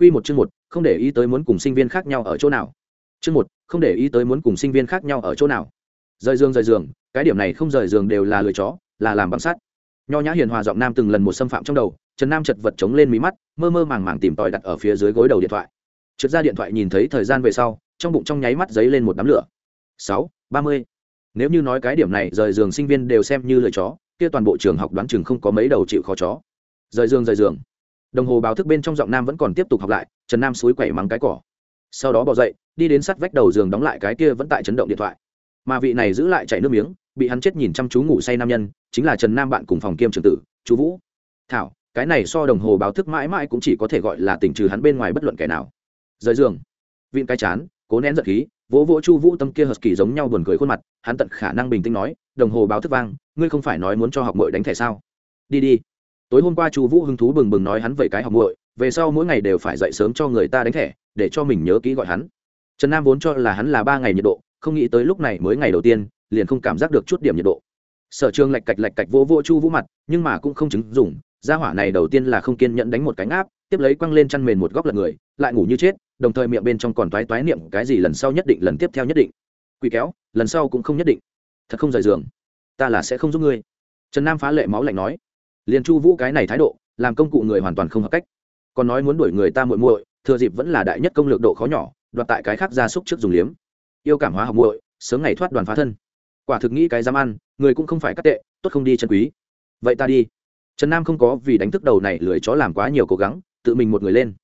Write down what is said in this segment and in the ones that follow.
Quy một chương một, không để ý tới muốn cùng sinh viên khác nhau ở chỗ nào. Chương một, không để ý tới muốn cùng sinh viên khác nhau ở chỗ nào. Rời giường rời giường, cái điểm này không rời giường đều là lười chó, là làm bằng sắt. Nho nhã hiền hòa giọng nam từng lần một xâm phạm trong đầu, Trần Nam chật vật chống lên mí mắt, mơ mơ màng màng tìm tòi đặt ở phía dưới gối đầu điện thoại. Trượt ra điện thoại nhìn thấy thời gian về sau, trong bụng trong nháy mắt giấy lên một đám lửa. Sáu, ba mươi. Nếu như nói cái điểm này rời giường sinh viên đều xem như lười chó, kia toàn bộ trường học đoán chừng không có mấy đầu chịu khó chó. Rời giường rời giường đồng hồ báo thức bên trong giọng nam vẫn còn tiếp tục học lại, trần nam suối quẩy mắng cái cỏ. Sau đó bỏ dậy, đi đến sát vách đầu giường đóng lại cái kia vẫn tại chấn động điện thoại. Mà vị này giữ lại chạy nước miếng, bị hắn chết nhìn chăm chú ngủ say nam nhân, chính là trần nam bạn cùng phòng kiêm trường tử, chú vũ. Thảo, cái này so đồng hồ báo thức mãi mãi cũng chỉ có thể gọi là tỉnh trừ hắn bên ngoài bất luận kẻ nào. Rời giường, vịn cái chán, cố nén giật khí, vỗ vỗ chu vũ tâm kia hờ kỳ giống nhau buồn cười khuôn mặt, hắn tận khả năng bình tĩnh nói, đồng hồ báo thức vang, ngươi không phải nói muốn cho học mội đánh thẻ sao? Đi đi tối hôm qua chu vũ hứng thú bừng bừng nói hắn vậy cái học muội, về sau mỗi ngày đều phải dậy sớm cho người ta đánh thẻ, để cho mình nhớ kỹ gọi hắn. Trần nam vốn cho là hắn là ba ngày nhiệt độ, không nghĩ tới lúc này mới ngày đầu tiên, liền không cảm giác được chút điểm nhiệt độ. Sở trường lạch cạch lạch cạch vô vô chu vũ mặt, nhưng mà cũng không chứng dùng gia hỏa này đầu tiên là không kiên nhẫn đánh một cánh áp tiếp lấy quăng lên chăn mền một góc lật người, lại ngủ như chết, đồng thời miệng bên trong còn toái toái niệm cái gì lần sau nhất định, lần tiếp theo nhất định. Quỳ kéo, lần sau cũng không nhất định. Thật không rời giường. Ta là sẽ không giúp ngươi. Trần nam phá lệ máu lạnh nói liền chu vũ cái này thái độ, làm công cụ người hoàn toàn không hợp cách. Còn nói muốn đuổi người ta muội muội, thừa dịp vẫn là đại nhất công lược độ khó nhỏ, đoạt tại cái khác ra súc trước dùng liếm. Yêu cảm hóa học muội, sớm ngày thoát đoàn phá thân. Quả thực nghĩ cái dám ăn, người cũng không phải cắt tệ, tốt không đi chân quý. Vậy ta đi. Trần nam không có vì đánh thức đầu này lười chó làm quá nhiều cố gắng, tự mình một người lên.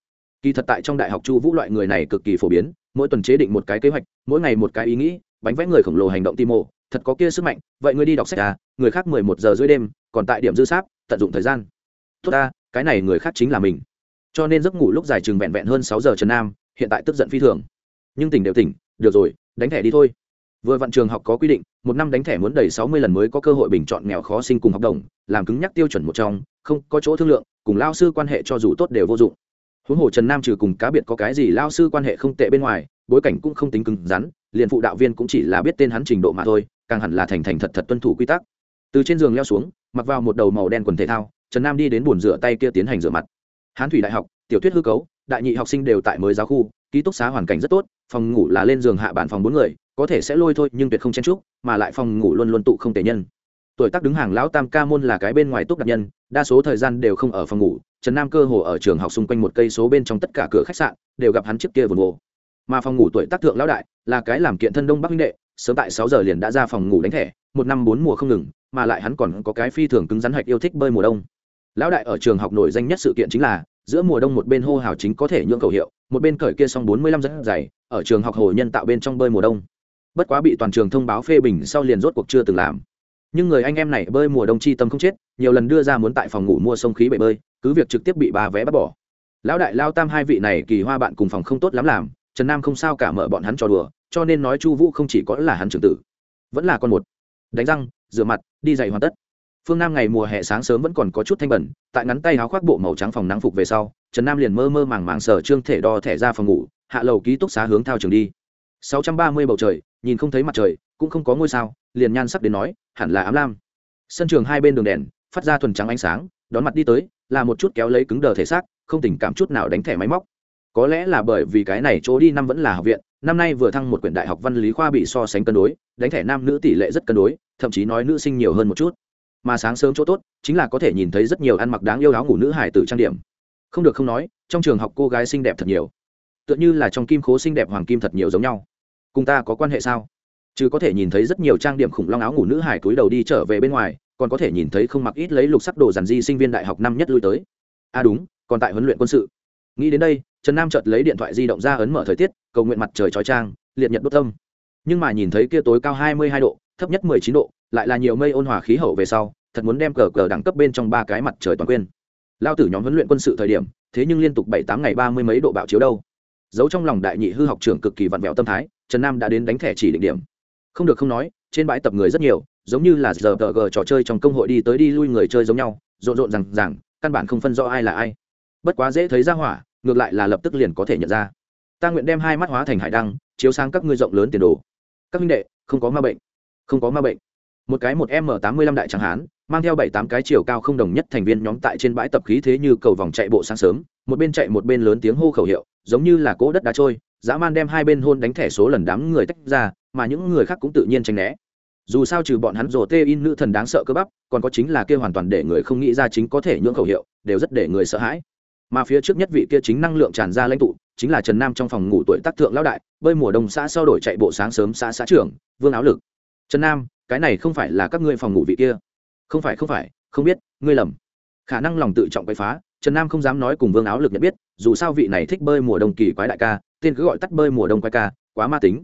Kỳ thật tại trong đại học chu vũ loại người này cực kỳ phổ biến, mỗi tuần chế định một cái kế hoạch, mỗi ngày một cái ý nghĩ, bánh vẽ người khổng lồ hành động tim mộ thật có kia sức mạnh, vậy ngươi đi đọc sách à người khác mười một giờ dưới đêm, còn tại điểm dư sáp tận dụng thời gian. Tốt ta, cái này người khác chính là mình. Cho nên giấc ngủ lúc dài chừng vẹn vẹn hơn sáu giờ trần nam, hiện tại tức giận phi thường. Nhưng tỉnh đều tỉnh, được rồi, đánh thẻ đi thôi. Vừa vạn trường học có quy định, một năm đánh thẻ muốn đầy sáu mươi lần mới có cơ hội bình chọn nghèo khó sinh cùng học đồng, làm cứng nhắc tiêu chuẩn một trong, không có chỗ thương lượng, cùng lao sư quan hệ cho dù tốt đều vô dụng. Huống hồ trần nam trừ cùng cá biệt có cái gì lao sư quan hệ không tệ bên ngoài, bối cảnh cũng không tính cứng rắn, liền phụ đạo viên cũng chỉ là biết tên hắn trình độ mà thôi, càng hẳn là thành thành thật thật tuân thủ quy tắc. Từ trên giường leo xuống mặc vào một đầu màu đen quần thể thao, trần nam đi đến bồn rửa tay kia tiến hành rửa mặt. Hán thủy đại học, tiểu thuyết hư cấu, đại nhị học sinh đều tại mới giáo khu, ký túc xá hoàn cảnh rất tốt, phòng ngủ là lên giường hạ bản phòng bốn người, có thể sẽ lôi thôi nhưng tuyệt không chen trúc mà lại phòng ngủ luôn luôn tụ không tề nhân. Tuổi tác đứng hàng lão tam ca môn là cái bên ngoài túc đặc nhân, đa số thời gian đều không ở phòng ngủ, trần nam cơ hồ ở trường học xung quanh một cây số bên trong tất cả cửa khách sạn, đều gặp hắn trước kia vườn hồ mà phòng ngủ tuổi tác thượng lão đại là cái làm kiện thân đông bắc huynh đệ sớm tại sáu giờ liền đã ra phòng ngủ đánh thẻ, một năm bốn mùa không ngừng, mà lại hắn còn có cái phi thường cứng rắn hạch yêu thích bơi mùa đông. Lão đại ở trường học nổi danh nhất sự kiện chính là, giữa mùa đông một bên hô hào chính có thể nhượng khẩu hiệu, một bên cởi kia xong bốn mươi lăm rất dày, ở trường học hồ nhân tạo bên trong bơi mùa đông. Bất quá bị toàn trường thông báo phê bình sau liền rốt cuộc chưa từng làm. Nhưng người anh em này bơi mùa đông chi tâm không chết, nhiều lần đưa ra muốn tại phòng ngủ mua sông khí bể bơi, cứ việc trực tiếp bị bà vé bắt bỏ. Lão đại lao tam hai vị này kỳ hoa bạn cùng phòng không tốt lắm làm, trần nam không sao cả mở bọn hắn trò đùa cho nên nói chu vũ không chỉ có là hắn trưởng tử, vẫn là con một. Đánh răng, rửa mặt, đi dày hoàn tất. Phương nam ngày mùa hè sáng sớm vẫn còn có chút thanh bẩn, tại ngắn tay áo khoác bộ màu trắng phòng nắng phục về sau, trần nam liền mơ mơ màng màng sờ trương thể đo thẻ ra phòng ngủ, hạ lầu ký túc xá hướng thao trường đi. Sáu trăm ba mươi bầu trời, nhìn không thấy mặt trời, cũng không có ngôi sao, liền nhan sắc đến nói, hẳn là ám lam. Sân trường hai bên đường đèn, phát ra thuần trắng ánh sáng, đón mặt đi tới, là một chút kéo lấy cứng đờ thể xác, không tình cảm chút nào đánh thẻ máy móc. Có lẽ là bởi vì cái này chỗ đi năm vẫn là học viện năm nay vừa thăng một quyển đại học văn lý khoa bị so sánh cân đối, đánh thẻ nam nữ tỷ lệ rất cân đối, thậm chí nói nữ sinh nhiều hơn một chút. Mà sáng sớm chỗ tốt, chính là có thể nhìn thấy rất nhiều ăn mặc đáng yêu áo ngủ nữ hải tử trang điểm. Không được không nói, trong trường học cô gái xinh đẹp thật nhiều. Tựa như là trong kim khố xinh đẹp hoàng kim thật nhiều giống nhau. Cùng ta có quan hệ sao? Chứ có thể nhìn thấy rất nhiều trang điểm khủng long áo ngủ nữ hải túi đầu đi trở về bên ngoài, còn có thể nhìn thấy không mặc ít lấy lục sắc đồ dàn di sinh viên đại học năm nhất lui tới. À đúng, còn tại huấn luyện quân sự. Nghĩ đến đây trần nam chợt lấy điện thoại di động ra ấn mở thời tiết, cầu nguyện mặt trời trói trang, liệt nhật đốt tâm. Nhưng mà nhìn thấy kia tối cao hai mươi hai độ, thấp nhất mười chín độ, lại là nhiều mây ôn hòa khí hậu về sau, thật muốn đem cờ cờ đẳng cấp bên trong ba cái mặt trời toàn quên. Lao tử nhóm huấn luyện quân sự thời điểm, thế nhưng liên tục bảy tám ngày ba mươi mấy độ bạo chiếu đâu. Giấu trong lòng đại nhị hư học trưởng cực kỳ vặn vẹo tâm thái, trần nam đã đến đánh thẻ chỉ định điểm. Không được không nói, trên bãi tập người rất nhiều, giống như là giờ tờ gờ trò chơi trong công hội đi tới đi lui người chơi giống nhau, rộn rộn rằng rằng căn bản không phân rõ ai là ai. Bất quá dễ thấy ra hỏa ngược lại là lập tức liền có thể nhận ra. Ta nguyện đem hai mắt hóa thành hải đăng, chiếu sáng các ngươi rộng lớn tiền đồ. Các minh đệ, không có ma bệnh. Không có ma bệnh. Một cái một m tám mươi lăm đại tráng hán, mang theo bảy tám cái chiều cao không đồng nhất thành viên nhóm tại trên bãi tập khí thế như cầu vòng chạy bộ sáng sớm, một bên chạy một bên lớn tiếng hô khẩu hiệu, giống như là cỗ đất đá trôi, dã man đem hai bên hôn đánh thẻ số lần đám người tách ra, mà những người khác cũng tự nhiên tránh né. Dù sao trừ bọn hắn rồ tê in nữ thần đáng sợ cơ bắp, còn có chính là kia hoàn toàn để người không nghĩ ra chính có thể nhưỡng khẩu hiệu, đều rất để người sợ hãi mà phía trước nhất vị kia chính năng lượng tràn ra lãnh tụ, chính là trần nam trong phòng ngủ tuổi tác thượng lão đại, bơi mùa đông xã sau đổi chạy bộ sáng sớm xã xã trưởng, vương áo lực. Trần nam, cái này không phải là các ngươi phòng ngủ vị kia. Không phải không phải, không biết, ngươi lầm. Khả năng lòng tự trọng quậy phá, trần nam không dám nói cùng vương áo lực nhận biết, dù sao vị này thích bơi mùa đông kỳ quái đại ca, tên cứ gọi tắt bơi mùa đông quái ca, quá ma tính.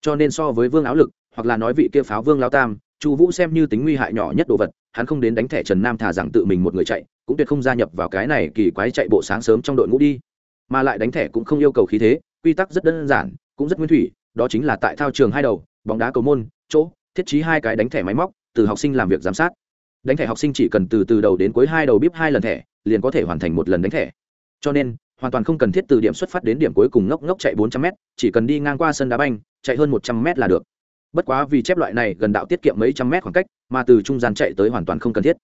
Cho nên so với vương áo lực, hoặc là nói vị kia pháo vương lao tam chu vũ xem như tính nguy hại nhỏ nhất đồ vật, hắn không đến đánh thẻ trần nam thả rằng tự mình một người chạy, cũng tuyệt không gia nhập vào cái này kỳ quái chạy bộ sáng sớm trong đội ngũ đi. Mà lại đánh thẻ cũng không yêu cầu khí thế, quy tắc rất đơn giản, cũng rất nguyên thủy, đó chính là tại thao trường hai đầu, bóng đá cầu môn, chỗ, thiết trí hai cái đánh thẻ máy móc, từ học sinh làm việc giám sát. Đánh thẻ học sinh chỉ cần từ từ đầu đến cuối hai đầu bíp hai lần thẻ, liền có thể hoàn thành một lần đánh thẻ. Cho nên, hoàn toàn không cần thiết từ điểm xuất phát đến điểm cuối cùng ngốc ngốc chạy bốn trăm m chỉ cần đi ngang qua sân đá banh, chạy hơn một trăm m là được bất quá vì chép loại này gần đạo tiết kiệm mấy trăm mét khoảng cách, mà từ trung gian chạy tới hoàn toàn không cần thiết.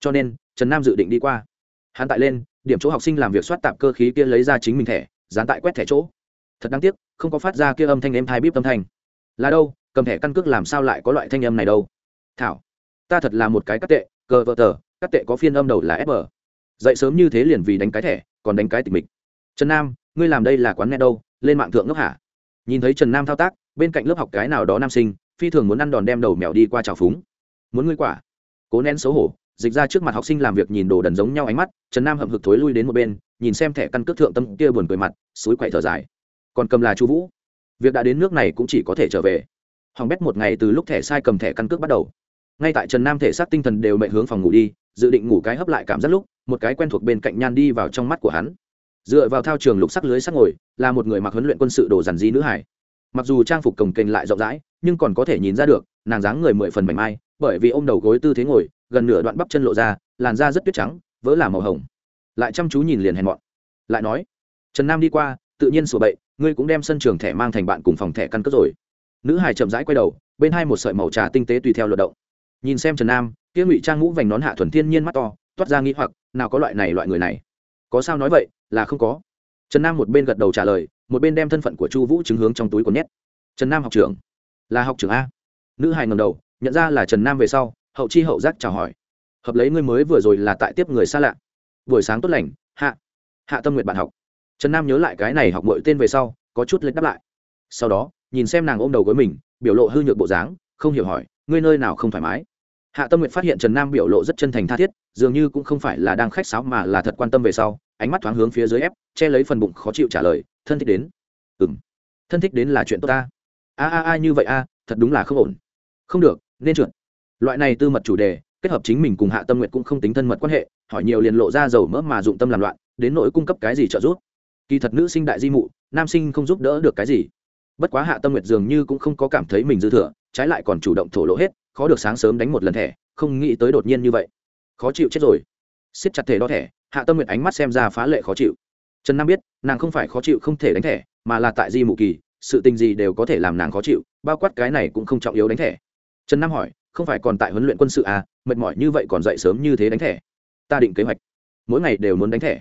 Cho nên, trần nam dự định đi qua. Hắn tại lên, điểm chỗ học sinh làm việc soát tạp cơ khí kia lấy ra chính mình thẻ, dán tại quét thẻ chỗ. Thật đáng tiếc, không có phát ra kia âm thanh em hai bíp âm thanh. Là đâu, cầm thẻ căn cước làm sao lại có loại thanh âm này đâu? Thảo, ta thật là một cái cắt tệ, cờ vợ tờ, cắt tệ có phiên âm đầu là fm dậy sớm như thế liền vì đánh cái thẻ, còn đánh cái tịch mịch. Trần nam, ngươi làm đây là quán nghe đâu, lên mạng thượng ngốc hả? Nhìn thấy trần nam thao tác bên cạnh lớp học cái nào đó nam sinh, phi thường muốn ăn đòn đem đầu mèo đi qua trào phúng. Muốn ngươi quả. Cố nén xấu hổ, dịch ra trước mặt học sinh làm việc nhìn đồ đần giống nhau ánh mắt, trần nam hậm hực thối lui đến một bên, nhìn xem thẻ căn cước thượng tâm kia buồn cười mặt, suối quậy thở dài. Còn cầm là chu vũ. Việc đã đến nước này cũng chỉ có thể trở về. Hoàng bét một ngày từ lúc thẻ sai cầm thẻ căn cước bắt đầu. Ngay tại trần nam thể xác tinh thần đều mệnh hướng phòng ngủ đi, dự định ngủ cái hấp lại cảm giác lúc, một cái quen thuộc bên cạnh nhan đi vào trong mắt của hắn. Dựa vào thao trường lục sắc lưới sắc ngồi, là một người mặc huấn luyện quân sự đồ dàn di nữ hải mặc dù trang phục cồng kềnh lại rộng rãi, nhưng còn có thể nhìn ra được, nàng dáng người mười phần mảnh mai, bởi vì ô m đầu gối tư thế ngồi, gần nửa đoạn bắp chân lộ ra, làn da rất tuyết trắng, vỡ là màu hồng. Lại chăm chú nhìn liền hèn mọn. Lại nói, trần nam đi qua, tự nhiên sổ bậy, ngươi cũng đem sân trường thẻ mang thành bạn cùng phòng thẻ căn cước rồi. Nữ hải chậm rãi quay đầu, bên hai một sợi màu trà tinh tế tùy theo luận động. Nhìn xem trần nam, kia ngụy trang ngũ vành nón hạ thuần thiên nhiên mắt to, toát ra nghĩ hoặc, nào có loại này loại người này? Có sao nói vậy, là không có? Trần nam một bên gật đầu trả lời một bên đem thân phận của chu vũ chứng hướng trong túi còn nhét. Trần nam học trưởng. Là học trưởng a. Nữ hài ngầm đầu, nhận ra là trần nam về sau, hậu chi hậu giác chào hỏi. Hợp lấy ngươi mới vừa rồi là tại tiếp người xa lạ. Buổi sáng tốt lành, hạ. Hạ tâm nguyện bạn học. Trần nam nhớ lại cái này học mọi tên về sau, có chút lệch đáp lại. Sau đó, nhìn xem nàng ôm đầu gối mình, biểu lộ hư nhược bộ dáng, không hiểu hỏi, ngươi nơi nào không thoải mái? Hạ tâm nguyện phát hiện trần nam biểu lộ rất chân thành tha thiết, dường như cũng không phải là đang khách sáo mà là thật quan tâm về sau, ánh mắt thoáng hướng phía dưới ép, che lấy phần bụng khó chịu trả lời thân thích đến. Ừ m thân thích đến là chuyện tốt ta. A a a, như vậy a, thật đúng là không ổn. Không được, nên trượt. Loại này tư mật chủ đề, kết hợp chính mình cùng hạ tâm nguyện cũng không tính thân mật quan hệ, hỏi nhiều liền lộ ra dầu mỡ mà dụng tâm làm loạn, đến nỗi cung cấp cái gì trợ giúp. Kỳ thật nữ sinh đại di mụ, nam sinh không giúp đỡ được cái gì. Bất quá hạ tâm nguyệt dường như cũng không có cảm thấy mình dư thừa, trái lại còn chủ động thổ lộ hết, khó được sáng sớm đánh một lần thẻ, không nghĩ tới đột nhiên như vậy. Khó chịu chết rồi. Siết chặt thể đo thẻ, hạ tâm nguyệt ánh mắt xem ra phá lệ khó chịu trần nam biết, nàng không phải khó chịu không thể đánh thẻ, mà là tại di mụ kỳ, sự tình gì đều có thể làm nàng khó chịu, bao quát cái này cũng không trọng yếu đánh thẻ. Trần nam hỏi, không phải còn tại huấn luyện quân sự à mệt mỏi như vậy còn dậy sớm như thế đánh thẻ? Ta định kế hoạch. Mỗi ngày đều muốn đánh thẻ.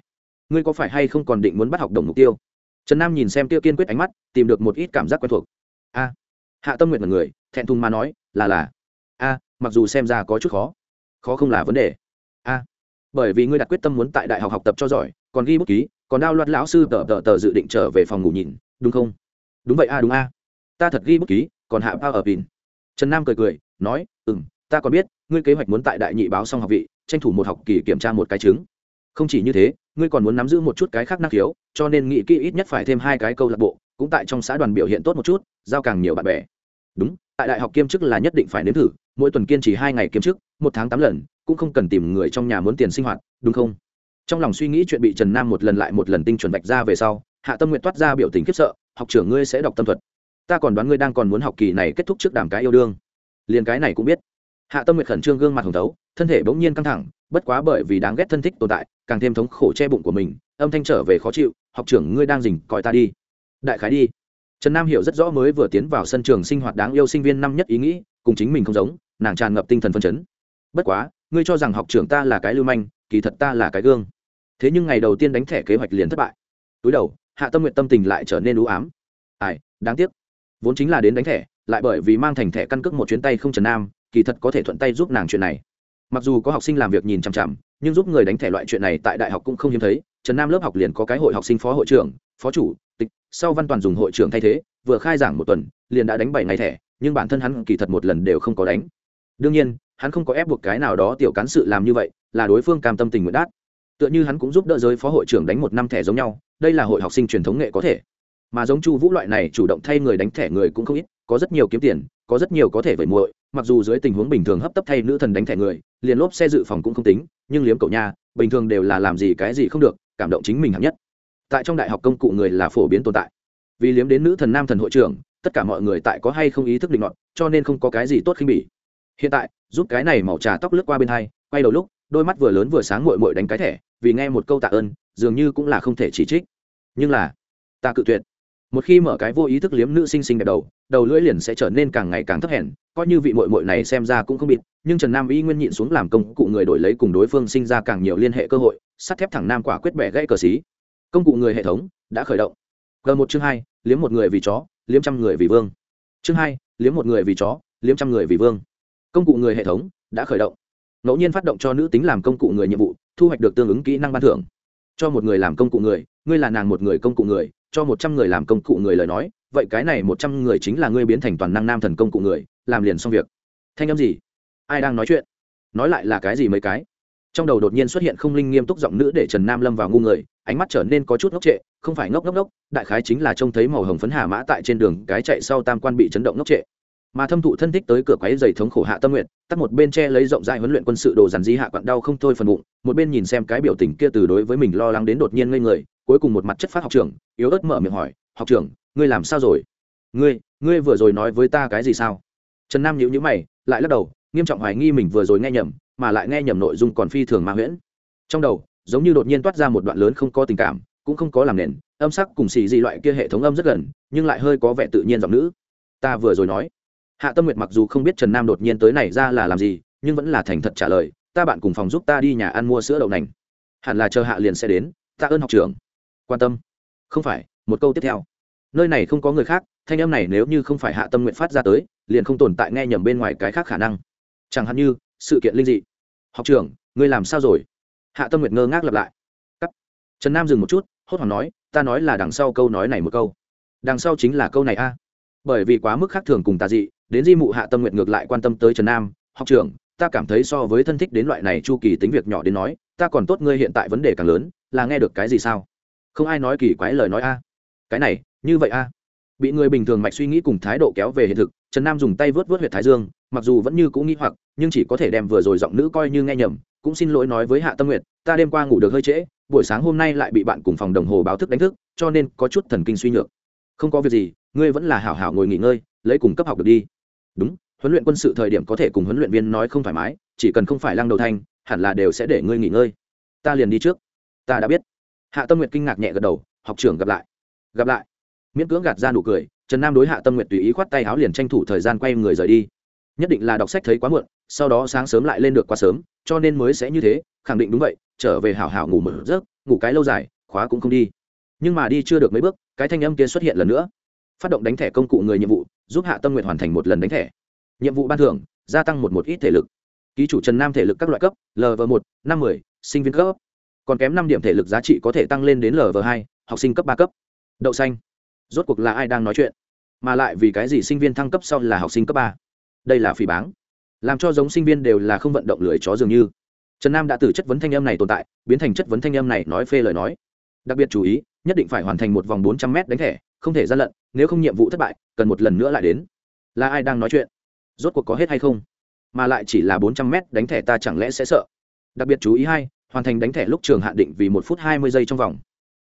Ngươi có phải hay không còn định muốn bắt học đồng mục tiêu? Trần nam nhìn xem tiêu kiên quyết ánh mắt, tìm được một ít cảm giác quen thuộc. A. Hạ tâm nguyện là người, thẹn thùng mà nói, là là. A, mặc dù xem ra có chút khó. Khó không là vấn đề. A. Bởi vì ngươi đặt quyết tâm muốn tại đại học học tập cho giỏi, còn ghi bút ký còn đao loạt lão sư tờ tờ tờ dự định trở về phòng ngủ nhìn, đúng không? Đúng vậy a, đúng a. Ta thật ghi bút ký, còn hạ bao ở pin. Trần nam cười cười, nói ừ m ta còn biết, ngươi kế hoạch muốn tại đại nhị báo xong học vị, tranh thủ một học kỳ kiểm tra một cái chứng. Không chỉ như thế, ngươi còn muốn nắm giữ một chút cái khác năng khiếu, cho nên nghĩ kỹ ít nhất phải thêm hai cái câu lạc bộ, cũng tại trong xã đoàn biểu hiện tốt một chút, giao càng nhiều bạn bè. Đúng, tại đại học kiêm chức là nhất định phải nếm thử, mỗi tuần kiên trì hai ngày kiêm chức, một tháng tám lần, cũng không cần tìm người trong nhà muốn tiền sinh hoạt, đúng không? Trong lòng suy nghĩ chuyện bị trần nam một lần lại một lần tinh chuẩn vạch ra về sau, hạ tâm nguyện toát ra biểu tình khiếp sợ, học trưởng ngươi sẽ đọc tâm thuật. Ta còn đoán ngươi đang còn muốn học kỳ này kết thúc trước đàm cái yêu đương. Liền cái này cũng biết. Hạ tâm nguyện khẩn trương gương mặt hồng tấu thân thể bỗng nhiên căng thẳng, bất quá bởi vì đáng ghét thân thích tồn tại, càng thêm thống khổ che bụng của mình, âm thanh trở về khó chịu, học trưởng ngươi đang dình coi ta đi. Đại khái đi. Trần nam hiểu rất rõ mới vừa tiến vào sân trường sinh hoạt đáng yêu sinh viên năm nhất ý nghĩ, cùng chính mình không giống, nàng tràn ngập tinh thần phân chấn. Bất quá, ngươi cho rằng học trưởng ta là cái lưu manh, kỳ thật ta là cái gương thế nhưng ngày đầu tiên đánh thẻ kế hoạch liền thất bại. Túi đầu, hạ tâm nguyện tâm tình lại trở nên ưu ám. Ai, đáng tiếc. Vốn chính là đến đánh thẻ, lại bởi vì mang thành thẻ căn cước một chuyến tay không trần nam, kỳ thật có thể thuận tay giúp nàng chuyện này. Mặc dù có học sinh làm việc nhìn chằm chằm, nhưng giúp người đánh thẻ loại chuyện này tại đại học cũng không hiếm thấy. Trần nam lớp học liền có cái hội học sinh phó hội trưởng, phó chủ, tịch, sau văn toàn dùng hội trưởng thay thế, vừa khai giảng một tuần, liền đã đánh bảy ngày thẻ, nhưng bản thân hắn kỳ thật một lần đều không có đánh. Đương nhiên, hắn không có ép buộc cái nào đó tiểu cán sự làm như vậy, là đối phương cam tâm tình nguyện đát tựa như hắn cũng giúp đỡ giới phó hội trưởng đánh một năm thẻ giống nhau, đây là hội học sinh truyền thống nghệ có thể. Mà giống chu vũ loại này chủ động thay người đánh thẻ người cũng không ít, có rất nhiều kiếm tiền, có rất nhiều có thể vẩy muội, mặc dù dưới tình huống bình thường hấp tấp thay nữ thần đánh thẻ người, liền lốp xe dự phòng cũng không tính, nhưng liếm cậu nha, bình thường đều là làm gì cái gì không được, cảm động chính mình hạng nhất. Tại trong đại học công cụ người là phổ biến tồn tại. Vì liếm đến nữ thần nam thần hội trưởng, tất cả mọi người tại có hay không ý thức định luận cho nên không có cái gì tốt khinh bỉ. Hiện tại, giúp cái này màu trà tóc lướt qua bên hai, quay đầu lúc đôi mắt vừa lớn vừa sáng mội mội đánh cái thẻ, vì nghe một câu tạ ơn, dường như cũng là không thể chỉ trích. Nhưng là, ta cự tuyệt. Một khi mở cái vô ý thức liếm nữ sinh sinh đẹp đầu đầu lưỡi liền sẽ trở nên càng ngày càng thấp hèn, coi như vị mội mội này xem ra cũng không bịt nhưng trần nam y nguyên nhịn xuống làm công cụ người đổi lấy cùng đối phương sinh ra càng nhiều liên hệ cơ hội, sắt thép thẳng nam quả quyết bẻ gãy cờ xí. Công cụ người hệ thống đã khởi động. G một chương hai, liếm một người vì chó, liếm trăm người vì vương. Chương hai, liếm một người vì chó, liếm trăm người vì vương. Công cụ người hệ thống đã khởi động ngẫu nhiên phát động cho nữ tính làm công cụ người nhiệm vụ, thu hoạch được tương ứng kỹ năng ban thưởng. Cho một người làm công cụ người, ngươi là nàng một người công cụ người, cho một trăm người làm công cụ người lời nói, vậy cái này một trăm người chính là ngươi biến thành toàn năng nam thần công cụ người, làm liền xong việc. Thanh âm gì? Ai đang nói chuyện? Nói lại là cái gì mấy cái? Trong đầu đột nhiên xuất hiện không linh nghiêm túc giọng nữ để trần nam lâm vào ngu người, ánh mắt trở nên có chút ngốc trệ, không phải ngốc ngốc ngốc, đại khái chính là trông thấy màu hồng phấn hà mã tại trên đường, cái chạy sau tam quan bị chấn động ngốc trệ mà thâm thụ thân thích tới cửa quấy giày thống khổ hạ tâm nguyện, tắt một bên che lấy rộng rãi huấn luyện quân sự đồ dàn di hạ quặn đau không thôi phần bụng, một bên nhìn xem cái biểu tình kia từ đối với mình lo lắng đến đột nhiên ngây người, cuối cùng một mặt chất phát học trưởng, yếu ớt mở miệng hỏi, học trưởng, ngươi làm sao rồi? Ngươi ngươi vừa rồi nói với ta cái gì sao? Trần nam nhíu nhíu mày, lại lắc đầu, nghiêm trọng hoài nghi mình vừa rồi nghe nhầm, mà lại nghe nhầm nội dung còn phi thường ma huyễn. Trong đầu, giống như đột nhiên toát ra một đoạn lớn không có tình cảm, cũng không có làm nền, âm sắc cùng xì di loại kia hệ thống âm rất gần, nhưng lại hơi có vẻ tự nhiên giọng nữ. Ta vừa rồi nói hạ tâm nguyệt mặc dù không biết trần nam đột nhiên tới này ra là làm gì, nhưng vẫn là thành thật trả lời, ta bạn cùng phòng giúp ta đi nhà ăn mua sữa đậu nành. Hẳn là chờ hạ liền sẽ đến, ta ơn học trưởng. Quan tâm. Không phải, một câu tiếp theo. Nơi này không có người khác, thanh âm này nếu như không phải hạ tâm nguyện phát ra tới, liền không tồn tại nghe nhầm bên ngoài cái khác khả năng. Chẳng hạn như, sự kiện linh dị. Học trưởng, ngươi làm sao rồi? Hạ tâm nguyệt ngơ ngác lặp lại. Cắt. Trần nam dừng một chút, hốt hoảng nói, ta nói là đằng sau câu nói này một câu. Đằng sau chính là câu này a. Bởi vì quá mức khác thường cùng tà dị đến di mụ hạ tâm nguyện ngược lại quan tâm tới trần nam, học trưởng, ta cảm thấy so với thân thích đến loại này chu kỳ tính việc nhỏ đến nói, ta còn tốt ngươi hiện tại vấn đề càng lớn, là nghe được cái gì sao? Không ai nói kỳ quái lời nói a. Cái này, như vậy a. Bị người bình thường mạch suy nghĩ cùng thái độ kéo về hiện thực, trần nam dùng tay vớt vớt huyệt thái dương, mặc dù vẫn như cũng nghĩ hoặc, nhưng chỉ có thể đem vừa rồi giọng nữ coi như nghe nhầm, cũng xin lỗi nói với hạ tâm nguyệt, ta đêm qua ngủ được hơi trễ, buổi sáng hôm nay lại bị bạn cùng phòng đồng hồ báo thức đánh thức, cho nên có chút thần kinh suy nhược. Không có việc gì, ngươi vẫn là hảo hảo ngồi nghỉ ngơi, lấy cùng cấp học được đi đúng, huấn luyện quân sự thời điểm có thể cùng huấn luyện viên nói không thoải mái, chỉ cần không phải lăng đầu thanh, hẳn là đều sẽ để ngươi nghỉ ngơi. Ta liền đi trước. Ta đã biết. Hạ tâm nguyệt kinh ngạc nhẹ gật đầu, học trưởng gặp lại. Gặp lại. Miễn cưỡng gạt ra nụ cười, trần nam đối hạ tâm nguyệt tùy ý khoát tay áo liền tranh thủ thời gian quay người rời đi. Nhất định là đọc sách thấy quá muộn, sau đó sáng sớm lại lên được quá sớm, cho nên mới sẽ như thế, khẳng định đúng vậy, trở về hảo hảo ngủ mở rớt ngủ cái lâu dài, khóa cũng không đi. Nhưng mà đi chưa được mấy bước, cái thanh âm kia xuất hiện lần nữa. Phát động đánh thẻ công cụ người nhiệm vụ giúp hạ tâm nguyện hoàn thành một lần đánh thẻ. Nhiệm vụ ban thưởng, gia tăng một một ít thể lực. Ký chủ trần nam thể lực các loại cấp lv một, năm mươi sinh viên cấp. Còn kém năm điểm thể lực giá trị có thể tăng lên đến lv hai, học sinh cấp ba cấp. Đậu xanh. Rốt cuộc là ai đang nói chuyện? Mà lại vì cái gì sinh viên thăng cấp sau là học sinh cấp ba? Đây là phỉ báng. Làm cho giống sinh viên đều là không vận động lưỡi chó dường như. Trần nam đã từ chất vấn thanh âm này tồn tại, biến thành chất vấn thanh âm này nói phê lời nói. Đặc biệt chú ý, nhất định phải hoàn thành một vòng bốn trăm m đánh thẻ không thể gian lận, nếu không nhiệm vụ thất bại, cần một lần nữa lại đến. Là ai đang nói chuyện? Rốt cuộc có hết hay không? Mà lại chỉ là bốn trăm mét, đánh thẻ ta chẳng lẽ sẽ sợ? Đặc biệt chú ý hai, hoàn thành đánh thẻ lúc trường hạn định vì một phút hai mươi giây trong vòng.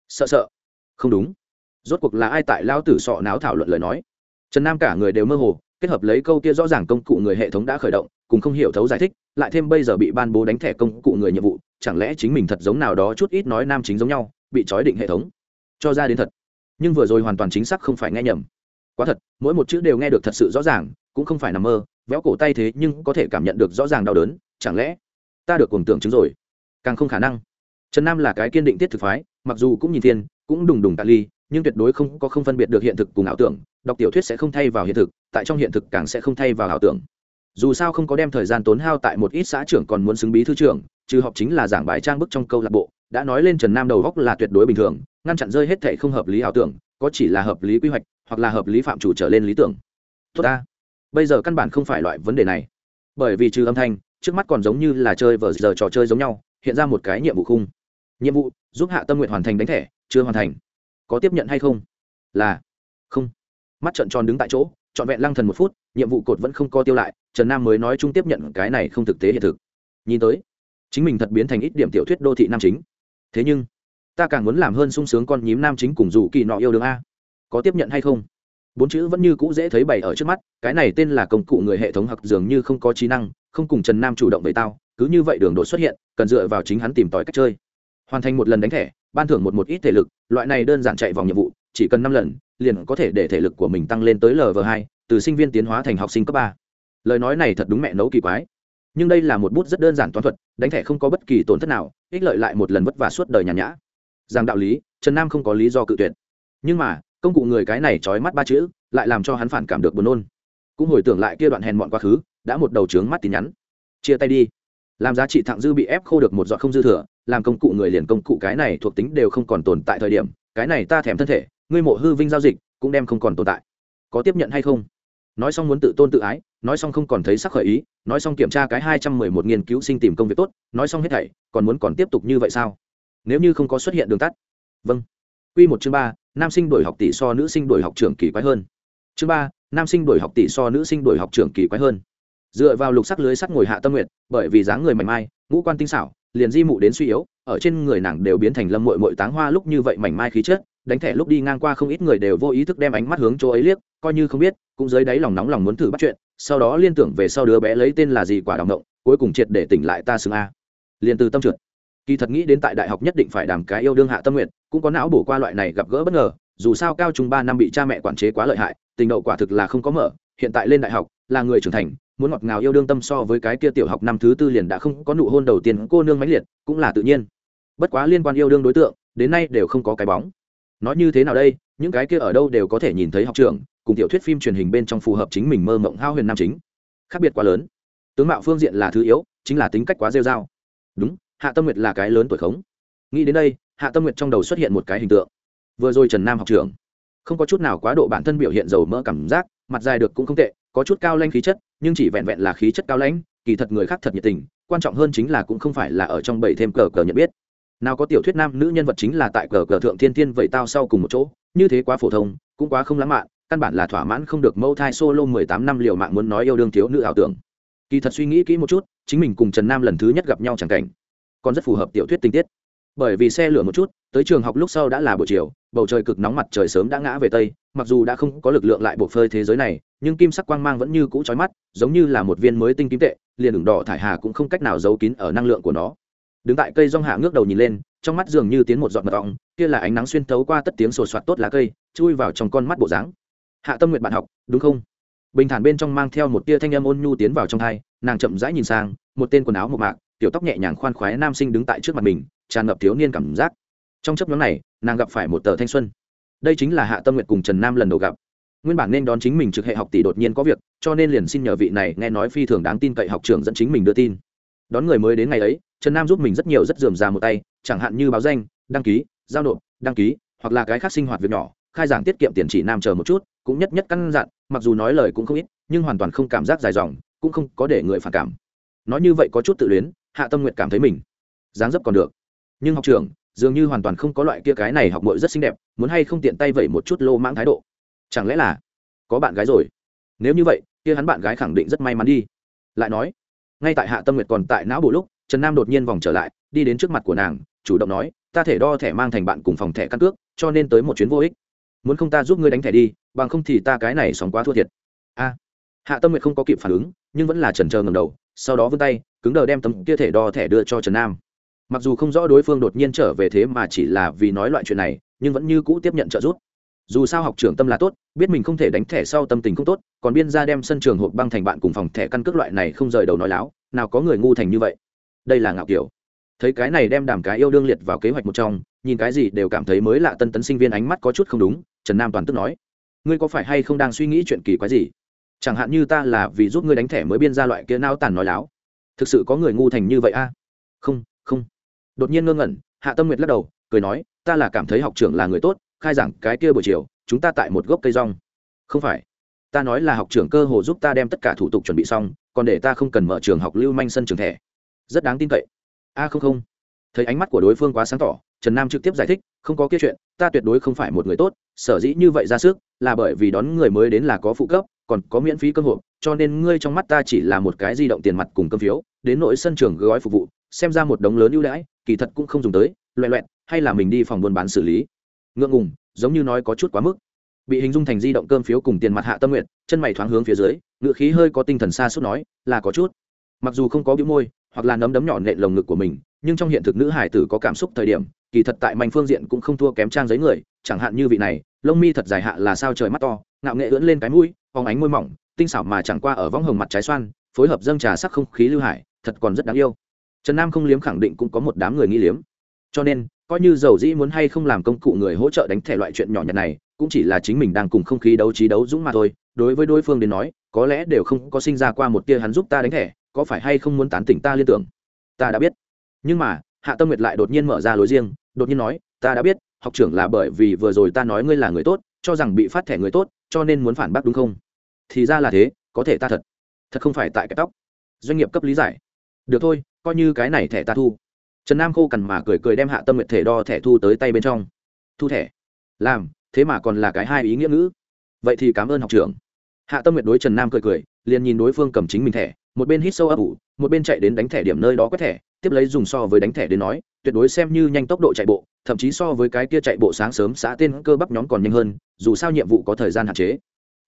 Sợ sợ. Không đúng. Rốt cuộc là ai tại lao tử sọ náo thảo luận lời nói? Trần nam cả người đều mơ hồ, kết hợp lấy câu kia rõ ràng công cụ người hệ thống đã khởi động, cùng không hiểu thấu giải thích, lại thêm bây giờ bị ban bố đánh thẻ công cụ người nhiệm vụ, chẳng lẽ chính mình thật giống nào đó chút ít nói nam chính giống nhau, bị trói định hệ thống? Cho ra đến thật nhưng vừa rồi hoàn toàn chính xác không phải nghe nhầm. Quá thật, mỗi một chữ đều nghe được thật sự rõ ràng, cũng không phải nằm mơ, véo cổ tay thế nhưng có thể cảm nhận được rõ ràng đau đớn, chẳng lẽ ta được cùng tưởng chứng rồi? Càng không khả năng. Trần nam là cái kiên định tiết thực phái, mặc dù cũng nhìn thiên, cũng đùng đùng tạ ly, nhưng tuyệt đối không có không phân biệt được hiện thực cùng ảo tưởng, đọc tiểu thuyết sẽ không thay vào hiện thực, tại trong hiện thực càng sẽ không thay vào ảo tưởng. Dù sao không có đem thời gian tốn hao tại một ít xã trưởng còn muốn xứng bí thư trưởng, trừ học chính là giảng bài trang bức trong câu lạc bộ, đã nói lên trần nam đầu góc là tuyệt đối bình thường ngăn chặn rơi hết thệ không hợp lý ảo tưởng, có chỉ là hợp lý quy hoạch, hoặc là hợp lý phạm chủ trở lên lý tưởng. Tốt ta. Bây giờ căn bản không phải loại vấn đề này. Bởi vì trừ âm thanh, trước mắt còn giống như là chơi vở giờ trò chơi giống nhau, hiện ra một cái nhiệm vụ khung. Nhiệm vụ, giúp hạ tâm nguyện hoàn thành đánh thẻ, chưa hoàn thành. Có tiếp nhận hay không? Là. Không. Mắt trận tròn đứng tại chỗ, trọn vẹn lăng thần một phút, nhiệm vụ cột vẫn không co tiêu lại, trần nam mới nói chung tiếp nhận cái này không thực tế hiện thực. Nhìn tới, chính mình thật biến thành ít điểm tiểu thuyết đô thị nam chính. Thế nhưng ta càng muốn làm hơn sung sướng con nhím nam chính cùng dù kỳ nọ yêu đương a. Có tiếp nhận hay không? Bốn chữ vẫn như cũ dễ thấy bày ở trước mắt, cái này tên là công cụ người hệ thống học, dường như không có trí năng, không cùng trần nam chủ động với tao, cứ như vậy đường đột xuất hiện, cần dựa vào chính hắn tìm tòi cách chơi. Hoàn thành một lần đánh thẻ, ban thưởng một một ít thể lực, loại này đơn giản chạy vòng nhiệm vụ, chỉ cần năm lần, liền có thể để thể lực của mình tăng lên tới lv hai, từ sinh viên tiến hóa thành học sinh cấp ba. Lời nói này thật đúng mẹ nấu kỳ quái. Nhưng đây là một bút rất đơn giản toán thuật, đánh thẻ không có bất kỳ tổn thất nào, ích lợi lại một lần vất vả suốt đời nhàn nhã rằng đạo lý, trần nam không có lý do cự tuyệt. Nhưng mà, công cụ người cái này trói mắt ba chữ, lại làm cho hắn phản cảm được buồn nôn. Cũng hồi tưởng lại kia đoạn hèn mọn quá khứ, đã một đầu trướng mắt tin nhắn. Chia tay đi. Làm giá trị thặng dư bị ép khô được một giọt không dư thừa, làm công cụ người liền công cụ cái này thuộc tính đều không còn tồn tại thời điểm, cái này ta thèm thân thể, ngươi mộ hư vinh giao dịch, cũng đem không còn tồn tại. Có tiếp nhận hay không? Nói xong muốn tự tôn tự ái, nói xong không còn thấy sắc khởi ý, nói xong kiểm tra cái hai trăm mười một nghiên cứu sinh tìm công việc tốt, nói xong hết thảy, còn muốn còn tiếp tục như vậy sao? Nếu như không có xuất hiện đường tắt. Vâng. Q một chương ba, nam sinh đổi học tỷ so nữ sinh đổi học trưởng kỳ quái hơn. Chương ba, nam sinh đổi học tỷ so nữ sinh đổi học trưởng kỳ quái hơn. Dựa vào lục sắc lưới sắt ngồi hạ tâm nguyện bởi vì dáng người mảnh mai, ngũ quan tinh xảo, liền di mụ đến suy yếu, ở trên người nàng đều biến thành lâm mội mội táng hoa lúc như vậy mảnh mai khí chất, đánh thẻ lúc đi ngang qua không ít người đều vô ý thức đem ánh mắt hướng chỗ ấy liếc, coi như không biết, cũng dưới đáy lòng nóng lòng muốn thử bắt chuyện, sau đó liên tưởng về sau đứa bé lấy tên là gì quả đồng động cuối cùng triệt để tỉnh lại ta xưng a. Liền từ tâm trượt kỳ thật nghĩ đến tại đại học nhất định phải đàm cái yêu đương hạ tâm nguyện cũng có não bổ qua loại này gặp gỡ bất ngờ, dù sao cao trung ba năm bị cha mẹ quản chế quá lợi hại, tình đậu quả thực là không có mở, hiện tại lên đại học, là người trưởng thành, muốn ngọt ngào yêu đương tâm so với cái kia tiểu học năm thứ tư liền đã không có nụ hôn đầu tiên cô nương mãnh liệt, cũng là tự nhiên. Bất quá liên quan yêu đương đối tượng, đến nay đều không có cái bóng. Nói như thế nào đây, những cái kia ở đâu đều có thể nhìn thấy học trường, cùng tiểu thuyết phim truyền hình bên trong phù hợp chính mình mơ mộng hao huyền nam chính. Khác biệt quá lớn. Tướng mạo phương diện là thứ yếu, chính là tính cách quá rêu dao đúng hạ tâm nguyệt là cái lớn tuổi khống. Nghĩ đến đây hạ tâm nguyệt trong đầu xuất hiện một cái hình tượng. Vừa rồi trần nam học trưởng, không có chút nào quá độ bản thân biểu hiện dầu mỡ cảm giác mặt dài được cũng không tệ có chút cao lanh khí chất nhưng chỉ vẹn vẹn là khí chất cao lãnh kỳ thật người khác thật nhiệt tình quan trọng hơn chính là cũng không phải là ở trong bảy thêm cờ cờ nhận biết. Nào có tiểu thuyết nam nữ nhân vật chính là tại cờ cờ thượng thiên thiên vậy tao sau cùng một chỗ như thế quá phổ thông cũng quá không lãng mạn căn bản là thỏa mãn không được mâu thai solo mười tám năm liều mạng muốn nói yêu đương thiếu nữ ảo tưởng. Kỳ thật suy nghĩ kỹ một chút chính mình cùng trần nam lần thứ nhất gặp nhau chẳng cảnh còn rất phù hợp tiểu thuyết tình tiết. Bởi vì xe lửa một chút, tới trường học lúc sau đã là buổi chiều, bầu trời cực nóng mặt trời sớm đã ngã về tây, mặc dù đã không có lực lượng lại buộc phơi thế giới này, nhưng kim sắc quang mang vẫn như cũ trói mắt, giống như là một viên mới tinh kim tệ, liền đường đỏ thải hà cũng không cách nào giấu kín ở năng lượng của nó. Đứng tại cây rong hạ ngước đầu nhìn lên, trong mắt dường như tiến một giọt mật ong, kia là ánh nắng xuyên thấu qua tất tiếng sột soạt tốt lá cây, chui vào trong con mắt bộ dáng. Hạ tâm nguyện bạn học, đúng không? Bình thản bên trong mang theo một tia thanh âm ôn nhu tiến vào trong thai, nàng chậm rãi nhìn sang, một tên quần áo mộc mạc tiểu tóc nhẹ nhàng khoan khoái nam sinh đứng tại trước mặt mình, tràn ngập thiếu niên cảm giác. Trong chấp nhóm này, nàng gặp phải một tờ thanh xuân. Đây chính là hạ tâm nguyện cùng trần nam lần đầu gặp. Nguyên bản nên đón chính mình trực hệ học tỷ đột nhiên có việc, cho nên liền xin nhờ vị này nghe nói phi thường đáng tin cậy học trưởng dẫn chính mình đưa tin. Đón người mới đến ngày ấy, trần nam giúp mình rất nhiều rất dườm ra một tay, chẳng hạn như báo danh, đăng ký, giao nộp, đăng ký, hoặc là cái khác sinh hoạt việc nhỏ, khai giảng tiết kiệm tiền chỉ nam chờ một chút, cũng nhất nhất căn dặn, mặc dù nói lời cũng không ít, nhưng hoàn toàn không cảm giác dài dòng, cũng không có để người phản cảm. Nói như vậy có chút tự luyến hạ tâm nguyện cảm thấy mình dáng dấp còn được. Nhưng học trưởng, dường như hoàn toàn không có loại kia cái này học mội rất xinh đẹp, muốn hay không tiện tay vẩy một chút lô mãng thái độ. Chẳng lẽ là có bạn gái rồi? Nếu như vậy, kia hắn bạn gái khẳng định rất may mắn đi. Lại nói, ngay tại hạ tâm nguyệt còn tại não bộ lúc, trần nam đột nhiên vòng trở lại, đi đến trước mặt của nàng, chủ động nói, ta thể đo thẻ mang thành bạn cùng phòng thẻ căn cước, cho nên tới một chuyến vô ích. Muốn không ta giúp ngươi đánh thẻ đi, bằng không thì ta cái này sóng quá thua thiệt. A hạ tâm nguyệt không có kịp phản ứng, nhưng vẫn là trần trờ ngầm đầu, sau đó vươn tay, cứng đờ đem tấm kia thể đo thẻ đưa cho trần nam. Mặc dù không rõ đối phương đột nhiên trở về thế mà chỉ là vì nói loại chuyện này, nhưng vẫn như cũ tiếp nhận trợ giúp. Dù sao học trưởng tâm là tốt, biết mình không thể đánh thẻ sau tâm tình không tốt, còn biên ra đem sân trường hộp băng thành bạn cùng phòng thẻ căn cước loại này không rời đầu nói láo, nào có người ngu thành như vậy. Đây là ngạo kiểu. Thấy cái này đem đàm cái yêu đương liệt vào kế hoạch một trong, nhìn cái gì đều cảm thấy mới lạ tân tấn sinh viên ánh mắt có chút không đúng, trần nam toàn tức nói. Ngươi có phải hay không đang suy nghĩ chuyện kỳ quái gì? Chẳng hạn như ta là vì giúp ngươi đánh thẻ mới biên ra loại kia nao tàn nói láo. Thực sự có người ngu thành như vậy a? À? không không. Đột nhiên ngơ ngẩn, hạ tâm nguyệt lắc đầu, cười nói, ta là cảm thấy học trưởng là người tốt, khai giảng cái kia buổi chiều, chúng ta tại một gốc cây rong. Không phải. Ta nói là học trưởng cơ hồ giúp ta đem tất cả thủ tục chuẩn bị xong, còn để ta không cần mở trường học lưu manh sân trường thẻ. Rất đáng tin cậy. A, không không. Thấy ánh mắt của đối phương quá sáng tỏ, trần nam trực tiếp giải thích, không có kia chuyện, ta tuyệt đối không phải một người tốt, sở dĩ như vậy ra sức, là bởi vì đón người mới đến là có phụ cấp còn có miễn phí cơm hộp cho nên ngươi trong mắt ta chỉ là một cái di động tiền mặt cùng cơm phiếu đến nội sân trường gói phục vụ xem ra một đống lớn ưu đãi kỳ thật cũng không dùng tới loẹ loẹt, hay là mình đi phòng buôn bán xử lý. Ngượng ngùng giống như nói có chút quá mức. Bị hình dung thành di động cơm phiếu cùng tiền mặt hạ tâm nguyện chân mày thoáng hướng phía dưới ngựa khí hơi có tinh thần xa suốt nói là có chút. Mặc dù không có bĩu môi hoặc là nấm đấm nhỏ nện lồng ngực của mình nhưng trong hiện thực nữ hải tử có cảm xúc thời điểm kỳ thật tại mảnh phương diện cũng không thua kém trang giấy người chẳng hạn như vị này, lông mi thật dài hạ là sao trời mắt to, ngạo nghệ ưỡn lên cái mũi, phóng ánh môi mỏng, tinh xảo mà chẳng qua ở võng hồng mặt trái xoan, phối hợp dâng trà sắc không khí lưu hải, thật còn rất đáng yêu. Trần nam không liếm khẳng định cũng có một đám người nghi liếm. Cho nên, coi như dầu dĩ muốn hay không làm công cụ người hỗ trợ đánh thẻ loại chuyện nhỏ nhặt này, cũng chỉ là chính mình đang cùng không khí đấu trí đấu dũng mà thôi, đối với đối phương đến nói, có lẽ đều không có sinh ra qua một tia hắn giúp ta đánh thẻ, có phải hay không muốn tán tỉnh ta liên tưởng? Ta đã biết. Nhưng mà, hạ tâm nguyệt lại đột nhiên mở ra lối riêng, đột nhiên nói, ta đã biết học trưởng là bởi vì vừa rồi ta nói ngươi là người tốt, cho rằng bị phát thẻ người tốt, cho nên muốn phản bác đúng không? Thì ra là thế, có thể ta thật. Thật không phải tại cái tóc. Doanh nghiệp cấp lý giải. Được thôi, coi như cái này thẻ ta thu. Trần nam khô cằn mà cười cười đem hạ tâm nguyện thể đo thẻ thu tới tay bên trong. Thu thẻ. Làm, thế mà còn là cái hai ý nghĩa ngữ. Vậy thì cảm ơn học trưởng. Hạ tâm nguyện đối trần nam cười cười, liền nhìn đối phương cầm chính mình thẻ, một bên hít sâu ấp ủ, một bên chạy đến đánh thẻ điểm nơi đó quét thẻ, tiếp lấy dùng so với đánh thẻ đến nói, tuyệt đối xem như nhanh tốc độ chạy bộ thậm chí so với cái kia chạy bộ sáng sớm xã tên cơ bắp nhóm còn nhanh hơn, dù sao nhiệm vụ có thời gian hạn chế.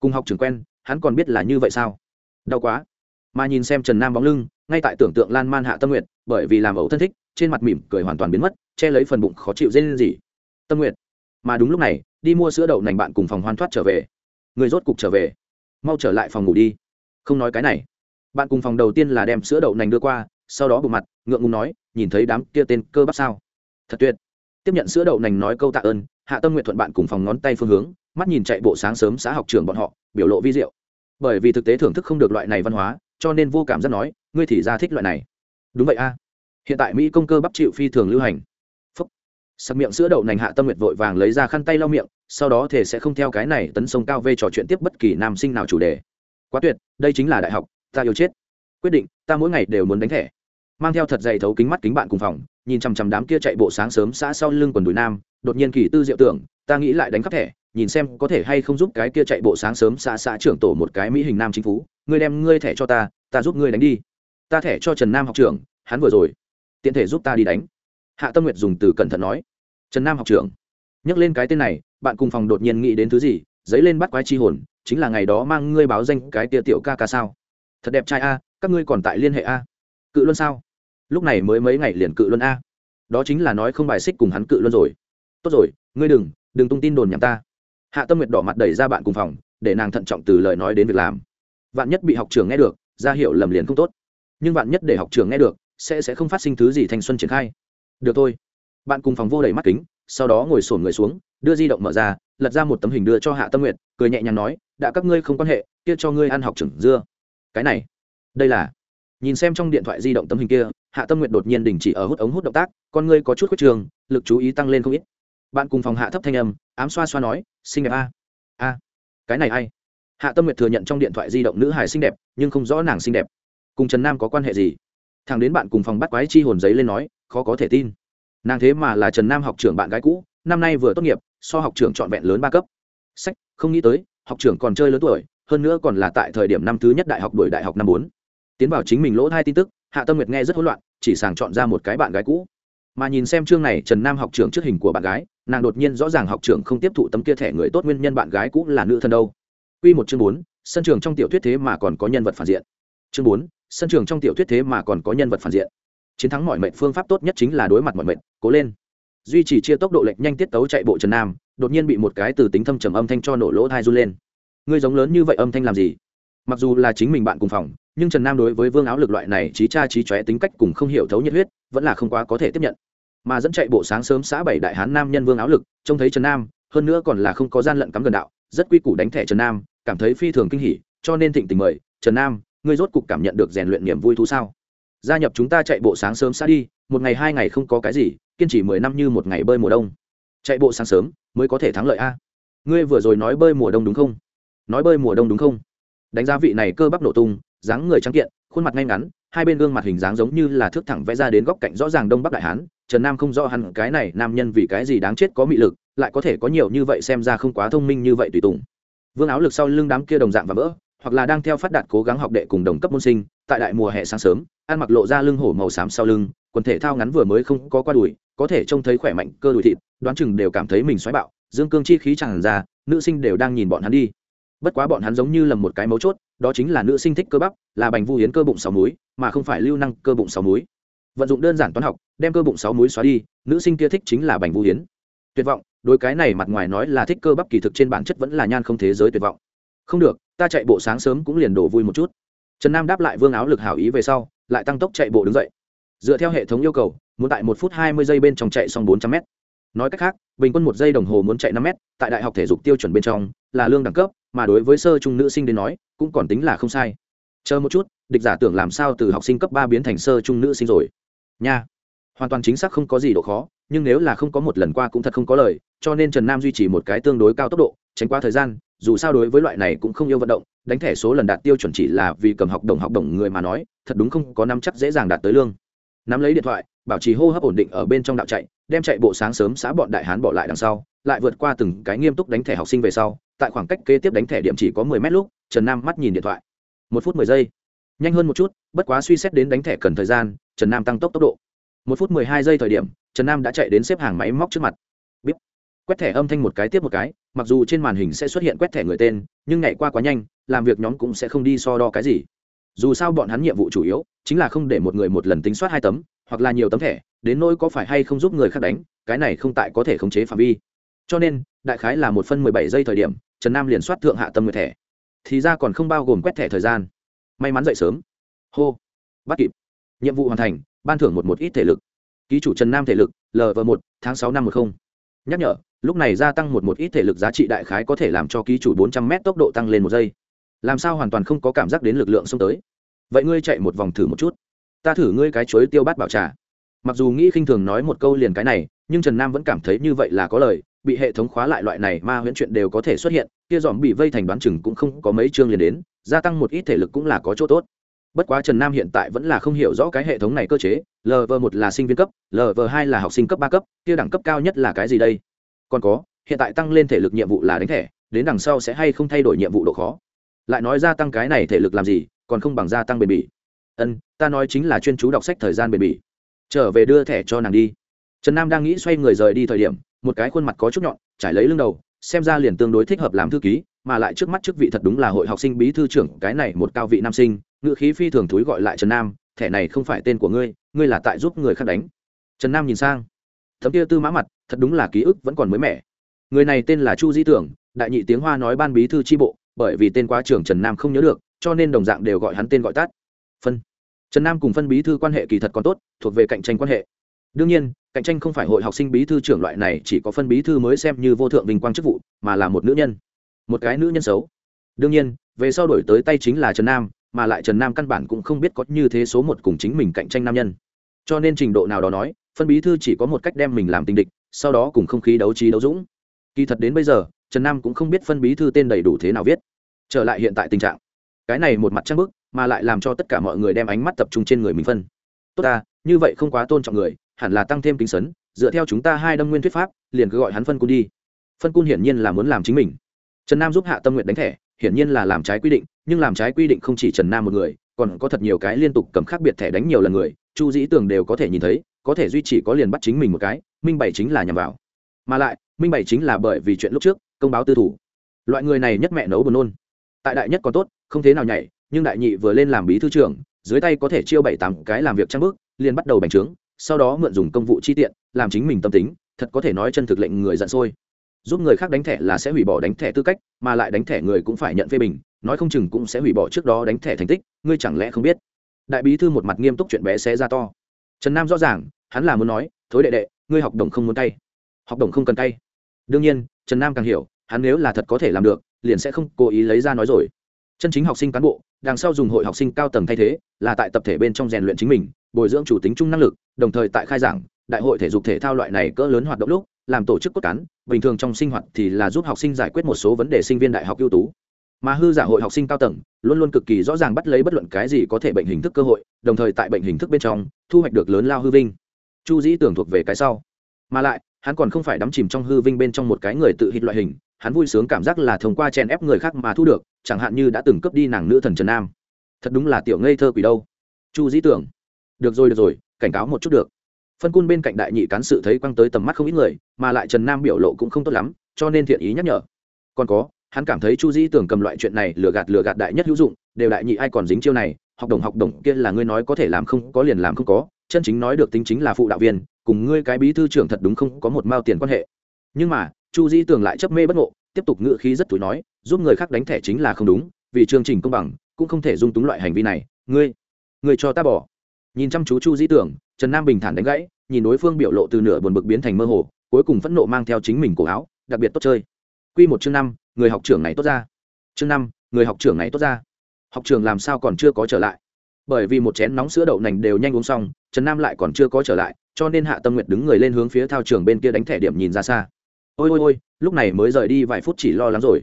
Cùng học trường quen, hắn còn biết là như vậy sao? Đau quá. Mà nhìn xem trần nam bóng lưng, ngay tại tưởng tượng lan man hạ tâm nguyện bởi vì làm ẩu thân thích, trên mặt mỉm cười hoàn toàn biến mất, che lấy phần bụng khó chịu dê lên gì. Tâm nguyện mà đúng lúc này, đi mua sữa đậu nành bạn cùng phòng hoan thoát trở về. Người rốt cục trở về. Mau trở lại phòng ngủ đi. Không nói cái này. Bạn cùng phòng đầu tiên là đem sữa đậu nành đưa qua, sau đó bộ mặt, ngượng ngùng nói, nhìn thấy đám kia tên cơ bắp sao? Thật tuyệt tiếp nhận sữa đậu nành nói câu tạ ơn, hạ tâm nguyện thuận bạn cùng phòng ngón tay phương hướng, mắt nhìn chạy bộ sáng sớm xã học trường bọn họ, biểu lộ vi diệu. Bởi vì thực tế thưởng thức không được loại này văn hóa, cho nên vô cảm rất nói, ngươi thì ra thích loại này. Đúng vậy a. Hiện tại mỹ công cơ bắp chịu phi thường lưu hành. Phúc. Sặc miệng sữa đậu nành hạ tâm nguyệt vội vàng lấy ra khăn tay lau miệng, sau đó thể sẽ không theo cái này tấn sông cao vê trò chuyện tiếp bất kỳ nam sinh nào chủ đề. Quá tuyệt, đây chính là đại học, ta yêu chết. Quyết định, ta mỗi ngày đều muốn đánh thẻ mang theo thật dày thấu kính mắt kính bạn cùng phòng, nhìn chằm chằm đám kia chạy bộ sáng sớm xã sau lưng quần đùi nam, đột nhiên kỳ tư diệu tưởng, ta nghĩ lại đánh khắp thẻ, nhìn xem có thể hay không giúp cái kia chạy bộ sáng sớm xã xã trưởng tổ một cái mỹ hình nam chính phú, ngươi đem ngươi thẻ cho ta ta giúp ngươi đánh đi. Ta thẻ cho trần nam học trưởng, hắn vừa rồi, tiện thể giúp ta đi đánh. Hạ tâm nguyệt dùng từ cẩn thận nói. Trần nam học trưởng, nhắc lên cái tên này, bạn cùng phòng đột nhiên nghĩ đến thứ gì dấy lên bắt quái chi hồn, chính là ngày đó mang ngươi báo danh cái tia tiểu ca ca sao. Thật đẹp trai a, các ngươi còn tại liên hệ a cự luân sao? Lúc này mới mấy ngày liền cự luân a. Đó chính là nói không bài xích cùng hắn cự luân rồi. Tốt rồi, ngươi đừng đừng tung tin đồn nhằm ta. Hạ tâm nguyệt đỏ mặt đẩy ra bạn cùng phòng, để nàng thận trọng từ lời nói đến việc làm. Vạn nhất bị học trường nghe được, ra hiệu lầm liền không tốt. Nhưng vạn nhất để học trường nghe được, sẽ sẽ không phát sinh thứ gì thanh xuân triển khai. Được thôi. Bạn cùng phòng vô đầy mắt kính, sau đó ngồi sổn người xuống, đưa di động mở ra, lật ra một tấm hình đưa cho hạ tâm nguyệt, cười nhẹ nhàng nói, đã các ngươi không quan hệ, kia cho ngươi ăn học trưởng dưa. Cái này, đây là nhìn xem trong điện thoại di động tấm hình kia, hạ tâm nguyệt đột nhiên đình chỉ ở hút ống hút động tác, con ngươi có chút khuất trường, lực chú ý tăng lên không ít. Bạn cùng phòng hạ thấp thanh âm, ám xoa xoa nói, xinh đẹp a a, cái này ai? Hạ tâm nguyệt thừa nhận trong điện thoại di động nữ hài xinh đẹp, nhưng không rõ nàng xinh đẹp. Cùng trần nam có quan hệ gì? Thằng đến bạn cùng phòng bắt quái chi hồn giấy lên nói, khó có thể tin. Nàng thế mà là trần nam học trưởng bạn gái cũ, năm nay vừa tốt nghiệp, so học trưởng trọn vẹn lớn ba cấp. Sách, không nghĩ tới, học trưởng còn chơi lớn tuổi, hơn nữa còn là tại thời điểm năm thứ nhất đại học đổi đại học năm bốn tiến vào chính mình lỗ hai tin tức, hạ tâm nguyệt nghe rất hỗn loạn, chỉ sàng chọn ra một cái bạn gái cũ. Mà nhìn xem chương này, trần nam học trưởng trước hình của bạn gái, nàng đột nhiên rõ ràng học trưởng không tiếp thụ tấm kia thẻ người tốt nguyên nhân bạn gái cũ là nữ thân đâu. Quy một chương bốn, sân trường trong tiểu thuyết thế mà còn có nhân vật phản diện. Chương bốn, sân trường trong tiểu thuyết thế mà còn có nhân vật phản diện. Chiến thắng mọi mệnh phương pháp tốt nhất chính là đối mặt mọi mệnh, cố lên. Duy trì chia tốc độ lệch nhanh tiết tấu chạy bộ trần nam, đột nhiên bị một cái từ tính thâm trầm âm thanh cho nổ lỗ thai run lên. Ngươi giống lớn như vậy âm thanh làm gì? Mặc dù là chính mình bạn cùng phòng nhưng trần nam đối với vương áo lực loại này trí cha trí chóe tính cách cùng không hiểu thấu nhiệt huyết, vẫn là không quá có thể tiếp nhận. Mà dẫn chạy bộ sáng sớm xã bảy đại hán nam nhân vương áo lực, trông thấy trần nam, hơn nữa còn là không có gian lận cắm gần đạo, rất quy củ đánh thẻ trần nam, cảm thấy phi thường kinh hỉ, cho nên thịnh tình mời, trần nam, ngươi rốt cục cảm nhận được rèn luyện niềm vui thú sao? Gia nhập chúng ta chạy bộ sáng sớm xã đi, một ngày hai ngày không có cái gì, kiên trì mười năm như một ngày bơi mùa đông. Chạy bộ sáng sớm mới có thể thắng lợi a? Ngươi vừa rồi nói bơi mùa đông đúng không? Nói bơi mùa đông đúng không? Đánh giá vị này cơ bắp nổ tung dáng người trắng kiện, khuôn mặt ngay ngắn, hai bên gương mặt hình dáng giống như là thước thẳng vẽ ra đến góc cạnh rõ ràng đông bắc đại hán. Trần nam không rõ hẳn cái này nam nhân vì cái gì đáng chết có mị lực, lại có thể có nhiều như vậy xem ra không quá thông minh như vậy tùy tùng. Vương áo lực sau lưng đám kia đồng dạng và vỡ, hoặc là đang theo phát đạt cố gắng học đệ cùng đồng cấp môn sinh, tại đại mùa hè sáng sớm, ăn mặc lộ ra lưng hổ màu xám sau lưng, quần thể thao ngắn vừa mới không có qua đùi, có thể trông thấy khỏe mạnh, cơ đùi thịt, đoán chừng đều cảm thấy mình xoáy bạo, dương cương chi khí tràn ra, nữ sinh đều đang nhìn bọn hắn đi. Bất quá bọn hắn giống như lầm một cái mấu chốt đó chính là nữ sinh thích cơ bắp, là bành vu hiến cơ bụng sáu múi, mà không phải lưu năng cơ bụng sáu múi. Vận dụng đơn giản toán học, đem cơ bụng sáu múi xóa đi, nữ sinh kia thích chính là bành vu hiến tuyệt vọng đôi cái này mặt ngoài nói là thích cơ bắp, kỳ thực trên bản chất vẫn là nhan không thế giới tuyệt vọng. Không được, ta chạy bộ sáng sớm cũng liền đổ vui một chút. Trần nam đáp lại vương áo lực hảo ý về sau, lại tăng tốc chạy bộ đứng dậy. Dựa theo hệ thống yêu cầu, muốn tại một phút hai mươi giây bên trong chạy xong bốn trăm m nói cách khác, bình quân một giây đồng hồ muốn chạy năm m tại đại học thể dục tiêu chuẩn bên trong, là lương đẳng cấp, mà đối với sơ trung nữ sinh đến nói cũng còn tính là không sai. Chờ một chút, địch giả tưởng làm sao từ học sinh cấp ba biến thành sơ trung nữ sinh rồi. Nha. Hoàn toàn chính xác không có gì độ khó, nhưng nếu là không có một lần qua cũng thật không có lời, cho nên trần nam duy trì một cái tương đối cao tốc độ, tránh qua thời gian, dù sao đối với loại này cũng không yêu vận động, đánh thẻ số lần đạt tiêu chuẩn chỉ là vì cầm học đồng học đồng người mà nói, thật đúng không có năm chắc dễ dàng đạt tới lương. Nắm lấy điện thoại, bảo trì hô hấp ổn định ở bên trong đạo chạy, đem chạy bộ sáng sớm xã bọn đại hán bỏ lại đằng sau, lại vượt qua từng cái nghiêm túc đánh thẻ học sinh về sau tại khoảng cách kế tiếp đánh thẻ điểm chỉ có mười mét lúc, trần nam mắt nhìn điện thoại. Một phút mười giây. Nhanh hơn một chút, bất quá suy xét đến đánh thẻ cần thời gian, trần nam tăng tốc tốc độ. Một phút mười hai giây thời điểm, trần nam đã chạy đến xếp hàng máy móc trước mặt. Bíp. Quét thẻ âm thanh một cái tiếp một cái, mặc dù trên màn hình sẽ xuất hiện quét thẻ người tên, nhưng nhảy qua quá nhanh, làm việc nhóm cũng sẽ không đi so đo cái gì. Dù sao bọn hắn nhiệm vụ chủ yếu chính là không để một người một lần tính soát hai tấm, hoặc là nhiều tấm thẻ, đến nỗi có phải hay không giúp người khác đánh, cái này không tại có thể khống chế phạm vi cho nên, đại khái là một phân mười bảy giây thời điểm, trần nam liền soát thượng hạ tâm người thẻ. Thì ra còn không bao gồm quét thẻ thời gian. May mắn dậy sớm. Hô. Bắt kịp. Nhiệm vụ hoàn thành, ban thưởng một một ít thể lực. Ký chủ trần nam thể lực lv một, tháng sáu năm một không. Nhắc nhở, lúc này gia tăng một một ít thể lực giá trị đại khái có thể làm cho ký chủ bốn trăm m tốc độ tăng lên một giây. Làm sao hoàn toàn không có cảm giác đến lực lượng xông tới? Vậy ngươi chạy một vòng thử một chút. Ta thử ngươi cái chuối tiêu bát bảo trà. Mặc dù nghĩ khinh thường nói một câu liền cái này, nhưng trần nam vẫn cảm thấy như vậy là có lời bị hệ thống khóa lại loại này ma huyễn chuyện đều có thể xuất hiện, kia dòm bị vây thành đoán chừng cũng không có mấy chương liền đến, gia tăng một ít thể lực cũng là có chỗ tốt. Bất quá trần nam hiện tại vẫn là không hiểu rõ cái hệ thống này cơ chế lv một là sinh viên cấp lv hai là học sinh cấp ba cấp, kia đẳng cấp cao nhất là cái gì đây? Còn có, hiện tại tăng lên thể lực nhiệm vụ là đánh thẻ, đến đằng sau sẽ hay không thay đổi nhiệm vụ độ khó? Lại nói gia tăng cái này thể lực làm gì, còn không bằng gia tăng bền bỉ. Ân, ta nói chính là chuyên chú đọc sách thời gian bền bỉ. Trở về đưa thẻ cho nàng đi. Trần nam đang nghĩ xoay người rời đi thời điểm một cái khuôn mặt có chút nhọn, trải lấy lưng đầu, xem ra liền tương đối thích hợp làm thư ký, mà lại trước mắt chức vị thật đúng là hội học sinh bí thư trưởng, cái này một cao vị nam sinh ngự khí phi thường thúi gọi lại trần nam, thẻ này không phải tên của ngươi ngươi là tại giúp người khác đánh. Trần nam nhìn sang, thấm kia tư mã mặt, thật đúng là ký ức vẫn còn mới mẻ. Người này tên là chu di tưởng, đại nhị tiếng hoa nói ban bí thư tri bộ, bởi vì tên quá trưởng trần nam không nhớ được, cho nên đồng dạng đều gọi hắn tên gọi tắt. Phân. Trần nam cùng phân bí thư quan hệ kỳ thật còn tốt, thuộc về cạnh tranh quan hệ đương nhiên, cạnh tranh không phải hội học sinh bí thư trưởng loại này chỉ có phân bí thư mới xem như vô thượng vinh quang chức vụ, mà là một nữ nhân. Một cái nữ nhân xấu. Đương nhiên, về sau đổi tới tay chính là trần nam, mà lại trần nam căn bản cũng không biết có như thế số một cùng chính mình cạnh tranh nam nhân. Cho nên trình độ nào đó nói, phân bí thư chỉ có một cách đem mình làm tình địch, sau đó cùng không khí đấu trí đấu dũng. Kỳ thật đến bây giờ, trần nam cũng không biết phân bí thư tên đầy đủ thế nào viết. Trở lại hiện tại tình trạng. Cái này một mặt trang bức, mà lại làm cho tất cả mọi người đem ánh mắt tập trung trên người mình phân. Tốt ta, như vậy không quá tôn trọng người hẳn là tăng thêm kính sấn, dựa theo chúng ta hai đâm nguyên thuyết pháp, liền cứ gọi hắn phân cun đi. Phân cun hiển nhiên là muốn làm chính mình. Trần nam giúp hạ tâm nguyện đánh thẻ, hiển nhiên là làm trái quy định, nhưng làm trái quy định không chỉ trần nam một người, còn có thật nhiều cái liên tục cầm khác biệt thẻ đánh nhiều lần người, chu dĩ tường đều có thể nhìn thấy, có thể duy trì có liền bắt chính mình một cái, minh bảy chính là nhằm vào. Mà lại, minh bảy chính là bởi vì chuyện lúc trước, công báo tư thủ. Loại người này nhất mẹ nấu buồn nôn. Tại đại nhất còn tốt, không thế nào nhảy, nhưng đại nhị vừa lên làm bí thư trưởng, dưới tay có thể chiêu bảy tám cái làm việc trang bước liền bắt đầu bành trướng sau đó mượn dùng công vụ chi tiện, làm chính mình tâm tính, thật có thể nói chân thực lệnh người giận sôi. Giúp người khác đánh thẻ là sẽ hủy bỏ đánh thẻ tư cách, mà lại đánh thẻ người cũng phải nhận phê bình, nói không chừng cũng sẽ hủy bỏ trước đó đánh thẻ thành tích, ngươi chẳng lẽ không biết? Đại bí thư một mặt nghiêm túc chuyện bé xé ra to. Trần nam rõ ràng, hắn là muốn nói, thối đệ đệ, ngươi học đồng không muốn tay. Học đồng không cần tay. Đương nhiên, trần nam càng hiểu, hắn nếu là thật có thể làm được, liền sẽ không cố ý lấy ra nói rồi. Chân chính học sinh cán bộ, đằng sau dùng hội học sinh cao tầng thay thế, là tại tập thể bên trong rèn luyện chính mình, bồi dưỡng chủ tính chung năng lực đồng thời tại khai giảng, đại hội thể dục thể thao loại này cỡ lớn hoạt động lúc, làm tổ chức cốt cán, bình thường trong sinh hoạt thì là giúp học sinh giải quyết một số vấn đề sinh viên đại học ưu tú. Mà hư giả hội học sinh cao tầng, luôn luôn cực kỳ rõ ràng bắt lấy bất luận cái gì có thể bệnh hình thức cơ hội, đồng thời tại bệnh hình thức bên trong, thu hoạch được lớn lao hư vinh. Chu dĩ tưởng thuộc về cái sau. Mà lại, hắn còn không phải đắm chìm trong hư vinh bên trong một cái người tự hít loại hình, hắn vui sướng cảm giác là thông qua chèn ép người khác mà thu được, chẳng hạn như đã từng cướp đi nàng nữ thần trần nam. Thật đúng là tiểu ngây thơ quỷ đâu. Chu dĩ tưởng. Được rồi được rồi cảnh cáo một chút được. Phân cun bên cạnh đại nhị cán sự thấy quăng tới tầm mắt không ít người, mà lại trần nam biểu lộ cũng không tốt lắm, cho nên thiện ý nhắc nhở. Còn có, hắn cảm thấy chu dĩ tưởng cầm loại chuyện này lừa gạt lừa gạt đại nhất hữu dụng, đều đại nhị ai còn dính chiêu này, học đồng học đồng kia là ngươi nói có thể làm không, có liền làm không có, chân chính nói được tính chính là phụ đạo viên, cùng ngươi cái bí thư trưởng thật đúng không có một mao tiền quan hệ. Nhưng mà, chu dĩ tưởng lại chấp mê bất ngộ, tiếp tục ngự khí rất túi nói, giúp người khác đánh thẻ chính là không đúng, vì chương trình công bằng, cũng không thể dung túng loại hành vi này. Ngươi ngươi cho ta bỏ nhìn chăm chú chu dĩ tưởng, trần nam bình thản đánh gãy, nhìn đối phương biểu lộ từ nửa buồn bực biến thành mơ hồ, cuối cùng phẫn nộ mang theo chính mình cổ áo, đặc biệt tốt chơi. Q một chương năm, người học trưởng này tốt ra. Chương năm, người học trưởng này tốt ra. Học trường làm sao còn chưa có trở lại? Bởi vì một chén nóng sữa đậu nành đều nhanh uống xong, trần nam lại còn chưa có trở lại, cho nên hạ tâm nguyệt đứng người lên hướng phía thao trường bên kia đánh thẻ điểm nhìn ra xa. Ôi ôi ôi, lúc này mới rời đi vài phút chỉ lo lắng rồi.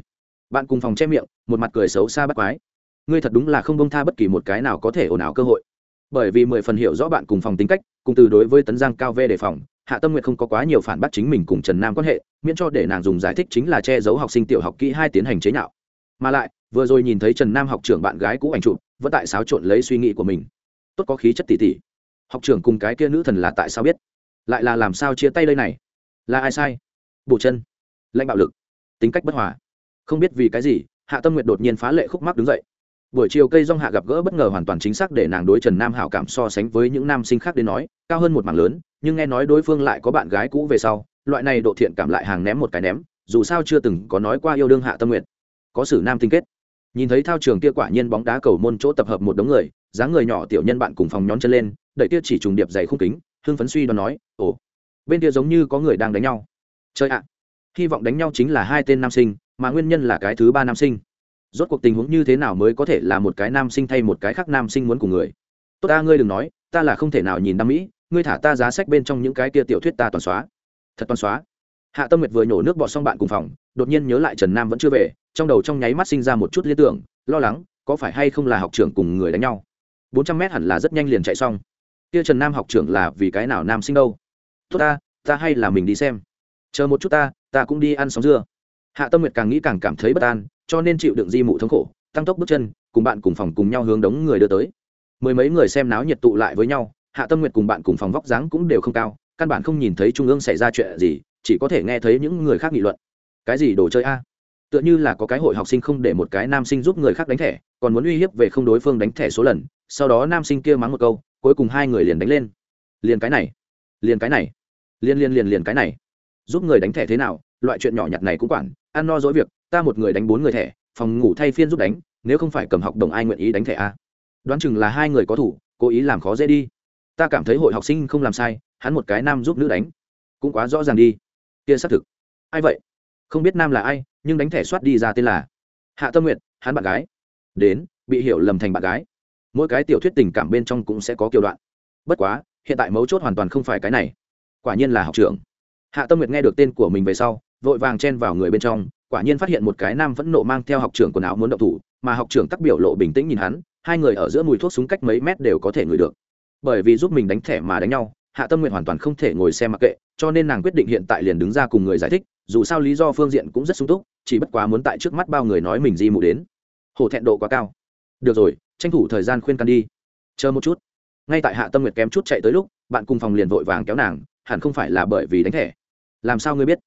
Bạn cùng phòng che miệng, một mặt cười xấu xa bắt quái. Ngươi thật đúng là không bông tha bất kỳ một cái nào có thể ồn ào cơ hội bởi vì mười phần hiểu rõ bạn cùng phòng tính cách, cùng từ đối với tấn giang cao vê đề phòng, hạ tâm nguyệt không có quá nhiều phản bác chính mình cùng trần nam quan hệ, miễn cho để nàng dùng giải thích chính là che giấu học sinh tiểu học kỹ hai tiến hành chế nhạo. Mà lại, vừa rồi nhìn thấy trần nam học trưởng bạn gái cũ ảnh chụp, vẫn tại xáo trộn lấy suy nghĩ của mình. Tốt có khí chất tỉ tỉ. Học trưởng cùng cái kia nữ thần là tại sao biết? Lại là làm sao chia tay đây này? Là ai sai? Bổ chân. Lãnh bạo lực. Tính cách bất hòa. Không biết vì cái gì, hạ tâm nguyệt đột nhiên phá lệ khúc mắc đứng dậy buổi chiều cây rong hạ gặp gỡ bất ngờ hoàn toàn chính xác để nàng đối trần nam hảo cảm so sánh với những nam sinh khác đến nói, cao hơn một mảng lớn, nhưng nghe nói đối phương lại có bạn gái cũ về sau, loại này độ thiện cảm lại hàng ném một cái ném, dù sao chưa từng có nói qua yêu đương hạ tâm nguyện có sử nam tinh kết. Nhìn thấy thao trường kia quả nhiên bóng đá cầu môn chỗ tập hợp một đống người, dáng người nhỏ tiểu nhân bạn cùng phòng nhón chân lên, đẩy kia chỉ trùng điệp dày khung kính, hưng phấn suy đoán nói, ồ, bên kia giống như có người đang đánh nhau. Chơi ạ. Hy vọng đánh nhau chính là hai tên nam sinh, mà nguyên nhân là cái thứ ba nam sinh rốt cuộc tình huống như thế nào mới có thể là một cái nam sinh thay một cái khác nam sinh muốn cùng người? Tốt ta, ngươi đừng nói, ta là không thể nào nhìn đam mỹ, ngươi thả ta giá sách bên trong những cái kia tiểu thuyết ta toàn xóa. Thật toàn xóa. Hạ tâm nguyệt vừa nhổ nước bọt xong bạn cùng phòng, đột nhiên nhớ lại trần nam vẫn chưa về, trong đầu trong nháy mắt sinh ra một chút liên tưởng, lo lắng, có phải hay không là học trưởng cùng người đánh nhau. Bốn trăm mét hẳn là rất nhanh liền chạy xong. Kia trần nam học trưởng là vì cái nào nam sinh đâu? Tốt ta ta hay là mình đi xem. Chờ một chút ta ta cũng đi ăn sóng dưa. Hạ tâm nguyệt càng nghĩ càng cảm thấy bất an cho nên chịu đựng di mụ thống khổ, tăng tốc bước chân, cùng bạn cùng phòng cùng nhau hướng đống người đưa tới. Mười mấy người xem náo nhiệt tụ lại với nhau, hạ tâm nguyệt cùng bạn cùng phòng vóc dáng cũng đều không cao, căn bản không nhìn thấy trung ương xảy ra chuyện gì, chỉ có thể nghe thấy những người khác nghị luận. Cái gì đồ chơi a? Tựa như là có cái hội học sinh không để một cái nam sinh giúp người khác đánh thẻ, còn muốn uy hiếp về không đối phương đánh thẻ số lần, sau đó nam sinh kia mắng một câu, cuối cùng hai người liền đánh lên. Liền cái này, liền cái này, liền liền liền liền cái này. Giúp người đánh thẻ thế nào, loại chuyện nhỏ nhặt này cũng quản, ăn no dỗi việc ta một người đánh bốn người thẻ, phòng ngủ thay phiên giúp đánh, nếu không phải cầm học đồng ai nguyện ý đánh thẻ a. Đoán chừng là hai người có thủ, cố ý làm khó dễ đi. Ta cảm thấy hội học sinh không làm sai, hắn một cái nam giúp nữ đánh. Cũng quá rõ ràng đi. Kia xác thực. Ai vậy? Không biết nam là ai, nhưng đánh thẻ soát đi ra tên là hạ tâm nguyện hắn bạn gái. Đến, bị hiểu lầm thành bạn gái. Mỗi cái tiểu thuyết tình cảm bên trong cũng sẽ có kiểu đoạn. Bất quá, hiện tại mấu chốt hoàn toàn không phải cái này. Quả nhiên là học trưởng. Hạ tâm nguyệt nghe được tên của mình về sau vội vàng chen vào người bên trong, quả nhiên phát hiện một cái nam vẫn nộ mang theo học trưởng quần áo muốn động thủ, mà học trưởng tắc biểu lộ bình tĩnh nhìn hắn, hai người ở giữa mùi thuốc súng cách mấy mét đều có thể ngửi được. Bởi vì giúp mình đánh thẻ mà đánh nhau, hạ tâm nguyện hoàn toàn không thể ngồi xem mặc kệ, cho nên nàng quyết định hiện tại liền đứng ra cùng người giải thích, dù sao lý do phương diện cũng rất sung túc, chỉ bất quá muốn tại trước mắt bao người nói mình di mụ đến. Hổ thẹn độ quá cao. Được rồi, tranh thủ thời gian khuyên can đi. Chờ một chút. Ngay tại hạ tâm nguyệt kém chút chạy tới lúc, bạn cùng phòng liền vội vàng kéo nàng, hẳn không phải là bởi vì đánh thẻ. Làm sao ngươi biết?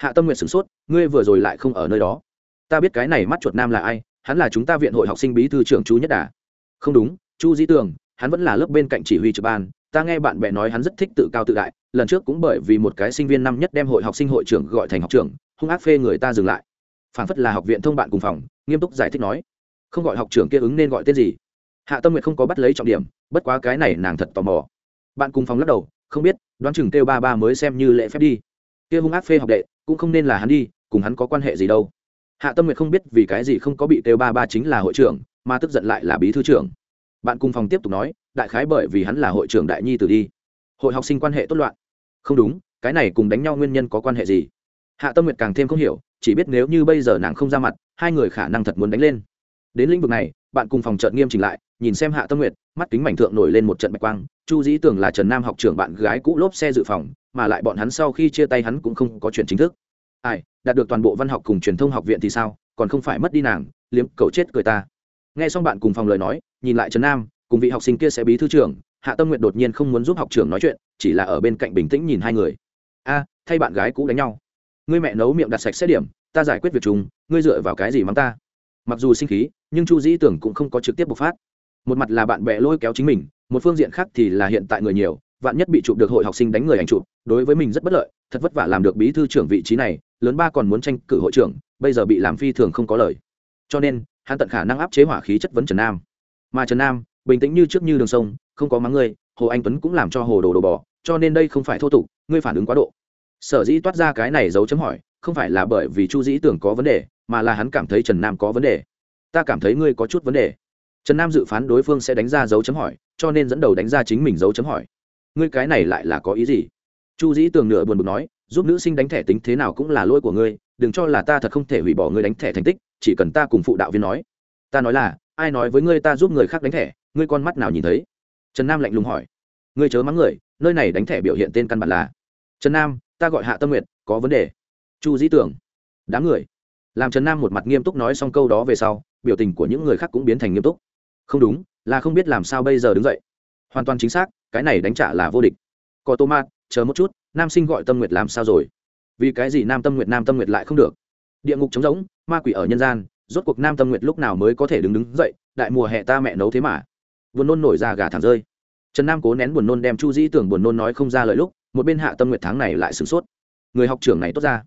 Hạ tâm nguyện sửng sốt, ngươi vừa rồi lại không ở nơi đó. Ta biết cái này mắt chuột nam là ai, hắn là chúng ta viện hội học sinh bí thư trưởng chú nhất đà. Không đúng, chu Dĩ tường, hắn vẫn là lớp bên cạnh chỉ huy trực ban. Ta nghe bạn bè nói hắn rất thích tự cao tự đại, lần trước cũng bởi vì một cái sinh viên năm nhất đem hội học sinh hội trưởng gọi thành học trưởng, hung ác phê người ta dừng lại. Phản phất là học viện thông bạn cùng phòng, nghiêm túc giải thích nói. Không gọi học trưởng kia ứng nên gọi tên gì? Hạ tâm nguyện không có bắt lấy trọng điểm, bất quá cái này nàng thật tò mò. Bạn cùng phòng lắc đầu, không biết, đoán chừng kêu ba ba mới xem như lễ phép đi. Kia hung ác phê học đệ cũng không nên là hắn đi, cùng hắn có quan hệ gì đâu. Hạ tâm nguyệt không biết vì cái gì không có bị kêu ba ba chính là hội trưởng, mà tức giận lại là bí thư trưởng. Bạn cùng phòng tiếp tục nói, đại khái bởi vì hắn là hội trưởng đại nhi tử đi. Hội học sinh quan hệ tốt loạn. Không đúng, cái này cùng đánh nhau nguyên nhân có quan hệ gì? Hạ tâm nguyệt càng thêm không hiểu, chỉ biết nếu như bây giờ nàng không ra mặt, hai người khả năng thật muốn đánh lên. Đến lĩnh vực này bạn cùng phòng trợn nghiêm chỉnh lại, nhìn xem hạ tâm nguyệt, mắt kính mảnh thượng nổi lên một trận bạch quang, chu dĩ tưởng là trần nam học trưởng bạn gái cũ lốp xe dự phòng, mà lại bọn hắn sau khi chia tay hắn cũng không có chuyện chính thức. Ai, đạt được toàn bộ văn học cùng truyền thông học viện thì sao? Còn không phải mất đi nàng, liếm cầu chết cười ta. Nghe xong bạn cùng phòng lời nói, nhìn lại trần nam, cùng vị học sinh kia sẽ bí thư trưởng, hạ tâm nguyện đột nhiên không muốn giúp học trưởng nói chuyện, chỉ là ở bên cạnh bình tĩnh nhìn hai người. A, thay bạn gái cũ đánh nhau. Ngươi mẹ nấu miệng đặt sạch xét điểm, ta giải quyết việc chúng, ngươi dựa vào cái gì mắng ta? Mặc dù sinh khí nhưng chu dĩ tưởng cũng không có trực tiếp bộc phát. Một mặt là bạn bè lôi kéo chính mình, một phương diện khác thì là hiện tại người nhiều, vạn nhất bị chụp được hội học sinh đánh người ảnh chụp, đối với mình rất bất lợi, thật vất vả làm được bí thư trưởng vị trí này, lớn ba còn muốn tranh cử hội trưởng, bây giờ bị làm phi thường không có lời. Cho nên, hắn tận khả năng áp chế hỏa khí chất vấn trần nam. Mà trần nam, bình tĩnh như trước như đường sông, không có mắng ngươi hồ anh tuấn cũng làm cho hồ đồ đồ bỏ, cho nên đây không phải thô tục, ngươi phản ứng quá độ. Sở dĩ toát ra cái này dấu chấm hỏi, không phải là bởi vì chu dĩ tưởng có vấn đề, mà là hắn cảm thấy trần nam có vấn đề ta cảm thấy ngươi có chút vấn đề. Trần nam dự phán đối phương sẽ đánh ra dấu chấm hỏi, cho nên dẫn đầu đánh ra chính mình dấu chấm hỏi. Ngươi cái này lại là có ý gì? Chu dĩ tường nửa buồn bực nói, giúp nữ sinh đánh thẻ tính thế nào cũng là lỗi của ngươi, đừng cho là ta thật không thể hủy bỏ ngươi đánh thẻ thành tích, chỉ cần ta cùng phụ đạo viên nói. Ta nói là, ai nói với ngươi ta giúp người khác đánh thẻ, ngươi con mắt nào nhìn thấy? Trần nam lạnh lùng hỏi. Ngươi chớ mắng người, nơi này đánh thẻ biểu hiện tên căn bản là. Trần nam, ta gọi hạ tâm nguyện có vấn đề. Chu dĩ tưởng đám người. Làm trần nam một mặt nghiêm túc nói xong câu đó về sau biểu tình của những người khác cũng biến thành nghiêm túc. Không đúng, là không biết làm sao bây giờ đứng dậy. Hoàn toàn chính xác, cái này đánh trả là vô địch. Có tô mát chờ một chút, nam sinh gọi tâm nguyệt làm sao rồi? Vì cái gì nam tâm nguyệt, nam tâm nguyệt lại không được? Địa ngục trống rỗng, ma quỷ ở nhân gian, rốt cuộc nam tâm nguyệt lúc nào mới có thể đứng đứng dậy, đại mùa hè ta mẹ nấu thế mà. Buồn nôn nổi ra gà thẳng rơi. Trần nam cố nén buồn nôn đem chu dĩ tưởng buồn nôn nói không ra lời lúc, một bên hạ tâm nguyệt tháng này lại sửng sốt. Người học trưởng này tốt ra.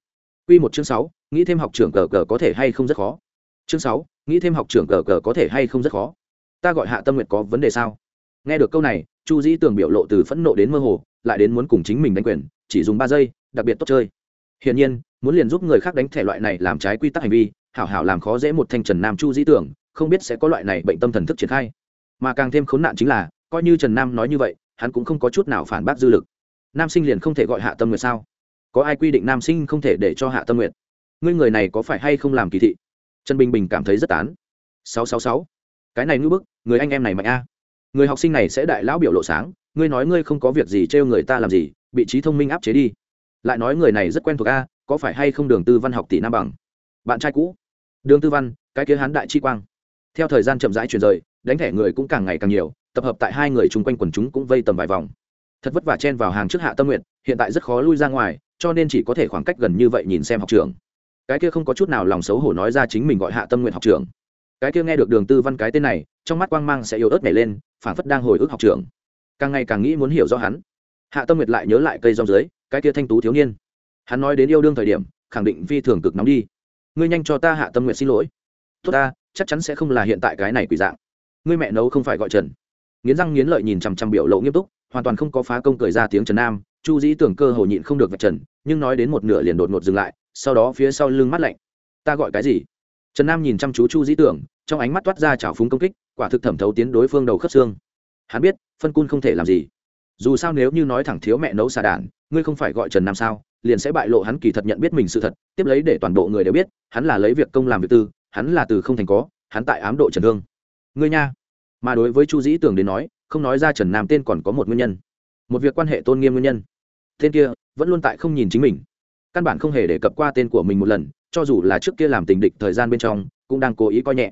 Quy một chương sáu, nghĩ thêm học trưởng cờ cờ có thể hay không rất khó. Chương sáu nghĩ thêm học trưởng cờ cờ có thể hay không rất khó. Ta gọi hạ tâm nguyệt có vấn đề sao? Nghe được câu này, chu dĩ tường biểu lộ từ phẫn nộ đến mơ hồ, lại đến muốn cùng chính mình đánh quyền, chỉ dùng ba giây, đặc biệt tốt chơi. Hiển nhiên, muốn liền giúp người khác đánh thể loại này làm trái quy tắc hành vi, hảo hảo làm khó dễ một thanh trần nam chu dĩ tưởng không biết sẽ có loại này bệnh tâm thần thức triển khai. Mà càng thêm khốn nạn chính là, coi như trần nam nói như vậy, hắn cũng không có chút nào phản bác dư lực. Nam sinh liền không thể gọi hạ tâm nguyệt sao? Có ai quy định nam sinh không thể để cho hạ tâm nguyệt? Ngươi người này có phải hay không làm kỳ thị? Trần bình bình cảm thấy rất tán. Sáu sáu sáu. Cái này ngưỡng bức, người anh em này mạnh a. Người học sinh này sẽ đại lão biểu lộ sáng, ngươi nói ngươi không có việc gì trêu người ta làm gì, bị trí thông minh áp chế đi. Lại nói người này rất quen thuộc a, có phải hay không đường tư văn học tỷ nam bằng? Bạn trai cũ. Đường tư văn, cái kia hán đại chi quang. Theo thời gian chậm rãi chuyển rời, đánh thẻ người cũng càng ngày càng nhiều, tập hợp tại hai người chung quanh quần chúng cũng vây tầm vài vòng. Thật vất vả chen vào hàng trước hạ tâm nguyện hiện tại rất khó lui ra ngoài, cho nên chỉ có thể khoảng cách gần như vậy nhìn xem học trường cái kia không có chút nào lòng xấu hổ nói ra chính mình gọi hạ tâm nguyện học trưởng. cái kia nghe được đường tư văn cái tên này, trong mắt quang mang sẽ yếu ớt nảy lên phản phất đang hồi ức học trưởng. càng ngày càng nghĩ muốn hiểu rõ hắn. Hạ tâm nguyệt lại nhớ lại cây rong dưới, cái kia thanh tú thiếu niên. Hắn nói đến yêu đương thời điểm, khẳng định phi thường cực nóng đi. Ngươi nhanh cho ta hạ tâm nguyệt xin lỗi. Tốt ta, chắc chắn sẽ không là hiện tại cái này quỷ dạng. Ngươi mẹ nấu không phải gọi trần. Nghiến răng nghiến lợi nhìn chằm chằm biểu lộ nghiêm túc, hoàn toàn không có phá công cười ra tiếng trần nam, chu dĩ tưởng cơ hồ nhịn không được vạch trần, nhưng nói đến một nửa liền đột ngột dừng lại sau đó phía sau lưng mắt lạnh. Ta gọi cái gì? Trần nam nhìn chăm chú chu dĩ tưởng, trong ánh mắt toát ra chảo phúng công kích, quả thực thẩm thấu tiến đối phương đầu khớp xương. Hắn biết, phân cun không thể làm gì. Dù sao nếu như nói thẳng thiếu mẹ nấu xà đản ngươi không phải gọi trần nam sao, liền sẽ bại lộ hắn kỳ thật nhận biết mình sự thật, tiếp lấy để toàn bộ người đều biết, hắn là lấy việc công làm việc tư, hắn là từ không thành có, hắn tại ám độ trần thương ngươi nha. Mà đối với chu dĩ tưởng đến nói, không nói ra trần nam tên còn có một nguyên nhân. Một việc quan hệ tôn nghiêm nguyên nhân. Tên kia vẫn luôn tại không nhìn chính mình căn bản không hề đề cập qua tên của mình một lần, cho dù là trước kia làm tình địch thời gian bên trong, cũng đang cố ý coi nhẹ.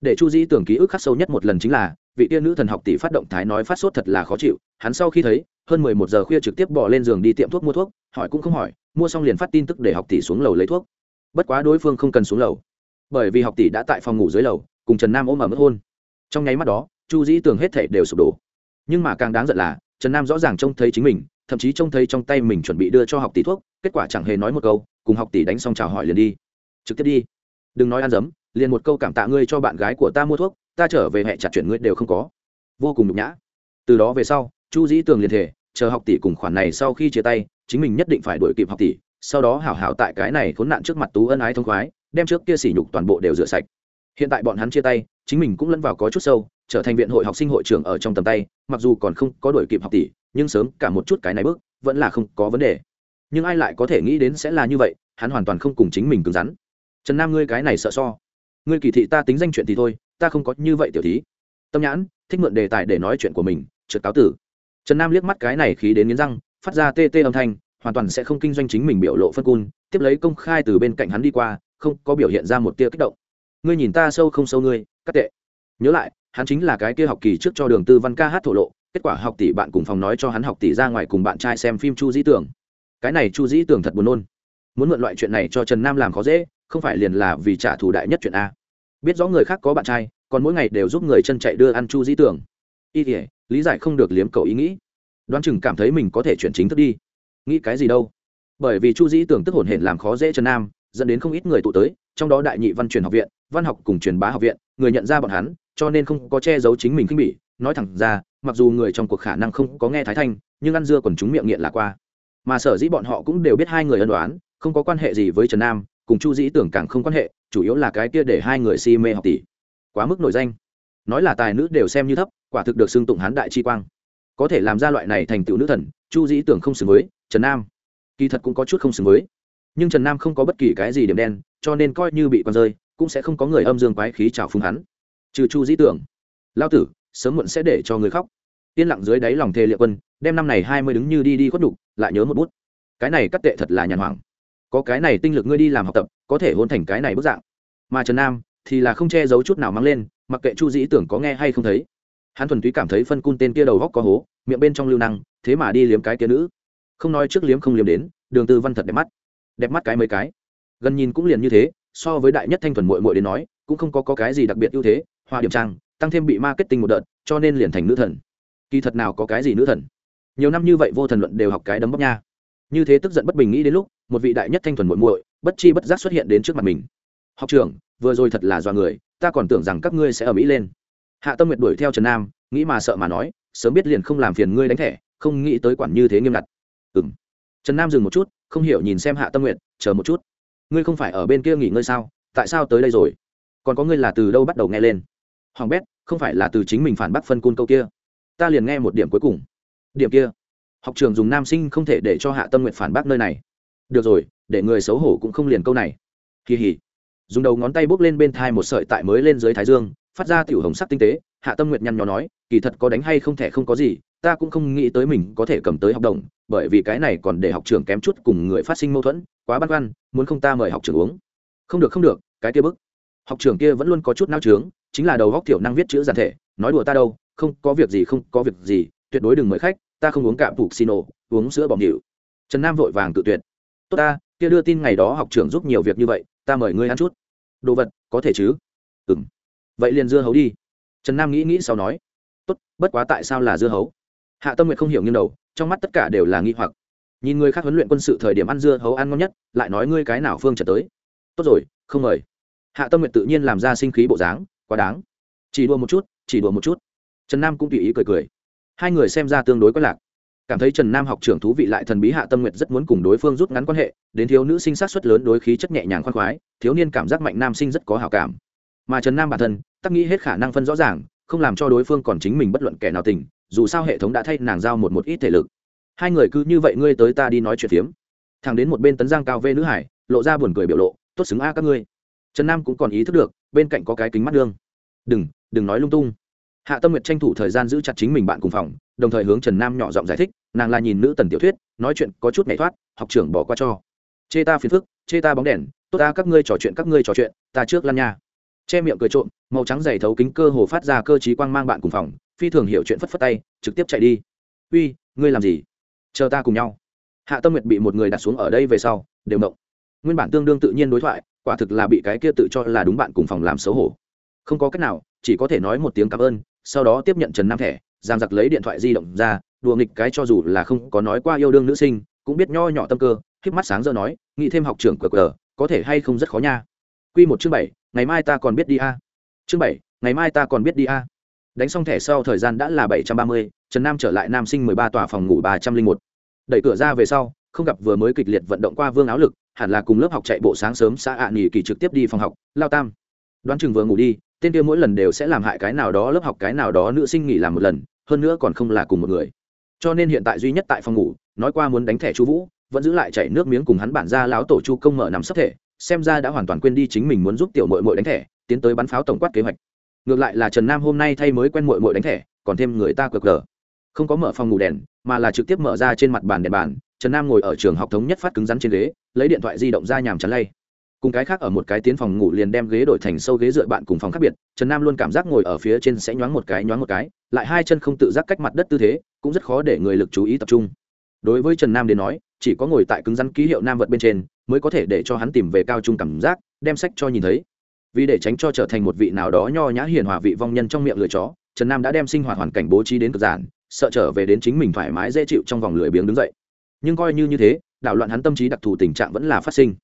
Để chu dĩ tưởng ký ức khắc sâu nhất một lần chính là, vị tiên nữ thần học tỷ phát động thái nói phát sốt thật là khó chịu, hắn sau khi thấy, hơn mười một giờ khuya trực tiếp bỏ lên giường đi tiệm thuốc mua thuốc, hỏi cũng không hỏi, mua xong liền phát tin tức để học tỷ xuống lầu lấy thuốc. Bất quá đối phương không cần xuống lầu, bởi vì học tỷ đã tại phòng ngủ dưới lầu, cùng trần nam ôm ở mất hôn. Trong nháy mắt đó, chu dĩ tưởng hết thể đều sụp đổ. Nhưng mà càng đáng giận là, trần nam rõ ràng trông thấy chính mình thậm chí trông thấy trong tay mình chuẩn bị đưa cho học tỷ thuốc, kết quả chẳng hề nói một câu, cùng học tỷ đánh xong chào hỏi liền đi. Trực tiếp đi. Đừng nói ăn dấm, liền một câu cảm tạ ngươi cho bạn gái của ta mua thuốc, ta trở về hẹ chặt chuyện ngươi đều không có. Vô cùng nhục nhã. Từ đó về sau, chu dĩ tường liền thể chờ học tỷ cùng khoản này sau khi chia tay, chính mình nhất định phải đuổi kịp học tỷ, sau đó hảo hảo tại cái này khốn nạn trước mặt tú ân ái thông khoái, đem trước kia sỉ nhục toàn bộ đều rửa sạch. Hiện tại bọn hắn chia tay, chính mình cũng lẫn vào có chút sâu, trở thành viện hội học sinh hội trưởng ở trong tầm tay, mặc dù còn không có đuổi kịp học tỷ nhưng sớm cả một chút cái này bước, vẫn là không có vấn đề. Nhưng ai lại có thể nghĩ đến sẽ là như vậy, hắn hoàn toàn không cùng chính mình cứng rắn. Trần nam ngươi cái này sợ so. Ngươi kỳ thị ta tính danh chuyện thì thôi, ta không có như vậy tiểu thí. Tâm nhãn, thích mượn đề tài để nói chuyện của mình trượt cáo tử. Trần nam liếc mắt cái này khí đến nghiến răng, phát ra tê tê âm thanh, hoàn toàn sẽ không kinh doanh chính mình biểu lộ phân cun, tiếp lấy công khai từ bên cạnh hắn đi qua, không có biểu hiện ra một tia kích động. Ngươi nhìn ta sâu không sâu ngươi, cắt tệ. Nhớ lại, hắn chính là cái kia học kỳ trước cho đường tư văn ca hát thổ lộ kết quả học tỷ bạn cùng phòng nói cho hắn học tỷ ra ngoài cùng bạn trai xem phim chu dĩ tưởng cái này chu dĩ tưởng thật buồn nôn. Muốn mượn loại chuyện này cho trần nam làm khó dễ, không phải liền là vì trả thù đại nhất chuyện a. Biết rõ người khác có bạn trai, còn mỗi ngày đều giúp người chân chạy đưa ăn chu dĩ tưởng y thể lý giải không được liếm cầu ý nghĩ. Đoán chừng cảm thấy mình có thể chuyển chính thức đi. Nghĩ cái gì đâu. Bởi vì chu dĩ tưởng tức hồn hển làm khó dễ trần nam, dẫn đến không ít người tụ tới, trong đó đại nhị văn truyền học viện, văn học cùng truyền bá học viện, người nhận ra bọn hắn, cho nên không có che giấu chính mình khinh bỉ nói thẳng ra, mặc dù người trong cuộc khả năng không có nghe thái thanh, nhưng ăn dưa còn chúng miệng nghiện là qua. Mà sở dĩ bọn họ cũng đều biết hai người ân đoán không có quan hệ gì với trần nam, cùng chu dĩ tưởng càng không quan hệ, chủ yếu là cái kia để hai người si mê học tỷ. Quá mức nổi danh. Nói là tài nữ đều xem như thấp, quả thực được xưng tụng hán đại chi quang. Có thể làm ra loại này thành tựu nữ thần, chu dĩ tưởng không xứng với trần nam. Kỳ thật cũng có chút không xứng với. Nhưng trần nam không có bất kỳ cái gì điểm đen, cho nên coi như bị con rơi, cũng sẽ không có người âm dương quái khí trào phúng hắn. Trừ chu dĩ tưởng. Lao tử sớm muộn sẽ để cho người khóc. Yên lặng dưới đáy lòng thề liệ quân đem năm này hai mươi đứng như đi đi khuất đục lại nhớ một bút. Cái này cắt tệ thật là nhàn hoảng. Có cái này tinh lực ngươi đi làm học tập có thể hôn thành cái này bức dạng. Mà trần nam thì là không che giấu chút nào mang lên mặc kệ chu dĩ tưởng có nghe hay không thấy. Hắn thuần túy cảm thấy phân cun tên kia đầu góc có hố miệng bên trong lưu năng thế mà đi liếm cái kia nữ. Không nói trước liếm không liếm đến đường tư văn thật đẹp mắt. Đẹp mắt cái mấy cái. Gần nhìn cũng liền như thế so với đại nhất thanh thuần mội mội đến nói cũng không có, có cái gì đặc biệt ưu thế hoa điểm trang tăng thêm bị marketing một đợt, cho nên liền thành nữ thần. Kỳ thật nào có cái gì nữ thần? Nhiều năm như vậy vô thần luận đều học cái đấm bóc nha. Như thế tức giận bất bình nghĩ đến lúc, một vị đại nhất thanh thuần muội muội, bất chi bất giác xuất hiện đến trước mặt mình. Học trưởng, vừa rồi thật là do người, ta còn tưởng rằng các ngươi sẽ ở mỹ lên. Hạ tâm nguyệt đuổi theo trần nam, nghĩ mà sợ mà nói, sớm biết liền không làm phiền ngươi đánh thẻ, không nghĩ tới quản như thế nghiêm ngặt. Ừng trần nam dừng một chút, không hiểu nhìn xem hạ tâm nguyệt, chờ một chút. Ngươi không phải ở bên kia nghỉ ngơi sao? Tại sao tới đây rồi? Còn có ngươi là từ đâu bắt đầu nghe lên? Hoàng bét, không phải là từ chính mình phản bác phân côn câu kia. Ta liền nghe một điểm cuối cùng. Điểm kia. Học trường dùng nam sinh không thể để cho hạ tâm nguyện phản bác nơi này. Được rồi, để người xấu hổ cũng không liền câu này. Kỳ hỉ. Dùng đầu ngón tay bốc lên bên thai một sợi tại mới lên dưới thái dương, phát ra tiểu hồng sắc tinh tế. Hạ tâm nguyện nhăn nhó nói, kỳ thật có đánh hay không thể không có gì, ta cũng không nghĩ tới mình có thể cầm tới học đồng, bởi vì cái này còn để học trường kém chút cùng người phát sinh mâu thuẫn, quá băn khoăn, muốn không ta mời học trường uống. Không được không được, cái kia bức. Học trường kia vẫn luôn có chút nao trướng chính là đầu góc tiểu năng viết chữ giản thể, nói đùa ta đâu, không có việc gì, không có việc gì, tuyệt đối đừng mời khách, ta không uống cạm phục xin ồ uống sữa bỏng nhịu trần nam vội vàng tự tuyệt. Tốt ta, kia đưa tin ngày đó học trưởng giúp nhiều việc như vậy, ta mời ngươi ăn chút. Đồ vật, có thể chứ? Ừ m vậy liền dưa hấu đi. Trần nam nghĩ nghĩ sau nói. Tốt, bất quá tại sao là dưa hấu? Hạ tâm nguyện không hiểu nghiêng đầu, trong mắt tất cả đều là nghi hoặc. Nhìn người khác huấn luyện quân sự thời điểm ăn dưa hấu ăn ngon nhất, lại nói ngươi cái nào phương trở tới. Tốt rồi, không mời. Hạ tâm nguyện tự nhiên làm ra sinh khí bộ dáng quá đáng. Chỉ đùa một chút, chỉ đùa một chút. Trần nam cũng tùy ý cười cười. Hai người xem ra tương đối có lạc. Cảm thấy trần nam học trưởng thú vị lại thần bí hạ tâm nguyện rất muốn cùng đối phương rút ngắn quan hệ, đến thiếu nữ sinh sát xuất lớn đối khí chất nhẹ nhàng khoan khoái, thiếu niên cảm giác mạnh nam sinh rất có hào cảm. Mà trần nam bản thân, tắc nghĩ hết khả năng phân rõ ràng, không làm cho đối phương còn chính mình bất luận kẻ nào tình dù sao hệ thống đã thay nàng giao một một ít thể lực. Hai người cứ như vậy ngươi tới ta đi nói chuyện phiếm. Thằng đến một bên tấn giang cao vê nữ hải, lộ ra buồn cười biểu lộ, tốt xứng a các ngươi trần nam cũng còn ý thức được bên cạnh có cái kính mắt đương đừng đừng nói lung tung hạ tâm nguyệt tranh thủ thời gian giữ chặt chính mình bạn cùng phòng đồng thời hướng trần nam nhỏ giọng giải thích nàng là nhìn nữ tần tiểu thuyết nói chuyện có chút nhảy thoát học trưởng bỏ qua cho chê ta phiền phức chê ta bóng đèn tốt ta các ngươi trò chuyện các ngươi trò chuyện ta trước lăn nha che miệng cười trộm màu trắng dày thấu kính cơ hồ phát ra cơ t quang mang bạn cùng phòng phi thường hiểu chuyện phất phất tay trực tiếp chạy đi uy ngươi làm gì chờ ta cùng nhau hạ tâm nguyệt bị một người đặt xuống ở đây về sau đều động nguyên bản tương đương tự nhiên đối thoại quả thực là bị cái kia tự cho là đúng bạn cùng phòng làm xấu hổ. Không có cách nào, chỉ có thể nói một tiếng cảm ơn, sau đó tiếp nhận trần nam thẻ, giang giặc lấy điện thoại di động ra, đùa nghịch cái cho dù là không có nói qua yêu đương nữ sinh, cũng biết nho nhỏ tâm cơ, híp mắt sáng giờ nói, nghĩ thêm học trưởng cờ cờ có thể hay không rất khó nha. Quy một chương bảy, ngày mai ta còn biết đi a. Chương bảy, ngày mai ta còn biết đi a. Đánh xong thẻ sau thời gian đã là bảy trăm ba mươi, trần nam trở lại nam sinh mười ba tòa phòng ngủ ba trăm linh một. Đẩy cửa ra về sau không gặp vừa mới kịch liệt vận động qua vương áo lực, hẳn là cùng lớp học chạy bộ sáng sớm xã ạ nghỉ kỳ trực tiếp đi phòng học, lao tam. Đoán chừng vừa ngủ đi, tên kia mỗi lần đều sẽ làm hại cái nào đó lớp học, cái nào đó nữ sinh nghỉ làm một lần, hơn nữa còn không là cùng một người. Cho nên hiện tại duy nhất tại phòng ngủ, nói qua muốn đánh thẻ chú vũ, vẫn giữ lại chảy nước miếng cùng hắn bản ra láo tổ chu công mở nằm sấp thể, xem ra đã hoàn toàn quên đi chính mình muốn giúp tiểu mội mội đánh thẻ, tiến tới bắn pháo tổng quát kế hoạch. Ngược lại là trần nam hôm nay thay mới quen mội mội đánh thẻ, còn thêm người ta cực cờ. Không có mở phòng ngủ đèn, mà là trực tiếp mở ra trên mặt bàn đèn bàn trần nam ngồi ở trường học thống nhất phát cứng rắn trên ghế, lấy điện thoại di động ra nhàm chán lay. Cùng cái khác ở một cái tiến phòng ngủ liền đem ghế đổi thành sâu ghế dựa bạn cùng phòng khác biệt, trần nam luôn cảm giác ngồi ở phía trên sẽ nhoáng một cái, nhoáng một cái, lại hai chân không tự giác cách mặt đất tư thế, cũng rất khó để người lực chú ý tập trung. Đối với trần nam đến nói, chỉ có ngồi tại cứng rắn ký hiệu nam vật bên trên, mới có thể để cho hắn tìm về cao trung cảm giác, đem sách cho nhìn thấy. Vì để tránh cho trở thành một vị nào đó nho nhã hiền hòa vị vong nhân trong miệng lưỡi chó, trần nam đã đem sinh hoạt hoàn cảnh bố trí đến cực giản, sợ trở về đến chính mình thoải mái dễ chịu trong vòng lười biếng đứng dậy nhưng coi như như thế, đảo loạn hắn tâm trí đặc thù tình trạng vẫn là phát sinh.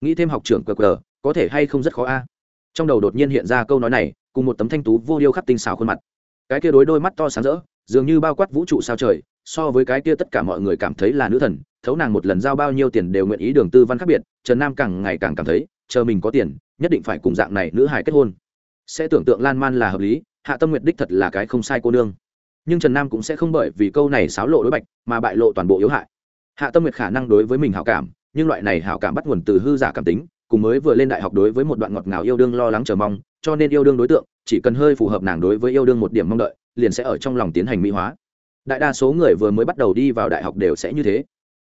Nghĩ thêm học trưởng qr cờ có thể hay không rất khó a? Trong đầu đột nhiên hiện ra câu nói này, cùng một tấm thanh tú vô điêu khắc tinh xảo khuôn mặt. Cái kia đối đôi mắt to sáng rỡ, dường như bao quát vũ trụ sao trời, so với cái kia tất cả mọi người cảm thấy là nữ thần, thấu nàng một lần giao bao nhiêu tiền đều nguyện ý đường tư văn khác biệt, trần nam càng ngày càng cảm thấy, chờ mình có tiền, nhất định phải cùng dạng này nữ hải kết hôn. Sẽ tưởng tượng lan man là hợp lý, hạ tâm nguyệt đích thật là cái không sai cô nương. Nhưng trần nam cũng sẽ không bởi vì câu này xáo lộ đối bạch, mà bại lộ toàn bộ yếu hại hạ tâm nguyệt khả năng đối với mình hảo cảm, nhưng loại này hảo cảm bắt nguồn từ hư giả cảm tính, cùng mới vừa lên đại học đối với một đoạn ngọt ngào yêu đương lo lắng chờ mong, cho nên yêu đương đối tượng, chỉ cần hơi phù hợp nàng đối với yêu đương một điểm mong đợi, liền sẽ ở trong lòng tiến hành mỹ hóa. Đại đa số người vừa mới bắt đầu đi vào đại học đều sẽ như thế.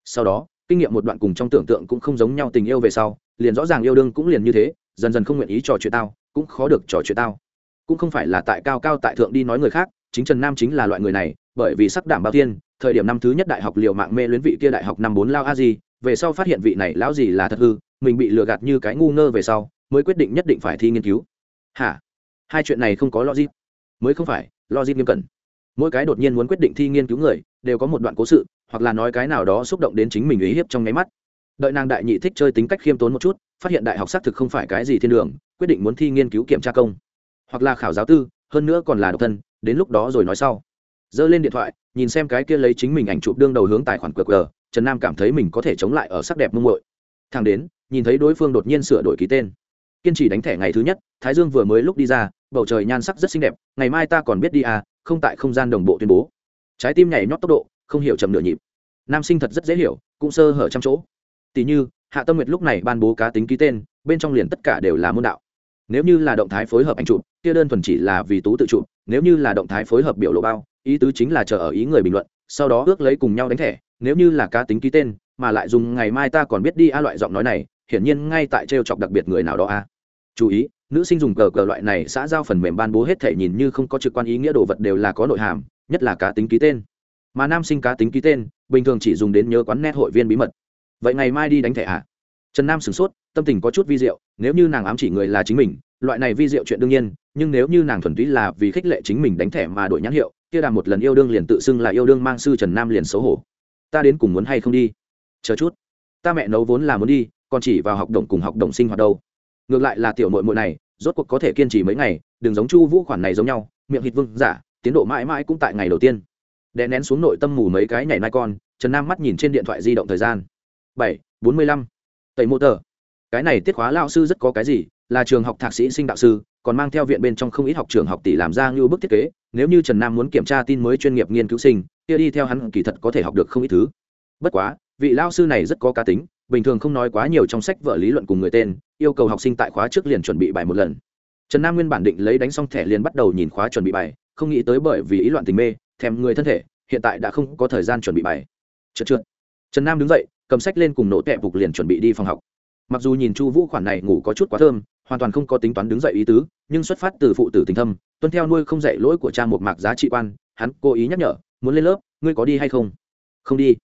Sau đó, kinh nghiệm một đoạn cùng trong tưởng tượng cũng không giống nhau tình yêu về sau, liền rõ ràng yêu đương cũng liền như thế, dần dần không nguyện ý trò chuyện tao, cũng khó được trò chuyện tao. Cũng không phải là tại cao cao tại thượng đi nói người khác, chính trần nam chính là loại người này, bởi vì sắc đảm bao tiên thời điểm năm thứ nhất đại học liều mạng mê luyến vị kia đại học năm bốn lao a di, về sau phát hiện vị này lão gì là thật hư, mình bị lừa gạt như cái ngu ngơ về sau, mới quyết định nhất định phải thi nghiên cứu. Hả? Hai chuyện này không có logic. Mới không phải, logic nghiêm cẩn. Mỗi cái đột nhiên muốn quyết định thi nghiên cứu người, đều có một đoạn cố sự, hoặc là nói cái nào đó xúc động đến chính mình ý hiếp trong nháy mắt. Đợi nàng đại nhị thích chơi tính cách khiêm tốn một chút, phát hiện đại học xác thực không phải cái gì thiên đường, quyết định muốn thi nghiên cứu kiểm tra công. Hoặc là khảo giáo tư, hơn nữa còn là độc thân, đến lúc đó rồi nói sau giơ lên điện thoại, nhìn xem cái kia lấy chính mình ảnh chụp đương đầu hướng tài khoản qr trần nam cảm thấy mình có thể chống lại ở sắc đẹp mông mội thang đến, nhìn thấy đối phương đột nhiên sửa đổi ký tên. Kiên trì đánh thẻ ngày thứ nhất, thái dương vừa mới lúc đi ra, bầu trời nhan sắc rất xinh đẹp, ngày mai ta còn biết đi à không tại không gian đồng bộ tuyên bố. Trái tim nhảy nhót tốc độ, không hiểu chậm nửa nhịp. Nam sinh thật rất dễ hiểu, cũng sơ hở trăm chỗ. Tỷ như, hạ tâm nguyệt lúc này ban bố cá tính ký tên, bên trong liền tất cả đều là môn đạo. Nếu như là động thái phối hợp ảnh chụp, kia đơn thuần chỉ là vì tú tự chụp, nếu như là động thái phối hợp biểu lộ bao ý tứ chính là chờ ở ý người bình luận, sau đó ước lấy cùng nhau đánh thẻ, nếu như là cá tính ký tên, mà lại dùng ngày mai ta còn biết đi a loại giọng nói này, hiển nhiên ngay tại trêu chọc đặc biệt người nào đó a. Chú ý, nữ sinh dùng cờ cờ loại này xã giao phần mềm ban bố hết thể nhìn như không có trực quan ý nghĩa đồ vật đều là có nội hàm, nhất là cá tính ký tên. Mà nam sinh cá tính ký tên, bình thường chỉ dùng đến nhớ quán nét hội viên bí mật. Vậy ngày mai đi đánh thẻ à? trần nam sửng sốt, tâm tình có chút vi diệu, nếu như nàng ám chỉ người là chính mình, loại này vi diệu chuyện đương nhiên, nhưng nếu như nàng thuần túy là vì khích lệ chính mình đánh thẻ mà đổi nhãn hiệu kia đàm một lần yêu đương liền tự xưng là yêu đương mang sư trần nam liền xấu hổ. Ta đến cùng muốn hay không đi? Chờ chút. Ta mẹ nấu vốn là muốn đi, còn chỉ vào học đồng cùng học đồng sinh hoạt đâu. Ngược lại là tiểu mội mội này, rốt cuộc có thể kiên trì mấy ngày, đừng giống chu vũ khoản này giống nhau, miệng hít vương, giả, tiến độ mãi mãi cũng tại ngày đầu tiên. Đè nén xuống nội tâm mù mấy cái nhảy nai con, trần nam mắt nhìn trên điện thoại di động thời gian. Bảy, bốn mươi lăm. Tẩy mô tờ. Cái này tiết khóa lao sư rất có cái gì, là trường học thạc sĩ sinh đạo sư, còn mang theo viện bên trong không ít học trường học tỷ làm ra như bức thiết kế nếu như trần nam muốn kiểm tra tin mới chuyên nghiệp nghiên cứu sinh, kia đi theo hắn kỳ thật có thể học được không ít thứ. Bất quá, vị lao sư này rất có cá tính, bình thường không nói quá nhiều trong sách vở lý luận cùng người tên, yêu cầu học sinh tại khóa trước liền chuẩn bị bài một lần. Trần nam nguyên bản định lấy đánh xong thẻ liền bắt đầu nhìn khóa chuẩn bị bài, không nghĩ tới bởi vì ý loạn tình mê, thèm người thân thể, hiện tại đã không có thời gian chuẩn bị bài. Trượt trượt trần nam đứng dậy, cầm sách lên cùng nổ tẹp phục liền chuẩn bị đi phòng học. Mặc dù nhìn chu vũ khoản này ngủ có chút quá thơm hoàn toàn không có tính toán đứng dậy ý tứ, nhưng xuất phát từ phụ tử tình thâm, tuân theo nuôi không dạy lỗi của cha một mạc giá trị quan, hắn cố ý nhắc nhở, muốn lên lớp, ngươi có đi hay không? Không đi.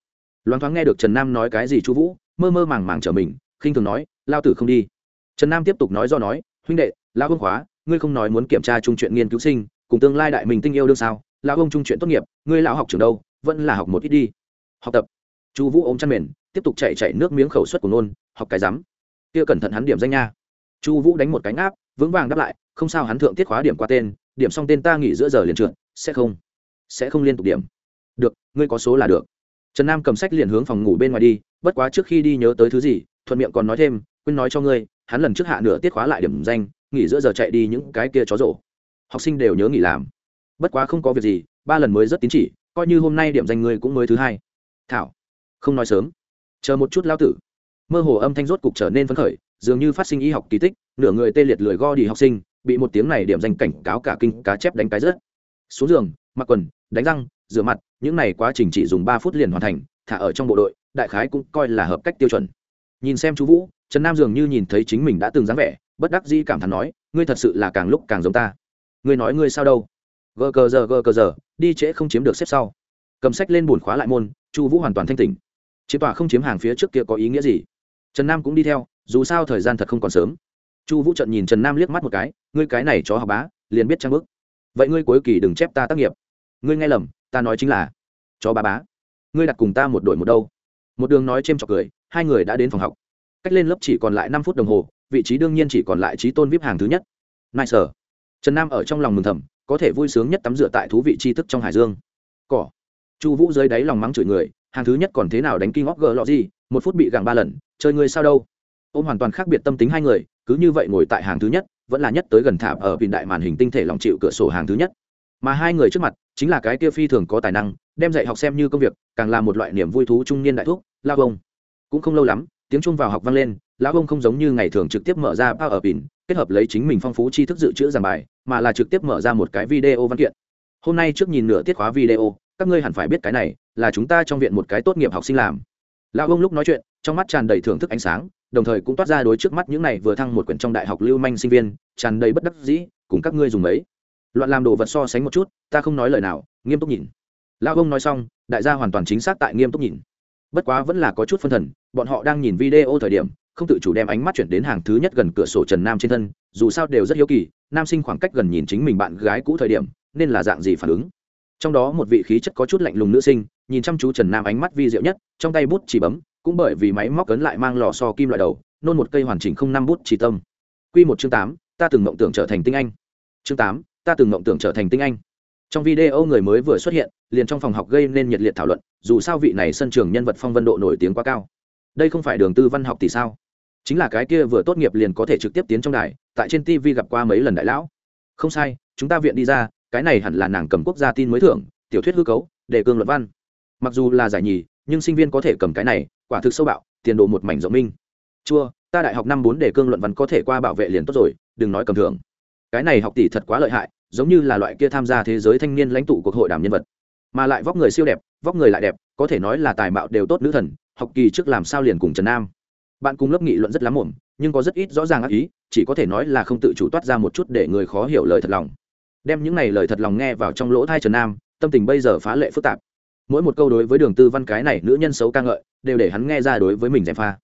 Loáng thoáng nghe được trần nam nói cái gì chu vũ, mơ mơ màng màng trở mình, khinh thường nói, lao tử không đi. Trần nam tiếp tục nói do nói, huynh đệ, lão vương khóa, ngươi không nói muốn kiểm tra trung chuyện nghiên cứu sinh, cùng tương lai đại mình tinh yêu đương sao, lão ông trung chuyện tốt nghiệp, ngươi lão học trường đâu, vẫn là học một ít đi. Học tập. Chu vũ ôm chăn mền, tiếp tục chạy chạy nước miếng khẩu suất của nôn, học cái rắm. Kia cẩn thận hắn điểm danh nha chu vũ đánh một cánh áp vững vàng đáp lại, không sao hắn thượng tiết khóa điểm qua tên, điểm xong tên ta nghỉ giữa giờ liền trượt, sẽ không sẽ không liên tục điểm. Được, ngươi có số là được. Trần nam cầm sách liền hướng phòng ngủ bên ngoài đi, bất quá trước khi đi nhớ tới thứ gì, thuận miệng còn nói thêm, quên nói cho ngươi, hắn lần trước hạ nửa tiết khóa lại điểm danh, nghỉ giữa giờ chạy đi những cái kia chó rổ. Học sinh đều nhớ nghỉ làm. Bất quá không có việc gì, ba lần mới rất tín chỉ, coi như hôm nay điểm danh ngươi cũng mới thứ hai. Thảo, không nói sớm. Chờ một chút lao tử. Mơ hồ âm thanh rốt cục trở nên phấn khởi dường như phát sinh y học kỳ tích, nửa người tê liệt lười go đi học sinh, bị một tiếng này điểm danh cảnh cáo cả kinh cá chép đánh cái rớt. Xuống giường, mặc quần, đánh răng, rửa mặt, những này quá trình chỉ dùng ba phút liền hoàn thành, thả ở trong bộ đội, đại khái cũng coi là hợp cách tiêu chuẩn. Nhìn xem chú vũ, trần nam dường như nhìn thấy chính mình đã từng dáng vẻ, bất đắc dĩ cảm thán nói, ngươi thật sự là càng lúc càng giống ta. Ngươi nói ngươi sao đâu? Gờ cờ giờ, gờ cờ giờ, đi trễ không chiếm được xếp sau. Cầm sách lên bùn khóa lại môn chu vũ hoàn toàn thanh tỉnh. Chiếm tòa không chiếm hàng phía trước kia có ý nghĩa gì? Trần nam cũng đi theo dù sao thời gian thật không còn sớm. Chu vũ trận nhìn trần nam liếc mắt một cái, ngươi cái này chó học bá, liền biết trang bức. Vậy ngươi cuối kỳ đừng chép ta tác nghiệp. Ngươi nghe lầm, ta nói chính là, chó bá bá, ngươi đặt cùng ta một đội một đâu. Một đường nói c h ê m trọc cười, hai người đã đến phòng học. Cách lên lớp chỉ còn lại năm phút đồng hồ, vị trí đương nhiên chỉ còn lại trí tôn vip hàng thứ nhất. Nại sở trần nam ở trong lòng mừng thầm, có thể vui sướng nhất tắm rửa tại thú vị tri thức trong hải dương. Cỏ. Chu vũ dưới đáy lòng mắng chửi người, hàng thứ nhất còn thế nào đánh kinh óc gờ lọ gì một phút bị gàng ba lần, chơi ngươi sao đâu? Ôm hoàn toàn khác biệt tâm tính hai người, cứ như vậy ngồi tại hàng thứ nhất, vẫn là nhất tới gần thảm ở bình đại màn hình tinh thể lòng chịu cửa sổ hàng thứ nhất. Mà hai người trước mặt, chính là cái kia phi thường có tài năng, đem dạy học xem như công việc, càng là một loại niềm vui thú trung niên đại thúc, lao bông cũng không lâu lắm, tiếng trung vào học vang lên lão bông không giống như ngày thường trực tiếp mở ra power pin kết hợp lấy chính mình phong phú tri thức dự trữ giảng bài, mà là trực tiếp mở ra một cái video văn kiện. Hôm nay trước nhìn nửa tiết khóa video, các ngươi hẳn phải biết cái này, là chúng ta trong viện một cái tốt nghiệp học sinh làm lão ông lúc nói chuyện, trong mắt tràn đầy thưởng thức ánh sáng, đồng thời cũng toát ra đối trước mắt những này vừa thăng một quyển trong đại học lưu manh sinh viên, tràn đầy bất đắc dĩ, cùng các ngươi dùng ấy loạn làm đồ vật so sánh một chút, ta không nói lời nào, nghiêm túc nhìn. Lão ông nói xong, đại gia hoàn toàn chính xác tại nghiêm túc nhìn. Bất quá vẫn là có chút phân thần, bọn họ đang nhìn video thời điểm, không tự chủ đem ánh mắt chuyển đến hàng thứ nhất gần cửa sổ trần nam trên thân, dù sao đều rất hiếu kỳ, nam sinh khoảng cách gần nhìn chính mình bạn gái cũ thời điểm, nên là dạng gì phản ứng. Trong đó một vị khí chất có chút lạnh lùng nữ sinh nhìn chăm chú trần nam ánh mắt vi diệu nhất, trong tay bút chỉ bấm, cũng bởi vì máy móc cấn lại mang lò so kim loại đầu, nôn một cây hoàn chỉnh không năm bút chỉ tâm. Q một chương tám, ta từng mộng tưởng trở thành tinh anh. Chương tám, ta từng mộng tưởng trở thành tinh anh. Trong video người mới vừa xuất hiện, liền trong phòng học gây nên nhiệt liệt thảo luận, dù sao vị này sân trường nhân vật phong vân độ nổi tiếng quá cao. Đây không phải đường tư văn học thì sao? Chính là cái kia vừa tốt nghiệp liền có thể trực tiếp tiến trong đài, tại trên tv gặp qua mấy lần đại lão. Không sai, chúng ta viện đi ra, cái này hẳn là nàng cầm quốc gia tin mới thưởng, tiểu thuyết hư cấu, đề cương luận văn mặc dù là giải nhì, nhưng sinh viên có thể cầm cái này, quả thực sâu bạo, tiền đồ một mảnh rộng minh. Chua, ta đại học năm bốn đề cương luận văn có thể qua bảo vệ liền tốt rồi, đừng nói cầm thưởng. Cái này học tỷ thật quá lợi hại, giống như là loại kia tham gia thế giới thanh niên lãnh tụ cuộc hội đàm nhân vật. Mà lại vóc người siêu đẹp, vóc người lại đẹp, có thể nói là tài mạo đều tốt nữ thần, học kỳ trước làm sao liền cùng trần nam. Bạn cùng lớp nghị luận rất lắm muộn, nhưng có rất ít rõ ràng ác ý, chỉ có thể nói là không tự chủ toát ra một chút để người khó hiểu lời thật lòng. Đem những này lời thật lòng nghe vào trong lỗ thai trần nam, tâm tình bây giờ phá lệ phức tạp mỗi một câu đối với đường tư văn cái này nữ nhân xấu ca ngợi, đều để hắn nghe ra đối với mình dèm pha.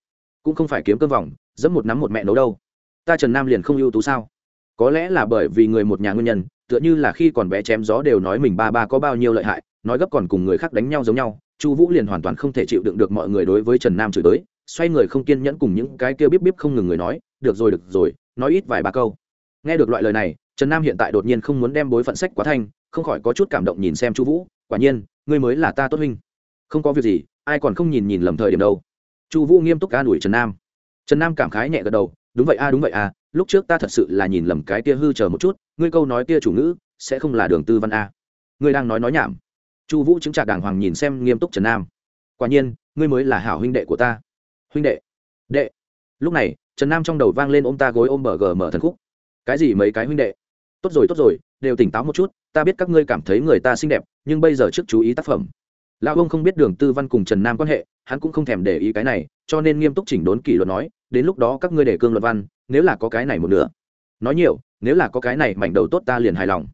Cũng không phải kiếm cơm vòng, dẫm một nắm một mẹ nấu đâu. Ta trần nam liền không ưu tú sao? Có lẽ là bởi vì người một nhà nguyên nhân, tựa như là khi còn bé chém gió đều nói mình ba ba có bao nhiêu lợi hại, nói gấp còn cùng người khác đánh nhau giống nhau, chu vũ liền hoàn toàn không thể chịu đựng được mọi người đối với trần nam chửi tới, xoay người không kiên nhẫn cùng những cái kia bíp bíp không ngừng người nói, được rồi được rồi, nói ít vài ba câu. Nghe được loại lời này, trần nam hiện tại đột nhiên không muốn đem bối phận sách quá thanh, không khỏi có chút cảm động nhìn xem chu vũ, quả nhiên ngươi mới là ta tốt huynh. Không có việc gì, ai còn không nhìn nhìn lầm thời điểm đâu. Chu vũ nghiêm túc ca đuổi trần nam. Trần nam cảm khái nhẹ gật đầu, đúng vậy a, đúng vậy a, lúc trước ta thật sự là nhìn lầm cái kia hư chờ một chút, ngươi câu nói kia chủ ngữ, sẽ không là đường tư văn a. Ngươi đang nói nói nhảm. Chu vũ chứng trả đàng hoàng nhìn xem nghiêm túc trần nam. Quả nhiên, ngươi mới là hảo huynh đệ của ta. Huynh đệ. Đệ. Lúc này, trần nam trong đầu vang lên ôm ta gối ôm bờ gờ mở thần khúc. Cái gì mấy cái huynh đệ? Tốt rồi tốt rồi, đều tỉnh táo một chút, ta biết các ngươi cảm thấy người ta xinh đẹp nhưng bây giờ trước chú ý tác phẩm. Lão ông không biết đường tư văn cùng trần nam quan hệ, hắn cũng không thèm để ý cái này, cho nên nghiêm túc chỉnh đốn kỷ luật nói, đến lúc đó các ngươi để cương luật văn, nếu là có cái này một nửa. Nói nhiều, nếu là có cái này mảnh đầu tốt ta liền hài lòng.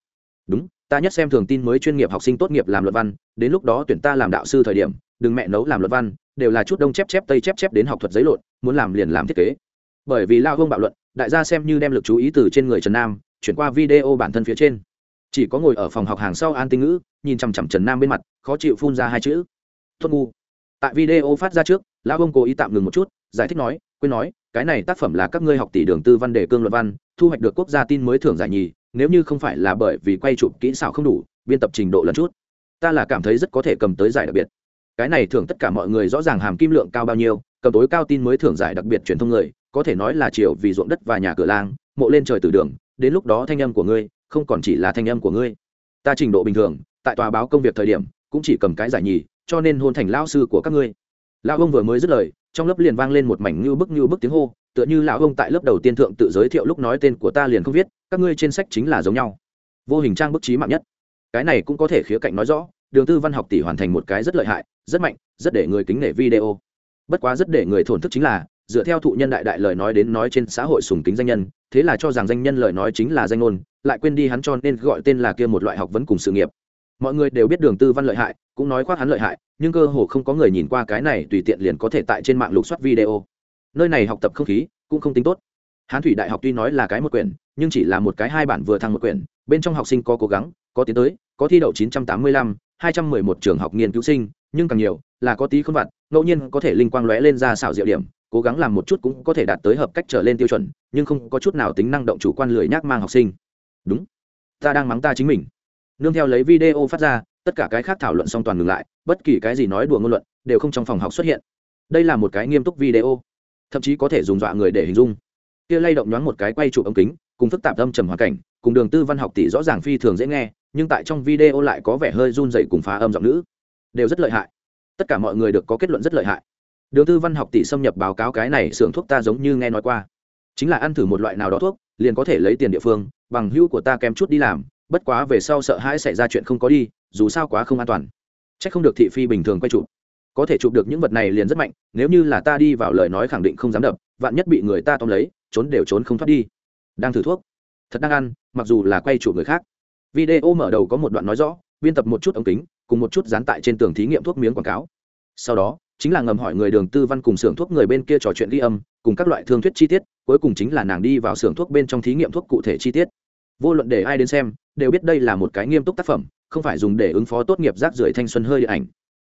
Đúng, ta nhất xem thường tin mới chuyên nghiệp học sinh tốt nghiệp làm luật văn, đến lúc đó tuyển ta làm đạo sư thời điểm, đừng mẹ nấu làm luật văn, đều là chút đông chép chép tây chép chép đến học thuật giấy lộn, muốn làm liền làm thiết kế. Bởi vì lao hông bạo luận, đại gia xem như đem lực chú ý từ trên người trần nam, chuyển qua video bản thân phía trên chỉ có ngồi ở phòng học hàng sau an tinh ngữ, nhìn chằm chằm trần nam bên mặt, khó chịu phun ra hai chữ, tốt ngu. Tại video phát ra trước, lão ông cố ý tạm ngừng một chút, giải thích nói, quên nói, cái này tác phẩm là các ngươi học tỷ đường tư văn đề cương luận văn, thu hoạch được quốc gia tin mới thưởng giải nhì, nếu như không phải là bởi vì quay chụp kỹ xảo không đủ, biên tập trình độ lần chút, ta là cảm thấy rất có thể cầm tới giải đặc biệt. Cái này thưởng tất cả mọi người rõ ràng hàm kim lượng cao bao nhiêu, cầm tối cao tin mới thưởng giải đặc biệt truyền thông người, có thể nói là chiều vì ruộng đất và nhà cửa lang, mộ lên trời từ đường, đến lúc đó thanh âm của ngươi không còn chỉ là thanh âm của ngươi. Ta trình độ bình thường, tại tòa báo công việc thời điểm, cũng chỉ cầm cái giải nhì, cho nên hôn thành lao sư của các ngươi. Lão ông vừa mới dứt lời, trong lớp liền vang lên một mảnh như bức như bức tiếng hô, tựa như lão ông tại lớp đầu tiên thượng tự giới thiệu lúc nói tên của ta liền không viết, các ngươi trên sách chính là giống nhau. Vô hình trang bức trí mạng nhất. Cái này cũng có thể khía cạnh nói rõ, đường tư văn học tỷ hoàn thành một cái rất lợi hại, rất mạnh, rất để người kính nể video. Bất quá rất để người thổn thức chính là dựa theo thụ nhân đại đại lời nói đến nói trên xã hội sùng kính danh nhân thế là cho rằng danh nhân lời nói chính là danh ngôn lại quên đi hắn cho nên gọi tên là kia một loại học vấn cùng sự nghiệp. Mọi người đều biết đường tư văn lợi hại cũng nói khoác hắn lợi hại nhưng cơ hồ không có người nhìn qua cái này tùy tiện liền có thể tại trên mạng lục soát video. Nơi này học tập không khí cũng không tính tốt. Hán thủy đại học tuy nói là cái một quyển nhưng chỉ là một cái hai bản vừa thăng một quyển bên trong học sinh có cố gắng có tiến tới có thi đậu 985, 211 trường học nghiên cứu sinh nhưng càng nhiều là có tí không vặt ngẫu nhiên có thể linh quang lóe lên ra xảo diệu điểm cố gắng làm một chút cũng có thể đạt tới hợp cách trở lên tiêu chuẩn, nhưng không có chút nào tính năng động chủ quan lười nhác mang học sinh. Đúng. Ta đang mắng ta chính mình. Nương theo lấy video phát ra, tất cả cái khác thảo luận xong toàn ngừng lại, bất kỳ cái gì nói đùa ngôn luận, đều không trong phòng học xuất hiện. Đây là một cái nghiêm túc video. Thậm chí có thể dùng dọa người để hình dung. Kia lay động nhoáng một cái quay chụp ống kính, cùng phức tạp âm trầm hoàn cảnh, cùng đường tư văn học tỷ rõ ràng phi thường dễ nghe, nhưng tại trong video lại có vẻ hơi run dậy cùng phá âm giọng nữ. Đều rất lợi hại. Tất cả mọi người được có kết luận rất lợi hại đường tư văn học tỷ xâm nhập báo cáo cái này xưởng thuốc ta giống như nghe nói qua. Chính là ăn thử một loại nào đó thuốc, liền có thể lấy tiền địa phương, bằng hữu của ta kém chút đi làm, bất quá về sau sợ hãi xảy ra chuyện không có đi, dù sao quá không an toàn. C h ắ c không được thị phi bình thường quay chụp. Có thể chụp được những vật này liền rất mạnh, nếu như là ta đi vào lời nói khẳng định không dám đập, vạn nhất bị người ta tóm lấy, trốn đều trốn không thoát đi. Đang thử thuốc. Thật đang ăn, mặc dù là quay chụp người khác. Video mở đầu có một đoạn nói rõ, biên tập một chút ống kính, cùng một chút dán tại trên tường thí nghiệm thuốc miếng quảng cáo. Sau đó chính là ngầm hỏi người đường tư văn cùng xưởng thuốc người bên kia trò chuyện ghi âm, cùng các loại thương thuyết chi tiết, cuối cùng chính là nàng đi vào xưởng thuốc bên trong thí nghiệm thuốc cụ thể chi tiết. Vô luận để ai đến xem, đều biết đây là một cái nghiêm túc tác phẩm, không phải dùng để ứng phó tốt nghiệp rác rưởi thanh xuân hơi điện ảnh.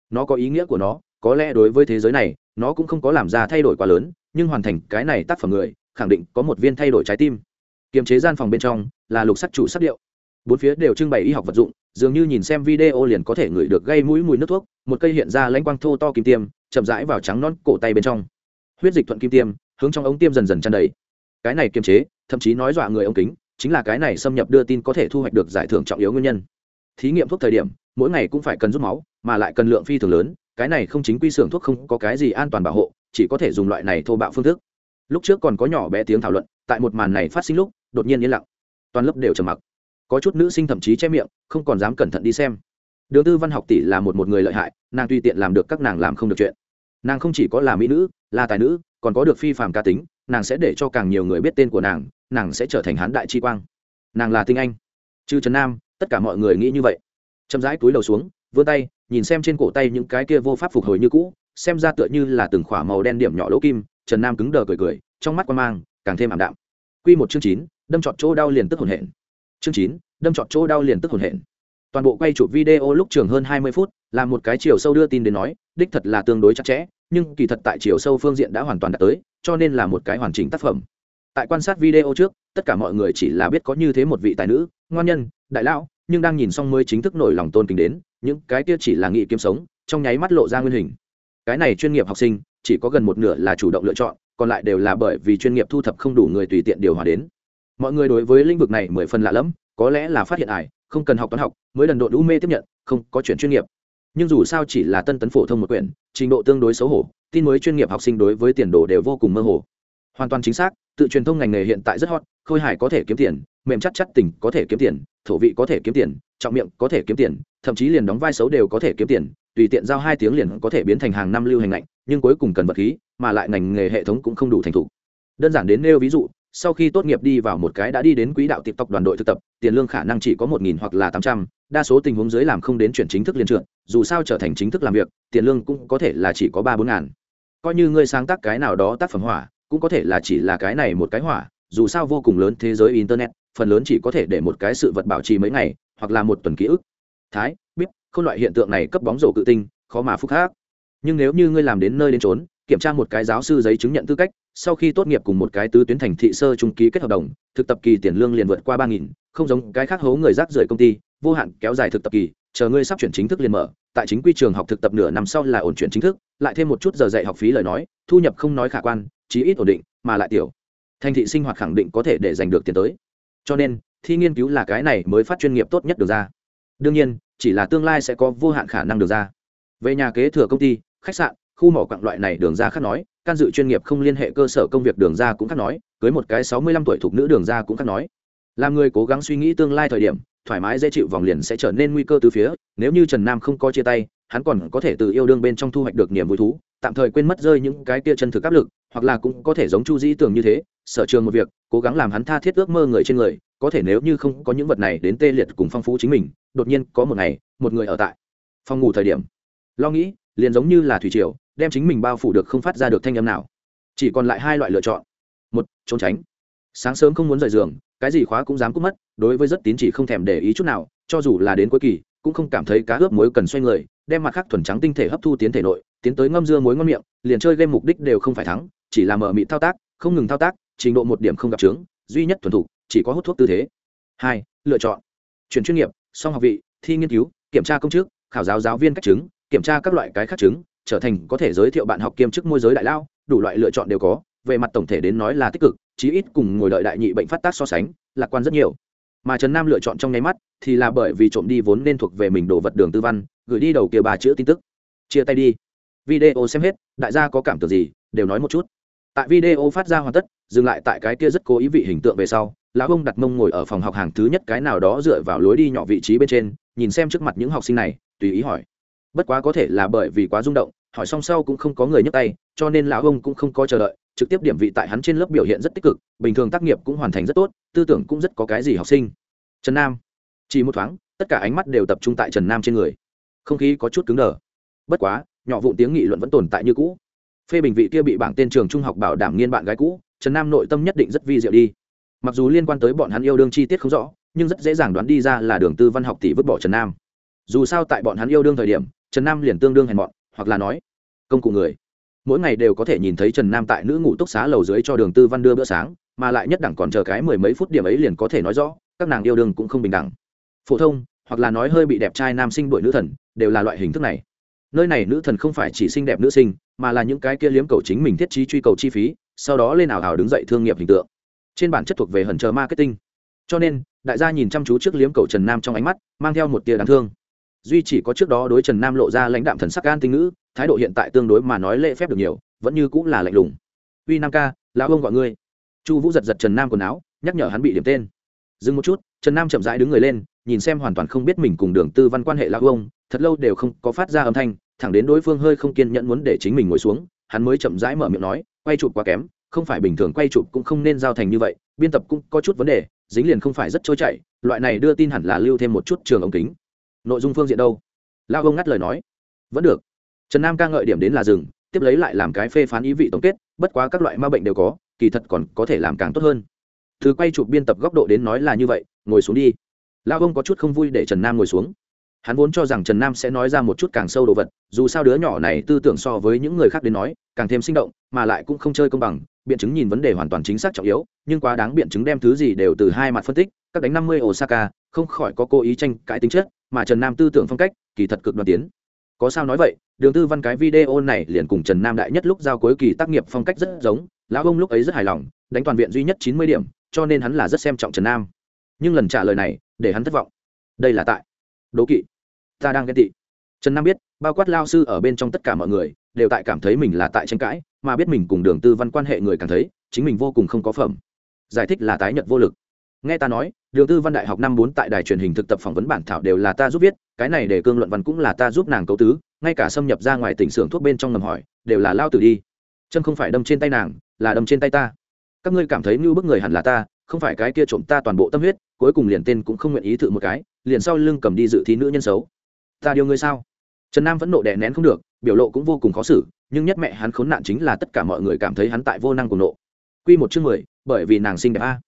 Nó có ý nghĩa của nó, có lẽ đối với thế giới này, nó cũng không có làm ra thay đổi quá lớn, nhưng hoàn thành cái này tác phẩm người, khẳng định có một viên thay đổi trái tim. Kiềm chế gian phòng bên trong là lục sắc chủ sắc điệu. Bốn phía đều trưng bày y học vật dụng dường như nhìn xem video liền có thể ngửi được gây mũi mùi nước thuốc, một cây hiện ra lãnh quang thô to kim tiêm, chậm rãi vào trắng non cổ tay bên trong. Huyết dịch thuận kim tiêm, hướng trong ống tiêm dần dần tràn đầy. Cái này kiềm chế, thậm chí nói dọa người ống kính, chính là cái này xâm nhập đưa tin có thể thu hoạch được giải thưởng trọng yếu nguyên nhân. Thí nghiệm thuốc thời điểm, mỗi ngày cũng phải cần rút máu, mà lại cần lượng phi thường lớn, cái này không chính quy xưởng thuốc không có cái gì an toàn bảo hộ, chỉ có thể dùng loại này thô bạo phương thức. Lúc trước còn có nhỏ bé tiếng thảo luận, tại một màn này phát sinh lúc, đột nhiên yên lặng. Toàn lớp đều trầm mặc có chút nữ sinh thậm chí che miệng, không còn dám cẩn thận đi xem. Đường tư văn học tỷ là một một người lợi hại, nàng tùy tiện làm được các nàng làm không được chuyện. Nàng không chỉ có là mỹ nữ, là tài nữ, còn có được phi phạm ca tính, nàng sẽ để cho càng nhiều người biết tên của nàng nàng sẽ trở thành hán đại chi quang. Nàng là tinh anh. Chư trần nam, tất cả mọi người nghĩ như vậy. Chậm rãi túi đầu xuống, vươn tay, nhìn xem trên cổ tay những cái kia vô pháp phục hồi như cũ, xem ra tựa như là từng khỏa màu đen điểm nhỏ lỗ kim, trần nam cứng đờ cười cười, trong mắt quan mang, càng thêm ảm đạm. Q một chương chín, đâm trọt chỗ đau liền tức hồn hển chương chín, đâm trọt chỗ đau liền tức hồn hển. Toàn bộ quay chụp video lúc trường hơn hai mươi phút, là một cái chiều sâu đưa tin đến nói, đích thật là tương đối chặt chẽ, nhưng kỳ thật tại chiều sâu phương diện đã hoàn toàn đạt tới, cho nên là một cái hoàn chỉnh tác phẩm. Tại quan sát video trước, tất cả mọi người chỉ là biết có như thế một vị tài nữ, ngoan nhân, đại lão, nhưng đang nhìn xong mới chính thức nổi lòng tôn kính đến, những cái kia chỉ là nghị kiếm sống, trong nháy mắt lộ ra nguyên hình. Cái này chuyên nghiệp học sinh, chỉ có gần một nửa là chủ động lựa chọn, còn lại đều là bởi vì chuyên nghiệp thu thập không đủ người tùy tiện điều hòa đến mọi người đối với lĩnh vực này mười phần lạ lẫm, có lẽ là phát hiện ải không cần học toán học, mới lần độ đũ mê tiếp nhận, không có chuyện chuyên nghiệp. Nhưng dù sao chỉ là tân tấn phổ thông một quyển, trình độ tương đối xấu hổ, tin mới chuyên nghiệp học sinh đối với tiền đồ đều vô cùng mơ hồ. Hoàn toàn chính xác, tự truyền thông ngành nghề hiện tại rất hot, khôi hài có thể kiếm tiền, mềm chắc chắc tình có thể kiếm tiền, thổ vị có thể kiếm tiền, trọng miệng có thể kiếm tiền, thậm chí liền đóng vai xấu đều có thể kiếm tiền, tùy tiện giao hai tiếng liền có thể biến thành hàng năm lưu hành lạnh nhưng cuối cùng cần vật khí, mà lại ngành nghề hệ thống cũng không đủ thành thục. Đơn giản đến nêu ví dụ sau khi tốt nghiệp đi vào một cái đã đi đến quỹ đạo tiếp tộc đoàn đội thực tập, tiền lương khả năng chỉ có một nghìn hoặc là tám trăm, đa số tình huống dưới làm không đến chuyển chính thức liên trượt dù sao trở thành chính thức làm việc, tiền lương cũng có thể là chỉ có ba bốn ngàn. Coi như ngươi sáng tác cái nào đó tác phẩm hỏa, cũng có thể là chỉ là cái này một cái hỏa, dù sao vô cùng lớn thế giới internet, phần lớn chỉ có thể để một cái sự vật bảo trì mấy ngày, hoặc là một tuần ký ức. Thái biết không loại hiện tượng này cấp bóng rổ cự tinh, khó mà phúc khác nhưng nếu như ngươi làm đến nơi đến trốn kiểm tra một cái giáo sư giấy chứng nhận tư cách, sau khi tốt nghiệp cùng một cái tứ tuyến thành thị sơ trung ký kết hợp đồng, thực tập kỳ tiền lương liền vượt qua ba nghìn, không giống cái khác hố người rác rưởi công ty, vô hạn kéo dài thực tập kỳ, chờ ngươi sắp chuyển chính thức liền mở, tại chính quy trường học thực tập nửa năm sau là ổn chuyển chính thức, lại thêm một chút giờ dạy học phí lời nói, thu nhập không nói khả quan, chí ít ổn định, mà lại tiểu. Thành thị sinh hoạt khẳng định có thể để giành được tiền tới. Cho nên, thi nghiên cứu là cái này mới phát chuyên nghiệp tốt nhất được ra. Đương nhiên, chỉ là tương lai sẽ có vô hạn khả năng được ra. Về nhà kế thừa công ty, khách sạn khu mỏ quặng loại này đường ra khác nói, can dự chuyên nghiệp không liên hệ cơ sở công việc đường ra cũng khác nói, cưới một cái sáu mươi lăm tuổi thuộc nữ đường ra cũng khác nói. Làm người cố gắng suy nghĩ tương lai thời điểm, thoải mái dễ chịu vòng liền sẽ trở nên nguy cơ từ phía, nếu như trần nam không có chia tay, hắn còn có thể từ yêu đương bên trong thu hoạch được niềm vui thú, tạm thời quên mất rơi những cái kia chân thực áp lực, hoặc là cũng có thể giống chu dĩ tưởng như thế, sở trường một việc, cố gắng làm hắn tha thiết ước mơ người trên người, có thể nếu như không có những vật này đến tê liệt cùng phong phú chính mình, đột nhiên có một ngày, một người ở tại phòng ngủ thời điểm. Lo nghĩ, liền giống như là thủy triều đem chính mình bao phủ được không phát ra được thanh âm nào. Chỉ còn lại hai loại lựa chọn. Một, trốn tránh. Sáng sớm không muốn rời giường, cái gì khóa cũng dám cút mất, đối với rất tín chỉ không thèm để ý chút nào, cho dù là đến cuối kỳ, cũng không cảm thấy cá ướp muối cần xoay người, đem mặt khác thuần trắng tinh thể hấp thu tiến thể nội, tiến tới ngâm dưa muối ngon miệng, liền chơi game mục đích đều không phải thắng, chỉ là mở mị thao tác, không ngừng thao tác, trình độ một điểm không gặp trướng duy nhất thuần thục, chỉ có hút thuốc tư thế. Hai, lựa chọn. Chuyển chuyên nghiệp, song học vị, thi nghiên cứu, kiểm tra công chức, khảo giáo giáo viên cách chứng, kiểm tra các loại cái khác chứng trở thành có thể giới thiệu bạn học kiêm chức môi giới đại lao, đủ loại lựa chọn đều có, về mặt tổng thể đến nói là tích cực, chí ít cùng ngồi đợi đại nhị bệnh phát tác so sánh, lạc quan rất nhiều. Mà trần nam lựa chọn trong nháy mắt thì là bởi vì trộm đi vốn nên thuộc về mình đồ vật đường tư văn, gửi đi đầu kia ba chữ tin tức. Chia tay đi. Video xem hết, đại gia có cảm tưởng gì, đều nói một chút. Tại video phát ra hoàn tất, dừng lại tại cái kia rất cố ý vị hình tượng về sau, lão ông đặt mông ngồi ở phòng học hàng thứ nhất cái nào đó dựa vào lối đi nhỏ vị trí bên trên, nhìn xem trước mặt những học sinh này, tùy ý hỏi bất quá có thể là bởi vì quá rung động, hỏi xong sau cũng không có người nhấc tay, cho nên lão ông cũng không có chờ đợi, trực tiếp điểm vị tại hắn trên lớp biểu hiện rất tích cực, bình thường tác nghiệp cũng hoàn thành rất tốt, tư tưởng cũng rất có cái gì học sinh. Trần nam, chỉ một thoáng, tất cả ánh mắt đều tập trung tại trần nam trên người. Không khí có chút cứng đờ. Bất quá, nhỏ vụ tiếng nghị luận vẫn tồn tại như cũ. Phê bình vị kia bị bảng tên trường trung học bảo đảm nghiên bạn gái cũ, trần nam nội tâm nhất định rất vi diệu đi. Mặc dù liên quan tới bọn hắn yêu đương chi tiết không rõ, nhưng rất dễ dàng đoán đi ra là đường tư văn học tỷ vứt bỏ trần nam. Dù sao tại bọn hắn yêu đương thời điểm trần nam liền tương đương hèn mọn, hoặc là nói, công cụ người. Mỗi ngày đều có thể nhìn thấy trần nam tại nữ ngủ túc xá lầu dưới cho đường tư văn đưa bữa sáng, mà lại nhất đẳng còn chờ cái mười mấy phút điểm ấy liền có thể nói rõ, các nàng yêu đương cũng không bình đẳng. Phổ thông, hoặc là nói hơi bị đẹp trai nam sinh đổi nữ thần, đều là loại hình thức này. Nơi này nữ thần không phải chỉ xinh đẹp nữ sinh, mà là những cái kia liếm cầu chính mình thiết trí truy cầu chi phí, sau đó lên ảo hào đứng dậy thương nghiệp hình tượng. Trên bản chất thuộc về hần chờ marketing. Cho nên, đại gia nhìn chăm chú trước liếm cầu trần nam trong ánh mắt, mang theo một tia đáng thương duy chỉ có trước đó đối trần nam lộ ra lãnh đạm thần sắc gan tinh ngữ, thái độ hiện tại tương đối mà nói lễ phép được nhiều, vẫn như cũng là lạnh lùng. Uy nam ca, lão ông gọi ngươi. Chu vũ giật giật trần nam quần áo, nhắc nhở hắn bị điểm tên. Dừng một chút, trần nam chậm rãi đứng người lên, nhìn xem hoàn toàn không biết mình cùng đường tư văn quan hệ lão ông, thật lâu đều không có phát ra âm thanh, thẳng đến đối phương hơi không kiên nhẫn muốn để chính mình ngồi xuống, hắn mới chậm rãi mở miệng nói, quay chụp quá kém, không phải bình thường quay chụp cũng không nên giao thành như vậy, biên tập cũng có chút vấn đề, dính liền không phải rất trôi chảy, loại này đưa tin hẳn là lưu thêm một chút trường ống kính nội dung phương diện đâu? Lao ông ngắt lời nói. Vẫn được. Trần nam ca ngợi điểm đến là rừng tiếp lấy lại làm cái phê phán ý vị tổng kết, bất quá các loại ma bệnh đều có, kỳ thật còn có thể làm càng tốt hơn. Từ quay chụp biên tập góc độ đến nói là như vậy, ngồi xuống đi. Lao ông có chút không vui để trần nam ngồi xuống. Hắn vốn cho rằng trần nam sẽ nói ra một chút càng sâu đồ vật, dù sao đứa nhỏ này tư tưởng so với những người khác đến nói, càng thêm sinh động, mà lại cũng không chơi công bằng, biện chứng nhìn vấn đề hoàn toàn chính xác trọng yếu, nhưng quá đáng biện chứng đem thứ gì đều từ hai mặt phân tích, các đánh năm mươi osaka, không khỏi có cố ý tranh cãi tính chất mà trần nam tư tưởng phong cách, kỳ thật cực đoan tiến. Có sao nói vậy, đường tư văn cái video này liền cùng trần nam đại nhất lúc giao cuối kỳ tác nghiệp phong cách rất giống, lão ông lúc ấy rất hài lòng, đánh toàn viện duy nhất chín mươi điểm, cho nên hắn là rất xem trọng trần nam. Nhưng lần trả lời này, để hắn thất vọng. Đây là tại đố kỵ. Ta đang ghen tị. Trần nam biết, bao quát lao sư ở bên trong tất cả mọi người, đều tại cảm thấy mình là tại tranh cãi, mà biết mình cùng đường tư văn quan hệ người càng thấy, chính mình vô cùng không có phẩm. Giải thích là tái nhật vô lực. Nghe ta nói đường tư văn đại học năm bốn tại đài truyền hình thực tập phỏng vấn bản thảo đều là ta giúp viết, cái này để cương luận văn cũng là ta giúp nàng cấu tứ, ngay cả xâm nhập ra ngoài tỉnh xưởng thuốc bên trong ngầm hỏi, đều là lao tử đi. Chân không phải đâm trên tay nàng, là đâm trên tay ta. Các ngươi cảm thấy như bức người hẳn là ta, không phải cái kia trộm ta toàn bộ tâm huyết, cuối cùng liền tên cũng không nguyện ý thử một cái, liền sau lưng cầm đi dự thi nữ nhân xấu. Ta điều ngươi sao? Trần nam vẫn nộ đè nén không được, biểu lộ cũng vô cùng khó xử, nhưng nhất mẹ hắn khốn nạn chính là tất cả mọi người cảm thấy hắn tại vô năng cùng nộ. Q một chương mười, bởi vì nàng xinh đẹp a.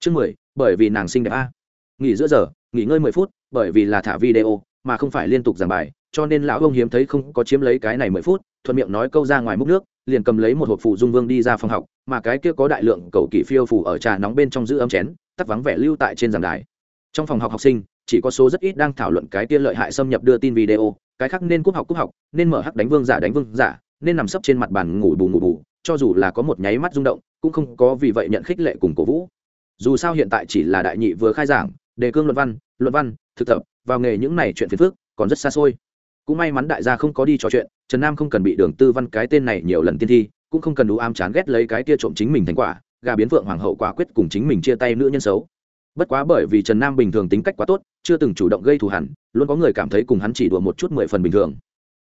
Chương mười bởi vì nàng xinh đẹp a. Nghỉ giữa giờ, nghỉ ngơi mười phút, bởi vì là thả video, mà không phải liên tục giảng bài, cho nên lão ông hiếm thấy không có chiếm lấy cái này mười phút, thuận miệng nói câu ra ngoài múc nước, liền cầm lấy một hộp phụ dung vương đi ra phòng học, mà cái kia có đại lượng cầu kỳ phiêu phủ ở trà nóng bên trong giữ ấm chén, tắt vắng vẻ lưu tại trên giảng đài. Trong phòng học học sinh, chỉ có số rất ít đang thảo luận cái kia lợi hại xâm nhập đưa tin video, cái khác nên cúp học cúp học, nên mở hắc đánh vương giả đánh vương giả, nên nằm sấp trên mặt bàn ngủ bù ngủ bù, cho dù là có một nháy mắt rung động, cũng không có vì vậy nhận khích lệ cùng cổ vũ dù sao hiện tại chỉ là đại nhị vừa khai giảng, đề cương luận văn luận văn, thực tập, vào nghề những này chuyện phiền phức, còn rất xa xôi. Cũng may mắn đại gia không có đi trò chuyện, trần nam không cần bị đường tư văn cái tên này nhiều lần tiên thi, cũng không cần đủ am chán ghét lấy cái kia trộm chính mình thành quả, gà biến vượng hoàng hậu quả quyết cùng chính mình chia tay nữ nhân xấu. Bất quá bởi vì trần nam bình thường tính cách quá tốt, chưa từng chủ động gây thù hẳn luôn có người cảm thấy cùng hắn chỉ đùa một chút mười phần bình thường.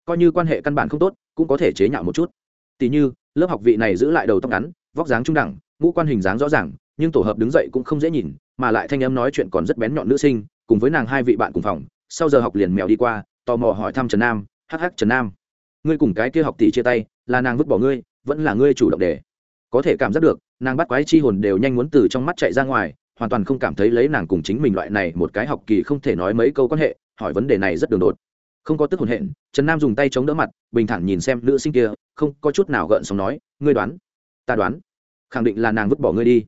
Coi như quan hệ căn bản không tốt, cũng có thể chế nhạo một chút. Tỉ như, lớp học vị này giữ lại đầu tóc ngắn, vóc dáng trung đẳng, ngũ quan hình dáng rõ ràng nhưng tổ hợp đứng dậy cũng không dễ nhìn, mà lại thanh em nói chuyện còn rất bén nhọn nữ sinh, cùng với nàng hai vị bạn cùng phòng, sau giờ học liền mèo đi qua, tò mò hỏi thăm trần nam, hắc hắc trần nam, ngươi cùng cái kia học tỷ chia tay, là nàng vứt bỏ ngươi, vẫn là ngươi chủ động để? Có thể cảm giác được, nàng bắt quái chi hồn đều nhanh muốn từ trong mắt chạy ra ngoài, hoàn toàn không cảm thấy lấy nàng cùng chính mình loại này một cái học kỳ không thể nói mấy câu quan hệ, hỏi vấn đề này rất đường đột. Không có tức hồn hện, trần nam dùng tay chống đỡ mặt, bình thản nhìn xem nữ sinh kia, không có chút nào gợn sóng nói, ngươi đoán, ta đoán, khẳng định là nàng vứt bỏ ngươi đi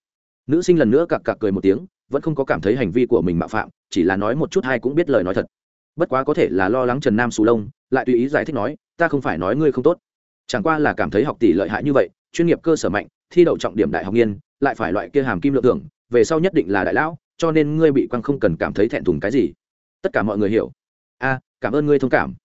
nữ sinh lần nữa cặc cặc cười một tiếng, vẫn không có cảm thấy hành vi của mình mạo phạm, chỉ là nói một chút hay cũng biết lời nói thật. Bất quá có thể là lo lắng trần nam sù lông, lại tùy ý giải thích nói, ta không phải nói ngươi không tốt. Chẳng qua là cảm thấy học tỷ lợi hại như vậy, chuyên nghiệp cơ sở mạnh, thi đậu trọng điểm đại học nghiên, lại phải loại kia hàm kim lượng tưởng về sau nhất định là đại lão, cho nên ngươi bị quăng không cần cảm thấy thẹn thùng cái gì. Tất cả mọi người hiểu. A, cảm ơn ngươi thông cảm.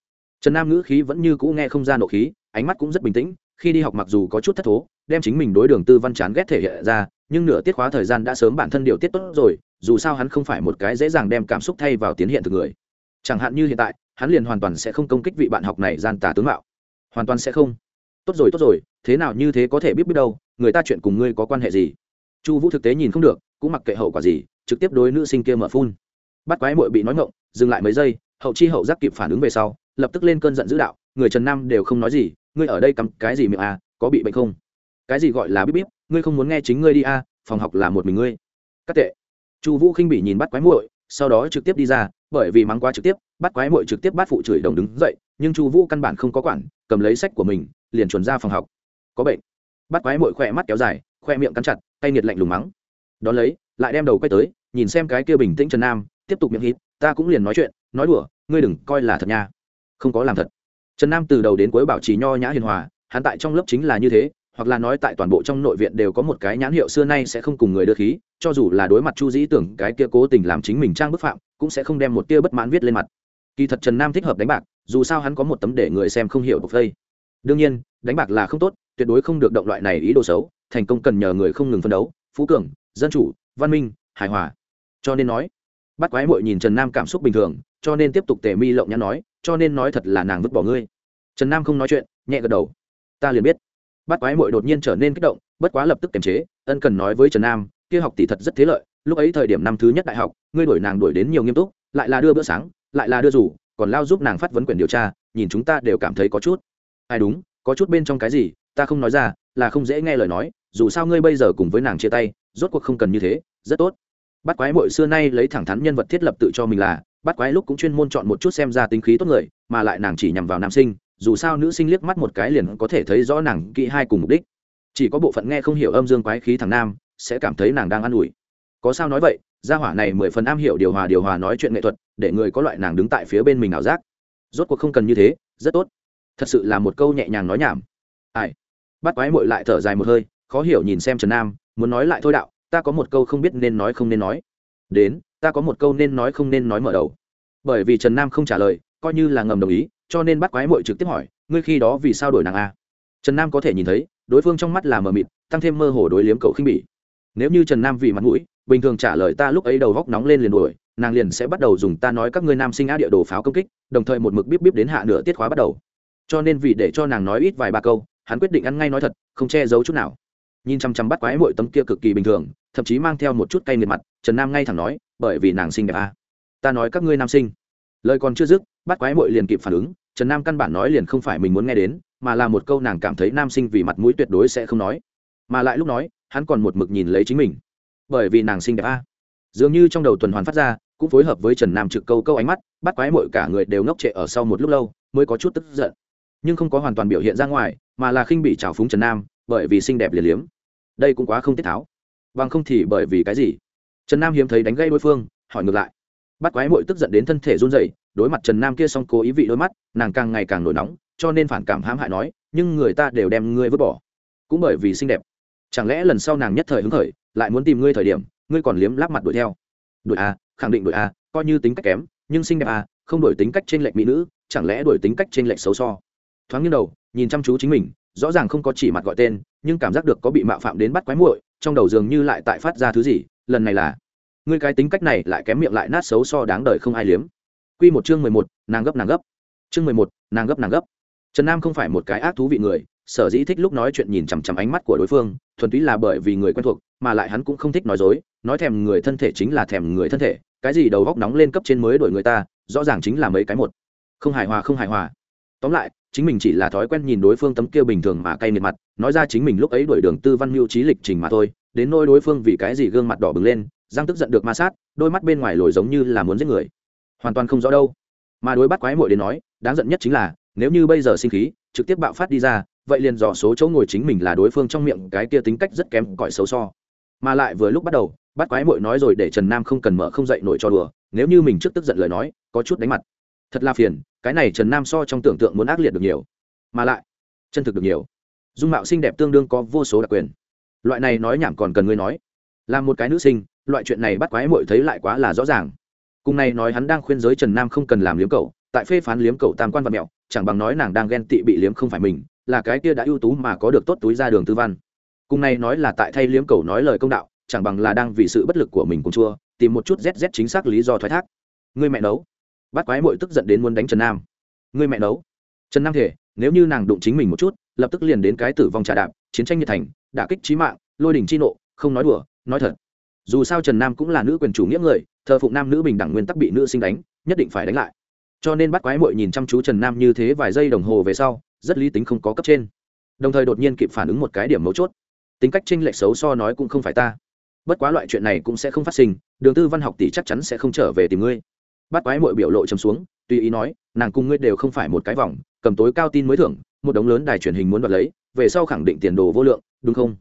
Trần nam ngữ khí vẫn như cũ nghe không ra nộ khí, ánh mắt cũng rất bình tĩnh, khi đi học mặc dù có chút thất thố, đem chính mình đối đường tư văn chán ghét thể hiện ra nhưng nửa tiết khóa thời gian đã sớm bản thân điều tiết tốt rồi, dù sao hắn không phải một cái dễ dàng đem cảm xúc thay vào tiến hiện từ người. Chẳng hạn như hiện tại, hắn liền hoàn toàn sẽ không công kích vị bạn học này gian tà tướng mạo. Hoàn toàn sẽ không. Tốt rồi tốt rồi, thế nào như thế có thể biết biết đâu, người ta chuyện cùng ngươi có quan hệ gì? Chu vũ thực tế nhìn không được, cũng mặc kệ hậu quả gì, trực tiếp đối nữ sinh kia mở phun. Bắt quái mội bị nói ngộng dừng lại mấy giây, hậu chi hậu giác kịp phản ứng về sau, lập tức lên cơn giận dữ đạo, người trần nam đều không nói gì, ngươi ở đây cắm cái gì miệng à có bị bệnh không? Cái gì gọi là bíp bíp ngươi không muốn nghe chính ngươi đi à phòng học là một mình ngươi. Các tệ. Chu vũ khinh bị nhìn bắt quái muội, sau đó trực tiếp đi ra, bởi vì mắng quá trực tiếp, bắt quái muội trực tiếp bắt phụ chửi đồng đứng dậy, nhưng chu vũ căn bản không có quản, cầm lấy sách của mình, liền chuẩn ra phòng học. Có bệnh. Bắt quái muội khỏe mắt kéo dài khoe miệng cắn chặt, tay nghiệt lạnh lùng mắng. Đón lấy, lại đem đầu quay tới, nhìn xem cái kia bình tĩnh trần nam, tiếp tục miệng hít, ta cũng liền nói chuyện, nói đùa, ngươi đừng coi là thật nha. Không có làm thật. Trần nam từ đầu đến cuối bảo trì nho nhã hiền hòa, hắn tại trong lớp chính là như thế hoặc là nói tại toàn bộ trong nội viện đều có một cái nhãn hiệu xưa nay sẽ không cùng người đưa khí, cho dù là đối mặt chu dĩ tưởng cái kia cố tình làm chính mình trang bức phạm, cũng sẽ không đem một tia bất mãn viết lên mặt. Kỳ thật trần nam thích hợp đánh bạc, dù sao hắn có một tấm để người xem không hiểu bộc vây đương nhiên, đánh bạc là không tốt, tuyệt đối không được động loại này ý đồ xấu, thành công cần nhờ người không ngừng phân đấu, phú cường, dân chủ, văn minh, hài hòa. Cho nên nói, bắt quái mội nhìn trần nam cảm xúc bình thường, cho nên tiếp tục tề mi lộng nhắn nói, cho nên nói thật là nàng vứt bỏ ngươi. Trần nam không nói chuyện, nhẹ gật đầu. Ta liền biết bắt quái mội đột nhiên trở nên kích động, bất quá lập tức kiềm chế, ân cần nói với trần nam, kia học tỷ thật rất thế lợi, lúc ấy thời điểm năm thứ nhất đại học, ngươi đuổi nàng đuổi đến nhiều nghiêm túc, lại là đưa bữa sáng, lại là đưa rủ, còn lao giúp nàng phát vấn quyền điều tra, nhìn chúng ta đều cảm thấy có chút. Ai đúng, có chút bên trong cái gì, ta không nói ra, là không dễ nghe lời nói, dù sao ngươi bây giờ cùng với nàng chia tay, rốt cuộc không cần như thế, rất tốt. Bắt quái mội xưa nay lấy thẳng thắn nhân vật thiết lập tự cho mình là, bắt quái lúc cũng chuyên môn chọn một chút xem ra tính khí tốt người, mà lại nàng chỉ nhằm vào nam sinh dù sao nữ sinh liếc mắt một cái liền có thể thấy rõ nàng kỹ hai cùng mục đích. Chỉ có bộ phận nghe không hiểu âm dương quái khí thằng nam, sẽ cảm thấy nàng đang ă n ủi. Có sao nói vậy, gia hỏa này mười phần am hiểu điều hòa điều hòa nói chuyện nghệ thuật, để người có loại nàng đứng tại phía bên mình ảo giác. Rốt cuộc không cần như thế, rất tốt. Thật sự là một câu nhẹ nhàng nói nhảm. Ai? Bắt quái mội lại thở dài một hơi, khó hiểu nhìn xem trần nam, muốn nói lại thôi đạo, ta có một câu không biết nên nói không nên nói. Đến, ta có một câu nên nói không nên nói mở đầu. Bởi vì trần nam không trả lời, coi như là ngầm đồng ý cho nên bắt quái mội trực tiếp hỏi, ngươi khi đó vì sao đổi nàng a? Trần nam có thể nhìn thấy, đối phương trong mắt là mờ mịt, tăng thêm mơ hồ đối liếm cậu khinh bỉ. Nếu như trần nam vì mặt mũi, bình thường trả lời ta lúc ấy đầu góc nóng lên liền đuổi, nàng liền sẽ bắt đầu dùng ta nói các ngươi nam sinh á địa đồ pháo công kích, đồng thời một mực bíp bíp đến hạ nửa tiết khóa bắt đầu. Cho nên vì để cho nàng nói ít vài ba câu, hắn quyết định ăn ngay nói thật, không che giấu chút nào. Nhìn chăm chăm bắt quái mội tấm kia cực kỳ bình thường, thậm chí mang theo một chút cay nghiệt mặt, trần nam ngay thẳng nói, bởi vì nàng sinh đẹp a. Ta nói các ngươi nam sinh. Lời còn chưa dứt bắt quái mội liền kịp phản ứng, trần nam căn bản nói liền không phải mình muốn nghe đến, mà là một câu nàng cảm thấy nam sinh vì mặt mũi tuyệt đối sẽ không nói. Mà lại lúc nói, hắn còn một mực nhìn lấy chính mình. Bởi vì nàng xinh đẹp a. Dường như trong đầu tuần hoàn phát ra, cũng phối hợp với trần nam trực câu câu ánh mắt, bắt quái mội cả người đều ngốc trệ ở sau một lúc lâu, mới có chút tức giận. Nhưng không có hoàn toàn biểu hiện ra ngoài, mà là khinh bị trào phúng trần nam, bởi vì xinh đẹp liền liếm. Đây cũng quá không tiết tháo. Bằng không thì bởi vì cái gì? Trần nam hiếm thấy đánh gây đối phương, hỏi ngược lại bắt quái mội tức giận đến thân thể run rẩy, đối mặt trần nam kia xong cố ý vị đôi mắt, nàng càng ngày càng nổi nóng, cho nên phản cảm hãm hại nói, nhưng người ta đều đem ngươi vứt bỏ, cũng bởi vì xinh đẹp. Chẳng lẽ lần sau nàng nhất thời hứng khởi, lại muốn tìm ngươi thời điểm, ngươi còn liếm láp mặt đuổi theo? Đuổi a khẳng định đuổi a coi như tính cách kém, nhưng xinh đẹp a không đổi tính cách trên lệch mỹ nữ, chẳng lẽ đổi tính cách trên lệch xấu so? Thoáng như đầu, nhìn chăm chú chính mình, rõ ràng không có chỉ mặt gọi tên, nhưng cảm giác được có bị mạo phạm đến bắt quái muội, trong đầu dường như lại tại phát ra thứ gì, lần này là ngươi cái tính cách này lại kém miệng lại nát xấu so đáng đời không ai liếm. Quy một chương mười một, nàng gấp nàng gấp. Chương mười một, nàng gấp nàng gấp. Trần nam không phải một cái ác thú vị người, sở dĩ thích lúc nói chuyện nhìn chằm chằm ánh mắt của đối phương, thuần túy là bởi vì người quen thuộc, mà lại hắn cũng không thích nói dối, nói thèm người thân thể chính là thèm người thân thể, cái gì đầu góc nóng lên cấp trên mới đổi người ta, rõ ràng chính là mấy cái một. Không hài hòa, không hài hòa. Tóm lại, chính mình chỉ là thói quen nhìn đối phương tấm kia bình thường mà cay nghiệt mặt, nói ra chính mình lúc ấy đổi đường tư văn mưu trí lịch trình mà thôi, đến nôi đối phương vì cái gì gương mặt đỏ bừng lên giang tức giận được ma sát, đôi mắt bên ngoài lồi giống như là muốn giết người. Hoàn toàn không rõ đâu. Mà đối bắt quái muội đến nói, đáng giận nhất chính là, nếu như bây giờ sinh khí, trực tiếp bạo phát đi ra, vậy liền dò số chỗ ngồi chính mình là đối phương trong miệng cái kia tính cách rất kém cỏi xấu so. Mà lại vừa lúc bắt đầu, bắt quái muội nói rồi để trần nam không cần mở không dậy nổi cho đùa, nếu như mình trước tức giận lời nói, có chút đánh mặt. Thật là phiền, cái này trần nam so trong tưởng tượng muốn ác liệt được nhiều. Mà lại, chân thực được nhiều. Dung mạo xinh đẹp tương đương có vô số đặc quyền. Loại này nói nhảm còn cần ngươi nói. Là một cái nữ sinh loại chuyện này bắt quái muội thấy lại quá là rõ ràng. Cùng này nói hắn đang khuyên giới trần nam không cần làm liếm cầu tại phê phán liếm cầu tam quan và mẹo, chẳng bằng nói nàng đang ghen tị bị liếm không phải mình, là cái kia đã ưu tú mà có được tốt túi ra đường tư văn. Cùng này nói là tại thay liếm cầu nói lời công đạo, chẳng bằng là đang vì sự bất lực của mình cùng chua, tìm một chút zz chính xác lý do thoái thác. Người mẹ nấu. Bắt quái mội tức giận đến muốn đánh trần nam. Người mẹ nấu. Trần nam thể nếu như nàng đụng chính mình một chút, lập tức liền đến cái tử vong trà đạp, chiến tranh nhiệt thành, đả kích trí mạng, lôi đỉnh chi nộ, không nói đùa, nói thật dù sao trần nam cũng là nữ quyền chủ nghĩa người, thờ phụng nam nữ bình đẳng nguyên tắc bị nữ sinh đánh, nhất định phải đánh lại. Cho nên bắt quái mội nhìn chăm chú trần nam như thế vài giây đồng hồ về sau, rất lý tính không có cấp trên. Đồng thời đột nhiên kịp phản ứng một cái điểm mấu chốt. Tính cách tranh lệch xấu so nói cũng không phải ta. Bất quá loại chuyện này cũng sẽ không phát sinh, đường tư văn học tỷ chắc chắn sẽ không trở về tìm ngươi. Bắt quái mội biểu lộ chấm xuống, tùy ý nói, nàng cùng ngươi đều không phải một cái vòng, cầm tối cao tin mới thưởng, một đống lớn đài truyền hình muốn đoạt lấy, về sau khẳng định tiền đồ vô lượng, đúng không?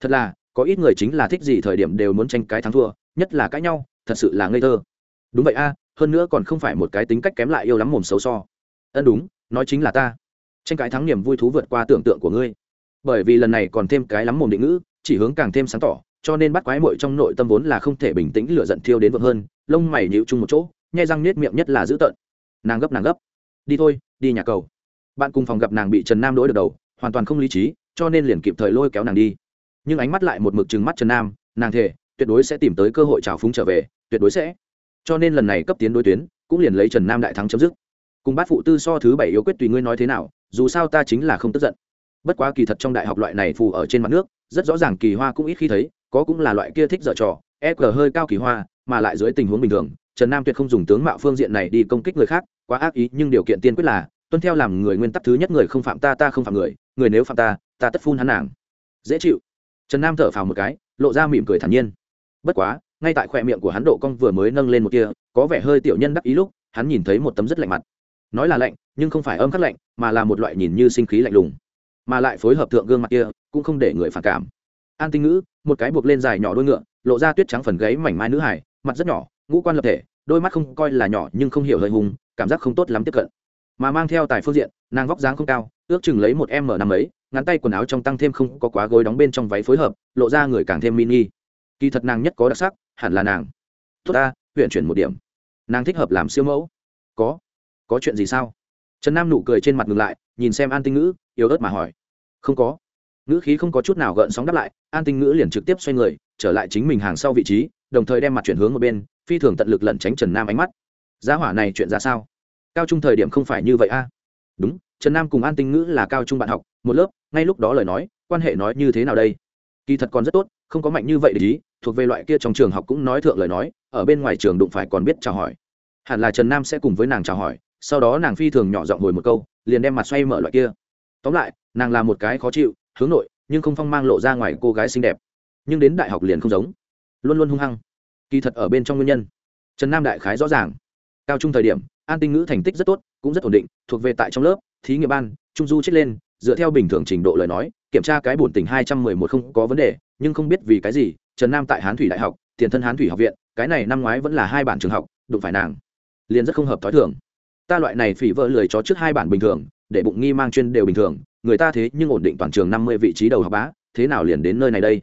Thật là có ít người chính là thích gì thời điểm đều muốn tranh cái thắng thua, nhất là cãi nhau, thật sự là ngây thơ. Đúng vậy a, hơn nữa còn không phải một cái tính cách kém lại yêu lắm mồm xấu so ân đúng, nói chính là ta. Tranh cái thắng niềm vui thú vượt qua tưởng tượng của ngươi. Bởi vì lần này còn thêm cái lắm mồm định ngữ, chỉ hướng càng thêm sáng tỏ, cho nên bắt quái mội trong nội tâm vốn là không thể bình tĩnh lựa giận thiêu đến vượng hơn, lông mày nhịu chung một chỗ, nhai răng nết miệng nhất là dữ tợn. Nàng gấp nàng gấp. Đi thôi, đi nhà cầu. Bạn cùng phòng gặp nàng bị trần nam đỗi được đầu, hoàn toàn không lý trí, cho nên liền kịp thời lôi kéo nàng đi nhưng ánh mắt lại một mực trừng mắt trần nam, nàng thề, tuyệt đối sẽ tìm tới cơ hội trào phúng trở về, tuyệt đối sẽ. Cho nên lần này cấp tiến đối tuyến, cũng liền lấy trần nam đại thắng chấm dứt. Cùng bát phụ tư so thứ bảy yếu quyết tùy ngươi nói thế nào, dù sao ta chính là không tức giận. Bất quá kỳ thật trong đại học loại này phù ở trên mặt nước, rất rõ ràng kỳ hoa cũng ít khi thấy, có cũng là loại kia thích dở trò e g hơi cao kỳ hoa, mà lại dưới tình huống bình thường, trần nam tuyệt không dùng tướng mạo phương diện này đi công kích người khác, quá ác ý, nhưng điều kiện tiên quyết là, tuân theo làm người nguyên tắc thứ nhất người không phạm ta ta không phạm người người nếu phạm ta ta tất phun hắn nàng. Dễ chịu trần nam thở phào một cái, lộ ra mỉm cười thản nhiên. Bất quá, ngay tại khoe miệng của hắn độ cong vừa mới nâng lên một kia, có vẻ hơi tiểu nhân đắc ý lúc, hắn nhìn thấy một tấm rất lạnh mặt. Nói là lạnh, nhưng không phải âm khắc lạnh, mà là một loại nhìn như sinh khí lạnh lùng. Mà lại phối hợp thượng gương mặt kia, cũng không để người phản cảm. An tinh ngữ, một cái buộc lên dài nhỏ đôi ngựa, lộ ra tuyết trắng phần gáy mảnh mai nữ hải mặt rất nhỏ, ngũ quan lập thể, đôi mắt không coi là nhỏ nhưng không hiểu hơi hùng, cảm giác không tốt lắm tiếp cận. Mà mang theo tài phương diện, nàng vóc dáng không cao, ước chừng lấy một m năm ấy ngắn tay quần áo trong tăng thêm không có quá gối đóng bên trong váy phối hợp, lộ ra người càng thêm mini. Kỳ thật nàng nhất có đặc sắc, hẳn là nàng. Tốt ta, huyện chuyển một điểm. Nàng thích hợp làm siêu mẫu. Có. Có chuyện gì sao? Trần nam nụ cười trên mặt ngừng lại, nhìn xem an tinh ngữ, yếu ớt mà hỏi. Không có. Ngữ khí không có chút nào gợn sóng đáp lại, an tinh ngữ liền trực tiếp xoay người, trở lại chính mình hàng sau vị trí, đồng thời đem mặt chuyển hướng một bên, phi thường tận lực lẩn tránh trần nam ánh mắt. Giá hỏa này chuyện ra sao? Cao trung thời điểm không phải như vậy a? Đúng trần nam cùng an tinh ngữ là cao trung bạn học, một lớp, ngay lúc đó lời nói, quan hệ nói như thế nào đây? Kỳ thật còn rất tốt, không có mạnh như vậy để ý, thuộc về loại kia trong trường học cũng nói thượng lời nói, ở bên ngoài trường đụng phải còn biết chào hỏi. Hẳn là trần nam sẽ cùng với nàng chào hỏi, sau đó nàng phi thường nhỏ giọng hồi một câu, liền đem mặt xoay mở loại kia. Tóm lại, nàng là một cái khó chịu, hướng nội, nhưng không phong mang lộ ra ngoài cô gái xinh đẹp. Nhưng đến đại học liền không giống. Luôn luôn hung hăng. Kỳ thật ở bên trong nguyên nhân, trần nam đại khái rõ ràng. Cao trung thời điểm, an tinh ngữ thành tích rất tốt, cũng rất ổn định, thuộc về tại trong lớp thí nghiệm ban, trung du chết lên, dựa theo bình thường trình độ lời nói, kiểm tra cái bổn tỉnh hai trăm mười một không có vấn đề, nhưng không biết vì cái gì, trần nam tại hán thủy đại học, tiền thân hán thủy học viện, cái này năm ngoái vẫn là hai bản trường học, đụng phải nàng. Liền rất không hợp t h ó i thường. Ta loại này phỉ vỡ lười chó trước hai bản bình thường, để bụng nghi mang chuyên đều bình thường, người ta thế nhưng ổn định toàn trường năm mươi vị trí đầu học bá, thế nào liền đến nơi này đây?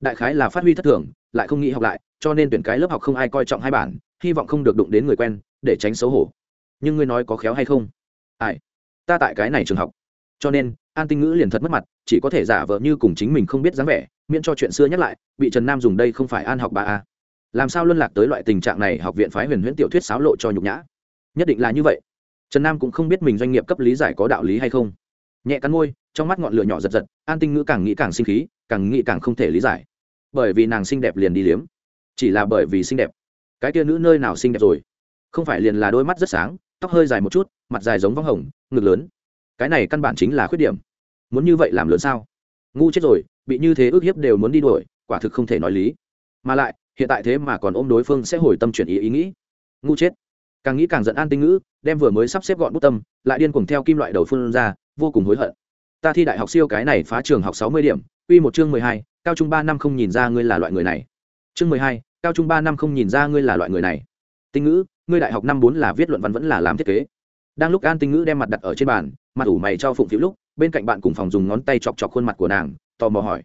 Đại khái là phát huy thất thường, lại không nghĩ học lại, cho nên tuyển cái lớp học không ai coi trọng hai bản, hy vọng không được đụng đến người quen, để tránh xấu hổ. Nhưng ngươi nói có khéo hay không? Ai? Ta tại cái này trường học. Cho nên, an tinh ngữ liền thật mất mặt, chỉ có thể giả vờ như cùng chính mình không biết dáng vẻ, miễn cho chuyện xưa nhắc lại, bị trần nam dùng đây không phải an học bà a. Làm sao luân lạc tới loại tình trạng này, học viện phái huyền huyễn tiểu thuyết xáo lộ cho nhục nhã? Nhất định là như vậy. Trần nam cũng không biết mình doanh nghiệp cấp lý giải có đạo lý hay không. Nhẹ cắn môi, trong mắt ngọn lửa nhỏ giật giật, an tinh ngữ càng nghĩ càng sinh khí, càng nghĩ càng không thể lý giải. Bởi vì nàng xinh đẹp liền đi liếm. Chỉ là bởi vì xinh đẹp. Cái kia nữ nơi nào xinh đẹp rồi? Không phải liền là đôi mắt rất sáng tóc hơi dài một chút, mặt dài giống vong hồng, ngực lớn. Cái này căn bản chính là khuyết điểm. Muốn như vậy làm lớn sao? Ngu chết rồi, bị như thế ước hiếp đều muốn đi đuổi, quả thực không thể nói lý. Mà lại, hiện tại thế mà còn ôm đối phương sẽ hồi tâm chuyển ý ý nghĩ. Ngu chết. Càng nghĩ càng giận an tinh ngữ, đem vừa mới sắp xếp gọn bút tâm, lại điên cuồng theo kim loại đầu phương ra, vô cùng hối hận. Ta thi đại học siêu cái này phá trường học sáu mươi điểm uy một chương mười hai, cao trung ba năm không nhìn ra ngươi là loại người này. Chương mười hai, cao trung ba năm không nhìn ra ngươi là loại người này. Tinh ngữ ngươi đại học năm bốn là viết luận văn vẫn là làm thiết kế. Đang lúc an tinh ngữ đem mặt đặt ở trên bàn, mặt ủ mày cho phụng phiếu lúc, bên cạnh bạn cùng phòng dùng ngón tay chọc chọc khuôn mặt của nàng, tò mò hỏi.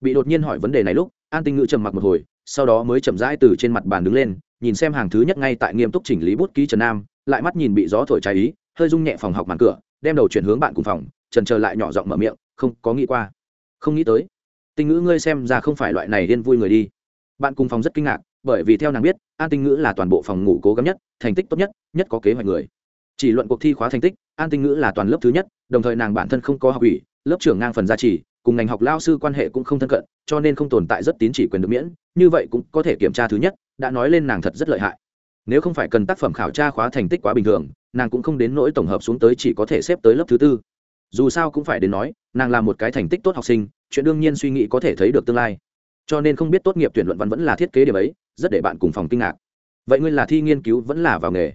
Bị đột nhiên hỏi vấn đề này lúc, an tinh ngữ trầm mặc một hồi, sau đó mới chậm rãi từ trên mặt bàn đứng lên, nhìn xem hàng thứ nhất ngay tại nghiêm túc chỉnh lý bút ký trần nam, lại mắt nhìn bị gió thổi trái ý, hơi rung nhẹ phòng học màn cửa, đem đầu chuyển hướng bạn cùng phòng, trần chờ lại nhỏ giọng mở miệng, không, có nghĩ qua. Không nghĩ tới. Tinh ngữ ngươi xem ra không phải loại này điên vui người đi. Bạn cùng phòng rất kinh ngạc, bởi vì theo nàng biết an tinh ngữ là toàn bộ phòng ngủ cố gắng nhất, thành tích tốt nhất nhất có kế hoạch người. Chỉ luận cuộc thi khóa thành tích, an tinh ngữ là toàn lớp thứ nhất, đồng thời nàng bản thân không có học ủy, lớp trưởng ngang phần gia trì, cùng ngành học lao sư quan hệ cũng không thân cận, cho nên không tồn tại rất tín chỉ quyền được miễn, như vậy cũng có thể kiểm tra thứ nhất, đã nói lên nàng thật rất lợi hại. Nếu không phải cần tác phẩm khảo tra khóa thành tích quá bình thường, nàng cũng không đến nỗi tổng hợp xuống tới chỉ có thể xếp tới lớp thứ tư. Dù sao cũng phải đến nói, nàng là một cái thành tích tốt học sinh, chuyện đương nhiên suy nghĩ có thể thấy được tương lai cho nên không biết tốt nghiệp tuyển luận văn vẫn là thiết kế điểm ấy, rất để bạn cùng phòng kinh ngạc. Vậy ngươi là thi nghiên cứu vẫn là vào nghề?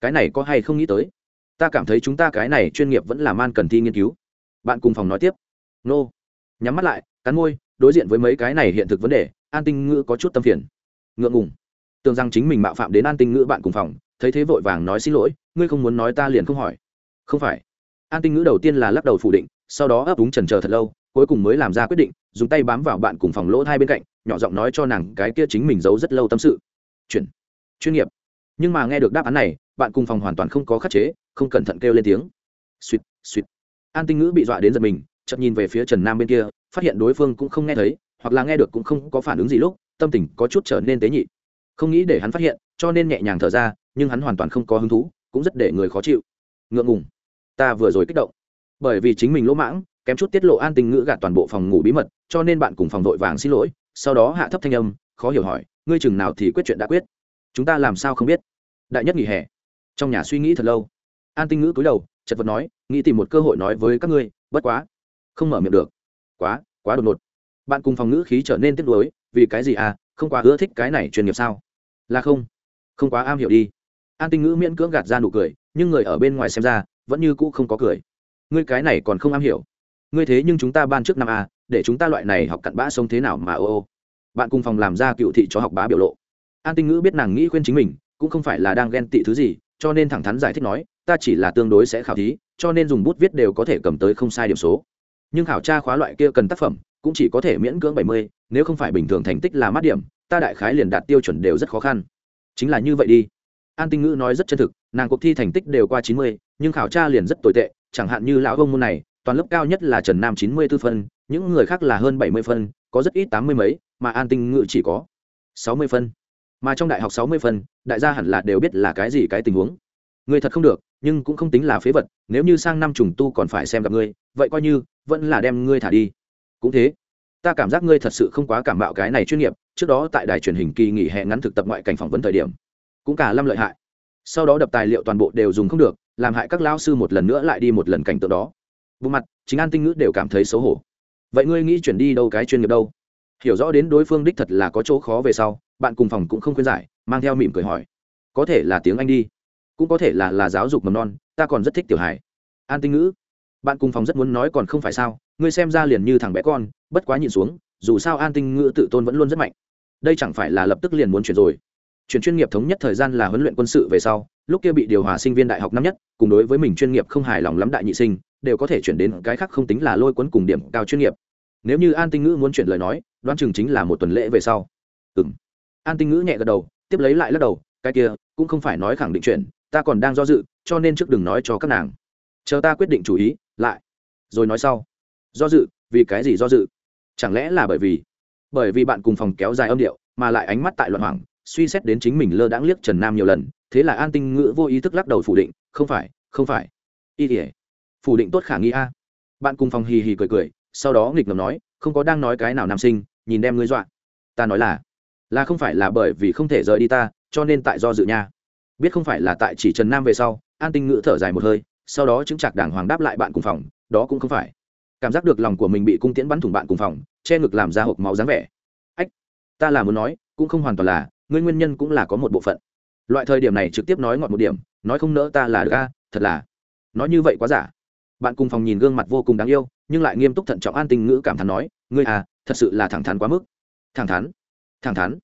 Cái này có hay không nghĩ tới? Ta cảm thấy chúng ta cái này chuyên nghiệp vẫn là man cần thi nghiên cứu. Bạn cùng phòng nói tiếp. Nô、no. nhắm mắt lại, cắn môi, đối diện với mấy cái này hiện thực vấn đề, an tinh ngữ có chút tâm phiền. Ngượng ngùng. Tưởng rằng chính mình mạo phạm đến an tinh ngữ bạn cùng phòng, thấy thế vội vàng nói xin lỗi, ngươi không muốn nói ta liền không hỏi. Không phải. An tinh ngữ đầu tiên là lắc đầu phủ định, sau đó ấp úng trần chờ thật lâu cuối cùng mới làm ra quyết định, dùng tay bám vào bạn cùng phòng lỗ hai bên cạnh, nhỏ giọng nói cho nàng cái kia chính mình giấu rất lâu tâm sự. Chuyển chuyên nghiệp. Nhưng mà nghe được đáp án này, bạn cùng phòng hoàn toàn không có khắc chế, không cẩn thận kêu lên tiếng. Suýt suýt. An tinh ngữ bị dọa đến giật mình chậm nhìn về phía trần nam bên kia, phát hiện đối phương cũng không nghe thấy, hoặc là nghe được cũng không có phản ứng gì lúc, tâm tình có chút trở nên tế nhị. Không nghĩ để hắn phát hiện, cho nên nhẹ nhàng thở ra, nhưng hắn hoàn toàn không có hứng thú, cũng rất để người khó chịu. Ngượng ngùng. Ta vừa rồi kích động. Bởi vì chính mình lỗ mãng kém chút tiết lộ an tình ngữ gạt toàn bộ phòng ngủ bí mật, cho nên bạn cùng phòng vội vàng xin lỗi, sau đó hạ thấp thanh âm, khó hiểu hỏi, ngươi chừng nào thì quyết chuyện đã quyết? Chúng ta làm sao không biết? Đại nhất nghỉ hè. Trong nhà suy nghĩ thật lâu. An tinh ngữ cúi đầu, chật vật nói, nghĩ tìm một cơ hội nói với các ngươi, bất quá. Không mở miệng được. Quá quá đột ngột. Bạn cùng phòng ngữ khí trở nên tiếc nuối, vì cái gì à? Không quá ưa thích cái này chuyên nghiệp sao? Là không. Không quá am hiểu đi. An tinh ngữ miễn cưỡng gạt ra nụ cười, nhưng người ở bên ngoài xem ra, vẫn như cũ không có cười. Ngươi cái này còn không am hiểu ngươi thế nhưng chúng ta ban trước năm a, để chúng ta loại này học cặn bã sống thế nào mà ô ô. Bạn cùng phòng làm ra cựu thị cho học bá biểu lộ. An tinh ngữ biết nàng nghĩ khuyên chính mình, cũng không phải là đang ghen tị thứ gì, cho nên thẳng thắn giải thích nói, ta chỉ là tương đối sẽ khảo thí, cho nên dùng bút viết đều có thể cầm tới không sai điểm số. Nhưng khảo tra khóa loại kia cần tác phẩm, cũng chỉ có thể miễn cưỡng bảy mươi, nếu không phải bình thường thành tích là mát điểm, ta đại khái liền đạt tiêu chuẩn đều rất khó khăn. Chính là như vậy đi. An tinh ngữ nói rất chân thực, nàng cuộc thi thành tích đều qua chín mươi, nhưng khảo tra liền rất tồi tệ, chẳng hạn như lão ông môn này toàn lớp cao nhất là trần nam chín mươi b ố phân, những người khác là hơn bảy mươi phân, có rất ít tám mươi mấy, mà an tinh Ngự chỉ có sáu mươi phân. Mà trong đại học sáu mươi phân, đại gia hẳn là đều biết là cái gì cái tình huống. Người thật không được, nhưng cũng không tính là phế vật, nếu như sang năm trùng tu còn phải xem gặp ngươi, vậy coi như, vẫn là đem ngươi thả đi. Cũng thế, ta cảm giác ngươi thật sự không quá cảm bạo cái này chuyên nghiệp, trước đó tại đài truyền hình kỳ nghỉ hè ngắn thực tập ngoại cảnh phỏng vấn thời điểm, cũng cả lâm lợi hại. Sau đó đập tài liệu toàn bộ đều dùng không được, làm hại các lao sư một lần nữa lại đi một lần cảnh tượng đó bộ mặt, chính an tinh ngữ đều cảm thấy xấu hổ. Vậy ngươi nghĩ chuyển đi đâu cái chuyên nghiệp đâu? Hiểu rõ đến đối phương đích thật là có chỗ khó về sau, bạn cùng phòng cũng không khuyên giải, mang theo mỉm cười hỏi. Có thể là tiếng anh đi. Cũng có thể là là giáo dục mầm non, ta còn rất thích tiểu hải an tinh ngữ, bạn cùng phòng rất muốn nói còn không phải sao, ngươi xem ra liền như thằng bé con, bất quá nhìn xuống, dù sao an tinh ngữ tự tôn vẫn luôn rất mạnh. Đây chẳng phải là lập tức liền muốn chuyển rồi. Chuyển chuyên nghiệp thống nhất thời gian là huấn luyện quân sự về sau lúc kia bị điều hòa sinh viên đại học năm nhất, cùng đối với mình chuyên nghiệp không hài lòng lắm đại nhị sinh, đều có thể chuyển đến cái khác không tính là lôi cuốn cùng điểm cao chuyên nghiệp. Nếu như an tinh ngữ muốn chuyển lời nói, đoán chừng chính là một tuần lễ về sau. Ừ m an tinh ngữ nhẹ gật đầu, tiếp lấy lại lắc đầu, cái kia, cũng không phải nói khẳng định chuyển ta còn đang do dự, cho nên trước đừng nói cho các nàng. Chờ ta quyết định chủ ý, lại. Rồi nói sau. Do dự, vì cái gì do dự? Chẳng lẽ là bởi vì bởi vì bạn cùng phòng kéo dài âm điệu, mà lại ánh mắt tại loạn hoảng, suy xét đến chính mình lơ đãng liếc trần nam nhiều lần thế là an tinh ngữ vô ý thức lắc đầu phủ định, không phải không phải. Y tỉa phủ định tốt khả nghi a. Bạn cùng phòng hì hì cười cười, sau đó nghịch ngầm nói, không có đang nói cái nào nam sinh, nhìn đem ngươi dọa. Ta nói là là không phải là bởi vì không thể rời đi ta, cho nên tại do dự nha. Biết không phải là tại chỉ trần nam về sau? An tinh ngữ thở dài một hơi, sau đó chứng chặt đàng hoàng đáp lại bạn cùng phòng, đó cũng không phải. Cảm giác được lòng của mình bị cung tiễn bắn thủng bạn cùng phòng, che ngực làm ra hộp máu dáng vẻ. Ách, ta là muốn nói, cũng không hoàn toàn là, ngươi nguyên nhân cũng là có một bộ phận loại thời điểm này trực tiếp nói ngọt một điểm, nói không nỡ ta là ga thật là. Nói như vậy quá giả. Bạn cùng phòng nhìn gương mặt vô cùng đáng yêu, nhưng lại nghiêm túc thận trọng an tinh ngữ cảm thán nói, ngươi à thật sự là thẳng thắn quá mức. Thẳng thắn? Thẳng thắn?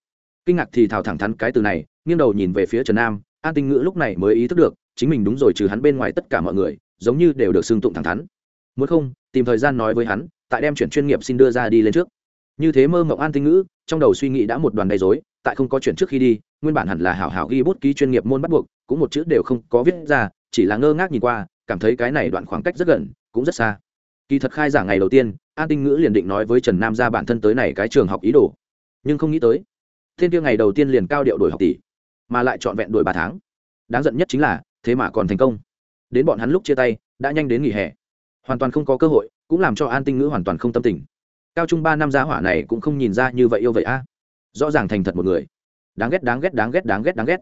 Kinh ngạc thì thào thẳng thắn cái từ này, nghiêng đầu nhìn về phía trần nam, an tinh ngữ lúc này mới ý thức được, chính mình đúng rồi trừ hắn bên ngoài tất cả mọi người, giống như đều được xưng tụng thẳng thắn. Muốn không, tìm thời gian nói với hắn, tại đem chuyện chuyên nghiệp xin đưa ra đi lên trước. Như thế mơ mộng an tinh ngữ, trong đầu suy nghĩ đã một đoàn đầy dối tại không có chuyện trước khi đi, nguyên bản hẳn là hảo hảo ghi bút ký chuyên nghiệp môn bắt buộc, cũng một chữ đều không có viết ra, chỉ là ngơ ngác nhìn qua, cảm thấy cái này đoạn khoảng cách rất gần, cũng rất xa. Kỳ thật khai giảng ngày đầu tiên, an tinh ngữ liền định nói với trần nam ra bản thân tới này cái trường học ý đồ. Nhưng không nghĩ tới, thiên tiêu ngày đầu tiên liền cao điệu đổi học tỷ, mà lại trọn vẹn đổi ba tháng. Đáng giận nhất chính là, thế mà còn thành công. Đến bọn hắn lúc chia tay, đã nhanh đến nghỉ hè. Hoàn toàn không có cơ hội, cũng làm cho an tinh ngữ hoàn toàn không tâm tình. Cao trung ba năm gia hỏa này cũng không nhìn ra như vậy yêu vậy a rõ ràng thành thật một người. Đáng ghét đáng ghét đáng ghét đáng ghét đáng ghét.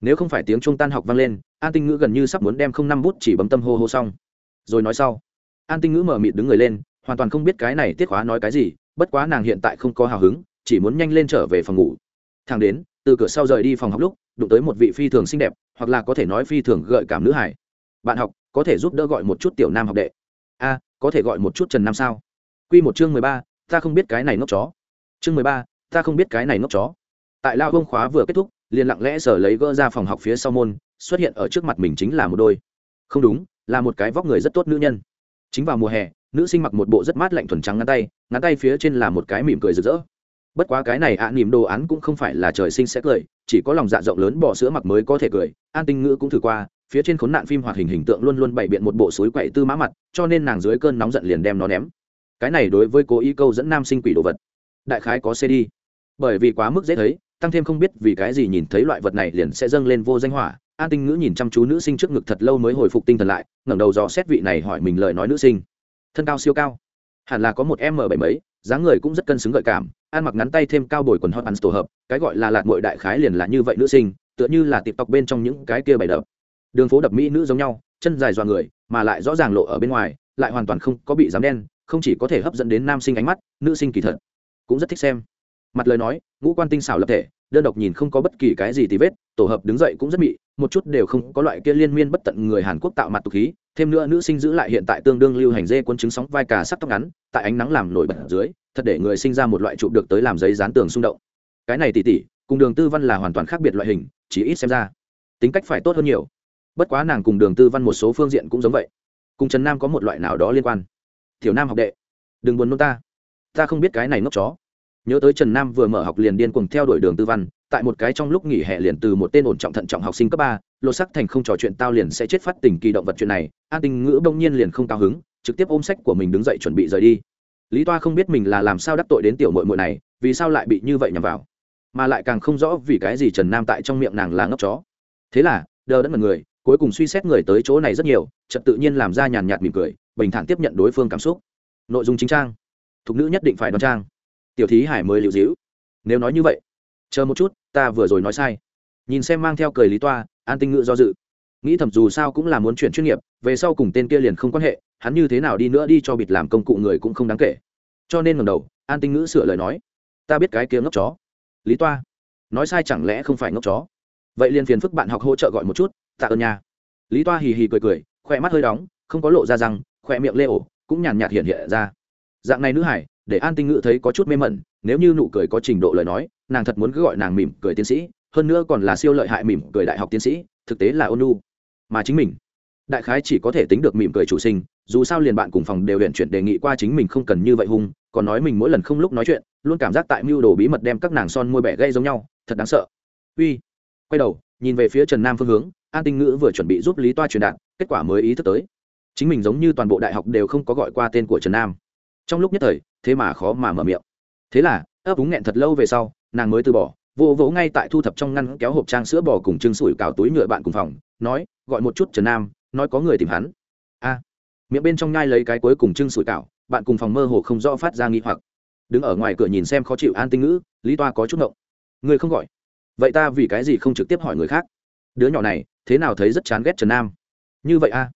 Nếu không phải tiếng trung tan học vang lên, an tinh ngữ gần như sắp muốn đem không năm bút chỉ bấm tâm hô hô xong. Rồi nói sau. An tinh ngữ mở mịt đứng người lên, hoàn toàn không biết cái này tiết khóa nói cái gì, bất quá nàng hiện tại không có hào hứng, chỉ muốn nhanh lên trở về phòng ngủ. Thằng đến, từ cửa sau rời đi phòng học lúc, đụng tới một vị phi thường xinh đẹp, hoặc là có thể nói phi thường gợi cảm nữ hải bạn học, có thể giúp đỡ gọi một chút tiểu nam học đệ. A, có thể gọi một chút trần nam sao? Q một chương mười ba, ta không biết cái này ngốc chó. Chương mười ba ta không biết cái này ngốc chó. Tại lao hông khóa vừa kết thúc liền lặng lẽ sở lấy gỡ ra phòng học phía sau môn xuất hiện ở trước mặt mình chính là một đôi. Không đúng là một cái vóc người rất tốt nữ nhân. Chính vào mùa hè nữ sinh mặc một bộ rất mát lạnh thuần trắng ngắn tay ngắn tay phía trên là một cái mỉm cười rực rỡ. Bất quá cái này ạ à, nỉm đồ án cũng không phải là trời sinh sẽ cười chỉ có lòng dạ rộng lớn bỏ sữa mặc mới có thể cười an tinh ngữ cũng thử qua phía trên khốn nạn phim hoạt hình hình tượng luôn luôn bày biện một bộ suối quậy tư mã mặt cho nên nàng dưới cơn nóng giận liền đem nó ném. Cái này đối với cố ý câu dẫn nam sinh quỷ đồ vật. Đại khái có xe đi bởi vì quá mức dễ thấy, tăng thêm không biết vì cái gì nhìn thấy loại vật này liền sẽ dâng lên vô danh hỏa. An tinh ngữ nhìn chăm chú nữ sinh trước ngực thật lâu mới hồi phục tinh thần lại, ngẩng đầu dò xét vị này hỏi mình lời nói nữ sinh. Thân cao siêu cao. Hẳn là có một m bảy mấy, dáng người cũng rất cân xứng gợi cảm, ăn mặc ngắn tay thêm cao bồi quần hot ăn tổ hợp, cái gọi là lạt mội đại khái liền là như vậy nữ sinh, tựa như là tịp tộc bên trong những cái kia bày đập. Đường phố đập mỹ nữ giống nhau, chân dài dọa người, mà lại rõ ràng lộ ở bên ngoài, lại hoàn toàn không có bị dám đen, không chỉ có thể hấp dẫn đến nam sinh ánh mắt, nữ sinh kỳ thật cũng rất thích xem mặt lời nói, ngũ quan tinh xảo lập thể, đơn độc nhìn không có bất kỳ cái gì tì vết, tổ hợp đứng dậy cũng rất mị, một chút đều không có loại kia liên miên bất tận người hàn quốc tạo mặt tục khí. Thêm nữa nữ sinh giữ lại hiện tại tương đương lưu hành dê quân chứng sóng vai cà sắc tóc ngắn, tại ánh nắng làm nổi bật dưới, thật để người sinh ra một loại chụp được tới làm giấy dán tường xung động. Cái này tỉ tỉ, cùng đường tư văn là hoàn toàn khác biệt loại hình, chỉ ít xem ra, tính cách phải tốt hơn nhiều. Bất quá nàng cùng đường tư văn một số phương diện cũng giống vậy. Cùng trần nam có một loại nào đó liên quan. Thiểu nam học đệ, đừng buồn nôn ta. Ta không biết cái này ngốc chó nhớ tới trần nam vừa mở học liền điên cùng theo đuổi đường tư văn, tại một cái trong lúc nghỉ hè liền từ một tên ổn trọng thận trọng học sinh cấp ba, lột sắc thành không trò chuyện tao liền sẽ chết phát tình kỳ động vật chuyện này, an tình ngữ bỗng nhiên liền không cao hứng, trực tiếp ôm sách của mình đứng dậy chuẩn bị rời đi. Lý toa không biết mình là làm sao đắc tội đến tiểu mội mội này, vì sao lại bị như vậy nhằm vào? Mà lại càng không rõ vì cái gì trần nam tại trong miệng nàng là ngốc chó. Thế là, đờ đẫn mật người, cuối cùng suy xét người tới chỗ này rất nhiều trật tự nhiên làm ra nhàn nhạt mỉm cười, bình thản tiếp nhận đối phương cảm xúc. Nội dung chính trang. Thục nữ nhất định phải đoán trang tiểu thí hải mới liệu dĩu nếu nói như vậy, chờ một chút, ta vừa rồi nói sai. Nhìn xem mang theo cười lý toa, an tinh ngự do dự. Nghĩ thầm dù sao cũng là muốn chuyển chuyên nghiệp, về sau cùng tên kia liền không quan hệ, hắn như thế nào đi nữa đi cho bịt làm công cụ người cũng không đáng kể. Cho nên ngầm đầu, an tinh ngữ sửa lời nói. Ta biết cái kia ngốc chó. Lý toa, nói sai chẳng lẽ không phải ngốc chó? Vậy liền phiền phức bạn học hỗ trợ gọi một chút, tạ ơn nha. Lý toa hì hì cười cười, khỏe mắt hơi đóng, không có lộ ra răng khoe miệng lê ổ, cũng nhàn nhạt hiện hiện ra. Dạng này nữ hải để an tinh ngữ thấy có chút mê mẩn, nếu như nụ cười có trình độ lời nói, nàng thật muốn cứ gọi nàng mỉm cười tiến sĩ, hơn nữa còn là siêu lợi hại mỉm cười đại học tiến sĩ, thực tế là ôn mà chính mình, đại khái chỉ có thể tính được mỉm cười chủ sinh, dù sao liền bạn cùng phòng đều hiện chuyển đề nghị qua chính mình không cần như vậy hung, còn nói mình mỗi lần không lúc nói chuyện, luôn cảm giác tại mưu đồ bí mật đem các nàng son môi bẻ gây giống nhau, thật đáng sợ. Uy, quay đầu, nhìn về phía trần nam phương hướng, an tinh ngữ vừa chuẩn bị giúp lý toa truyền đạt, kết quả mới ý thức tới. Chính mình giống như toàn bộ đại học đều không có gọi qua tên của trần nam. Trong lúc nhất thời thế mà khó mà mở miệng. Thế là, ấp úng nghẹn thật lâu về sau, nàng mới từ bỏ, vô vỗ ngay tại thu thập trong ngăn kéo hộp trang sữa bò cùng trưng sủi cào túi nhựa bạn cùng phòng, nói, gọi một chút trần nam, nói có người tìm hắn. A. Miệng bên trong nhai lấy cái cuối cùng trưng sủi cảo, bạn cùng phòng mơ hồ không rõ phát ra nghi hoặc. Đứng ở ngoài cửa nhìn xem khó chịu an tinh ngữ, lý toa có chút ngộng. Người không gọi. Vậy ta vì cái gì không trực tiếp hỏi người khác? Đứa nhỏ này, thế nào thấy rất chán ghét trần nam? Như vậy a.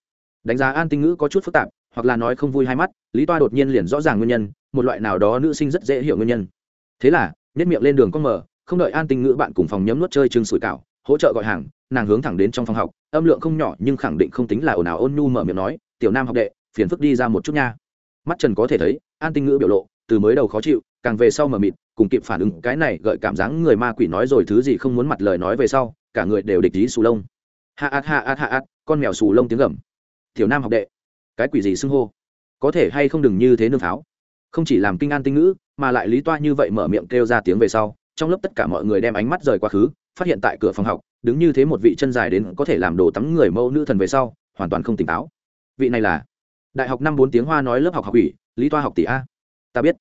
Đánh giá an tinh ngữ có chút phức tạp, hoặc là nói không vui hai mắt, lý toa đột nhiên liền rõ ràng nguyên nhân một loại nào đó nữ sinh rất dễ hiểu nguyên nhân. Thế là nhất miệng lên đường con mở không đợi an tinh ngữ bạn cùng phòng nhấm nuốt chơi trưng sủi cảo, hỗ trợ gọi hàng, nàng hướng thẳng đến trong phòng học, âm lượng không nhỏ nhưng khẳng định không tính là ồn ào ôn nhu mở miệng nói, tiểu nam học đệ, phiền phức đi ra một chút nha. Mắt trần có thể thấy, an tinh ngữ biểu lộ, từ mới đầu khó chịu, càng về sau mờ mịt, cùng kịp phản ứng, cái này gợi cảm giác người ma quỷ nói rồi thứ gì không muốn mặt lời nói về sau, cả người đều địch ý xù lông. Ha ha ha át ha con mèo xù lông tiếng gầm. Tiểu nam học đệ, cái quỷ gì xưng hô? Có thể hay không đừng như thế nương pháo không chỉ làm kinh an tinh ngữ, mà lại lý toa như vậy mở miệng kêu ra tiếng về sau, trong lớp tất cả mọi người đem ánh mắt rời quá khứ, phát hiện tại cửa phòng học, đứng như thế một vị chân dài đến có thể làm đồ tắm người mẫu nữ thần về sau, hoàn toàn không tỉnh táo. Vị này là đại học năm bốn tiếng hoa nói lớp học học ủy, lý toa học tỷ a. Ta biết.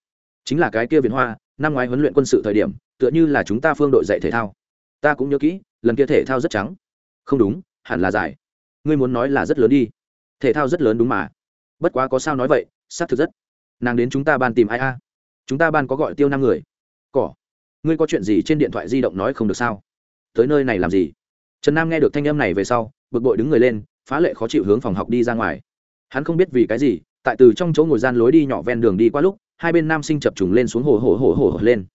Chính là cái kia viện hoa, năm ngoái huấn luyện quân sự thời điểm, tựa như là chúng ta phương đội dạy thể thao. Ta cũng nhớ kỹ, lần kia thể thao rất trắng. Không đúng, hẳn là dài ngươi muốn nói là rất lớn đi. Thể thao rất lớn đúng mà. Bất quá có sao nói vậy, xác thực rất nàng đến chúng ta ban tìm ai a? Chúng ta ban có gọi tiêu năm người. Cỏ. Ngươi có chuyện gì trên điện thoại di động nói không được sao? Tới nơi này làm gì? Trần nam nghe được thanh âm này về sau, bực bội đứng người lên, phá lệ khó chịu hướng phòng học đi ra ngoài. Hắn không biết vì cái gì, tại từ trong chỗ ngồi gian lối đi nhỏ ven đường đi qua lúc, hai bên nam sinh chập trùng lên xuống hồ hồ hồ hồ lên.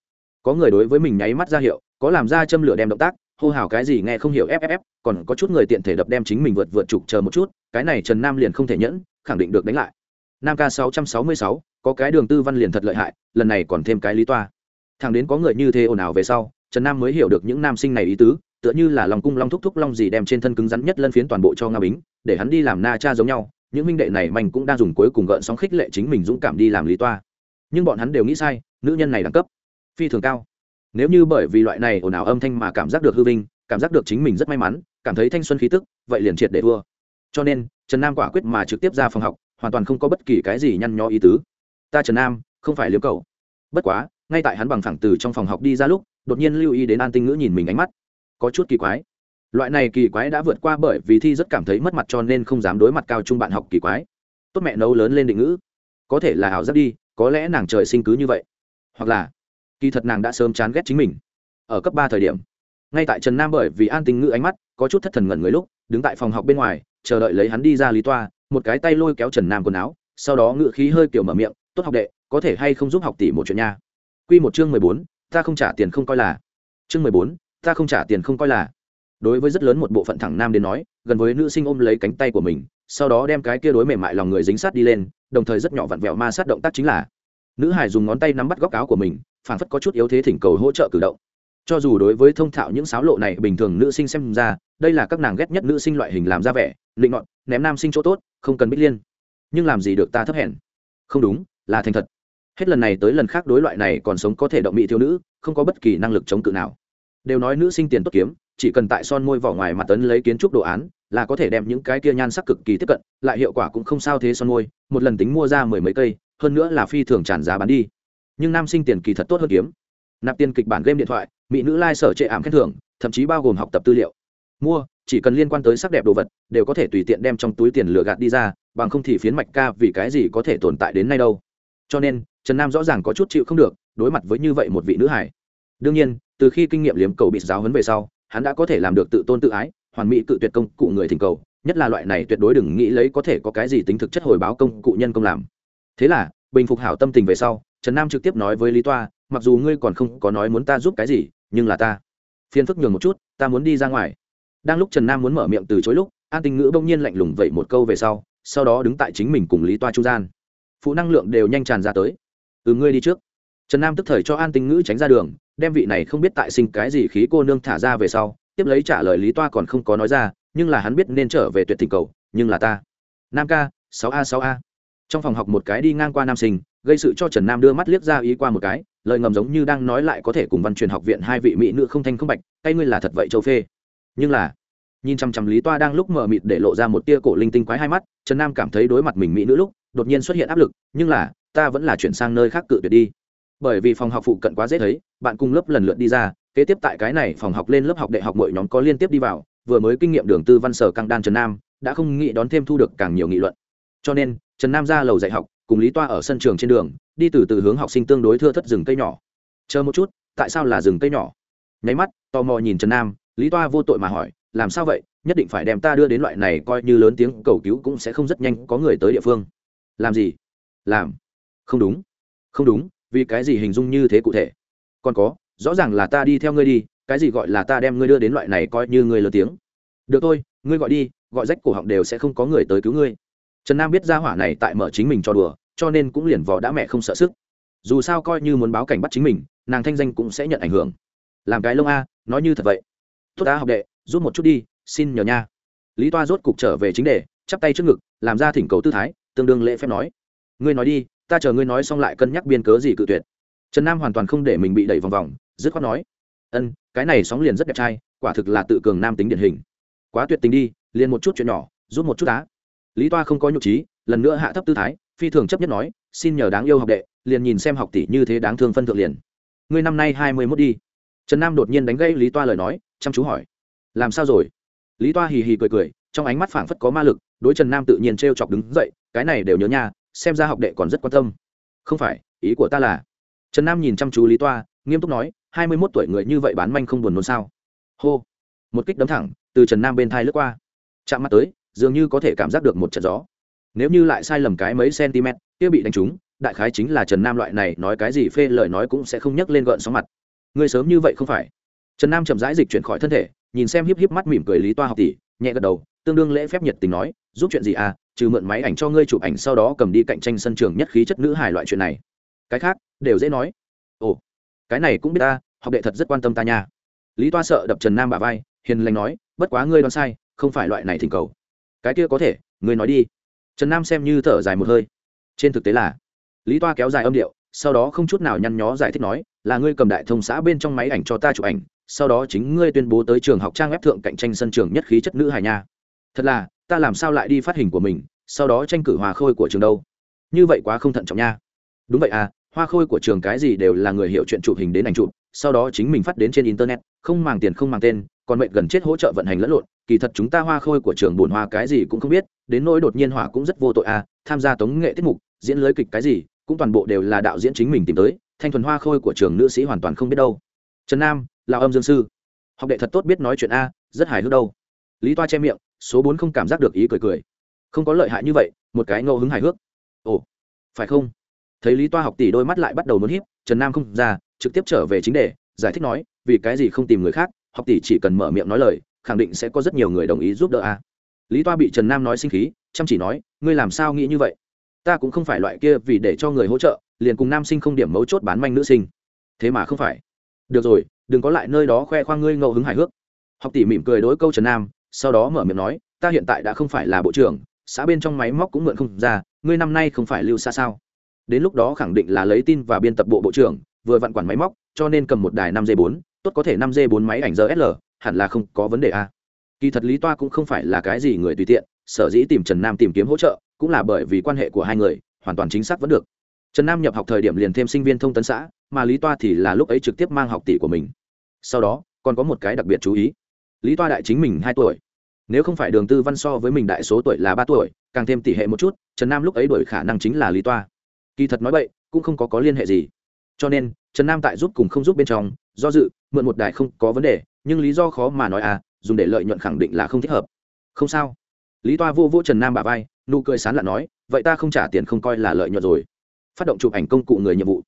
Có người đối với mình nháy mắt ra hiệu, có làm ra châm lửa đem động tác, hô hào cái gì nghe không hiểu fff còn có chút người tiện thể đập đem chính mình vượt vượt trục chờ một chút, cái này trần nam liền không thể nhẫn, khẳng định được đánh lại nam ca sáu trăm sáu mươi sáu, có cái đường tư văn liền thật lợi hại, lần này còn thêm cái lý toa. Thằng đến có người như thế ồn ào về sau, trần nam mới hiểu được những nam sinh này ý tứ, tựa như là lòng cung long thúc thúc long gì đem trên thân cứng rắn nhất lân phiến toàn bộ cho nga bính, để hắn đi làm na cha giống nhau. Những minh đệ này mạnh cũng đang dùng cuối cùng gợn sóng khích lệ chính mình dũng cảm đi làm lý toa. Nhưng bọn hắn đều nghĩ sai, nữ nhân này đẳng cấp, phi thường cao. Nếu như bởi vì loại này ồn ào âm thanh mà cảm giác được hư vinh, cảm giác được chính mình rất may mắn, cảm thấy thanh xuân khí tức, vậy liền triệt để thua. Cho nên, trần nam quả quyết mà trực tiếp ra phòng học hoàn toàn không có bất kỳ cái gì nhăn nhó ý tứ. Ta trần nam, không phải liếm cầu bất quá, ngay tại hắn bằng thẳng từ trong phòng học đi ra lúc, đột nhiên lưu ý đến an tinh ngữ nhìn mình ánh mắt. Có chút kỳ quái. Loại này kỳ quái đã vượt qua bởi vì thi rất cảm thấy mất mặt cho nên không dám đối mặt cao trung bạn học kỳ quái. Tốt mẹ nấu lớn lên định ngữ. Có thể là ảo giác đi, có lẽ nàng trời sinh cứ như vậy. Hoặc là, kỳ thật nàng đã sớm chán ghét chính mình. Ở cấp ba thời điểm, ngay tại trần nam bởi vì an tinh ngữ ánh mắt có chút thất thần ngẩn người lúc, đứng tại phòng học bên ngoài, chờ đợi lấy hắn đi ra lý toa một cái tay lôi kéo trần nam quần áo, sau đó ngự khí hơi kiểu mở miệng, tốt học đệ, có thể hay không giúp học tỷ một chuyện nha? Q một chương mười bốn, ta không trả tiền không coi là. Chương mười bốn, ta không trả tiền không coi là. Đối với rất lớn một bộ phận thẳng nam đến nói, gần với nữ sinh ôm lấy cánh tay của mình, sau đó đem cái kia đối mềm mại lòng người dính sát đi lên, đồng thời rất nhỏ vặn vẹo ma sát động tác chính là, nữ hải dùng ngón tay nắm bắt góc áo của mình phản phất có chút yếu thế thỉnh cầu hỗ trợ cử động cho dù đối với thông thạo những sáo lộ này bình thường nữ sinh xem ra, đây là các nàng ghét nhất nữ sinh loại hình làm ra vẻ định ngọn ném nam sinh chỗ tốt, không cần bích liên. Nhưng làm gì được ta thấp hèn? Không đúng, là thành thật. Hết lần này tới lần khác đối loại này còn sống có thể động mỹ thiếu nữ, không có bất kỳ năng lực chống cự nào. Đều nói nữ sinh tiền tốt kiếm, chỉ cần tại son môi vỏ ngoài mặt tấn lấy kiến trúc đồ án, là có thể đem những cái kia nhan sắc cực kỳ tiếp cận, lại hiệu quả cũng không sao thế son môi, một lần tính mua ra mười mấy cây, hơn nữa là phi thường tràn giá bán đi. Nhưng nam sinh tiền kỳ thật tốt hơn kiếm. Nạp tiền kịch bản game điện thoại mỹ nữ lai、like、sở trệ ảm khen thưởng, thậm chí bao gồm học tập tư liệu. Mua, chỉ cần liên quan tới sắc đẹp đồ vật, đều có thể tùy tiện đem trong túi tiền lừa gạt đi ra, bằng không thì phiến mạch ca vì cái gì có thể tồn tại đến nay đâu. Cho nên, trần nam rõ ràng có chút chịu không được, đối mặt với như vậy một vị nữ hải đương nhiên, từ khi kinh nghiệm liếm cầu bị giáo hấn về sau, hắn đã có thể làm được tự tôn tự ái, hoàn mỹ cự tuyệt công cụ người thỉnh cầu, nhất là loại này tuyệt đối đừng nghĩ lấy có thể có cái gì tính thực chất hồi báo công cụ nhân công làm. Thế là, bình phục hảo tâm tình về sau, trần nam trực tiếp nói với lý toa, mặc dù ngươi còn không có nói muốn ta giúp cái gì nhưng là ta. Phiền phức nhường một chút, ta muốn đi ra ngoài. Đang lúc trần nam muốn mở miệng từ chối lúc, an Tinh ngữ bỗng nhiên lạnh lùng vậy một câu về sau sau đó đứng tại chính mình cùng lý toa trung gian. Phụ năng lượng đều nhanh tràn ra tới. Ừ ngươi đi trước. Trần nam tức thời cho an tinh ngữ tránh ra đường, đem vị này không biết tại sinh cái gì khí cô nương thả ra về sau, tiếp lấy trả lời lý toa còn không có nói ra, nhưng là hắn biết nên trở về tuyệt tình cầu, nhưng là ta. Nam ca, sáu a sáu a trong phòng học một cái đi ngang qua nam sinh, gây sự cho trần nam đưa mắt liếc ra ý qua một cái, lời ngầm giống như đang nói lại có thể cùng văn truyền học viện hai vị mỹ nữ không thanh không bạch, tay ngươi là thật vậy châu phê? Nhưng là, nhìn chăm chăm lý toa đang lúc mờ mịt để lộ ra một tia cổ linh tinh quái hai mắt, trần nam cảm thấy đối mặt mình mỹ nữ lúc, đột nhiên xuất hiện áp lực, nhưng là, ta vẫn là chuyển sang nơi khác cự tuyệt đi. Bởi vì phòng học phụ cận quá dễ thấy, bạn cùng lớp lần lượt đi ra, kế tiếp tại cái này phòng học lên lớp học đại học mỗi nhóm có liên tiếp đi vào, vừa mới kinh nghiệm đường tư văn sở căng đan trần nam, đã không nghĩ đón thêm thu được càng nhiều nghị luận. Cho nên trần nam ra lầu dạy học, cùng lý toa ở sân trường trên đường, đi từ từ hướng học sinh tương đối thưa thất rừng cây nhỏ. Chờ một chút, tại sao là rừng cây nhỏ? Nháy mắt, tò mò nhìn trần nam, lý toa vô tội mà hỏi, làm sao vậy? Nhất định phải đem ta đưa đến loại này coi như lớn tiếng cầu cứu cũng sẽ không rất nhanh có người tới địa phương. Làm gì? Làm. Không đúng. Không đúng, vì cái gì hình dung như thế cụ thể? Còn có, rõ ràng là ta đi theo ngươi đi, cái gì gọi là ta đem ngươi đưa đến loại này coi như ngươi lớn tiếng? Được thôi, ngươi gọi đi, gọi rách cổ họng đều sẽ không có người tới cứu ngươi trần nam biết ra hỏa này tại mở chính mình cho đùa, cho nên cũng liền vò đã mẹ không sợ sức. Dù sao coi như muốn báo cảnh bắt chính mình, nàng thanh danh cũng sẽ nhận ảnh hưởng. Làm cái lông a, nói như thật vậy. Tốt đã học đệ giúp một chút đi, xin nhờ nha. Lý toa rốt cục trở về chính đề, chắp tay trước ngực, làm ra thỉnh cầu tư thái, tương đương lễ phép nói. Ngươi nói đi, ta chờ ngươi nói xong lại cân nhắc biên cớ gì cự tuyệt. Trần nam hoàn toàn không để mình bị đẩy vòng vòng, dứt khoát nói. Ân, cái này sóng liền rất đẹp trai, quả thực là tự cường nam tính điển hình. Quá tuyệt tình đi, liền một chút chuyện nhỏ giúp một chút á lý toa không có nhục trí, lần nữa hạ thấp tư thái, phi thường chấp nhất nói, xin nhờ đáng yêu học đệ, liền nhìn xem học tỷ như thế đáng thương phân thượng liền. Ngươi năm nay hai mươi mốt đi. Trần nam đột nhiên đánh gây lý toa lời nói, chăm chú hỏi, làm sao rồi? Lý toa hì hì cười cười, trong ánh mắt phảng phất có ma lực, đối trần nam tự nhiên t r e o chọc đứng dậy, cái này đều nhớ nha, xem ra học đệ còn rất quan tâm. Không phải, ý của ta là trần nam nhìn chăm chú lý toa, nghiêm túc nói, hai mươi mốt tuổi người như vậy bán manh không buồn nôn sao? Hô. Một kích đấm thẳng, từ trần nam bên thai lướt qua. Chạm mắt tới dường như có thể cảm giác được một trận gió. Nếu như lại sai lầm cái mấy cm, kia bị đánh trúng, đại khái chính là trần nam loại này nói cái gì phê lời nói cũng sẽ không nhấc lên gợn sóng mặt. Ngươi sớm như vậy không phải. Trần nam chậm rãi dịch chuyển khỏi thân thể, nhìn xem híp híp mắt mỉm cười lý toa học tỷ, nhẹ gật đầu, tương đương lễ phép nhiệt tình nói, giúp chuyện gì à trừ mượn máy ảnh cho ngươi chụp ảnh sau đó cầm đi cạnh tranh sân trường nhất khí chất nữ hài loại chuyện này. Cái khác, đều dễ nói. Ồ, cái này cũng biết ta, học đệ thật rất quan tâm ta nha. Lý toa sợ đập trần nam bà vai, hiền lành nói, bất quá ngươi đoán sai, không phải loại này thỉnh cầu cái kia có thể, ngươi nói đi. Trần nam xem như thở dài một hơi. Trên thực tế là, lý toa kéo dài âm điệu, sau đó không chút nào nhăn nhó giải thích nói, là ngươi cầm đại thông xã bên trong máy ảnh cho ta chụp ảnh, sau đó chính ngươi tuyên bố tới trường học trang web thượng cạnh tranh sân trường nhất khí chất nữ hài nha. Thật là, ta làm sao lại đi phát hình của mình, sau đó tranh cử hòa khôi của trường đâu? Như vậy quá không thận trọng nha. Đúng vậy à hoa khôi của trường cái gì đều là người hiểu chuyện chụp hình đến ảnh chụp, sau đó chính mình phát đến trên internet, không màng tiền không màng tên, còn mệnh gần chết hỗ trợ vận hành lẫn lộn kỳ thật chúng ta hoa khôi của trường bổn hoa cái gì cũng không biết, đến nỗi đột nhiên hỏa cũng rất vô tội à tham gia tống nghệ tiết mục, diễn lưới kịch cái gì, cũng toàn bộ đều là đạo diễn chính mình tìm tới, thanh thuần hoa khôi của trường nữ sĩ hoàn toàn không biết đâu. Trần nam là âm dương sư. Học đệ thật tốt biết nói chuyện a, rất hài hước đâu. Lý toa che miệng, số bốn không cảm giác được ý cười cười. Không có lợi hại như vậy, một cái ngẫu hứng hài hước. Ồ, phải không? Thấy lý toa học tỷ đôi mắt lại bắt đầu muốn hiếp trần nam không ra, trực tiếp trở về chính đề, giải thích nói, vì cái gì không tìm người khác, học tỷ chỉ cần mở miệng nói lời khẳng định sẽ có rất nhiều người đồng ý giúp đỡ a. Lý toa bị trần nam nói sinh khí, chăm chỉ nói, ngươi làm sao nghĩ như vậy? Ta cũng không phải loại kia vì để cho người hỗ trợ, liền cùng nam sinh không điểm mấu chốt bán manh nữ sinh. Thế mà không phải. Được rồi, đừng có lại nơi đó khoe khoang ngươi ngẫu hứng hài hước. Học tỷ mỉm cười đối câu trần nam, sau đó mở miệng nói, ta hiện tại đã không phải là bộ trưởng, xã bên trong máy móc cũng mượn không ra, ngươi năm nay không phải lưu xa sao? Đến lúc đó khẳng định là lấy tin và biên tập bộ bộ trưởng, vừa vặn quản máy móc, cho nên cầm một đài năm d bốn, tốt có thể năm d bốn máy ảnh rsl hẳn là không có vấn đề a kỳ thật lý toa cũng không phải là cái gì người tùy tiện, sở dĩ tìm trần nam tìm kiếm hỗ trợ, cũng là bởi vì quan hệ của hai người, hoàn toàn chính xác vẫn được. Trần nam nhập học thời điểm liền thêm sinh viên thông tấn xã, mà lý toa thì là lúc ấy trực tiếp mang học tỷ của mình. Sau đó, còn có một cái đặc biệt chú ý. Lý toa đại chính mình hai tuổi. Nếu không phải đường tư văn so với mình đại số tuổi là ba tuổi, càng thêm tỷ hệ một chút, trần nam lúc ấy đổi khả năng chính là lý toa. Kỳ thật nói vậy, cũng không có có liên hệ gì. Cho nên, trần nam tại giúp cùng không giúp bên trong, do dự mượn một đài không có vấn đề, nhưng lý do khó mà nói à dùng để lợi nhuận khẳng định là không thích hợp. Không sao. Lý toa vô vô trần nam bà vai, nụ cười sán lạ nói, vậy ta không trả tiền không coi là lợi nhuận rồi. Phát động chụp ảnh công cụ người nhiệm vụ.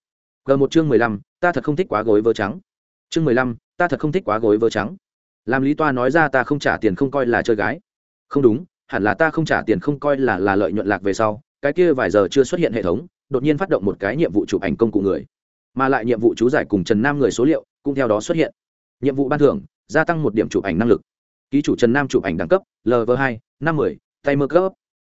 G một chương mười lăm, ta thật không thích quá gối vơ trắng. Chương mười lăm, ta thật không thích quá gối vơ trắng. Làm lý toa nói ra ta không trả tiền không coi là chơi gái. Không đúng, hẳn là ta không trả tiền không coi là là lợi nhuận lạc về sau, cái kia vài giờ chưa xuất hiện hệ thống, đột nhiên phát động một cái nhiệm vụ chụp ảnh công cụ người. Mà lại nhiệm vụ chú giải cùng trần nam người số liệu cũng theo đó xuất hiện. Nhiệm vụ ban thưởng gia tăng một điểm chụp ảnh năng lực. Ký chủ trần nam chụp ảnh đẳng cấp lv hai năm mươi tay mơ cấp.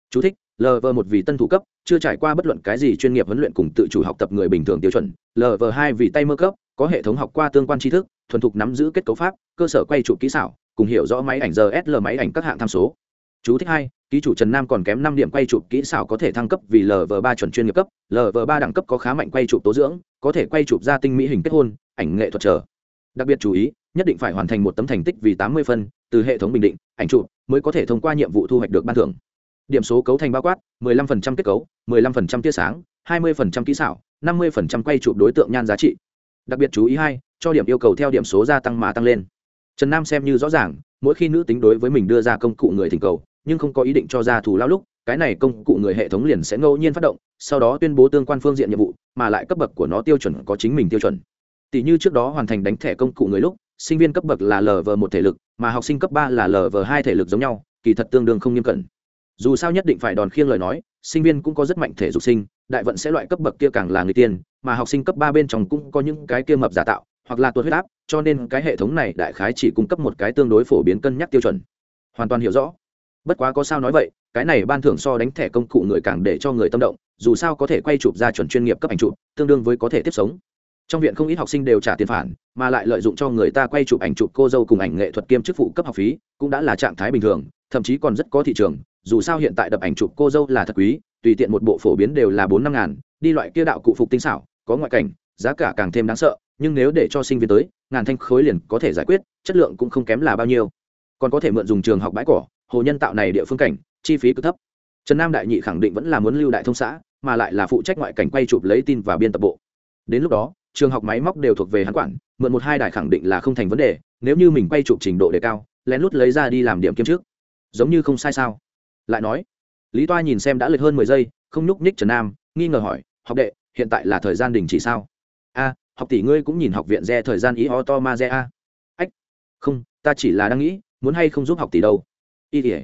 Chú thích, lv một vì tân thủ cấp chưa trải qua bất luận cái gì chuyên nghiệp huấn luyện cùng tự chủ học tập người bình thường tiêu chuẩn. Lv hai vì tay mơ cấp có hệ thống học qua tương quan tri thức thuần thục nắm giữ kết cấu pháp cơ sở quay chụp kỹ xảo cùng hiểu rõ máy ảnh rsl máy ảnh các hạng tham số. Chú thích hai ký chủ trần nam còn kém năm điểm quay chụp kỹ xảo có thể thăng cấp vì lv ba chuẩn chuyên nghiệp cấp. Lv ba đẳng cấp có khá mạnh quay chụp tố dưỡng có thể quay chụp ra tinh mỹ hình kết hôn ảnh nghệ thuật trở đặc biệt chú ý, nhất định phải hoàn thành một tấm thành tích vì tám mươi phân, từ hệ thống bình định, ảnh chụp mới có thể thông qua nhiệm vụ thu hoạch được ban thưởng. Điểm số cấu thành bao quát 15% kết cấu 15% tia sáng 20% kỹ xảo 50% quay chụp đối tượng nhan giá trị. Đặc biệt chú ý hai, cho điểm yêu cầu theo điểm số gia tăng mà tăng lên. Trần nam xem như rõ ràng, mỗi khi nữ tính đối với mình đưa ra công cụ người thỉnh cầu, nhưng không có ý định cho ra thù lao lúc, cái này công cụ người hệ thống liền sẽ ngẫu nhiên phát động, sau đó tuyên bố tương quan phương diện nhiệm vụ, mà lại cấp bậc của nó tiêu chuẩn có chính mình tiêu chuẩn tỷ như trước đó hoàn thành đánh thẻ công cụ người lúc, sinh viên cấp bậc là lv một thể lực, mà học sinh cấp ba là lv hai thể lực giống nhau, kỳ thật tương đương không nghiêm cẩn. Dù sao nhất định phải đòn khiêng lời nói, sinh viên cũng có rất mạnh thể dục sinh, đại vận sẽ loại cấp bậc kia càng là người tiên, mà học sinh cấp ba bên trong cũng có những cái kia mập giả tạo, hoặc là tuột huyết áp, cho nên cái hệ thống này đại khái chỉ cung cấp một cái tương đối phổ biến cân nhắc tiêu chuẩn. Hoàn toàn hiểu rõ. Bất quá có sao nói vậy, cái này ban thưởng so đánh thẻ công cụ người càng để cho người tâm động, dù sao có thể quay chụp ra chuẩn chuyên nghiệp cấp ảnh chụp, tương đương với có thể tiếp sống trong viện không ít học sinh đều trả tiền phản, mà lại lợi dụng cho người ta quay chụp ảnh chụp cô dâu cùng ảnh nghệ thuật kiêm chức phụ cấp học phí, cũng đã là trạng thái bình thường, thậm chí còn rất có thị trường, dù sao hiện tại đập ảnh chụp cô dâu là thật quý, tùy tiện một bộ phổ biến đều là bốn năm ngàn, đi loại kia đạo cụ phục tinh xảo, có ngoại cảnh, giá cả càng thêm đáng sợ, nhưng nếu để cho sinh viên tới, ngàn thanh khối liền có thể giải quyết, chất lượng cũng không kém là bao nhiêu. Còn có thể mượn dùng trường học bãi cỏ, hồ nhân tạo này địa phương cảnh, chi phí cứ thấp. Trần nam đại nhị khẳng định vẫn là muốn lưu đại thông xã, mà lại là phụ trách ngoại cảnh quay chụp lấy tin và biên tập bộ. Đến lúc đó trường học máy móc đều thuộc về hắn quản, mượn một hai đài khẳng định là không thành vấn đề, nếu như mình quay chụp trình độ đề cao, lén lút lấy ra đi làm điểm kiếm trước. Giống như không sai sao? Lại nói, lý toa nhìn xem đã lệch hơn mười giây, không nhúc nhích trần nam, nghi ngờ hỏi, học đệ, hiện tại là thời gian đình chỉ sao? A, học tỷ ngươi cũng nhìn học viện re thời gian ý o to ma re a ách, không, ta chỉ là đang nghĩ, muốn hay không giúp học tỷ đâu? Y tỉa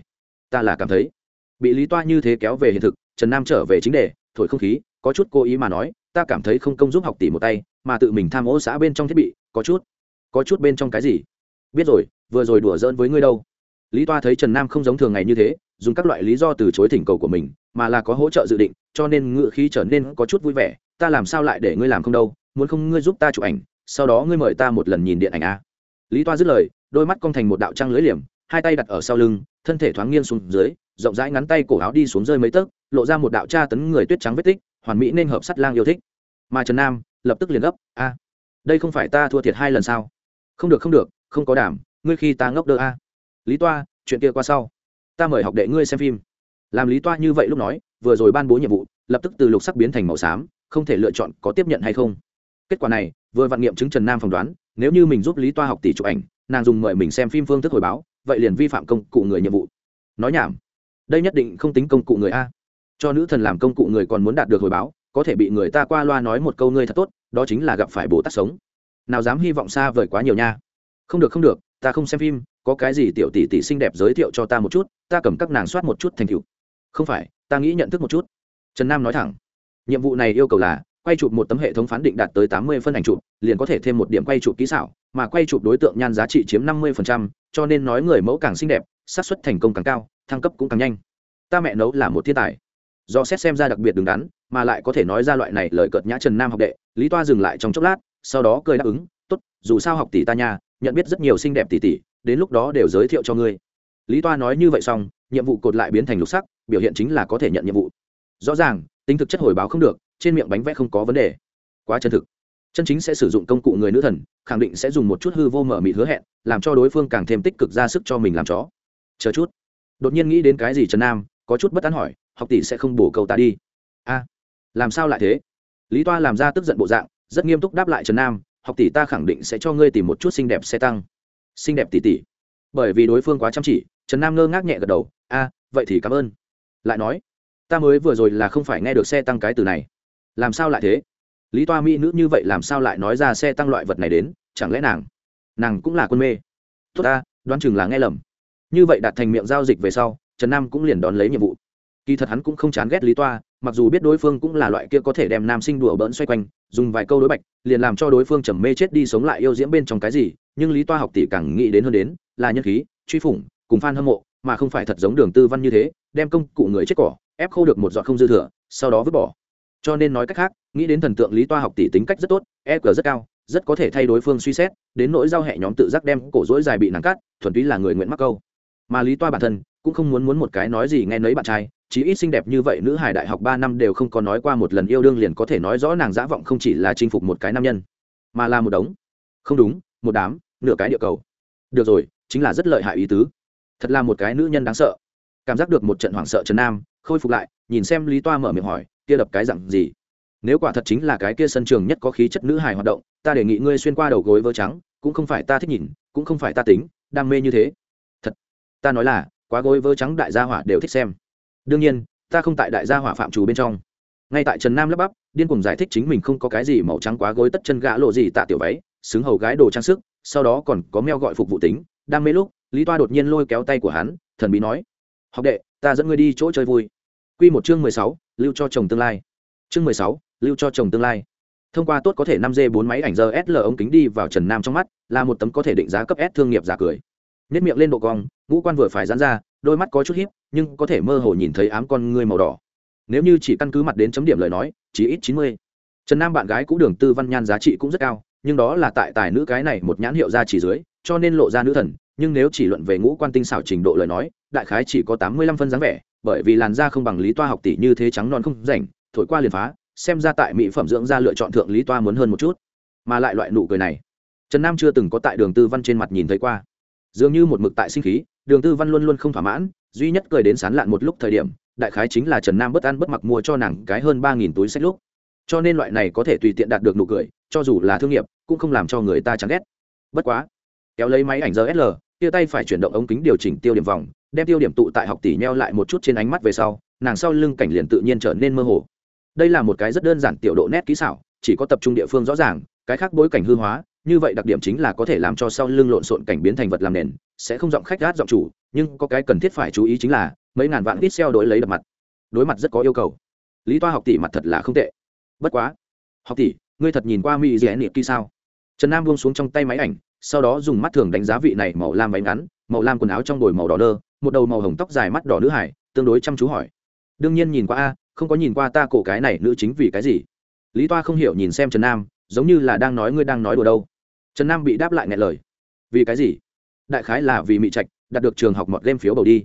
ta là cảm thấy. Bị lý toa như thế kéo về hiện thực, trần nam trở về chính đề, thổi không khí, có chút cố ý mà nói ta cảm thấy không công giúp học tỷ một tay, mà tự mình tham ô xã bên trong thiết bị, có chút có chút bên trong cái gì? Biết rồi, vừa rồi đùa giỡn với ngươi đâu? Lý toa thấy trần nam không giống thường ngày như thế, dùng các loại lý do từ chối thỉnh cầu của mình, mà là có hỗ trợ dự định, cho nên ngựa khí trở nên có chút vui vẻ. Ta làm sao lại để ngươi làm không đâu? Muốn không ngươi giúp ta chụp ảnh, sau đó ngươi mời ta một lần nhìn điện ảnh a lý toa dứt lời, đôi mắt cong thành một đạo trăng lưới liềm, hai tay đặt ở sau lưng, thân thể thoáng nghiêng xuống dưới, rộng rãi ngắn tay cổ áo đi xuống rơi mấy tấc, lộ ra một đạo tra tấn người tuyết trắng vết tích hoàn mỹ nên hợp sắt lang yêu thích. Mà trần nam lập tức liền gấp, a, đây không phải ta thua thiệt hai lần sao? Không được không được, không có đảm, ngươi khi ta ngốc đơ a. Lý toa, chuyện kia qua sau. Ta mời học đệ ngươi xem phim. Làm lý toa như vậy lúc nói, vừa rồi ban bố nhiệm vụ, lập tức từ lục sắc biến thành màu xám, không thể lựa chọn có tiếp nhận hay không. Kết quả này, vừa vạn nghiệm chứng trần nam phỏng đoán, nếu như mình giúp lý toa học tỷ chụp ảnh, nàng dùng mời mình xem phim phương thức hồi báo, vậy liền vi phạm công cụ người nhiệm vụ. Nói nhảm, đây nhất định không tính công cụ người a cho nữ thần làm công cụ người còn muốn đạt được hồi báo, có thể bị người ta qua loa nói một câu ngươi thật tốt, đó chính là gặp phải bồ tát sống. Nào dám hy vọng xa vời quá nhiều nha. Không được không được, ta không xem phim, có cái gì tiểu tỷ tỷ xinh đẹp giới thiệu cho ta một chút, ta cầm các nàng soát một chút thành cựu không phải, ta nghĩ nhận thức một chút. Trần nam nói thẳng. Nhiệm vụ này yêu cầu là, quay chụp một tấm hệ thống phán định đạt tới tám mươi phân ảnh chụp, liền có thể thêm một điểm quay chụp kỹ xảo, mà quay chụp đối tượng nhan giá trị chiếm năm mươi cho nên nói người mẫu càng xinh đẹp, xác suất thành công càng cao, thăng cấp cũng càng nhanh. Ta mẹ nấu là một thiên tài do xét xem ra đặc biệt đứng đắn, mà lại có thể nói ra loại này lời cợt nhã trần nam học đệ, lý toa dừng lại trong chốc lát, sau đó cười đáp ứng, tốt, dù sao học tỷ ta nha, nhận biết rất nhiều xinh đẹp tỷ tỷ, đến lúc đó đều giới thiệu cho ngươi. Lý toa nói như vậy xong, nhiệm vụ cột lại biến thành lục sắc, biểu hiện chính là có thể nhận nhiệm vụ. Rõ ràng, tính thực chất hồi báo không được, trên miệng bánh vẽ không có vấn đề. Quá chân thực. Chân chính sẽ sử dụng công cụ người nữ thần, khẳng định sẽ dùng một chút hư vô mở mịt hứa hẹn, làm cho đối phương càng thêm tích cực ra sức cho mình làm chó. Chờ chút. Đột nhiên nghĩ đến cái gì trần nam có chút bất tán hỏi, học tỷ sẽ không bổ câu ta đi? A, làm sao lại thế? Lý toa làm ra tức giận bộ dạng, rất nghiêm túc đáp lại trần nam, học tỷ ta khẳng định sẽ cho ngươi tìm một chút xinh đẹp xe tăng. Xinh đẹp tỷ tỷ? Bởi vì đối phương quá chăm chỉ, trần nam ngơ ngác nhẹ gật đầu, a, vậy thì cảm ơn. Lại nói, ta mới vừa rồi là không phải nghe được xe tăng cái từ này. Làm sao lại thế? Lý toa mỹ nữ như vậy làm sao lại nói ra xe tăng loại vật này đến, chẳng lẽ nàng nàng cũng là quân mê? Tốt ta, đoán chừng là nghe lầm. Như vậy đạt thành miệng giao dịch về sau trần nam cũng liền đón lấy nhiệm vụ. Kỳ thật hắn cũng không chán ghét lý toa, mặc dù biết đối phương cũng là loại kia có thể đem nam sinh đùa bỡn xoay quanh, dùng vài câu đối bạch, liền làm cho đối phương trầm mê chết đi sống lại yêu diễm bên trong cái gì, nhưng lý toa học tỷ càng nghĩ đến hơn đến, là nhân khí, truy phủng, cùng f a n hâm mộ, mà không phải thật giống đường tư văn như thế, đem công cụ người chết cỏ, ép khô được một giọt không dư thừa, sau đó vứt bỏ. Cho nên nói cách khác, nghĩ đến thần tượng lý toa học tỷ tính cách rất tốt e g rất cao, rất có thể thay đối phương suy xét, đến nỗi giao hẹ nhóm tự giác đem cổ rỗi dài bị nắng cắt, thuần túy là người nguyện mắc câu mà lý toa bản thân cũng không muốn muốn một cái nói gì nghe nấy bạn trai, chí ít xinh đẹp như vậy nữ hải đại học ba năm đều không có nói qua một lần yêu đương liền có thể nói rõ nàng dã vọng không chỉ là chinh phục một cái nam nhân, mà là một đống. Không đúng, một đám, nửa cái địa cầu. Được rồi, chính là rất lợi hại ý tứ. Thật là một cái nữ nhân đáng sợ. Cảm giác được một trận hoảng sợ trần nam khôi phục lại, nhìn xem lý toa mở miệng hỏi, kia đập cái dặn gì? Nếu quả thật chính là cái kia sân trường nhất có khí chất nữ hài hoạt động, ta đề nghị ngươi xuyên qua đầu gối vớ trắng, cũng không phải ta thích nhìn, cũng không phải ta tính, đam mê như thế ta nói là, quá gối vơ trắng đại gia hỏa đều thích xem. Đương nhiên, ta không tại đại gia hỏa phạm trù bên trong. Ngay tại trần nam lắp bắp, điên cùng giải thích chính mình không có cái gì màu trắng quá gối tất chân gã lộ gì tạ tiểu váy, xứng hầu gái đồ trang sức, sau đó còn có meo gọi phục vụ tính. Đam mê lúc, lý toa đột nhiên lôi kéo tay của hắn, thần bí nói, học đệ, ta dẫn ngươi đi chỗ chơi vui. Q một chương mười sáu, lưu cho chồng tương lai. Chương mười sáu, lưu cho chồng tương lai. Thông qua tốt có thể năm d bốn máy ảnh giờ sl ống kính đi vào trần nam trong mắt, là một tấm có thể định giá cấp s thương nghiệp giả cười nếp miệng lên độ cong, ngũ quan vừa phải dán ra, đôi mắt có chút hiếp nhưng có thể mơ hồ nhìn thấy ám con ngươi màu đỏ. Nếu như chỉ căn cứ mặt đến chấm điểm lời nói, chỉ ít chín mươi. Trần nam bạn gái cũ đường tư văn nhan giá trị cũng rất cao, nhưng đó là tại tài nữ cái này một nhãn hiệu ra chỉ dưới, cho nên lộ ra nữ thần, nhưng nếu chỉ luận về ngũ quan tinh xảo trình độ lời nói, đại khái chỉ có tám mươi lăm phân dáng vẻ, bởi vì làn da không bằng lý toa học tỷ như thế trắng non không rảnh, thổi qua liền phá, xem ra tại mỹ phẩm dưỡng da lựa chọn thượng lý toa muốn hơn một chút. Mà lại loại nụ cười này, trần nam chưa từng có tại đường tư văn trên mặt nhìn thấy qua dường như một mực tại sinh khí, đường tư văn luôn luôn không thỏa mãn, duy nhất cười đến sán lạn một lúc thời điểm, đại khái chính là trần nam bất ăn bất mặc mua cho nàng cái hơn ba nghìn túi sách lúc. Cho nên loại này có thể tùy tiện đạt được nụ cười, cho dù là thương nghiệp, cũng không làm cho người ta chán ghét. Bất quá, kéo lấy máy ảnh giờ sl tia tay phải chuyển động ống kính điều chỉnh tiêu điểm vòng, đem tiêu điểm tụ tại học tỷ neo lại một chút trên ánh mắt về sau, nàng sau lưng cảnh liền tự nhiên trở nên mơ hồ. Đây là một cái rất đơn giản tiểu độ nét kỹ xảo, chỉ có tập trung địa phương rõ ràng, cái khác bối cảnh hư hóa như vậy đặc điểm chính là có thể làm cho sau lưng lộn xộn cảnh biến thành vật làm nền, sẽ không giọng khách gát giọng chủ, nhưng có cái cần thiết phải chú ý chính là, mấy ngàn vạn ít xeo đối lấy đập mặt. Đối mặt rất có yêu cầu. Lý toa học tỷ mặt thật là không tệ. Bất quá. Học tỷ, ngươi thật nhìn qua mỹ dẻ niệm kỳ sao? Trần nam buông xuống trong tay máy ảnh, sau đó dùng mắt thường đánh giá vị này màu lam váy ngắn, màu lam quần áo trong đồi màu đỏ đơ một đầu màu hồng tóc dài mắt đỏ nữ hải, tương đối chăm chú hỏi. Đương nhiên nhìn qua a, không có nhìn qua ta cổ cái này nữ chính vì cái gì? Lý toa không hiểu nhìn xem trần nam, giống như là đang nói ngươi đang nói đùa đâu trần nam bị đáp lại ngại lời. Vì cái gì? Đại khái là vì mị trạch đạt được trường học mọt game phiếu bầu đi.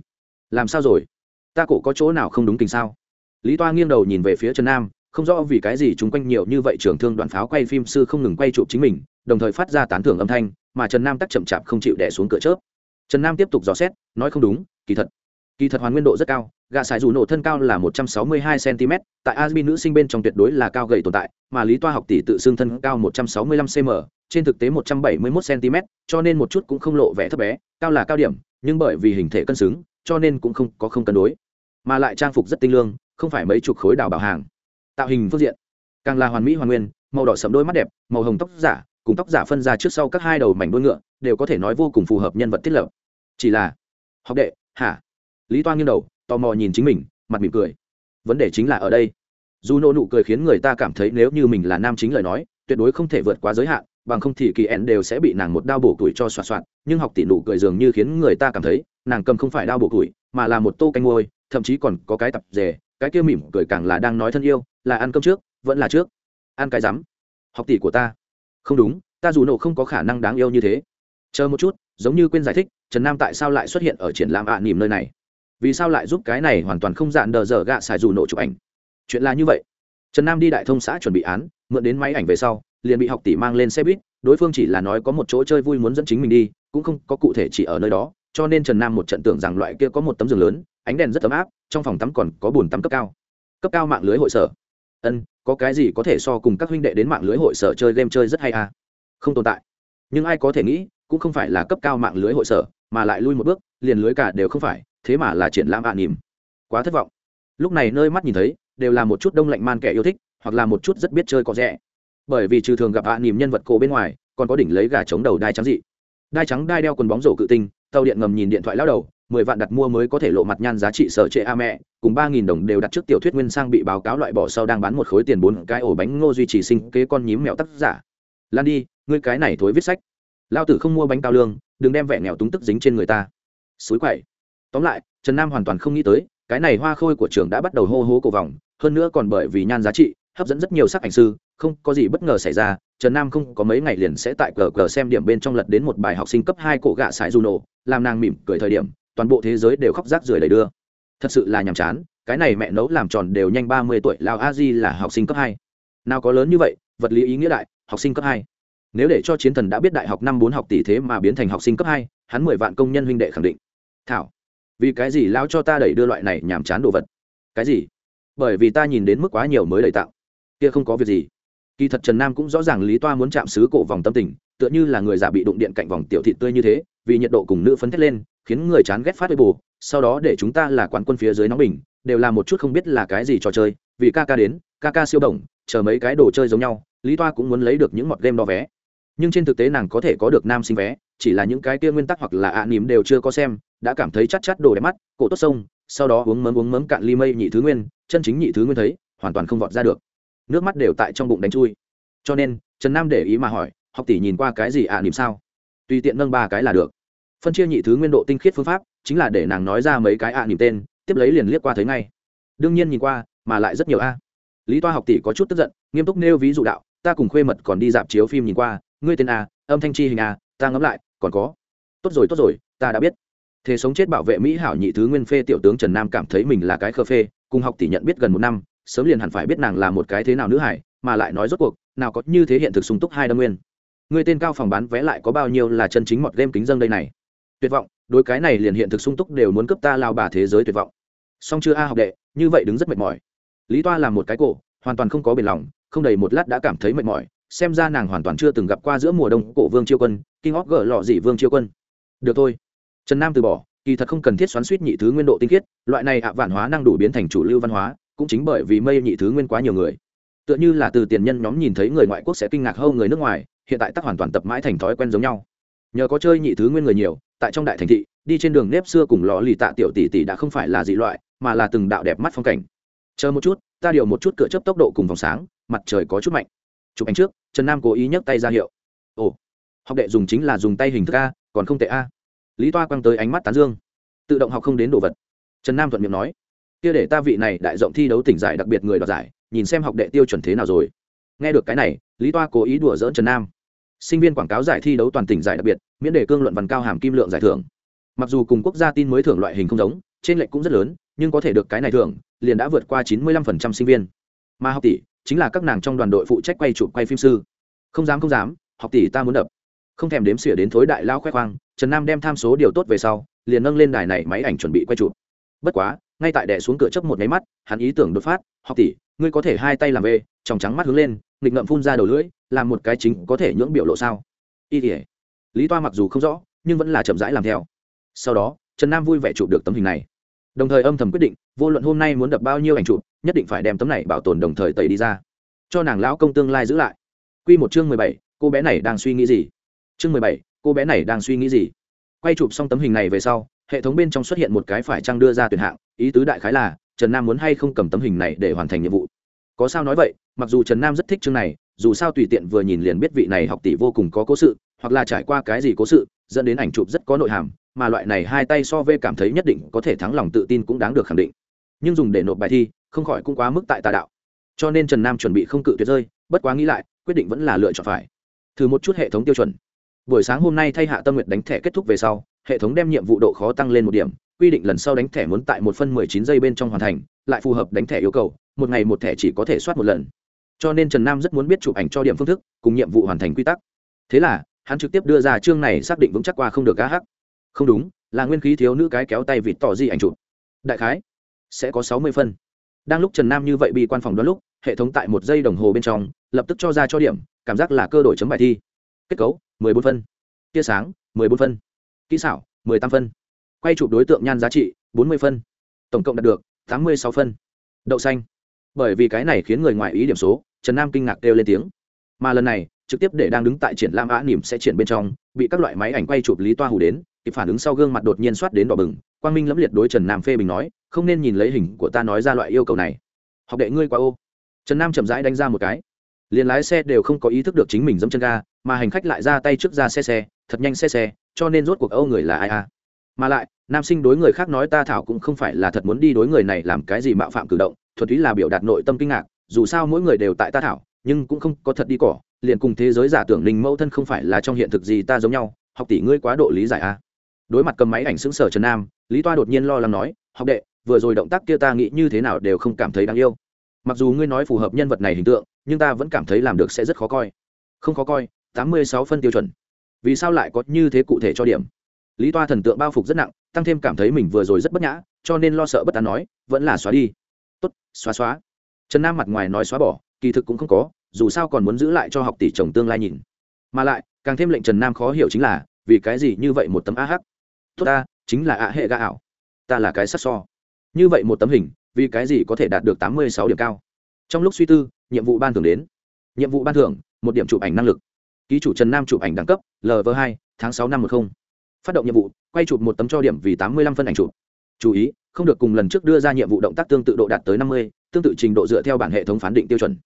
Làm sao rồi? Ta cổ có chỗ nào không đúng tình sao? Lý toa nghiêng đầu nhìn về phía trần nam, không rõ vì cái gì chúng quanh nhiều như vậy trường thương đoàn pháo quay phim sư không ngừng quay chụp chính mình, đồng thời phát ra tán thưởng âm thanh, mà trần nam tắc chậm chạp không chịu đẻ xuống cửa chớp. Trần nam tiếp tục dò xét, nói không đúng, kỳ thật kỳ thật hoàn nguyên độ rất cao, gạ xài dù nổ thân cao là một trăm sáu mươi hai cm tại asbi nữ sinh bên trong tuyệt đối là cao gầy tồn tại, mà lý toa học tỷ tự xưng thân cao một trăm sáu mươi lăm cm trên thực tế một trăm bảy mươi 171 cm cho nên một chút cũng không lộ vẻ thấp bé, cao là cao điểm, nhưng bởi vì hình thể cân xứng, cho nên cũng không có không cân đối. Mà lại trang phục rất tinh lương, không phải mấy chục khối đào bảo hàng. Tạo hình phương diện, càng là hoàn mỹ hoàn nguyên, màu đỏ sẫm đôi mắt đẹp, màu hồng tóc giả, cùng tóc giả phân ra trước sau các hai đầu mảnh đuôi ngựa, đều có thể nói vô cùng phù hợp nhân vật thiết lập. Chỉ là, học đệ, hả? Lý toa nghiêng đầu, tò mò nhìn chính mình, mặt mỉm cười. Vấn đề chính là ở đây. Dù nô nụ cười khiến người ta cảm thấy nếu như mình là nam chính lời nói, tuyệt đối không thể vượt quá giới hạn, bằng không thì kỳ ẻn đều sẽ bị nàng một đao bổ tuổi cho soạt soạt nhưng học tỷ nụ cười dường như khiến người ta cảm thấy, nàng cầm không phải đao bổ tuổi mà là một tô canh môi thậm chí còn có cái tập rề cái kia mỉm cười càng là đang nói thân yêu, là ăn cơm trước, vẫn là trước. Ăn cái rắm. Học tỷ của ta. Không đúng, ta dù nộ không có khả năng đáng yêu như thế. Chờ một chút, giống như quên giải thích, trần nam tại sao lại xuất hiện ở triển lãm ạ à nỉm nơi này? Vì sao lại giúp cái này hoàn toàn không dạn đờ dở gạ xài dù nổ chụp ảnh? Chuyện là như vậy. Trần nam đi đại thông xã chuẩn bị án, mượn đến máy ảnh về sau, liền bị học tỷ mang lên xe buýt, đối phương chỉ là nói có một chỗ chơi vui muốn dẫn chính mình đi, cũng không có cụ thể chỉ ở nơi đó, cho nên trần nam một trận tưởng rằng loại kia có một tấm giường lớn, ánh đèn rất ấm áp, trong phòng tắm còn có bồn tắm cấp cao. Cấp cao mạng lưới hội sở. Ân, có cái gì có thể so cùng các huynh đệ đến mạng lưới hội sở chơi game chơi rất hay à? Không tồn tại. Nhưng ai có thể nghĩ, cũng không phải là cấp cao mạng lưới hội sở, mà lại lui một bước, liền lưới cả đều không phải thế mà là triển lãm ạ à nỉm. Quá thất vọng. Lúc này nơi mắt nhìn thấy, đều là một chút đông lạnh man kẻ yêu thích, hoặc là một chút rất biết chơi có rẻ. Bởi vì trừ thường gặp ạ à nỉm nhân vật cổ bên ngoài, còn có đỉnh lấy gà chống đầu đai trắng dị. Đai trắng đai đeo quần bóng rổ cự tinh, tàu điện ngầm nhìn điện thoại lao đầu, mười vạn đặt mua mới có thể lộ mặt nhan giá trị sở trệ a mẹ, cùng ba nghìn đồng đều đặt trước tiểu thuyết nguyên sang bị báo cáo loại bỏ sau đang bán một khối tiền bốn cái ổ bánh ngô duy trì sinh kế con nhím mèo tác giả. Lan đi, ngươi cái này thối viết sách. Lao tử không mua bánh cao lương, đừng đem vẻ nghèo túng tức dính trên người ta. Suối quậy tóm lại, trần nam hoàn toàn không nghĩ tới, cái này hoa khôi của trường đã bắt đầu hô hô cổ vòng hơn nữa còn bởi vì nhan giá trị, hấp dẫn rất nhiều sắc ảnh sư, không có gì bất ngờ xảy ra, trần nam không có mấy ngày liền sẽ tại cờ cờ xem điểm bên trong lật đến một bài học sinh cấp hai cổ gạ sải du nổ làm nàng mỉm cười thời điểm, toàn bộ thế giới đều khóc rác rưởi đầy đưa. Thật sự là nhàm chán, cái này mẹ nấu làm tròn đều nhanh ba mươi tuổi, lao a di là học sinh cấp hai. Nào có lớn như vậy, vật lý ý nghĩa đại, học sinh cấp hai. Nếu để cho chiến thần đã biết đại học năm bốn học tỷ thế mà biến thành học sinh cấp hai, hắn mười vạn công nhân huynh đệ khẳng định. Thảo vì cái gì lao cho ta đẩy đưa loại này nhàm chán đồ vật? Cái gì? Bởi vì ta nhìn đến mức quá nhiều mới đẩy tạo. Kia không có việc gì. Kỳ thật trần nam cũng rõ ràng lý toa muốn chạm xứ cổ vòng tâm tình, tựa như là người già bị đụng điện cạnh vòng tiểu thị tươi như thế, vì nhiệt độ cùng nữ phấn thét lên, khiến người chán ghét phát với bù sau đó để chúng ta là quán quân phía dưới nóng bình, đều là một chút không biết là cái gì trò chơi, vì ca ca đến, ca ca siêu đồng, chờ mấy cái đồ chơi giống nhau, lý toa cũng muốn lấy được những mọt game đo vé. Nhưng trên thực tế nàng có thể có được nam sinh vé, chỉ là những cái kia nguyên tắc hoặc là ạ à nỉm đều chưa có xem đã cảm thấy chát chát đồ đẹp mắt, cổ tốt sông, sau đó uống mấm uống mấm cạn ly mây nhị thứ nguyên, chân chính nhị thứ nguyên thấy, hoàn toàn không vọt ra được. Nước mắt đều tại trong bụng đánh chui. Cho nên, trần nam để ý mà hỏi, học tỷ nhìn qua cái gì ạ à nỉm sao? Tùy tiện nâng ba cái là được. Phân chia nhị thứ nguyên độ tinh khiết phương pháp, chính là để nàng nói ra mấy cái ạ à nỉm tên, tiếp lấy liền liếc qua thấy ngay. Đương nhiên nhìn qua, mà lại rất nhiều a. Lý toa học tỷ có chút tức giận, nghiêm túc nêu ví dụ đạo, ta cùng khuê mật còn đi dạp chiếu phim nhìn qua, ngươi tên a, âm thanh chi hình a, ta ngẫm lại, còn có. Tốt rồi tốt rồi, ta đã biết thế sống chết bảo vệ mỹ hảo nhị thứ nguyên phê tiểu tướng trần nam cảm thấy mình là cái khơ phê, cùng học tỷ nhận biết gần một năm, sớm liền hẳn phải biết nàng là một cái thế nào nữ hải, mà lại nói rốt cuộc, nào có như thế hiện thực sung túc hai đâm nguyên. Người tên cao phòng bán vé lại có bao nhiêu là chân chính mọt game kính dân đây này? Tuyệt vọng đôi cái này liền hiện thực sung túc đều muốn cấp ta lao bà thế giới tuyệt vọng. Song chưa a học đệ, như vậy đứng rất mệt mỏi. Lý toa làm một cái cổ, hoàn toàn không có bền lòng, không đầy một lát đã cảm thấy mệt mỏi, xem ra nàng hoàn toàn chưa từng gặp qua giữa mùa đông cổ vương chiêu quân kinh óc gỡ lọ dị vương chiêu quân. Được thôi trần nam từ bỏ, kỳ thật không cần thiết xoắn suýt nhị thứ nguyên độ tinh khiết, loại này ạ vạn hóa năng đủ biến thành chủ lưu văn hóa, cũng chính bởi vì mây nhị thứ nguyên quá nhiều người. Tựa như là từ tiền nhân nhóm nhìn thấy người ngoại quốc sẽ kinh ngạc hơn người nước ngoài, hiện tại tắc hoàn toàn tập mãi thành thói quen giống nhau. Nhờ có chơi nhị thứ nguyên người nhiều, tại trong đại thành thị, đi trên đường nếp xưa cùng lò lì tạ tiểu tỷ tỷ đã không phải là dị loại, mà là từng đạo đẹp mắt phong cảnh. Chờ một chút, ta điều một chút cửa chấp tốc độ cùng vòng sáng, mặt trời có chút mạnh. Chụp ảnh trước, trần nam cố ý nhấc tay ra hiệu. Ồ, học đệ dùng chính là dùng tay hình thức a, còn không tệ a lý toa quăng tới ánh mắt tán dương. Tự động học không đến đồ vật. Trần nam thuận miệng nói, kia để ta vị này đại rộng thi đấu tỉnh giải đặc biệt người đoạt giải, nhìn xem học đệ tiêu chuẩn thế nào rồi. Nghe được cái này, lý toa cố ý đùa dỡn trần nam. Sinh viên quảng cáo giải thi đấu toàn tỉnh giải đặc biệt, miễn đề cương luận văn cao hàm kim lượng giải thưởng. Mặc dù cùng quốc gia tin mới thưởng loại hình không giống, trên lệnh cũng rất lớn, nhưng có thể được cái này thưởng, liền đã vượt qua chín mươi lăm phần trăm sinh viên. Mà học tỷ chính là các nàng trong đoàn đội phụ trách quay chụp quay phim sư. Không dám không dám, học tỷ ta muốn đập không thèm đếm xỉa đến thối đại lao khoe khoang, trần nam đem tham số điều tốt về sau, liền nâng lên đài này máy ảnh chuẩn bị quay chụp. Bất quá, ngay tại đẻ xuống cửa chấp một máy mắt, hắn ý tưởng đột phát, học tỷ, ngươi có thể hai tay làm về tròng trắng mắt hướng lên, nghịch ngậm phun ra đầu lưỡi, làm một cái chính có thể nhưỡng biểu lộ sao? Y tỉa lý toa mặc dù không rõ, nhưng vẫn là chậm rãi làm theo. Sau đó, trần nam vui vẻ chụp được tấm hình này. Đồng thời âm thầm quyết định, vô luận hôm nay muốn đập bao nhiêu ảnh chụp, nhất định phải đem tấm này bảo tồn đồng thời tẩy đi ra, cho nàng lão công tương lai giữ lại. Q một chương mười bảy, cô bé này đang suy nghĩ gì? Chương mười bảy, cô bé này đang suy nghĩ gì? Quay chụp xong tấm hình này về sau, hệ thống bên trong xuất hiện một cái phải trăng đưa ra tuyển hạng, ý tứ đại khái là, trần nam muốn hay không cầm tấm hình này để hoàn thành nhiệm vụ. Có sao nói vậy, mặc dù trần nam rất thích chương này, dù sao tùy tiện vừa nhìn liền biết vị này học tỷ vô cùng có cố sự, hoặc là trải qua cái gì cố sự, dẫn đến ảnh chụp rất có nội hàm, mà loại này hai tay so vê cảm thấy nhất định có thể thắng lòng tự tin cũng đáng được khẳng định. Nhưng dùng để nộp bài thi, không khỏi cũng quá mức tại tà đạo. Cho nên trần nam chuẩn bị không cự tuyệt rơi, bất quá nghĩ lại, quyết định vẫn là lựa chọn phải. Thử một chút hệ thống tiêu chuẩn buổi sáng hôm nay thay hạ tâm nguyện đánh thẻ kết thúc về sau, hệ thống đem nhiệm vụ độ khó tăng lên một điểm, quy định lần sau đánh thẻ muốn tại một phân mười chín giây bên trong hoàn thành, lại phù hợp đánh thẻ yêu cầu, một ngày một thẻ chỉ có thể soát một lần. Cho nên trần nam rất muốn biết chụp ảnh cho điểm phương thức, cùng nhiệm vụ hoàn thành quy tắc. Thế là, hắn trực tiếp đưa ra chương này xác định vững chắc qua không được ca hắc. Không đúng, là nguyên khí thiếu nữ cái kéo tay vịt tỏ di ảnh chụp. Đại khái, sẽ có sáu mươi phân. Đang lúc trần nam như vậy bị quan phòng đoán lúc, hệ thống tại một giây đồng hồ bên trong, lập tức cho ra cho điểm, cảm giác là cơ đổi chấm bài thi. Kết cấu mười bốn phân. Tia sáng, mười bốn phân. Kỹ xảo, mười tám phân. Quay chụp đối tượng nhan giá trị, bốn mươi phân. Tổng cộng đạt được, tám mươi sáu phân. Đậu xanh. Bởi vì cái này khiến người ngoài ý điểm số, trần nam kinh ngạc kêu lên tiếng. Mà lần này, trực tiếp để đang đứng tại triển lam á nỉm sẽ triển bên trong, bị các loại máy ảnh quay chụp lý toa hù đến, kịp phản ứng sau gương mặt đột nhiên soát đến đỏ bừng, quang minh lẫm liệt đối trần nam phê bình nói, không nên nhìn lấy hình của ta nói ra loại yêu cầu này. Học đệ ngươi qua ô. Trần nam chậm rãi đánh ra một cái liền lái xe đều không có ý thức được chính mình dẫm chân ga, mà hành khách lại ra tay trước ra xe xe, thật nhanh xe xe, cho nên rốt cuộc âu người là ai a mà lại, nam sinh đối người khác nói ta thảo cũng không phải là thật muốn đi đối người này làm cái gì mạo phạm cử động, thuật ý là biểu đạt nội tâm kinh ngạc, dù sao mỗi người đều tại ta thảo, nhưng cũng không có thật đi cỏ, liền cùng thế giới giả tưởng ninh mẫu thân không phải là trong hiện thực gì ta giống nhau, học tỷ ngươi quá độ lý giải a đối mặt cầm máy ảnh xứng sở trần nam, lý toa đột nhiên lo lắng nói, học đệ, vừa rồi động tác kia ta nghĩ như thế nào đều không cảm thấy đáng yêu. Mặc dù ngươi nói phù hợp nhân vật này hình tượng nhưng ta vẫn cảm thấy làm được sẽ rất khó coi. Không khó coi, tám mươi sáu phân tiêu chuẩn. Vì sao lại có như thế cụ thể cho điểm? Lý toa thần tượng bao phục rất nặng, tăng thêm cảm thấy mình vừa rồi rất bất nhã, cho nên lo sợ bất an nói, vẫn là xóa đi. Tốt, xóa xóa. Trần nam mặt ngoài nói xóa bỏ, kỳ thực cũng không có, dù sao còn muốn giữ lại cho học tỷ chồng tương lai nhìn. Mà lại, càng thêm lệnh trần nam khó hiểu chính là, vì cái gì như vậy một tấm a hắc tốt ta, chính là ạ hệ gà ảo. Ta là cái sắc so. Như vậy một tấm hình, vì cái gì có thể đạt được tám mươi sáu điểm cao? Trong lúc suy tư nhiệm vụ ban thưởng đến. Nhiệm vụ ban thưởng, một điểm chụp ảnh năng lực. Ký chủ trần nam chụp ảnh đẳng cấp lv hai, tháng sáu năm một mươi phát động nhiệm vụ, quay chụp một tấm cho điểm vì tám mươi lăm phân ảnh chụp. Chú ý, không được cùng lần trước đưa ra nhiệm vụ động tác tương tự độ đạt tới năm mươi, tương tự trình độ dựa theo bản hệ thống phán định tiêu chuẩn.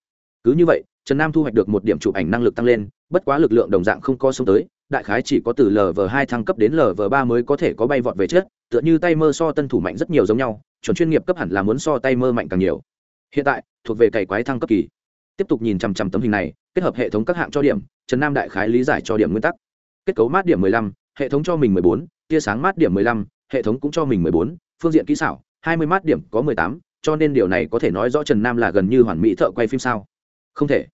Cứ như vậy, trần nam thu hoạch được một điểm chụp ảnh năng lực tăng lên, bất quá lực lượng đồng dạng không có xông tới, đại khái chỉ có từ lv hai thăng cấp đến lv ba mới có thể có bay vọt về chết tựa như tay mơ so tân thủ mạnh rất nhiều giống nhau, chuẩn chuyên nghiệp cấp hẳn là muốn so tay mơ mạnh càng nhiều hiện tại, thuộc về cày quái thăng cấp kỳ. Tiếp tục nhìn chằm chằm tấm hình này, kết hợp hệ thống các hạng cho điểm, trần nam đại khái lý giải cho điểm nguyên tắc. Kết cấu mát điểm mười lăm, hệ thống cho mình mười bốn, tia sáng mát điểm mười lăm, hệ thống cũng cho mình mười bốn, phương diện kỹ xảo, hai mươi mát điểm có mười tám, cho nên điều này có thể nói rõ trần nam là gần như hoàn mỹ thợ quay phim sao? Không thể.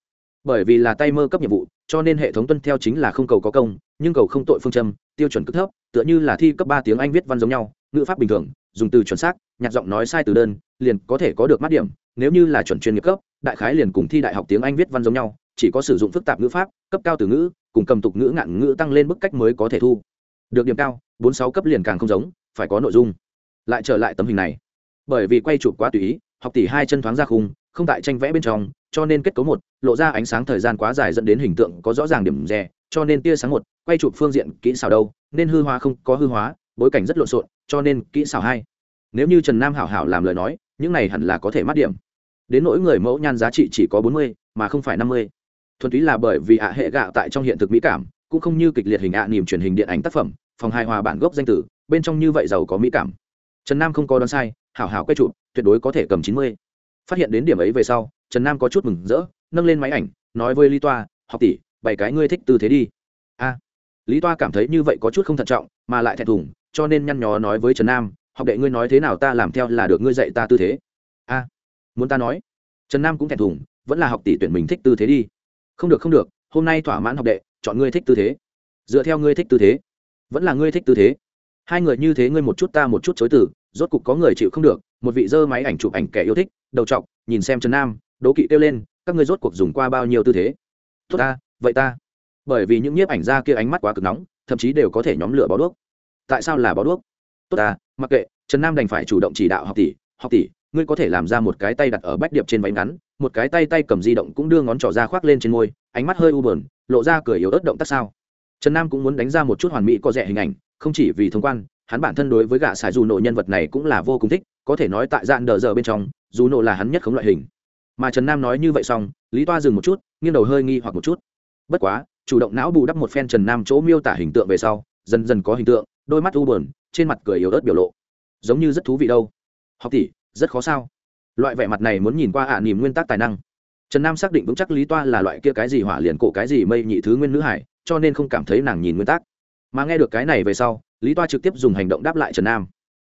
Bởi vì là tay mơ cấp nhiệm vụ, cho nên hệ thống tuân theo chính là không cầu có công, nhưng cầu không tội phương châm, tiêu chuẩn cực thấp, tựa như là thi cấp ba tiếng anh viết văn giống nhau, ngữ pháp bình thường, dùng từ chuẩn xác, nhạc giọng nói sai từ đơn, liền có thể có được mát điểm nếu như là chuẩn chuyên nghiệp cấp, đại khái liền cùng thi đại học tiếng anh viết văn giống nhau, chỉ có sử dụng phức tạp ngữ pháp, cấp cao từ ngữ, cùng cầm tục ngữ ngạn ngữ tăng lên bức cách mới có thể thu. Được điểm cao, bốn sáu cấp liền càng không giống, phải có nội dung. Lại trở lại tấm hình này. Bởi vì quay chụp quá tùy ý, học tỷ hai chân thoáng ra khung, không tại tranh vẽ bên trong, cho nên kết cấu một, lộ ra ánh sáng thời gian quá dài dẫn đến hình tượng có rõ ràng điểm rè, cho nên tia sáng một, quay chụp phương diện kỹ xảo đâu, nên hư hóa không có hư hóa, bối cảnh rất lộn xộn, cho nên kỹ xảo hai. Nếu như trần nam hảo hảo làm lời nói những này hẳn là có thể mát điểm. Đến nỗi người mẫu nhan giá trị chỉ có bốn mươi, mà không phải năm mươi. Thuần túy là bởi vì ạ hệ gạo tại trong hiện thực mỹ cảm, cũng không như kịch liệt hình ạ niềm truyền hình điện ảnh tác phẩm, phòng hài hòa bản gốc danh tử, bên trong như vậy giàu có mỹ cảm. Trần nam không có đoán sai, hảo hảo quay chụp, tuyệt đối có thể cầm chín mươi. Phát hiện đến điểm ấy về sau, trần nam có chút mừng rỡ, nâng lên máy ảnh, nói với lý toa, học tỷ, bảy cái ngươi thích tư thế đi. A. Lý toa cảm thấy như vậy có chút không thận trọng, mà lại thẹn thùng, cho nên nhăn nhó nói với trần nam học đệ ngươi nói thế nào ta làm theo là được ngươi dạy ta tư thế. A, muốn ta nói? Trần nam cũng thẹn thùng, vẫn là học tỷ tuyển mình thích tư thế đi. Không được không được, hôm nay thỏa mãn học đệ, chọn ngươi thích tư thế. Dựa theo ngươi thích tư thế. Vẫn là ngươi thích tư thế. Hai người như thế ngươi một chút ta một chút chối từ, rốt cục có người chịu không được, một vị dơ máy ảnh chụp ảnh kẻ yêu thích, đầu trọc, nhìn xem trần nam, đố kỵ kêu lên, các ngươi rốt cuộc dùng qua bao nhiêu tư thế? Tốt ta, vậy ta. Bởi vì những nhiếp ảnh ra kia ánh mắt quá cực nóng, thậm chí đều có thể nhóm lửa bó đuốc. Tại sao là bó đuốc? Tốt ta, mặc kệ, trần nam đành phải chủ động chỉ đạo học tỷ học tỷ, ngươi có thể làm ra một cái tay đặt ở bách điệp trên váy ngắn, một cái tay tay cầm di động cũng đưa ngón trỏ ra khoác lên trên môi, ánh mắt hơi u bờn lộ ra cười yếu ớt động tác sao? Trần nam cũng muốn đánh ra một chút hoàn mỹ có rẻ hình ảnh, không chỉ vì thông quan, hắn bản thân đối với gã xài dù nộ nhân vật này cũng là vô cùng thích, có thể nói tại dạn đờ giờ bên trong, dù nộ là hắn nhất không loại hình. Mà trần nam nói như vậy xong, lý toa dừng một chút, nghiêng đầu hơi nghi hoặc một chút. Bất quá, chủ động não bù đắp một phen trần nam chỗ miêu tả hình tượng về sau, dần dần có hình tượng, đôi mắt u bờn trên mặt cười yếu ớt biểu lộ. Giống như rất thú vị đâu. Học tỷ rất khó sao? Loại vẻ mặt này muốn nhìn qua ạ à, nỉm nguyên tắc tài năng. Trần nam xác định vững chắc lý toa là loại kia cái gì hỏa liền cổ cái gì mây nhị thứ nguyên nữ hải cho nên không cảm thấy nàng nhìn nguyên tắc. Mà nghe được cái này về sau lý toa trực tiếp dùng hành động đáp lại trần nam.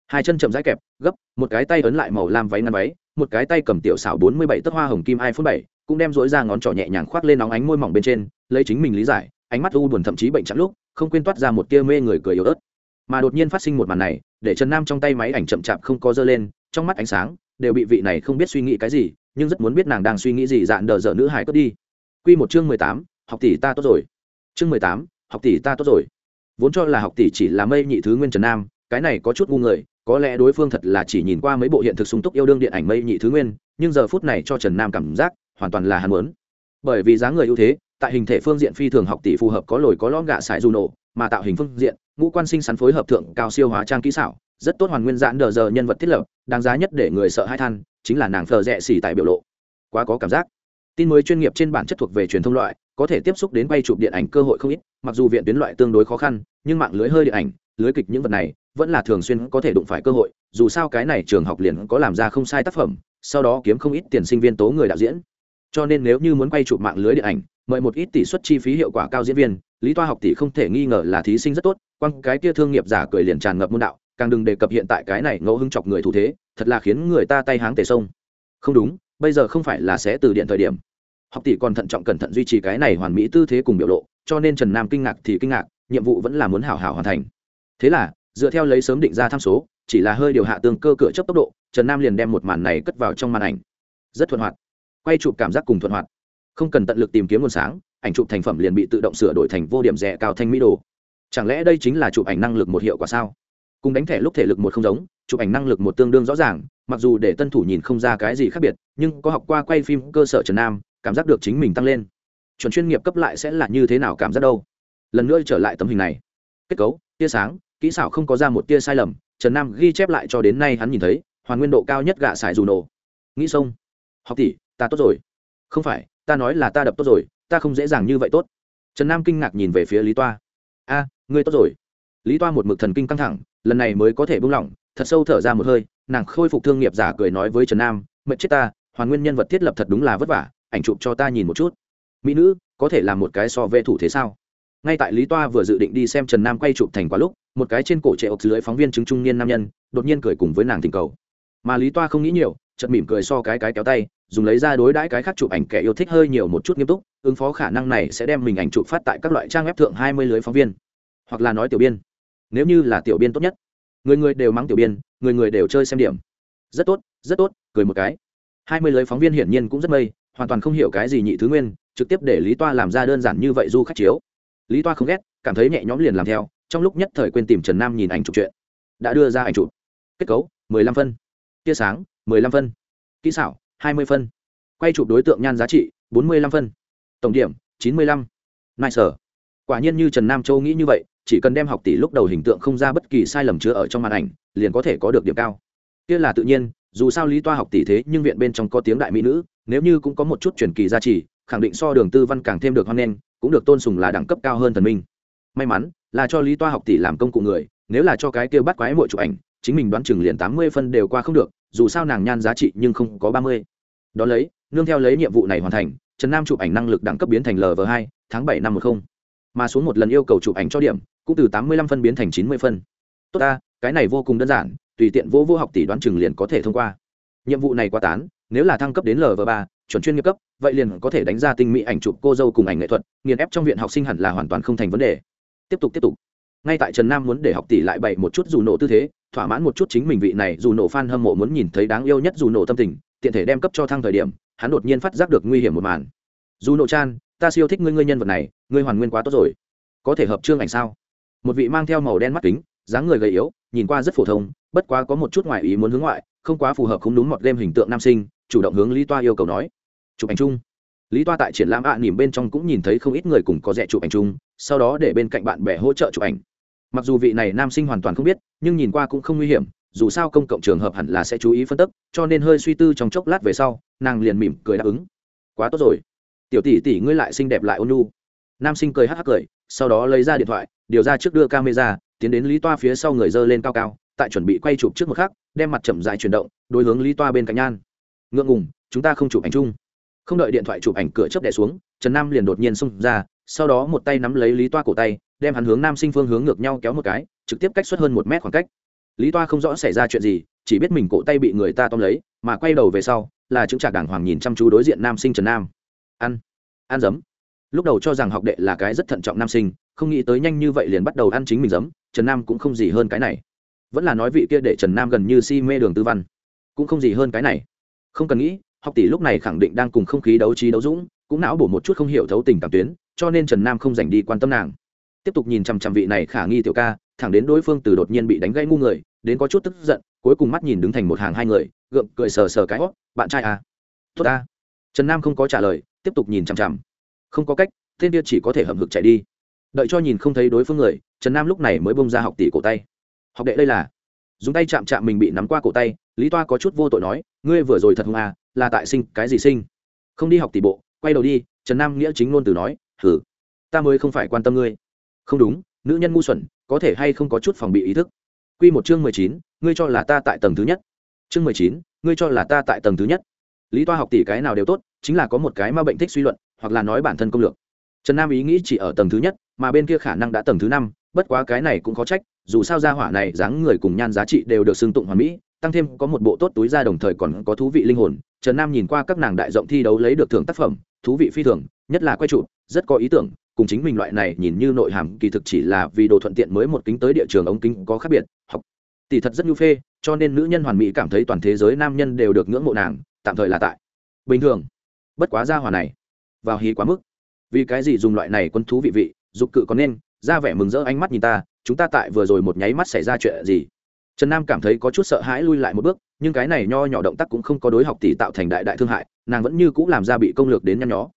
Hai chân chậm rãi kẹp gấp một cái tay ấn lại màu lam váy ngăn váy một cái tay cầm tiểu xảo bốn mươi bảy tấc hoa hồng kim hai phút bảy cũng đem dối ra ngón trỏ nhẹ nhàng khoác lên nóng ánh môi mỏng bên trên lấy chính mình lý giải ánh mắt u buồn thậm chí bệnh chặn lúc không quên toát ra một tia mê người cười yếu ớt mà đột nhiên phát sinh một màn này, để trần nam trong tay máy ảnh chậm chạp không có dơ lên, trong mắt ánh sáng đều bị vị này không biết suy nghĩ cái gì, nhưng rất muốn biết nàng đang suy nghĩ gì dạn đờ dở nữ hải cướp đi. Q một chương mười tám, học tỷ ta tốt rồi. Chương mười tám, học tỷ ta tốt rồi. Vốn cho là học tỷ chỉ là mây nhị thứ nguyên trần nam, cái này có chút ngu người, có lẽ đối phương thật là chỉ nhìn qua mấy bộ hiện thực sung túc yêu đương điện ảnh mây nhị thứ nguyên, nhưng giờ phút này cho trần nam cảm giác hoàn toàn là hắn muốn. Bởi vì dáng người ưu thế, tại hình thể phương diện phi thường học tỷ phù hợp có lồi có lõm gạ sải dù nổ mà tạo hình phương diện, ngũ quan sinh sắn phối hợp thượng cao siêu hóa trang kỹ xảo, rất tốt hoàn nguyên giãn đờ giờ nhân vật thiết lập, đáng giá nhất để người sợ hai than, chính là nàng thờ rẽ xỉ tại biểu lộ. Quá có cảm giác. Tin mới chuyên nghiệp trên bản chất thuộc về truyền thông loại, có thể tiếp xúc đến quay chụp điện ảnh cơ hội không ít, mặc dù viện tuyến loại tương đối khó khăn, nhưng mạng lưới hơi điện ảnh, lưới kịch những vật này, vẫn là thường xuyên có thể đụng phải cơ hội, dù sao cái này trường học liền có làm ra không sai tác phẩm, sau đó kiếm không ít tiền sinh viên tố người đạo diễn. Cho nên nếu như muốn quay chụp mạng lưới điện ảnh, mời một ít tỷ suất chi phí hiệu quả cao diễn viên lý toa học tỷ không thể nghi ngờ là thí sinh rất tốt, quăng cái kia thương nghiệp giả cười liền tràn ngập môn đạo, càng đừng đề cập hiện tại cái này ngẫu hưng chọc người thủ thế, thật là khiến người ta tay háng tề sông. Không đúng, bây giờ không phải là sẽ từ điện thời điểm. Học tỷ còn thận trọng cẩn thận duy trì cái này hoàn mỹ tư thế cùng biểu lộ, cho nên trần nam kinh ngạc thì kinh ngạc, nhiệm vụ vẫn là muốn hảo hảo hoàn thành. Thế là, dựa theo lấy sớm định ra tham số, chỉ là hơi điều hạ tương cơ cửa chấp tốc độ, trần nam liền đem một màn này cất vào trong màn ảnh. Rất thuận hoạt. Quay chụp cảm giác cùng thuận hoạt. Không cần tận lực tìm kiếm nguồn sáng ảnh chụp thành phẩm liền bị tự động sửa đổi thành vô điểm rẻ cao thanh mỹ đồ. Chẳng lẽ đây chính là chụp ảnh năng lực một hiệu quả sao? Cùng đánh thẻ lúc thể lực một không giống chụp ảnh năng lực một tương đương rõ ràng mặc dù để tân thủ nhìn không ra cái gì khác biệt nhưng có học qua quay phim cơ sở trần nam cảm giác được chính mình tăng lên. Chuẩn chuyên nghiệp cấp lại sẽ là như thế nào cảm giác đâu? Lần nữa trở lại tấm hình này. Kết cấu tia sáng kỹ xảo không có ra một tia sai lầm trần nam ghi chép lại cho đến nay hắn nhìn thấy hoàn nguyên độ cao nhất gạ xài dù nổ. Nghĩ xong, học tỷ ta tốt rồi. Không phải ta nói là ta đập tốt rồi ta không dễ dàng như vậy tốt. Trần nam kinh ngạc nhìn về phía lý toa. A, ngươi tốt rồi. Lý toa một mực thần kinh căng thẳng, lần này mới có thể buông lỏng, thật sâu thở ra một hơi, nàng khôi phục thương nghiệp giả cười nói với trần nam mệt chết ta, hoàn nguyên nhân vật thiết lập thật đúng là vất vả, ảnh chụp cho ta nhìn một chút. Mỹ nữ, có thể làm một cái so vệ thủ thế sao? Ngay tại lý toa vừa dự định đi xem trần nam quay chụp thành quá lúc, một cái trên cổ trệ ộc dưới phóng viên chứng trung niên nam nhân, đột nhiên cười cùng với nàng tình cầu. Mà lý toa không nghĩ nhiều chật mỉm cười so cái cái kéo tay dùng lấy ra đối đãi cái khác chụp ảnh kẻ yêu thích hơi nhiều một chút nghiêm túc, ứng phó khả năng này sẽ đem mình ảnh chụp phát tại các loại trang web thượng hai mươi lưới phóng viên. Hoặc là nói tiểu biên. Nếu như là tiểu biên tốt nhất. Người người đều mắng tiểu biên, người người đều chơi xem điểm. Rất tốt rất tốt, cười một cái. Hai mươi lưới phóng viên hiển nhiên cũng rất mây, hoàn toàn không hiểu cái gì nhị thứ nguyên, trực tiếp để lý toa làm ra đơn giản như vậy du khách chiếu. Lý toa không ghét, cảm thấy nhẹ nhõm liền làm theo, trong lúc nhất thời quên tìm trần nam nhìn ảnh chụp chuyện. Đã đưa ra ảnh chụp. Kết cấu, mười lăm phân. Tia sáng, mười lăm phân. Kỹ xảo hai mươi phân. Quay chụp đối tượng nhan giá trị, bốn mươi lăm phân. Tổng điểm, chín mươi lăm. Nai sở quả nhiên như trần nam châu nghĩ như vậy, chỉ cần đem học tỷ lúc đầu hình tượng không ra bất kỳ sai lầm chứa ở trong màn ảnh, liền có thể có được điểm cao. Kia là tự nhiên, dù sao lý toa học tỷ thế nhưng viện bên trong có tiếng đại mỹ nữ, nếu như cũng có một chút truyền kỳ gia trì, khẳng định so đường tư văn càng thêm được hoan nghênh, cũng được tôn sùng là đẳng cấp cao hơn thần minh. May mắn, là cho lý toa học tỷ làm công cụ người, nếu là cho cái kia bắt quái mội chụp ảnh, chính mình đoán chừng liền tám mươi phân đều qua không được dù sao nàng nhan giá trị nhưng không có ba mươi. Đón lấy, nương theo lấy nhiệm vụ này hoàn thành, trần nam chụp ảnh năng lực đẳng cấp biến thành lv hai, tháng bảy năm một không. Mà xuống một lần yêu cầu chụp ảnh cho điểm, cũng từ tám mươi lăm phân biến thành chín mươi phân. Tốt ta, cái này vô cùng đơn giản, tùy tiện vô vô học tỷ đoán chừng liền có thể thông qua. Nhiệm vụ này quá tán, nếu là thăng cấp đến lv ba, chuẩn chuyên nghiệp cấp, vậy liền có thể đánh ra tinh mỹ ảnh chụp cô dâu cùng ảnh nghệ thuật, nghiền ép trong viện học sinh hẳn là hoàn toàn không thành vấn đề. Tiếp tục tiếp tục. Ngay tại trần nam muốn để học tỷ lại bày một chút dù nổ tư thế thỏa mãn một chút chính mình vị này dù nổ fan hâm mộ muốn nhìn thấy đáng yêu nhất dù nổ tâm tình tiện thể đem cấp cho thăng thời điểm hắn đột nhiên phát giác được nguy hiểm một màn. Dù nổ chan ta siêu thích ngươi ngươi nhân vật này ngươi hoàn nguyên quá tốt rồi. Có thể hợp chương ảnh sao? Một vị mang theo màu đen mắt kính dáng người gầy yếu nhìn qua rất phổ thông bất quá có một chút ngoại ý muốn hướng ngoại không quá phù hợp không đúng mọt game hình tượng nam sinh chủ động hướng lý toa yêu cầu nói. Chụp ảnh chung. Lý toa tại triển lãm ạ à, nỉm bên trong cũng nhìn thấy không ít người cùng có rẻ chụp ảnh chung sau đó để bên cạnh bạn bè hỗ trợ chụp ảnh mặc dù vị này nam sinh hoàn toàn không biết, nhưng nhìn qua cũng không nguy hiểm, dù sao công cộng trường hợp hẳn là sẽ chú ý phân tức cho nên hơi suy tư trong chốc lát về sau, nàng liền mỉm cười đáp ứng. Quá tốt rồi. Tiểu tỷ tỷ ngươi lại xinh đẹp lại ôn nhu. Nam sinh cười hắc hắc cười, sau đó lấy ra điện thoại, điều ra trước đưa camera, tiến đến lý toa phía sau người dơ lên cao cao, tại chuẩn bị quay chụp trước một khắc, đem mặt chậm dài chuyển động, đối hướng lý toa bên cạnh nhan. Ngượng ngùng, chúng ta không chụp ảnh chung. Không đợi điện thoại chụp ảnh cửa chớp đẻ xuống, trần nam liền đột nhiên xông ra, sau đó một tay nắm lấy lý toa cổ tay đem hắn hướng nam sinh phương hướng ngược nhau kéo một cái, trực tiếp cách suốt hơn một mét khoảng cách. Lý toa không rõ xảy ra chuyện gì, chỉ biết mình cổ tay bị người ta tóm lấy, mà quay đầu về sau, là chứng trạc đàng hoàng nhìn chăm chú đối diện nam sinh trần nam. Ăn ăn giấm. Lúc đầu cho rằng học đệ là cái rất thận trọng nam sinh, không nghĩ tới nhanh như vậy liền bắt đầu ăn chính mình giấm, trần nam cũng không gì hơn cái này. Vẫn là nói vị kia để trần nam gần như si mê đường tư văn, cũng không gì hơn cái này. Không cần nghĩ, học tỷ lúc này khẳng định đang cùng không khí đấu trí đấu dũng, cũng não bổ một chút không hiểu thấu tình cảm tuyến, cho nên trần nam không dành đi quan tâm nàng tiếp tục nhìn chằm chằm vị này khả nghi tiểu ca, thẳng đến đối phương từ đột nhiên bị đánh gãy ngu người, đến có chút tức giận, cuối cùng mắt nhìn đứng thành một hàng hai người, gượng cười sờ sờ cái hót, bạn trai à? Tốt ta. Trần nam không có trả lời, tiếp tục nhìn chằm chằm. Không có cách, tên kia chỉ có thể hậm hực chạy đi. Đợi cho nhìn không thấy đối phương người, trần nam lúc này mới bông ra học tỷ cổ tay. Học đệ đây là. Dùng tay chạm chạm mình bị nắm qua cổ tay, lý toa có chút vô tội nói, ngươi vừa rồi thật hung à là tại sinh, cái gì sinh? Không đi học tỷ bộ, quay đầu đi. Trần nam nghĩa chính luôn từ nói, hử, ta mới không phải quan tâm ngươi không đúng, nữ nhân ngu xuẩn, có thể hay không có chút phòng bị ý thức. Q một chương mười chín, ngươi cho là ta tại tầng thứ nhất. Chương mười chín, ngươi cho là ta tại tầng thứ nhất. Lý toa học tỷ cái nào đều tốt, chính là có một cái ma bệnh thích suy luận, hoặc là nói bản thân công lược. Trần nam ý nghĩ chỉ ở tầng thứ nhất, mà bên kia khả năng đã tầng thứ năm, bất quá cái này cũng khó trách, dù sao gia hỏa này dáng người cùng nhan giá trị đều được xưng tụng hoàn mỹ, tăng thêm có một bộ tốt túi ra đồng thời còn có thú vị linh hồn. Trần nam nhìn qua các nàng đại rộng thi đấu lấy được thưởng tác phẩm, thú vị phi thường, nhất là quay trụ, rất có ý tưởng cùng chính mình loại này nhìn như nội hàm, kỳ thực chỉ là vì đồ thuận tiện mới một kính tới địa trường ống kính có khác biệt, học. Tỷ thật rất nhu phê, cho nên nữ nhân hoàn mỹ cảm thấy toàn thế giới nam nhân đều được ngưỡng mộ nàng, tạm thời là tại. Bình thường. Bất quá gia hỏa này. Vào hí quá mức. Vì cái gì dùng loại này quân thú vị vị, dục cự có nên ra vẻ mừng rỡ ánh mắt nhìn ta, chúng ta tại vừa rồi một nháy mắt xảy ra chuyện gì? Trần nam cảm thấy có chút sợ hãi lui lại một bước, nhưng cái này nho nhỏ động tác cũng không có đối học tỷ tạo thành đại đại thương hại, nàng vẫn như c ũ làm ra bị công lược đến nhăn nhó.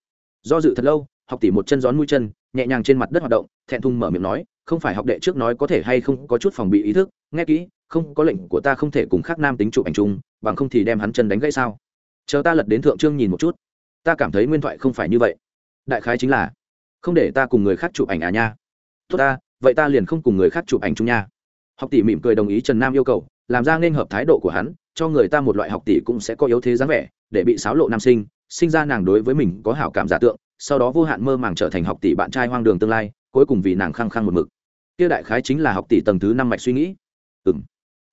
Do dự thật lâu học tỷ một chân gión mũi chân, nhẹ nhàng trên mặt đất hoạt động, thẹn thùng mở miệng nói, không phải học đệ trước nói có thể hay không có chút phòng bị ý thức, nghe kỹ, không có lệnh của ta không thể cùng khác nam tính chụp ảnh chung, bằng không thì đem hắn chân đánh gãy sao? Chờ ta lật đến thượng trương nhìn một chút. Ta cảm thấy nguyên thoại không phải như vậy. Đại khái chính là, không để ta cùng người khác chụp ảnh à nha. Tốt ta, vậy ta liền không cùng người khác chụp ảnh chung nha. Học tỷ mỉm cười đồng ý trần nam yêu cầu, làm ra nên hợp thái độ của hắn, cho người ta một loại học tỷ cũng sẽ có yếu thế dáng vẻ, để bị xáo lộ nam sinh sinh ra nàng đối với mình có hảo cảm giả tượng sau đó vô hạn mơ màng trở thành học tỷ bạn trai hoang đường tương lai, cuối cùng vì nàng khăng khăng một mực. Kia đại khái chính là học tỷ tầng thứ năm mạch suy nghĩ. Ừ m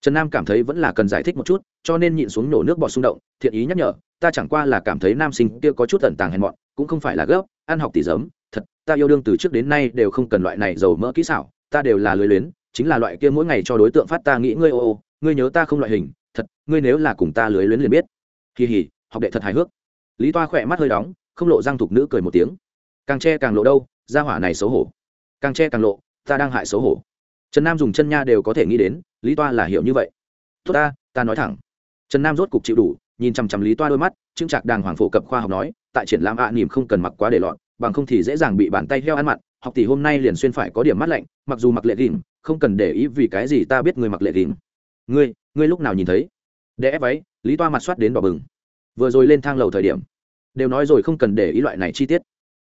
trần nam cảm thấy vẫn là cần giải thích một chút, cho nên nhịn xuống nổ nước bọt xung động, thiện ý nhắc nhở, ta chẳng qua là cảm thấy nam sinh kia có chút tận tàng hèn mọn, cũng không phải là gấp, ăn học tỷ giấm, thật, ta yêu đương từ trước đến nay đều không cần loại này giàu mỡ kỹ xảo, ta đều là lưới luyến, chính là loại kia mỗi ngày cho đối tượng phát ta nghĩ ngươi ô ô, ngươi nhớ ta không loại hình, thật, ngươi nếu là cùng ta lưới luyến liền biết. Kỳ hỉ, học đệ thật hài hước. Lý toa khỏe mắt hơi đóng không lộ răng thục nữ cười một tiếng. Càng che càng lộ đâu ra hỏa này xấu hổ. Càng che càng lộ ta đang hại xấu hổ. Trần nam dùng chân nha đều có thể nghĩ đến lý toa là hiểu như vậy. Tốt ta ta nói thẳng. Trần nam rốt cục chịu đủ nhìn chằm chằm lý toa đôi mắt chững chạc đàng hoàng phổ cập khoa học nói tại triển lãm ạ à, nỉm không cần mặc quá để lọn bằng không thì dễ dàng bị bàn tay heo ăn mặn học tỷ hôm nay liền xuyên phải có điểm mắt lạnh mặc dù mặc lệ gỉm không cần để ý vì cái gì ta biết người mặc lệ gỉm ngươi ngươi lúc nào nhìn thấy? Để ép váy lý toa mặt soát đến đỏ bừng. Vừa rồi lên thang lầu thời điểm đều nói rồi không cần để ý loại này chi tiết.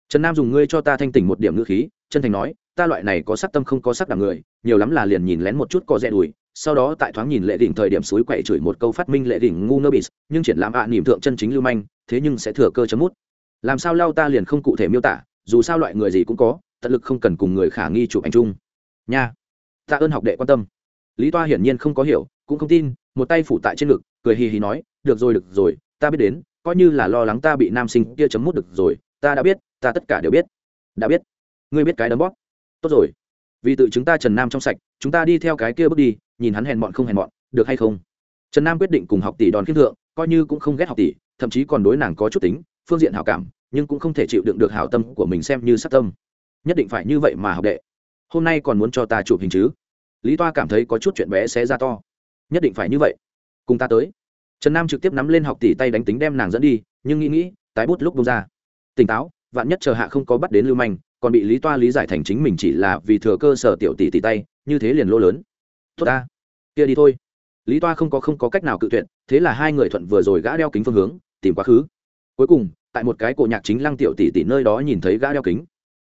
Trần nam dùng ngươi cho ta thanh tỉnh một điểm ngữ khí chân thành nói ta loại này có sắc tâm không có sắc đảm người nhiều lắm là liền nhìn lén một chút co rẽ đùi sau đó tại thoáng nhìn lệ đỉnh thời điểm suối quậy chửi một câu phát minh lệ đỉnh ngu nơ bì nhưng triển lãm ạ à, niềm thượng chân chính lưu manh thế nhưng sẽ thừa cơ chấm mút. Làm sao lao ta liền không cụ thể miêu tả dù sao loại người gì cũng có tận lực không cần cùng người khả nghi chụp ảnh chung. Nha tạ ơn học đệ quan tâm. Lý toa hiển nhiên không có hiểu cũng không tin một tay phủ tại trên ngực cười hì hì nói được rồi được rồi ta biết đến coi như là lo lắng ta bị nam sinh kia chấm mút được rồi, ta đã biết, ta tất cả đều biết. Đã biết. Ngươi biết cái đấm bóp. Tốt rồi. Vì tự chúng ta trần nam trong sạch, chúng ta đi theo cái kia bước đi, nhìn hắn hèn bọn không hèn bọn được hay không? Trần nam quyết định cùng học tỷ đòn khiêm thượng, coi như cũng không ghét học tỷ, thậm chí còn đối nàng có chút tính, phương diện hảo cảm, nhưng cũng không thể chịu đựng được hảo tâm của mình xem như sát tâm. Nhất định phải như vậy mà học đệ. Hôm nay còn muốn cho ta chụp hình chứ? Lý toa cảm thấy có chút chuyện bé xé ra to. Nhất định phải như vậy. Cùng ta tới trần nam trực tiếp nắm lên học tỷ tay đánh tính đem nàng dẫn đi, nhưng nghĩ nghĩ, tái bút lúc bông ra. Tỉnh táo, vạn nhất chờ hạ không có bắt đến lưu manh, còn bị lý toa lý giải thành chính mình chỉ là vì thừa cơ sở tiểu tỷ tỷ tay, như thế liền lỗ lớn. Tốt ta. Kia đi thôi. Lý toa không có không có cách nào cự tuyệt, thế là hai người thuận vừa rồi gã đeo kính phương hướng, tìm quá khứ. Cuối cùng, tại một cái cổ nhạc chính lăng tiểu tỷ tỷ nơi đó nhìn thấy gã đeo kính.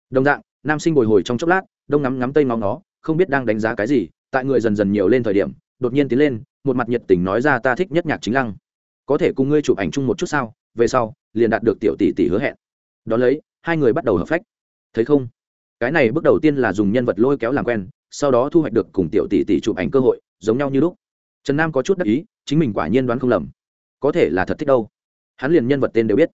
Đồng dạng, nam sinh bồi hồi trong chốc lát, đông ngắm ngắm tây ngóng nó không biết đang đánh giá cái gì, tại người dần dần nhiều lên thời điểm đột nhiên tiến lên một mặt nhiệt tình nói ra ta thích nhất nhạc chính lăng. Có thể cùng ngươi chụp ảnh chung một chút sao? Về sau liền đạt được tiểu tỷ tỷ hứa hẹn. Đón lấy hai người bắt đầu hợp phách. Thấy không? Cái này bước đầu tiên là dùng nhân vật lôi kéo làm quen sau đó thu hoạch được cùng tiểu tỷ tỷ chụp ảnh cơ hội giống nhau như lúc. Trần nam có chút đắc ý chính mình quả nhiên đoán không lầm. Có thể là thật thích đâu. Hắn liền nhân vật tên đều biết.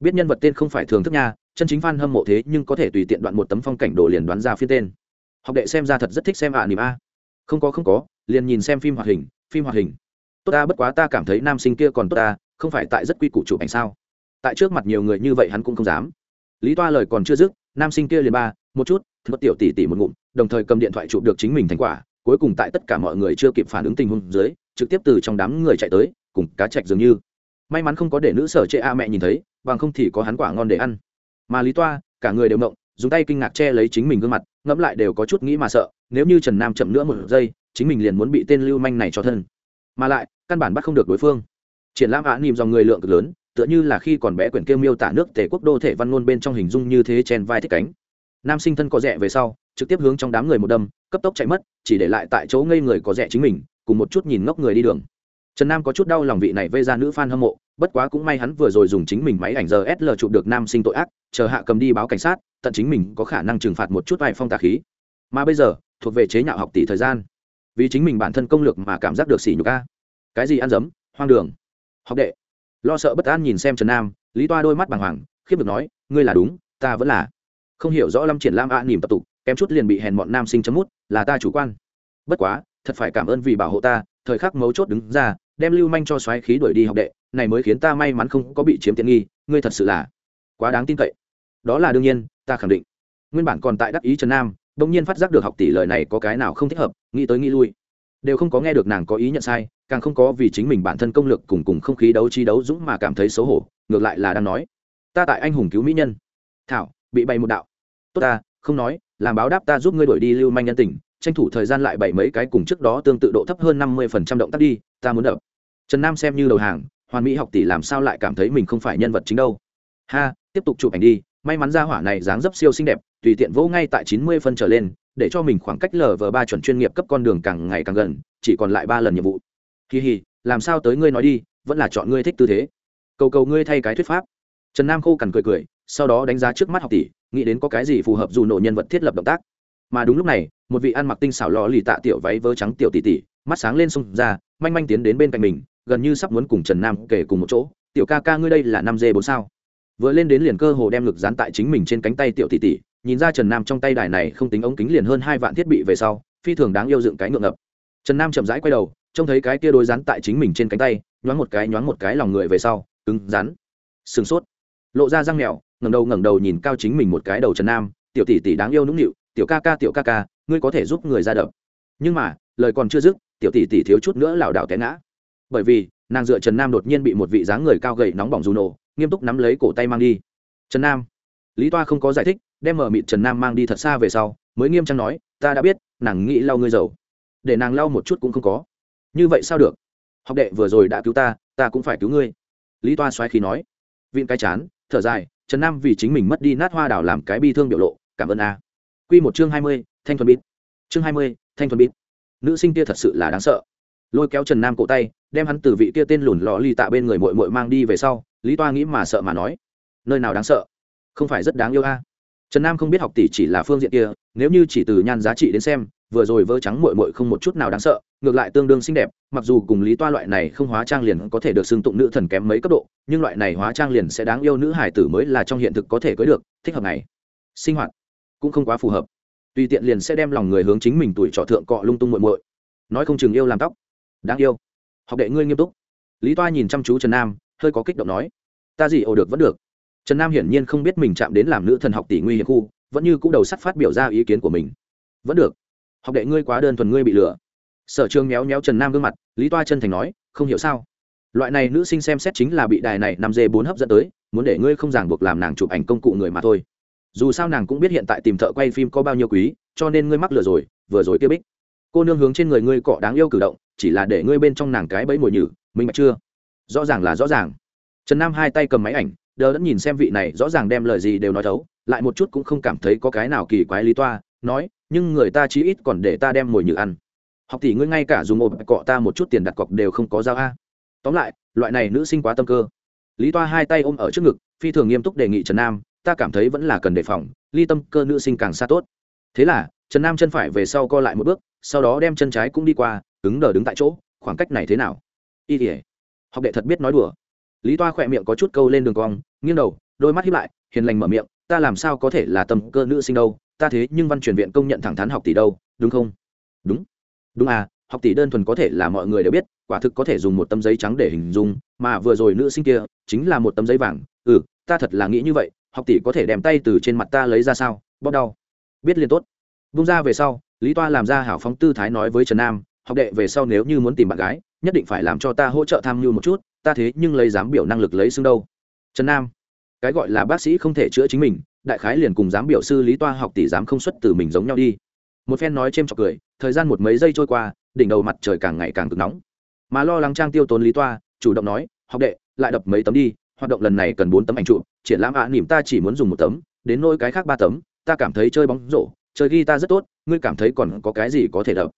Biết nhân vật tên không phải thường thức nha chân chính f a n hâm mộ thế nhưng có thể tùy tiện đoạn một tấm phong cảnh đồ liền đoán ra phiên tên. Học đệ xem ra thật rất thích xem ạ à, nỉm a không có không có, liền nhìn xem phim hoạt hình, phim hoạt hình. Tốt ta, bất quá ta cảm thấy nam sinh kia còn tốt ta, không phải tại rất quy củ chụp ảnh sao? Tại trước mặt nhiều người như vậy hắn cũng không dám. Lý toa lời còn chưa dứt, nam sinh kia liền ba, một chút thật tiểu tỷ tỷ một ngụm, đồng thời cầm điện thoại chụp được chính mình thành quả, cuối cùng tại tất cả mọi người chưa kịp phản ứng tình huống dưới, trực tiếp từ trong đám người chạy tới, cùng cá chạch dường như. May mắn không có để nữ sở chệ a mẹ nhìn thấy, bằng không thì có hắn quả ngon để ăn. Mà lý toa, cả người đều mộng dùng tay kinh ngạc che lấy chính mình gương mặt, ngẫm lại đều có chút nghĩ mà sợ, nếu như trần nam chậm nữa một giây, chính mình liền muốn bị tên lưu manh này cho thân. Mà lại, căn bản bắt không được đối phương. Triển lãm ạ nìm dòng người lượng cực lớn, tựa như là khi còn bé quyển kêu miêu tả nước tể quốc đô thể văn ngôn bên trong hình dung như thế chen vai thích cánh. Nam sinh thân có rẻ về sau, trực tiếp hướng trong đám người một đâm, cấp tốc chạy mất, chỉ để lại tại chỗ ngây người có rẻ chính mình, cùng một chút nhìn ngốc người đi đường trần nam có chút đau lòng vị này vây ra nữ f a n hâm mộ, bất quá cũng may hắn vừa rồi dùng chính mình máy ảnh giờ sl chụp được nam sinh tội ác, chờ hạ cầm đi báo cảnh sát, tận chính mình có khả năng trừng phạt một chút vài phong tà khí. Mà bây giờ, thuộc về chế nhạo học tỷ thời gian. Vì chính mình bản thân công lược mà cảm giác được xỉ nhục a. Cái gì ăn dấm, hoang đường. Học đệ. Lo sợ bất an nhìn xem trần nam, lý toa đôi mắt bàng hoàng, khiếp được nói, ngươi là đúng, ta vẫn là. Không hiểu rõ lâm triển lam a nỉm tập tục, kém chút liền bị hèn bọn nam sinh chấm mút, là ta chủ quan. Bất quá, thật phải cảm ơn vì bảo hộ ta, thời khắc mấu chốt đứng ra đem lưu manh cho xoáy khí đuổi đi học đệ, này mới khiến ta may mắn không có bị chiếm tiện nghi, ngươi thật sự là quá đáng tin cậy. Đó là đương nhiên, ta khẳng định. Nguyên bản còn tại đắc ý trần nam, bỗng nhiên phát giác được học tỷ lời này có cái nào không thích hợp, nghĩ tới nghĩ lui. Đều không có nghe được nàng có ý nhận sai, càng không có vì chính mình bản thân công lực cùng cùng không khí đấu chi đấu dũng mà cảm thấy xấu hổ, ngược lại là đang nói. Ta tại anh hùng cứu mỹ nhân. Thảo, bị bày một đạo. Tốt ta, không nói, làm báo đáp ta giúp ngươi đổi đi lưu manh nhân tình tranh thủ thời gian lại bảy mấy cái cùng trước đó tương tự độ thấp hơn năm mươi phần trăm động tác đi, ta muốn đập. Trần nam xem như đầu hàng, hoàn mỹ học tỷ làm sao lại cảm thấy mình không phải nhân vật chính đâu. Ha, tiếp tục chụp ảnh đi, may mắn ra hỏa này dáng dấp siêu xinh đẹp, tùy tiện vỗ ngay tại chín mươi phân trở lên, để cho mình khoảng cách lv ba chuẩn chuyên nghiệp cấp con đường càng ngày càng gần, chỉ còn lại ba lần nhiệm vụ. Kỳ hì làm sao tới ngươi nói đi, vẫn là chọn ngươi thích tư thế. Cầu cầu ngươi thay cái thuyết pháp. Trần nam khô cằn cười cười, sau đó đánh giá trước mắt học tỷ, nghĩ đến có cái gì phù hợp dù nổ nhân vật thiết lập động tác mà đúng lúc này, một vị ăn mặc tinh xảo lò lì tạ tiểu váy vớ trắng tiểu tỷ tỷ, mắt sáng lên xông ra, manh manh tiến đến bên cạnh mình, gần như sắp muốn cùng trần nam kể cùng một chỗ, tiểu ca ca ngươi đây là năm dê bốn sao? Vừa lên đến liền cơ hồ đem ngực dán tại chính mình trên cánh tay tiểu tỷ tỷ, nhìn ra trần nam trong tay đài này không tính ống kính liền hơn hai vạn thiết bị về sau, phi thường đáng yêu dựng cái ngượng ngập. Trần nam chậm rãi quay đầu, trông thấy cái kia đôi rán tại chính mình trên cánh tay, nhoáng một cái nhoáng một cái lòng người về sau, cứng rắn, sừng sốt, lộ ra răng mèo ngẩng đầu ngẩng đầu nhìn cao chính mình một cái đầu trần nam, tiểu tỷ tỷ đáng yêu nũng nịu tiểu ca ca, tiểu ca ca, ngươi có thể giúp người ra đập. Nhưng mà, lời còn chưa dứt, tiểu tỷ tỷ thiếu chút nữa lảo đảo té ngã. Bởi vì, nàng dựa trần nam đột nhiên bị một vị dáng người cao gầy nóng bỏng dù nổ, nghiêm túc nắm lấy cổ tay mang đi. Trần nam, lý toa không có giải thích, đem mở mịt trần nam mang đi thật xa về sau, mới nghiêm trang nói, ta đã biết, nàng nghĩ lau ngươi dầu. Để nàng lau một chút cũng không có. Như vậy sao được? Học đệ vừa rồi đã cứu ta ta cũng phải cứu ngươi. Lý toa xoáy khí nói. Vịn cái chán, thở dài, trần nam vì chính mình mất đi nát hoa đào làm cái bi thương biểu lộ, cảm ơn a quy một chương hai mươi, thanh thuần bít. Chương hai mươi, thanh thuần bít. Nữ sinh kia thật sự là đáng sợ. Lôi kéo trần nam cổ tay, đem hắn từ vị kia tên lùn lọ ly tạ bên người muội muội mang đi về sau, lý toa nghĩ mà sợ mà nói, nơi nào đáng sợ? Không phải rất đáng yêu a. Trần nam không biết học tỷ chỉ là phương diện kia, nếu như chỉ từ nhan giá trị đến xem, vừa rồi vỡ trắng muội muội không một chút nào đáng sợ, ngược lại tương đương xinh đẹp, mặc dù cùng lý toa loại này không hóa trang liền có thể được xưng tụng nữ thần kém mấy cấp độ, nhưng loại này hóa trang liền sẽ đáng yêu nữ hải tử mới là trong hiện thực có thể cưới được, thích hợp này. Sinh hoạt cũng không quá phù hợp. Tùy tiện liền sẽ đem lòng người hướng chính mình tuổi trọ thượng cọ lung tung muội muội. Nói không chừng yêu làm tóc. Đáng yêu. Học đệ ngươi nghiêm túc. Lý toa nhìn chăm chú trần nam, hơi có kích động nói, ta gì ồ được vẫn được. Trần nam hiển nhiên không biết mình chạm đến làm nữ thần học tỷ nguy hiểm khu, vẫn như c ũ đầu sắt phát biểu ra ý kiến của mình. Vẫn được. Học đệ ngươi quá đơn thuần ngươi bị lừa. Sở trường méo méo trần nam gương mặt, lý toa chân thành nói, không hiểu sao? Loại này nữ sinh xem xét chính là bị đài này nằm dê bốn hấp dẫn tới, muốn để ngươi không ràng buộc làm nàng chụp ảnh công cụ người mà thôi dù sao nàng cũng biết hiện tại tìm thợ quay phim có bao nhiêu quý, cho nên ngươi mắc lừa rồi, vừa rồi kia bích. Cô nương hướng trên người ngươi cọ đáng yêu cử động, chỉ là để ngươi bên trong nàng cái bẫy mồi nhử, minh bạch chưa? Rõ ràng là rõ ràng. Trần nam hai tay cầm máy ảnh, đờ đẫn nhìn xem vị này, rõ ràng đem lời gì đều nói thấu, lại một chút cũng không cảm thấy có cái nào kỳ quái lý toa, nói, nhưng người ta chí ít còn để ta đem mồi nhử ăn. Học tỷ ngươi ngay cả dùng một cọ ta một chút tiền đặt cọc đều không có giao a. Tóm lại, loại này nữ sinh quá tâm cơ. Lý toa hai tay ôm ở trước ngực, phi thường nghiêm túc đề nghị trần nam ta cảm thấy vẫn là cần đề phòng, ly tâm cơ nữ sinh càng xa tốt. Thế là, trần nam chân phải về sau co lại một bước, sau đó đem chân trái cũng đi qua, cứng đờ đứng tại chỗ, khoảng cách này thế nào? Y tỉa học đệ thật biết nói đùa. Lý toa khỏe miệng có chút câu lên đường cong, nghiêng đầu, đôi mắt hiếp lại, hiền lành mở miệng, ta làm sao có thể là tâm cơ nữ sinh đâu, ta thế nhưng văn truyền viện công nhận thẳng thắn học tỷ đâu, đúng không? Đúng. Đúng à học tỷ đơn thuần có thể là mọi người đều biết, quả thực có thể dùng một tấm giấy trắng để hình dung, mà vừa rồi nữ sinh kia chính là một tấm giấy vàng. Ừ ta thật là nghĩ như vậy học tỷ có thể đem tay từ trên mặt ta lấy ra sao? Bóp đau. Biết liền tốt. Vung ra về sau, lý toa làm ra hảo phóng tư thái nói với trần nam, học đệ về sau nếu như muốn tìm bạn gái, nhất định phải làm cho ta hỗ trợ tham mưu một chút, ta thế nhưng lấy dám biểu năng lực lấy xương đâu. Trần nam, cái gọi là bác sĩ không thể chữa chính mình, đại khái liền cùng dám biểu sư lý toa học tỷ dám không xuất từ mình giống nhau đi. Một phen nói c h ê m chọc cười, thời gian một mấy giây trôi qua, đỉnh đầu mặt trời càng ngày càng cực nóng. Mà lo lắng trang tiêu tốn lý toa, chủ động nói, học đệ, lại đập mấy tấm đi hoạt động lần này cần bốn tấm ảnh trụ triển lãm ạ à, nỉm ta chỉ muốn dùng một tấm đến nỗi cái khác ba tấm ta cảm thấy chơi bóng rổ chơi ghi ta rất tốt ngươi cảm thấy còn có cái gì có thể đập?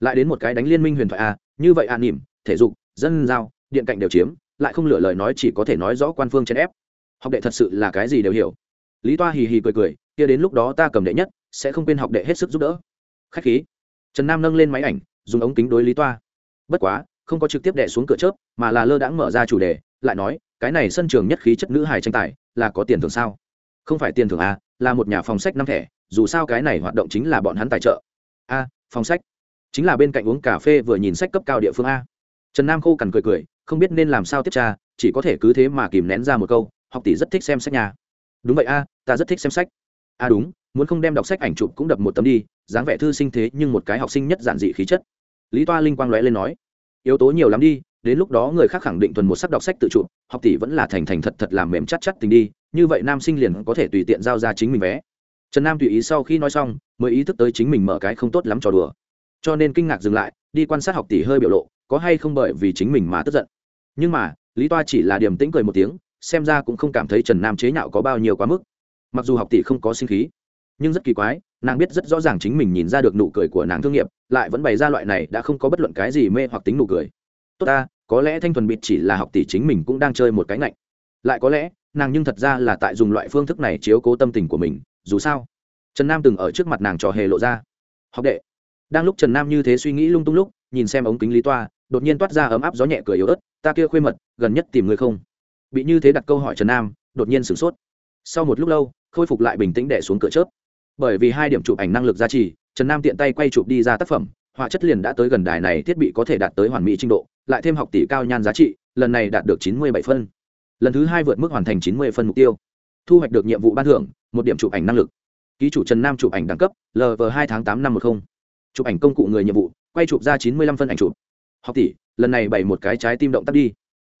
Lại đến một cái đánh liên minh huyền thoại a như vậy ạ à, nỉm thể dục dân giao điện cạnh đều chiếm lại không lựa lời nói chỉ có thể nói rõ quan phương chèn ép. Học đệ thật sự là cái gì đều hiểu. Lý toa hì hì cười cười kia đến lúc đó ta cầm đệ nhất sẽ không quên học đệ hết sức giúp đỡ. Khách khí. Trần nam nâng lên máy ảnh dùng ống kính đối lý toa. Bất quá không có trực tiếp đệ xuống cửa chớp mà là lơ đãng mở ra chủ đề lại nói cái này sân trường nhất khí chất nữ hài tranh tài, là có tiền thưởng sao? Không phải tiền thưởng à? là một nhà phòng sách năm thẻ, dù sao cái này hoạt động chính là bọn hắn tài trợ. A, phòng sách. Chính là bên cạnh uống cà phê vừa nhìn sách cấp cao địa phương a. Trần nam khô cằn cười cười, không biết nên làm sao tiếp tra, chỉ có thể cứ thế mà kìm nén ra một câu, học tỷ rất thích xem sách nhà đúng vậy a, ta rất thích xem sách. A đúng, muốn không đem đọc sách ảnh chụp cũng đập một tấm đi, dáng vẻ thư sinh thế nhưng một cái học sinh nhất giản dị khí chất. Lý toa linh quang lóe lên nói, yếu tố nhiều lắm đi đến lúc đó người khác khẳng định thuần một sắc đọc sách tự chụp, học tỷ vẫn là thành thành thật thật làm mềm chắc chắc tình đi, như vậy nam sinh liền có thể tùy tiện giao ra chính mình vé. Trần nam tùy ý sau khi nói xong, mới ý thức tới chính mình mở cái không tốt lắm trò đùa. Cho nên kinh ngạc dừng lại, đi quan sát học tỷ hơi biểu lộ, có hay không bởi vì chính mình mà tức giận. Nhưng mà, lý toa chỉ là điềm tĩnh cười một tiếng, xem ra cũng không cảm thấy trần nam chế nhạo có bao nhiêu quá mức. Mặc dù học tỷ không có sinh khí, nhưng rất kỳ quái, nàng biết rất rõ ràng chính mình nhìn ra được nụ cười của nàng thương nghiệp, lại vẫn bày ra loại này đã không có bất luận cái gì mê hoặc tính nụ cười. Tốt ta có lẽ thanh thuần bịt chỉ là học tỷ chính mình cũng đang chơi một cái ngạnh. Lại có lẽ, nàng nhưng thật ra là tại dùng loại phương thức này chiếu cố tâm tình của mình, dù sao. Trần nam từng ở trước mặt nàng trò hề lộ ra. Học đệ. Đang lúc trần nam như thế suy nghĩ lung tung lúc, nhìn xem ống kính lý toa, đột nhiên toát ra ấm áp gió nhẹ cười yếu ớt, ta kia khuê mật, gần nhất tìm người không? Bị như thế đặt câu hỏi trần nam, đột nhiên sửng sốt. Sau một lúc lâu, khôi phục lại bình tĩnh đẻ xuống cửa chớp. Bởi vì hai điểm chụp ảnh năng lực gia trì, trần nam tiện tay quay chụp đi ra tác phẩm họa chất liền đã tới gần đài này thiết bị có thể đạt tới hoàn mỹ trình độ, lại thêm học tỷ cao nhan giá trị, lần này đạt được chín mươi bảy phân. Lần thứ hai vượt mức hoàn thành chín mươi phân mục tiêu. Thu hoạch được nhiệm vụ ban thưởng, một điểm chụp ảnh năng lực. Ký chủ trần nam chụp ảnh đẳng cấp lv hai tháng tám năm một mươi chụp ảnh công cụ người nhiệm vụ, quay chụp ra chín mươi lăm phân ảnh chụp. Học tỷ, lần này bày một cái trái tim động tác đi.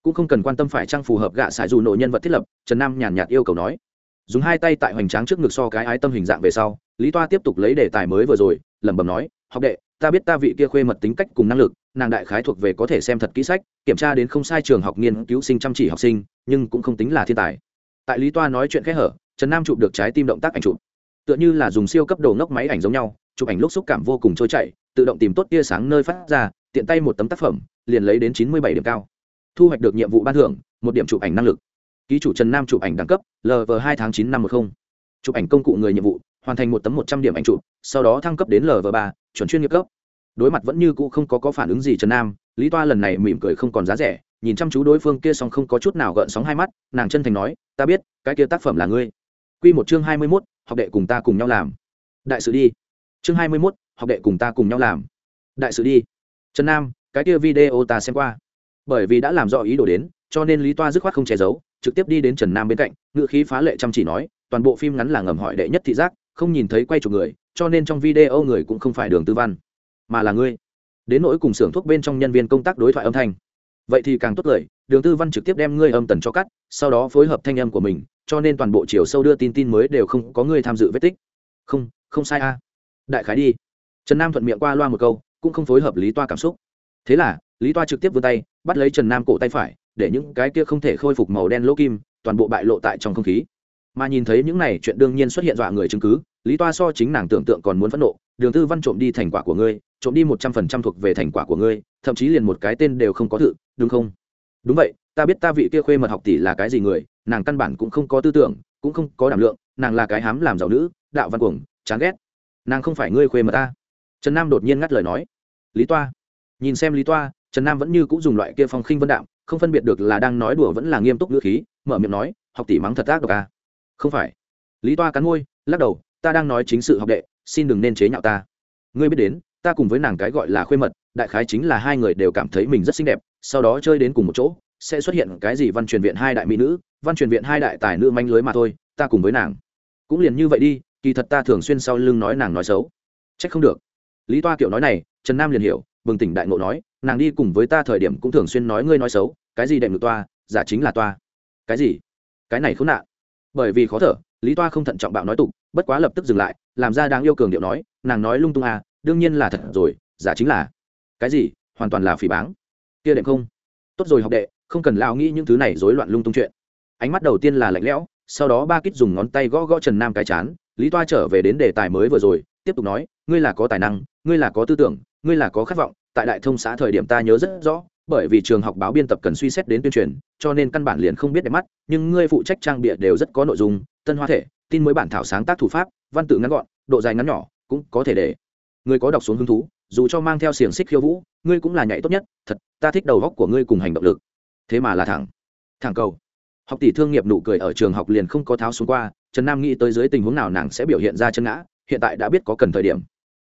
Cũng không cần quan tâm phải trang phù hợp gạ xài dù nội nhân vật thiết lập, trần nam nhàn nhạt yêu cầu nói. Dùng hai tay tại hoành tráng trước ngực so cái ái tâm hình dạng về sau, lý toa tiếp tục lấy đề tài mới vừa rồi, lẩm bẩm nói, học đệ ta biết ta vị kia khuê mật tính cách cùng năng lực, nàng đại khái thuộc về có thể xem thật kỹ sách, kiểm tra đến không sai trường học nghiên cứu sinh chăm chỉ học sinh, nhưng cũng không tính là thiên tài. Tại lý toa nói chuyện khẽ hở, trần nam chụp được trái tim động tác ảnh chụp. Tựa như là dùng siêu cấp đồ ngốc máy ảnh giống nhau, chụp ảnh lúc xúc cảm vô cùng trôi chảy, tự động tìm tốt tia sáng nơi phát ra, tiện tay một tấm tác phẩm, liền lấy đến chín mươi bảy điểm cao. Thu hoạch được nhiệm vụ ban thưởng, một điểm chụp ảnh năng lực. Ký chủ trần nam chụp ảnh đẳng cấp lv hai tháng chín năm một mươi chụp ảnh công cụ người nhiệm vụ, hoàn thành một tấm một trăm điểm ảnh chụp, sau đó thăng cấp đến lv ba, chuẩn chuyên nghiệp cấp đối mặt vẫn như cũ không có, có phản ứng gì trần nam lý toa lần này mỉm cười không còn giá rẻ nhìn chăm chú đối phương kia song không có chút nào gợn sóng hai mắt nàng chân thành nói ta biết cái kia tác phẩm là ngươi. Q một chương hai mươi mốt học đệ cùng ta cùng nhau làm. Đại sự đi. Chương hai mươi mốt học đệ cùng ta cùng nhau làm. Đại sự đi. Trần nam cái kia video ta xem qua. Bởi vì đã làm rõ ý đồ đến cho nên lý toa dứt khoát không che giấu trực tiếp đi đến trần nam bên cạnh ngự khí phá lệ chăm chỉ nói toàn bộ phim ngắn là ngầm hỏi đệ nhất thị giác không nhìn thấy quay chụp người cho nên trong video người cũng không phải đường tư văn mà là ngươi. Đến nỗi cùng xưởng thuốc bên trong nhân viên công tác đối thoại âm thanh. Vậy thì càng tốt lời, đường tư văn trực tiếp đem ngươi âm tần cho cắt, sau đó phối hợp thanh âm của mình, cho nên toàn bộ chiều sâu đưa tin tin mới đều không có ngươi tham dự vết tích. Không không sai a. Đại khái đi. Trần nam thuận miệng qua loa một câu, cũng không phối hợp lý toa cảm xúc. Thế là, lý toa trực tiếp vươn tay, bắt lấy trần nam cổ tay phải, để những cái kia không thể khôi phục màu đen lỗ kim, toàn bộ bại lộ tại trong không khí. Mà nhìn thấy những này chuyện đương nhiên xuất hiện dọa người chứng cứ, lý toa so chính nàng tưởng tượng còn muốn phẫn nộ, đường tư văn trộm đi thành quả của ngươi trộm đi một trăm phần trăm thuộc về thành quả của ngươi thậm chí liền một cái tên đều không có thử, đúng không? Đúng vậy ta biết ta vị kia khuê mật học tỷ là cái gì người nàng căn bản cũng không có tư tưởng cũng không có đảm lượng nàng là cái hám làm giàu nữ đạo văn cuồng chán ghét. Nàng không phải ngươi khuê mật ta. Trần nam đột nhiên ngắt lời nói. Lý toa. Nhìn xem lý toa trần nam vẫn như cũng dùng loại kia phong khinh vân đạm không phân biệt được là đang nói đùa vẫn là nghiêm túc ngữ khí mở miệng nói học tỷ mắng thật ác độc à. không phải. Lý toa cắn môi lắc đầu ta đang nói chính sự học đệ xin đừng nên chế nhạo ta. Ngươi biết đến ta cùng với nàng cái gọi là khuê mật, đại khái chính là hai người đều cảm thấy mình rất xinh đẹp, sau đó chơi đến cùng một chỗ, sẽ xuất hiện cái gì văn truyền viện hai đại mỹ nữ, văn truyền viện hai đại tài nữ manh lưới mà thôi, ta cùng với nàng. Cũng liền như vậy đi, kỳ thật ta thường xuyên sau lưng nói nàng nói xấu. Trách không được. Lý toa kiểu nói này, trần nam liền hiểu, bừng tỉnh đại ngộ nói, nàng đi cùng với ta thời điểm cũng thường xuyên nói ngươi nói xấu, cái gì đệm được toa, giả chính là toa. Cái gì? Cái này khốn nạn. Bởi vì khó thở, lý toa không thận trọng bạo nói tục, bất quá lập tức dừng lại, làm ra đáng yêu cường điệu nói, nàng nói lung tung à đương nhiên là thật rồi, giả chính là. Cái gì? Hoàn toàn là phỉ báng. Kia đệm không? Tốt rồi học đệ, không cần lao nghĩ những thứ này rối loạn lung tung chuyện. Ánh mắt đầu tiên là lạnh lẽo, sau đó ba kích dùng ngón tay gõ gõ trần nam cái chán, lý toa trở về đến đề tài mới vừa rồi, tiếp tục nói, ngươi là có tài năng, ngươi là có tư tưởng, ngươi là có khát vọng, tại đại thông xã thời điểm ta nhớ rất rõ, bởi vì trường học báo biên tập cần suy xét đến tuyên truyền, cho nên căn bản liền không biết đẹp mắt, nhưng ngươi phụ trách trang bịa đều rất có nội dung, tân hoa thể, tin mới bản thảo sáng tác thủ pháp, văn tự ngắn gọn, độ dài ngắn nhỏ, cũng có thể để người có đọc xuống hứng thú, dù cho mang theo xiềng xích khiêu vũ, ngươi cũng là nhảy tốt nhất, thật, ta thích đầu góc của ngươi cùng hành động lực. Thế mà là thẳng thẳng cầu. Học tỷ thương nghiệp nụ cười ở trường học liền không có tháo xuống qua, trần nam nghĩ tới dưới tình huống nào nàng sẽ biểu hiện ra chân ngã, hiện tại đã biết có cần thời điểm.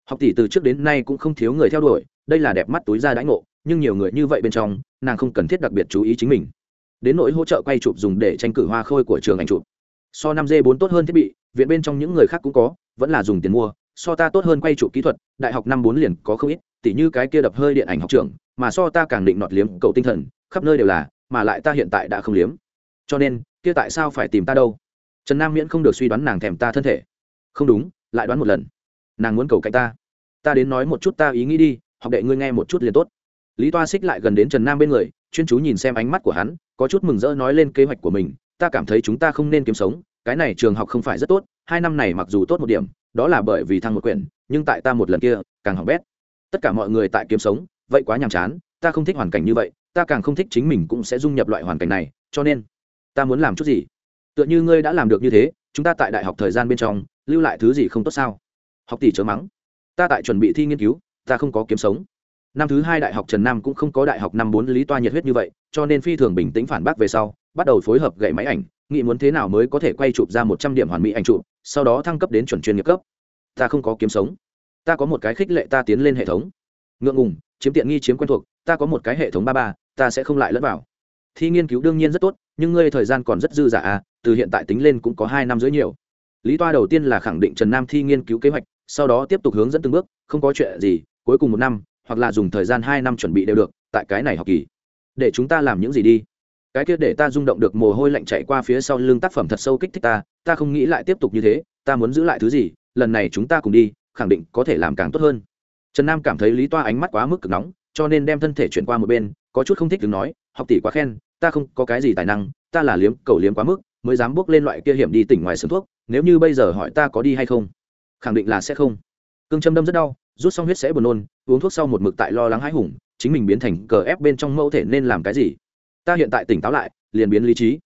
Học tỷ từ trước đến nay cũng không thiếu người theo đuổi, đây là đẹp mắt túi ra đãi ngộ, nhưng nhiều người như vậy bên trong, nàng không cần thiết đặc biệt chú ý chính mình. Đến nỗi hỗ trợ quay chụp dùng để tranh cử hoa khôi của trường ảnh chụp. So năm d bốn tốt hơn thiết bị, viện bên trong những người khác cũng có, vẫn là dùng tiền mua so ta tốt hơn quay trụ kỹ thuật, đại học năm bốn liền có không ít, tỉ như cái kia đập hơi điện ảnh học trường mà so ta càng định nọt liếm cầu tinh thần, khắp nơi đều là, mà lại ta hiện tại đã không liếm. Cho nên, kia tại sao phải tìm ta đâu? Trần nam miễn không được suy đoán nàng thèm ta thân thể. Không đúng, lại đoán một lần. Nàng muốn cầu cạnh ta. Ta đến nói một chút ta ý nghĩ đi, học đệ ngươi nghe một chút liền tốt. Lý toa xích lại gần đến trần nam bên người, chuyên chú nhìn xem ánh mắt của hắn, có chút mừng rỡ nói lên kế hoạch của mình, ta cảm thấy chúng ta không nên kiếm sống cái này trường học không phải rất tốt, hai năm này mặc dù tốt một điểm, đó là bởi vì thăng một quyển, nhưng tại ta một lần kia, càng học bét. Tất cả mọi người tại kiếm sống, vậy quá nhàm chán, ta không thích hoàn cảnh như vậy, ta càng không thích chính mình cũng sẽ dung nhập loại hoàn cảnh này, cho nên, ta muốn làm chút gì? Tựa như ngươi đã làm được như thế, chúng ta tại đại học thời gian bên trong, lưu lại thứ gì không tốt sao? Học tỷ chớ mắng. Ta tại chuẩn bị thi nghiên cứu, ta không có kiếm sống. Năm thứ hai đại học trần nam cũng không có đại học năm bốn lý toa nhiệt huyết như vậy, cho nên phi thường bình tĩnh phản bác về sau bắt đầu phối hợp gậy máy ảnh, nghĩ muốn thế nào mới có thể quay chụp ra một trăm điểm hoàn mỹ ảnh chụp, sau đó thăng cấp đến chuẩn chuyên nghiệp cấp. Ta không có kiếm sống. Ta có một cái khích lệ ta tiến lên hệ thống. Ngượng ngùng, chiếm tiện nghi chiếm quen thuộc, ta có một cái hệ thống ba ba, ta sẽ không lại lẫn vào. Thi nghiên cứu đương nhiên rất tốt, nhưng ngươi thời gian còn rất dư dả à từ hiện tại tính lên cũng có hai năm dưới nhiều. Lý toa đầu tiên là khẳng định trần nam thi nghiên cứu kế hoạch, sau đó tiếp tục hướng dẫn từng bước, không có chuyện gì, cuối cùng một năm, hoặc là dùng thời gian hai năm chuẩn bị đều được, tại cái này học kỳ. Để chúng ta làm những gì đi cái kia để ta rung động được mồ hôi lạnh chạy qua phía sau lưng tác phẩm thật sâu kích thích ta ta không nghĩ lại tiếp tục như thế, ta muốn giữ lại thứ gì, lần này chúng ta cùng đi, khẳng định có thể làm càng tốt hơn. Trần nam cảm thấy lý toa ánh mắt quá mức cực nóng, cho nên đem thân thể chuyển qua một bên, có chút không thích đứng nói, học tỷ quá khen, ta không có cái gì tài năng, ta là liếm, cầu liếm quá mức, mới dám bước lên loại kia hiểm đi tỉnh ngoài sườn thuốc, nếu như bây giờ hỏi ta có đi hay không, khẳng định là sẽ không. Cương châm đâm rất đau, rút xong huyết sẽ buồn nôn, uống thuốc sau một mực tại lo lắng hãi hùng, chính mình biến thành cờ ép bên trong mẫu thể nên làm cái gì? Ta hiện tại tỉnh táo lại, liền biến lý trí.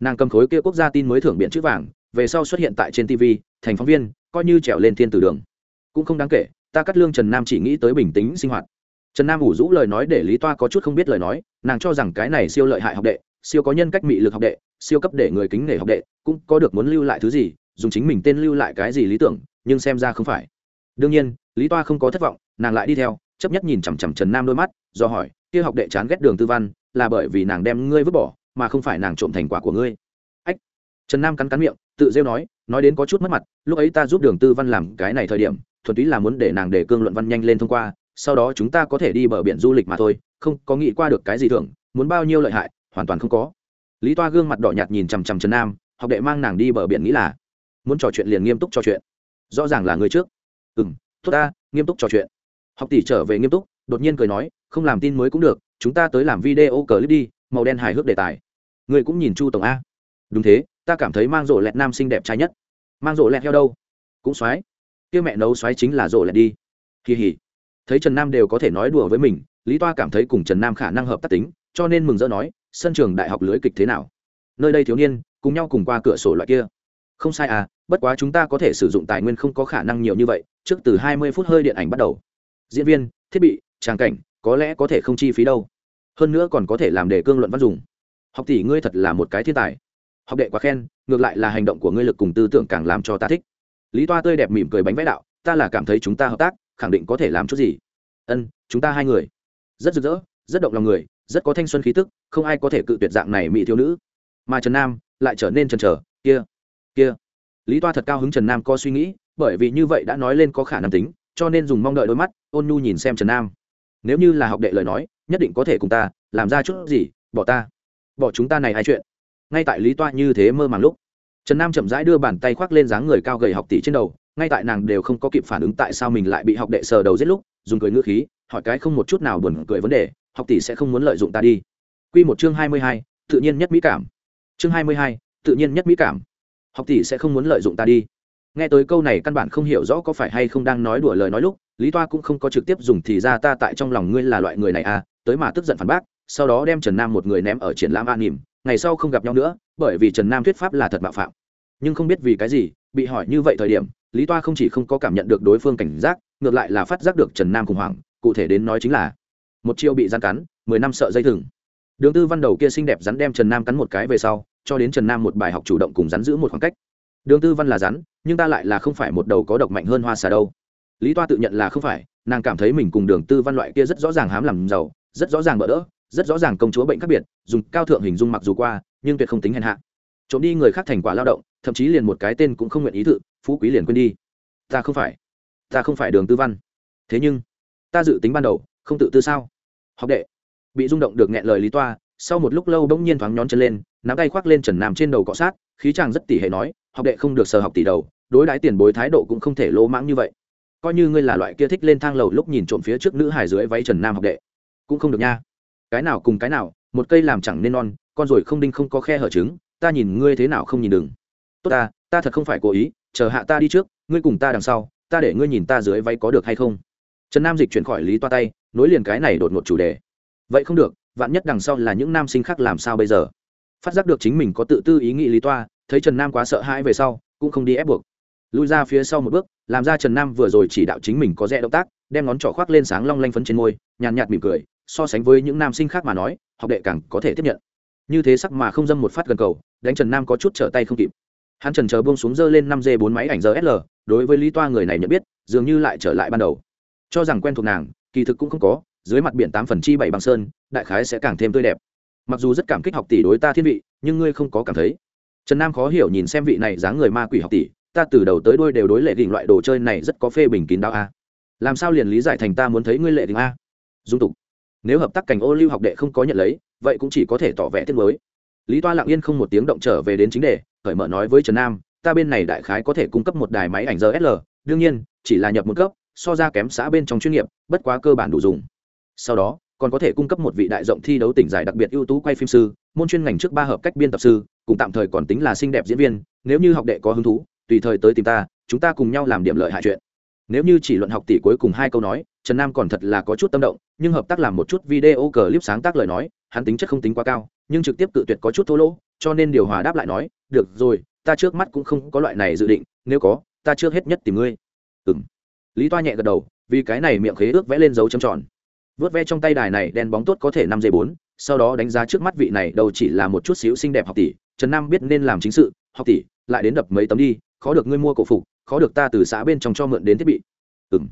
Nàng cầm khối kia quốc gia tin mới thưởng biện chữ vàng, về sau xuất hiện tại trên tv thành phóng viên, coi như trèo lên thiên tử đường. Cũng không đáng kể, ta cắt lương trần nam chỉ nghĩ tới bình tĩnh sinh hoạt. Trần nam ủ rũ lời nói để lý toa có chút không biết lời nói, nàng cho rằng cái này siêu lợi hại học đệ, siêu có nhân cách mị lực học đệ, siêu cấp để người kính nể học đệ, cũng có được muốn lưu lại thứ gì, dùng chính mình tên lưu lại cái gì lý tưởng, nhưng xem ra không phải. Đương nhiên, lý toa không có thất vọng, nàng lại đi theo, chấp nhất nhìn chằm chằm trần nam đôi mắt, do hỏi, kia học đệ chán ghét đường tư văn là bởi vì nàng đem ngươi vứt bỏ, mà không phải nàng trộm thành quả của ngươi. Ách. Trần nam cắn cắn miệng, tự rêu nói nói đến có chút mất mặt, lúc ấy ta giúp đường tư văn làm cái này thời điểm, thuần túy là muốn để nàng để cương luận văn nhanh lên thông qua, sau đó chúng ta có thể đi bờ biển du lịch mà thôi, không có nghĩ qua được cái gì thưởng, muốn bao nhiêu lợi hại, hoàn toàn không có. Lý toa gương mặt đỏ nhạt nhìn chằm chằm trần nam, học đệ mang nàng đi bờ biển nghĩ là, muốn trò chuyện liền nghiêm túc trò chuyện. Rõ ràng là người trước. Ừ m tốt ta, nghiêm túc trò chuyện. Học tỷ trở về nghiêm túc, đột nhiên cười nói, không làm tin mới cũng được chúng ta tới làm video clip đi, màu đen hài hước đề tài. Người cũng nhìn chu tổng a. Đúng thế, ta cảm thấy mang rổ lẹt nam xinh đẹp trai nhất. Mang rổ lẹt theo đâu? Cũng xoáy kia mẹ nấu xoáy chính là rổ lẹt đi. Kỳ hỉ thấy trần nam đều có thể nói đùa với mình, lý toa cảm thấy cùng trần nam khả năng hợp tác tính, cho nên mừng rỡ nói, sân trường đại học lưới kịch thế nào? Nơi đây thiếu niên, cùng nhau cùng qua cửa sổ loại kia. Không sai à bất quá chúng ta có thể sử dụng tài nguyên không có khả năng nhiều như vậy, trước từ hai mươi phút hơi điện ảnh bắt đầu. Diễn viên, thiết bị, tràng cảnh có lẽ có thể không chi phí đâu. Hơn nữa còn có thể làm để cương luận văn dùng. Học tỷ ngươi thật là một cái thiên tài. Học đệ quá khen, ngược lại là hành động của ngươi lực cùng tư tưởng càng làm cho ta thích. Lý toa tươi đẹp mỉm cười bánh vẽ đạo, ta là cảm thấy chúng ta hợp tác, khẳng định có thể làm chút gì. Ân, chúng ta hai người. Rất rực rỡ, rất động lòng người, rất có thanh xuân khí tức, không ai có thể cự tuyệt dạng này mỹ thiếu nữ. Mà trần nam lại trở nên trần trở kia kia. Lý toa thật cao hứng trần nam có suy nghĩ, bởi vì như vậy đã nói lên có khả năng tính, cho nên dùng mong đợi đôi mắt, ôn nhu nhìn xem trần nam nếu như là học đệ lời nói nhất định có thể cùng ta làm ra chút gì bỏ ta bỏ chúng ta này hai chuyện ngay tại lý toa như thế mơ màng lúc trần nam chậm rãi đưa bàn tay khoác lên dáng người cao gầy học tỷ trên đầu ngay tại nàng đều không có kịp phản ứng tại sao mình lại bị học đệ sờ đầu giết lúc dùng cười ngữ khí hỏi cái không một chút nào buồn cười vấn đề học tỷ sẽ không muốn lợi dụng ta đi Quy một chương hai mươi hai, tự nhiên nhất mỹ cảm. Chương hai mươi hai, tự nhiên nhất mỹ cảm. Học tỷ sẽ không muốn lợi dụng ta đi. Nghe tới câu này căn bản không hiểu rõ có phải hay không đang nói đùa lời nói lúc, Lý Toa cũng không có trực tiếp dùng thì ra ta tại trong lòng ngươi là loại người này à, tới mà tức giận phản bác, sau đó đem Trần Nam một người ném ở triển lãm an nỉm, ngày sau không gặp nhau nữa, bởi vì Trần Nam thuyết pháp là thật mạo phạm. Nhưng không biết vì cái gì, bị hỏi như vậy thời điểm, Lý Toa không chỉ không có cảm nhận được đối phương cảnh giác, ngược lại là phát giác được Trần Nam khủng hoảng, cụ thể đến nói chính là một chiêu bị gian cắn, mười năm sợ dây thừng đường tư văn đầu kia xinh đẹp rắn đem trần nam cắn một cái về sau cho đến trần nam một bài học chủ động cùng rắn giữ một khoảng cách đường tư văn là rắn, nhưng ta lại là không phải một đầu có độc mạnh hơn hoa xà đâu. Lý toa tự nhận là không phải, nàng cảm thấy mình cùng đường tư văn loại kia rất rõ ràng hám làm giàu, rất rõ ràng bỡ đỡ, rất rõ ràng công chúa bệnh khác biệt, dùng cao thượng hình dung mặc dù qua, nhưng tuyệt không tính hèn hạ. Trộm đi người khác thành quả lao động, thậm chí liền một cái tên cũng không nguyện ý thự phú quý liền quên đi. Ta không phải. Ta không phải đường tư văn. Thế nhưng, ta dự tính ban đầu, không tự tư sao? Học đệ. Bị rung động được nghẹn lời lý toa, sau một lúc lâu bỗng nhiên thoáng nhón chân lên, nắm tay khoác lên trần nam trên đầu cọ sát khí chàng rất tỉ hệ nói, học đệ không được sờ học tỷ đầu, đối đãi tiền bối thái độ cũng không thể lỗ mãng như vậy. Coi như ngươi là loại kia thích lên thang lầu lúc nhìn trộm phía trước nữ hải dưới váy trần nam học đệ, cũng không được nha. Cái nào cùng cái nào, một cây làm chẳng nên non, con rồi không đinh không có khe hở trứng, ta nhìn ngươi thế nào không nhìn đừng. Tốt ta ta thật không phải cố ý, chờ hạ ta đi trước, ngươi cùng ta đằng sau, ta để ngươi nhìn ta dưới váy có được hay không? Trần nam dịch chuyển khỏi lý toa tay, nối liền cái này đột ngột chủ đề. Vậy không được, vạn nhất đằng sau là những nam sinh khác làm sao bây giờ? Phát giác được chính mình có tự tư ý nghĩ lý toa, thấy trần nam quá sợ hãi về sau, cũng không đi ép buộc. Lui ra phía sau một bước, làm ra trần nam vừa rồi chỉ đạo chính mình có rẽ động tác, đem ngón trỏ khoác lên sáng long lanh phấn trên môi, nhàn nhạt mỉm cười, so sánh với những nam sinh khác mà nói, học đệ càng có thể tiếp nhận. Như thế sắc mà không dâm một phát gần cầu, đánh trần nam có chút trở tay không kịp. Hắn trần chờ buông xuống dơ lên năm d bốn máy ảnh rsl đối với lý toa người này nhận biết, dường như lại trở lại ban đầu. Cho rằng quen thuộc nàng, kỳ thực cũng không có, dưới mặt biển tám phần chi bảy bằng sơn, đại khái sẽ càng thêm tươi đẹp mặc dù rất cảm kích học tỷ đối ta thiên vị, nhưng ngươi không có cảm thấy. Trần nam khó hiểu nhìn xem vị này dáng người ma quỷ học tỷ, ta từ đầu tới đôi đều đối lệ đình loại đồ chơi này rất có phê bình kín đáo a. Làm sao liền lý giải thành ta muốn thấy ngươi lệ đình a? Dung tục. Nếu hợp tác cảnh ô lưu học đệ không có nhận lấy, vậy cũng chỉ có thể tỏ vẻ thiết mới lý toa lặng yên không một tiếng động trở về đến chính đề khởi mở nói với trần nam, ta bên này đại khái có thể cung cấp một đài máy ảnh rsl đương nhiên, chỉ là nhập một cấp, so ra kém xã bên trong chuyên nghiệp, bất quá cơ bản đủ dùng. Sau đó còn có thể cung cấp một vị đại rộng thi đấu tỉnh giải đặc biệt ưu tú quay phim sư, môn chuyên ngành trước ba hợp cách biên tập sư, cùng tạm thời còn tính là xinh đẹp diễn viên, nếu như học đệ có hứng thú, tùy thời tới tìm ta, chúng ta cùng nhau làm điểm lợi hại chuyện. Nếu như chỉ luận học tỷ cuối cùng hai câu nói, trần nam còn thật là có chút tâm động, nhưng hợp tác làm một chút video clip sáng tác lời nói, hắn tính chất không tính quá cao, nhưng trực tiếp cự tuyệt có chút thô lỗ, cho nên điều hòa đáp lại nói, được rồi, ta trước mắt cũng không có loại này dự định, nếu có, ta trước hết nhất tìm ngươi. Ừng lý toa nhẹ gật đầu, vì cái này miệng khế ước vẽ lên dấu châm tròn vớt ve trong tay đài này đen bóng tốt có thể năm giây bốn, sau đó đánh giá trước mắt vị này đâu chỉ là một chút xíu xinh đẹp học tỷ. Trần nam biết nên làm chính sự, học tỷ, lại đến đập mấy tấm đi, khó được ngươi mua cổ phục, khó được ta từ xã bên trong cho mượn đến thiết bị. Ừ m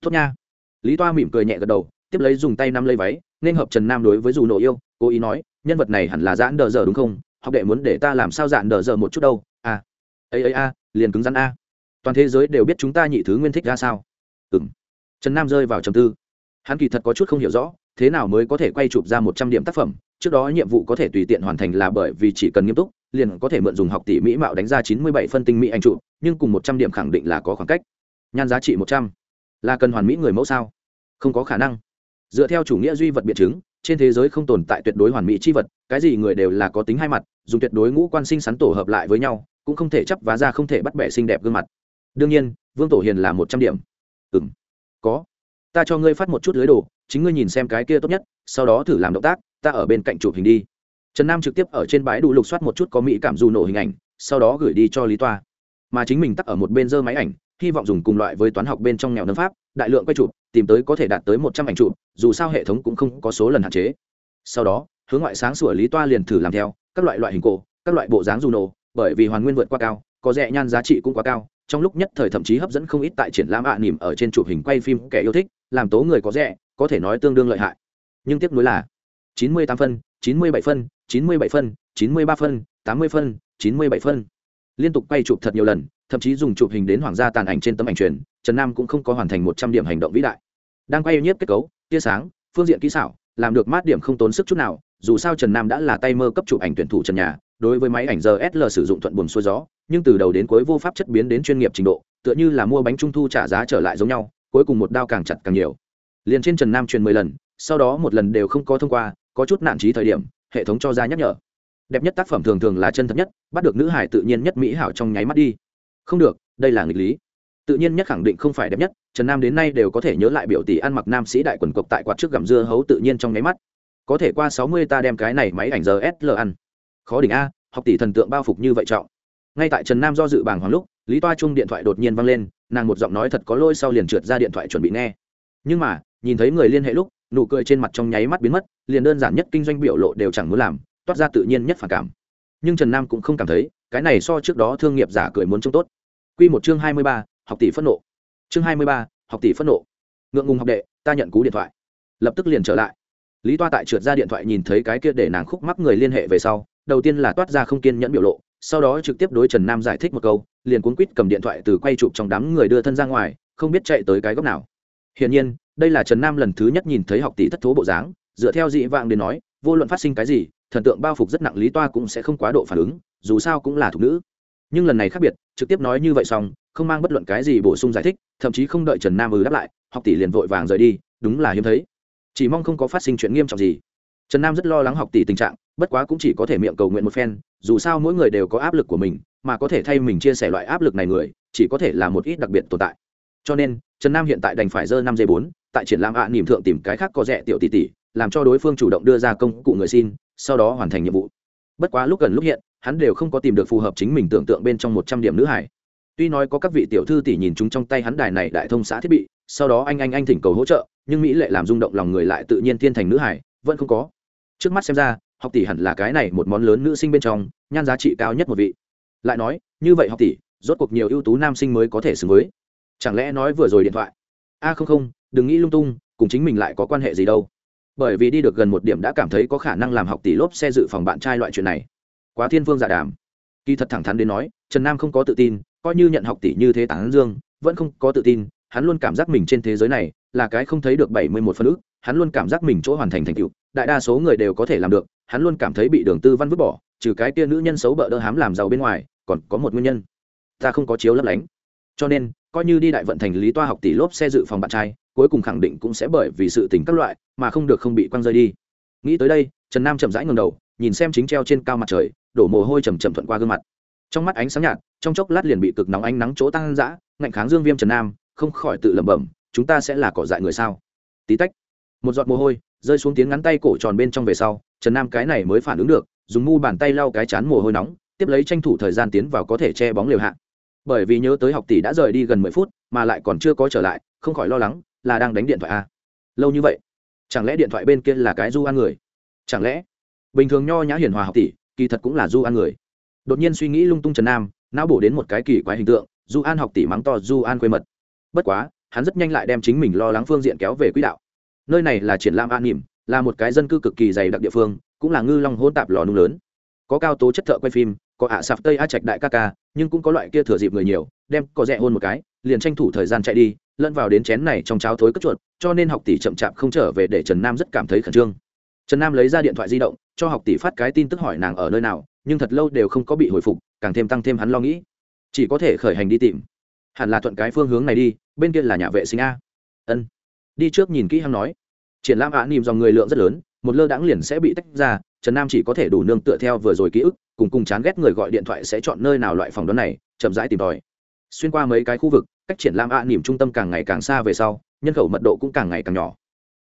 tốt nha. Lý toa mỉm cười nhẹ gật đầu, tiếp lấy dùng tay năm lấy váy, nên hợp trần nam đối với dù nộ yêu, cố ý nói, nhân vật này hẳn là giãn đờ giờ đúng không? Học đệ muốn để ta làm sao giãn đờ giờ một chút đâu? À ấy ấy a, liền cứng rắn a. Toàn thế giới đều biết chúng ta nhị thứ nguyên thích ra sao. Ừ m trần nam rơi vào trầm tư hắn kỳ thật có chút không hiểu rõ, thế nào mới có thể quay chụp ra một trăm điểm tác phẩm, trước đó nhiệm vụ có thể tùy tiện hoàn thành là bởi vì chỉ cần nghiêm túc, liền có thể mượn dùng học tỷ mỹ mạo đánh ra chín mươi bảy phân tinh mỹ anh chụp, nhưng cùng một trăm điểm khẳng định là có khoảng cách. Nhan giá trị một trăm. Là cần hoàn mỹ người mẫu sao? Không có khả năng. Dựa theo chủ nghĩa duy vật biện chứng, trên thế giới không tồn tại tuyệt đối hoàn mỹ c h i vật, cái gì người đều là có tính hai mặt, dùng tuyệt đối ngũ quan sinh sắn tổ hợp lại với nhau, cũng không thể chấp vá ra không thể bắt bẻ xinh đẹp gương mặt. Đương nhiên, vương tổ hiền là một trăm điểm. Ừ m có ta cho ngươi phát một chút lưới đồ, chính ngươi nhìn xem cái kia tốt nhất, sau đó thử làm động tác, ta ở bên cạnh chụp hình đi. Trần nam trực tiếp ở trên bãi đủ lục soát một chút có mỹ cảm dù nổ hình ảnh, sau đó gửi đi cho lý toa. Mà chính mình tắt ở một bên dơ máy ảnh, hy vọng dùng cùng loại với toán học bên trong nghèo nâng pháp, đại lượng quay chụp, tìm tới có thể đạt tới một trăm ảnh chụp, dù sao hệ thống cũng không có số lần hạn chế. Sau đó, hướng ngoại sáng sủa lý toa liền thử làm theo, các loại loại hình cổ, các loại bộ dáng dù nổ, bởi vì hoàn nguyên vượt qua cao, có rẻ nhan giá trị cũng quá cao trong lúc nhất thời thậm chí hấp dẫn không ít tại triển lãm ạ à nỉm ở trên chụp hình quay phim kẻ yêu thích, làm tố người có rẻ, có thể nói tương đương lợi hại. Nhưng tiếc nuối là chín mươi tám phân, chín mươi bảy phân, chín mươi bảy phân, chín mươi ba phân, tám mươi phân, chín mươi bảy phân. Liên tục quay chụp thật nhiều lần, thậm chí dùng chụp hình đến hoàng gia tàn ảnh trên tấm ảnh truyền, trần nam cũng không có hoàn thành một trăm điểm hành động vĩ đại. Đang quay nhiếp kết cấu, tia sáng, phương diện kỹ xảo, làm được mát điểm không tốn sức chút nào, dù sao trần nam đã là tay mơ cấp chụp ảnh tuyển thủ trần nhà, đối với máy ảnh rsl sử dụng thuận buồm xuôi gió nhưng từ đầu đến cuối vô pháp chất biến đến chuyên nghiệp trình độ, tựa như là mua bánh trung thu trả giá trở lại giống nhau, cuối cùng một đao càng chặt càng nhiều. Liền trên trần nam truyền mười lần, sau đó một lần đều không có thông qua, có chút nạn trí thời điểm, hệ thống cho ra nhắc nhở. Đẹp nhất tác phẩm thường thường là chân thật nhất, bắt được nữ hải tự nhiên nhất mỹ hảo trong nháy mắt đi. Không được, đây là nghịch lý. Tự nhiên nhất khẳng định không phải đẹp nhất, trần nam đến nay đều có thể nhớ lại biểu tỷ ăn mặc nam sĩ đại quần cộc tại quạt trước gặm dưa hấu tự nhiên trong nháy mắt. Có thể qua sáu mươi ta đem cái này máy ảnh giờ sl ăn. Khó đỉnh a, học tỷ thần tượng bao phục như vậy trọng ngay tại trần nam do dự bàng hoàng lúc, lý toa chung điện thoại đột nhiên văng lên, nàng một giọng nói thật có lôi sau liền trượt ra điện thoại chuẩn bị nghe. Nhưng mà, nhìn thấy người liên hệ lúc, nụ cười trên mặt trong nháy mắt biến mất, liền đơn giản nhất kinh doanh biểu lộ đều chẳng muốn làm, toát ra tự nhiên nhất phản cảm. Nhưng trần nam cũng không cảm thấy, cái này so trước đó thương nghiệp giả cười muốn trông tốt. Quy một chương hai mươi ba, học tỷ phẫn nộ. Chương hai mươi ba, học tỷ phẫn nộ. Ngượng ngùng học đệ, ta nhận cú điện thoại. Lập tức liền trở lại. Lý toa tại trượt ra điện thoại nhìn thấy cái kia để nàng khúc mắc người liên hệ về sau, đầu tiên là toát ra không kiên nhẫn biểu lộ sau đó trực tiếp đối trần nam giải thích một câu, liền cuốn quýt cầm điện thoại từ quay chụp trong đám người đưa thân ra ngoài, không biết chạy tới cái góc nào. Hiển nhiên, đây là trần nam lần thứ nhất nhìn thấy học tỷ thất thố bộ dáng, dựa theo dị vạng đến nói, vô luận phát sinh cái gì, thần tượng bao phục rất nặng lý toa cũng sẽ không quá độ phản ứng, dù sao cũng là thục nữ. Nhưng lần này khác biệt, trực tiếp nói như vậy xong, không mang bất luận cái gì bổ sung giải thích, thậm chí không đợi trần nam ừ đáp lại, học tỷ liền vội vàng rời đi, đúng là hiếm thấy. Chỉ mong không có phát sinh chuyện nghiêm trọng gì. Trần nam rất lo lắng học tỷ tình trạng bất quá cũng chỉ có thể miệng cầu nguyện một phen dù sao mỗi người đều có áp lực của mình mà có thể thay mình chia sẻ loại áp lực này người chỉ có thể là một ít đặc biệt tồn tại. Cho nên trần nam hiện tại đành phải dơ năm dây bốn tại triển lãm ạ à, nỉm thượng tìm cái khác có rẻ tiểu tỷ tỷ làm cho đối phương chủ động đưa ra công cụ người xin sau đó hoàn thành nhiệm vụ. Bất quá lúc gần lúc hiện hắn đều không có tìm được phù hợp chính mình tưởng tượng bên trong một trăm điểm nữ hải. Tuy nói có các vị tiểu thư tỷ nhìn chúng trong tay hắn đài này đại thông xã thiết bị sau đó anh anh anh thỉnh cầu hỗ trợ nhưng mỹ lệ làm rung động lòng người lại tự nhiên thiên thành nữ hải vẫn không có. Trước mắt xem ra học tỷ hẳn là cái này một món lớn nữ sinh bên trong, nhan giá trị cao nhất một vị. Lại nói, như vậy học tỷ, rốt cuộc nhiều ưu tú nam sinh mới có thể xứng với. Chẳng lẽ nói vừa rồi điện thoại? A không không, đừng nghĩ lung tung, cùng chính mình lại có quan hệ gì đâu. Bởi vì đi được gần một điểm đã cảm thấy có khả năng làm học tỷ lốp xe dự phòng bạn trai loại chuyện này. Quá thiên vương giả đàm. Kỳ thật thẳng thắn đến nói, trần nam không có tự tin, coi như nhận học tỷ như thế tán dương, vẫn không có tự tin, hắn luôn cảm giác mình trên thế giới này là cái không thấy được bảy mươi một phân ước hắn luôn cảm giác mình chỗ hoàn thành thành tựu, đại đa số người đều có thể làm được, hắn luôn cảm thấy bị đường tư văn vứt bỏ, trừ cái tia nữ nhân xấu bợ đỡ hám làm giàu bên ngoài, còn có một nguyên nhân. Ta không có chiếu lấp lánh. Cho nên, coi như đi đại vận thành lý toa học tỷ lốp xe dự phòng bạn trai, cuối cùng khẳng định cũng sẽ bởi vì sự tình các loại mà không được không bị quăng rơi đi. Nghĩ tới đây, trần nam chậm rãi ngầm đầu, nhìn xem chính treo trên cao mặt trời, đổ mồ hôi chầm chậm thuận qua gương mặt. Trong mắt ánh sáng nhạt, trong chốc lát liền bị cực nóng ánh nắng chỗ tăng dã, ngạnh kháng dương viêm trần nam, không khỏi tự lẩm bẩm, chúng ta sẽ là cỏ dại người sao? Tí tách một giọt mồ hôi, rơi xuống tiếng ngắn tay cổ tròn bên trong về sau, trần nam cái này mới phản ứng được, dùng mu bàn tay lau cái chán mồ hôi nóng, tiếp lấy tranh thủ thời gian tiến vào có thể che bóng liều hạ. Bởi vì nhớ tới học tỷ đã rời đi gần mười phút, mà lại còn chưa có trở lại, không khỏi lo lắng, là đang đánh điện thoại à. lâu như vậy, chẳng lẽ điện thoại bên kia là cái du ăn người? Chẳng lẽ? Bình thường nho nhã hiền hòa học tỷ, kỳ thật cũng là du ăn người. Đột nhiên suy nghĩ lung tung trần nam, não bổ đến một cái kỳ quái hình tượng, du an học tỷ mắng to du an quê mật. Bất quá, hắn rất nhanh lại đem chính mình lo lắng phương diện kéo về quỹ đạo nơi này là triển lãm an nỉm, là một cái dân cư cực kỳ dày đặc địa phương, cũng là ngư long hôn tạp lò nung lớn. Có cao tố chất thợ quay phim, có ạ sạp tây a trạch đại ca ca, nhưng cũng có loại kia thừa dịp người nhiều, đem có rẻ hôn một cái, liền tranh thủ thời gian chạy đi, lẫn vào đến chén này trong cháo thối cất chuột, cho nên học tỷ chậm chạp không trở về để trần nam rất cảm thấy khẩn trương. Trần nam lấy ra điện thoại di động, cho học tỷ phát cái tin tức hỏi nàng ở nơi nào, nhưng thật lâu đều không có bị hồi phục, càng thêm tăng thêm hắn lo nghĩ. Chỉ có thể khởi hành đi tìm. Hẳn là thuận cái phương hướng này đi, bên kia là nhà vệ sinh a. Ân. Đi trước nhìn kỹ hắn nói triển lãm ạ nìm dòng người lượng rất lớn, một lơ đãng liền sẽ bị tách ra, trần nam chỉ có thể đủ nương tựa theo vừa rồi ký ức, cùng cùng chán ghét người gọi điện thoại sẽ chọn nơi nào loại phòng đón này, chậm rãi tìm tòi. Xuyên qua mấy cái khu vực, cách triển lãm ạ nỉm trung tâm càng ngày càng xa về sau, nhân khẩu mật độ cũng càng ngày càng nhỏ.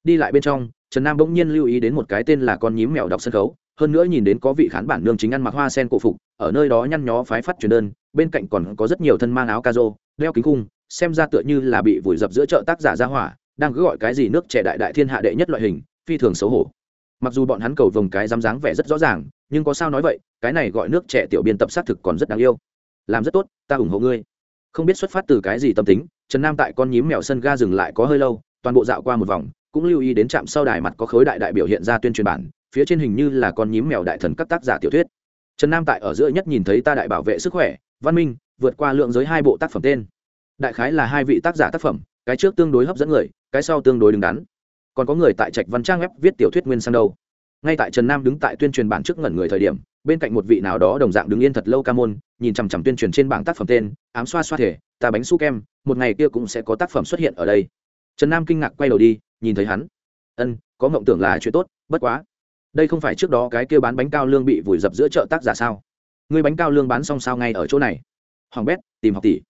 Đi lại bên trong, trần nam bỗng nhiên lưu ý đến một cái tên là con nhím mèo đọc sân khấu, hơn nữa nhìn đến có vị khán bản nương chính ăn mặc hoa sen cổ phục, ở nơi đó nhăn nhó phái phát truyền đơn, bên cạnh còn có rất nhiều thân mang áo ca rô đeo kính cung xem ra tựa như là bị vùi dập giữa chợ tác giả ra hỏa đang cứ gọi cái gì nước trẻ đại đại thiên hạ đệ nhất loại hình, phi thường xấu hổ. Mặc dù bọn hắn cầu vồng cái dám dáng vẻ rất rõ ràng, nhưng có sao nói vậy, cái này gọi nước trẻ tiểu biên tập xác thực còn rất đáng yêu. Làm rất tốt, ta ủng hộ ngươi. Không biết xuất phát từ cái gì tâm tính, trần nam tại con nhím mèo sân ga dừng lại có hơi lâu, toàn bộ dạo qua một vòng, cũng lưu ý đến trạm sau đài mặt có khối đại đại biểu hiện ra tuyên truyền bản, phía trên hình như là con nhím mèo đại thần các tác giả tiểu thuyết. Trần nam tại ở giữa nhất nhìn thấy ta đại bảo vệ sức khỏe, văn minh, vượt qua lượng giới hai bộ tác phẩm tên. Đại khái là hai vị tác giả tác phẩm cái trước tương đối hấp dẫn người, cái sau tương đối đứng đắn. Còn có người tại trạch văn trang web viết tiểu thuyết nguyên sang đâu. Ngay tại trần nam đứng tại tuyên truyền bản trước ngẩn người thời điểm, bên cạnh một vị nào đó đồng dạng đứng yên thật lâu ca môn, nhìn chằm chằm tuyên truyền trên bảng tác phẩm tên, ám xoa xoa thể, ta bánh su kem, một ngày kia cũng sẽ có tác phẩm xuất hiện ở đây. Trần nam kinh ngạc quay đầu đi, nhìn thấy hắn. Ân, có mộng tưởng là chuyện tốt, bất quá. Đây không phải trước đó cái kia bán bánh cao lương bị vùi dập giữa chợ tác giả sao? Người bánh cao lương bán xong sao ngay ở chỗ này? Hoàng bét, tìm học tỷ.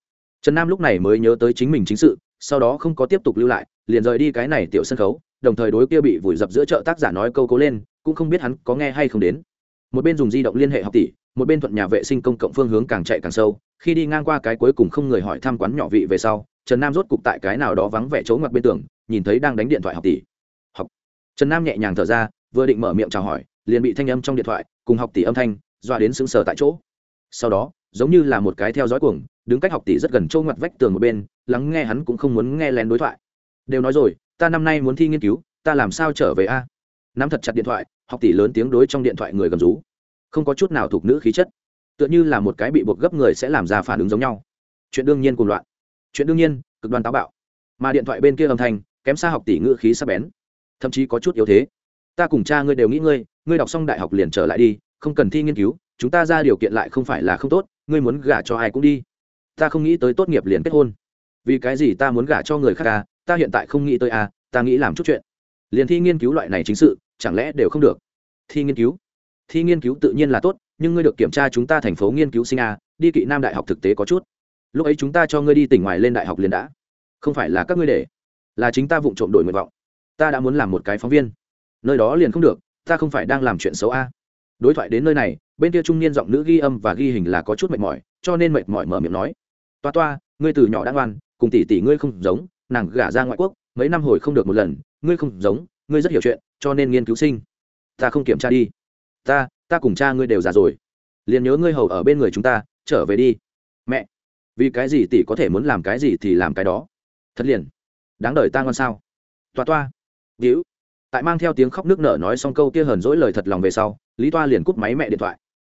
Trần nam lúc này mới nhớ tới chính mình chính sự sau đó không có tiếp tục lưu lại, liền rời đi cái này tiểu sân khấu, đồng thời đối kia bị vùi dập giữa chợ tác giả nói câu cố lên, cũng không biết hắn có nghe hay không đến. Một bên dùng di động liên hệ học tỷ, một bên thuận nhà vệ sinh công cộng phương hướng càng chạy càng sâu, khi đi ngang qua cái cuối cùng không người hỏi thăm quán nhỏ vị về sau, trần nam rốt cục tại cái nào đó vắng vẻ chỗ ngoặt bên tường, nhìn thấy đang đánh điện thoại học tỷ. Học. Trần nam nhẹ nhàng thở ra, vừa định mở miệng chào hỏi, liền bị thanh âm trong điện thoại, cùng học tỷ âm thanh, dọa đến sững sờ tại chỗ. Sau đó, giống như là một cái theo dõi cuồng đứng cách học tỷ rất gần trôi ngoặt vách tường một bên, lắng nghe hắn cũng không muốn nghe lén đối thoại. Đều nói rồi, ta năm nay muốn thi nghiên cứu, ta làm sao trở về a? Nắm thật chặt điện thoại, học tỷ lớn tiếng đối trong điện thoại người gầm rú. Không có chút nào thuộc nữ khí chất. Tựa như là một cái bị buộc gấp người sẽ làm ra phản ứng giống nhau. Chuyện đương nhiên cùng loạn. Chuyện đương nhiên, cực đoan táo bạo. Mà điện thoại bên kia âm thanh, kém xa học tỷ ngữ khí sắp bén. Thậm chí có chút yếu thế. Ta cùng cha ngươi đều nghĩ ngươi ngươi đọc xong đại học liền trở lại đi, không cần thi nghiên cứu, chúng ta ra điều kiện lại không phải là không tốt, ngươi muốn gả cho ai cũng đi ta không nghĩ tới tốt nghiệp liền kết hôn. Vì cái gì ta muốn gả cho người khác à? Ta hiện tại không nghĩ tới à? Ta nghĩ làm chút chuyện. Liền thi nghiên cứu loại này chính sự, chẳng lẽ đều không được? Thi nghiên cứu? Thi nghiên cứu tự nhiên là tốt, nhưng ngươi được kiểm tra chúng ta thành phố nghiên cứu sinh a đi kỵ nam đại học thực tế có chút. Lúc ấy chúng ta cho ngươi đi tỉnh ngoài lên đại học liền đã. Không phải là các ngươi để, là chính ta vụng trộm đổi nguyện vọng. Ta đã muốn làm một cái phóng viên. Nơi đó liền không được, ta không phải đang làm chuyện xấu a đối thoại đến nơi này, bên kia trung niên giọng nữ ghi âm và ghi hình là có chút mệt mỏi, cho nên mệt mỏi mở miệng nói toa toa, ngươi từ nhỏ đã ngoan, cùng tỷ tỷ ngươi không giống, nàng gả ra ngoại quốc, mấy năm hồi không được một lần, ngươi không giống, ngươi rất hiểu chuyện, cho nên nghiên cứu sinh. Ta không kiểm tra đi. Ta ta cùng cha ngươi đều già rồi. Liền nhớ ngươi hầu ở bên người chúng ta, trở về đi. Mẹ, vì cái gì tỷ có thể muốn làm cái gì thì làm cái đó. Thật liền. Đáng đời ta ngon sao? Toa toa. Víu tại mang theo tiếng khóc nước nở nói xong câu kia hờn dỗi lời thật lòng về sau, lý toa liền cúp máy mẹ điện thoại.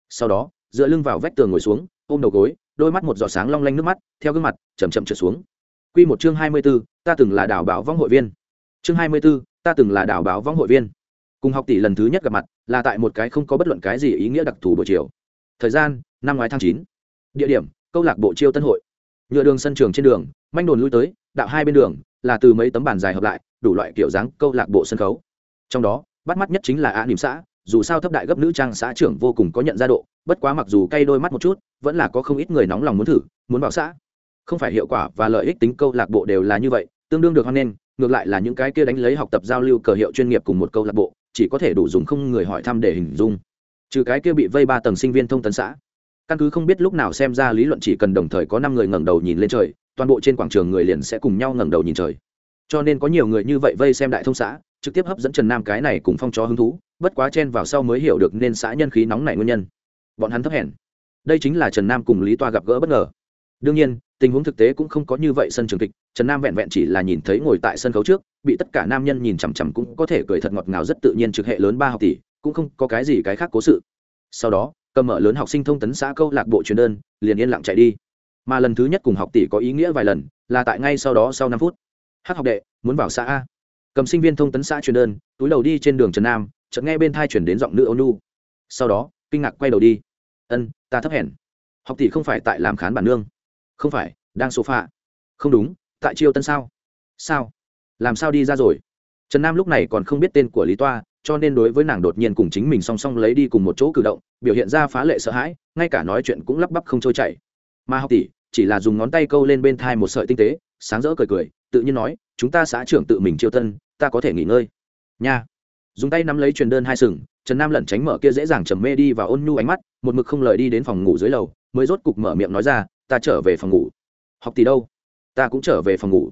Sau đó, dựa lưng vào vách tường ngồi xuống, ôm đầu gối đôi mắt một giọt sáng long lanh nước mắt, theo gương mặt chầm chậm trượt xuống. Q một chương hai mươi b ố ta từng là đảo báo vong hội viên. Chương hai mươi b ố ta từng là đảo báo vong hội viên. Cùng học tỷ lần thứ nhất gặp mặt, là tại một cái không có bất luận cái gì ý nghĩa đặc thù buổi chiều. Thời gian, năm ngoái tháng chín. Địa điểm, câu lạc bộ chiêu tân hội. Nhựa đường sân trường trên đường, manh đồn lui tới, đạo hai bên đường, là từ mấy tấm bàn dài hợp lại, đủ loại kiểu dáng câu lạc bộ sân khấu. Trong đó, bắt mắt nhất chính là a nỉm xã dù sao thấp đại gấp nữ trang xã trưởng vô cùng có nhận ra độ, bất quá mặc dù cay đôi mắt một chút, vẫn là có không ít người nóng lòng muốn thử, muốn vào xã. Không phải hiệu quả và lợi ích tính câu lạc bộ đều là như vậy, tương đương được hoan nghênh, ngược lại là những cái kia đánh lấy học tập giao lưu cờ hiệu chuyên nghiệp cùng một câu lạc bộ, chỉ có thể đủ dùng không người hỏi thăm để hình dung. Trừ cái kia bị vây ba tầng sinh viên thông tấn xã. Căn cứ không biết lúc nào xem ra lý luận chỉ cần đồng thời có năm người ngẩng đầu nhìn lên trời, toàn bộ trên quảng trường người liền sẽ cùng nhau ngẩng đầu nhìn trời cho nên có nhiều người như vậy vây xem đại thông xã, trực tiếp hấp dẫn trần nam cái này cùng phong chó hứng thú, bất quá chen vào sau mới hiểu được nên xã nhân khí nóng này nguyên nhân. Bọn hắn thấp hèn. Đây chính là trần nam cùng lý toa gặp gỡ bất ngờ. Đương nhiên, tình huống thực tế cũng không có như vậy sân trường kịch, trần nam vẹn vẹn chỉ là nhìn thấy ngồi tại sân khấu trước, bị tất cả nam nhân nhìn chằm chằm cũng có thể cười thật ngọt ngào rất tự nhiên trực hệ lớn ba học tỷ, cũng không có cái gì cái khác cố sự. Sau đó, cầm mở lớn học sinh thông tấn xã câu lạc bộ truyền đơn, liền yên lặng chạy đi. Mà lần thứ nhất cùng học tỷ có ý nghĩa vài lần, là tại ngay sau đó sau năm phút hát học đệ, muốn vào xã a. Cầm sinh viên thông tấn xã truyền đơn, túi đầu đi trên đường trần nam, chợt nghe bên thai chuyển đến giọng nữ ônu sau đó, kinh ngạc quay đầu đi. Ân, ta thấp hèn. Học tỷ không phải tại làm khán bản nương. Không phải, đang sofa. Không đúng, tại chiêu tân sao? Sao? Làm sao đi ra rồi? Trần nam lúc này còn không biết tên của lý toa, cho nên đối với nàng đột nhiên cùng chính mình song song lấy đi cùng một chỗ cử động, biểu hiện ra phá lệ sợ hãi, ngay cả nói chuyện cũng lắp bắp không trôi chảy. Mà học tỷ chỉ là dùng ngón tay câu lên bên thai một sợi tinh tế sáng rỡ cười cười, tự nhiên nói, chúng ta xã trưởng tự mình chiêu tân ta có thể nghỉ ngơi. Nha. Dùng tay nắm lấy truyền đơn hai sừng, trần nam lẩn tránh mở kia dễ dàng trầm mê đi và ôn nhu ánh mắt, một mực không lời đi đến phòng ngủ dưới lầu, mới rốt cục mở miệng nói ra, ta trở về phòng ngủ. Học thì đâu? Ta cũng trở về phòng ngủ.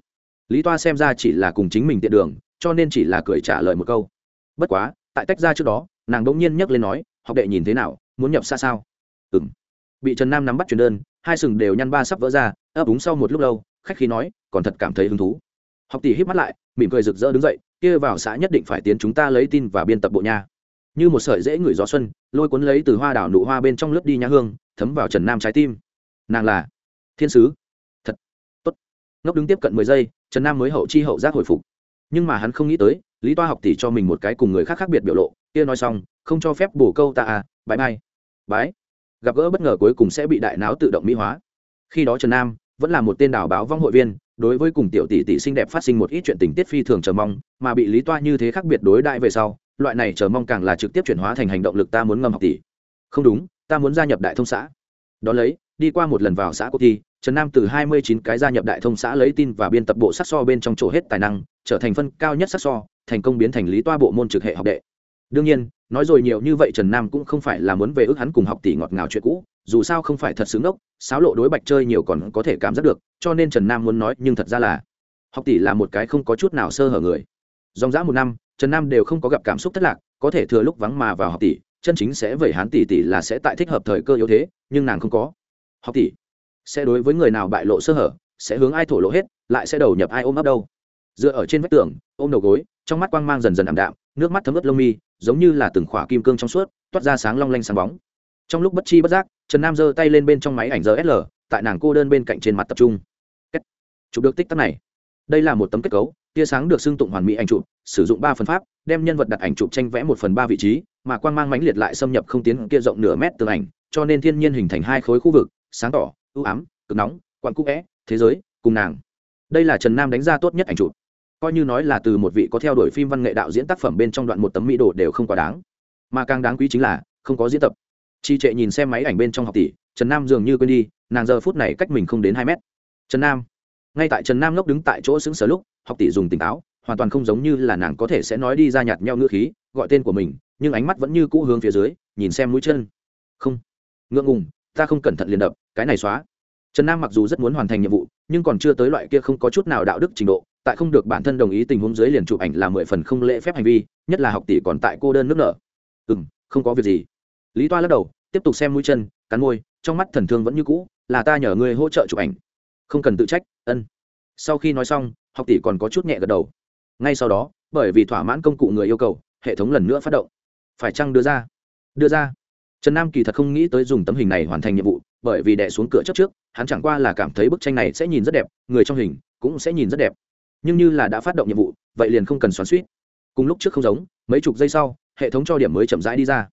Lý toa xem ra chỉ là cùng chính mình tiện đường, cho nên chỉ là cười trả lời một câu. Bất quá, tại tách ra trước đó, nàng đ ỗ n g nhiên nhấc lên nói, học đệ nhìn thế nào, muốn nhập xa sao? Ừ m bị trần nam nắm bắt truyền đơn, hai sừng đều nhăn ba sắp vỡ ra, ấp úng sau một lúc lâu, khách khí nói còn thật cảm thấy hứng thú. Học tỷ hít mắt lại, mỉm cười rực rỡ đứng dậy, kia vào xã nhất định phải tiến chúng ta lấy tin và biên tập bộ nha. Như một sợi dễ ngửi gió xuân, lôi cuốn lấy từ hoa đảo nụ hoa bên trong lướt đi nhã hương, thấm vào trần nam trái tim. Nàng là thiên sứ. Thật, tốt. Ngốc đứng tiếp cận mười giây, trần nam mới hậu chi hậu giác hồi phục. Nhưng mà hắn không nghĩ tới, lý toa học tỷ cho mình một cái cùng người khác khác biệt biểu lộ, kia nói xong, không cho phép bổ câu ta à bãi bay bái. Gặp gỡ bất ngờ cuối cùng sẽ bị đại não tự động mỹ hóa. Khi đó trần nam vẫn là một tên đảo báo vong hội viên đối với cùng tiểu tỷ tỷ xinh đẹp phát sinh một ít chuyện tình tiết phi thường chờ mong, mà bị lý toa như thế khác biệt đối đại về sau, loại này chờ mong càng là trực tiếp chuyển hóa thành hành động lực ta muốn ngâm học tỷ. Không đúng, ta muốn gia nhập đại thông xã. Đón lấy, đi qua một lần vào xã cuộc thi, trần nam từ hai mươi chín cái gia nhập đại thông xã lấy tin và biên tập bộ sắc so bên trong chỗ hết tài năng, trở thành phân cao nhất sắc so, thành công biến thành lý toa bộ môn trực hệ học đệ. Đương nhiên nói rồi nhiều như vậy trần nam cũng không phải là muốn về ước hắn cùng học tỷ ngọt ngào chuyện cũ, dù sao không phải thật xứng ốc sáo lộ đối bạch chơi nhiều còn có thể cảm giác được, cho nên trần nam muốn nói, nhưng thật ra là, học tỷ là một cái không có chút nào sơ hở người. Dòng dã một năm, trần nam đều không có gặp cảm xúc thất lạc, có thể thừa lúc vắng mà vào học tỷ, chân chính sẽ vẩy hán tỷ tỷ là sẽ tại thích hợp thời cơ yếu thế, nhưng nàng không có. Học tỷ sẽ đối với người nào bại lộ sơ hở, sẽ hướng ai thổ lộ hết, lại sẽ đầu nhập ai ôm ấp đâu. Dựa ở trên vách tường, ôm đầu gối, trong mắt quang mang dần dần ảm đạm nước mắt thấm ướt lông mi, giống như là từng khỏa kim cương trong suốt, toát ra sáng long lanh sáng bóng. Trong lúc bất chi bất giác, trần nam giơ tay lên bên trong máy ảnh rsl tại nàng cô đơn bên cạnh trên mặt tập trung. Chụp được tích tắc này. Đây là một tấm kết cấu, tia sáng được xưng tụng hoàn mỹ ảnh chụp, sử dụng ba phần pháp, đem nhân vật đặt ảnh chụp tranh vẽ một phần ba vị trí, mà quang mang mãnh liệt lại xâm nhập không tiến kia rộng nửa mét tường ảnh, cho nên thiên nhiên hình thành hai khối khu vực, sáng tỏ ưu ám, cực nóng, quặn cũ vẽ thế giới, cùng nàng. Đây là trần nam đánh ra tốt nhất ảnh chụp coi như nói là từ một vị có theo đuổi phim văn nghệ đạo diễn tác phẩm bên trong đoạn một tấm mỹ đồ đều không quá đáng. Mà càng đáng quý chính là, không có diễn tập. Chi trệ nhìn xem máy ảnh bên trong học tỷ, trần nam dường như quên đi, nàng giờ phút này cách mình không đến hai mét. Trần nam, ngay tại trần nam ngốc đứng tại chỗ xứng sở lúc, học tỷ dùng tỉnh táo, hoàn toàn không giống như là nàng có thể sẽ nói đi ra nhạt nhau ngữ khí, gọi tên của mình, nhưng ánh mắt vẫn như cũ hướng phía dưới, nhìn xem mũi chân. Không. Ngượng ngùng, ta không cẩn thận liền đập, cái này xóa. Trần nam mặc dù rất muốn hoàn thành nhiệm vụ nhưng còn chưa tới loại kia không có chút nào đạo đức trình độ, tại không được bản thân đồng ý tình huống dưới liền chụp ảnh là mười phần không lễ phép hành vi, nhất là học tỷ còn tại cô đơn nước nở. Ừ m không có việc gì. Lý toa lắc đầu, tiếp tục xem mũi chân, cắn môi, trong mắt thần thương vẫn như cũ, là ta nhờ ngươi hỗ trợ chụp ảnh. Không cần tự trách, ân. Sau khi nói xong, học tỷ còn có chút nhẹ gật đầu. Ngay sau đó, bởi vì thỏa mãn công cụ người yêu cầu, hệ thống lần nữa phát động. Phải chăng đưa ra? Đưa ra. Trần nam kỳ thật không nghĩ tới dùng tấm hình này hoàn thành nhiệm vụ bởi vì đè xuống cửa chấp trước, hắn chẳng qua là cảm thấy bức tranh này sẽ nhìn rất đẹp, người trong hình cũng sẽ nhìn rất đẹp. Nhưng như là đã phát động nhiệm vụ, vậy liền không cần xoắn suýt cùng lúc trước không giống, mấy chục giây sau, hệ thống cho điểm mới chậm rãi đi ra.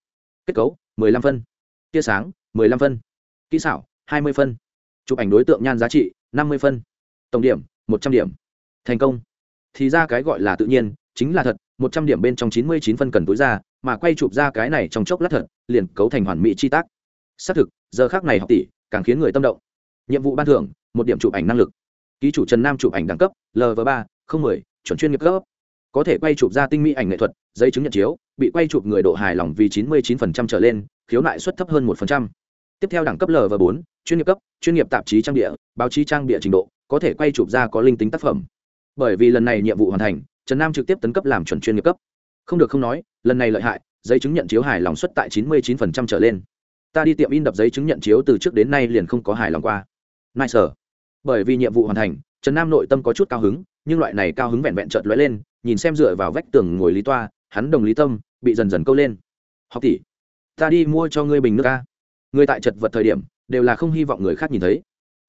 Kết cấu 15 phân. Tia sáng 15 phân. Kỹ xảo 20 phân. Chụp ảnh đối tượng nhan giá trị 50 phân. Tổng điểm 100 điểm. Thành công. Thì ra cái gọi là tự nhiên, chính là thật 100 điểm bên trong 99 phân cần túi ra, mà quay chụp ra cái này trong chốc lát thật, liền cấu thành hoàn mỹ chi tác xác thực, giờ khác này học tỷ càng khiến người tâm động. Nhiệm vụ ban thưởng, một điểm chụp ảnh năng lực. Ký chủ trần nam chụp ảnh đẳng cấp lv ba, không mười, chuẩn chuyên nghiệp cấp. Có thể quay chụp ra tinh mỹ ảnh nghệ thuật, giấy chứng nhận chiếu, bị quay chụp người độ hài lòng vì chín mươi chín trở lên, khiếu nại suất thấp hơn một tiếp theo đẳng cấp lv bốn, chuyên nghiệp cấp, chuyên nghiệp tạp chí trang địa, báo chí trang địa trình độ, có thể quay chụp ra có linh tính tác phẩm. Bởi vì lần này nhiệm vụ hoàn thành, trần nam trực tiếp tấn cấp làm chuẩn chuyên nghiệp cấp. Không được không nói, lần này lợi hại, giấy chứng nhận chiếu hài lòng suất tại chín mươi chín trở lên ta đi tiệm in đập giấy chứng nhận chiếu từ trước đến nay liền không có hài lòng qua. Nice sở bởi vì nhiệm vụ hoàn thành, trần nam nội tâm có chút cao hứng, nhưng loại này cao hứng vẹn vẹn chợt lóe lên, nhìn xem dựa vào vách tường ngồi lý toa, hắn đồng lý tâm, bị dần dần câu lên. Học tỷ, ta đi mua cho ngươi bình nước ca người tại chật vật thời điểm, đều là không hy vọng người khác nhìn thấy.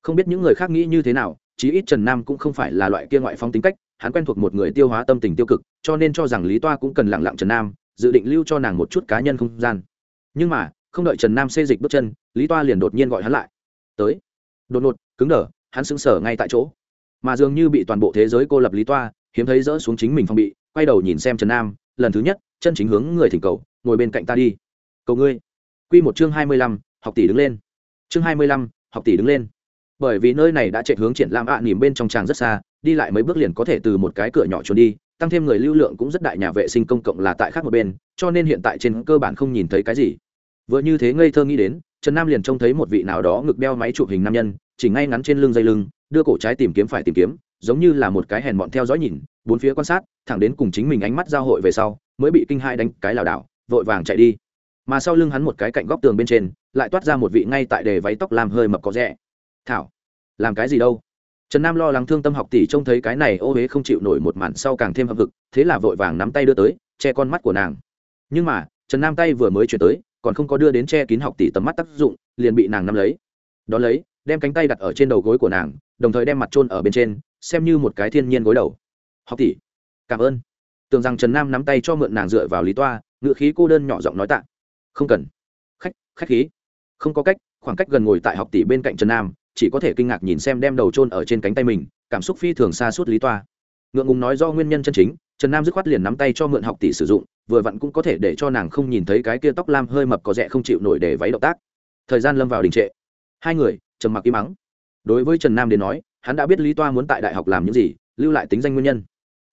Không biết những người khác nghĩ như thế nào, chí ít trần nam cũng không phải là loại kia ngoại phong tính cách, hắn quen thuộc một người tiêu hóa tâm tình tiêu cực, cho nên cho rằng lý toa cũng cần lặng lặng trần nam, dự định lưu cho nàng một chút cá nhân không gian. Nhưng mà không đợi trần nam xê dịch bước chân lý toa liền đột nhiên gọi hắn lại. Tới. Đột ngột cứng đờ hắn sững sờ ngay tại chỗ. Mà dường như bị toàn bộ thế giới cô lập lý toa hiếm thấy dỡ xuống chính mình phong bị quay đầu nhìn xem trần nam lần thứ nhất chân chính hướng người thỉnh cầu ngồi bên cạnh ta đi. Cầu ngươi. Q một chương hai mươi lăm học tỷ đứng lên. Chương hai mươi lăm học tỷ đứng lên. Bởi vì nơi này đã chạy hướng triển lãm ạ à, nỉm bên trong tràng rất xa đi lại mấy bước liền có thể từ một cái cửa nhỏ trốn đi tăng thêm người lưu lượng cũng rất đại nhà vệ sinh công cộng là tại khác một bên cho nên hiện tại trên cơ bản không nhìn thấy cái gì vừa như thế ngây thơ nghĩ đến, trần nam liền trông thấy một vị nào đó ngực đeo máy chụp hình nam nhân, chỉ ngay ngắn trên lưng dây lưng, đưa cổ trái tìm kiếm phải tìm kiếm, giống như là một cái hèn bọn theo dõi nhìn, bốn phía quan sát, thẳng đến cùng chính mình ánh mắt giao hội về sau, mới bị kinh hai đánh cái lảo đảo, vội vàng chạy đi. Mà sau lưng hắn một cái cạnh góc tường bên trên, lại toát ra một vị ngay tại đề váy tóc làm hơi mập có rẻ. Thảo, làm cái gì đâu? Trần nam lo lắng thương tâm học tỷ trông thấy cái này ô huế không chịu nổi một màn sau càng thêm hậm hực, thế là vội vàng nắm tay đưa tới, che con mắt của nàng. Nhưng mà, trần nam tay vừa mới chuyển tới còn không có đưa đến che kín học tỷ tầm mắt tác dụng, liền bị nàng nắm lấy. Đón lấy, đem cánh tay đặt ở trên đầu gối của nàng, đồng thời đem mặt trôn ở bên trên, xem như một cái thiên nhiên gối đầu. Học tỷ, cảm ơn. Tưởng rằng trần nam nắm tay cho mượn nàng dựa vào lý toa, ngựa khí cô đơn nhỏ giọng nói tạ. Không cần. Khách khách khí. Không có cách, khoảng cách gần ngồi tại học tỷ bên cạnh trần nam, chỉ có thể kinh ngạc nhìn xem đem đầu trôn ở trên cánh tay mình, cảm xúc phi thường xa suốt lý toa. Ngượng ngùng nói do nguyên nhân chân chính trần nam dứt khoát liền nắm tay cho mượn học tỷ sử dụng, vừa vặn cũng có thể để cho nàng không nhìn thấy cái kia tóc lam hơi mập có rẻ không chịu nổi để váy động tác. Thời gian lâm vào đình trệ. Hai người, trầm mặc im mắng đối với trần nam đến nói, hắn đã biết lý toa muốn tại đại học làm những gì, lưu lại tính danh nguyên nhân.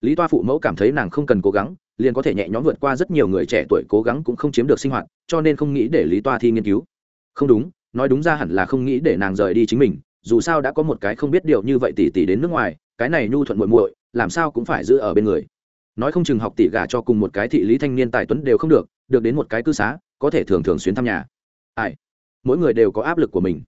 Lý toa phụ mẫu cảm thấy nàng không cần cố gắng, liền có thể nhẹ nhõm vượt qua rất nhiều người trẻ tuổi cố gắng cũng không chiếm được sinh hoạt, cho nên không nghĩ để lý toa thi nghiên cứu. Không đúng, nói đúng ra hẳn là không nghĩ để nàng rời đi chính mình, dù sao đã có một cái không biết điều như vậy tỷ tỷ đến nước ngoài, cái này nhu thuận muội muội, làm sao cũng phải giữ ở bên người nói không chừng học tỷ gả cho cùng một cái thị lý thanh niên tài tuấn đều không được được đến một cái cư xá, có thể thường thường xuyến thăm nhà. Ai? Mỗi người đều có áp lực của mình.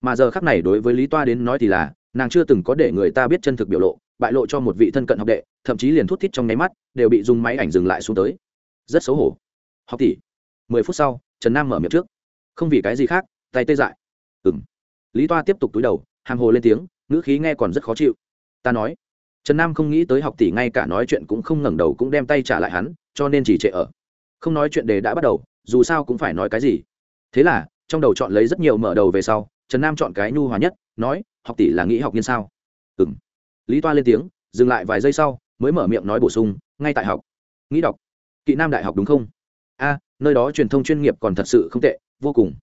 Mà giờ khắc này đối với lý toa đến nói thì là, nàng chưa từng có để người ta biết chân thực biểu lộ, bại lộ cho một vị thân cận học đệ, thậm chí liền thút thít trong nháy mắt, đều bị dùng máy ảnh dừng lại xuống tới. Rất xấu hổ. Học tỷ. Mười phút sau, trần nam mở miệng trước. Không vì cái gì khác, tay tê dại. Ừng lý toa tiếp tục túi đầu hàng hồ lên tiếng, ngữ khí nghe còn rất khó chịu. Ta nói trần nam không nghĩ tới học tỷ ngay cả nói chuyện cũng không ngẩng đầu cũng đem tay trả lại hắn, cho nên chỉ trệ ở. Không nói chuyện đề đã bắt đầu, dù sao cũng phải nói cái gì. Thế là, trong đầu chọn lấy rất nhiều mở đầu về sau, trần nam chọn cái nhu hòa nhất, nói, học tỷ là nghĩ học nhân sao? Ừ m lý toa lên tiếng, dừng lại vài giây sau, mới mở miệng nói bổ sung, ngay tại học. Nghĩ đọc. Kỹ nam đại học đúng không? A, nơi đó truyền thông chuyên nghiệp còn thật sự không tệ, vô cùng.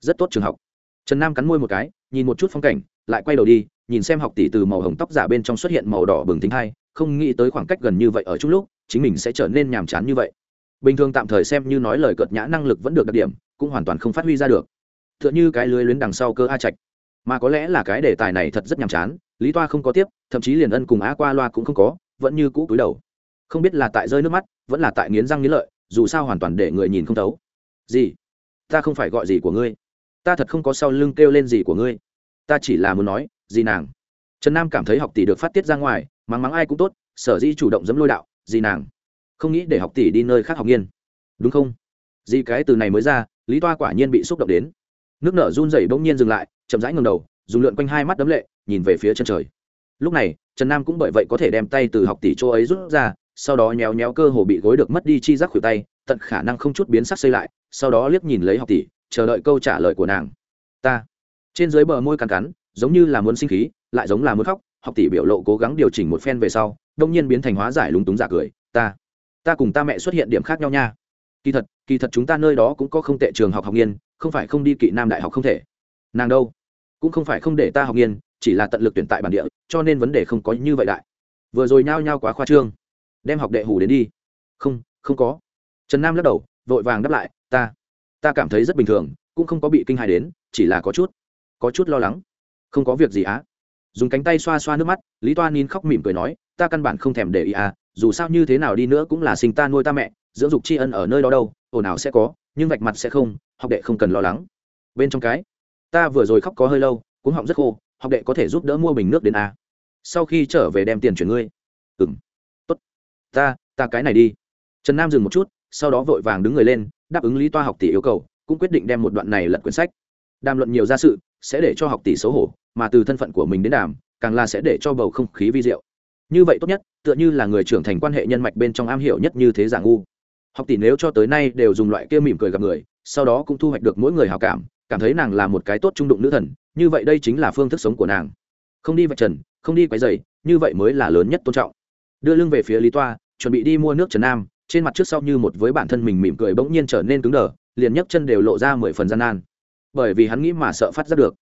Rất tốt trường học. Trần nam cắn môi một cái, nhìn một chút phong cảnh, lại quay đầu đi nhìn xem học tỷ từ màu hồng tóc giả bên trong xuất hiện màu đỏ bừng tính hai không nghĩ tới khoảng cách gần như vậy ở chung lúc, chính mình sẽ trở nên nhàm chán như vậy. Bình thường tạm thời xem như nói lời cợt nhã năng lực vẫn được đặc điểm, cũng hoàn toàn không phát huy ra được. T h ư ợ n h ư cái lưới luyến đằng sau cơ a trạch. Mà có lẽ là cái đề tài này thật rất nhàm chán, lý toa không có tiếp, thậm chí liền ân cùng á qua loa cũng không có, vẫn như cũ cúi đầu. Không biết là tại rơi nước mắt, vẫn là tại nghiến răng nghiến lợi, dù sao hoàn toàn để người nhìn không thấu. Gì? Ta không phải gọi gì của ngươi. Ta thật không có sau lưng kêu lên gì của ngươi. Ta chỉ là muốn nói gì nàng? Trần nam cảm thấy học tỷ được phát tiết ra ngoài, mắng mắng ai cũng tốt, sở dĩ chủ động dẫm lôi đạo, gì nàng? Không nghĩ để học tỷ đi nơi khác học nghiên. Đúng không? Gì cái từ này mới ra, lý toa quả nhiên bị xúc động đến. Nước nở run rẩy bỗng nhiên dừng lại, chậm rãi ngầm đầu, dùng lượn quanh hai mắt đấm lệ, nhìn về phía chân trời. Lúc này, trần nam cũng bởi vậy có thể đem tay từ học tỷ chỗ ấy rút ra, sau đó nhéo nhéo cơ hồ bị gối được mất đi chi giác khuỷu tay, tận khả năng không chút biến sắc xây lại, sau đó liếc nhìn lấy học tỷ, chờ đợi câu trả lời của nàng. Ta. Trên dưới bờ môi cắn cắn giống như là muốn sinh khí, lại giống là muốn khóc, học tỷ biểu lộ cố gắng điều chỉnh một phen về sau, đông nhiên biến thành hóa giải lúng túng giả cười, ta ta cùng ta mẹ xuất hiện điểm khác nhau nha. Kỳ thật kỳ thật chúng ta nơi đó cũng có không tệ trường học học nghiên, không phải không đi kỵ nam đại học không thể. Nàng đâu? Cũng không phải không để ta học nghiên, chỉ là tận lực tuyển tại bản địa, cho nên vấn đề không có như vậy đại. Vừa rồi nhao nhao quá khoa trương. Đem học đệ hủ đến đi. Không không có. Trần nam lắc đầu, vội vàng đáp lại, ta ta cảm thấy rất bình thường, cũng không có bị kinh hài đến, chỉ là có chút có chút lo lắng không có việc gì á. Dùng cánh tay xoa xoa nước mắt, lý toa nín khóc mỉm cười nói, ta căn bản không thèm để ý à dù sao như thế nào đi nữa cũng là sinh ta nuôi ta mẹ, dưỡng dục tri ân ở nơi đó đâu, ồn ào sẽ có, nhưng vạch mặt sẽ không, học đệ không cần lo lắng. Bên trong cái, ta vừa rồi khóc có hơi lâu cũng họng rất khô, học đệ có thể giúp đỡ mua bình nước đến à. sau khi trở về đem tiền chuyển ngươi. Ừ m tốt. Ta ta cái này đi. Trần nam dừng một chút, sau đó vội vàng đứng người lên, đáp ứng lý toa học tỷ yêu cầu, cũng quyết định đem một đoạn này lật quyển sách. Đàm luận nhiều ra sự, sẽ để cho học tỷ xấu hổ mà từ thân phận của mình đến đàm, càng là sẽ để cho bầu không khí vi diệu. Như vậy tốt nhất, tựa như là người trưởng thành quan hệ nhân mạch bên trong am hiểu nhất như thế giả ngu. Học tỷ nếu cho tới nay đều dùng loại kia mỉm cười gặp người, sau đó cũng thu hoạch được mỗi người hào cảm cảm thấy nàng là một cái tốt trung đụng nữ thần, như vậy đây chính là phương thức sống của nàng. Không đi vạch trần, không đi quấy dày như vậy mới là lớn nhất tôn trọng. Đưa lưng về phía lý toa, chuẩn bị đi mua nước trần nam, trên mặt trước sau như một với bản thân mình mỉm cười bỗng nhiên trở nên cứng đờ, liền nhấc chân đều lộ ra mười phần gian nan. Bởi vì hắn nghĩ mà sợ phát ra được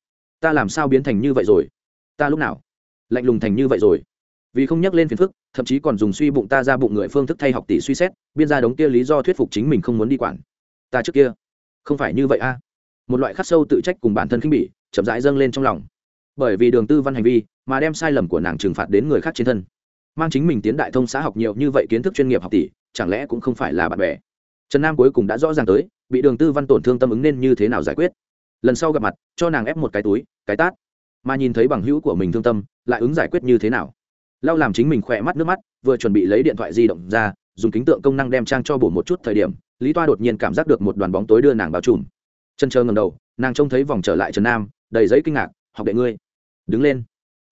ta làm sao biến thành như vậy rồi? Ta lúc nào lạnh lùng thành như vậy rồi? Vì không nhắc lên phiền phức, thậm chí còn dùng suy bụng ta ra bụng người phương thức thay học tỷ suy xét, biên ra đống kia lý do thuyết phục chính mình không muốn đi quản. Ta trước kia không phải như vậy a. Một loại khắc sâu tự trách cùng bản thân khinh bỉ, chậm rãi dâng lên trong lòng. Bởi vì đường tư văn hành vi, mà đem sai lầm của nàng trừng phạt đến người khác trên thân. Mang chính mình tiến đại thông xã học nhiều như vậy kiến thức chuyên nghiệp học tỷ, chẳng lẽ cũng không phải là bạn bè? Trần nam cuối cùng đã rõ ràng tới, bị đường tư văn tổn thương tâm ứng nên như thế nào giải quyết? Lần sau gặp mặt, cho nàng ép một cái túi, cái tát. Mà nhìn thấy bằng hữu của mình thương tâm, lại ứng giải quyết như thế nào? Lau làm chính mình khỏe mắt nước mắt, vừa chuẩn bị lấy điện thoại di động ra, dùng kính tượng công năng đem trang cho bổ một chút thời điểm, lý toa đột nhiên cảm giác được một đoàn bóng tối đưa nàng bao trùm. Chân trơ ngầm đầu, nàng trông thấy vòng trở lại trần nam, đầy giấy kinh ngạc, học đệ ngươi, đứng lên.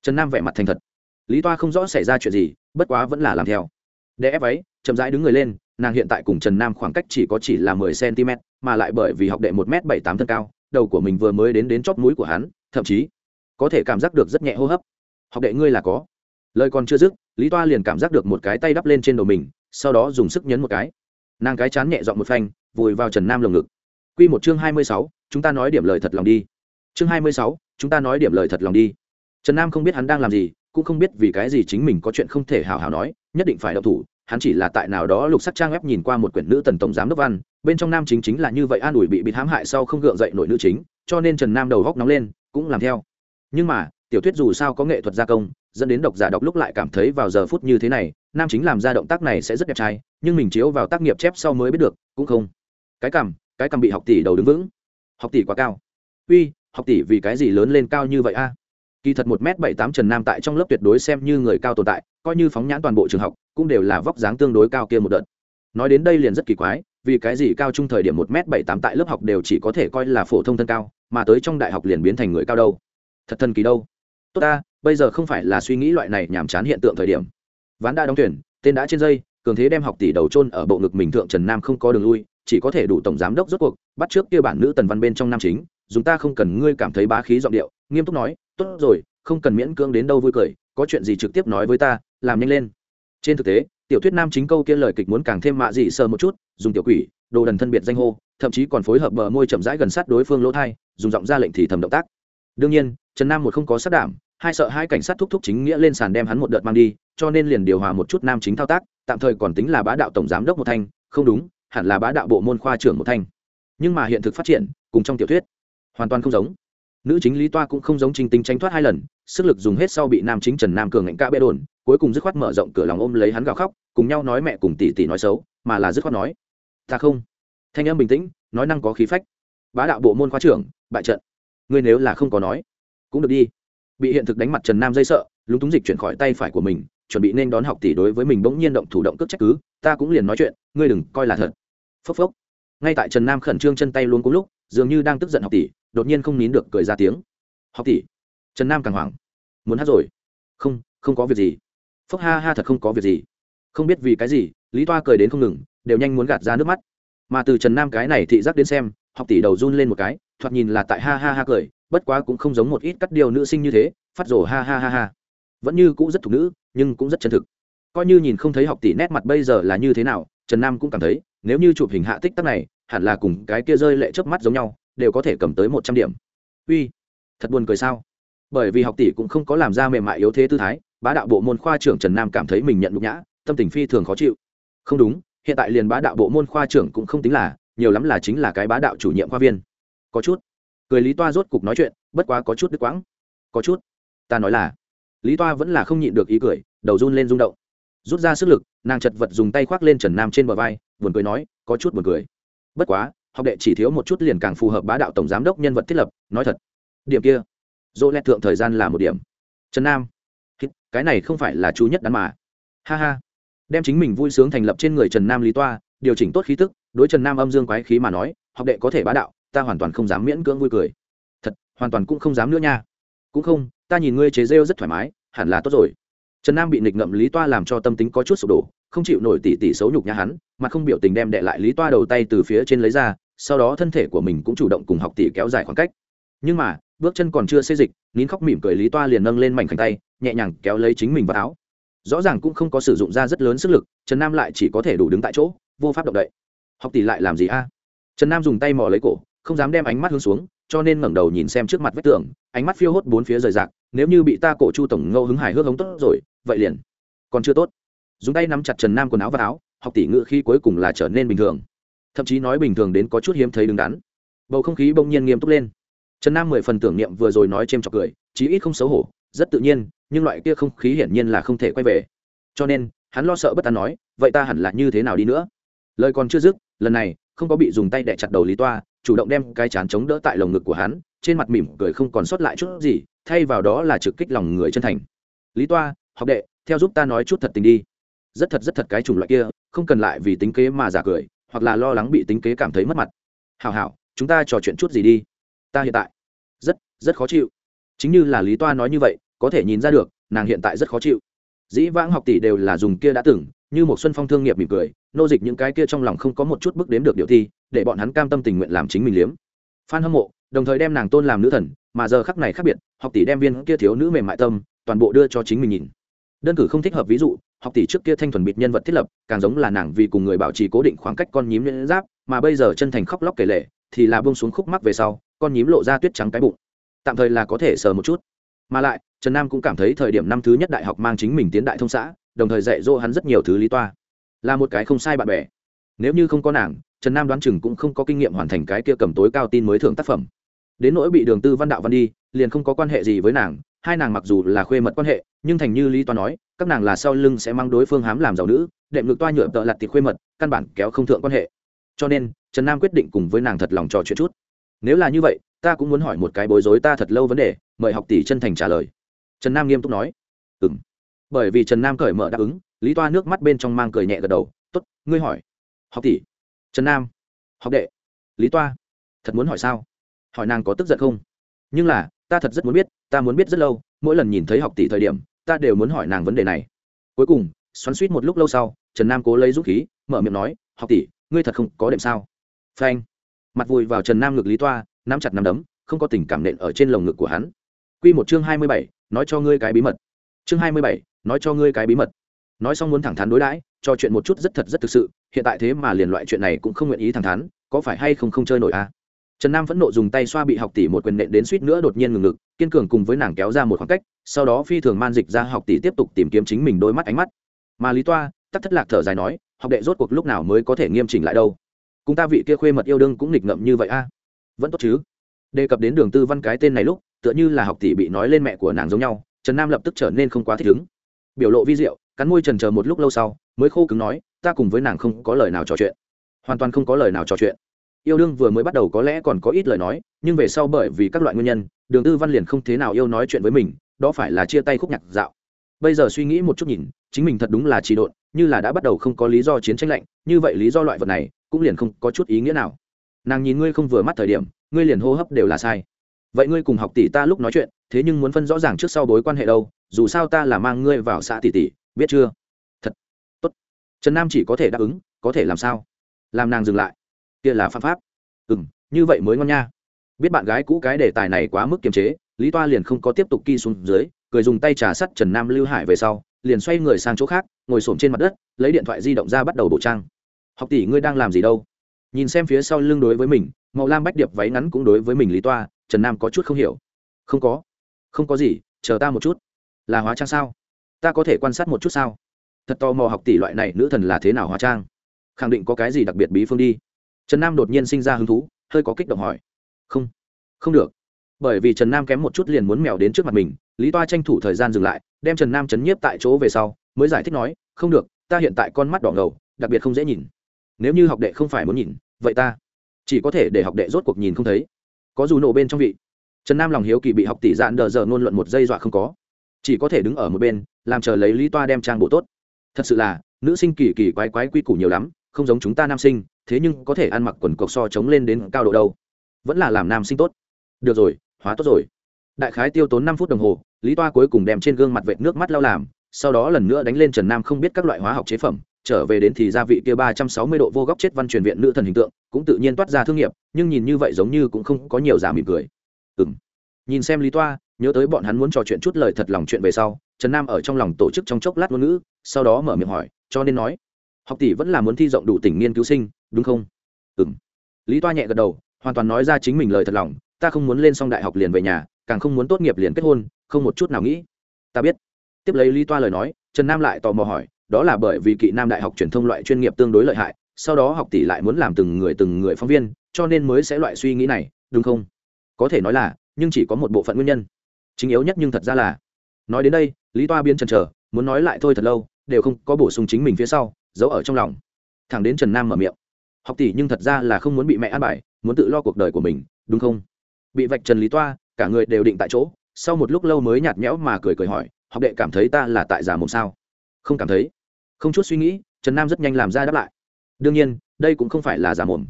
Trần nam vẻ mặt thành thật. Lý toa không rõ xảy ra chuyện gì, bất quá vẫn là làm theo. Để ép váy, chậm rãi đứng người lên, nàng hiện tại cùng trần nam khoảng cách chỉ có chỉ là mười cm mà lại bởi vì học đệ một m bảy tám thân cao đầu của mình vừa mới đến đến chót mũi của hắn, thậm chí có thể cảm giác được rất nhẹ hô hấp. Học đệ ngươi là có. Lời còn chưa dứt, lý toa liền cảm giác được một cái tay đắp lên trên đầu mình, sau đó dùng sức nhấn một cái. Nàng cái chán nhẹ dọn một phanh, vùi vào trần nam lồng ngực. Q một chương hai mươi sáu, chúng ta nói điểm lời thật lòng đi. Chương hai mươi sáu, chúng ta nói điểm lời thật lòng đi. Trần nam không biết hắn đang làm gì, cũng không biết vì cái gì chính mình có chuyện không thể hào hào nói, nhất định phải đậu thủ hắn chỉ là tại nào đó lục sắc trang web nhìn qua một quyển nữ tần tổng giám đốc văn, bên trong nam chính chính là như vậy an ủi bị bị hãm hại sau không gượng dậy nổi nữ chính, cho nên trần nam đầu góc nóng lên, cũng làm theo. Nhưng mà, tiểu thuyết dù sao có nghệ thuật gia công, dẫn đến độc giả đọc lúc lại cảm thấy vào giờ phút như thế này, nam chính làm ra động tác này sẽ rất đẹp trai, nhưng mình chiếu vào tác nghiệp chép sau mới biết được, cũng không. Cái cằm cái cằm bị học tỷ đầu đứng vững. Học tỷ quá cao. Uy, học tỷ vì cái gì lớn lên cao như vậy a? Kỳ thật một m bảy tám trần nam tại trong lớp tuyệt đối xem như người cao tồn tại, coi như phóng nhãn toàn bộ trường học, cũng đều là vóc dáng tương đối cao kia một đợt. Nói đến đây liền rất kỳ quái, vì cái gì cao trung thời điểm một m bảy tám tại lớp học đều chỉ có thể coi là phổ thông thân cao, mà tới trong đại học liền biến thành người cao đâu? Thật thần kỳ đâu? Tốt ta, bây giờ không phải là suy nghĩ loại này nhàm chán hiện tượng thời điểm. Ván đã đóng tuyển, tên đã trên dây, cường thế đem học tỷ đầu trôn ở bộ ngực mình thượng trần nam không có đường lui, chỉ có thể đủ tổng giám đốc rốt cuộc, bắt trước kia bản nữ tần văn bên trong nam chính, dùng ta không cần ngươi cảm thấy bá khí giọng điệu, nghiêm túc nói tốt rồi, không cần miễn cưỡng đến đâu vui cười, có chuyện gì trực tiếp nói với ta, làm nhanh lên. Trên thực tế, tiểu thuyết nam chính câu kia lời kịch muốn càng thêm mạ dị sơ một chút, dùng tiểu quỷ, đồ đần thân biệt danh hô, thậm chí còn phối hợp bờ môi chậm rãi gần sát đối phương lỗ thai, dùng giọng ra lệnh thì thầm động tác. Đương nhiên, trần nam một không có sát đảm, hai sợ hai cảnh sát thúc thúc chính nghĩa lên sàn đem hắn một đợt mang đi, cho nên liền điều hòa một chút nam chính thao tác, tạm thời còn tính là bá đạo tổng giám đốc một thanh, không đúng, hẳn là bá đạo bộ môn khoa trưởng một thanh. Nhưng mà hiện thực phát triển, cùng trong tiểu thuyết, hoàn toàn không giống nữ chính lý toa cũng không giống trình tính tránh thoát hai lần, sức lực dùng hết sau bị nam chính trần nam cường ngạnh ca bê đồn, cuối cùng dứt khoát mở rộng cửa lòng ôm lấy hắn gào khóc, cùng nhau nói mẹ cùng tỷ tỷ nói xấu, mà là dứt khoát nói, ta không. Thanh âm bình tĩnh, nói năng có khí phách. Bá đạo bộ môn khoa trưởng, bại trận. Ngươi nếu là không có nói, cũng được đi. Bị hiện thực đánh mặt trần nam dây sợ, lúng túng dịch chuyển khỏi tay phải của mình, chuẩn bị nên đón học tỷ đối với mình bỗng nhiên động thủ động cước trách cứ, ta cũng liền nói chuyện, ngươi đừng coi là thật. Phốc phốc ngay tại trần nam khẩn trương chân tay luôn cùng lúc, dường như đang tức giận học tỷ, đột nhiên không nín được cười ra tiếng. Học tỷ? Trần nam càng hoảng. Muốn hát rồi. Không không có việc gì. Phúc ha ha thật không có việc gì. Không biết vì cái gì, lý toa cười đến không ngừng, đều nhanh muốn gạt ra nước mắt. Mà từ trần nam cái này thị giác đến xem, học tỷ đầu run lên một cái, thoạt nhìn là tại ha ha ha cười, bất quá cũng không giống một ít cắt điều nữ sinh như thế, phát rổ ha ha ha ha. Vẫn như cũng rất thục nữ, nhưng cũng rất chân thực. Coi như nhìn không thấy học tỷ nét mặt bây giờ là như thế nào, trần nam cũng cảm thấy nếu như chụp hình hạ tích tắc này, hẳn là cùng cái kia rơi lệ trước mắt giống nhau, đều có thể cầm tới một trăm điểm. Uy, thật buồn cười sao? Bởi vì học tỷ cũng không có làm ra mềm mại yếu thế tư thái, bá đạo bộ môn khoa trưởng trần nam cảm thấy mình nhận nhục nhã, tâm tình phi thường khó chịu. Không đúng, hiện tại liền bá đạo bộ môn khoa trưởng cũng không tính là, nhiều lắm là chính là cái bá đạo chủ nhiệm khoa viên. Có chút. Cười lý toa rốt cục nói chuyện, bất quá có chút đứt quãng. Có chút. Ta nói là, lý toa vẫn là không nhịn được ý cười, đầu run lên rung động. Rút ra sức lực, nàng chật vật dùng tay khoác lên trần nam trên bờ vai buồn cười nói, có chút buồn cười. Bất quá, học đệ chỉ thiếu một chút liền càng phù hợp bá đạo tổng giám đốc nhân vật thiết lập, nói thật. Điểm kia, dỗ lẹt thượng thời gian là một điểm. Trần nam cái này không phải là chú nhất đắn mà. Ha ha. Đem chính mình vui sướng thành lập trên người trần nam lý toa, điều chỉnh tốt khí tức, đối trần nam âm dương quái khí mà nói, học đệ có thể bá đạo, ta hoàn toàn không dám miễn cưỡng vui cười. Thật, hoàn toàn cũng không dám nữa nha. Cũng không, ta nhìn ngươi chế rêu rất thoải mái, hẳn là tốt rồi. Trần nam bị nghịch ngậm lý toa làm cho tâm tính có chút sụp đổ, không chịu nổi tỉ tỉ xấu nhục nhà hắn mà không biểu tình đem đệ lại lý toa đầu tay từ phía trên lấy ra, sau đó thân thể của mình cũng chủ động cùng học tỷ kéo dài khoảng cách. Nhưng mà, bước chân còn chưa xê dịch, nín khóc mỉm cười lý toa liền nâng lên mảnh khảnh tay, nhẹ nhàng kéo lấy chính mình vào áo. Rõ ràng cũng không có sử dụng ra rất lớn sức lực, trần nam lại chỉ có thể đủ đứng tại chỗ, vô pháp động đậy. Học tỷ lại làm gì a? Trần nam dùng tay mò lấy cổ, không dám đem ánh mắt hướng xuống, cho nên ngẩng đầu nhìn xem trước mặt vách tường, ánh mắt phiêu hốt bốn phía rời rạc, nếu như bị ta cổ chu tổng ngâu hứng Hải hước hống tốt rồi, vậy liền còn chưa tốt. Dùng tay nắm chặt trần nam quần áo và áo học tỷ ngự khi cuối cùng là trở nên bình thường. Thậm chí nói bình thường đến có chút hiếm thấy đứng đắn. Bầu không khí bỗng nhiên nghiêm túc lên. Trần nam mười phần tưởng niệm vừa rồi nói c h trọc cười, chí ít không xấu hổ, rất tự nhiên, nhưng loại kia không khí hiển nhiên là không thể quay về. Cho nên, hắn lo sợ bất an nói, vậy ta hẳn là như thế nào đi nữa? Lời còn chưa dứt, lần này, không có bị dùng tay đẻ chặt đầu lý toa, chủ động đem cái chán chống đỡ tại lồng ngực của hắn, trên mặt mỉm cười không còn sót lại chút gì, thay vào đó là trực kích lòng người chân thành. Lý toa, học đệ, theo giúp ta nói chút thật tình đi. Rất thật rất thật, cái chủng loại kia không cần lại vì tính kế mà giả cười, hoặc là lo lắng bị tính kế cảm thấy mất mặt. Hảo hảo, chúng ta trò chuyện chút gì đi. Ta hiện tại rất rất khó chịu. Chính như là lý toa nói như vậy, có thể nhìn ra được, nàng hiện tại rất khó chịu. Dĩ vãng học tỷ đều là dùng kia đã từng, như một xuân phong thương nghiệp mỉm cười, nô dịch những cái kia trong lòng không có một chút bước đếm được điều thi, để bọn hắn cam tâm tình nguyện làm chính mình liếm. Phan hâm mộ, đồng thời đem nàng tôn làm nữ thần, mà giờ khắc này khác biệt, học tỷ đem viên kia thiếu nữ mềm mại tâm, toàn bộ đưa cho chính mình nhìn. Đơn cử không thích hợp ví dụ học tỷ trước kia thanh thuần bịt nhân vật thiết lập, càng giống là nàng vì cùng người bảo trì cố định khoảng cách con nhím nhẫn giáp, mà bây giờ chân thành khóc lóc kể lệ thì là bông xuống khúc mắc về sau, con nhím lộ ra tuyết trắng cái bụng. Tạm thời là có thể sờ một chút. Mà lại, trần nam cũng cảm thấy thời điểm năm thứ nhất đại học mang chính mình tiến đại thông xã, đồng thời dạy dỗ hắn rất nhiều thứ lý toa. Là một cái không sai bạn bè. Nếu như không có nàng, trần nam đoán chừng cũng không có kinh nghiệm hoàn thành cái kia cầm tối cao tin mới thưởng tác phẩm. Đến nỗi bị đường tư văn đạo văn đi, liền không có quan hệ gì với nàng, hai nàng mặc dù là khuê mật quan hệ, nhưng thành như lý toa nói các nàng là sau lưng sẽ mang đối phương hám làm giàu nữ, đệm ngực toa nhựa tợ lặt tiệc khuê mật, căn bản kéo không thượng quan hệ. Cho nên, trần nam quyết định cùng với nàng thật lòng trò chuyện chút. Nếu là như vậy, ta cũng muốn hỏi một cái bối rối ta thật lâu vấn đề, mời học tỷ chân thành trả lời. Trần nam nghiêm túc nói. Ừ m bởi vì trần nam cởi mở đáp ứng, lý toa nước mắt bên trong mang cười nhẹ gật đầu. T ố t ngươi hỏi. Học tỷ. Trần nam. Học đệ. Lý toa. Thật muốn hỏi sao? Hỏi nàng có tức giận không? Nhưng là, ta thật rất muốn biết, ta muốn biết rất lâu, mỗi lần nhìn thấy học tỷ thời điểm ta đều muốn hỏi nàng vấn đề này. Cuối cùng, xoắn suýt một lúc lâu sau, trần nam cố lấy dũng khí, mở miệng nói, học tỷ, ngươi thật không có đệm sao? Phanh. Mặt vùi vào trần nam ngực lý toa, nắm chặt nắm đấm, không có tình cảm nện ở trên lồng ngực của hắn. Q một chương hai mươi bảy, nói cho ngươi cái bí mật. Chương hai mươi bảy, nói cho ngươi cái bí mật. Nói xong muốn thẳng thắn đối đãi, cho chuyện một chút rất thật rất thực sự, hiện tại thế mà liền loại chuyện này cũng không nguyện ý thẳng thắn, có phải hay không không chơi nổi à? trần nam phẫn nộ dùng tay xoa bị học tỷ một quyền nện đến suýt nữa đột nhiên ngừng ngực, kiên cường cùng với nàng kéo ra một khoảng cách sau đó phi thường man dịch ra học tỷ tiếp tục tìm kiếm chính mình đôi mắt ánh mắt. Mà lý toa, tắc thất lạc thở dài nói, học đệ rốt cuộc lúc nào mới có thể nghiêm chỉnh lại đâu? Cùng ta vị kia khuê mật yêu đương cũng nghịch ngậm như vậy a? Vẫn tốt chứ? Đề cập đến đường tư văn cái tên này lúc, tựa như là học tỷ bị nói lên mẹ của nàng giống nhau, trần nam lập tức trở nên không quá thích ứng. Biểu lộ vi diệu, cắn môi trần chờ một lúc lâu sau, mới khô cứng nói, ta cùng với nàng không có lời nào trò chuyện. Hoàn toàn không có lời nào trò chuyện. Yêu đương vừa mới bắt đầu có lẽ còn có ít lời nói, nhưng về sau bởi vì các loại nguyên nhân, đường tư văn liền không thế nào yêu nói chuyện với mình đó phải là chia tay khúc nhạc dạo. Bây giờ suy nghĩ một chút nhìn, chính mình thật đúng là trì độn, như là đã bắt đầu không có lý do chiến tranh lạnh, như vậy lý do loại vật này, cũng liền không có chút ý nghĩa nào. Nàng nhìn ngươi không vừa mắt thời điểm, ngươi liền hô hấp đều là sai. Vậy ngươi cùng học tỷ ta lúc nói chuyện, thế nhưng muốn phân rõ ràng trước sau bối quan hệ đâu, dù sao ta là mang ngươi vào xã tỷ tỷ, biết chưa? Thật. Tốt. Trần nam chỉ có thể đáp ứng, có thể làm sao? Làm nàng dừng lại. Kia là phạm pháp. Ừ m như vậy mới ngon nha. Biết bạn gái cũ cái đề tài này quá mức kiềm chế lý toa liền không có tiếp tục ky xuống dưới, cười dùng tay trà sắt trần nam lưu hải về sau, liền xoay người sang chỗ khác, ngồi s trên mặt đất, lấy điện thoại di động ra bắt đầu bổ trang. Học tỷ ngươi đang làm gì đâu? Nhìn xem phía sau lưng đối với mình, màu lam bách điệp váy ngắn cũng đối với mình lý toa, trần nam có chút không hiểu. Không có. Không có gì, chờ ta một chút. Là hóa trang sao? Ta có thể quan sát một chút sao? Thật tò mò học tỷ loại này nữ thần là thế nào hóa trang? Khẳng định có cái gì đặc biệt bí phương đi. Trần nam đột nhiên sinh ra hứng thú, hơi có kích động hỏi. Không không được bởi vì trần nam kém một chút liền muốn mèo đến trước mặt mình, lý toa tranh thủ thời gian dừng lại, đem trần nam chấn nhiếp tại chỗ về sau, mới giải thích nói, không được, ta hiện tại con mắt đỏ ngầu, đặc biệt không dễ nhìn. Nếu như học đệ không phải muốn nhìn, vậy ta chỉ có thể để học đệ rốt cuộc nhìn không thấy. Có dù nổ bên trong vị. Trần nam lòng hiếu kỳ bị học tỷ dạn đờ giờ ngôn luận một giây dọa không có. Chỉ có thể đứng ở một bên, làm chờ lấy lý toa đem trang bộ tốt. Thật sự là, nữ sinh kỳ kỳ quái quái quy củ nhiều lắm, không giống chúng ta nam sinh, thế nhưng có thể ăn mặc quần cộc so chống lên đến cao độ đâu. Vẫn là làm nam sinh tốt. Được rồi hóa tốt rồi. Đại khái tiêu tốn năm phút đồng hồ, lý toa cuối cùng đem trên gương mặt vệt nước mắt lau làm, sau đó lần nữa đánh lên trần nam không biết các loại hóa học chế phẩm, trở về đến thì gia vị kia ba trăm sáu mươi độ vô góc chết văn truyền viện nữ thần hình tượng, cũng tự nhiên toát ra thương nghiệp, nhưng nhìn như vậy giống như cũng không có nhiều giả mỉm cười. Ừ m nhìn xem lý toa, nhớ tới bọn hắn muốn trò chuyện chút lời thật lòng chuyện về sau, trần nam ở trong lòng tổ chức trong chốc lát ngôn ngữ, sau đó mở miệng hỏi, cho nên nói, học tỷ vẫn là muốn thi rộng đủ tỉnh nghiên cứu sinh, đúng không? Ừ m lý toa nhẹ gật đầu, hoàn toàn nói ra chính mình lời thật lòng ta không muốn lên xong đại học liền về nhà, càng không muốn tốt nghiệp liền kết hôn, không một chút nào nghĩ. Ta biết. Tiếp lấy lý toa lời nói, trần nam lại tò mò hỏi, đó là bởi vì kỵ nam đại học truyền thông loại chuyên nghiệp tương đối lợi hại, sau đó học tỷ lại muốn làm từng người từng người phóng viên, cho nên mới sẽ loại suy nghĩ này, đúng không? Có thể nói là, nhưng chỉ có một bộ phận nguyên nhân. Chính yếu nhất nhưng thật ra là, nói đến đây, lý toa biến trần trờ muốn nói lại thôi thật lâu, đều không có bổ sung chính mình phía sau, giấu ở trong lòng. Thẳng đến trần nam mở miệng, học tỷ nhưng thật ra là không muốn bị mẹ ăn bài, muốn tự lo cuộc đời của mình, đúng không? Bị vạch trần lý toa, cả người đều định tại chỗ, sau một lúc lâu mới nhạt nhẽo mà cười cười hỏi, học đệ cảm thấy ta là tại giả mồm sao? Không cảm thấy. Không chút suy nghĩ, trần nam rất nhanh làm ra đáp lại. Đương nhiên, đây cũng không phải là giả mồm.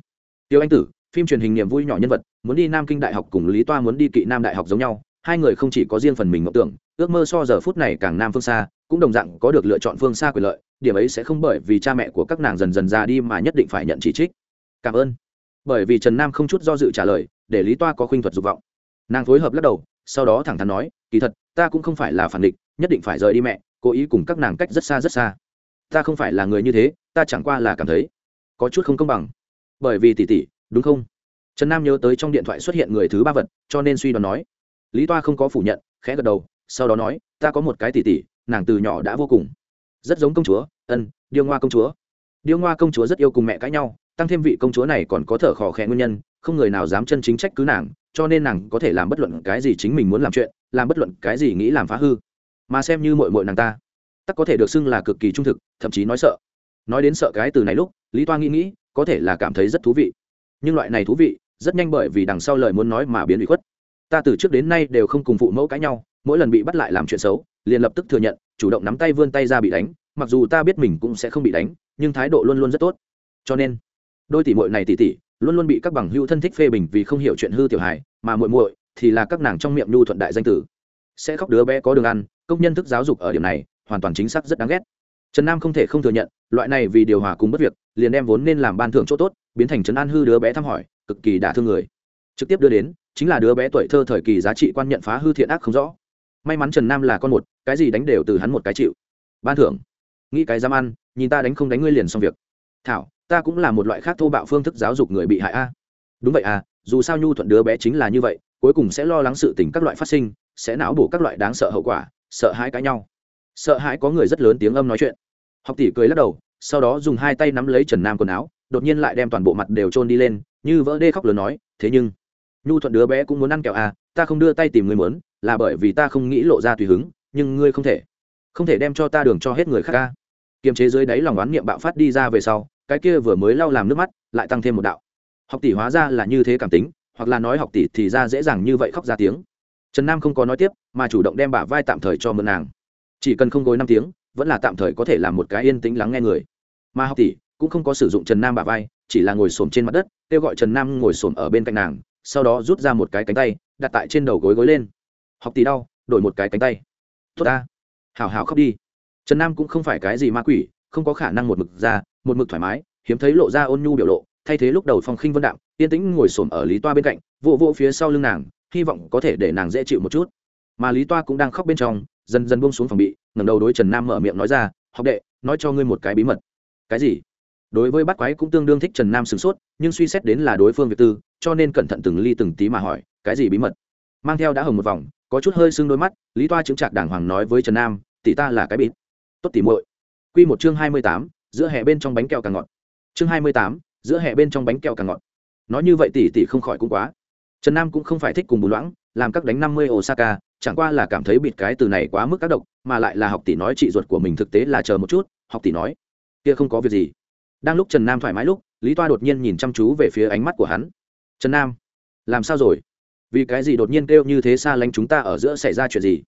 Tiêu anh tử, phim truyền hình niềm vui nhỏ nhân vật, muốn đi nam kinh đại học cùng lý toa muốn đi kỵ nam đại học giống nhau, hai người không chỉ có riêng phần mình mộng tưởng, ước mơ so giờ phút này càng nam phương xa, cũng đồng dạng có được lựa chọn phương xa quyền lợi, điểm ấy sẽ không bởi vì cha mẹ của các nàng dần dần ra đi mà nhất định phải nhận chỉ trích. Cảm ơn bởi vì trần nam không chút do dự trả lời, để lý toa có khuynh thuật dục vọng. Nàng phối hợp lắc đầu, sau đó thẳng thắn nói, kỳ thật, ta cũng không phải là phản địch, nhất định phải rời đi mẹ, cố ý cùng các nàng cách rất xa rất xa. Ta không phải là người như thế, ta chẳng qua là cảm thấy có chút không công bằng. Bởi vì tỷ tỷ, đúng không? Trần nam nhớ tới trong điện thoại xuất hiện người thứ ba vật, cho nên suy đoán nói. Lý toa không có phủ nhận, khẽ gật đầu, sau đó nói, ta có một cái tỷ tỷ, nàng từ nhỏ đã vô cùng. Rất giống công chúa, ân, điêu ngoa công chúa. Điêu ngoa công chúa rất yêu cùng mẹ cãi nhau tăng thêm vị công chúa này còn có thở khò khẽ nguyên nhân, không người nào dám chân chính trách cứ nàng, cho nên nàng có thể làm bất luận cái gì chính mình muốn làm chuyện, làm bất luận cái gì nghĩ làm phá hư. Mà xem như mội mội nàng ta, tắc có thể được xưng là cực kỳ trung thực, thậm chí nói sợ. Nói đến sợ cái từ này lúc, lý toa nghĩ nghĩ, có thể là cảm thấy rất thú vị. Nhưng loại này thú vị, rất nhanh bởi vì đằng sau lời muốn nói mà biến bị khuất. Ta từ trước đến nay đều không cùng phụ mẫu cãi nhau, mỗi lần bị bắt lại làm chuyện xấu, liền lập tức thừa nhận, chủ động nắm tay vươn tay ra bị đánh, mặc dù ta biết mình cũng sẽ không bị đánh, nhưng thái độ luôn luôn rất tốt. Cho nên đôi tỷ muội này tỷ tỷ luôn luôn bị các bằng hữu thân thích phê bình vì không hiểu chuyện hư tiểu hài, mà muội muội thì là các nàng trong miệng nhu thuận đại danh tử. Sẽ khóc đứa bé có đường ăn, công nhân thức giáo dục ở điểm này, hoàn toàn chính xác rất đáng ghét. Trần nam không thể không thừa nhận, loại này vì điều hòa cùng bất việc, liền đem vốn nên làm ban thưởng chỗ tốt, biến thành trấn an hư đứa bé thăm hỏi, cực kỳ đả thương người. Trực tiếp đưa đến, chính là đứa bé tuổi thơ thời kỳ giá trị quan nhận phá hư thiện ác không rõ. May mắn trần nam là con một, cái gì đánh đều từ hắn một cái chịu. Ban thưởng. Nghĩ cái dám ăn, nhìn ta đánh không đánh ngươi liền xong việc. Thảo ta cũng là một loại khác thô bạo phương thức giáo dục người bị hại a. Đúng vậy à dù sao nhu thuận đứa bé chính là như vậy, cuối cùng sẽ lo lắng sự tình các loại phát sinh, sẽ não bổ các loại đáng sợ hậu quả, sợ hãi cãi nhau. Sợ hãi có người rất lớn tiếng âm nói chuyện. Học tỷ cười lắc đầu, sau đó dùng hai tay nắm lấy trần nam quần áo, đột nhiên lại đem toàn bộ mặt đều trôn đi lên, như vỡ đê khóc lớn nói, thế nhưng, nhu thuận đứa bé cũng muốn ăn kẹo à ta không đưa tay tìm người muốn, là bởi vì ta không nghĩ lộ ra tùy hứng, nhưng ngươi không thể. Không thể đem cho ta đường cho hết người khác ca kiềm chế dưới đáy lòng oán niệm bạo phát đi ra về sau, cái kia vừa mới lau làm nước mắt, lại tăng thêm một đạo. Học tỷ hóa ra là như thế cảm tính, hoặc là nói học tỷ thì ra dễ dàng như vậy khóc ra tiếng. Trần nam không có nói tiếp, mà chủ động đem bả vai tạm thời cho mượn nàng. Chỉ cần không gối năm tiếng, vẫn là tạm thời có thể làm một cái yên tĩnh lắng nghe người. Mà học tỷ cũng không có sử dụng trần nam bả vai, chỉ là ngồi xổm trên mặt đất, kêu gọi trần nam ngồi xổm ở bên cạnh nàng, sau đó rút ra một cái cánh tay, đặt tại trên đầu gối gối lên. Học tỷ đau, đổi một cái cánh tay. Tốt ta. Hào hào khóc đi trần nam cũng không phải cái gì ma quỷ, không có khả năng một mực ra, một mực thoải mái, hiếm thấy lộ ra ôn nhu biểu lộ, thay thế lúc đầu phong khinh vân đạm, yên tĩnh ngồi xổm ở lý toa bên cạnh vụ vụ phía sau lưng nàng, hy vọng có thể để nàng dễ chịu một chút. Mà lý toa cũng đang khóc bên trong, dần dần buông xuống phòng bị, ngẩng đầu đối trần nam mở miệng nói ra, học đệ, nói cho ngươi một cái bí mật. Cái gì? Đối với bắt quái cũng tương đương thích trần nam sửng sốt, nhưng suy xét đến là đối phương việt tư, cho nên cẩn thận từng ly từng tí mà hỏi, cái gì bí mật? Mang theo đã hồng một vòng, có chút hơi sưng đôi mắt, lý toa chứng trạc đàng hoàng nói với trần nam, tỷ ta là cái bịt tốt tỷ muội. Q một chương hai mươi tám, giữa hè bên trong bánh kẹo càng ngọt. Chương hai mươi tám, giữa hè bên trong bánh kẹo càng ngọt. Nói như vậy tỷ tỷ không khỏi cũng quá. Trần nam cũng không phải thích cùng bù loãng, làm các đánh năm mươi osaka, chẳng qua là cảm thấy bịt cái từ này quá mức tác động, mà lại là học tỷ nói chị ruột của mình thực tế là chờ một chút, học tỷ nói, kia không có việc gì. Đang lúc trần nam thoải mái lúc, lý toa đột nhiên nhìn chăm chú về phía ánh mắt của hắn. Trần nam, làm sao rồi? Vì cái gì đột nhiên kêu như thế xa lánh chúng ta ở giữa xảy ra chuyện gì?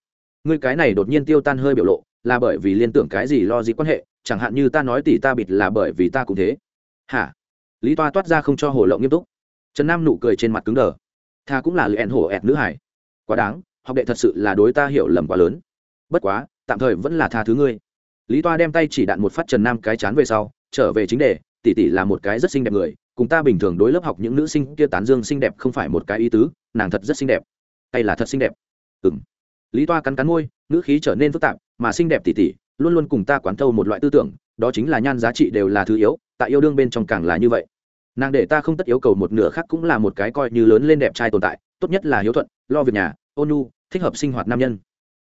Ngươi cái này đột nhiên tiêu tan hơi biểu lộ là bởi vì liên tưởng cái gì lo gì quan hệ, chẳng hạn như ta nói tỷ ta bịt là bởi vì ta cũng thế. Hả? Lý toa toát ra không cho hồ lộng nghiêm túc. Trần nam nụ cười trên mặt cứng đờ. Tha cũng là lẹn hổ ẹt nữ hải quá đáng, học đệ thật sự là đối ta hiểu lầm quá lớn. Bất quá, tạm thời vẫn là tha thứ ngươi. Lý toa đem tay chỉ đạn một phát trần nam cái chán về sau, trở về chính đề tỷ tỷ là một cái rất xinh đẹp người, cùng ta bình thường đối lớp học những nữ sinh kia tán dương xinh đẹp không phải một cái ý tứ, nàng thật rất xinh đẹp. Hay là thật xinh đẹp. Ừng lý toa cắn cắn môi nữ khí trở nên phức tạp mà xinh đẹp tỷ tỷ luôn luôn cùng ta quán thâu một loại tư tưởng, đó chính là nhan giá trị đều là thứ yếu, tại yêu đương bên trong càng là như vậy. Nàng để ta không tất yêu cầu một nửa khác cũng là một cái coi như lớn lên đẹp trai tồn tại, tốt nhất là hiếu thuận, lo việc nhà, ôn nhu, thích hợp sinh hoạt nam nhân.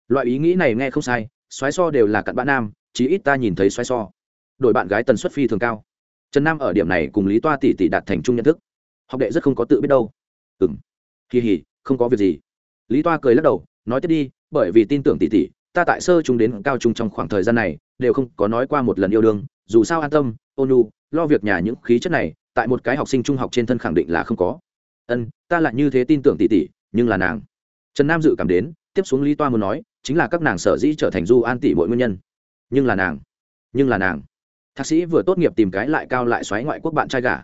Loại ý nghĩ này nghe không sai, xoáy so đều là cặn bã nam, chí ít ta nhìn thấy xoáy so. Đổi bạn gái tần suất phi thường cao. Trần nam ở điểm này cùng lý toa tỷ tỷ đạt thành chung nhận thức. Học đệ rất không có tự biết đâu. Ừ m kỳ hỉ không có việc gì. Lý toa cười lắc đầu, nói tiếp đi, bởi vì tin tưởng tỷ tỷ ta tại sơ trung đến cao trung trong khoảng thời gian này, đều không có nói qua một lần yêu đương, dù sao an tâm, ôn nhu, lo việc nhà những khí chất này, tại một cái học sinh trung học trên thân khẳng định là không có. Ân, ta lại như thế tin tưởng tỷ tỷ, nhưng là nàng. Trần nam dự cảm đến, tiếp xuống lý toa muốn nói, chính là các nàng sở dĩ trở thành du an tỷ mỗi nguyên nhân. Nhưng là nàng, nhưng là nàng. Thạc sĩ vừa tốt nghiệp tìm cái lại cao lại xoáy ngoại quốc bạn trai gả.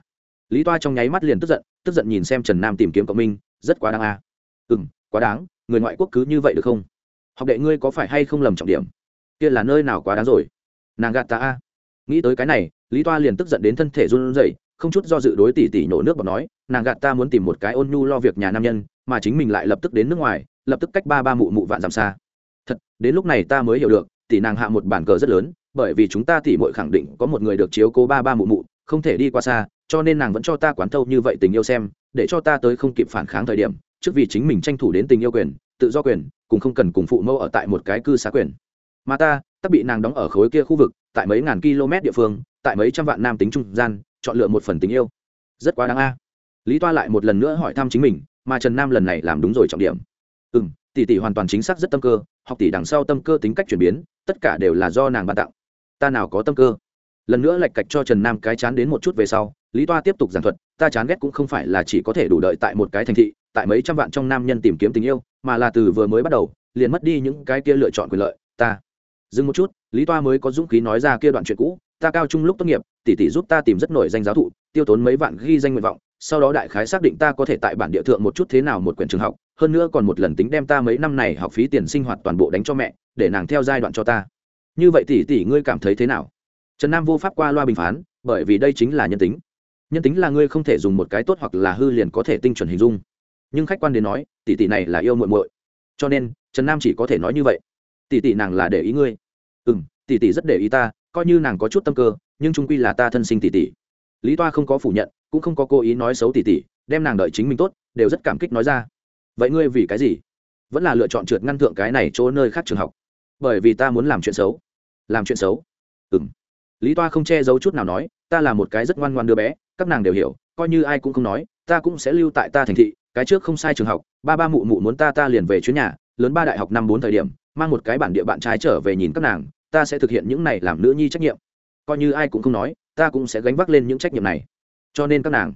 Lý toa trong nháy mắt liền tức giận tức giận nhìn xem trần nam tìm kiếm cộng minh, rất quá đáng à. ừ m quá đáng, người ngoại quốc cứ như vậy được không? Học đệ ngươi có phải hay không lầm trọng điểm? Kia là nơi nào quá đáng rồi? Nàng gạt ta a. Nghĩ tới cái này, lý toa liền tức giận đến thân thể run rẩy, không chút do dự đối tỷ tỷ nổ nước bọt nói, nàng gạt ta muốn tìm một cái ôn nhu lo việc nhà nam nhân, mà chính mình lại lập tức đến nước ngoài, lập tức cách ba ba mụ mụ vạn dặm xa. Thật, đến lúc này ta mới hiểu được, tỷ nàng hạ một bản cờ rất lớn, bởi vì chúng ta tỷ muội khẳng định có một người được chiếu cố ba ba mụ mụ, không thể đi qua xa, cho nên nàng vẫn cho ta quán thâu như vậy tình yêu xem, để cho ta tới không kịp phản kháng thời điểm, trước vì chính mình tranh thủ đến tình yêu quyền tự do quyền, cùng không cần cùng phụ mẫu ở tại một cái cư xá quyền. Mà ta tất bị nàng đóng ở khối kia khu vực, tại mấy ngàn km địa phương, tại mấy trăm vạn nam tính trung gian, chọn lựa một phần tình yêu. Rất quá đáng a. Lý toa lại một lần nữa hỏi thăm chính mình, mà trần nam lần này làm đúng rồi trọng điểm. Ừ m tỷ tỷ hoàn toàn chính xác rất tâm cơ, học tỷ đằng sau tâm cơ tính cách chuyển biến, tất cả đều là do nàng ban tặng. Ta nào có tâm cơ? Lần nữa lạch cạch cho trần nam cái chán đến một chút về sau, lý toa tiếp tục giảng thuật, ta chán ghét cũng không phải là chỉ có thể đủ đợi tại một cái thành thị tại mấy trăm vạn trong nam nhân tìm kiếm tình yêu, mà là từ vừa mới bắt đầu, liền mất đi những cái kia lựa chọn quyền lợi, ta. Dừng một chút, lý toa mới có dũng khí nói ra kia đoạn chuyện cũ, ta cao trung lúc tốt nghiệp, tỷ tỷ giúp ta tìm rất nổi danh giáo thụ, tiêu tốn mấy vạn ghi danh nguyện vọng, sau đó đại khái xác định ta có thể tại bản địa thượng một chút thế nào một quyển trường học, hơn nữa còn một lần tính đem ta mấy năm này học phí tiền sinh hoạt toàn bộ đánh cho mẹ, để nàng theo giai đoạn cho ta. Như vậy tỷ tỷ ngươi cảm thấy thế nào? Trần nam vô pháp qua loa bình phán, bởi vì đây chính là nhân tính. Nhân tính là ngươi không thể dùng một cái tốt hoặc là hư liền có thể tinh chuẩn hình dung nhưng khách quan đến nói, tỷ tỷ này là yêu muội muội. Cho nên, trần nam chỉ có thể nói như vậy. Tỷ tỷ nàng là để ý ngươi. Ừ m tỷ tỷ rất để ý ta, coi như nàng có chút tâm cơ, nhưng trung quy là ta thân sinh tỷ tỷ. Lý toa không có phủ nhận, cũng không có cố ý nói xấu tỷ tỷ, đem nàng đợi chính mình tốt, đều rất cảm kích nói ra. Vậy ngươi vì cái gì? Vẫn là lựa chọn trượt ngăn thượng cái này chỗ nơi khác trường học. Bởi vì ta muốn làm chuyện xấu. Làm chuyện xấu? Ừ m lý toa không che giấu chút nào nói, ta là một cái rất ngoan ngoan đứa bé, các nàng đều hiểu coi như ai cũng không nói, ta cũng sẽ lưu tại ta thành thị, cái trước không sai trường học, ba ba mụ mụ muốn ta ta liền về chuyến nhà, lớn ba đại học năm bốn thời điểm, mang một cái bản địa bạn trai trở về nhìn các nàng, ta sẽ thực hiện những này làm nữ nhi trách nhiệm. Coi như ai cũng không nói, ta cũng sẽ gánh vác lên những trách nhiệm này. Cho nên các nàng,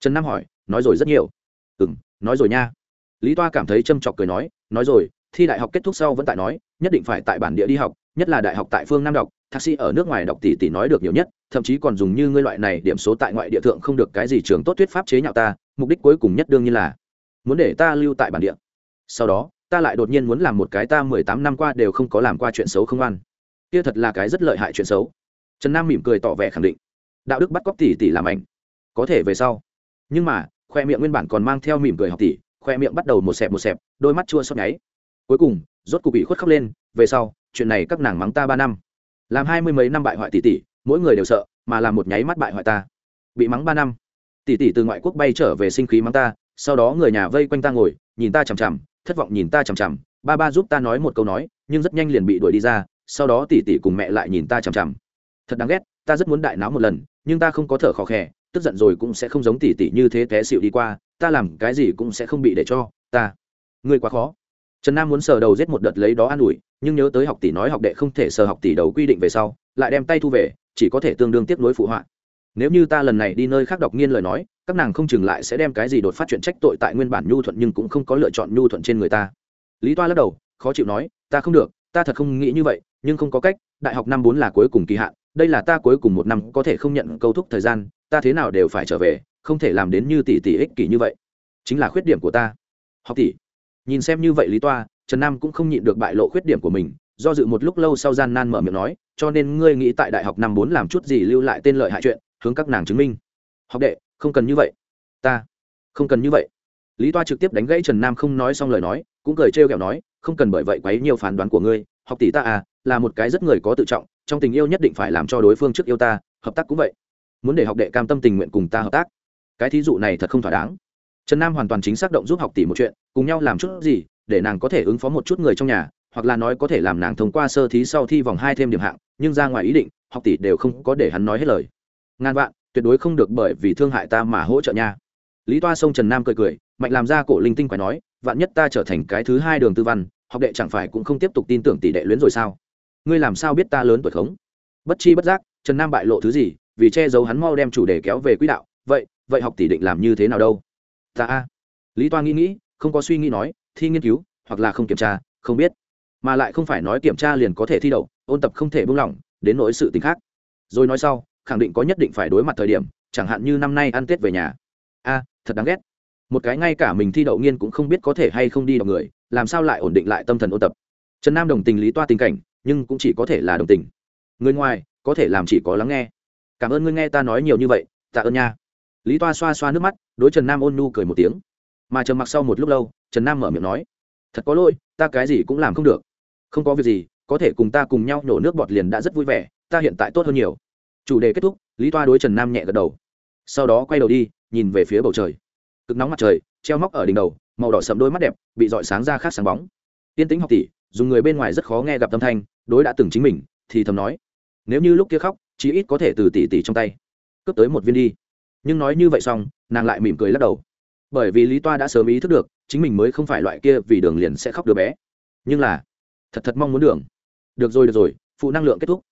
trần nam hỏi, nói rồi rất nhiều. Ừ m nói rồi nha. Lý toa cảm thấy châm chọc cười nói nói rồi, thi đại học kết thúc sau vẫn tại nói, nhất định phải tại bản địa đi học, nhất là đại học tại phương nam đọc, thạc sĩ ở nước ngoài đọc tỷ tỷ nói được nhiều nhất thậm chí còn dùng như ngươi loại này, điểm số tại ngoại địa thượng không được cái gì trường tốt thuyết pháp chế nhạo ta, mục đích cuối cùng nhất đương nhiên là muốn để ta lưu tại bản địa. Sau đó, ta lại đột nhiên muốn làm một cái ta mười tám năm qua đều không có làm qua chuyện xấu không ăn kia thật là cái rất lợi hại chuyện xấu. Trần nam mỉm cười tỏ vẻ khẳng định. Đạo đức bắt cóc tỷ tỷ làm ảnh. Có thể về sau. Nhưng mà, khoe miệng nguyên bản còn mang theo mỉm cười học tỷ, khoe miệng bắt đầu một xẹp một xẹp, đôi mắt chua xót nháy. Cuối cùng, rốt cục bị khuất khóc lên, về sau, chuyện này các nàng mắng ta ba năm. Làm hai mươi mấy năm bại hoại tỷ tỷ mỗi người đều sợ, mà làm một nháy mắt bại hoại ta. Bị mắng ba năm. Tỷ tỷ từ ngoại quốc bay trở về sinh khí mắng ta, sau đó người nhà vây quanh ta ngồi, nhìn ta chằm chằm, thất vọng nhìn ta chằm chằm. Ba ba giúp ta nói một câu nói, nhưng rất nhanh liền bị đuổi đi ra, sau đó tỷ tỷ cùng mẹ lại nhìn ta chằm chằm. Thật đáng ghét, ta rất muốn đại náo một lần, nhưng ta không có thở khó khè, tức giận rồi cũng sẽ không giống tỷ tỷ như thế té xịu đi qua, ta làm cái gì cũng sẽ không bị để cho ta. Ngươi quá khó trần nam muốn sờ đầu giết một đợt lấy đó an ủi, nhưng nhớ tới học tỷ nói học đệ không thể sờ học tỷ đầu quy định về sau, lại đem tay thu về, chỉ có thể tương đương tiếp nối phụ họa. Nếu như ta lần này đi nơi khác đọc nghiên lời nói, các nàng không chừng lại sẽ đem cái gì đột phát chuyện trách tội tại nguyên bản nhu thuận nhưng cũng không có lựa chọn nhu thuận trên người ta. Lý toa lắc đầu, khó chịu nói, ta không được, ta thật không nghĩ như vậy, nhưng không có cách, đại học năm bốn là cuối cùng kỳ hạn, đây là ta cuối cùng một năm có thể không nhận câu thúc thời gian, ta thế nào đều phải trở về, không thể làm đến như tỷ tỷ ích kỷ như vậy. Chính là khuyết điểm của ta. Học tỷ nhìn xem như vậy lý toa, trần nam cũng không nhịn được bại lộ khuyết điểm của mình, do dự một lúc lâu sau gian nan mở miệng nói, cho nên ngươi nghĩ tại đại học năm bốn làm chút gì lưu lại tên lợi hại chuyện, hướng các nàng chứng minh? Học đệ, không cần như vậy. Ta, không cần như vậy. Lý toa trực tiếp đánh gãy trần nam không nói xong lời nói, cũng cười trêu ghẹo nói, không cần bởi vậy quấy nhiều phán đoán của ngươi, học tỷ ta à là một cái rất người có tự trọng, trong tình yêu nhất định phải làm cho đối phương trước yêu ta, hợp tác cũng vậy. Muốn để học đệ cam tâm tình nguyện cùng ta hợp tác. Cái thí dụ này thật không thỏa đáng. Trần nam hoàn toàn chính xác động giúp học tỷ một chuyện cùng nhau làm chút gì, để nàng có thể ứng phó một chút người trong nhà, hoặc là nói có thể làm nàng thông qua sơ thí sau thi vòng hai thêm điểm hạng, nhưng ra ngoài ý định, học tỷ đều không có để hắn nói hết lời. Ngàn vạn, tuyệt đối không được bởi vì thương hại ta mà hỗ trợ nha. Lý toa sông trần nam cười cười, mạnh làm ra cổ linh tinh phải nói, vạn nhất ta trở thành cái thứ hai đường tư văn, học đệ chẳng phải cũng không tiếp tục tin tưởng tỷ đệ luyến rồi sao? Ngươi làm sao biết ta lớn tuổi khống? Bất chi bất giác, trần nam bại lộ thứ gì, vì che giấu hắn mau đem chủ đề kéo về quỹ đạo, vậy vậy học tỷ định làm như thế nào đâu? Ta a. Lý toa nghĩ nghĩ không có suy nghĩ nói, thi nghiên cứu, hoặc là không kiểm tra, không biết. Mà lại không phải nói kiểm tra liền có thể thi đậu, ôn tập không thể buông lỏng, đến nỗi sự t khác. Rồi nói sau, khẳng định có nhất định phải đối mặt thời điểm, chẳng hạn như năm nay ăn tết về nhà. A, thật đáng ghét. Một cái ngay cả mình thi đậu nghiên cũng không biết có thể hay không đi đọc người, làm sao lại ổn định lại tâm thần ôn tập? Trần nam đồng tình lý toa tình cảnh, nhưng cũng chỉ có thể là đồng tình. Người ngoài, có thể làm chỉ có lắng nghe. Cảm ơn ngươi nghe ta nói nhiều như vậy, tạ ơn nha. Lý toa xoa xoa nước mắt, đối trần nam ôn nu cười một tiếng mà trầm mặc sau một lúc lâu, trần nam mở miệng nói, thật có lỗi, ta cái gì cũng làm không được. Không có việc gì, có thể cùng ta cùng nhau nhổ nước bọt liền đã rất vui vẻ, ta hiện tại tốt hơn nhiều. Chủ đề kết thúc, lý toa đối trần nam nhẹ gật đầu. Sau đó quay đầu đi, nhìn về phía bầu trời. Cực nóng mặt trời, treo móc ở đỉnh đầu, màu đỏ sậm đôi mắt đẹp, bị dọi sáng ra khác sáng bóng. Tiên tính học tỷ, dùng người bên ngoài rất khó nghe gặp tâm thanh, đối đã từng chính mình, thì thầm nói, nếu như lúc kia khóc, chí ít có thể từ tỷ tỷ trong tay, cướp tới một viên đi. Nhưng nói như vậy xong, nàng lại mỉm cười lắc đầu bởi vì lý toa đã sớm ý thức được, chính mình mới không phải loại kia vì đường liền sẽ khóc đứa bé. Nhưng là, thật thật mong muốn đường. Được rồi được rồi, phụ năng lượng kết thúc.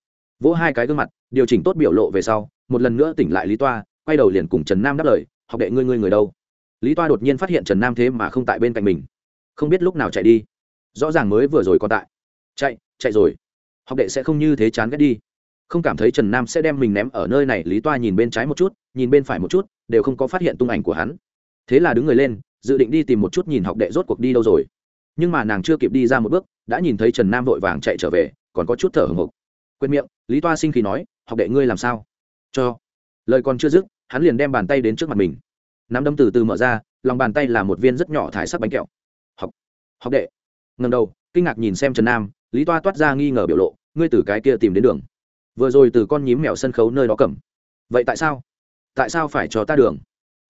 Vỗ hai cái gương mặt, điều chỉnh tốt biểu lộ về sau, một lần nữa tỉnh lại lý toa, quay đầu liền cùng trần nam đáp lời, học đệ ngươi ngươi người đâu? Lý toa đột nhiên phát hiện trần nam thế mà không tại bên cạnh mình. Không biết lúc nào chạy đi. Rõ ràng mới vừa rồi còn tại. Chạy chạy rồi. Học đệ sẽ không như thế chán ghét đi. Không cảm thấy trần nam sẽ đem mình ném ở nơi này, lý toa nhìn bên trái một chút, nhìn bên phải một chút, đều không có phát hiện tung ảnh của hắn thế là đứng người lên, dự định đi tìm một chút nhìn học đệ rốt cuộc đi đâu rồi. Nhưng mà nàng chưa kịp đi ra một bước, đã nhìn thấy trần nam vội vàng chạy trở về, còn có chút thở hồng hộc. Quên miệng, lý toa sinh khí nói, học đệ ngươi làm sao? Cho. Lời còn chưa dứt, hắn liền đem bàn tay đến trước mặt mình. Nắm đấm từ từ mở ra, lòng bàn tay là một viên rất nhỏ thải sắc bánh kẹo. Học học đệ. Ngầm đầu, kinh ngạc nhìn xem trần nam, lý toa toát ra nghi ngờ biểu lộ, ngươi từ cái kia tìm đến đường. Vừa rồi từ con nhím mèo sân khấu nơi đó cầm. Vậy tại sao? Tại sao phải cho ta đường?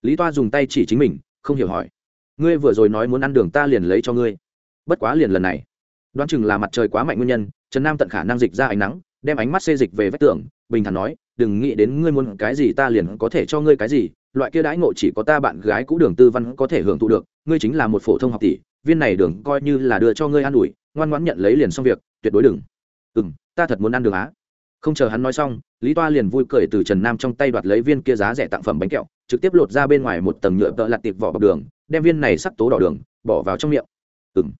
Lý toa dùng tay chỉ chính mình, không hiểu hỏi. Ngươi vừa rồi nói muốn ăn đường ta liền lấy cho ngươi. Bất quá liền lần này. Đoán chừng là mặt trời quá mạnh nguyên nhân, trần nam tận khả năng dịch ra ánh nắng, đem ánh mắt xê dịch về vách tường, bình thản nói, đừng nghĩ đến ngươi muốn cái gì ta liền có thể cho ngươi cái gì, loại kia đãi ngộ chỉ có ta bạn gái cũ đường tư văn có thể hưởng thụ được, ngươi chính là một phổ thông học tỷ, viên này đường coi như là đưa cho ngươi an ủi, ngoan ngoãn nhận lấy liền xong việc, tuyệt đối đừng. Ừ m ta thật muốn ăn đường á. Không chờ hắn nói xong, lý toa liền vui cười từ trần nam trong tay đoạt lấy viên kia giá rẻ tặng phẩm bánh kẹo trực tiếp lột ra bên ngoài một tầng nhựa tợ lặt tiệp vỏ bọc đường, đem viên này sắc tố đỏ đường, bỏ vào trong miệng. Ừng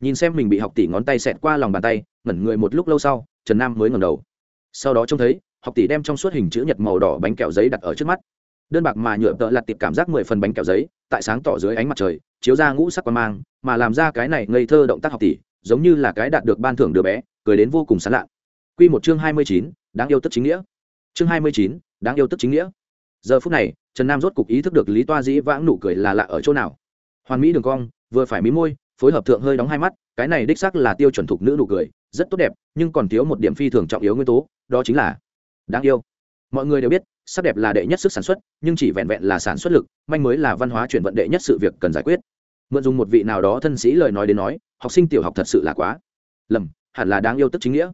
nhìn xem mình bị học tỷ ngón tay xẹt qua lòng bàn tay, ngẩn người một lúc lâu sau, trần nam mới ngẩng đầu. Sau đó trông thấy, học tỷ đem trong suốt hình chữ nhật màu đỏ bánh kẹo giấy đặt ở trước mắt. Đơn bạc mà nhựa tợ lặt tiệp cảm giác mười phần bánh kẹo giấy, tại sáng tỏ dưới ánh mặt trời, chiếu ra ngũ sắc quan mang, mà làm ra cái này ngây thơ động tác học tỷ, giống như là cái đạt được ban thưởng đứa bé, cười đến vô cùng sán lạ. Q một chương hai mươi chín, đáng yêu tức chính nghĩa. Chương hai mươi chín, đáng yêu tức chính nghĩa giờ phút này, trần nam rốt cục ý thức được lý toa dĩ vãng nụ cười là lạ ở chỗ nào. Hoàn mỹ đường cong, vừa phải mí môi, phối hợp thượng hơi đóng hai mắt, cái này đích sắc là tiêu chuẩn thục nữ nụ cười, rất tốt đẹp, nhưng còn thiếu một điểm phi thường trọng yếu nguyên tố, đó chính là đáng yêu. Mọi người đều biết, sắc đẹp là đệ nhất sức sản xuất, nhưng chỉ vẹn vẹn là sản xuất lực, manh mới là văn hóa chuyển vận đệ nhất sự việc cần giải quyết. Mượn dùng một vị nào đó thân sĩ lời nói đến nói, học sinh tiểu học thật sự là quá lầm, hẳn là đáng yêu tức chính nghĩa.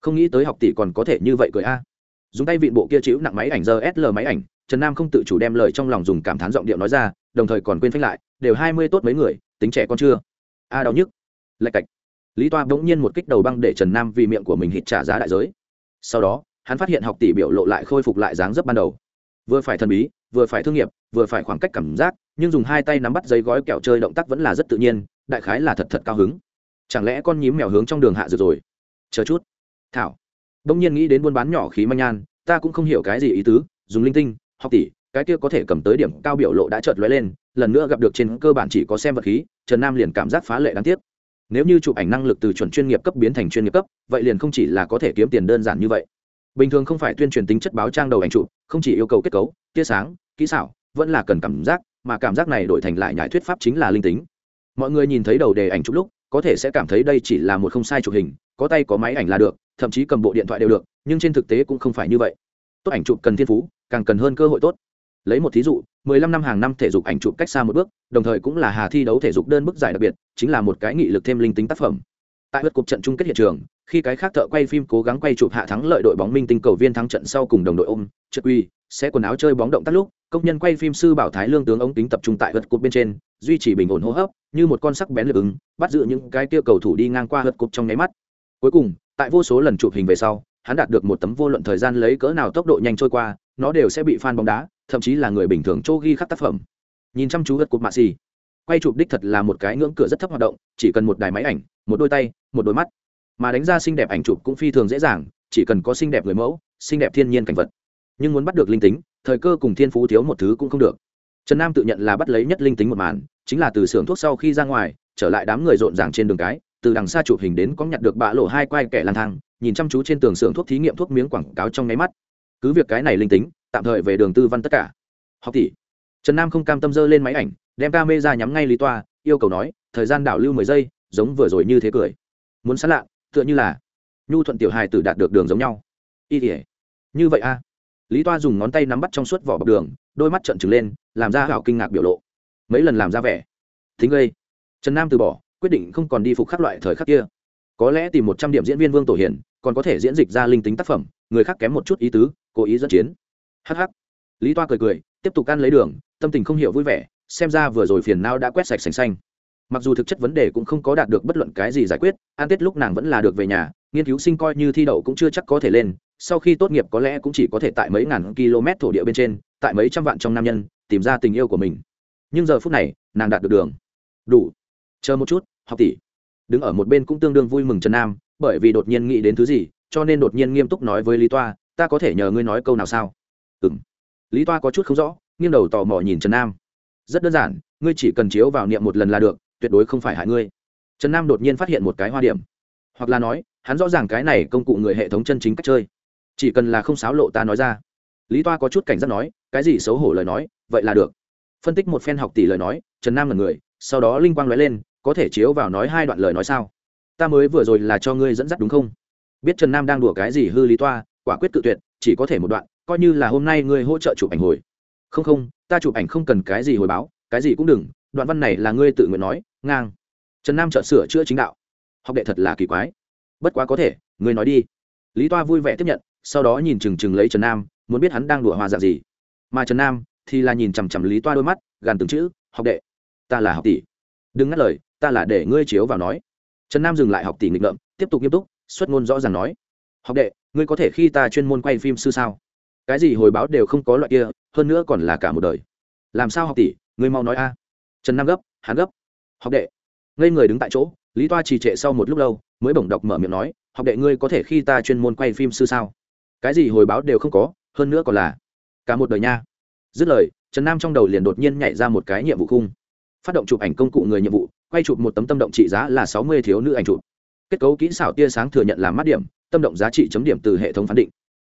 Không nghĩ tới học tỷ còn có thể như vậy cười a. Dùng tay vịn bộ kia chịu nặng máy ảnh, giờ sl máy ảnh trần nam không tự chủ đem lời trong lòng dùng cảm thán giọng điệu nói ra, đồng thời còn quên phanh lại, đều hai mươi tốt mấy người, tính trẻ con chưa? A, đau nhức. Lạch cạch. Lý toa bỗng nhiên một kích đầu băng để trần nam vì miệng của mình hít trả giá đại giới. Sau đó, hắn phát hiện học tỷ biểu lộ lại khôi phục lại dáng dấp ban đầu. Vừa phải thần bí, vừa phải thương nghiệp, vừa phải khoảng cách cảm giác, nhưng dùng hai tay nắm bắt giấy gói kẹo chơi động tác vẫn là rất tự nhiên, đại khái là thật thật cao hứng. Chẳng lẽ con nhím mèo hướng trong đường hạ dược rồi? Chờ chút. Thảo. Đông nhiên nghĩ đến buôn bán nhỏ khí manh nhan, ta cũng không hiểu cái gì ý tứ, dùng linh tinh học tỷ, cái kia có thể cầm tới điểm cao biểu lộ đã chợt lóe lên, lần nữa gặp được trên cơ bản chỉ có xem vật khí, trần nam liền cảm giác phá lệ đáng tiếc. Nếu như chụp ảnh năng lực từ chuẩn chuyên nghiệp cấp biến thành chuyên nghiệp cấp, vậy liền không chỉ là có thể kiếm tiền đơn giản như vậy. Bình thường không phải tuyên truyền tính chất báo trang đầu ảnh chụp, không chỉ yêu cầu kết cấu, tia sáng, kỹ xảo, vẫn là cần cảm giác, mà cảm giác này đổi thành lại nhải thuyết pháp chính là linh tính. Mọi người nhìn thấy đầu đề ảnh chụp lúc, có thể sẽ cảm thấy đây chỉ là một không sai chụp hình, có tay có máy ảnh là được, thậm chí cầm bộ điện thoại đều được, nhưng trên thực tế cũng không phải như vậy. Tốt ảnh chụp cần thiên phú càng cần hơn cơ hội tốt. Lấy một thí dụ 15 năm hàng năm thể dục ảnh chụp cách xa một bước, đồng thời cũng là hà thi đấu thể dục đơn bức giải đặc biệt, chính là một cái nghị lực thêm linh tính tác phẩm. Tại lượt cuộc trận chung kết hiện trường, khi cái khác thợ quay phim cố gắng quay chụp hạ thắng lợi đội bóng minh tinh cầu viên thắng trận sau cùng đồng đội ôm, trượt quy sẽ quần áo chơi bóng động tác lúc, công nhân quay phim sư bảo thái lương tướng ống kính tập trung tại lượt cuộc bên trên, duy trì bình ổn hô hấp, như một con sắc bén lực ứng, bắt giữ những cái tiêu cầu thủ đi ngang qua lượt cuộc trong nháy mắt. Cuối cùng, tại vô số lần chụp hình về sau, hắn đạt được một tấm vô luận thời gian lấy cỡ nào tốc độ nhanh trôi qua nó đều sẽ bị fan bóng đá, thậm chí là người bình thường chỗ ghi khắc tác phẩm. Nhìn chăm chú gật cục mạ xì quay chụp đích thật là một cái ngưỡng cửa rất thấp hoạt động, chỉ cần một đài máy ảnh, một đôi tay, một đôi mắt. Mà đánh ra xinh đẹp ảnh chụp cũng phi thường dễ dàng, chỉ cần có xinh đẹp người mẫu, xinh đẹp thiên nhiên cảnh vật. Nhưng muốn bắt được linh tính, thời cơ cùng thiên phú thiếu một thứ cũng không được. Trần nam tự nhận là bắt lấy nhất linh tính một màn, chính là từ xưởng thuốc sau khi ra ngoài, trở lại đám người rộn ràng trên đường cái, từ đằng xa chụp hình đến có nhặt được bạ lộ hai quay kẻ lang thang, nhìn chăm chú trên tường xưởng thuốc thí nghiệm thuốc miếng quảng cáo trong ngáy mắt cứ việc cái này linh tính, tạm thời về đường tư văn tất cả. Học tỷ. Trần nam không cam tâm dơ lên máy ảnh, đem ca mê ra nhắm ngay lý toa, yêu cầu nói, thời gian đảo lưu mười giây, giống vừa rồi như thế cười. Muốn sán lạ tựa như là nhu thuận tiểu hài tử đạt được đường giống nhau. Y tỉa như vậy a. Lý toa dùng ngón tay nắm bắt trong suốt vỏ bọc đường, đôi mắt trợn trừng lên, làm ra hảo kinh ngạc biểu lộ. Mấy lần làm ra vẻ. Thính gây. Trần nam từ bỏ, quyết định không còn đi phục khắc loại thời khắc kia. Có lẽ tìm một trăm điểm diễn viên vương tổ hiển còn có thể diễn dịch ra linh tính tác phẩm, người khác kém một chút ý tứ, cố ý dẫn chiến. Hh lý toa cười cười, tiếp tục ăn lấy đường, tâm tình không hiểu vui vẻ, xem ra vừa rồi phiền não đã quét sạch sành xanh. Mặc dù thực chất vấn đề cũng không có đạt được bất luận cái gì giải quyết an tết lúc nàng vẫn là được về nhà, nghiên cứu sinh coi như thi đậu cũng chưa chắc có thể lên, sau khi tốt nghiệp có lẽ cũng chỉ có thể tại mấy ngàn km thổ địa bên trên, tại mấy trăm vạn trong nam nhân, tìm ra tình yêu của mình. Nhưng giờ phút này, nàng đạt được đường. Đủ. Chờ một chút, học tỷ. Đứng ở một bên cũng tương đương vui mừng trần nam bởi vì đột nhiên nghĩ đến thứ gì, cho nên đột nhiên nghiêm túc nói với lý toa, ta có thể nhờ ngươi nói câu nào sao? Ừ m lý toa có chút không rõ, nghiêng đầu tò mò nhìn trần nam. Rất đơn giản, ngươi chỉ cần chiếu vào niệm một lần là được, tuyệt đối không phải hại ngươi. Trần nam đột nhiên phát hiện một cái hoa điểm. Hoặc là nói, hắn rõ ràng cái này công cụ người hệ thống chân chính cách chơi. Chỉ cần là không xáo lộ ta nói ra. Lý toa có chút cảnh giác nói, cái gì xấu hổ lời nói, vậy là được. Phân tích một phen học tỷ lời nói, trần nam là người, sau đó linh quang nói lên, có thể chiếu vào nói hai đoạn lời nói sao? Ta mới vừa rồi là cho ngươi dẫn dắt đúng không? Biết trần nam đang đùa cái gì hư lý toa, quả quyết tự tuyệt, chỉ có thể một đoạn, coi như là hôm nay ngươi hỗ trợ chụp ảnh hồi. Không không, ta chụp ảnh không cần cái gì hồi báo, cái gì cũng đừng, đoạn văn này là ngươi tự nguyện nói, ngang. Trần nam chợt sửa chữa chính đạo. Học đệ thật là kỳ quái. Bất quá có thể, ngươi nói đi. Lý toa vui vẻ tiếp nhận, sau đó nhìn chừng chừng lấy trần nam, muốn biết hắn đang đùa hòa dạng gì. Mà trần nam thì là nhìn chằm chằm lý toa đôi mắt, gàn từng chữ, học đệ, ta là học tỷ. Đừng ngắt lời, ta là để ngươi chiếu vào nói trần nam dừng lại học tỷ nghịch ngợm, tiếp tục nghiêm túc, xuất ngôn rõ ràng nói, học đệ, ngươi có thể khi ta chuyên môn quay phim sư sao? Cái gì hồi báo đều không có loại kia, hơn nữa còn là cả một đời. Làm sao học tỷ, ngươi mau nói a. Trần nam gấp, hắn gấp, học đệ, ngây người đứng tại chỗ. Lý toa trì trệ sau một lúc lâu, mới bổng đọc mở miệng nói, học đệ, ngươi có thể khi ta chuyên môn quay phim sư sao? Cái gì hồi báo đều không có, hơn nữa còn là cả một đời nha. Dứt lời, trần nam trong đầu liền đột nhiên nhảy ra một cái nhiệm vụ khung phát động chụp ảnh công cụ người nhiệm vụ, quay chụp một tấm tâm động trị giá là sáu mươi thiếu nữ ảnh chụp. Kết cấu kỹ xảo tia sáng thừa nhận làm mắt điểm, tâm động giá trị chấm điểm từ hệ thống phán định.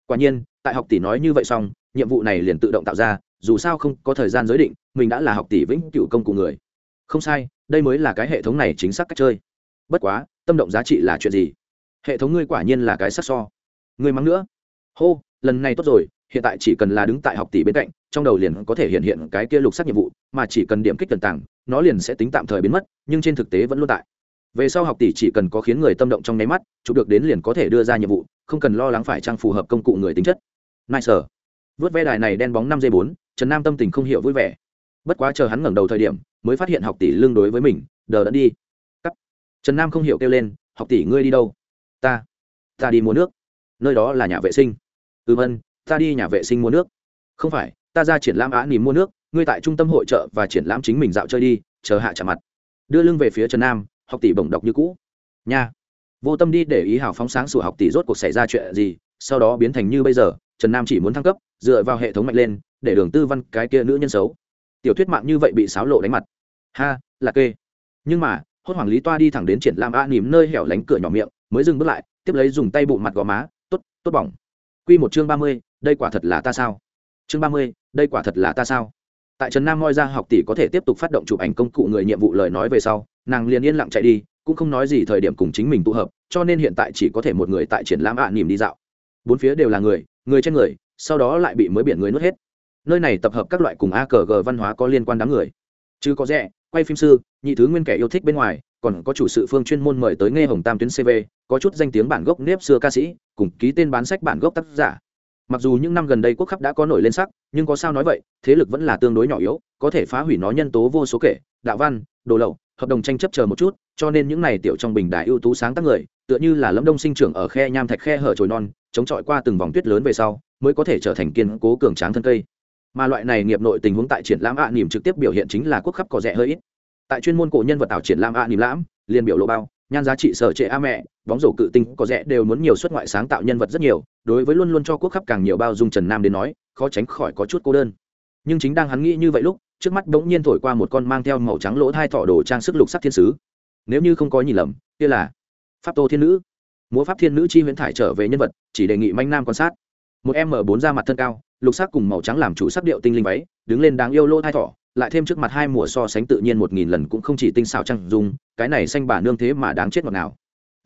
Quả nhiên, tại học tỷ nói như vậy xong, nhiệm vụ này liền tự động tạo ra, dù sao không có thời gian giới định, mình đã là học tỷ vĩnh cựu công cụ người. Không sai, đây mới là cái hệ thống này chính xác cách chơi. Bất quá, tâm động giá trị là chuyện gì? Hệ thống ngươi quả nhiên là cái sắc so. Ngươi mắng nữa. Hô, lần này tốt rồi, hiện tại chỉ cần là đứng tại học tỷ bên cạnh, trong đầu liền có thể hiện hiện cái kia lục sắc nhiệm vụ, mà chỉ cần điểm kích tần tảng nó liền sẽ tính tạm thời biến mất, nhưng trên thực tế vẫn luôn tại. Về sau học tỷ chỉ cần có khiến người tâm động trong nháy mắt, chụp được đến liền có thể đưa ra nhiệm vụ, không cần lo lắng phải trang phù hợp công cụ người tính chất. Nice sở vớt ve đài này đen bóng năm giây bốn, trần nam tâm tình không hiểu vui vẻ. Bất quá chờ hắn ngẩng đầu thời điểm, mới phát hiện học tỷ lương đối với mình, đờ đẫn đi. Cắt. Trần nam không hiểu kêu lên, học tỷ ngươi đi đâu? Ta ta đi mua nước. Nơi đó là nhà vệ sinh. Ừ vân, ta đi nhà vệ sinh mua nước. Không phải, ta ra triển lãm á nỉm mua nước ngươi tại trung tâm hội trợ và triển lãm chính mình dạo chơi đi, chờ hạ trả mặt. Đưa lưng về phía trần nam, học tỷ bổng đọc như cũ. Nha. Vô tâm đi để ý hào phóng sáng sủa học tỷ rốt cuộc xảy ra chuyện gì, sau đó biến thành như bây giờ, trần nam chỉ muốn thăng cấp, dựa vào hệ thống mạnh lên, để đường tư văn cái kia nữ nhân xấu. Tiểu thuyết mạng như vậy bị xáo lộ đánh mặt. Ha, là kê. Nhưng mà, hốt hoàng lý toa đi thẳng đến triển lãm a nỉm nơi hẻo lánh cửa nhỏ miệng, mới dừng bước lại, tiếp lấy dùng tay bụng mặt gò má, tốt tốt bỏng. Q một chương ba mươi, đây quả thật là ta sao? Chương ba mươi, đây quả thật là ta sao? Tại trần nam moi ra học tỷ có thể tiếp tục phát động chụp ảnh công cụ người nhiệm vụ lời nói về sau, nàng liền yên lặng chạy đi, cũng không nói gì thời điểm cùng chính mình tụ hợp, cho nên hiện tại chỉ có thể một người tại triển lãm ạ à nỉm đi dạo. Bốn phía đều là người người trên người, sau đó lại bị mới biển người nuốt hết. Nơi này tập hợp các loại cùng a cờ g văn hóa có liên quan đám người. Chứ có rẻ, quay phim sư, nhị thứ nguyên kẻ yêu thích bên ngoài, còn có chủ sự phương chuyên môn mời tới nghe hồng tam tuyến cv có chút danh tiếng bản gốc nếp xưa ca sĩ, cùng ký tên bán sách bản gốc tác giả mặc dù những năm gần đây quốc khắp đã có nổi lên sắc, nhưng có sao nói vậy, thế lực vẫn là tương đối nhỏ yếu, có thể phá hủy nó nhân tố vô số kể, đạo văn, đồ lậu, hợp đồng tranh chấp chờ một chút, cho nên những này tiểu trong bình đại ưu tú sáng tác người, tựa như là lâm đông sinh trưởng ở khe nham thạch khe hở trồi non, chống chọi qua từng vòng tuyết lớn về sau, mới có thể trở thành kiên cố cường tráng thân cây. Mà loại này nghiệp nội tình huống tại triển lãm ạ à nỉm trực tiếp biểu hiện chính là quốc khắp có rẻ hơi ít. Tại chuyên môn cổ nhân vật ảo triển lãm ạ à nỉm lãm, liền biểu lộ bao nhan giá trị sở trệ a mẹ, bóng rổ cự tinh có rẻ đều muốn nhiều xuất ngoại sáng tạo nhân vật rất nhiều, đối với luôn luôn cho quốc khắp càng nhiều bao dung trần nam đến nói, khó tránh khỏi có chút cô đơn. Nhưng chính đang hắn nghĩ như vậy lúc, trước mắt bỗng nhiên thổi qua một con mang theo màu trắng lỗ thai thọ đồ trang sức lục sắc thiên sứ. Nếu như không có nhìn lầm, kia là pháp tô thiên nữ. Múa pháp thiên nữ chi huyễn thải trở về nhân vật, chỉ đề nghị manh nam quan sát. Một m bốn ra mặt thân cao, lục sắc cùng màu trắng làm chủ sắc điệu tinh linh váy, đứng lên đáng yêu lỗ thai thỏ lại thêm trước mặt hai mùa so sánh tự nhiên một nghìn lần cũng không chỉ tinh xảo trăng dùng cái này xanh bà nương thế mà đáng chết ngọt nào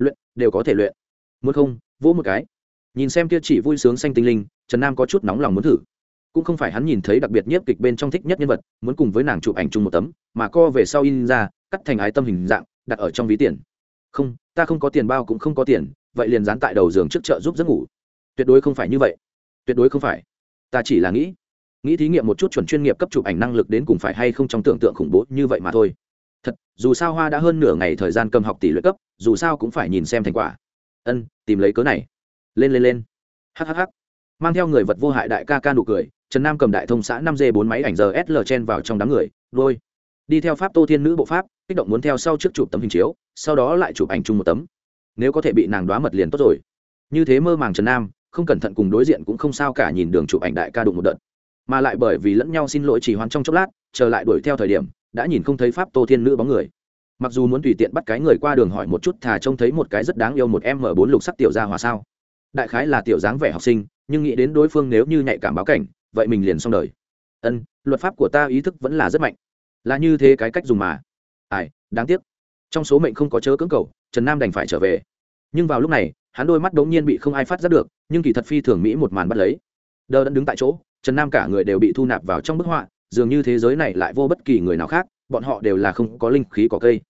luyện, đều có thể luyện. Muốn không, vỗ một cái. Nhìn xem kia chỉ vui sướng xanh tinh linh, trần nam có chút nóng lòng muốn thử. Cũng không phải hắn nhìn thấy đặc biệt nhiếp kịch bên trong thích nhất nhân vật, muốn cùng với nàng chụp ảnh chung một tấm, mà co về sau in ra, cắt thành ái tâm hình dạng, đặt ở trong ví tiền. Không, ta không có tiền bao cũng không có tiền, vậy liền dán tại đầu giường trước chợ giúp giấc ngủ. Tuyệt đối không phải như vậy. Tuyệt đối không phải. Ta chỉ là nghĩ nghĩ thí nghiệm một chút chuẩn chuyên nghiệp cấp chụp ảnh năng lực đến cùng phải hay không trong tưởng tượng khủng bố như vậy mà thôi. Thật, dù sao hoa đã hơn nửa ngày thời gian cầm học tỷ luyện cấp, dù sao cũng phải nhìn xem thành quả. Ân, tìm lấy cớ này. Lên lên lên. Hhh mang theo người vật vô hại đại ca ca nụ cười, trần nam cầm đại thông xã năm d bốn máy ảnh giờ sl chen vào trong đám người đôi đi theo pháp tô thiên nữ bộ pháp, kích động muốn theo sau trước chụp tấm hình chiếu, sau đó lại chụp ảnh chung một tấm. Nếu có thể bị nàng đoá mật liền tốt rồi. Như thế mơ màng trần nam, không cẩn thận cùng đối diện cũng không sao cả nhìn đường chụp ảnh đại ca đụng một đợt mà lại bởi vì lẫn nhau xin lỗi chỉ hoán trong chốc lát, chờ lại đuổi theo thời điểm, đã nhìn không thấy pháp tô thiên nữ bóng người. Mặc dù muốn tùy tiện bắt cái người qua đường hỏi một chút thà trông thấy một cái rất đáng yêu một m bốn lục sắc tiểu gia hòa sao. Đại khái là tiểu dáng vẻ học sinh, nhưng nghĩ đến đối phương nếu như nhạy cảm báo cảnh, vậy mình liền xong đời. Ân, luật pháp của ta ý thức vẫn là rất mạnh. Là như thế cái cách dùng mà. Ai, đáng tiếc. Trong số mệnh không có chớ cưỡng cầu, trần nam đành phải trở về. Nhưng vào lúc này, hắn đôi mắt đ ố n g nhiên bị không ai phát giác được, nhưng kỳ thật phi thường mỹ một màn bắt lấy. Đờ đẫn đứng tại chỗ trần nam cả người đều bị thu nạp vào trong bức họa, dường như thế giới này lại vô bất kỳ người nào khác, bọn họ đều là không có linh khí có cây.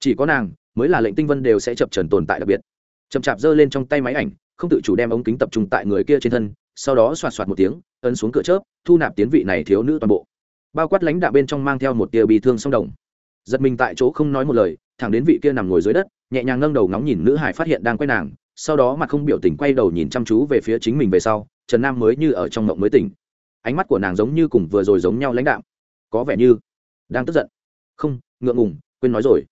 Chỉ có nàng mới là lệnh tinh vân đều sẽ chập trần tồn tại đặc biệt. Chậm chạp giơ lên trong tay máy ảnh, không tự chủ đem ống kính tập trung tại người kia trên thân, sau đó xoạt xoạt một tiếng, ấn xuống cửa chớp, thu nạp tiến vị này thiếu nữ toàn bộ. Bao quát lãnh đạo bên trong mang theo một tia bị thương song đồng. Giật mình tại chỗ không nói một lời, thẳng đến vị kia nằm ngồi dưới đất, nhẹ nhàng ngâng đầu ngóng nhìn nữ hải phát hiện đang quay nàng, sau đó mặt không biểu tình quay đầu nhìn chăm chú về phía chính mình về sau, trần nam mới như ở trong mộng mới tỉnh ánh mắt của nàng giống như cùng vừa rồi giống nhau lãnh đạm, có vẻ như đang tức giận. Không ngượng ngùng quên nói rồi.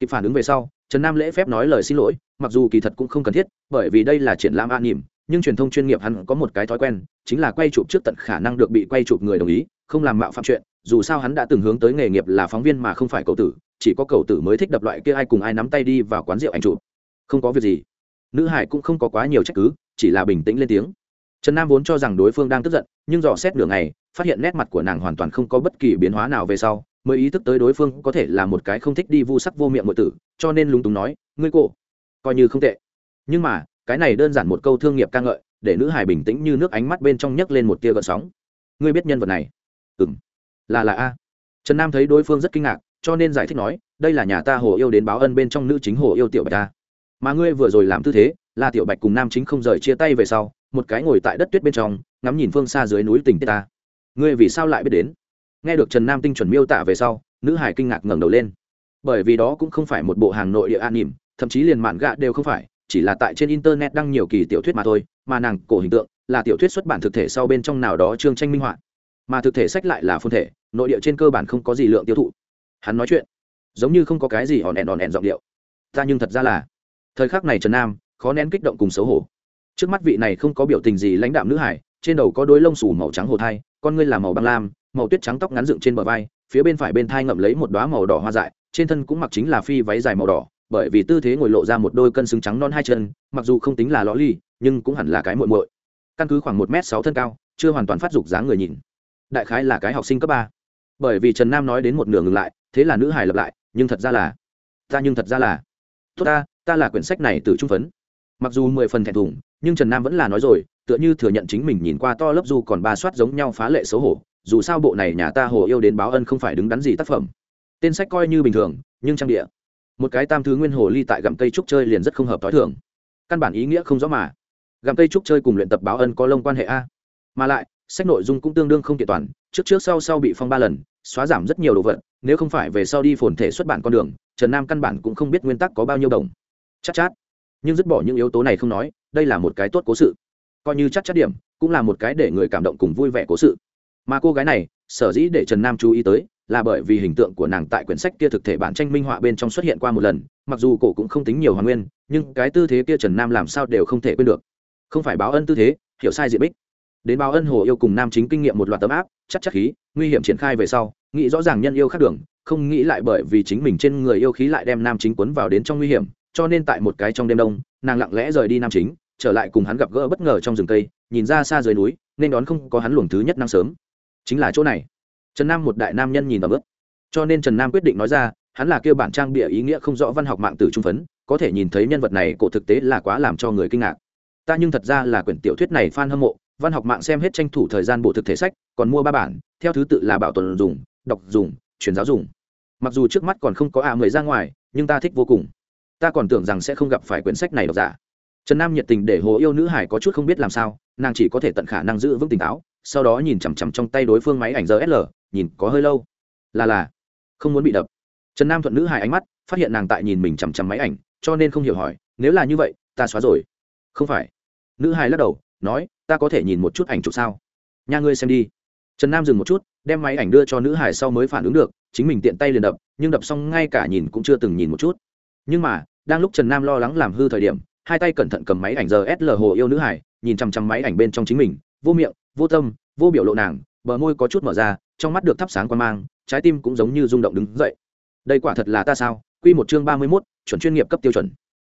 Kịp phản ứng về sau trần nam lễ phép nói lời xin lỗi mặc dù kỳ thật cũng không cần thiết bởi vì đây là triển lãm an nỉm nhưng truyền thông chuyên nghiệp hắn có một cái thói quen chính là quay chụp trước tận khả năng được bị quay chụp người đồng ý không làm mạo phạm chuyện dù sao hắn đã từng hướng tới nghề nghiệp là phóng viên mà không phải cầu tử chỉ có cầu tử mới thích đập loại kia ai cùng ai nắm tay đi vào quán rượu ảnh chụp. Không có việc gì. Nữ hải cũng không có quá nhiều trách cứ chỉ là bình tĩnh lên tiếng trần nam vốn cho rằng đối phương đang tức giận, nhưng dò xét nửa ngày, phát hiện nét mặt của nàng hoàn toàn không có bất kỳ biến hóa nào về sau, mới ý thức tới đối phương có thể là một cái không thích đi vu sắc vô miệng ngụy tử, cho nên lúng túng nói, ngươi cô, coi như không tệ. Nhưng mà, cái này đơn giản một câu thương nghiệp ca ngợi, để nữ hải bình tĩnh như nước ánh mắt bên trong nhấc lên một tia gợn sóng. Ngươi biết nhân vật này? Ừ m là là a. Trần nam thấy đối phương rất kinh ngạc, cho nên giải thích nói, đây là nhà ta hồ yêu đến báo ân bên trong nữ chính hồ yêu tiểu bạch ta. Mà ngươi vừa rồi làm tư thế, là tiểu bạch cùng nam chính không rời chia tay về sau một cái ngồi tại đất tuyết bên trong, ngắm nhìn phương xa dưới núi tình tiết ta. Ngươi vì sao lại biết đến? Nghe được trần nam tinh chuẩn miêu tả về sau, nữ hải kinh ngạc ngẩng đầu lên. Bởi vì đó cũng không phải một bộ hàng nội địa an nỉm, thậm chí liền mạn gạ đều không phải, chỉ là tại trên internet đăng nhiều kỳ tiểu thuyết mà thôi, mà nàng cổ hình tượng là tiểu thuyết xuất bản thực thể sau bên trong nào đó chương tranh minh họa. Mà thực thể sách lại là phôn thể, nội địa trên cơ bản không có gì lượng tiêu thụ. Hắn nói chuyện, giống như không có cái gì hòn đèn đòn đèn giọng điệu. Ta nhưng thật ra là, thời khắc này trần nam khó nén kích động cùng xấu hổ trước mắt vị này không có biểu tình gì lãnh đạm nữ hải, trên đầu có đôi lông xù màu trắng hồ thai, con ngươi là màu băng lam, màu tuyết trắng tóc ngắn dựng trên bờ vai, phía bên phải bên thai ngậm lấy một đoá màu đỏ hoa dại, trên thân cũng mặc chính là phi váy dài màu đỏ, bởi vì tư thế ngồi lộ ra một đôi cân xứng trắng non hai chân, mặc dù không tính là lõ ly nhưng cũng hẳn là cái muội muội. Căn cứ khoảng một m sáu thân cao, chưa hoàn toàn phát dục dáng người nhìn. Đại khái là cái học sinh cấp ba. Bởi vì trần nam nói đến một nửa ngừng lại, thế là nữ hài lập lại, nhưng thật ra là, ta nhưng thật ra là, tốt ta ta là quyển sách này từ trung phấn. Mặc dù mười phần thẹn thùng nhưng trần nam vẫn là nói rồi tựa như thừa nhận chính mình nhìn qua to lớp du còn ba soát giống nhau phá lệ xấu hổ dù sao bộ này nhà ta hồ yêu đến báo ân không phải đứng đắn gì tác phẩm. Tên sách coi như bình thường nhưng trang địa. Một cái tam thứ nguyên hồ ly tại gặm cây trúc chơi liền rất không hợp t h o i thường. Căn bản ý nghĩa không rõ mà. Gặm cây trúc chơi cùng luyện tập báo ân có lông quan hệ a? Mà lại sách nội dung cũng tương đương không kiện toàn trước trước sau sau bị phong ba lần xóa giảm rất nhiều đồ vật nếu không phải về sau đi phồn thể xuất bản con đường trần nam căn bản cũng không biết nguyên tắc có bao nhiêu đồng. Chắc chát, chát. Nhưng dứt bỏ những yếu tố này không nói đây là một cái tốt cố sự. Coi như chắc chắc điểm, cũng là một cái để người cảm động cùng vui vẻ cố sự. Mà cô gái này, sở dĩ để trần nam chú ý tới, là bởi vì hình tượng của nàng tại quyển sách kia thực thể bản tranh minh họa bên trong xuất hiện qua một lần, mặc dù cổ cũng không tính nhiều hoàn nguyên, nhưng cái tư thế kia trần nam làm sao đều không thể quên được. Không phải báo ân tư thế, hiểu sai diện bích. Đến báo ân hồ yêu cùng nam chính kinh nghiệm một loạt tấm áp, chắc chắc khí, nguy hiểm triển khai về sau, nghĩ rõ ràng nhân yêu khác đường, không nghĩ lại bởi vì chính mình trên người yêu khí lại đem nam chính quấn vào đến trong nguy hiểm, cho nên tại một cái trong đêm đông, nàng lặng lẽ rời đi nam chính trở lại cùng hắn gặp gỡ bất ngờ trong rừng cây, nhìn ra xa dưới núi, nên đón không có hắn luồng thứ nhất năng sớm. Chính là chỗ này. Trần nam một đại nam nhân nhìn và bước. Cho nên trần nam quyết định nói ra, hắn là kêu bản trang bịa ý nghĩa không rõ văn học mạng từ trung phấn, có thể nhìn thấy nhân vật này cổ thực tế là quá làm cho người kinh ngạc. Ta nhưng thật ra là quyển tiểu thuyết này fan hâm mộ, văn học mạng xem hết tranh thủ thời gian bộ thực thể sách, còn mua ba bản, theo thứ tự là bảo tồn dùng, đọc dùng, truyền giáo dùng. Mặc dù trước mắt còn không có a mười ra ngoài, nhưng ta thích vô cùng. Ta còn tưởng rằng sẽ không gặp phải quyển sách này độc giả trần nam nhiệt tình để hồ yêu nữ hải có chút không biết làm sao, nàng chỉ có thể tận khả năng giữ vững tỉnh táo, sau đó nhìn chằm chằm trong tay đối phương máy ảnh rsl nhìn có hơi lâu. Là là, không muốn bị đập. Trần nam thuận nữ hải ánh mắt, phát hiện nàng tại nhìn mình chằm chằm máy ảnh, cho nên không hiểu hỏi, nếu là như vậy, ta xóa rồi. Không phải. Nữ hải lắc đầu, nói, ta có thể nhìn một chút ảnh chụp sao? Nhà ngươi xem đi. Trần nam dừng một chút, đem máy ảnh đưa cho nữ hải sau mới phản ứng được, chính mình tiện tay liền đập, nhưng đập xong ngay cả nhìn cũng chưa từng nhìn một chút. Nhưng mà, đang lúc trần nam lo lắng làm hư thời điểm hai tay cẩn thận cầm máy ảnh giờ sl hồ yêu nữ hải, nhìn chằm chằm máy ảnh bên trong chính mình, vô miệng, vô tâm, vô biểu lộ nàng, bờ môi có chút mở ra, trong mắt được thắp sáng quan mang, trái tim cũng giống như rung động đứng dậy. Đây quả thật là ta sao? Q một chương ba mươi mốt, chuẩn chuyên nghiệp cấp tiêu chuẩn.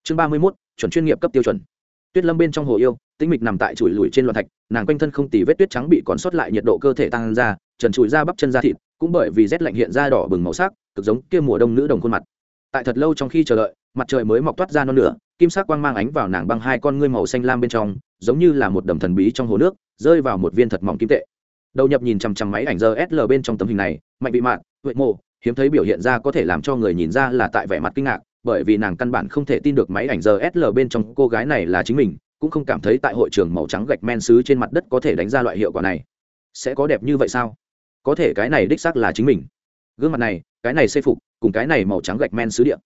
Chương ba mươi mốt, chuẩn chuyên nghiệp cấp tiêu chuẩn. Tuyết lâm bên trong hồ yêu, tĩnh mịch nằm tại chùi lùi trên loạn thạch, nàng quanh thân không tì vết tuyết trắng bị còn sót lại nhiệt độ cơ thể tăng ra, trần trụi ra bắp chân ra thịt, cũng bởi vì rét lạnh hiện ra đỏ bừng màu sắc, cực giống kia mùa đông nữ đồng khuôn mặt. Tại thật lâu trong khi chờ đợi mặt trời mới mọc toát ra non nửa, kim sắc quang mang ánh vào nàng băng hai con ngươi màu xanh lam bên trong, giống như là một đầm thần bí trong hồ nước, rơi vào một viên thật mỏng kim tệ. Đầu nhập nhìn chằm chằm máy ảnh giờ sl bên trong tấm hình này, mạnh bị mạn, huệ mộ, hiếm thấy biểu hiện ra có thể làm cho người nhìn ra là tại vẻ mặt kinh ngạc, bởi vì nàng căn bản không thể tin được máy ảnh giờ sl bên trong cô gái này là chính mình, cũng không cảm thấy tại hội trường màu trắng gạch men xứ trên mặt đất có thể đánh ra loại hiệu quả này. Sẽ có đẹp như vậy sao? Có thể cái này đích xác là chính mình. Gương mặt này, cái này xây phục, cùng cái này màu trắng gạch men xứ điện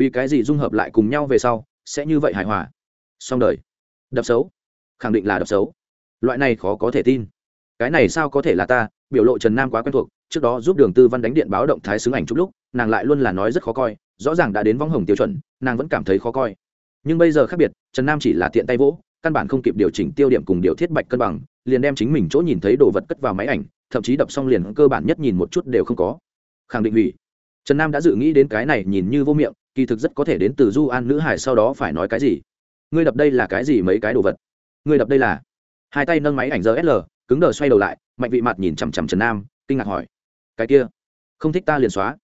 vì cái gì dung hợp lại cùng nhau về sau, sẽ như vậy hài hòa? Xong đời. Đập xấu. Khẳng định là đập xấu. Loại này khó có thể tin. Cái này sao có thể là ta? Biểu lộ trần nam quá quen thuộc, trước đó giúp đường tư văn đánh điện báo động thái xứng ảnh chút lúc, nàng lại luôn là nói rất khó coi, rõ ràng đã đến vong hồng tiêu chuẩn, nàng vẫn cảm thấy khó coi. Nhưng bây giờ khác biệt, trần nam chỉ là tiện tay vỗ, căn bản không kịp điều chỉnh tiêu điểm cùng điều thiết bạch cân bằng, liền đem chính mình chỗ nhìn thấy đồ vật cất vào máy ảnh, thậm chí đập xong liền cơ bản nhất nhìn một chút đều không có. Khẳng định hủy. Trần nam đã dự nghĩ đến cái này, nhìn như vô miệng kỳ thực rất có thể đến từ du an nữ hải sau đó phải nói cái gì? Ngươi đập đây là cái gì mấy cái đồ vật? Ngươi đập đây là? Hai tay nâng máy ảnh giờ sl cứng đờ xoay đầu lại, mạnh vị mặt nhìn chằm chằm trần nam, kinh ngạc hỏi. Cái kia, không thích ta liền xóa.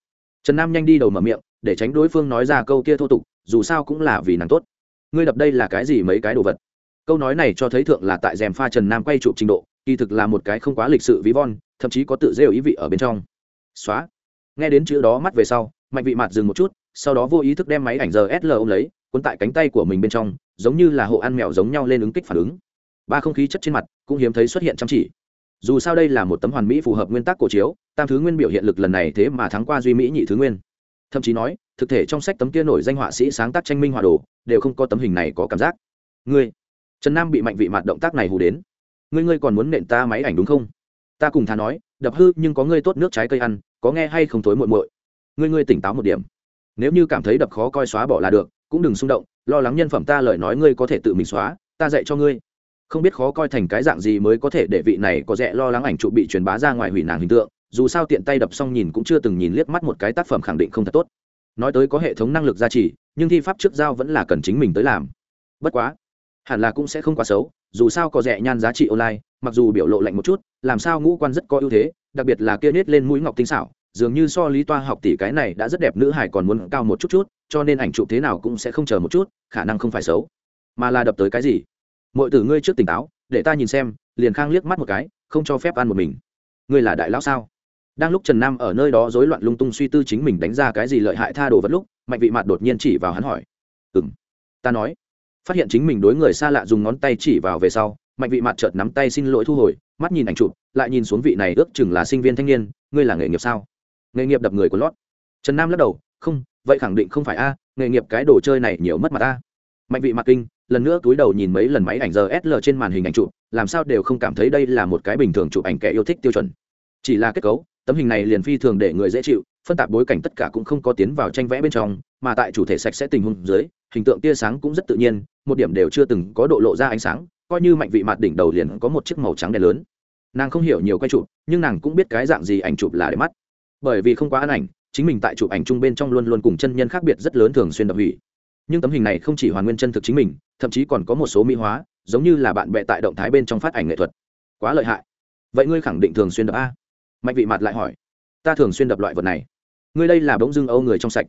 Trần nam nhanh đi đầu mở miệng, để tránh đối phương nói ra câu kia thô tục, dù sao cũng là vì nàng tốt. Ngươi đập đây là cái gì mấy cái đồ vật? Câu nói này cho thấy thượng là tại rèm pha trần nam quay chụp trình độ, kỳ thực là một cái không quá lịch sự ví von, thậm chí có tự rêu ý vị ở bên trong. Xóa. Nghe đến chữ đó mắt về sau, mạnh vị mặt dừng một chút sau đó vô ý thức đem máy ảnh giờ sl ôm lấy, cuốn tại cánh tay của mình bên trong, giống như là hộ ăn mèo giống nhau lên ứng kích phản ứng. Ba không khí chất trên mặt cũng hiếm thấy xuất hiện chăm chỉ. Dù sao đây là một tấm hoàn mỹ phù hợp nguyên tắc cổ chiếu, tam thứ nguyên biểu hiện lực lần này thế mà thắng qua duy mỹ nhị thứ nguyên. Thậm chí nói, thực thể trong sách tấm kia nổi danh họa sĩ sáng tác tranh minh họa đồ, đều không có tấm hình này có cảm giác. Ngươi, trần nam bị mạnh vị mặt động tác này hù đến. Ngươi ngươi còn muốn nện ta máy ảnh đúng không? Ta cùng thà nói, đập hư nhưng có ngươi tốt nước trái cây ăn, có nghe hay không thối muội muội? Ngươi ngươi tỉnh táo một điểm nếu như cảm thấy đập khó coi xóa bỏ là được, cũng đừng xung động, lo lắng nhân phẩm ta lời nói ngươi có thể tự mình xóa, ta dạy cho ngươi. Không biết khó coi thành cái dạng gì mới có thể để vị này có rẻ lo lắng ảnh trụ bị truyền bá ra ngoài hủy nàng hình tượng, dù sao tiện tay đập xong nhìn cũng chưa từng nhìn liếc mắt một cái tác phẩm khẳng định không thật tốt. Nói tới có hệ thống năng lực gia trì, nhưng thi pháp trước giao vẫn là cần chính mình tới làm. Bất quá, hẳn là cũng sẽ không quá xấu, dù sao có rẻ nhan giá trị online, mặc dù biểu lộ lạnh một chút, làm sao ngũ quan rất có ưu thế, đặc biệt là kia nết lên mũi ngọc tinh xảo dường như so lý toa học tỷ cái này đã rất đẹp, nữ hải còn muốn cao một chút chút, cho nên ảnh chụp thế nào cũng sẽ không chờ một chút, khả năng không phải xấu. Mà là đập tới cái gì? Mọi tử ngươi trước tỉnh táo, để ta nhìn xem, liền khang liếc mắt một cái, không cho phép ăn một mình. Ngươi là đại lão sao? Đang lúc trần nam ở nơi đó rối loạn lung tung suy tư chính mình đánh ra cái gì lợi hại tha đồ vật lúc, mạnh vị mặt đột nhiên chỉ vào hắn hỏi. Ừ m ta nói. Phát hiện chính mình đối người xa lạ dùng ngón tay chỉ vào về sau, mạnh vị mặt chợt nắm tay xin lỗi thu hồi, mắt nhìn ảnh chụp, lại nhìn xuống vị này ước chừng là sinh viên thanh niên, ngươi là nghề nghiệp sao? Nghề nghiệp đập người của lót. Trần nam lắc đầu, không, vậy khẳng định không phải a, nghề nghiệp cái đồ chơi này nhiều mất mặt a. Mạnh vị mặt kinh, lần nữa túi đầu nhìn mấy lần máy ảnh giờ sl trên màn hình ảnh chụp, làm sao đều không cảm thấy đây là một cái bình thường chụp ảnh kẻ yêu thích tiêu chuẩn. Chỉ là kết cấu, tấm hình này liền phi thường để người dễ chịu, phân tạp bối cảnh tất cả cũng không có tiến vào tranh vẽ bên trong, mà tại chủ thể sạch sẽ tình huống dưới, hình tượng tia sáng cũng rất tự nhiên, một điểm đều chưa từng có độ lộ ra ánh sáng, coi như mạnh vị mặt đỉnh đầu liền có một chiếc màu trắng đen lớn. Nàng không hiểu nhiều quay chụp, nhưng nàng cũng biết cái dạng gì ảnh chụp là để mắt bởi vì không quá ăn ảnh, chính mình tại chụp ảnh chung bên trong luôn luôn cùng chân nhân khác biệt rất lớn thường xuyên đập hủy. Nhưng tấm hình này không chỉ hoàn nguyên chân thực chính mình, thậm chí còn có một số mỹ hóa, giống như là bạn bè tại động thái bên trong phát ảnh nghệ thuật. Quá lợi hại. Vậy ngươi khẳng định thường xuyên đập a? Mạnh vị mặt lại hỏi. Ta thường xuyên đập loại vật này. Ngươi đây là bỗng dưng âu người trong sạch.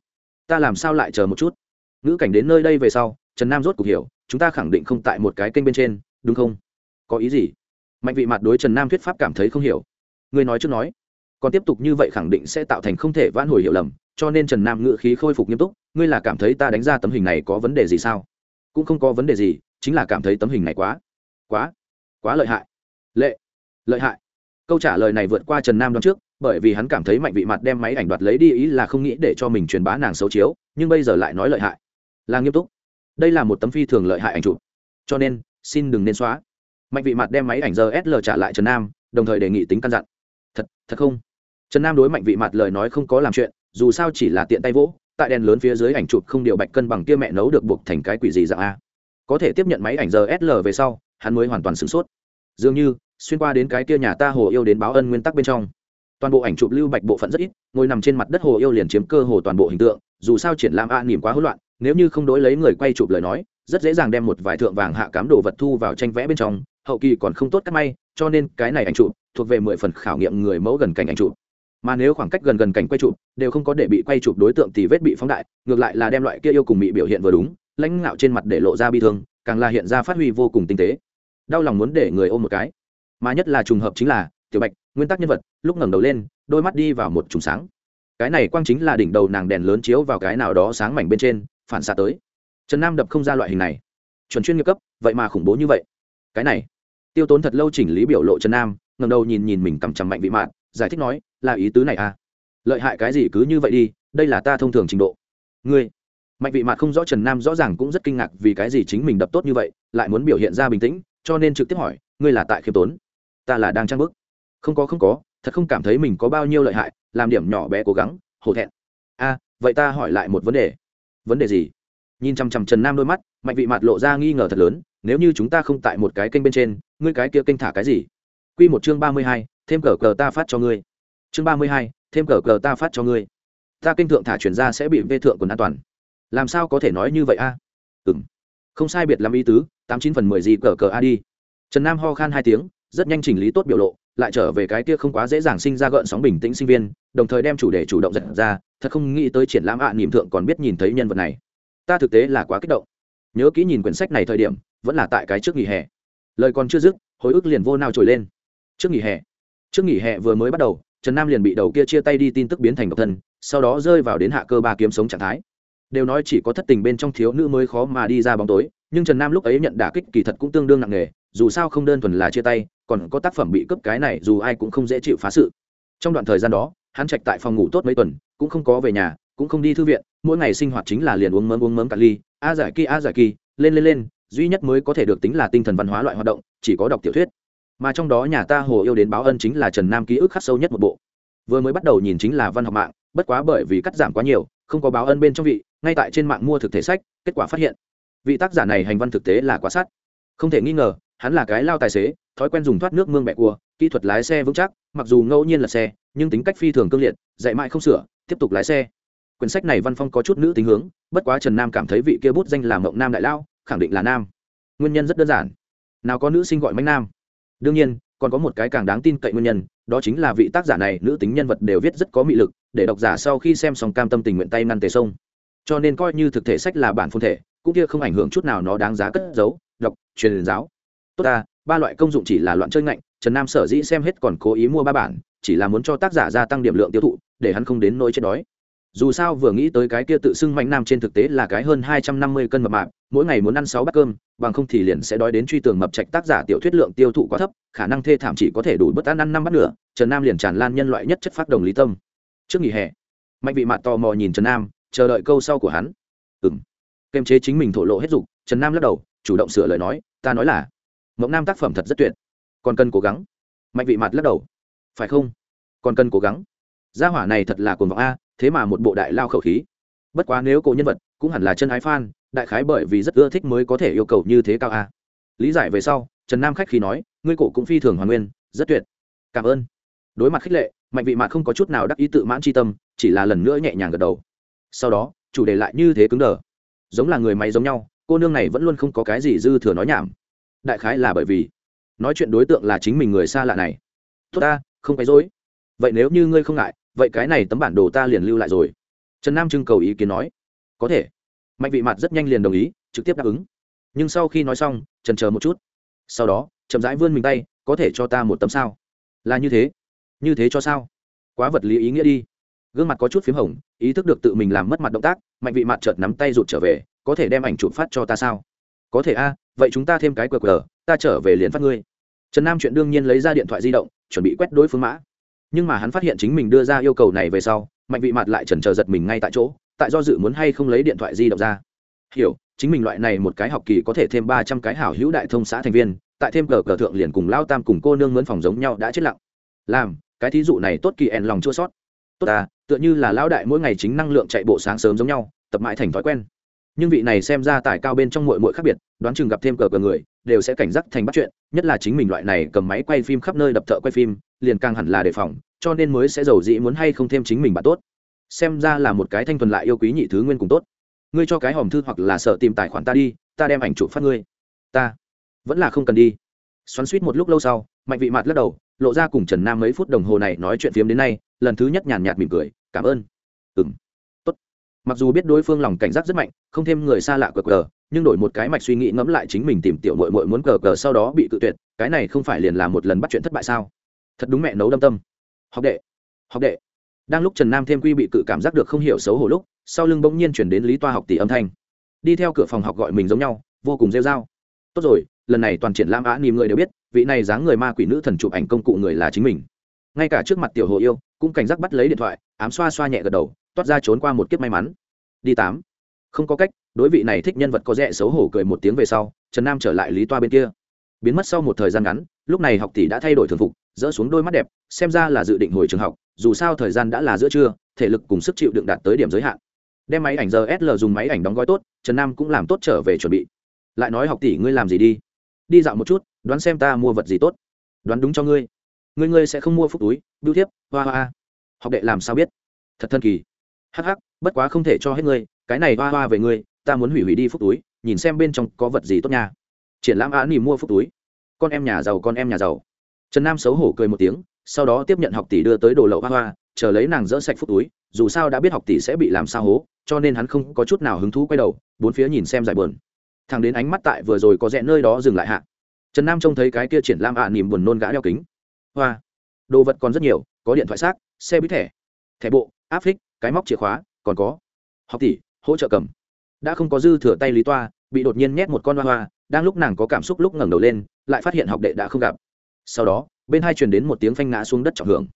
Ta làm sao lại chờ một chút? Ngữ cảnh đến nơi đây về sau, trần nam rốt cuộc hiểu, chúng ta khẳng định không tại một cái kênh bên trên, đúng không? Có ý gì? Mạnh vị mặt đối trần nam thuyết pháp cảm thấy không hiểu. Ngươi nói trước nói còn tiếp tục như vậy khẳng định sẽ tạo thành không thể vãn hồi hiểu lầm, cho nên trần nam ngự khí khôi phục nghiêm túc, ngươi là cảm thấy ta đánh ra tấm hình này có vấn đề gì sao? Cũng không có vấn đề gì, chính là cảm thấy tấm hình này quá quá quá lợi hại. Lệ, lợi hại. Câu trả lời này vượt qua trần nam đón trước, bởi vì hắn cảm thấy mạnh vị mặt đem máy ảnh đoạt lấy đi ý là không nghĩ để cho mình truyền bá nàng xấu chiếu, nhưng bây giờ lại nói lợi hại. Là nghiêm túc. Đây là một tấm phi thường lợi hại ảnh chụp. Cho nên, xin đừng nên xóa. Mạnh vị mặt đem máy ảnh giờ sl trả lại trần nam, đồng thời đề nghị tính căn dặn. Thật thật không? Trần nam đối mạnh vị mặt lời nói không có làm chuyện, dù sao chỉ là tiện tay vỗ, tại đèn lớn phía dưới ảnh chụp không điều bạch cân bằng kia mẹ nấu được buộc thành cái quỷ gì dạng a. Có thể tiếp nhận máy ảnh giờ sl về sau, hắn mới hoàn toàn sửng sốt. Dường như, xuyên qua đến cái kia nhà ta hồ yêu đến báo ân nguyên tắc bên trong. Toàn bộ ảnh chụp lưu bạch bộ phận rất ít, ngồi nằm trên mặt đất hồ yêu liền chiếm cơ hồ toàn bộ hình tượng, dù sao triển lãm a nỉm quá hỗn loạn, nếu như không đối lấy người quay chụp lời nói, rất dễ dàng đem một vài thượng vàng hạ cám đồ vật thu vào tranh vẽ bên trong, hậu kỳ còn không tốt cắt may, cho nên cái này ảnh chụp thuộc về mười phần khảo nghiệm người mẫu gần cảnh ảnh chụp mà nếu khoảng cách gần gần cảnh quay chụp, đều không có để bị quay chụp đối tượng thì vết bị phóng đại, ngược lại là đem loại kia yêu cùng bị biểu hiện vừa đúng, lãnh ngạo trên mặt để lộ ra bi thương, càng là hiện ra phát huy vô cùng tinh tế. Đau lòng muốn để người ôm một cái. Mà nhất là trùng hợp chính là, tiểu bạch, nguyên tắc nhân vật, lúc ngẩng đầu lên, đôi mắt đi vào một trùng sáng. Cái này quang chính là đỉnh đầu nàng đèn lớn chiếu vào cái nào đó sáng mảnh bên trên, phản xạ tới. Trần nam đập không ra loại hình này. Chuẩn chuyên nghiệp cấp, vậy mà khủng bố như vậy. Cái này, tiêu tốn thật lâu chỉnh lý biểu lộ trần nam, ngẩng đầu nhìn nhìn mình cầm chằm mạnh vị mạn, giải thích nói là ý tứ này à? Lợi hại cái gì cứ như vậy đi, đây là ta thông thường trình độ. Ngươi, mạnh vị mạn không rõ trần nam rõ ràng cũng rất kinh ngạc vì cái gì chính mình đập tốt như vậy, lại muốn biểu hiện ra bình tĩnh, cho nên trực tiếp hỏi, ngươi là tại khiêm tốn? Ta là đang trang bức. Không có không có, thật không cảm thấy mình có bao nhiêu lợi hại, làm điểm nhỏ bé cố gắng, hổ thẹn. A, vậy ta hỏi lại một vấn đề. Vấn đề gì? Nhìn chằm chằm trần nam đôi mắt, mạnh vị mặt lộ ra nghi ngờ thật lớn, nếu như chúng ta không tại một cái kênh bên trên, ngươi cái kia kênh thả cái gì? Q một chương ba mươi hai, thêm cờ cờ ta phát cho ngươi chương ba mươi hai thêm cờ cờ ta phát cho ngươi. Ta kinh thượng thả chuyển ra sẽ bị vê thượng quần an toàn. Làm sao có thể nói như vậy a? À? ừ m không sai biệt làm ý tứ tám chín phần mười gì cờ cờ a đi. Trần nam ho khan hai tiếng rất nhanh chỉnh lý tốt biểu lộ lại trở về cái kia không quá dễ dàng sinh ra gợn sóng bình tĩnh sinh viên đồng thời đem chủ đề chủ động dẫn ra thật không nghĩ tới triển lãm ạ à, niềm thượng còn biết nhìn thấy nhân vật này. Ta thực tế là quá kích động. Nhớ kỹ nhìn quyển sách này thời điểm vẫn là tại cái trước nghỉ hè. Lời còn chưa dứt hồi ức liền vô nào trồi lên. Trước nghỉ hè. Trước nghỉ hè vừa mới bắt đầu trần nam liền bị đầu kia chia tay đi tin tức biến thành độc thân, sau đó rơi vào đến hạ cơ ba kiếm sống trạng thái. Đều nói chỉ có thất tình bên trong thiếu nữ mới khó mà đi ra bóng tối, nhưng trần nam lúc ấy nhận đả kích kỳ thật cũng tương đương nặng nề, dù sao không đơn thuần là chia tay, còn có tác phẩm bị cướp cái này dù ai cũng không dễ chịu phá sự. Trong đoạn thời gian đó, hắn trạch tại phòng ngủ tốt mấy tuần, cũng không có về nhà, cũng không đi thư viện, mỗi ngày sinh hoạt chính là liền uống mớm uống mớm cả ly, a giải kỳ a giải kỳ lên lên lên, duy nhất mới có thể được tính là tinh thần văn hóa loại hoạt động, chỉ có đọc tiểu thuyết mà trong đó nhà ta hồ yêu đến báo ân chính là trần nam ký ức khắc sâu nhất một bộ. Vừa mới bắt đầu nhìn chính là văn học mạng, bất quá bởi vì cắt giảm quá nhiều, không có báo ân bên trong vị, ngay tại trên mạng mua thực thể sách, kết quả phát hiện, vị tác giả này hành văn thực tế là quá sát. Không thể nghi ngờ, hắn là cái lao tài xế, thói quen dùng thoát nước mương bẹ cua, kỹ thuật lái xe vững chắc, mặc dù ngẫu nhiên là xe, nhưng tính cách phi thường cương liệt, dạy mãi không sửa, tiếp tục lái xe. Quyển sách này văn phong có chút nữ tính hướng, bất quá trần nam cảm thấy vị kia bút danh là mộng nam đại lao, khẳng định là nam. Nguyên nhân rất đơn giản. Nào có nữ sinh gọi manh nam đương nhiên, còn có một cái càng đáng tin cậy nguyên nhân, đó chính là vị tác giả này nữ tính nhân vật đều viết rất có mị lực, để độc giả sau khi xem xong cam tâm tình nguyện tay ngăn tề sông. Cho nên coi như thực thể sách là bản phôn thể, cũng kia không ảnh hưởng chút nào nó đáng giá cất giấu, đọc, truyền giáo. Tốt ta, ba loại công dụng chỉ là loạn chơi ngạnh, trần nam sở dĩ xem hết còn cố ý mua ba bản, chỉ là muốn cho tác giả gia tăng điểm lượng tiêu thụ, để hắn không đến nỗi chết đói dù sao vừa nghĩ tới cái kia tự xưng mạnh nam trên thực tế là cái hơn hai trăm năm mươi cân mập mạp, mỗi ngày muốn ăn sáu bát cơm, bằng không thì liền sẽ đói đến truy tường mập trạch tác giả tiểu thuyết lượng tiêu thụ quá thấp, khả năng thê thảm chỉ có thể đủ bất ăn ăn năm bát nữa, trần nam liền tràn lan nhân loại nhất chất phát đồng lý tâm. Trước nghỉ hè, mạnh vị mạt tò mò nhìn trần nam, chờ đợi câu sau của hắn. Ừ m kiềm chế chính mình thổ lộ hết dục, trần nam lắc đầu, chủ động sửa lời nói, ta nói là, mộng nam tác phẩm thật rất tuyệt. Còn cần cố gắng. Mạnh vị mặt lắc đầu, phải không? Còn cần cố gắng. Gia hỏa này thật là cuồng vọng a thế mà một bộ đại lao khẩu khí. Bất quá nếu cô nhân vật cũng hẳn là chân ái phan, đại khái bởi vì rất ưa thích mới có thể yêu cầu như thế cao a. Lý giải về sau trần nam khách khi nói ngươi cổ cũng phi thường hoàn nguyên rất tuyệt. Cảm ơn. Đối mặt khích lệ mạnh vị mặt không có chút nào đắc ý tự mãn tri tâm chỉ là lần nữa nhẹ nhàng gật đầu. Sau đó chủ đề lại như thế cứng đờ. Giống là người máy giống nhau cô nương này vẫn luôn không có cái gì dư thừa nói nhảm. Đại khái là bởi vì nói chuyện đối tượng là chính mình người xa lạ này. Tốt ta không phải dối. Vậy nếu như ngươi không ngại vậy cái này tấm bản đồ ta liền lưu lại rồi. Trần nam trưng cầu ý kiến nói. Có thể. Mạnh vị mặt rất nhanh liền đồng ý, trực tiếp đáp ứng. Nhưng sau khi nói xong, trần chờ một chút. Sau đó, chậm rãi vươn mình tay, có thể cho ta một tấm sao? Là như thế. Như thế cho sao? Quá vật lý ý nghĩa đi. Gương mặt có chút p h í m hồng, ý thức được tự mình làm mất mặt động tác, mạnh vị mặt chợt nắm tay rụt trở về, có thể đem ảnh chụp phát cho ta sao? Có thể a, vậy chúng ta thêm cái qr ta trở về liền phát ngươi. Trần nam chuyện đương nhiên lấy ra điện thoại di động, chuẩn bị quét đối phương mã nhưng mà hắn phát hiện chính mình đưa ra yêu cầu này về sau, mạnh vị mặt lại chần chờ giật mình ngay tại chỗ, tại do dự muốn hay không lấy điện thoại di động ra. Hiểu, chính mình loại này một cái học kỳ có thể thêm ba trăm cái hảo hữu đại thông xã thành viên, tại thêm cờ cờ thượng liền cùng lao tam cùng cô nương mướn phòng giống nhau đã chết lặng. Làm, cái thí dụ này tốt kỳ ẻn lòng chua sót. Tốt ta tựa như là lão đại mỗi ngày chính năng lượng chạy bộ sáng sớm giống nhau, tập mãi thành thói quen nhưng vị này xem ra tài cao bên trong mội mội khác biệt, đoán chừng gặp thêm cờ cờ người, đều sẽ cảnh giác thành bắt chuyện, nhất là chính mình loại này cầm máy quay phim khắp nơi đập thợ quay phim, liền càng hẳn là đề phòng, cho nên mới sẽ giàu dĩ muốn hay không thêm chính mình bạn tốt. Xem ra là một cái thanh thuần lại yêu quý nhị thứ nguyên cùng tốt. Ngươi cho cái hòm thư hoặc là sợ tìm tài khoản ta đi, ta đem ảnh chụp phát ngươi. Ta vẫn là không cần đi. Xoắn suýt một lúc lâu sau, mạnh vị mặt lắc đầu, lộ ra cùng trần nam mấy phút đồng hồ này nói chuyện phiếm đến nay, lần thứ nhất nhàn nhạt mỉm cười, cảm ơn. Ừng mặc dù biết đối phương lòng cảnh giác rất mạnh, không thêm người xa lạ cờ cờ, nhưng đổi một cái mạch suy nghĩ ngẫm lại chính mình tìm tiểu mội mội muốn cờ cờ sau đó bị tự tuyệt, cái này không phải liền là một lần bắt chuyện thất bại sao? Thật đúng mẹ nấu đâm tâm. Học đệ học đệ. Đang lúc trần nam thêm quy bị cự cảm giác được không hiểu xấu hổ lúc, sau lưng bỗng nhiên chuyển đến lý toa học tỷ âm thanh. Đi theo cửa phòng học gọi mình giống nhau, vô cùng rêu r a o tốt rồi, lần này toàn triển lam á nìm người đều biết, vị này dáng người ma quỷ nữ thần chụp ảnh công cụ người là chính mình. Ngay cả trước mặt tiểu hồ yêu, cũng cảnh giác bắt lấy điện thoại, ám xoa xoa nhẹ gật đầu toát ra trốn qua một kiếp may mắn. Đi tám. Không có cách, đối vị này thích nhân vật có rẻ xấu hổ cười một tiếng về sau, trần nam trở lại lý toa bên kia. Biến mất sau một thời gian ngắn, lúc này học tỷ đã thay đổi thường phục, dỡ xuống đôi mắt đẹp, xem ra là dự định hồi trường học, dù sao thời gian đã là giữa trưa, thể lực cùng sức chịu đựng đạt tới điểm giới hạn. Đem máy ảnh giờ sl dùng máy ảnh đóng gói tốt, trần nam cũng làm tốt trở về chuẩn bị. Lại nói học tỷ, ngươi làm gì đi? Đi dạo một chút, đoán xem ta mua vật gì tốt. Đoán đúng cho ngươi. Ngươi ngươi sẽ không mua phúc túi, bưu thiếp, hoa hoa học đệ làm sao biết? Thật thần kỳ hắc hắc bất quá không thể cho hết ngươi cái này hoa hoa về ngươi ta muốn hủy hủy đi phúc túi nhìn xem bên trong có vật gì tốt nha. Triển lãm á nỉ mua phúc túi. Con em nhà giàu con em nhà giàu. Trần nam xấu hổ cười một tiếng sau đó tiếp nhận học tỷ đưa tới đồ lậu hoa hoa chờ lấy nàng dỡ sạch phúc túi dù sao đã biết học tỷ sẽ bị làm sao hố cho nên hắn không có chút nào hứng thú quay đầu bốn phía nhìn xem giải bờn thằng đến ánh mắt tại vừa rồi có rẽ nơi đó dừng lại hạ. Trần nam trông thấy cái kia triển lam ạ à, nỉm buồn nôn gã đeo kính. Hoa. Đồ vật còn rất nhiều có điện thoại xác xe buýt thẻ. Thẻ bộ áp phích cái móc chìa khóa còn có học tỷ hỗ trợ cầm đã không có dư thừa tay lý toa bị đột nhiên nhét một con hoa hoa đang lúc nàng có cảm xúc lúc ngẩng đầu lên lại phát hiện học đệ đã không gặp sau đó bên hai truyền đến một tiếng phanh ngã xuống đất trọng hưởng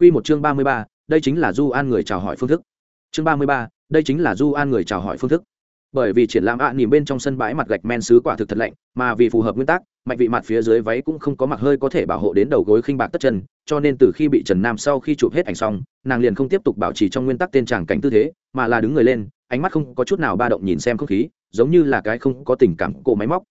Quy một chương ba mươi ba, đây chính là Du An người chào hỏi phương thức. Chương ba mươi ba, đây chính là Du An người chào hỏi phương thức. Bởi vì triển lãm ạ à, nhìn bên trong sân bãi mặt gạch men sứ quả thực thật lạnh, mà vì phù hợp nguyên tắc, mạnh vị mặt phía dưới váy cũng không có mặc hơi có thể bảo hộ đến đầu gối khinh bạc tất chân, cho nên từ khi bị Trần Nam sau khi chụp hết ảnh xong, nàng liền không tiếp tục bảo trì trong nguyên tắc tên chàng cảnh tư thế, mà là đứng người lên, ánh mắt không có chút nào ba động nhìn xem không khí, giống như là cái không có tình cảm cổ máy móc.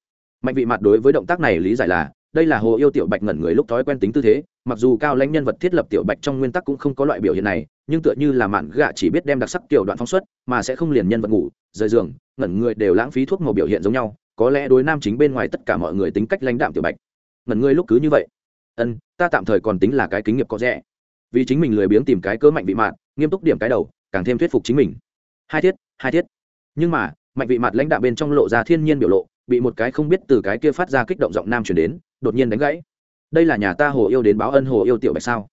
Mạnh vị mặt đối với động tác này lý giải là, đây là hồ yêu tiểu bạch ngẩn người lúc thói quen tính tư thế mặc dù cao lãnh nhân vật thiết lập tiểu bạch trong nguyên tắc cũng không có loại biểu hiện này nhưng tựa như là mạn gạ chỉ biết đem đặc sắc tiểu đoạn phóng xuất mà sẽ không liền nhân vật ngủ rời giường ngẩn người đều lãng phí thuốc màu biểu hiện giống nhau, có lẽ đối nam chính bên ngoài tất cả mọi người tính cách lãnh đạm tiểu bạch. Ngẩn người lúc cứ như vậy. Ân, ta tạm thời còn tính là cái kính nghiệp có rẻ. Vì chính mình lười biếng tìm cái cớ mạnh vị mạn nghiêm túc điểm cái đầu, càng thêm thuyết phục chính mình. Hai thiết hai thiết. Nhưng mà, mạnh vị mặt lãnh đạo bên trong lộ ra thiên nhiên biểu lộ, bị một cái không biết từ cái kia phát ra kích động giọng nam chuyển đến, đột nhiên đánh gãy. Đây là nhà ta hồ yêu đến báo ân hồ yêu tiểu bạch sao?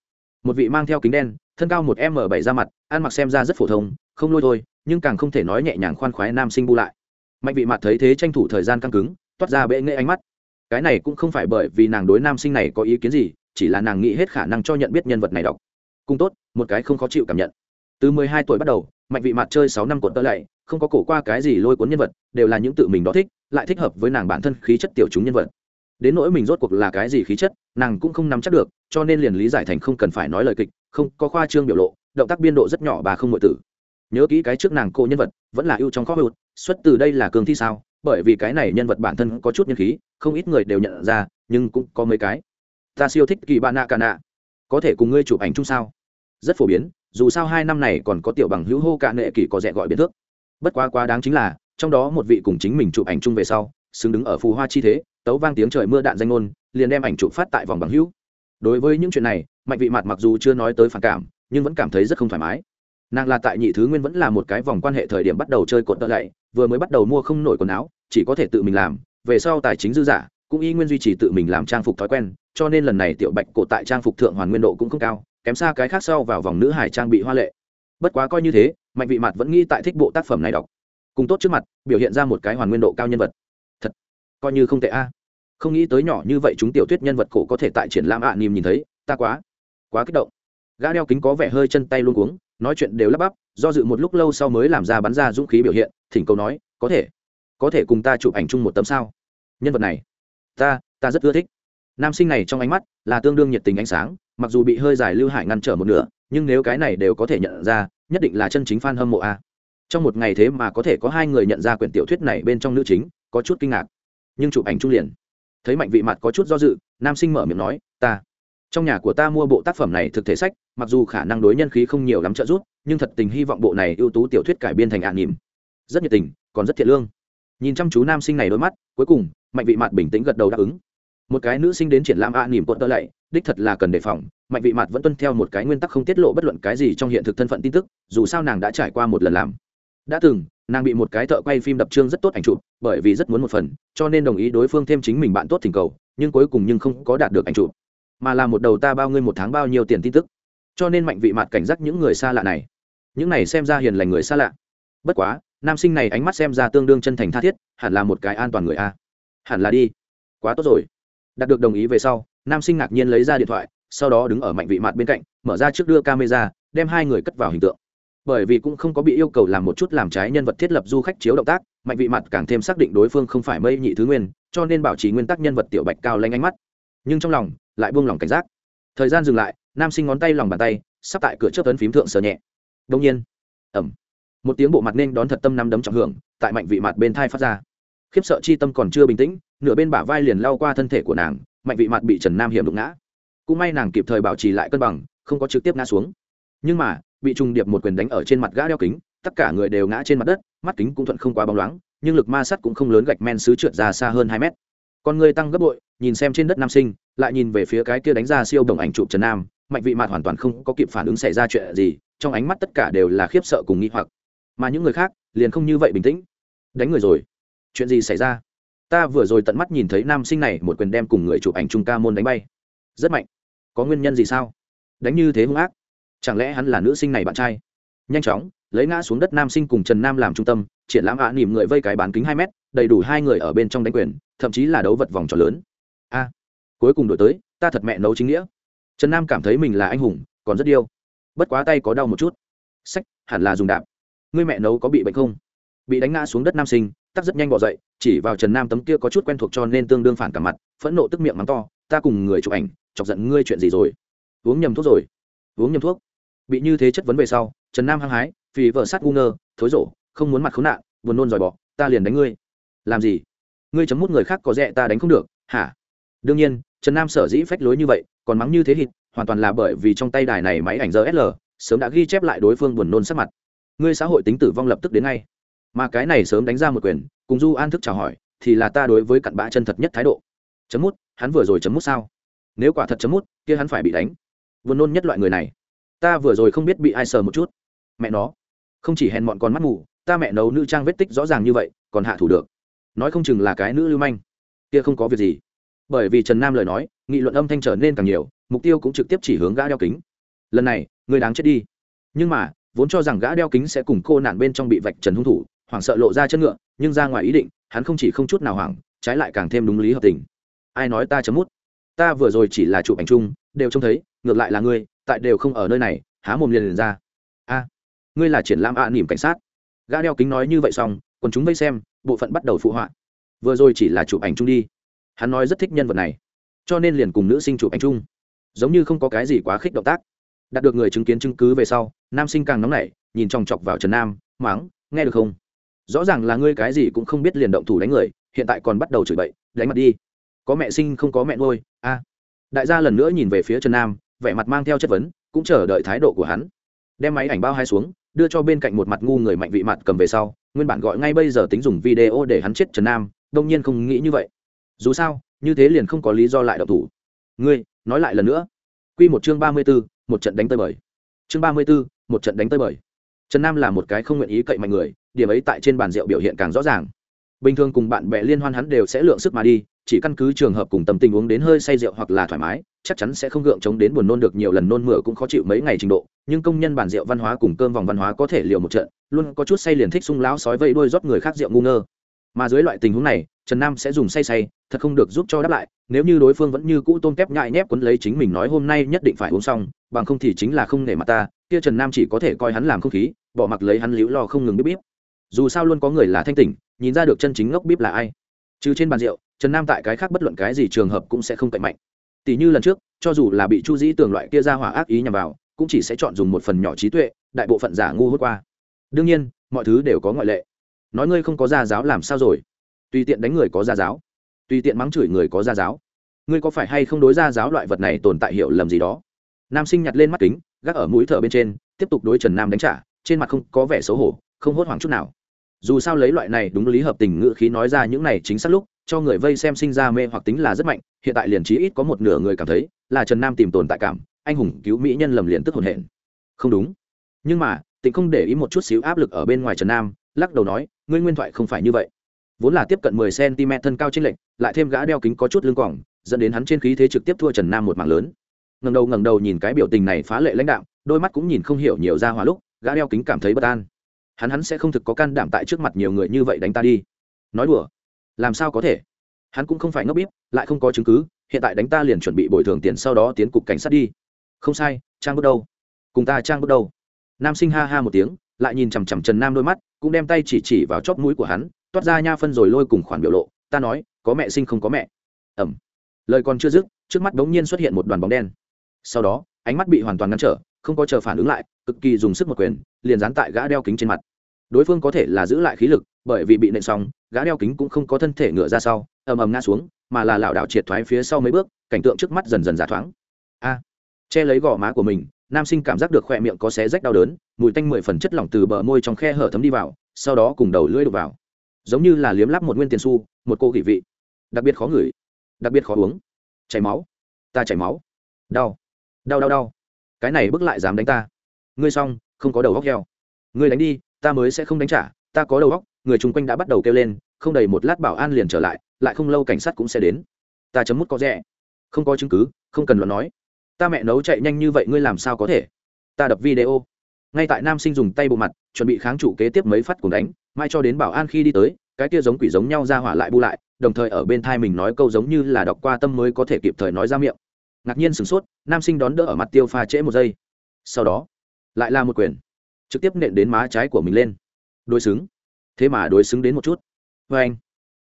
Một vị mang theo kính đen, thân cao một m bảy ra mặt, ăn mặc xem ra rất phổ thông, không lôi thôi nhưng càng không thể nói nhẹ nhàng khoan khoái nam sinh bu lại. Mạnh vị mặt thấy thế tranh thủ thời gian căng cứng, toát ra bệ nghệ ánh mắt. Cái này cũng không phải bởi vì nàng đối nam sinh này có ý kiến gì, chỉ là nàng nghĩ hết khả năng cho nhận biết nhân vật này đọc. Cung tốt, một cái không khó chịu cảm nhận. Từ mười hai tuổi bắt đầu, mạnh vị mặt chơi sáu năm cuộn tơ lạy, không có cổ qua cái gì lôi cuốn nhân vật, đều là những tự mình đó thích, lại thích hợp với nàng bản thân khí chất tiểu chúng nhân vật. Đến nỗi mình rốt cuộc là cái gì khí chất, nàng cũng không nắm chắc được, cho nên liền lý giải thành không cần phải nói lời kịch, không có khoa trương biểu lộ, động tác biên độ rất nhỏ bà không ngội tử nhớ kỹ cái trước nàng cô nhân vật, vẫn là ưu trong khó hụt, xuất từ đây là cương thi sao, bởi vì cái này nhân vật bản thân có chút nhân khí, không ít người đều nhận ra, nhưng cũng có mấy cái. Ta siêu thích kỳ bạn nạ cả nạ. Có thể cùng ngươi chụp ảnh chung sao? Rất phổ biến, dù sao hai năm này còn có tiểu bằng hữu hô cả nệ kỳ có rẻ gọi biến thước. Bất quá quá đáng chính là, trong đó một vị cùng chính mình chụp ảnh chung về sau, xứng đứng ở phù hoa chi thế, tấu vang tiếng trời mưa đạn danh ngôn, liền đem ảnh chụp phát tại vòng bằng hữu. Đối với những chuyện này, mạnh vị mặt mặc dù chưa nói tới phản cảm, nhưng vẫn cảm thấy rất không thoải mái nàng là tại nhị thứ nguyên vẫn là một cái vòng quan hệ thời điểm bắt đầu chơi cột tợ lạy vừa mới bắt đầu mua không nổi quần áo chỉ có thể tự mình làm. Về sau tài chính dư giả cũng y nguyên duy trì tự mình làm trang phục thói quen cho nên lần này tiểu bạch cổ tại trang phục thượng hoàn nguyên độ cũng không cao kém xa cái khác sau vào vòng nữ hải trang bị hoa lệ. Bất quá coi như thế mạnh vị mặt vẫn nghĩ tại thích bộ tác phẩm này đọc. Cùng tốt trước mặt biểu hiện ra một cái hoàn nguyên độ cao nhân vật. Thật coi như không tệ a. Không nghĩ tới nhỏ như vậy chúng tiểu thuyết nhân vật cổ có thể tại triển lãm ạ à, nìm nhìn thấy ta quá quá kích động. Gã đeo kính có vẻ hơi chân tay luôn cuống nói chuyện đều lắp bắp, do dự một lúc lâu sau mới làm ra bắn ra dũng khí biểu hiện, thỉnh cầu nói, có thể có thể cùng ta chụp ảnh chung một tấm sao? Nhân vật này, ta ta rất ưa thích. Nam sinh này trong ánh mắt là tương đương nhiệt tình ánh sáng, mặc dù bị hơi dài lưu hải ngăn trở một nửa, nhưng nếu cái này đều có thể nhận ra, nhất định là chân chính fan hâm mộ a. Trong một ngày thế mà có thể có hai người nhận ra quyển tiểu thuyết này bên trong nữ chính, có chút kinh ngạc. Nhưng chụp ảnh chung liền. Thấy mạnh vị mặt có chút do dự, nam sinh mở miệng nói, ta trong nhà của ta mua bộ tác phẩm này thực thể sách, mặc dù khả năng đối nhân khí không nhiều lắm trợ giúp, nhưng thật tình hy vọng bộ này ưu tú tiểu thuyết cải biên thành ạ nỉm. Rất nhiệt tình, còn rất thiện lương. Nhìn chăm chú nam sinh này đôi mắt, cuối cùng, mạnh vị mặt bình tĩnh gật đầu đáp ứng. Một cái nữ sinh đến triển lãm ạ nỉm cuộn tơ lạy, đích thật là cần đề phòng, mạnh vị mặt vẫn tuân theo một cái nguyên tắc không tiết lộ bất luận cái gì trong hiện thực thân phận tin tức, dù sao nàng đã trải qua một lần làm. Đã từng, nàng bị một cái thợ quay phim đập trương rất tốt ảnh chụp, bởi vì rất muốn một phần, cho nên đồng ý đối phương thêm chính mình bạn tốt thỉnh cầu, nhưng cuối cùng nhưng không có đạt được ảnh chụp mà là một đầu ta bao ngươi một tháng bao nhiêu tiền tin tức. Cho nên mạnh vị mặt cảnh giác những người xa lạ này. Những này xem ra hiền lành người xa lạ. Bất quá, nam sinh này ánh mắt xem ra tương đương chân thành tha thiết, hẳn là một cái an toàn người a. Hẳn là đi. Quá tốt rồi. Đạt được đồng ý về sau, nam sinh ngạc nhiên lấy ra điện thoại, sau đó đứng ở mạnh vị mặt bên cạnh, mở ra trước đưa camera, đem hai người cất vào hình tượng. Bởi vì cũng không có bị yêu cầu làm một chút làm trái nhân vật thiết lập du khách chiếu động tác, mạnh vị mặt càng thêm xác định đối phương không phải mây nhị thứ nguyên, cho nên bảo trì nguyên tắc nhân vật tiểu bạch cao lanh ánh mắt. Nhưng trong lòng lại buông lỏng cảnh giác. Thời gian dừng lại, nam sinh ngón tay lòng bàn tay, sắp tại cửa chớp ấn phím thượng sờ nhẹ. Đông nhiên ẩm một tiếng bộ mặt nên đón thật tâm năm đấm trọng hưởng, tại mạnh vị mặt bên thai phát ra. Khiếp sợ chi tâm còn chưa bình tĩnh, nửa bên bả vai liền lao qua thân thể của nàng, mạnh vị mặt bị trần nam hiểm đụng ngã. Cũng may nàng kịp thời bảo trì lại cân bằng, không có trực tiếp ngã xuống. Nhưng mà, bị trùng điệp một quyền đánh ở trên mặt gã đeo kính, tất cả người đều ngã trên mặt đất, mắt kính cũng thuận không quá bóng loáng, nhưng lực ma sắt cũng không lớn gạch men xứ trượt ra xa hơn hai mét. Con người tăng gấp bội nhìn xem trên đất nam sinh lại nhìn về phía cái kia đánh ra siêu đồng ảnh chụp trần nam mạnh vị mạt hoàn toàn không có kịp phản ứng xảy ra chuyện gì trong ánh mắt tất cả đều là khiếp sợ cùng nghi hoặc. Mà những người khác liền không như vậy bình tĩnh. Đánh người rồi. Chuyện gì xảy ra? Ta vừa rồi tận mắt nhìn thấy nam sinh này một quyền đem cùng người chụp ảnh trung ca môn đánh bay. Rất mạnh. Có nguyên nhân gì sao? Đánh như thế hung ác. Chẳng lẽ hắn là nữ sinh này bạn trai? Nhanh chóng lấy ngã xuống đất nam sinh cùng trần nam làm trung tâm triển lãm ạ à, nỉm người vây cái bán kính hai mét đầy đủ hai người ở bên trong đánh quyền thậm chí là đấu vật vòng tròn lớn a, cuối cùng đổi tới, ta thật mẹ nấu chính nghĩa. Trần nam cảm thấy mình là anh hùng, còn rất yêu bất quá tay có đau một chút. Sách, hẳn là dùng đạp. Ngươi mẹ nấu có bị bệnh không? Bị đánh ngã xuống đất nam sinh, tắc rất nhanh bỏ dậy, chỉ vào trần nam tấm kia có chút quen thuộc cho nên tương đương phản cả mặt, phẫn nộ tức miệng mắng to, ta cùng người chụp ảnh, chọc giận ngươi chuyện gì rồi? Uống nhầm thuốc rồi. Uống nhầm thuốc. Bị như thế chất vấn về sau, trần nam hăng hái vì vợ sát ngu ngơ, thối rổ, không muốn mặt khốn nạn, buồn nôn dòi bỏ ta liền đánh ngươi. Làm gì? Ngươi chấm mút người khác có rẻ ta đánh không được, hả? Đương nhiên, trần nam sở dĩ phách lối như vậy, còn mắng như thế hít hoàn toàn là bởi vì trong tay đài này máy ảnh rsl sớm đã ghi chép lại đối phương buồn nôn sắc mặt. Ngươi xã hội tính tử vong lập tức đến ngay. Mà cái này sớm đánh ra một quyền, cùng du an thức chào hỏi, thì là ta đối với cặn bã chân thật nhất thái độ. Chấm mút, hắn vừa rồi chấm mút sao? Nếu quả thật chấm mút, kia hắn phải bị đánh. Buồn nôn nhất loại người này. Ta vừa rồi không biết bị ai sờ một chút. Mẹ nó. Không chỉ hèn mọn còn mắt mù, ta mẹ nấu nữ trang vết tích rõ ràng như vậy, còn hạ thủ được. Nói không chừng là cái nữ lưu manh. Kia không có việc gì bởi vì trần nam lời nói nghị luận âm thanh trở nên càng nhiều mục tiêu cũng trực tiếp chỉ hướng gã đeo kính. Lần này người đáng chết đi. Nhưng mà vốn cho rằng gã đeo kính sẽ cùng cô nạn bên trong bị vạch trần hung thủ hoảng sợ lộ ra chân ngựa nhưng ra ngoài ý định hắn không chỉ không chút nào hoảng trái lại càng thêm đúng lý hợp tình. Ai nói ta chấm mút? Ta vừa rồi chỉ là chụp ảnh chung đều trông thấy ngược lại là ngươi tại đều không ở nơi này há mồm liền liền ra. A ngươi là triển lãm ạ à, nỉm cảnh sát. Gã đeo kính nói như vậy xong còn chúng vây xem bộ phận bắt đầu phụ họa. Vừa rồi chỉ là chụp ảnh chung đi hắn nói rất thích nhân vật này, cho nên liền cùng nữ sinh chụp ảnh chung, giống như không có cái gì quá khích động tác. Đạt được người chứng kiến chứng cứ về sau, nam sinh càng nóng nảy, nhìn chòng chọc vào trần nam máng nghe được không? Rõ ràng là ngươi cái gì cũng không biết liền động thủ đánh người, hiện tại còn bắt đầu chửi bậy, đánh mặt đi. Có mẹ sinh không có mẹ nuôi, a. Đại gia lần nữa nhìn về phía trần nam, vẻ mặt mang theo chất vấn, cũng chờ đợi thái độ của hắn. Đem máy ảnh bao hai xuống, đưa cho bên cạnh một mặt ngu người mạnh vị mặt cầm về sau, nguyên bản gọi ngay bây giờ tính dùng video để hắn chết trần nam, đông nhiên không nghĩ như vậy dù sao, như thế liền không có lý do lại độc thủ. Ngươi, nói lại lần nữa. Q một chương ba mươi b ố một trận đánh tơi bời. Chương ba mươi b ố một trận đánh tơi bời. Trần nam là một cái không nguyện ý cậy mạnh người, điểm ấy tại trên bàn rượu biểu hiện càng rõ ràng. Bình thường cùng bạn bè liên hoan hắn đều sẽ lượng sức mà đi, chỉ căn cứ trường hợp cùng tâm tình uống đến hơi say rượu hoặc là thoải mái, chắc chắn sẽ không gượng chống đến buồn nôn được nhiều lần nôn mửa cũng khó chịu mấy ngày trình độ, nhưng công nhân bản rượu văn hóa cùng cơm vòng văn hóa có thể liều một trận, luôn có chút say liền thích sung lão sói vây đuôi rót người khác rượu ngu ngơ. Mà dưới loại tình huống này trần nam sẽ dùng say say, thật không được giúp cho đáp lại, nếu như đối phương vẫn như cũ tôn kép nhại nhép quấn lấy chính mình nói hôm nay nhất định phải uống xong, bằng không thì chính là không nể mặt ta, kia trần nam chỉ có thể coi hắn làm không khí, bỏ mặc lấy hắn liễu lo không ngừng bíp bíp. Dù sao luôn có người là thanh tỉnh, nhìn ra được chân chính ngốc bíp là ai. Trừ trên bàn rượu, trần nam tại cái khác bất luận cái gì trường hợp cũng sẽ không cạnh mạnh. Tỷ như lần trước, cho dù là bị chu dĩ tường loại kia ra hỏa ác ý nhằm vào, cũng chỉ sẽ chọn dùng một phần nhỏ trí tuệ, đại bộ phận giả ngu hốt qua. Đương nhiên, mọi thứ đều có ngoại lệ. Nói ngươi không có gia giáo làm sao rồi? Tùy tiện đánh người có gia giáo, tùy tiện mắng chửi người có gia giáo. Ngươi có phải hay không đối gia giáo loại vật này tồn tại hiểu lầm gì đó? Nam sinh nhặt lên mắt kính, gác ở mũi thở bên trên, tiếp tục đối trần nam đánh trả, trên mặt không có vẻ xấu hổ, không hốt hoảng chút nào. Dù sao lấy loại này đúng lý hợp tình ngữ khí nói ra những này chính xác lúc, cho người vây xem sinh ra mê hoặc tính là rất mạnh, hiện tại liền trí ít có một nửa người cảm thấy là trần nam tìm tồn tại cảm, anh hùng cứu mỹ nhân lầm liền tức hồn hển. Không đúng. Nhưng mà, tịnh không để ý một chút xíu áp lực ở bên ngoài trần nam, lắc đầu nói, ngươi nguyên thoại không phải như vậy vốn là tiếp cận mười cm thân cao trên lệnh lại thêm gã đeo kính có chút lưng quổng, dẫn đến hắn trên khí thế trực tiếp thua trần nam một mạng lớn. Ngẩng đầu ngẩng đầu nhìn cái biểu tình này phá lệ lãnh đạo đôi mắt cũng nhìn không hiểu nhiều ra hòa lúc gã đeo kính cảm thấy bất an. Hắn hắn sẽ không thực có can đảm tại trước mặt nhiều người như vậy đánh ta đi. Nói đùa. Làm sao có thể? Hắn cũng không phải ngốc bíp lại không có chứng cứ hiện tại đánh ta liền chuẩn bị bồi thường tiền sau đó tiến cục cảnh sát đi. Không sai trang bước đâu cùng ta trang bước đâu nam sinh ha ha một tiếng lại nhìn chằm chằm trần nam đôi mắt cũng đem tay chỉ chỉ vào chóp mũi của hắn toát ra nha phân rồi lôi cùng khoản biểu lộ, ta nói, có mẹ sinh không có mẹ. Ẩm lời còn chưa dứt, trước mắt bỗng nhiên xuất hiện một đoàn bóng đen. Sau đó, ánh mắt bị hoàn toàn ngăn trở, không có chờ phản ứng lại, cực kỳ dùng sức một quyền, liền dán tại gã đeo kính trên mặt. Đối phương có thể là giữ lại khí lực, bởi vì bị nện xong, gã đeo kính cũng không có thân thể ngựa ra sau, ầm ầm ngã xuống, mà là lảo đảo triệt thoái phía sau mấy bước, cảnh tượng trước mắt dần dần giả thoáng. A. Che lấy gò má của mình, nam sinh cảm giác được khoe miệng có xé rách đau đớn, mùi tanh mười phần chất lỏng từ bờ môi trong khe hở thấm đi vào, sau đó cùng đầu lưỡi đục vào giống như là liếm lắp một nguyên tiền xu, một cô gỉ vị. Đặc biệt khó ngửi, đặc biệt khó uống. Chảy máu, ta chảy máu. Đau đau đau đau. Cái này bước lại dám đánh ta. Ngươi xong, không có đầu góc heo. Ngươi đánh đi, ta mới sẽ không đánh trả, ta có đầu góc người chung quanh đã bắt đầu kêu lên, không đầy một lát bảo an liền trở lại lại không lâu cảnh sát cũng sẽ đến. Ta chấm mút có rẻ. Không có chứng cứ, không cần luận nói. Ta mẹ nấu chạy nhanh như vậy, ngươi làm sao có thể? Ta đập video. Ngay tại nam sinh dùng tay bộ mặt, chuẩn bị kháng trụ kế tiếp mấy phát cùng đánh mai cho đến bảo an khi đi tới, cái kia giống quỷ giống nhau ra hỏa lại bu lại, đồng thời ở bên thai mình nói câu giống như là đọc qua tâm mới có thể kịp thời nói ra miệng. Ngạc nhiên sửng sốt, nam sinh đón đỡ ở mặt tiêu pha trễ một giây. Sau đó, lại là một quyền, trực tiếp nện đến má trái của mình lên. Đối xứng. Thế mà đối xứng đến một chút. Vê anh,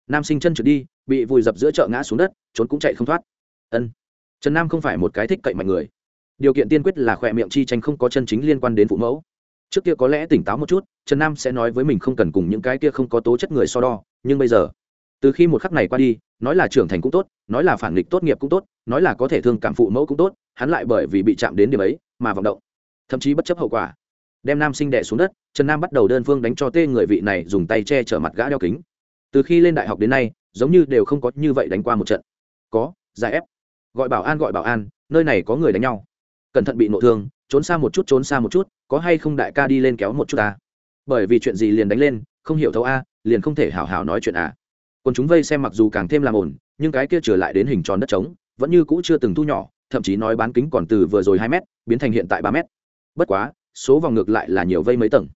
nam sinh chân trượt đi, bị vùi dập giữa chợ ngã xuống đất, trốn cũng chạy không thoát. Ân. Trần nam không phải một cái thích cậy mạnh người. Điều kiện tiên quyết là khỏe miệng chi tranh không có chân chính liên quan đến phụ mẫu trước kia có lẽ tỉnh táo một chút, trần nam sẽ nói với mình không cần cùng những cái kia không có tố chất người so đo, nhưng bây giờ, từ khi một khắc này qua đi, nói là trưởng thành cũng tốt, nói là phản nghịch tốt nghiệp cũng tốt, nói là có thể thương cảm phụ mẫu cũng tốt, hắn lại bởi vì bị chạm đến điểm ấy mà vọng động, thậm chí bất chấp hậu quả. Đem nam sinh đẻ xuống đất, trần nam bắt đầu đơn phương đánh cho tê người vị này dùng tay che chở mặt gã đeo kính. Từ khi lên đại học đến nay, giống như đều không có như vậy đánh qua một trận. Có, giải ép. Gọi bảo an, gọi bảo an, nơi này có người đánh nhau. Cẩn thận bị nộ thương trốn xa một chút, trốn xa một chút, có hay không đại ca đi lên kéo một chút ta? Bởi vì chuyện gì liền đánh lên, không hiểu thấu a, liền không thể hảo hảo nói chuyện à còn chúng vây xem mặc dù càng thêm làm ổn nhưng cái kia trở lại đến hình tròn đất trống, vẫn như cũ chưa từng thu nhỏ, thậm chí nói bán kính còn từ vừa rồi hai m biến thành hiện tại ba m bất quá, số vòng ngược lại là nhiều vây mấy tầng.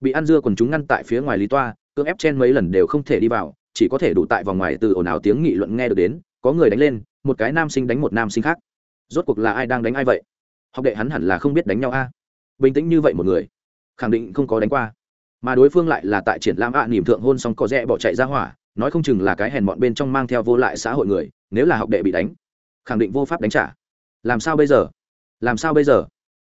Bị ăn dưa còn chúng ngăn tại phía ngoài lý toa, cưỡng ép chen mấy lần đều không thể đi vào, chỉ có thể đủ tại vòng ngoài từ ồn ào tiếng nghị luận nghe được đến, có người đánh lên, một cái nam sinh đánh một nam sinh khác. Rốt cuộc là ai đang đánh ai vậy? Học đệ hắn hẳn là không biết đánh nhau a. Bình tĩnh như vậy một người khẳng định không có đánh qua. Mà đối phương lại là tại triển lãm ạ à, thượng hôn xong có rẽ bỏ chạy ra hỏa nói không chừng là cái hèn bọn bên trong mang theo vô lại xã hội người nếu là học đệ bị đánh khẳng định vô pháp đánh trả. Làm sao bây giờ? Làm sao bây giờ?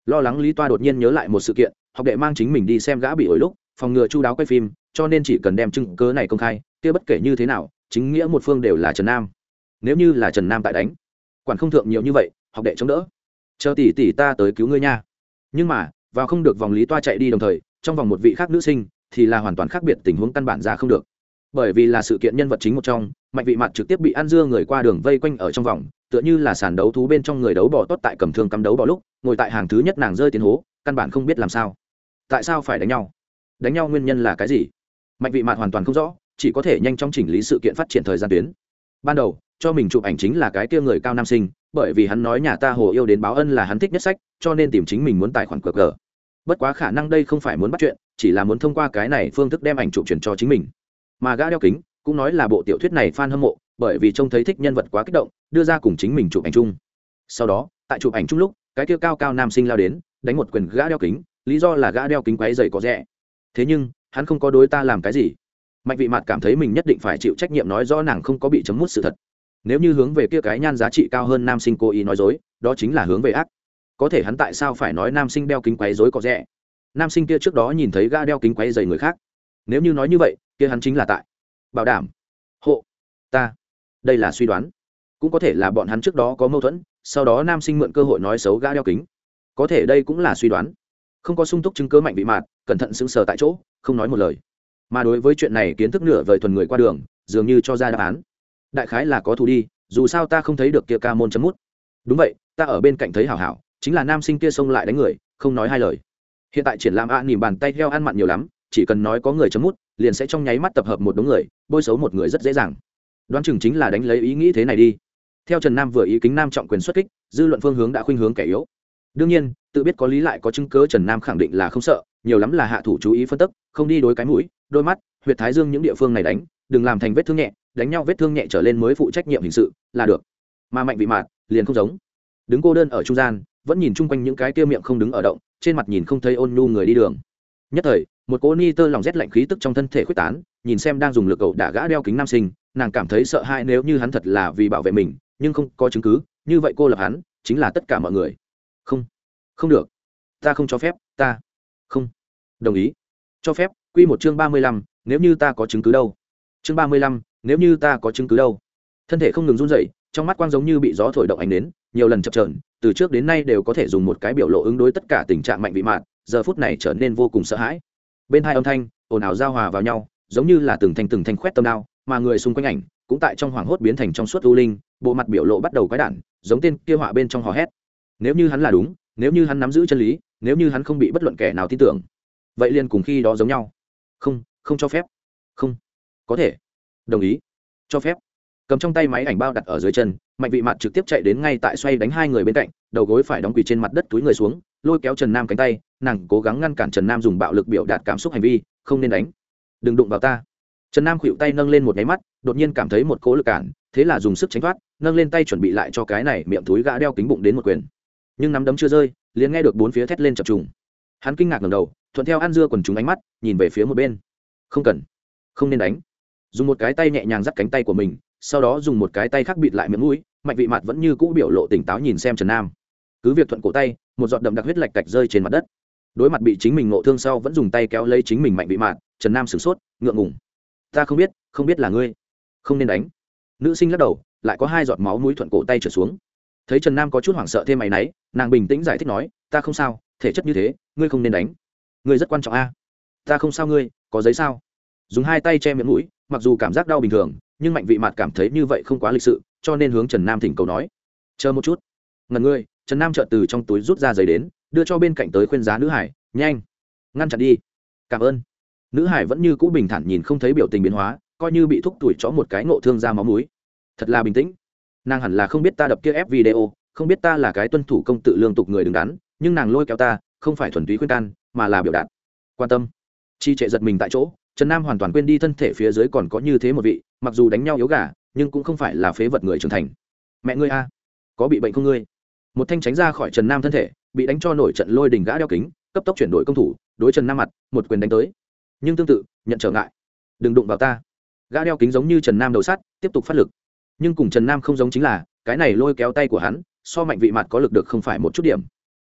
Lo lắng lý toa đột nhiên nhớ lại một sự kiện học đệ mang chính mình đi xem gã bị ổi lúc phòng ngừa chu đáo quay phim cho nên chỉ cần đem chứng cớ này công khai kia bất kể như thế nào chính nghĩa một phương đều là trần nam. Nếu như là trần nam tại đánh quản không thượng nhiều như vậy học đệ chống đỡ chờ tỷ tỷ ta tới cứu ngươi nha. Nhưng mà, vào không được vòng lý toa chạy đi đồng thời, trong vòng một vị khác nữ sinh thì là hoàn toàn khác biệt tình huống căn bản ra không được. Bởi vì là sự kiện nhân vật chính một trong, mạnh vị mặt trực tiếp bị ăn dưa người qua đường vây quanh ở trong vòng, tựa như là sàn đấu thú bên trong người đấu bỏ tốt tại cầm thương cắm đấu bỏ lúc, ngồi tại hàng thứ nhất nàng rơi tiến hố, căn bản không biết làm sao. Tại sao phải đánh nhau? Đánh nhau nguyên nhân là cái gì? Mạnh vị mặt hoàn toàn không rõ, chỉ có thể nhanh chóng chỉnh lý sự kiện phát triển thời gian tuyến. Ban đầu cho mình chụp ảnh chính là cái kia người cao nam sinh, bởi vì hắn nói nhà ta hồ yêu đến báo ân là hắn thích nhất sách, cho nên tìm chính mình muốn tài khoản cờ cờ. Bất quá khả năng đây không phải muốn bắt chuyện, chỉ là muốn thông qua cái này phương thức đem ảnh chụp chuyển cho chính mình. Mà gã đeo kính cũng nói là bộ tiểu thuyết này f a n hâm mộ, bởi vì trông thấy thích nhân vật quá kích động, đưa ra cùng chính mình chụp ảnh chung. Sau đó, tại chụp ảnh chung lúc, cái kia cao cao nam sinh lao đến, đánh một quyền gã đeo kính, lý do là gã đeo kính quáy dày có rẻ. Thế nhưng, hắn không có đối ta làm cái gì. Mạnh vị mặt cảm thấy mình nhất định phải chịu trách nhiệm nói rõ nàng không có bị chấm mút sự thật nếu như hướng về kia cái nhan giá trị cao hơn nam sinh cố ý nói dối, đó chính là hướng về ác. Có thể hắn tại sao phải nói nam sinh đeo kính quấy dối có rẻ? Nam sinh kia trước đó nhìn thấy ga đeo kính quấy dày người khác. Nếu như nói như vậy, kia hắn chính là tại bảo đảm. Hộ, ta. Đây là suy đoán. Cũng có thể là bọn hắn trước đó có mâu thuẫn, sau đó nam sinh mượn cơ hội nói xấu ga đeo kính. Có thể đây cũng là suy đoán. Không có sung túc chứng cớ mạnh bị mạt, cẩn thận sững sờ tại chỗ, không nói một lời. Mà đối với chuyện này kiến thức nửa vời thuần người qua đường, dường như cho ra đáp án đại khái là có thù đi, dù sao ta không thấy được kia ca môn chấm mút. Đúng vậy, ta ở bên cạnh thấy hảo hảo, chính là nam sinh kia xông lại đánh người, không nói hai lời. Hiện tại triển lãm a nỉm bàn tay heo ăn mặn nhiều lắm, chỉ cần nói có người chấm mút, liền sẽ trong nháy mắt tập hợp một đống người, bôi xấu một người rất dễ dàng. Đoán chừng chính là đánh lấy ý nghĩ thế này đi. Theo trần nam vừa ý kính nam trọng quyền xuất kích, dư luận phương hướng đã khuynh hướng kẻ yếu. Đương nhiên, tự biết có lý lại có chứng cớ trần nam khẳng định là không sợ, nhiều lắm là hạ thủ chú ý phân tức, không đi đối cái mũi, đôi mắt, huyệt thái dương những địa phương này đánh, đừng làm thành vết thương nhẹ đánh nhau vết thương nhẹ trở lên mới phụ trách nhiệm hình sự, là được. Mà mạnh vị mạt liền không giống. Đứng cô đơn ở trung gian, vẫn nhìn chung quanh những cái kia miệng không đứng ở động, trên mặt nhìn không thấy ôn nhu người đi đường. Nhất thời, một cô ni tơ lòng rét lạnh khí tức trong thân thể khuếch tán, nhìn xem đang dùng lực cầu đả gã đeo kính nam sinh, nàng cảm thấy sợ hãi nếu như hắn thật là vì bảo vệ mình, nhưng không có chứng cứ, như vậy cô lập hắn, chính là tất cả mọi người. Không không được. Ta không cho phép, ta không đồng ý. Cho phép, quy một chương ba mươi lăm, nếu như ta có chứng cứ đâu. Chương ba mươi lăm nếu như ta có chứng cứ đâu? Thân thể không ngừng run rẩy, trong mắt quang giống như bị gió thổi động ánh đến, nhiều lần chập trờn từ trước đến nay đều có thể dùng một cái biểu lộ ứng đối tất cả tình trạng mạnh vị mạn, giờ phút này trở nên vô cùng sợ hãi. Bên hai âm thanh, ồn ào giao hòa vào nhau, giống như là từng thanh từng thanh khoét tâm đao, mà người xung quanh ảnh cũng tại trong hoảng hốt biến thành trong suốt u linh, bộ mặt biểu lộ bắt đầu quái đản, giống tên kia họa bên trong hò hét. Nếu như hắn là đúng, nếu như hắn nắm giữ chân lý, nếu như hắn không bị bất luận kẻ nào tin tưởng, vậy liền cùng khi đó giống nhau. Không không cho phép. Không, có thể đồng ý. Cho phép. Cầm trong tay máy ảnh bao đặt ở dưới chân, mạnh vị mặt trực tiếp chạy đến ngay tại xoay đánh hai người bên cạnh, đầu gối phải đóng quỳ trên mặt đất túi người xuống, lôi kéo trần nam cánh tay, nàng cố gắng ngăn cản trần nam dùng bạo lực biểu đạt cảm xúc hành vi, không nên đánh. Đừng đụng vào ta. Trần nam khuỵu tay nâng lên một nháy mắt, đột nhiên cảm thấy một cố lực cản, thế là dùng sức tránh thoát, nâng lên tay chuẩn bị lại cho cái này miệng túi gã đeo kính bụng đến một quyền. Nhưng nắm đấm chưa rơi, liền nghe được bốn phía thét lên chập trùng. Hắn kinh ngạc ngầm đầu, thuận theo ăn dưa quần chúng ánh mắt, nhìn về phía một bên. Không cần. Không nên đánh dùng một cái tay nhẹ nhàng dắt cánh tay của mình, sau đó dùng một cái tay khác bịt lại miệng mũi, mạnh vị mặt vẫn như cũ biểu lộ tỉnh táo nhìn xem trần nam. Cứ việc thuận cổ tay, một giọt đậm đặc huyết lạch cạch rơi trên mặt đất. Đối mặt bị chính mình ngộ thương sau vẫn dùng tay kéo lấy chính mình mạnh vị mạt trần nam sửng sốt, ngượng ngùng. Ta không biết không biết là ngươi. Không nên đánh. Nữ sinh lắc đầu, lại có hai giọt máu mũi thuận cổ tay trở xuống. Thấy trần nam có chút hoảng sợ thêm mày náy, nàng bình tĩnh giải thích nói, ta không sao, thể chất như thế, ngươi không nên đánh. Ngươi rất quan trọng a. Ta không sao ngươi, có giấy sao? Dùng hai tay che miệng mũi mặc dù cảm giác đau bình thường, nhưng mạnh vị mặt cảm thấy như vậy không quá lịch sự, cho nên hướng trần nam thỉnh cầu nói. Chờ một chút. Ngần ngươi trần nam trợn từ trong túi rút ra giấy đến, đưa cho bên cạnh tới khuyên giá nữ hải, nhanh, ngăn chặn đi. Cảm ơn. Nữ hải vẫn như cũ bình thản nhìn không thấy biểu tình biến hóa, coi như bị thúc tuổi chó một cái ngộ thương ra máu múi thật là bình tĩnh. Nàng hẳn là không biết ta đập kia ép video, không biết ta là cái tuân thủ công tự lương tục người đứng đắn, nhưng nàng lôi kéo ta, không phải thuần túy khuyên can, mà là biểu đạt. Quan tâm. Chi trệ giật mình tại chỗ trần nam hoàn toàn quên đi thân thể phía dưới còn có như thế một vị, mặc dù đánh nhau yếu gà, nhưng cũng không phải là phế vật người trưởng thành. Mẹ ngươi a, có bị bệnh không ngươi? Một thanh tránh ra khỏi trần nam thân thể, bị đánh cho nổi trận lôi đình gã đeo kính, cấp tốc chuyển đổi công thủ, đối trần nam mặt, một quyền đánh tới. Nhưng tương tự, nhận trở ngại. Đừng đụng vào ta. Gã đeo kính giống như trần nam đầu sắt, tiếp tục phát lực. Nhưng cùng trần nam không giống chính là, cái này lôi kéo tay của hắn, so mạnh vị mặt có lực được không phải một chút điểm.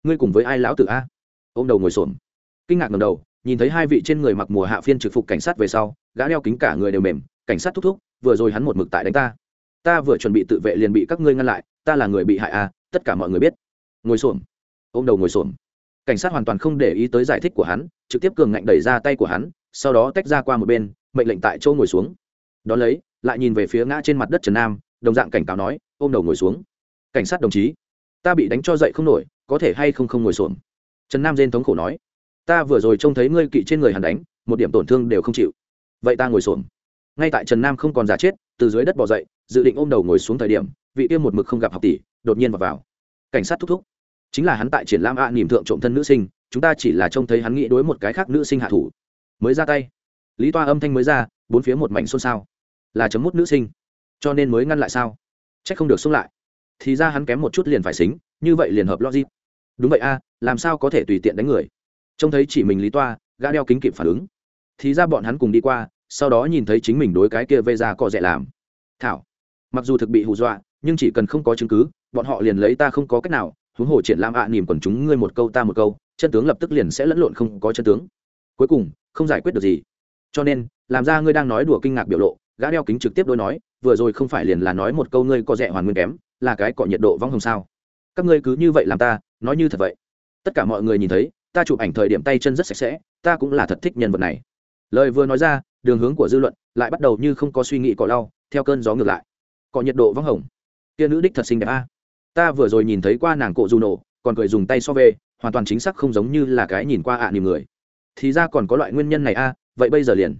Ngươi cùng với ai lão tử a? Ô m đầu ngồi xổm. Kinh ngạc ngầm đầu nhìn thấy hai vị trên người mặc mùa hạ phiên trực phục cảnh sát về sau, gã đeo kính cả người đều mềm, cảnh sát thúc thúc, vừa rồi hắn một mực tại đánh ta. Ta vừa chuẩn bị tự vệ liền bị các ngươi ngăn lại, ta là người bị hại à tất cả mọi người biết. Ngồi xổm. Ôm đầu ngồi xổm. Cảnh sát hoàn toàn không để ý tới giải thích của hắn, trực tiếp cường ngạnh đẩy ra tay của hắn, sau đó tách ra qua một bên, mệnh lệnh tại chỗ ngồi xuống. Đón lấy, lại nhìn về phía ngã trên mặt đất trần nam, đồng dạng cảnh cáo nói, ôm đầu ngồi xuống. Cảnh sát đồng chí, ta bị đánh cho dậy không nổi, có thể hay không không ngồi xổm? Trần nam rên thống khổ nói ta vừa rồi trông thấy ngươi kỵ trên người hắn đánh một điểm tổn thương đều không chịu. Vậy ta ngồi xuống ngay tại trần nam không còn giả chết từ dưới đất bỏ dậy dự định ôm đầu ngồi xuống thời điểm vị kia một mực không gặp học tỷ đột nhiên vào, vào. cảnh sát thúc thúc. Chính là hắn tại triển lãm ạ à, niềm thượng trộm thân nữ sinh chúng ta chỉ là trông thấy hắn nghĩ đối một cái khác nữ sinh hạ thủ. Mới ra tay. Lý toa âm thanh mới ra bốn phía một mảnh xôn xao. Là chấm mút nữ sinh. Cho nên mới ngăn lại sao? C h ắ c không được xông lại. Thì ra hắn kém một chút liền phải xính như vậy liền hợp logic. Đúng vậy a làm sao có thể tùy tiện đánh người? Trông thấy chỉ mình lý toa gã đeo kính kịp phản ứng. Thì ra bọn hắn cùng đi qua sau đó nhìn thấy chính mình đối cái kia vê ra cọ rẻ làm. Thảo mặc dù thực bị hù dọa nhưng chỉ cần không có chứng cứ bọn họ liền lấy ta không có cách nào huống hồ triển lãm ạ à, nỉm quần chúng ngươi một câu ta một câu chân tướng lập tức liền sẽ lẫn lộn không có chân tướng. Cuối cùng không giải quyết được gì. Cho nên làm ra ngươi đang nói đùa kinh ngạc biểu lộ gã đeo kính trực tiếp đôi nói vừa rồi không phải liền là nói một câu ngươi có rẻ hoàn nguyên kém là cái cọ nhiệt độ vong hồng sao? Các ngươi cứ như vậy làm ta nói như thật vậy. Tất cả mọi người nhìn thấy ta chụp ảnh thời điểm tay chân rất sạch sẽ, ta cũng là thật thích nhân vật này. Lời vừa nói ra, đường hướng của dư luận lại bắt đầu như không có suy nghĩ cỏ lau, theo cơn gió ngược lại. Cọ nhiệt độ vắng hồng. Kia nữ đích thật xinh đẹp a. Ta vừa rồi nhìn thấy qua nàng cộ dù nổ, còn cười dùng tay so về, hoàn toàn chính xác không giống như là cái nhìn qua ạ à niềm người. Thì ra còn có loại nguyên nhân này a, vậy bây giờ liền.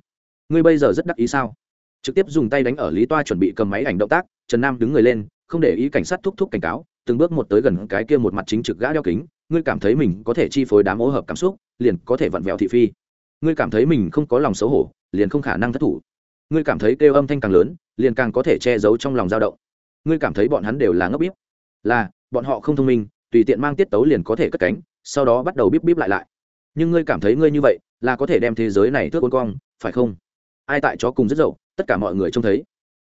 Ngươi bây giờ rất đắc ý sao? Trực tiếp dùng tay đánh ở lý toa chuẩn bị cầm máy ảnh động tác, trần nam đứng người lên, không để ý cảnh sát thúc thúc cảnh cáo, từng bước một tới gần cái kia một mặt chính trực gã đeo kính ngươi cảm thấy mình có thể chi phối đám ô hợp cảm xúc, liền có thể vặn vẹo thị phi. Ngươi cảm thấy mình không có lòng xấu hổ, liền không khả năng thất thủ. Ngươi cảm thấy kêu âm thanh càng lớn, liền càng có thể che giấu trong lòng dao động. Ngươi cảm thấy bọn hắn đều là ngốc bíp. Là, bọn họ không thông minh, tùy tiện mang tiết tấu liền có thể cất cánh, sau đó bắt đầu bíp bíp lại lại. Nhưng ngươi cảm thấy ngươi như vậy, là có thể đem thế giới này thước côn cong, phải không? Ai tại chó cùng rất dậu, tất cả mọi người trông thấy.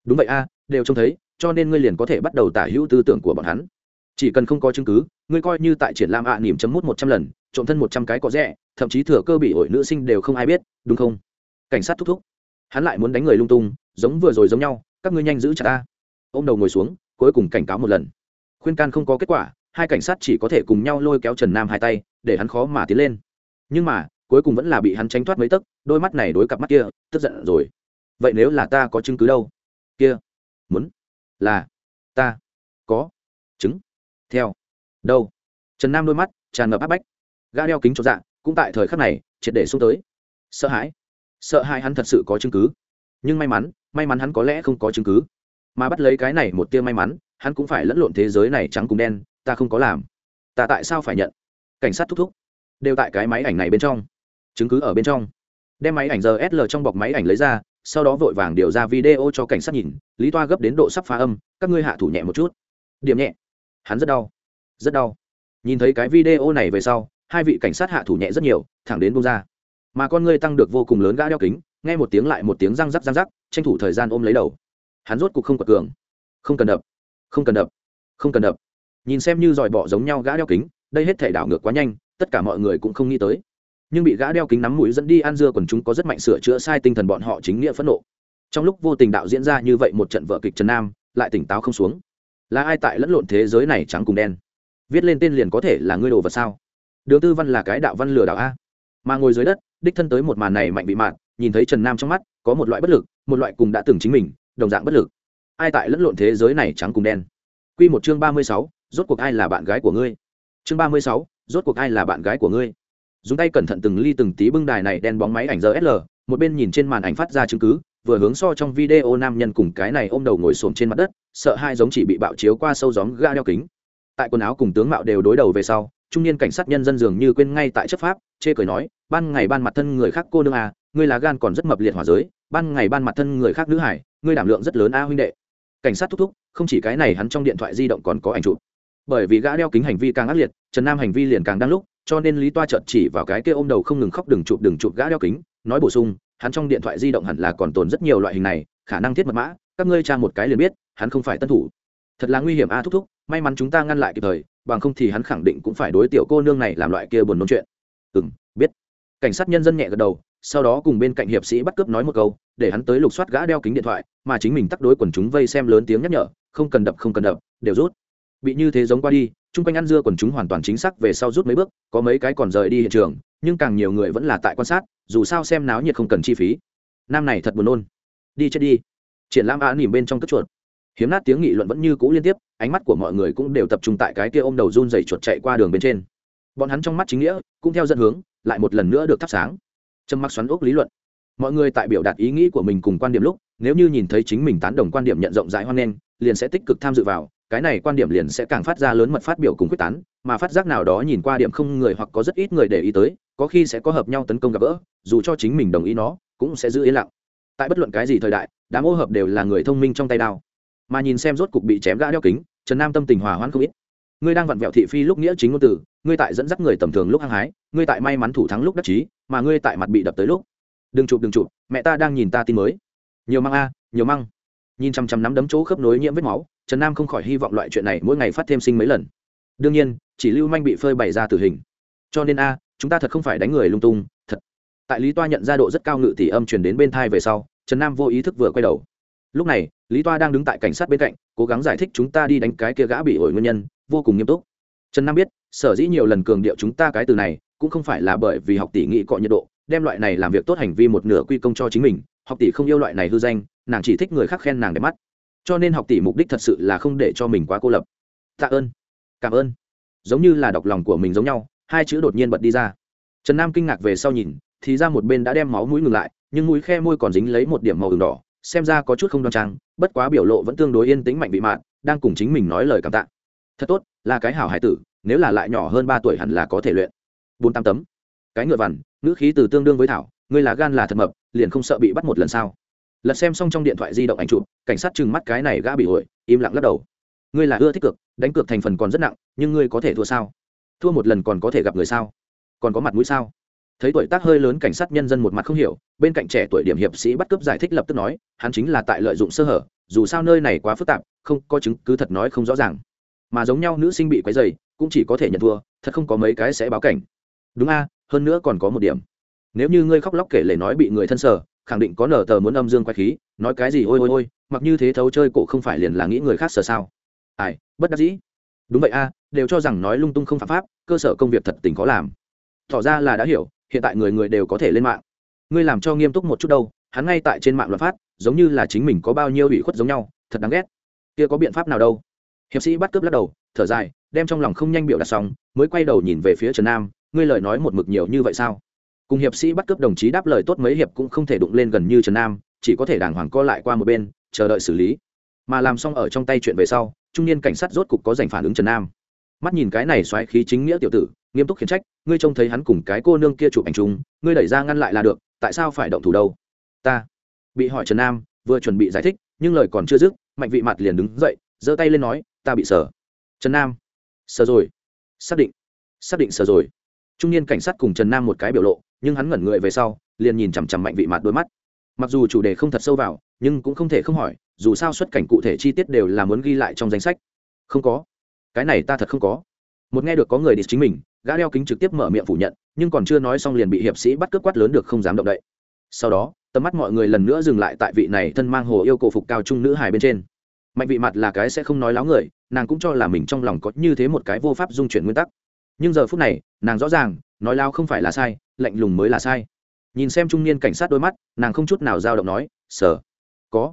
Đúng vậy a, đều trông thấy, cho nên ngươi liền có thể bắt đầu tả hữu tư tưởng của bọn hắn chỉ cần không có chứng cứ ngươi coi như tại triển lãm ạ à, nỉm chấm mút một trăm lần trộm thân một trăm cái có rẻ thậm chí thừa cơ bị ổi nữ sinh đều không ai biết đúng không? Cảnh sát thúc thúc. Hắn lại muốn đánh người lung tung giống vừa rồi giống nhau các ngươi nhanh giữ chặt ta. Ô m đầu ngồi xuống cuối cùng cảnh cáo một lần. Khuyên can không có kết quả hai cảnh sát chỉ có thể cùng nhau lôi kéo trần nam hai tay để hắn khó mà tiến lên. Nhưng mà cuối cùng vẫn là bị hắn tránh thoát mấy tấc đôi mắt này đối cặp mắt kia tức giận rồi. Vậy nếu là ta có chứng cứ đâu? Kia muốn là ta. Có. Chứng theo. Đâu? Trần nam đôi mắt tràn ngập áp bách. Ga đeo kính cho dạ cũng tại thời khắc này, triệt để xuống tới. Sợ hãi. Sợ hãi hắn thật sự có chứng cứ. Nhưng may mắn may mắn hắn có lẽ không có chứng cứ. Mà bắt lấy cái này một tia may mắn, hắn cũng phải lẫn lộn thế giới này trắng cùng đen, ta không có làm. Ta tại sao phải nhận? Cảnh sát thúc thúc. Đều tại cái máy ảnh này bên trong. Chứng cứ ở bên trong. Đem máy ảnh giờ sl trong bọc máy ảnh lấy ra, sau đó vội vàng điều ra video cho cảnh sát nhìn. Lý toa gấp đến độ sắp phá âm, các ngươi hạ thủ nhẹ một chút. Điểm nhẹ hắn rất đau. Rất đau. Nhìn thấy cái video này về sau, hai vị cảnh sát hạ thủ nhẹ rất nhiều, thẳng đến bông ra. Mà con ngươi tăng được vô cùng lớn gã đeo kính, nghe một tiếng lại một tiếng răng rắc răng rắc, tranh thủ thời gian ôm lấy đầu. Hắn rốt cục không quật cường. Không cần đập. Không cần đập. Không cần đập. Nhìn xem như dòi bọ giống nhau gã đeo kính, đây hết thể đảo ngược quá nhanh, tất cả mọi người cũng không nghĩ tới. Nhưng bị gã đeo kính nắm mũi dẫn đi ăn dưa còn chúng có rất mạnh sửa chữa sai tinh thần bọn họ chính nghĩa phẫn nộ. Trong lúc vô tình đạo diễn ra như vậy một trận vợ kịch trần nam, lại tỉnh táo không xuống là ai tại lẫn lộn thế giới này trắng cùng đen? Viết lên tên liền có thể là ngươi đồ vật sao? Đường tư văn là cái đạo văn lừa đảo a. Mà ngồi dưới đất, đích thân tới một màn này mạnh bị mạn, nhìn thấy trần nam trong mắt, có một loại bất lực, một loại cùng đã từng chính mình, đồng dạng bất lực. Ai tại lẫn lộn thế giới này trắng cùng đen? Q một chương ba mươi sáu, rốt cuộc ai là bạn gái của ngươi? Chương ba mươi sáu, rốt cuộc ai là bạn gái của ngươi? Dùng tay cẩn thận từng ly từng tí bưng đài này đen bóng máy ảnh giờ sl một bên nhìn trên màn ảnh phát ra chứng cứ vừa hướng so trong video nam nhân cùng cái này ôm đầu ngồi xổm trên mặt đất, sợ hai giống chỉ bị bạo chiếu qua sâu gióng ga đeo kính. Tại quần áo cùng tướng mạo đều đối đầu về sau, trung niên cảnh sát nhân dân dường như quên ngay tại chấp pháp, chê cười nói, ban ngày ban mặt thân người khác cô nương à ngươi là gan còn rất mập liệt hỏa giới, ban ngày ban mặt thân người khác nữ hải, ngươi đảm lượng rất lớn a huynh đệ. Cảnh sát thúc thúc, không chỉ cái này hắn trong điện thoại di động còn có ảnh chụp. Bởi vì gã đeo kính hành vi càng ác liệt, trần nam hành vi liền càng đang lúc, cho nên lý toa chợt chỉ vào cái kia ôm đầu không ngừng khóc đừng chụp đừng chụp gã đeo kính, nói bổ sung hắn trong điện thoại di động hẳn là còn tồn rất nhiều loại hình này, khả năng thiết mật mã, các ngươi tra một cái liền biết, hắn không phải tân thủ. Thật là nguy hiểm a, thúc thúc, may mắn chúng ta ngăn lại kịp thời, bằng không thì hắn khẳng định cũng phải đối tiểu cô nương này làm loại kia buồn nôn chuyện. Ừ m biết. Cảnh sát nhân dân nhẹ gật đầu, sau đó cùng bên cạnh hiệp sĩ bắt cướp nói một câu, để hắn tới lục soát gã đeo kính điện thoại, mà chính mình tắc đối quần chúng vây xem lớn tiếng nhắc nhở, không cần đập, không cần đập, đều rút. Bị như thế giống qua đi chung quanh ăn dưa quần chúng hoàn toàn chính xác về sau rút mấy bước, có mấy cái còn rời đi hiện trường, nhưng càng nhiều người vẫn là tại quan sát, dù sao xem náo nhiệt không cần chi phí. Nam này thật buồn nôn. Đi chết đi. Triển lãm á nỉm bên trong cất chuột. Hiếm nát tiếng nghị luận vẫn như cũ liên tiếp, ánh mắt của mọi người cũng đều tập trung tại cái kia ôm đầu run dày chuột chạy qua đường bên trên. Bọn hắn trong mắt chính nghĩa, cũng theo dẫn hướng, lại một lần nữa được thắp sáng. Trầm mặc xoắn ốc lý luận. Mọi người tại biểu đạt ý nghĩ của mình cùng quan điểm lúc, nếu như nhìn thấy chính mình tán đồng quan điểm nhận rộng rãi hoan nghênh, liền sẽ tích cực tham dự vào cái này quan điểm liền sẽ càng phát ra lớn mật phát biểu cùng quyết tán, mà phát giác nào đó nhìn qua điểm không người hoặc có rất ít người để ý tới, có khi sẽ có hợp nhau tấn công gặp gỡ, dù cho chính mình đồng ý nó, cũng sẽ giữ yên lặng. Tại bất luận cái gì thời đại, đám ô hợp đều là người thông minh trong tay đao. Mà nhìn xem rốt cục bị chém gã đeo kính, trần nam tâm tình hòa hoãn không ít. Ngươi đang vặn vẹo thị phi lúc nghĩa chính ngôn từ, ngươi tại dẫn dắt người tầm thường lúc hăng hái, ngươi tại may mắn thủ thắng lúc đắc chí, mà ngươi tại mặt bị đập tới lúc. Đừng chụp đừng chụp, mẹ ta đang nhìn ta tin mới. Nhiều măng a, nhiều măng. Nhìn chằm chằm nắm đấm chỗ khớp nối nhiễm vết máu trần nam không khỏi hy vọng loại chuyện này mỗi ngày phát thêm sinh mấy lần. Đương nhiên, chỉ lưu manh bị phơi bày ra tử hình. Cho nên a, chúng ta thật không phải đánh người lung tung, thật. Tại lý toa nhận ra độ rất cao ngự tỷ âm chuyển đến bên thai về sau, trần nam vô ý thức vừa quay đầu. Lúc này, lý toa đang đứng tại cảnh sát bên cạnh, cố gắng giải thích chúng ta đi đánh cái kia gã bị ổi nguyên nhân, vô cùng nghiêm túc. Trần nam biết, sở dĩ nhiều lần cường điệu chúng ta cái từ này, cũng không phải là bởi vì học tỷ nghị cọ nhiệt độ, đem loại này làm việc tốt hành vi một nửa quy công cho chính mình, học tỷ không yêu loại này hư danh, nàng chỉ thích người khác khen nàng đẹp mắt cho nên học tỷ mục đích thật sự là không để cho mình quá cô lập. Tạ ơn. Cảm ơn. Giống như là đọc lòng của mình giống nhau, hai chữ đột nhiên bật đi ra. Trần nam kinh ngạc về sau nhìn, thì ra một bên đã đem máu mũi ngừng lại, nhưng mũi khe môi còn dính lấy một điểm màu ửng đỏ, xem ra có chút không đoan trang, bất quá biểu lộ vẫn tương đối yên tĩnh mạnh bị mạn, đang cùng chính mình nói lời cảm tạ. Thật tốt, là cái hảo hải tử, nếu là lại nhỏ hơn ba tuổi hẳn là có thể luyện. Bốn tám tấm. Cái ngựa vằn, ngữ khí từ tương đương với thảo, ngươi là gan là thật mập, liền không sợ bị bắt một lần sao? Lật xem xong trong điện thoại di động ảnh chụp, cảnh sát trừng mắt cái này gã bị ổi im lặng lắc đầu. Ngươi là ưa thích cực, đánh cược thành phần còn rất nặng, nhưng ngươi có thể thua sao? Thua một lần còn có thể gặp người sao? Còn có mặt mũi sao? Thấy tuổi tác hơi lớn cảnh sát nhân dân một mặt không hiểu, bên cạnh trẻ tuổi điểm hiệp sĩ bắt cướp giải thích lập tức nói, hắn chính là tại lợi dụng sơ hở, dù sao nơi này quá phức tạp, không có chứng cứ thật nói không rõ ràng. Mà giống nhau nữ sinh bị quấy dày cũng chỉ có thể nhận thua, thật không có mấy cái sẽ báo cảnh. Đúng a, hơn nữa còn có một điểm. Nếu như ngươi khóc lóc kể lể nói bị người thân sở khẳng định có nở tờ muốn âm dương quay khí, nói cái gì ôi ôi ôi, mặc như thế thấu chơi cổ không phải liền là nghĩ người khác sợ sao? Ai, bất đắc dĩ. Đúng vậy a, đều cho rằng nói lung tung không phạm pháp, cơ sở công việc thật tình có làm. Tỏ ra là đã hiểu, hiện tại người người đều có thể lên mạng. Ngươi làm cho nghiêm túc một chút đâu, hắn ngay tại trên mạng luật phát, giống như là chính mình có bao nhiêu ủy khuất giống nhau, thật đáng ghét. Kia có biện pháp nào đâu? Hiệp sĩ bắt cướp lắc đầu, thở dài, đem trong lòng không nhanh biểu đặt xong, mới quay đầu nhìn về phía trần nam, ngươi lời nói một mực nhiều như vậy sao? Cùng hiệp sĩ bắt cướp đồng chí đáp lời tốt mấy hiệp cũng không thể đụng lên gần như trần nam, chỉ có thể đàng hoàng co lại qua một bên, chờ đợi xử lý. Mà làm xong ở trong tay chuyện về sau, trung niên cảnh sát rốt cục có giành phản ứng trần nam. Mắt nhìn cái này xoáy khí chính nghĩa tiểu tử, nghiêm túc khiển trách, ngươi trông thấy hắn cùng cái cô nương kia chụp ảnh chung, ngươi đẩy ra ngăn lại là được, tại sao phải động thủ đâu? Ta bị hỏi trần nam, vừa chuẩn bị giải thích, nhưng lời còn chưa dứt, mạnh vị mặt liền đứng dậy, giơ tay lên nói, ta bị sờ. Trần nam, sờ rồi. Xác định. Xác định sờ rồi. Trung niên cảnh sát cùng trần nam một cái biểu lộ nhưng hắn ngẩn người về sau, liền nhìn chằm chằm mạnh vị mặt đôi mắt. Mặc dù chủ đề không thật sâu vào, nhưng cũng không thể không hỏi, dù sao xuất cảnh cụ thể chi tiết đều là muốn ghi lại trong danh sách. Không có. Cái này ta thật không có. Một nghe được có người đi chính mình, gã đeo kính trực tiếp mở miệng phủ nhận, nhưng còn chưa nói xong liền bị hiệp sĩ bắt cướp quát lớn được không dám động đậy. Sau đó, tầm mắt mọi người lần nữa dừng lại tại vị này thân mang hồ yêu cổ phục cao trung nữ hài bên trên. Mạnh vị mặt là cái sẽ không nói láo người, nàng cũng cho là mình trong lòng có như thế một cái vô pháp dung chuyển nguyên tắc. Nhưng giờ phút này, nàng rõ ràng, nói lao không phải là sai lạnh lùng mới là sai. Nhìn xem trung niên cảnh sát đôi mắt, nàng không chút nào dao động nói sở có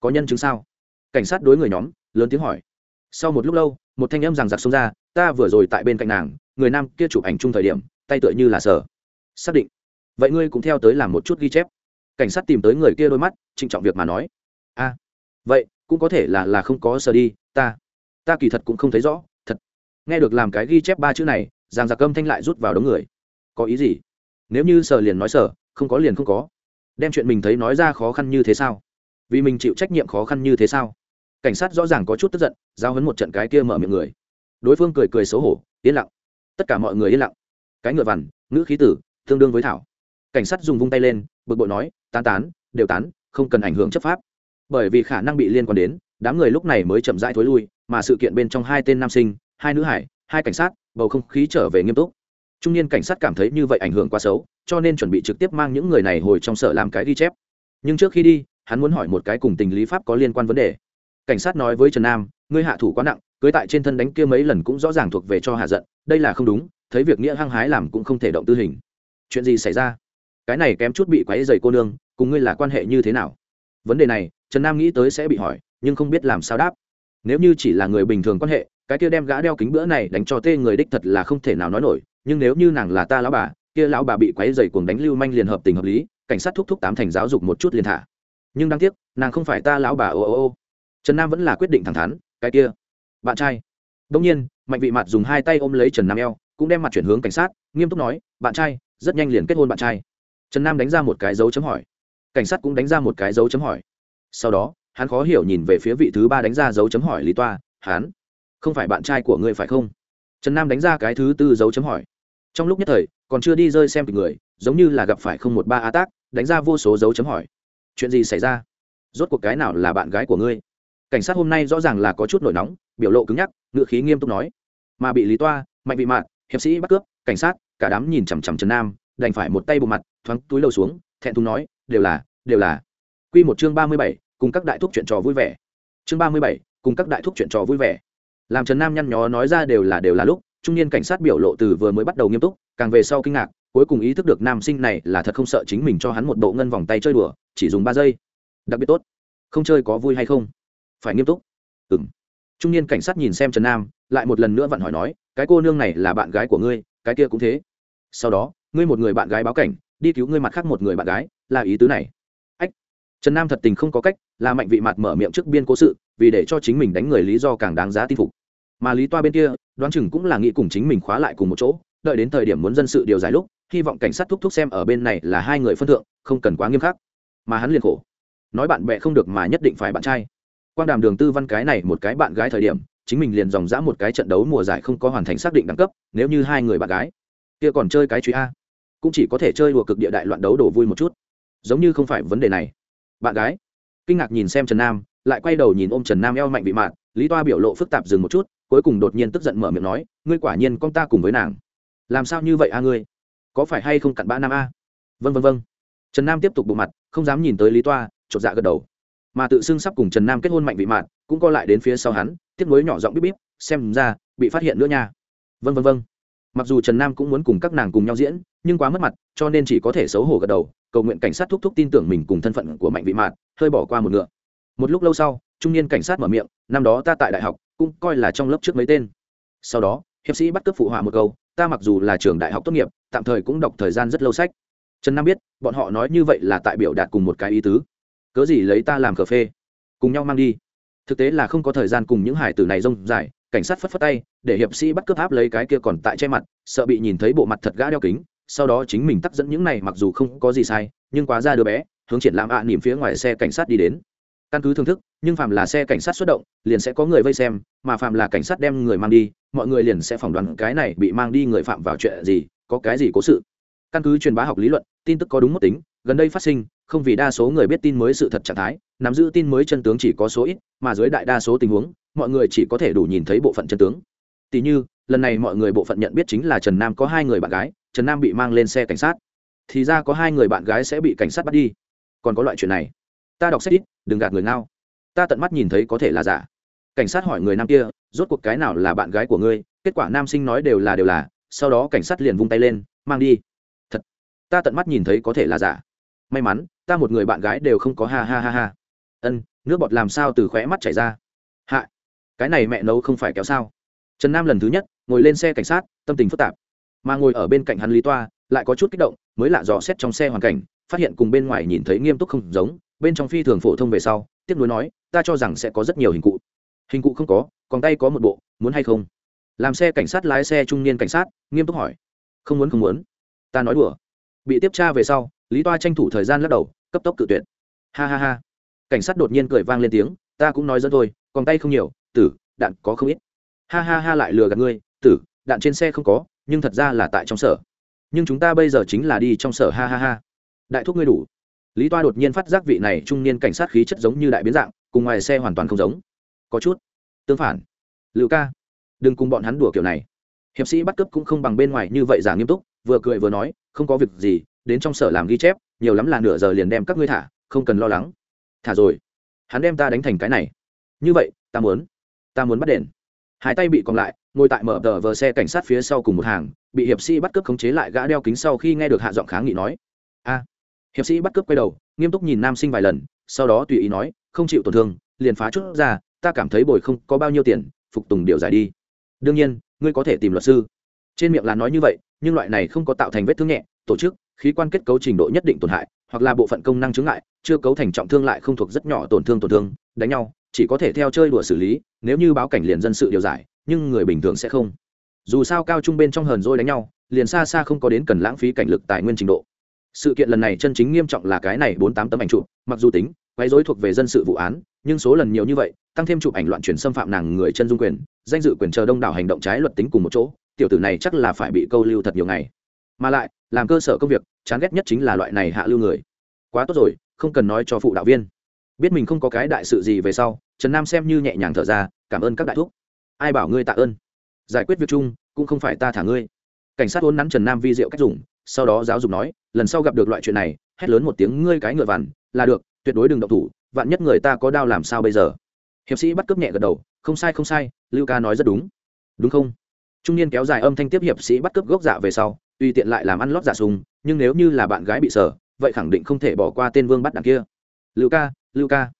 có nhân chứng sao? Cảnh sát đối người nhóm, lớn tiếng hỏi. Sau một lúc lâu, một thanh âm rằng giặc xông ra, ta vừa rồi tại bên cạnh nàng, người nam kia chụp ảnh chung thời điểm, tay tựa như là sở xác định. Vậy ngươi cũng theo tới làm một chút ghi chép. Cảnh sát tìm tới người kia đôi mắt, trịnh trọng việc mà nói. A, vậy, cũng có thể là là không có sở đi, ta ta kỳ thật cũng không thấy rõ, thật. Nghe được làm cái ghi chép ba chữ này giang giặc âm thanh lại rút vào đống người. Có ý gì? Nếu như sở liền nói sở không có liền không có. Đem chuyện mình thấy nói ra khó khăn như thế sao? Vì mình chịu trách nhiệm khó khăn như thế sao? Cảnh sát rõ ràng có chút tức giận, giao hấn một trận cái kia mở miệng người. Đối phương cười cười xấu hổ, yên lặng. Tất cả mọi người yên lặng. Cái ngựa vằn, ngữ khí tử, tương đương với thảo. Cảnh sát dùng vung tay lên, bực bội nói, tán tán, đều tán, không cần ảnh hưởng chấp pháp. Bởi vì khả năng bị liên quan đến, đám người lúc này mới chậm rãi thối lui, mà sự kiện bên trong hai tên nam sinh, hai nữ hải, hai cảnh sát, bầu không khí trở về nghiêm túc trung niên cảnh sát cảm thấy như vậy ảnh hưởng quá xấu, cho nên chuẩn bị trực tiếp mang những người này hồi trong sở làm cái ghi chép. Nhưng trước khi đi, hắn muốn hỏi một cái cùng tình lý pháp có liên quan vấn đề. Cảnh sát nói với trần nam, ngươi hạ thủ quá nặng, cưới tại trên thân đánh kia mấy lần cũng rõ ràng thuộc về cho hạ giận, đây là không đúng, thấy việc nghĩa hăng hái làm cũng không thể động tư hình. Chuyện gì xảy ra? Cái này kém chút bị quáy dày cô nương, cùng ngươi là quan hệ như thế nào? Vấn đề này, trần nam nghĩ tới sẽ bị hỏi, nhưng không biết làm sao đáp. Nếu như chỉ là người bình thường quan hệ, cái kia đem gã đeo kính bữa này đánh cho tê người đích thật là không thể nào nói nổi nhưng nếu như nàng là ta lão bà, kia lão bà bị quấy dày cuồng đánh lưu manh liền hợp tình hợp lý, cảnh sát thúc thúc tám thành giáo dục một chút liền thả. Nhưng đáng tiếc, nàng không phải ta lão bà, ô ô ô. Trần nam vẫn là quyết định thẳng thắn, cái kia, bạn trai. Đông nhiên, mạnh vị mặt dùng hai tay ôm lấy trần nam eo, cũng đem mặt chuyển hướng cảnh sát, nghiêm túc nói, bạn trai, rất nhanh liền kết hôn bạn trai. Trần nam đánh ra một cái dấu chấm hỏi. Cảnh sát cũng đánh ra một cái dấu chấm hỏi. Sau đó, hắn khó hiểu nhìn về phía vị thứ ba đánh ra dấu chấm hỏi lý toa, hắn không phải bạn trai của ngươi phải không? Trần nam đánh ra cái thứ tư dấu chấm hỏi trong lúc nhất thời, còn chưa đi rơi xem kịch người, giống như là gặp phải không một ba a tác, đánh ra vô số dấu chấm hỏi. Chuyện gì xảy ra? Rốt cuộc cái nào là bạn gái của ngươi? Cảnh sát hôm nay rõ ràng là có chút nổi nóng, biểu lộ cứng nhắc ngự khí nghiêm túc nói. Mà bị lý toa, mạnh vị mạn, hiệp sĩ bắt cướp, cảnh sát, cả đám nhìn chằm chằm trần nam, đành phải một tay bộ mặt, thoáng túi đầu xuống, thẹn thùng nói, đều là đều là. Q một chương ba mươi bảy, cùng các đại thúc chuyện trò vui vẻ. Chương ba mươi bảy, cùng các đại thúc chuyện trò vui vẻ. Làm trần nam nhăn nhó nói ra đều là đều là lúc trung niên cảnh sát biểu lộ từ vừa mới bắt đầu nghiêm túc, càng về sau kinh ngạc, cuối cùng ý thức được nam sinh này là thật không sợ chính mình cho hắn một bộ ngân vòng tay chơi đùa, chỉ dùng ba giây. Đặc biệt tốt. Không chơi có vui hay không? Phải nghiêm túc. Ừ m trung niên cảnh sát nhìn xem trần nam, lại một lần nữa vặn hỏi nói, cái cô nương này là bạn gái của ngươi, cái kia cũng thế. Sau đó, ngươi một người bạn gái báo cảnh, đi cứu ngươi mặt khác một người bạn gái, là ý tứ này. Ách. Trần nam thật tình không có cách, là mạnh vị mặt mở miệng trước biên cố sự, vì để cho chính mình đánh người lý do càng đáng giá tin phục mà lý toa bên kia đoán chừng cũng là nghĩ cùng chính mình khóa lại cùng một chỗ, đợi đến thời điểm muốn dân sự điều giải lúc, hy vọng cảnh sát thúc thúc xem ở bên này là hai người phân thượng, không cần quá nghiêm khắc. Mà hắn liền khổ. Nói bạn bè không được mà nhất định phải bạn trai. Quang đàm đường tư văn cái này một cái bạn gái thời điểm, chính mình liền dòng dã một cái trận đấu mùa giải không có hoàn thành xác định đẳng cấp, nếu như hai người bạn gái kia còn chơi cái truy a, cũng chỉ có thể chơi đùa cực địa đại loạn đấu đổ vui một chút. Giống như không phải vấn đề này. Bạn gái, kinh ngạc nhìn xem trần nam, lại quay đầu nhìn ôm trần nam eo mạnh bị mạn, lý toa biểu lộ phức tạp dừng một chút cuối cùng đột nhiên tức giận mở miệng nói, ngươi quả nhiên con ta cùng với nàng. Làm sao như vậy a ngươi? Có phải hay không cặn bã nam a? Vân vân vân trần nam tiếp tục bộ mặt, không dám nhìn tới lý toa, chột dạ gật đầu. Mà tự xưng sắp cùng trần nam kết hôn mạnh vị mạn, cũng co lại đến phía sau hắn tiếp nối nhỏ giọng bíp bíp, xem ra, bị phát hiện nữa nha. Vân vân vân mặc dù trần nam cũng muốn cùng các nàng cùng nhau diễn, nhưng quá mất mặt, cho nên chỉ có thể xấu hổ gật đầu, cầu nguyện cảnh sát thúc thúc tin tưởng mình cùng thân phận của mạnh vị mạn, hơi bỏ qua một ngựa. Một lúc lâu sau, trung niên cảnh sát mở miệng, năm đó ta tại đại học cũng coi là trong lớp trước mấy tên. Sau đó hiệp sĩ bắt cướp phụ họa một câu ta mặc dù là trường đại học tốt nghiệp tạm thời cũng đọc thời gian rất lâu sách. Trần nam biết bọn họ nói như vậy là tại biểu đạt cùng một cái ý tứ. Cớ gì lấy ta làm cà phê? Cùng nhau mang đi. Thực tế là không có thời gian cùng những hải tử này rông dài cảnh sát phất phất tay để hiệp sĩ bắt cướp áp lấy cái kia còn tại che mặt sợ bị nhìn thấy bộ mặt thật gã đeo kính sau đó chính mình tắt dẫn những này mặc dù không có gì sai nhưng quá ra đứa bé hướng triển lãm ạ à, nỉm phía ngoài xe cảnh sát đi đến căn cứ thưởng thức, nhưng phạm là xe cảnh sát xuất động, liền sẽ có người vây xem, mà phạm là cảnh sát đem người mang đi, mọi người liền sẽ phỏng đoán cái này bị mang đi người phạm vào chuyện gì, có cái gì cố sự. Căn cứ truyền bá học lý luận, tin tức có đúng mức tính, gần đây phát sinh, không vì đa số người biết tin mới sự thật trạng thái, nắm giữ tin mới chân tướng chỉ có số ít, mà dưới đại đa số tình huống, mọi người chỉ có thể đủ nhìn thấy bộ phận chân tướng. Tỷ như, lần này mọi người bộ phận nhận biết chính là trần nam có hai người bạn gái, trần nam bị mang lên xe cảnh sát, thì ra có hai người bạn gái sẽ bị cảnh sát bắt đi. Còn có loại chuyện này ta đọc sách ít, đừng gạt người ngao. Ta tận mắt nhìn thấy có thể là giả. Cảnh sát hỏi người nam kia, rốt cuộc cái nào là bạn gái của ngươi? Kết quả nam sinh nói đều là đều là, sau đó cảnh sát liền vung tay lên, mang đi. Thật, ta tận mắt nhìn thấy có thể là giả. May mắn, ta một người bạn gái đều không có ha ha ha ha. Ân, nước bọt làm sao từ khóe mắt chảy ra? Hạ, cái này mẹ nấu không phải kéo sao? Trần nam lần thứ nhất, ngồi lên xe cảnh sát, tâm tình phức tạp. Mà ngồi ở bên cạnh hắn lý toa, lại có chút kích động, mới lạ dò xét trong xe hoàn cảnh, phát hiện cùng bên ngoài nhìn thấy nghiêm túc không giống bên trong phi thường phổ thông về sau tiếp nối nói, ta cho rằng sẽ có rất nhiều hình cụ. Hình cụ không có, còn tay có một bộ, muốn hay không? Làm xe cảnh sát lái xe trung niên cảnh sát, nghiêm túc hỏi. Không muốn không muốn. Ta nói đùa. Bị tiếp tra về sau, lý toa tranh thủ thời gian lắc đầu, cấp tốc cự tuyệt. Ha ha ha. Cảnh sát đột nhiên cười vang lên tiếng, ta cũng nói dẫn thôi, còn tay không nhiều, tử, đạn có không ít. Ha ha ha lại lừa gạt ngươi, tử, đạn trên xe không có, nhưng thật ra là tại trong sở. Nhưng chúng ta bây giờ chính là đi trong sở, ha ha ha. Đại thúc ngươi đủ lý toa đột nhiên phát giác vị này trung niên cảnh sát khí chất giống như đại biến dạng, cùng ngoài xe hoàn toàn không giống. Có chút. Tương phản. Lưu ca. Đừng cùng bọn hắn đùa kiểu này. Hiệp sĩ bắt cướp cũng không bằng bên ngoài như vậy giả nghiêm túc, vừa cười vừa nói, không có việc gì, đến trong sở làm ghi chép, nhiều lắm là nửa giờ liền đem các ngươi thả, không cần lo lắng. Thả rồi. Hắn đem ta đánh thành cái này. Như vậy, ta muốn. Ta muốn bắt đền. Hai tay bị còn lại, ngồi tại mở tờ vờ xe cảnh sát phía sau cùng một hàng, bị hiệp sĩ bắt cướp khống chế lại gã đeo kính sau khi nghe được hạ giọng kháng nghị nói. A hiệp sĩ bắt cướp quay đầu nghiêm túc nhìn nam sinh vài lần sau đó tùy ý nói không chịu tổn thương liền phá chút ra ta cảm thấy bồi không có bao nhiêu tiền phục tùng điều giải đi. Đương nhiên ngươi có thể tìm luật sư. Trên miệng là nói như vậy nhưng loại này không có tạo thành vết thương nhẹ tổ chức khí quan kết cấu trình độ nhất định tổn hại hoặc là bộ phận công năng chứng lại, chưa cấu thành trọng thương lại không thuộc rất nhỏ tổn thương tổn thương đánh nhau chỉ có thể theo chơi đùa xử lý nếu như báo cảnh liền dân sự điều giải nhưng người bình thường sẽ không. Dù sao cao trung bên trong hờn dôi đánh nhau liền xa xa không có đến cần lãng phí cảnh lực tài nguyên trình độ sự kiện lần này chân chính nghiêm trọng là cái này bốn tám tấm ảnh chụp, mặc dù tính, quấy dối thuộc về dân sự vụ án, nhưng số lần nhiều như vậy, tăng thêm chụp ảnh loạn chuyển xâm phạm nàng người chân dung quyền, danh dự quyền chờ đông đảo hành động trái luật tính cùng một chỗ, tiểu tử này chắc là phải bị câu lưu thật nhiều ngày. Mà lại, làm cơ sở công việc, chán ghét nhất chính là loại này hạ lưu người. Quá tốt rồi, không cần nói cho phụ đạo viên. Biết mình không có cái đại sự gì về sau, trần nam xem như nhẹ nhàng thở ra, cảm ơn các đại thúc. Ai bảo ngươi tạ ơn? Giải quyết việc chung, cũng không phải ta thả ngươi. Cảnh sát uốn nắn trần nam vi diệu cách dùng sau đó giáo dục nói, lần sau gặp được loại chuyện này, hét lớn một tiếng, ngươi cái ngựa vằn, là được, tuyệt đối đừng động thủ, vạn nhất người ta có đao làm sao bây giờ? Hiệp sĩ bắt cướp nhẹ gật đầu, không sai không sai, lưu ca nói rất đúng. Đúng không? Trung niên kéo dài âm thanh tiếp hiệp sĩ bắt cướp gốc dạ về sau, tùy tiện lại làm ăn lót giả sùng, nhưng nếu như là bạn gái bị sở vậy khẳng định không thể bỏ qua tên vương bắt đằng kia. Lưu ca lưu ca.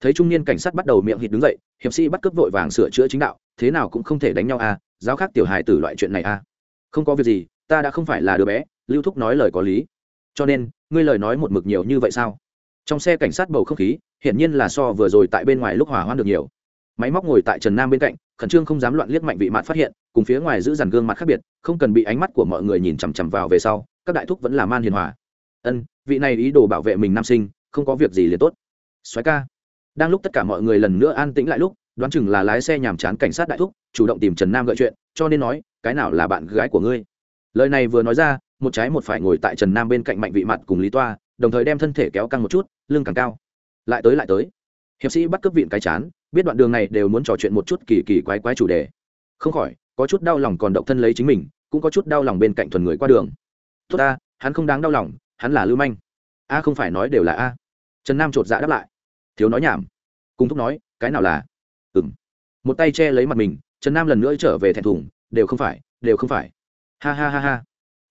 Thấy trung niên cảnh sát bắt đầu miệng hít đứng dậy, hiệp sĩ bắt cướp vội vàng sửa chữa chính đạo, thế nào cũng không thể đánh nhau à giáo khác tiểu hài từ loại chuyện này à. Không có việc gì, ta đã không phải là đứa bé lưu thúc nói lời có lý. Cho nên, ngươi lời nói một mực nhiều như vậy sao? Trong xe cảnh sát bầu không khí, hiển nhiên là so vừa rồi tại bên ngoài lúc hỏa hoạn được nhiều. Máy móc ngồi tại trần nam bên cạnh, khẩn trương không dám loạn liếc mạnh vị mạn phát hiện, cùng phía ngoài giữ dàn gương mặt khác biệt, không cần bị ánh mắt của mọi người nhìn chằm chằm vào về sau, các đại thúc vẫn là man hiền hòa. Ân, vị này ý đồ bảo vệ mình nam sinh, không có việc gì liền tốt. Xoáy ca. Đang lúc tất cả mọi người lần nữa an tĩnh lại lúc, đoán chừng là lái xe nhàm chán cảnh sát đại thúc, chủ động tìm trần nam gợi chuyện, cho nên nói, cái nào là bạn gái của ngươi? Lời này vừa nói ra một trái một phải ngồi tại trần nam bên cạnh mạnh vị mặt cùng lý toa, đồng thời đem thân thể kéo căng một chút, lưng càng cao. Lại tới lại tới. Hiệp sĩ bắt cướp viện cái chán, biết đoạn đường này đều muốn trò chuyện một chút kỳ kỳ quái quái chủ đề. Không khỏi, có chút đau lòng còn động thân lấy chính mình, cũng có chút đau lòng bên cạnh thuần người qua đường. Tốt ta, hắn không đáng đau lòng, hắn là lưu manh. A không phải nói đều là a. Trần nam chột dạ đáp lại. Thiếu nói nhảm. Cùng thúc nói, cái nào là? Ừng một tay che lấy mặt mình, trần nam lần nữa trở về thẹn thùng, đều không phải, đều không phải. Ha ha ha ha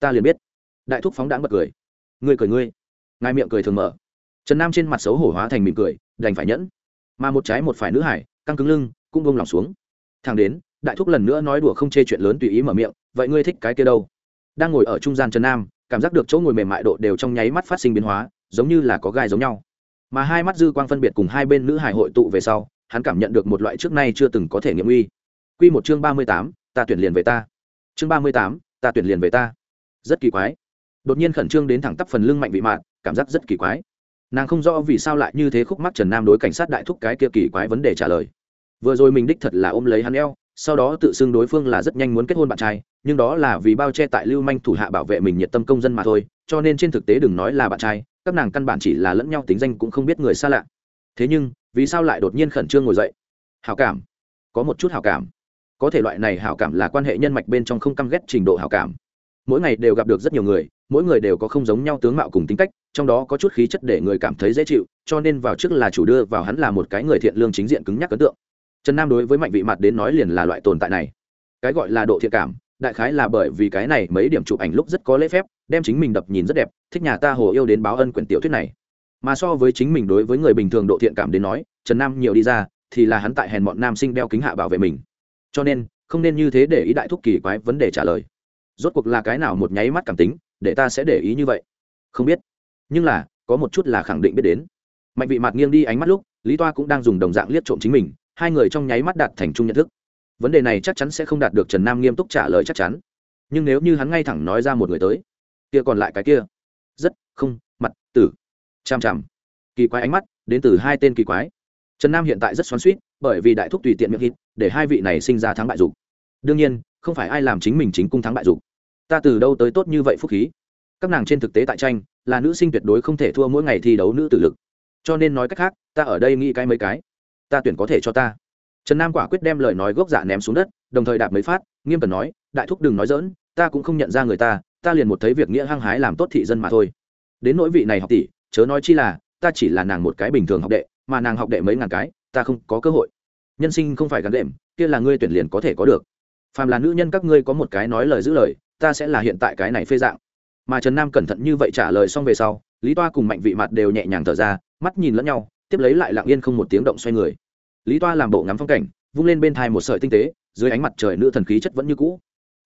ta liền biết. Đại thúc phóng đãng bật cười. Ngươi cười ngươi. Ngài miệng cười thường mở. Trần nam trên mặt xấu hổ hóa thành mỉm cười, đành phải nhẫn. Mà một trái một phải nữ hải, căng cứng lưng, cũng bông lòng xuống. Thằng đến, đại thúc lần nữa nói đùa không chê chuyện lớn tùy ý mở miệng, vậy ngươi thích cái kia đâu? Đang ngồi ở trung gian trần nam, cảm giác được chỗ ngồi mềm mại độ đều trong nháy mắt phát sinh biến hóa, giống như là có gai giống nhau. Mà hai mắt dư quang phân biệt cùng hai bên nữ hải hội tụ về sau, hắn cảm nhận được một loại trước nay chưa từng có thể nghiệm uy. Q một chương ba mươi tám, ta tuyển liền về ta. Chương ba mươi tám, ta tuyển liền về ta rất kỳ quái. Đột nhiên khẩn trương đến thẳng tắp phần lưng mạnh vị mạn, cảm giác rất kỳ quái. Nàng không rõ vì sao lại như thế khúc mắc trần nam đối cảnh sát đại thúc cái kia kỳ quái vấn đề trả lời. Vừa rồi mình đích thật là ôm lấy hắn eo, sau đó tự xưng đối phương là rất nhanh muốn kết hôn bạn trai, nhưng đó là vì bao che tại lưu manh thủ hạ bảo vệ mình nhiệt tâm công dân mà thôi, cho nên trên thực tế đừng nói là bạn trai, các nàng căn bản chỉ là lẫn nhau tính danh cũng không biết người xa lạ. Thế nhưng, vì sao lại đột nhiên khẩn trương ngồi dậy? Hào cảm. Có một chút hào cảm. Có thể loại này hào cảm là quan hệ nhân mạch bên trong không căm ghét trình độ hào cảm mỗi ngày đều gặp được rất nhiều người, mỗi người đều có không giống nhau tướng mạo cùng tính cách, trong đó có chút khí chất để người cảm thấy dễ chịu, cho nên vào trước là chủ đưa, vào hắn là một cái người thiện lương chính diện cứng nhắc ấn tượng. Trần nam đối với mạnh vị mặt đến nói liền là loại tồn tại này. Cái gọi là độ thiện cảm, đại khái là bởi vì cái này mấy điểm chụp ảnh lúc rất có lễ phép, đem chính mình đập nhìn rất đẹp, thích nhà ta hồ yêu đến báo ân quyển tiểu thuyết này. Mà so với chính mình đối với người bình thường độ thiện cảm đến nói, trần nam nhiều đi ra, thì là hắn tại hèn bọn nam sinh đeo kính hạ bảo vệ mình. Cho nên, không nên như thế để ý đại thúc kỳ quái vấn đề trả lời rốt cuộc là cái nào một nháy mắt cảm tính, để ta sẽ để ý như vậy? Không biết. Nhưng là, có một chút là khẳng định biết đến. Mạnh vị mặt nghiêng đi ánh mắt lúc, lý toa cũng đang dùng đồng dạng liếc trộm chính mình, hai người trong nháy mắt đạt thành chung nhận thức. Vấn đề này chắc chắn sẽ không đạt được trần nam nghiêm túc trả lời chắc chắn. Nhưng nếu như hắn ngay thẳng nói ra một người tới, kia còn lại cái kia. Rất, không, mặt, tử. Chằm chằm. Kỳ quái ánh mắt, đến từ hai tên kỳ quái. Trần nam hiện tại rất xoắn suýt bởi vì đại thúc tùy tiện miệng hít, để hai vị này sinh ra thắng bại dục đương nhiên, không phải ai làm chính mình chính cung thắng bại dục. Ta từ đâu tới tốt như vậy phúc khí? Các nàng trên thực tế tại tranh, là nữ sinh tuyệt đối không thể thua mỗi ngày thi đấu nữ tử lực. Cho nên nói cách khác, ta ở đây nghĩ cái mấy cái. Ta tuyển có thể cho ta. Trần nam quả quyết đem lời nói gốc giả ném xuống đất, đồng thời đạp mấy phát, nghiêm cần nói, đại thúc đừng nói dỡn ta cũng không nhận ra người ta ta liền một thấy việc nghĩa hăng hái làm tốt thị dân mà thôi. Đến nỗi vị này học tỷ, chớ nói chi là, ta chỉ là nàng một cái bình thường học đệ, mà nàng học đệ mấy ngàn cái, ta không có cơ hội. Nhân sinh không phải gắn đệm, kia là ngươi tuyển liền có thể có được phàm là nữ nhân các ngươi có một cái nói lời giữ lời, ta sẽ là hiện tại cái này phê dạng. Mà trần nam cẩn thận như vậy trả lời xong về sau, lý toa cùng mạnh vị mặt đều nhẹ nhàng thở ra, mắt nhìn lẫn nhau, tiếp lấy lại lặng yên không một tiếng động xoay người. Lý toa làm bộ ngắm phong cảnh, vung lên bên thai một sợi tinh tế, dưới ánh mặt trời nữ thần khí chất vẫn như cũ.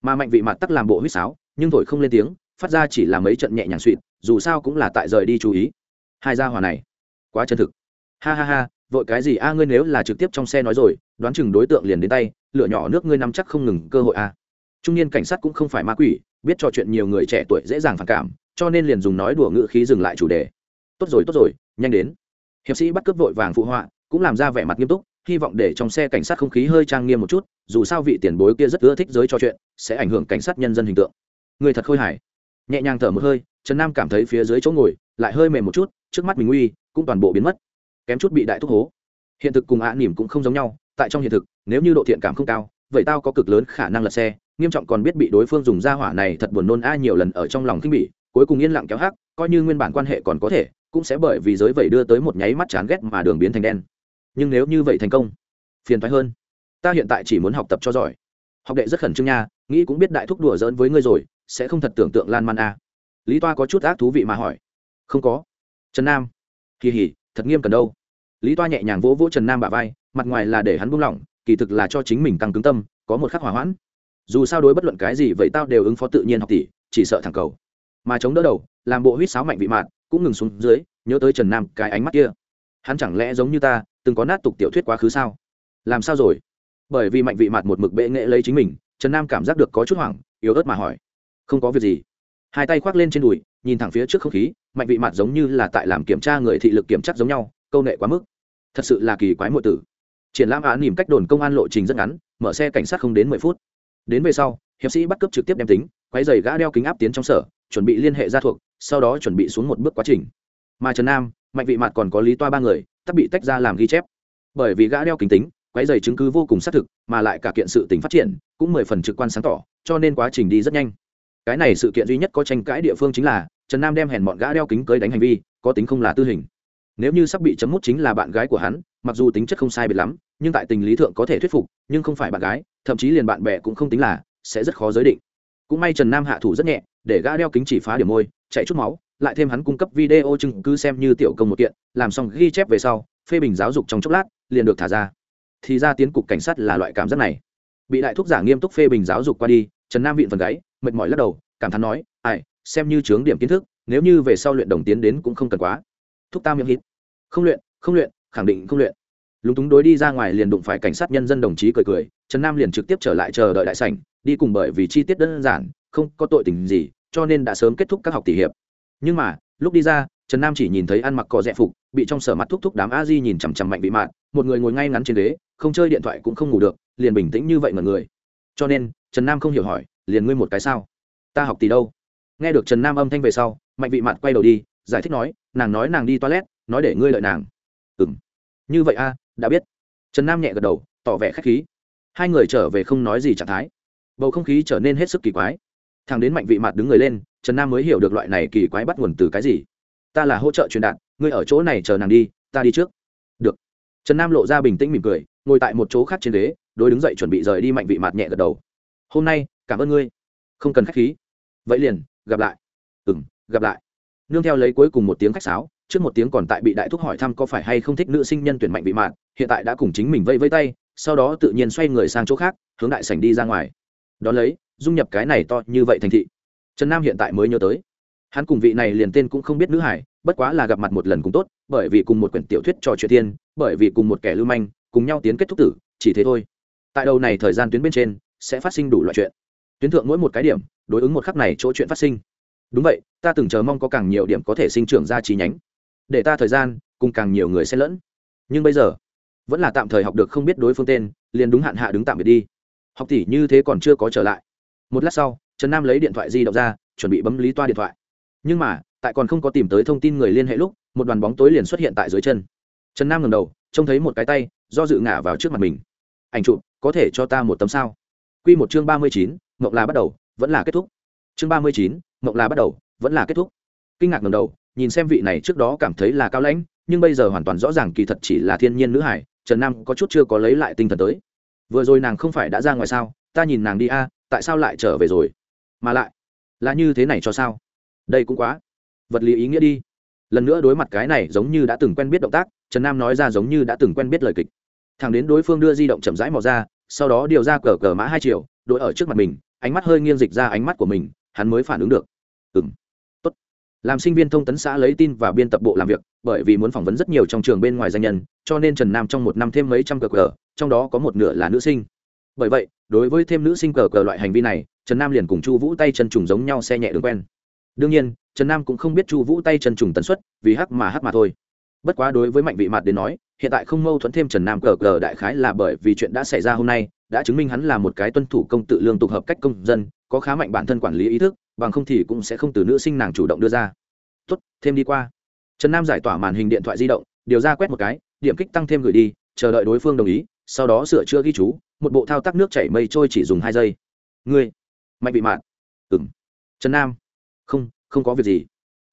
Mà mạnh vị mặt tắc làm bộ huýt sáo, nhưng thổi không lên tiếng, phát ra chỉ là mấy trận nhẹ nhàng suỵt dù sao cũng là tại rời đi chú ý. Hai gia hòa này, quá chân thực. Ha ha ha, vội cái gì? A, ngươi nếu là trực tiếp trong xe nói rồi, đoán chừng đối tượng liền đến tay lửa nhỏ nước ngươi nắm chắc không ngừng cơ hội a trung niên cảnh sát cũng không phải ma quỷ, biết trò chuyện nhiều người trẻ tuổi dễ dàng phản cảm, cho nên liền dùng nói đùa ngữ khí dừng lại chủ đề. Tốt rồi tốt rồi, nhanh đến. Hiệp sĩ bắt cướp vội vàng phụ họa, cũng làm ra vẻ mặt nghiêm túc, hy vọng để trong xe cảnh sát không khí hơi trang nghiêm một chút, dù sao vị tiền bối kia rất ưa thích giới trò chuyện, sẽ ảnh hưởng cảnh sát nhân dân hình tượng. Người thật khôi hài. Nhẹ nhàng thở một hơi, trần nam cảm thấy phía dưới chỗ ngồi, lại hơi mềm một chút, trước mắt mình nguy cũng toàn bộ biến mất. Kém chút bị đại thúc hố. Hiện thực cùng ạ nỉm cũng không giống nhau tại trong hiện thực, nếu như độ thiện cảm không cao, vậy tao có cực lớn khả năng lật xe. Nghiêm trọng còn biết bị đối phương dùng ra hỏa này thật buồn nôn a nhiều lần ở trong lòng kinh bỉ, cuối cùng yên lặng kéo hắc, coi như nguyên bản quan hệ còn có thể, cũng sẽ bởi vì giới vậy đưa tới một nháy mắt chán ghét mà đường biến thành đen. Nhưng nếu như vậy thành công, phiền thoái hơn. Ta hiện tại chỉ muốn học tập cho giỏi. Học đệ rất khẩn trương nha, nghĩ cũng biết đại thúc đùa giỡn với ngươi rồi, sẽ không thật tưởng tượng lan man a. Lý toa có chút ác thú vị mà hỏi. Không có. Trần nam. Kỳ hỉ, thật nghiêm cần đâu. Lý toa nhẹ nhàng vỗ vỗ trần nam bả vai mặt ngoài là để hắn buông lỏng, kỳ thực là cho chính mình tăng cứng tâm, có một khắc hỏa hoãn. Dù sao đối bất luận cái gì vậy tao đều ứng phó tự nhiên học tỷ, chỉ sợ thẳng cầu. Mà chống đỡ đầu, làm bộ huýt sáo mạnh vị mạn, cũng ngừng xuống dưới, nhớ tới trần nam cái ánh mắt kia. Hắn chẳng lẽ giống như ta, từng có nát tục tiểu thuyết quá khứ sao? Làm sao rồi? Bởi vì mạnh vị mạt một mực bệ nghệ lấy chính mình, trần nam cảm giác được có chút hoảng, yếu ớt mà hỏi. Không có việc gì. Hai tay khoác lên trên đùi, nhìn thẳng phía trước không khí, mạnh vị mạt giống như là tại làm kiểm tra người thị lực kiểm chắc giống nhau, câu nệ quá mức. Thật sự là kỳ quái mọi tử triển lãm án nỉm cách đồn công an lộ trình rất ngắn, mở xe cảnh sát không đến mười phút. Đến về sau, hiệp sĩ bắt cướp trực tiếp đem tính, quay giày gã đeo kính áp tiến trong sở, chuẩn bị liên hệ ra thuộc, sau đó chuẩn bị xuống một bước quá trình. Mà trần nam, mạnh vị mặt còn có lý toa ba người tắc bị tách ra làm ghi chép. Bởi vì gã đeo kính tính quấy dày chứng cứ vô cùng xác thực, mà lại cả kiện sự tình phát triển, cũng mười phần trực quan sáng tỏ, cho nên quá trình đi rất nhanh. Cái này sự kiện duy nhất có tranh cãi địa phương chính là, trần nam đem hèn bọn gã đeo kính cưới đánh hành vi, có tính không là tư hình. Nếu như sắp bị chấm mút chính là bạn gái của hắn mặc dù tính chất không sai biệt lắm, nhưng tại tình lý thượng có thể thuyết phục, nhưng không phải bạn gái, thậm chí liền bạn bè cũng không tính là, sẽ rất khó giới định. Cũng may trần nam hạ thủ rất nhẹ, để gã đeo kính chỉ phá điểm môi, chạy chút máu, lại thêm hắn cung cấp video chứng cứ xem như tiểu công một kiện, làm xong ghi chép về sau, phê bình giáo dục trong chốc lát, liền được thả ra. Thì ra tiến cục cảnh sát là loại cảm giác này. Bị đại thúc giả nghiêm túc phê bình giáo dục qua đi, trần nam vịn phần gáy, mệt mỏi lắc đầu, cảm thán nói, ai, xem như chướng điểm kiến thức, nếu như về sau luyện đồng tiến đến cũng không cần quá. Thúc ta miệng hít. Không luyện không luyện khẳng định không luyện. Lúng túng đối đi ra ngoài liền đụng phải cảnh sát nhân dân đồng chí cười cười, trần nam liền trực tiếp trở lại chờ đợi đại sảnh, đi cùng bởi vì chi tiết đơn giản, không có tội tình gì, cho nên đã sớm kết thúc các học tỷ hiệp. Nhưng mà, lúc đi ra, trần nam chỉ nhìn thấy ăn mặc cò rẽ phục, bị trong sở mặt thúc thúc đám a di nhìn chằm chằm mạnh bị mạn, một người ngồi ngay ngắn trên ghế, không chơi điện thoại cũng không ngủ được, liền bình tĩnh như vậy mọi người. Cho nên, trần nam không hiểu hỏi, liền ngươi một cái sao? Ta học tỷ đâu? Nghe được trần nam âm thanh về sau, mạnh vị mạn quay đầu đi, giải thích nói, nàng nói nàng đi toilet, nói để ngươi lợi nàng ừng như vậy a, đã biết. Trần nam nhẹ gật đầu, tỏ vẻ k h á c h khí. Hai người trở về không nói gì trạng thái. Bầu không khí trở nên hết sức kỳ quái. Thằng đến mạnh vị mặt đứng người lên, trần nam mới hiểu được loại này kỳ quái bắt nguồn từ cái gì. Ta là hỗ trợ truyền đạt, ngươi ở chỗ này chờ nàng đi, ta đi trước. Được. Trần nam lộ ra bình tĩnh mỉm cười, ngồi tại một chỗ khác trên ghế đôi đứng dậy chuẩn bị rời đi mạnh vị mặt nhẹ gật đầu. Hôm nay, cảm ơn ngươi. Không cần k h á c h khí. Vậy liền, gặp lại. Ừ m gặp lại. Nương theo lấy cuối cùng một tiếng khách sáo trước một tiếng còn tại bị đại thúc hỏi thăm có phải hay không thích nữ sinh nhân tuyển mạnh vị mạn, hiện tại đã cùng chính mình vây vây tay, sau đó tự nhiên xoay người sang chỗ khác, hướng đại sảnh đi ra ngoài. Đón lấy, dung nhập cái này to như vậy thành thị. Trần nam hiện tại mới nhớ tới. Hắn cùng vị này liền tên cũng không biết nữ hải, bất quá là gặp mặt một lần cũng tốt, bởi vì cùng một quyển tiểu thuyết trò chuyện tiên bởi vì cùng một kẻ lưu manh, cùng nhau tiến kết thúc tử, chỉ thế thôi. Tại đầu này thời gian tuyến bên trên, sẽ phát sinh đủ loại chuyện. Tuyến thượng mỗi một cái điểm, đối ứng một khắc này chỗ chuyện phát sinh. Đúng vậy, ta từng chờ mong có càng nhiều điểm có thể sinh trưởng ra trí nhánh để ta thời gian, cùng càng nhiều người xen lẫn. Nhưng bây giờ, vẫn là tạm thời học được không biết đối phương tên, liền đúng hạn hạ đứng tạm biệt đi. Học tỷ như thế còn chưa có trở lại. Một lát sau, trần nam lấy điện thoại di động ra, chuẩn bị bấm lý toa điện thoại. Nhưng mà, tại còn không có tìm tới thông tin người liên hệ lúc, một đoàn bóng tối liền xuất hiện tại dưới chân. Trần nam ngầm đầu, trông thấy một cái tay, do dự ngả vào trước mặt mình. Ảnh chụp, có thể cho ta một tấm sao? Q một chương ba mươi chín mộng là bắt đầu, vẫn là kết thúc. Chương ba mươi chín mộng là bắt đầu, vẫn là kết thúc kinh ngạc ngầm đầu, nhìn xem vị này trước đó cảm thấy là cao lãnh, nhưng bây giờ hoàn toàn rõ ràng kỳ thật chỉ là thiên nhiên nữ hải, trần nam có chút chưa có lấy lại tinh thần tới. Vừa rồi nàng không phải đã ra ngoài sao? Ta nhìn nàng đi a, tại sao lại trở về rồi? Mà lại, là như thế này cho sao? Đây cũng quá. Vật lý ý nghĩa đi. Lần nữa đối mặt cái này giống như đã từng quen biết động tác, trần nam nói ra giống như đã từng quen biết lời kịch. Thằng đến đối phương đưa di động chậm rãi mò ra, sau đó điều ra cờ cờ mã hai triệu đội ở trước mặt mình, ánh mắt hơi nghiêng dịch ra ánh mắt của mình, hắn mới phản ứng được. Ừng làm sinh viên thông tấn xã lấy tin và biên tập bộ làm việc, bởi vì muốn phỏng vấn rất nhiều trong trường bên ngoài danh nhân, cho nên trần nam trong một năm thêm mấy trăm cờ cờ, trong đó có một nửa là nữ sinh. Bởi vậy, đối với thêm nữ sinh cờ cờ loại hành vi này, trần nam liền cùng chu vũ tay chân trùng giống nhau xe nhẹ đường quen. Đương nhiên, trần nam cũng không biết chu vũ tay chân trùng tần suất, vì hắc mà hắc mà thôi. Bất quá đối với mạnh vị mặt đến nói, hiện tại không mâu thuẫn thêm trần nam cờ cờ đại khái là bởi vì chuyện đã xảy ra hôm nay, đã chứng minh hắn là một cái tuân thủ công tự lương tục hợp cách công dân, có khá mạnh bản thân quản lý ý thức bằng không thì cũng sẽ không từ nữ sinh nàng chủ động đưa ra. Tốt, thêm đi qua. Trần nam giải tỏa màn hình điện thoại di động, điều ra quét một cái, điểm kích tăng thêm gửi đi, chờ đợi đối phương đồng ý, sau đó sửa chữa ghi chú, một bộ thao tác nước chảy mây trôi chỉ dùng hai giây. Ngươi, mạnh bị mạn. Ừng trần nam, không không có việc gì.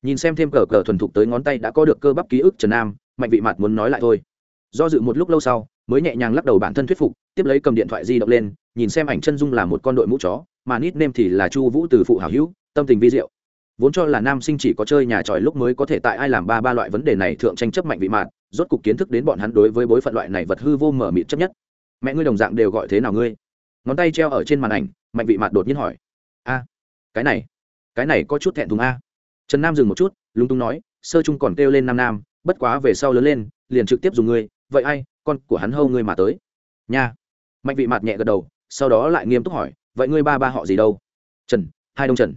Nhìn xem thêm cờ cờ thuần thục tới ngón tay đã có được cơ bắp ký ức, trần nam, mạnh vị mạn muốn nói lại thôi. Do dự một lúc lâu sau, mới nhẹ nhàng lắc đầu bản thân thuyết phục, tiếp lấy cầm điện thoại di động lên nhìn xem ảnh chân dung là một con đội mũ chó, mà nít nêm thì là chu vũ từ phụ hảo hữu, tâm tình vi diệu. Vốn cho là nam sinh chỉ có chơi nhà tròi lúc mới có thể tại ai làm ba ba loại vấn đề này thượng tranh chấp mạnh vị mạn, rốt cục kiến thức đến bọn hắn đối với bối phận loại này vật hư vô mở mịt chấp nhất. Mẹ ngươi đồng dạng đều gọi thế nào ngươi? Ngón tay treo ở trên màn ảnh, mạnh vị mạn đột nhiên hỏi. A, cái này cái này có chút thẹn thùng a. Trần nam dừng một chút, lúng túng nói, sơ trung còn kêu lên nam nam, bất quá về sau lớn lên, liền trực tiếp dùng ngươi, vậy ai, con của hắn hâu ngươi mà tới. Nha. Mạnh vị mạt nhẹ gật đầu sau đó lại nghiêm túc hỏi, vậy ngươi ba ba họ gì đâu? Trần, hai đông trần.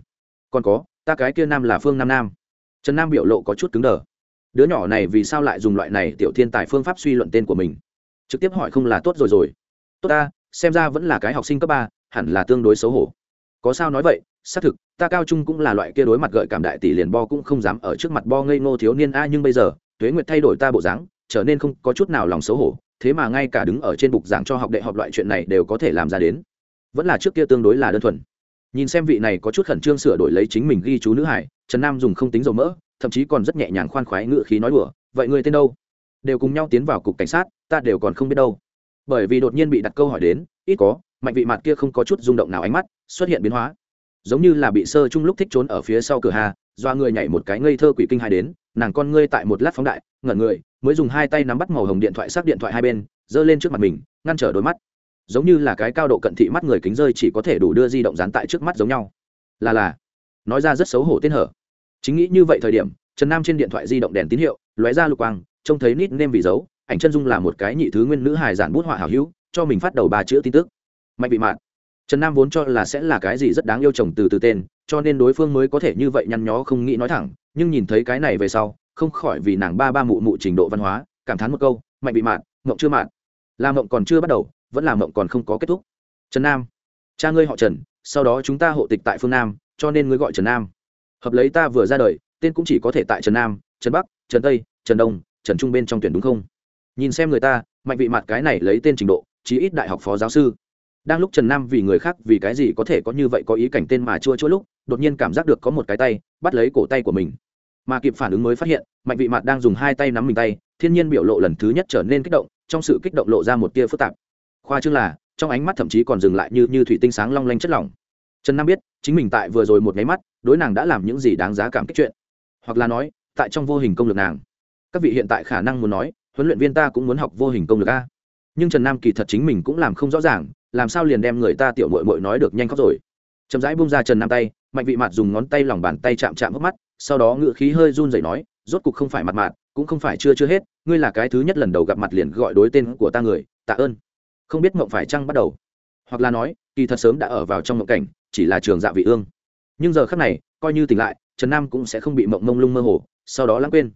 Còn có, ta cái kia nam là phương nam nam. Trần nam biểu lộ có chút cứng đờ. Đứa nhỏ này vì sao lại dùng loại này tiểu thiên tài phương pháp suy luận tên của mình? Trực tiếp hỏi không là tốt rồi rồi. Tốt ta, xem ra vẫn là cái học sinh cấp ba, hẳn là tương đối xấu hổ. Có sao nói vậy, xác thực, ta cao trung cũng là loại kia đối mặt gợi cảm đại tỷ liền bo cũng không dám ở trước mặt bo ngây ngô thiếu niên a, nhưng bây giờ, tuế nguyệt thay đổi ta bộ dáng, trở nên không có chút nào lòng xấu hổ thế mà ngay cả đứng ở trên bục giảng cho học đệ học loại chuyện này đều có thể làm ra đến. Vẫn là trước kia tương đối là đơn thuần. Nhìn xem vị này có chút khẩn trương sửa đổi lấy chính mình ghi chú nữ hải, trần nam dùng không tính dầu mỡ, thậm chí còn rất nhẹ nhàng khoan khoái ngựa khí nói đùa, vậy người tên đâu? Đều cùng nhau tiến vào cục cảnh sát, ta đều còn không biết đâu. Bởi vì đột nhiên bị đặt câu hỏi đến, ít có, mạnh vị mặt kia không có chút rung động nào ánh mắt, xuất hiện biến hóa. Giống như là bị sơ chung lúc thích trốn ở phía sau cửa hà do người nhảy một cái ngây thơ quỷ kinh hai đến, nàng con ngươi tại một lát phóng đại, ngẩn người mới dùng hai tay nắm bắt màu hồng điện thoại sát điện thoại hai bên, giơ lên trước mặt mình, ngăn trở đôi mắt. Giống như là cái cao độ cận thị mắt người kính rơi chỉ có thể đủ đưa di động dán tại trước mắt giống nhau. Là là, nói ra rất xấu hổ tên hở. Chính nghĩ như vậy thời điểm, trần nam trên điện thoại di động đèn tín hiệu, lóe ra lục quang, trông thấy nít nêm vì dấu, ảnh chân dung là một cái nhị thứ nguyên nữ hài giản bút họa hảo hữu, cho mình phát đầu ba chữ tin tức. Mạnh bị mạn. Trần nam vốn cho là sẽ là cái gì rất đáng yêu chồng từ từ tên, cho nên đối phương mới có thể như vậy nhăn nhó không nghĩ nói thẳng, nhưng nhìn thấy cái này về sau không khỏi vì nàng ba ba mụ mụ trình độ văn hóa, cảm thán một câu, mạnh bị mạn, mộng chưa mạn. Là mộng còn chưa bắt đầu, vẫn là mộng còn không có kết thúc. Trần nam, cha ngươi họ trần, sau đó chúng ta hộ tịch tại phương nam, cho nên ngươi gọi trần nam. Hợp lấy ta vừa ra đời, tên cũng chỉ có thể tại trần nam, trần bắc, trần tây, trần đông, trần trung bên trong tuyển đúng không? Nhìn xem người ta, mạnh vị mặt cái này lấy tên trình độ, chí ít đại học phó giáo sư. Đang lúc trần nam vì người khác, vì cái gì có thể có như vậy có ý cảnh tên mà chua chua lúc, đột nhiên cảm giác được có một cái tay, bắt lấy cổ tay của mình mà kịp phản ứng mới phát hiện, mạnh vị mặt đang dùng hai tay nắm mình tay, thiên nhiên biểu lộ lần thứ nhất trở nên kích động, trong sự kích động lộ ra một tia phức tạp. Khoa chương là, trong ánh mắt thậm chí còn dừng lại như như thủy tinh sáng long lanh chất lỏng. Trần nam biết, chính mình tại vừa rồi một nháy mắt, đối nàng đã làm những gì đáng giá cảm kích chuyện. Hoặc là nói, tại trong vô hình công lực nàng. Các vị hiện tại khả năng muốn nói, huấn luyện viên ta cũng muốn học vô hình công lực a. Nhưng trần nam kỳ thật chính mình cũng làm không rõ ràng, làm sao liền đem người ta tiểu mội mội nói được nhanh khóc rồi. Chậm rãi bung ra trần nam tay, mạnh vị mặt dùng ngón tay lòng bàn tay chạm chạm hốc mắt sau đó ngựa khí hơi run rẩy nói, rốt cục không phải mặt mạn, cũng không phải chưa chưa hết, ngươi là cái thứ nhất lần đầu gặp mặt liền gọi đối tên của ta người, tạ ơn. Không biết mộng phải chăng bắt đầu. Hoặc là nói, kỳ thật sớm đã ở vào trong mộng cảnh, chỉ là trường dạ vị ương. Nhưng giờ khắc này, coi như tỉnh lại, trần nam cũng sẽ không bị mộng mông lung mơ hồ, sau đó lãng quên.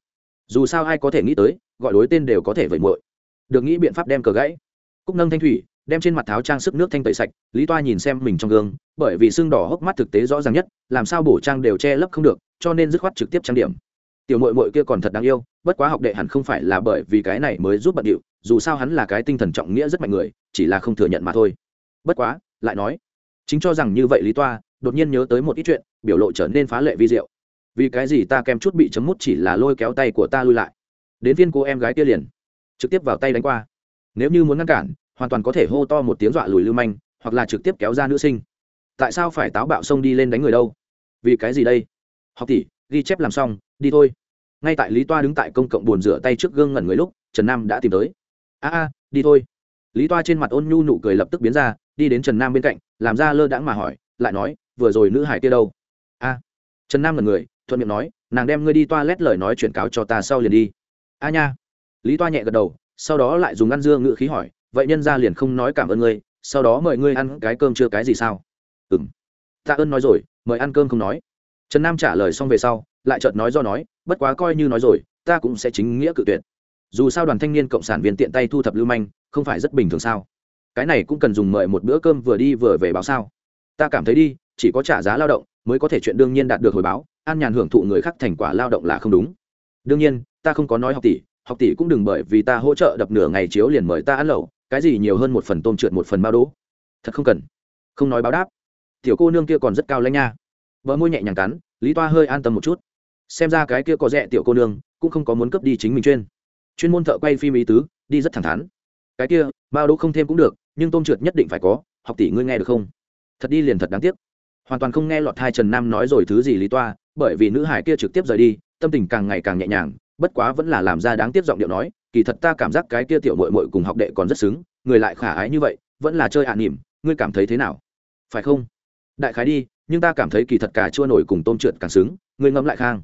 Dù sao ai có thể nghĩ tới, gọi đối tên đều có thể vẩy muội. Được nghĩ biện pháp đem cờ gãy. Cúc nâng thanh thủy đem trên mặt tháo trang sức nước thanh tẩy sạch, lý toa nhìn xem mình trong gương, bởi vì sưng đỏ hốc mắt thực tế rõ ràng nhất, làm sao bổ trang đều che lấp không được, cho nên dứt khoát trực tiếp trang điểm. Tiểu mội mội kia còn thật đáng yêu, bất quá học đệ hẳn không phải là bởi vì cái này mới giúp bận điệu, dù sao hắn là cái tinh thần trọng nghĩa rất mạnh người, chỉ là không thừa nhận mà thôi. Bất quá, lại nói, chính cho rằng như vậy lý toa, đột nhiên nhớ tới một ít chuyện, biểu lộ trở nên phá lệ vi diệu. Vì cái gì ta kèm chút bị chấm mút chỉ là lôi kéo tay của ta lui lại. Đến viên cô em gái kia liền, trực tiếp vào tay đánh qua. Nếu như muốn ngăn cản hoàn toàn có thể hô to một tiếng dọa lùi lưu manh, hoặc là trực tiếp kéo ra nữ sinh. Tại sao phải táo bạo xông đi lên đánh người đâu? Vì cái gì đây? Học tỷ, ghi chép làm xong, đi thôi. Ngay tại lý toa đứng tại công cộng bồn rửa tay trước gương ngẩn người lúc, trần nam đã tìm tới. A a, đi thôi. Lý toa trên mặt ôn nhu nụ cười lập tức biến ra, đi đến trần nam bên cạnh, làm ra lơ đãng mà hỏi, lại nói, vừa rồi nữ hải kia đâu? A. Trần nam là người, thuận miệng nói, nàng đem ngươi đi toa lét lời nói chuyển cáo cho ta sau liền đi. A nha. Lý toa nhẹ gật đầu, sau đó lại dùng ngăn dưa ngự khí hỏi vậy nhân ra liền không nói cảm ơn ngươi, sau đó mời ngươi ăn cái cơm chưa cái gì sao? Ừ m tạ ơn nói rồi, mời ăn cơm không nói. Trần nam trả lời xong về sau, lại chợt nói do nói, bất quá coi như nói rồi, ta cũng sẽ chính nghĩa cự tuyệt. Dù sao đoàn thanh niên cộng sản viên tiện tay thu thập lưu manh, không phải rất bình thường sao? Cái này cũng cần dùng mời một bữa cơm vừa đi vừa về báo sao? Ta cảm thấy đi, chỉ có trả giá lao động mới có thể chuyện đương nhiên đạt được hồi báo, an nhàn hưởng thụ người khác thành quả lao động là không đúng. Đương nhiên, ta không có nói học tỷ học tỷ cũng đừng bởi vì ta hỗ trợ đập nửa ngày chiếu liền mời ta ăn lẩu cái gì nhiều hơn một phần tôm trượt một phần bao đỗ? Thật không cần. Không nói báo đáp. Tiểu cô nương kia còn rất cao lãnh nha. Vợ môi nhẹ nhàng cắn, lý toa hơi an tâm một chút. Xem ra cái kia có rẻ tiểu cô nương, cũng không có muốn cấp đi chính mình chuyên. Chuyên môn thợ quay phim ý tứ, đi rất thẳng thắn. Cái kia bao đỗ không thêm cũng được, nhưng tôm trượt nhất định phải có, học tỷ ngươi nghe được không? Thật đi liền thật đáng tiếc. Hoàn toàn không nghe lọt hai trần nam nói rồi thứ gì lý toa, bởi vì nữ hải kia trực tiếp rời đi, tâm tình càng ngày càng nhẹ nhàng bất quá vẫn là làm ra đáng tiếc giọng điệu nói, kỳ thật ta cảm giác cái kia tiểu mội mội cùng học đệ còn rất xứng, người lại khả ái như vậy, vẫn là chơi ạ à nỉm ngươi cảm thấy thế nào? Phải không? Đại khái đi, nhưng ta cảm thấy kỳ thật cả chua nổi cùng tôm trượt càng xứng, ngươi ngẫm lại khang.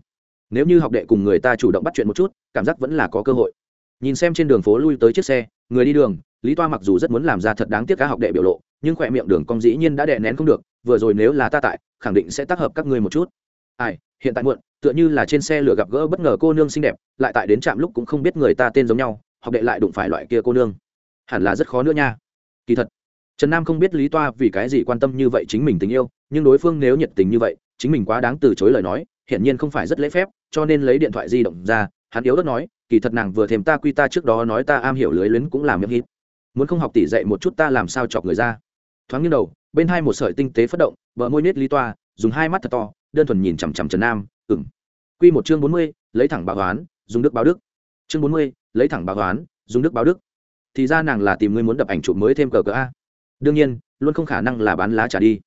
Nếu như học đệ cùng người ta chủ động bắt chuyện một chút, cảm giác vẫn là có cơ hội. Nhìn xem trên đường phố lui tới chiếc xe, người đi đường, lý toa mặc dù rất muốn làm ra thật đáng tiếc cá học đệ biểu lộ, nhưng khỏe miệng đường cong dĩ nhiên đã đè nén không được, vừa rồi nếu là ta tại, khẳng định sẽ tác hợp các ngươi một chút ai, hiện tại muộn, tựa như là trên xe lửa gặp gỡ bất ngờ cô nương xinh đẹp, lại tại đến trạm lúc cũng không biết người ta tên giống nhau, học đệ lại đụng phải loại kia cô nương. Hẳn là rất khó nữa nha. Kỳ thật, trần nam không biết lý toa vì cái gì quan tâm như vậy chính mình tình yêu, nhưng đối phương nếu nhiệt tình như vậy, chính mình quá đáng từ chối lời nói, hiển nhiên không phải rất lễ phép, cho nên lấy điện thoại di động ra, hắn yếu đất nói, kỳ thật nàng vừa thèm ta quy ta trước đó nói ta am hiểu lưới luyến cũng làm miệng hít. Muốn không học tỷ dạy một chút ta làm sao chọc người ra. Thoáng như đầu, bên hai một sợi tinh tế phất động vợ môi nết lý toa, dùng hai mắt thật to đơn thuần nhìn chằm chằm trần nam ừng q một chương bốn mươi, lấy thẳng báo toán dùng đức báo đức. Chương bốn mươi, lấy thẳng báo toán dùng đức báo đức. Thì ra nàng là tìm người muốn đập ảnh chụp mới thêm cờ cờ a. Đương nhiên, luôn không khả năng là bán lá trả đi.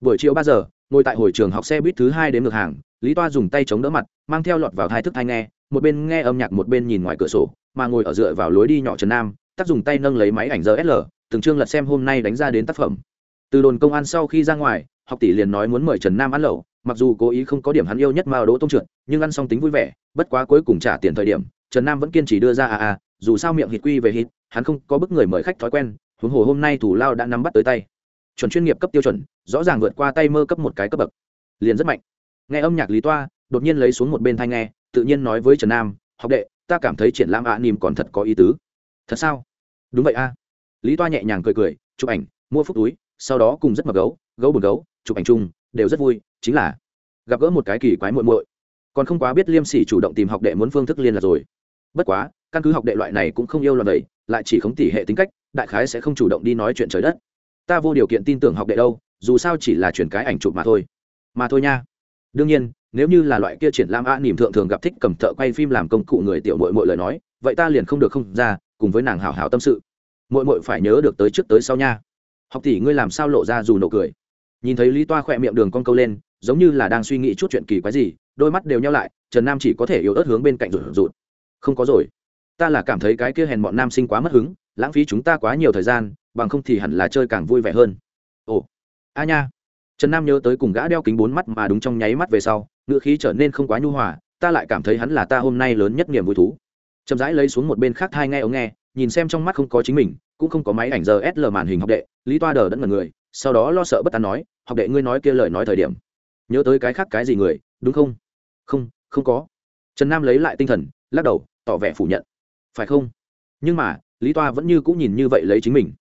Buổi chiều ba giờ, ngồi tại hồi trường học xe buýt thứ hai đến ngược hàng, lý toa dùng tay chống đỡ mặt, mang theo lọt vào hai thức thai nghe, một bên nghe âm nhạc một bên nhìn ngoài cửa sổ, mà ngồi ở dựa vào lối đi nhỏ trần nam, tác dùng tay nâng lấy máy ảnh dslr từng chương lật xem hôm nay đánh ra đến tác phẩm. Từ đồn công an sau khi ra ngoài, học tỷ liền nói muốn mời trần nam ăn lẩu mặc dù cố ý không có điểm hắn yêu nhất mao đỗ tông trượt, nhưng ăn xong tính vui vẻ, bất quá cuối cùng trả tiền thời điểm, trần nam vẫn kiên trì đưa ra à à dù sao miệng hít quy về hít hắn không có bức người mời khách thói quen, huống hồ hôm nay thủ lao đã nắm bắt tới tay. Chuẩn chuyên nghiệp cấp tiêu chuẩn, rõ ràng vượt qua tay mơ cấp một cái cấp bậc. Liền rất mạnh. Nghe âm nhạc lý toa, đột nhiên lấy xuống một bên thai nghe, tự nhiên nói với trần nam, học đệ, ta cảm thấy triển lãm ạ à nìm còn thật có ý tứ. Thật sao? Đúng vậy a. Lý toa nhẹ nhàng cười cười, chụp ảnh, mua phúc túi, sau đó cùng rất mập gấu gấu buồn gấu, chụp ảnh chung đều rất vui, chính là gặp gỡ một cái kỳ quái muội muội. Còn không quá biết liêm sỉ chủ động tìm học đệ muốn phương thức liên lạc rồi. Bất quá, căn cứ học đệ loại này cũng không yêu loạn đầy lại chỉ khống tỉ hệ tính cách, đại khái sẽ không chủ động đi nói chuyện trời đất. Ta vô điều kiện tin tưởng học đệ đâu, dù sao chỉ là chuyển cái ảnh chụp mà thôi. Mà thôi nha. Đương nhiên, nếu như là loại kia triển lãm a nỉm thượng thường gặp thích cầm thợ quay phim làm công cụ người tiểu mội mội lời nói, vậy ta liền không được không ra, cùng với nàng hào hào tâm sự. Mội mội phải nhớ được tới trước tới sau nha. Học tỷ ngươi làm sao lộ ra dù nụ cười? Nhìn thấy lý toa khỏe miệng đường con câu lên, giống như là đang suy nghĩ chút chuyện kỳ quái gì, đôi mắt đều nhau lại, trần nam chỉ có thể yếu ớt hướng bên cạnh rụt rụt. Không có rồi. Ta là cảm thấy cái kia hèn bọn nam sinh quá mất hứng, lãng phí chúng ta quá nhiều thời gian, bằng không thì hẳn là chơi càng vui vẻ hơn. Ồ, a nha. Trần nam nhớ tới cùng gã đeo kính bốn mắt mà đúng trong nháy mắt về sau, ngữ khí trở nên không quá nhu hòa, ta lại cảm thấy hắn là ta hôm nay lớn nhất niềm vui thú. Chậm rãi lấy xuống một bên khác thai nghe ống nghe, nhìn xem trong mắt không có chính mình, cũng không có máy ảnh giờ sl màn hình học đệ, lý toa đờ đẫn mật người sau đó lo sợ bất an nói, học đệ ngươi nói kia lời nói thời điểm, nhớ tới cái khác cái gì người, đúng không? Không không có. Trần nam lấy lại tinh thần, lắc đầu, tỏ vẻ phủ nhận. Phải không? Nhưng mà, lý toa vẫn như cũng nhìn như vậy lấy chính mình.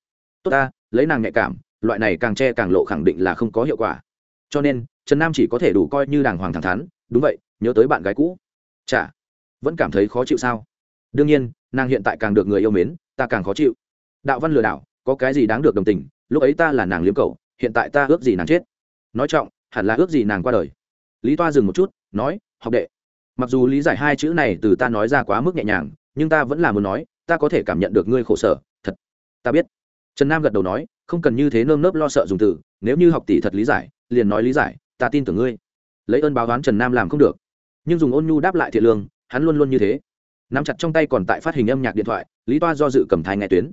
Tốt ta, lấy nàng nhạy cảm, loại này càng che càng lộ khẳng định là không có hiệu quả. Cho nên, trần nam chỉ có thể đủ coi như đàng hoàng thẳng thắn, đúng vậy, nhớ tới bạn gái cũ. Chả vẫn cảm thấy khó chịu sao? Đương nhiên, nàng hiện tại càng được người yêu mến, ta càng khó chịu. Đạo văn lừa đảo, có cái gì đáng được đồng tình lúc ấy ta là nàng liếm cầu hiện tại ta ước gì nàng chết. Nói trọng, hẳn là ước gì nàng qua đời. Lý toa dừng một chút, nói, học đệ, mặc dù lý giải hai chữ này từ ta nói ra quá mức nhẹ nhàng, nhưng ta vẫn là muốn nói, ta có thể cảm nhận được ngươi khổ sở, thật. Ta biết. Trần nam gật đầu nói, không cần như thế nơm nớp lo sợ dùng từ, nếu như học tỷ thật lý giải, liền nói lý giải, ta tin tưởng ngươi. Lấy ơn báo đoán trần nam làm không được. Nhưng dùng ôn nhu đáp lại thiện lương, hắn luôn luôn như thế. Nắm chặt trong tay còn tại phát hình âm nhạc điện thoại, lý toa do dự cầm thai nghe tuyến.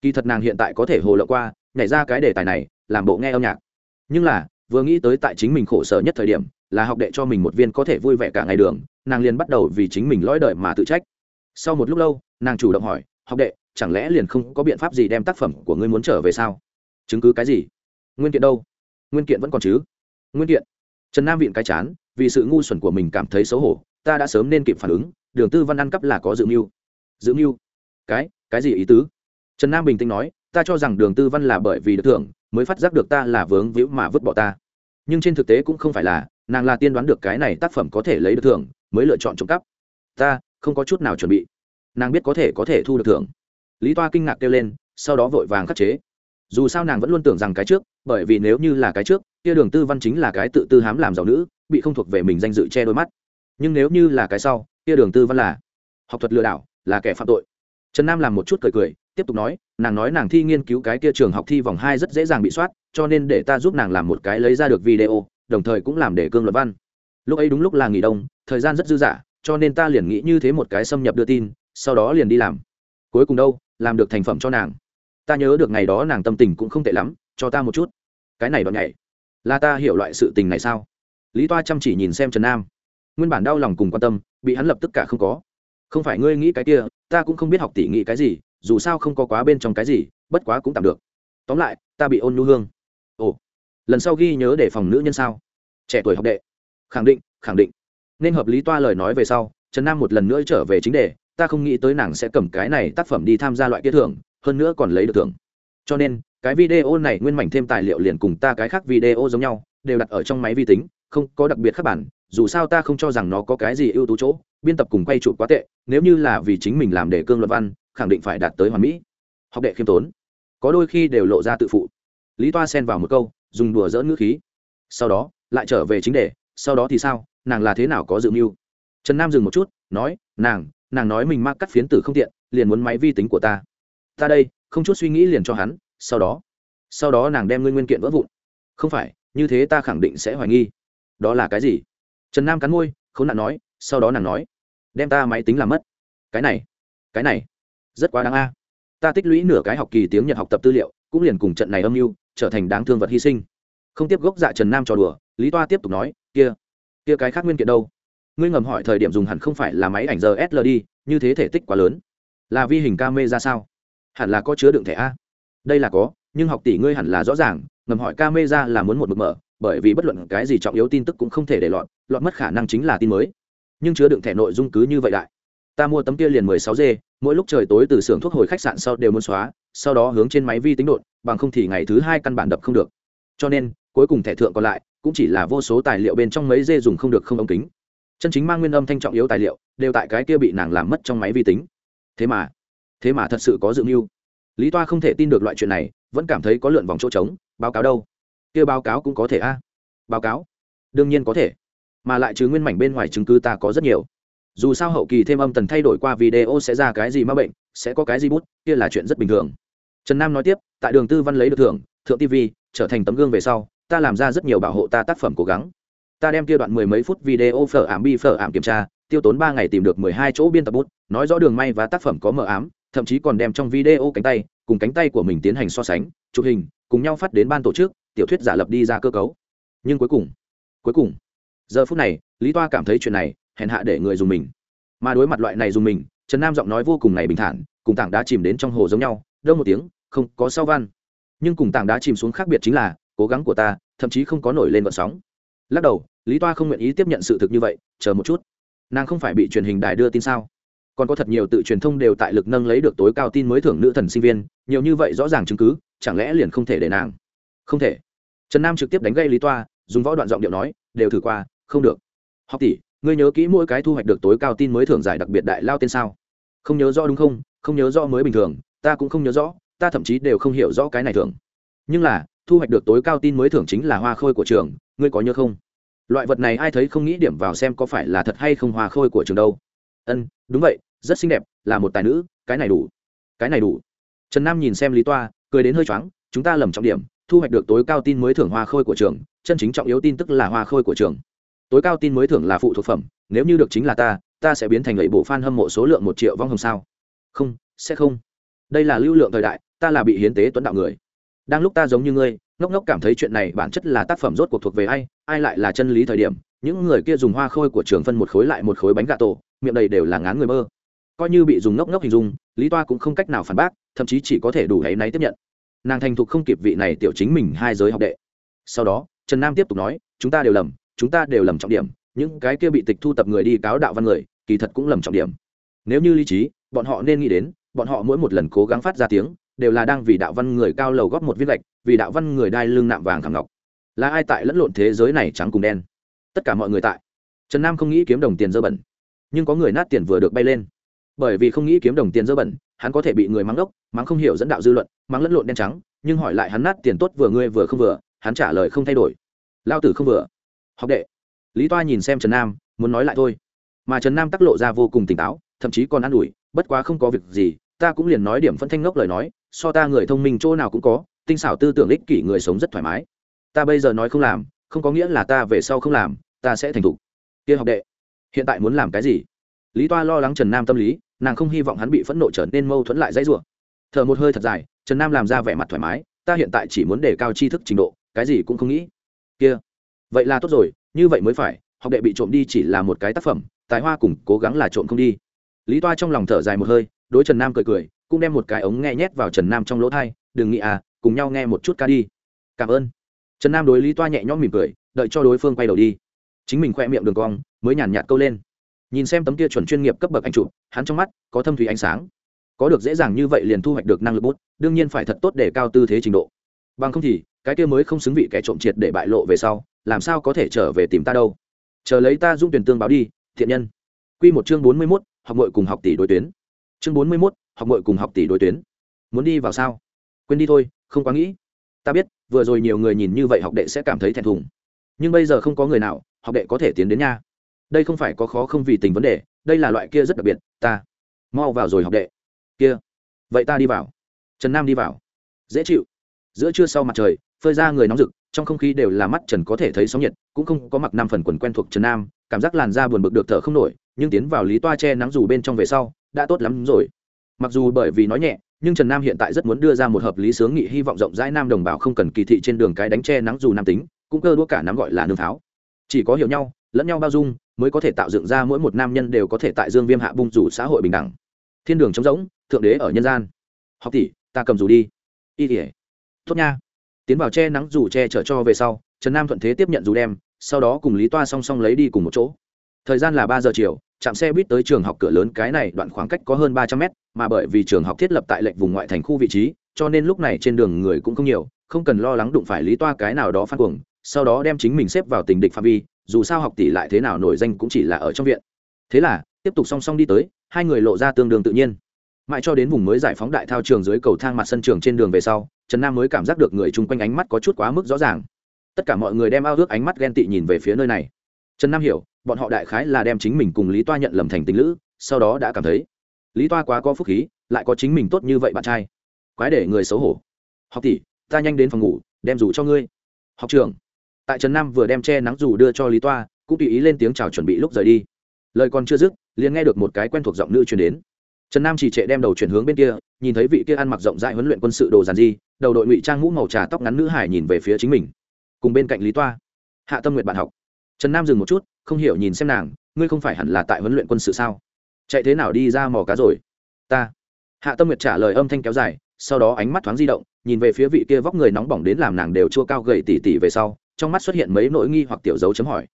Kỳ thật nàng hiện tại có thể hồ lộ qua nhảy ra cái đề tài này, làm bộ nghe âm nhạc. Nhưng là, vừa nghĩ tới tại chính mình khổ sở nhất thời điểm, là học đệ cho mình một viên có thể vui vẻ cả ngày đường, nàng liền bắt đầu vì chính mình lõi đời mà tự trách. Sau một lúc lâu, nàng chủ động hỏi, học đệ, chẳng lẽ liền không có biện pháp gì đem tác phẩm của ngươi muốn trở về sao? Chứng cứ cái gì? Nguyên kiện đâu? Nguyên kiện vẫn còn chứ? Nguyên kiện? Trần nam viện cái chán, vì sự ngu xuẩn của mình cảm thấy xấu hổ, ta đã sớm nên kịp phản ứng, đường tư văn ăn cắp là có dự mưu. Dự mưu? Cái? Cái gì ý tứ? Trần nam bình tĩnh nói ta cho rằng đường tư văn là bởi vì được thưởng, mới phát giác được ta là vướng víu mà vứt bỏ ta. Nhưng trên thực tế cũng không phải là, nàng là tiên đoán được cái này tác phẩm có thể lấy được thưởng, mới lựa chọn trộm cắp. Ta, không có chút nào chuẩn bị. Nàng biết có thể có thể thu được thưởng. Lý toa kinh ngạc kêu lên, sau đó vội vàng khắc chế. Dù sao nàng vẫn luôn tưởng rằng cái trước, bởi vì nếu như là cái trước, kia đường tư văn chính là cái tự tư hám làm giàu nữ, bị không thuộc về mình danh dự che đôi mắt. Nhưng nếu như là cái sau, kia đường tư văn là học thuật lừa đảo, là kẻ phạm tội. Trần nam làm một chút cười cười tiếp tục nói, nàng nói nàng thi nghiên cứu cái kia trường học thi vòng hai rất dễ dàng bị soát, cho nên để ta giúp nàng làm một cái lấy ra được video, đồng thời cũng làm để cương luật văn. Lúc ấy đúng lúc là nghỉ đông, thời gian rất dư dả, cho nên ta liền nghĩ như thế một cái xâm nhập đưa tin, sau đó liền đi làm. Cuối cùng đâu, làm được thành phẩm cho nàng. Ta nhớ được ngày đó nàng tâm tình cũng không tệ lắm, cho ta một chút. Cái này đoạn nhảy. Là ta hiểu loại sự tình này sao? Lý toa chăm chỉ nhìn xem trần nam. Nguyên bản đau lòng cùng quan tâm, bị hắn lập tất cả không có. Không phải ngươi nghĩ cái kia, ta cũng không biết học tỷ nghĩ cái gì dù sao không có quá bên trong cái gì, bất quá cũng tạm được. Tóm lại, ta bị ôn nhu hương. Ồ, lần sau ghi nhớ để phòng nữ nhân sao? Trẻ tuổi học đệ. Khẳng định khẳng định. Nên hợp lý toa lời nói về sau, trần nam một lần nữa trở về chính đề, ta không nghĩ tới nàng sẽ cầm cái này tác phẩm đi tham gia loại kia thưởng, hơn nữa còn lấy được thưởng. Cho nên, cái video này nguyên mảnh thêm tài liệu liền cùng ta cái khác video giống nhau, đều đặt ở trong máy vi tính, không có đặc biệt khác bản, dù sao ta không cho rằng nó có cái gì ưu tú chỗ, biên tập cùng quay chụp quá tệ, nếu như là vì chính mình làm để cương luận văn khẳng định phải đạt tới hoàn mỹ. Học đệ khiêm tốn. Có đôi khi đều lộ ra tự phụ. Lý toa xen vào một câu, dùng đùa dỡ ngữ khí. Sau đó, lại trở về chính đề, sau đó thì sao, nàng là thế nào có dự mưu? Trần nam dừng một chút, nói, nàng nàng nói mình mang cắt phiến tử không tiện, liền muốn máy vi tính của ta. Ta đây, không chút suy nghĩ liền cho hắn, sau đó. Sau đó nàng đem ngươi nguyên kiện vỡ vụn. Không phải, như thế ta khẳng định sẽ hoài nghi. Đó là cái gì? Trần nam cắn môi k h ố n nạn nói, sau đó nàng nói, đem ta máy tính làm mất. Cái này cái này rất quá đáng a. Ta tích lũy nửa cái học kỳ tiếng nhật học tập tư liệu, cũng liền cùng trận này âm mưu, trở thành đáng thương vật hy sinh. Không tiếp gốc dạ trần nam trò đùa, lý toa tiếp tục nói, kia kia cái khác nguyên kiện đâu? Ngươi ngầm hỏi thời điểm dùng hẳn không phải là máy ảnh giờ sl đi, như thế thể tích quá lớn. Là vi hình ca mê ra sao? Hẳn là có chứa đựng thẻ a. Đây là có, nhưng học tỷ ngươi hẳn là rõ ràng, ngầm hỏi ca mê ra là muốn một mực mở, bởi vì bất luận cái gì trọng yếu tin tức cũng không thể để lọt lọt mất khả năng chính là tin mới. Nhưng chứa đựng thẻ nội dung cứ như vậy đại ta mua tấm kia liền mười sáu g mỗi lúc trời tối từ xưởng thuốc hồi khách sạn sau đều muốn xóa, sau đó hướng trên máy vi tính đột, bằng không thì ngày thứ hai căn bản đập không được. Cho nên, cuối cùng thẻ thượng còn lại, cũng chỉ là vô số tài liệu bên trong mấy dê dùng không được không ống kính. Chân chính mang nguyên âm thanh trọng yếu tài liệu, đều tại cái kia bị nàng làm mất trong máy vi tính. Thế mà thế mà thật sự có dự mưu. Lý toa không thể tin được loại chuyện này, vẫn cảm thấy có lượn vòng chỗ trống, báo cáo đâu? Kia báo cáo cũng có thể a? Báo cáo? Đương nhiên có thể. Mà lại chứ nguyên mảnh bên ngoài chứng cứ ta có rất nhiều dù sao hậu kỳ thêm âm tần thay đổi qua video sẽ ra cái gì ma bệnh, sẽ có cái gì bút, kia là chuyện rất bình thường. Trần nam nói tiếp, tại đường tư văn lấy được thưởng, thượng tv trở thành tấm gương về sau, ta làm ra rất nhiều bảo hộ ta tác phẩm cố gắng. Ta đem kia đoạn mười mấy phút video phở ảm bi phở ảm kiểm tra, tiêu tốn ba ngày tìm được mười hai chỗ biên tập bút, nói rõ đường may và tác phẩm có mờ ám, thậm chí còn đem trong video cánh tay, cùng cánh tay của mình tiến hành so sánh, chụp hình, cùng nhau phát đến ban tổ chức, tiểu thuyết giả lập đi ra cơ cấu. Nhưng cuối cùng cuối cùng, giờ phút này, lý toa cảm thấy chuyện này hèn hạ để người dùng mình. Mà đối mặt loại này dùng mình, trần nam giọng nói vô cùng này bình thản, cùng tảng đá chìm đến trong hồ giống nhau đâu một tiếng, không có sao văn. Nhưng cùng tảng đá chìm xuống khác biệt chính là, cố gắng của ta, thậm chí không có nổi lên vận sóng. Lắc đầu, lý toa không nguyện ý tiếp nhận sự thực như vậy, chờ một chút. Nàng không phải bị truyền hình đài đưa tin sao? Còn có thật nhiều tự truyền thông đều tại lực nâng lấy được tối cao tin mới thưởng nữ thần sinh viên, nhiều như vậy rõ ràng chứng cứ, chẳng lẽ liền không thể để nàng? Không thể. Trần nam trực tiếp đánh gây lý toa, dùng võ đoạn giọng điệu nói, đều thử qua, không được. Học tỷ ngươi nhớ kỹ mỗi cái thu hoạch được tối cao tin mới thưởng giải đặc biệt đại lao tên sao? Không nhớ rõ đúng không? Không nhớ rõ mới bình thường, ta cũng không nhớ rõ, ta thậm chí đều không hiểu rõ cái này thưởng. Nhưng là, thu hoạch được tối cao tin mới thưởng chính là hoa khôi của trường, ngươi có nhớ không? Loại vật này ai thấy không nghĩ điểm vào xem có phải là thật hay không hoa khôi của trường đâu. Ân, đúng vậy, rất xinh đẹp, là một tài nữ, cái này đủ. Cái này đủ. Trần nam nhìn xem lý toa, cười đến hơi choáng, chúng ta lầm trọng điểm, thu hoạch được tối cao tin mới thưởng hoa khôi của trường, chân chính trọng yếu tin tức là hoa khôi của trường tối cao tin mới thưởng là phụ thuộc phẩm, nếu như được chính là ta ta sẽ biến thành lệ bộ fan hâm mộ số lượng một triệu vong hồng sao? Không, sẽ không. Đây là lưu lượng thời đại, ta là bị hiến tế tuấn đạo người. Đang lúc ta giống như ngươi, ngốc ngốc cảm thấy chuyện này bản chất là tác phẩm rốt cuộc thuộc về ai ai lại là chân lý thời điểm, những người kia dùng hoa khôi của trường phân một khối lại một khối bánh gà tổ, miệng đầy đều là ngán người mơ. Coi như bị dùng ngốc ngốc hình dung, lý toa cũng không cách nào phản bác, thậm chí chỉ có thể đủ áy náy tiếp nhận. Nàng thành thục không kịp vị này tiểu chính mình hai giới học đệ. Sau đó, trần nam tiếp tục nói, chúng ta đều lầm chúng ta đều lầm trọng điểm, những cái kia bị tịch thu tập người đi cáo đạo văn người, kỳ thật cũng lầm trọng điểm. Nếu như lý trí, bọn họ nên nghĩ đến, bọn họ mỗi một lần cố gắng phát ra tiếng, đều là đang vì đạo văn người cao lầu góp một viên lệch vì đạo văn người đai lưng nạm vàng thẳng ngọc. Là ai tại lẫn lộn thế giới này trắng cùng đen? Tất cả mọi người tại. Trần nam không nghĩ kiếm đồng tiền dơ bẩn. Nhưng có người nát tiền vừa được bay lên. Bởi vì không nghĩ kiếm đồng tiền dơ bẩn, hắn có thể bị người mắng ốc mắng không hiểu dẫn đạo dư luận, mắng lẫn lộn đen trắng, nhưng hỏi lại hắn nát tiền tốt vừa ngươi vừa không vừa, hắn trả lời không thay đổi. Lao tử không vừa học đệ. Lý toa nhìn xem trần nam, muốn nói lại thôi. Mà trần nam tắc lộ ra vô cùng tỉnh táo, thậm chí còn an ủi, bất quá không có việc gì, ta cũng liền nói điểm phân thanh ngốc lời nói, so ta người thông minh chỗ nào cũng có, tinh xảo tư tưởng ích kỷ người sống rất thoải mái. Ta bây giờ nói không làm, không có nghĩa là ta về sau không làm, ta sẽ thành thục. Kia học đệ, hiện tại muốn làm cái gì? Lý toa lo lắng trần nam tâm lý, nàng không hy vọng hắn bị phẫn nộ trở nên mâu thuẫn lại dãy rủa. Thở một hơi thật dài, trần nam làm ra vẻ mặt thoải mái, ta hiện tại chỉ muốn đề cao tri thức trình độ, cái gì cũng không nghĩ. Kia vậy là tốt rồi, như vậy mới phải, học đệ bị trộm đi chỉ là một cái tác phẩm, tài hoa cùng cố gắng là trộm không đi. Lý toa trong lòng thở dài một hơi, đối trần nam cười cười, cũng đem một cái ống nghe nhét vào trần nam trong lỗ thai, đừng nghĩ à cùng nhau nghe một chút ca đi. Cảm ơn. Trần nam đối lý toa nhẹ nhõm mỉm cười, đợi cho đối phương quay đầu đi. Chính mình khoe miệng đường cong, mới nhàn nhạt câu lên. Nhìn xem tấm kia chuẩn chuyên nghiệp cấp bậc anh chụp, hắn trong mắt có thâm thủy ánh sáng. Có được dễ dàng như vậy liền thu hoạch được năng lực bút, đương nhiên phải thật tốt để cao tư thế trình độ bằng không thì, cái kia mới không xứng vị kẻ trộm triệt để bại lộ về sau, làm sao có thể trở về tìm ta đâu? Chờ lấy ta dung tuyển tương báo đi, thiện nhân. Q một chương bốn mươi mốt, học mội cùng học tỷ đối tuyến. Chương bốn mươi mốt, học mội cùng học tỷ đối tuyến. Muốn đi vào sao? Quên đi thôi, không quá nghĩ. Ta biết, vừa rồi nhiều người nhìn như vậy học đệ sẽ cảm thấy thẹn thùng. Nhưng bây giờ không có người nào, học đệ có thể tiến đến nha. Đây không phải có khó không vì tình vấn đề, đây là loại kia rất đặc biệt, ta. Mau vào rồi học đệ. Kia. Vậy ta đi vào. Trần nam đi vào. Dễ chịu giữa trưa sau mặt trời, phơi ra người nóng rực, trong không khí đều là mắt trần có thể thấy sóng nhiệt, cũng không có mặc năm phần quần quen thuộc trần nam, cảm giác làn da buồn bực được thở không nổi, nhưng tiến vào lý toa che nắng dù bên trong về sau, đã tốt lắm rồi. Mặc dù bởi vì nói nhẹ, nhưng trần nam hiện tại rất muốn đưa ra một hợp lý sướng nghị hy vọng rộng rãi nam đồng bào không cần kỳ thị trên đường cái đánh che nắng dù nam tính, cũng cơ đua cả nắm gọi là nương pháo chỉ có hiểu nhau, lẫn nhau bao dung, mới có thể tạo dựng ra mỗi một nam nhân đều có thể tại dương viêm hạ bung dù xã hội bình đẳng. Thiên đường trống rỗng, thượng đế ở nhân gian. Học tỷ, ta cầm dù đi. Y tỉa tốt nha. Tiến vào che nắng dù che chở cho về sau, trần nam thuận thế tiếp nhận dù đem, sau đó cùng lý toa song song lấy đi cùng một chỗ. Thời gian là ba giờ chiều chạm xe buýt tới trường học cửa lớn cái này đoạn khoảng cách có hơn ba trăm mét, mà bởi vì trường học thiết lập tại lệnh vùng ngoại thành khu vị trí, cho nên lúc này trên đường người cũng không nhiều, không cần lo lắng đụng phải lý toa cái nào đó phát cuồng, sau đó đem chính mình xếp vào tình địch phạm vi, dù sao học tỷ lại thế nào nổi danh cũng chỉ là ở trong viện. Thế là, tiếp tục song song đi tới, hai người lộ ra tương đương tự nhiên. Mãi cho đến vùng mới giải phóng đại thao trường dưới cầu thang mặt sân trường trên đường về sau trần nam mới cảm giác được người chung quanh ánh mắt có chút quá mức rõ ràng tất cả mọi người đem ao ước ánh mắt ghen tị nhìn về phía nơi này trần nam hiểu bọn họ đại khái là đem chính mình cùng lý toa nhận lầm thành tình lữ sau đó đã cảm thấy lý toa quá có phúc khí lại có chính mình tốt như vậy bạn trai quái để người xấu hổ học tỷ, ta nhanh đến phòng ngủ, đem dù cho ngươi. Học trường tại trần nam vừa đem che nắng dù đưa cho lý toa, cũng tùy ý lên tiếng chào chuẩn bị lúc rời đi. Lời còn chưa dứt, liền nghe được một cái quen thuộc giọng nữ truyền đến trần nam chỉ trệ đem đầu chuyển hướng bên kia, nhìn thấy vị kia ăn mặc rộng rãi huấn luyện quân sự đồ giàn di đầu đội ngụy trang mũ màu trà tóc ngắn nữ hải nhìn về phía chính mình. Cùng bên cạnh lý toa, hạ tâm nguyện bạn học. Trần nam dừng một chút, không hiểu nhìn xem nàng, ngươi không phải hẳn là tại huấn luyện quân sự sao? Chạy thế nào đi ra mò cá rồi? Ta. Hạ tâm nguyệt trả lời âm thanh kéo dài, sau đó ánh mắt thoáng di động, nhìn về phía vị kia vóc người nóng bỏng đến làm nàng đều chua cao gầy tỉ tỉ về sau, trong mắt xuất hiện mấy nỗi nghi hoặc tiểu dấu chấm hỏi.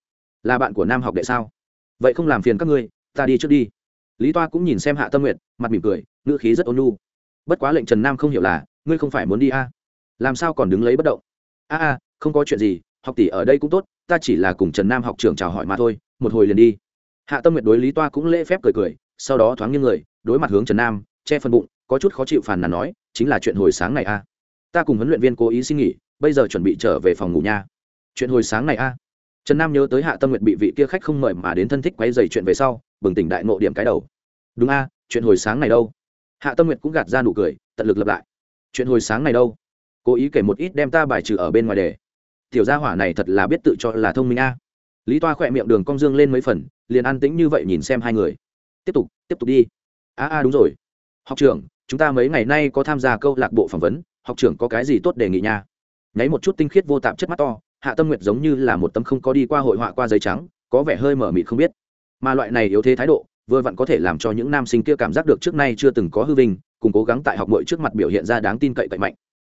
Là bạn của nam học đệ sao? Vậy không làm phiền các ngươi, ta đi trước đi lý toa cũng nhìn xem hạ tâm nguyệt, mặt mỉm cười, ngữ khí rất ôn nhu. Bất quá lệnh trần nam không hiểu là, ngươi không phải muốn đi a? À? làm sao còn đứng lấy bất động? A a, không có chuyện gì, học tỷ ở đây cũng tốt, ta chỉ là cùng trần nam học trưởng chào hỏi mà thôi, một hồi liền đi. Hạ tâm nguyệt đối lý toa cũng lễ phép cười cười, sau đó thoáng như người, đối mặt hướng trần nam, che phần bụng, có chút khó chịu phàn nàn nói, chính là chuyện hồi sáng này a. Ta cùng huấn luyện viên cố ý xin nghỉ, bây giờ chuẩn bị trở về phòng ngủ nha. Chuyện hồi sáng này a trần nam nhớ tới hạ tâm nguyệt bị vị kia khách không mời mà đến thân thích quay dày chuyện về sau, bừng tỉnh đại ngộ điểm cái đầu. Đúng a, chuyện hồi sáng này đâu? Hạ tâm nguyệt cũng gạt ra nụ cười, tận lực lập lại. Chuyện hồi sáng này đâu? Cố ý kể một ít đem ta bài trừ ở bên ngoài đề. Tiểu gia hỏa này thật là biết tự cho là thông minh a. Lý toa khỏe miệng đường cong dương lên mấy phần, liền an tĩnh như vậy nhìn xem hai người. Tiếp tục tiếp tục đi. A a, đúng rồi. Học trưởng, chúng ta mấy ngày nay có tham gia câu lạc bộ phỏng vấn, học trưởng có cái gì tốt đề nghị nha? Nháy một chút tinh khiết vô tạp chất mắt to hạ tâm nguyệt giống như là một tấm không có đi qua hội họa qua giấy trắng, có vẻ hơi mở mịt không biết. Mà loại này yếu thế thái độ, vừa vặn có thể làm cho những nam sinh kia cảm giác được trước nay chưa từng có hư vinh, cùng cố gắng tại học mội trước mặt biểu hiện ra đáng tin cậy cậy mạnh.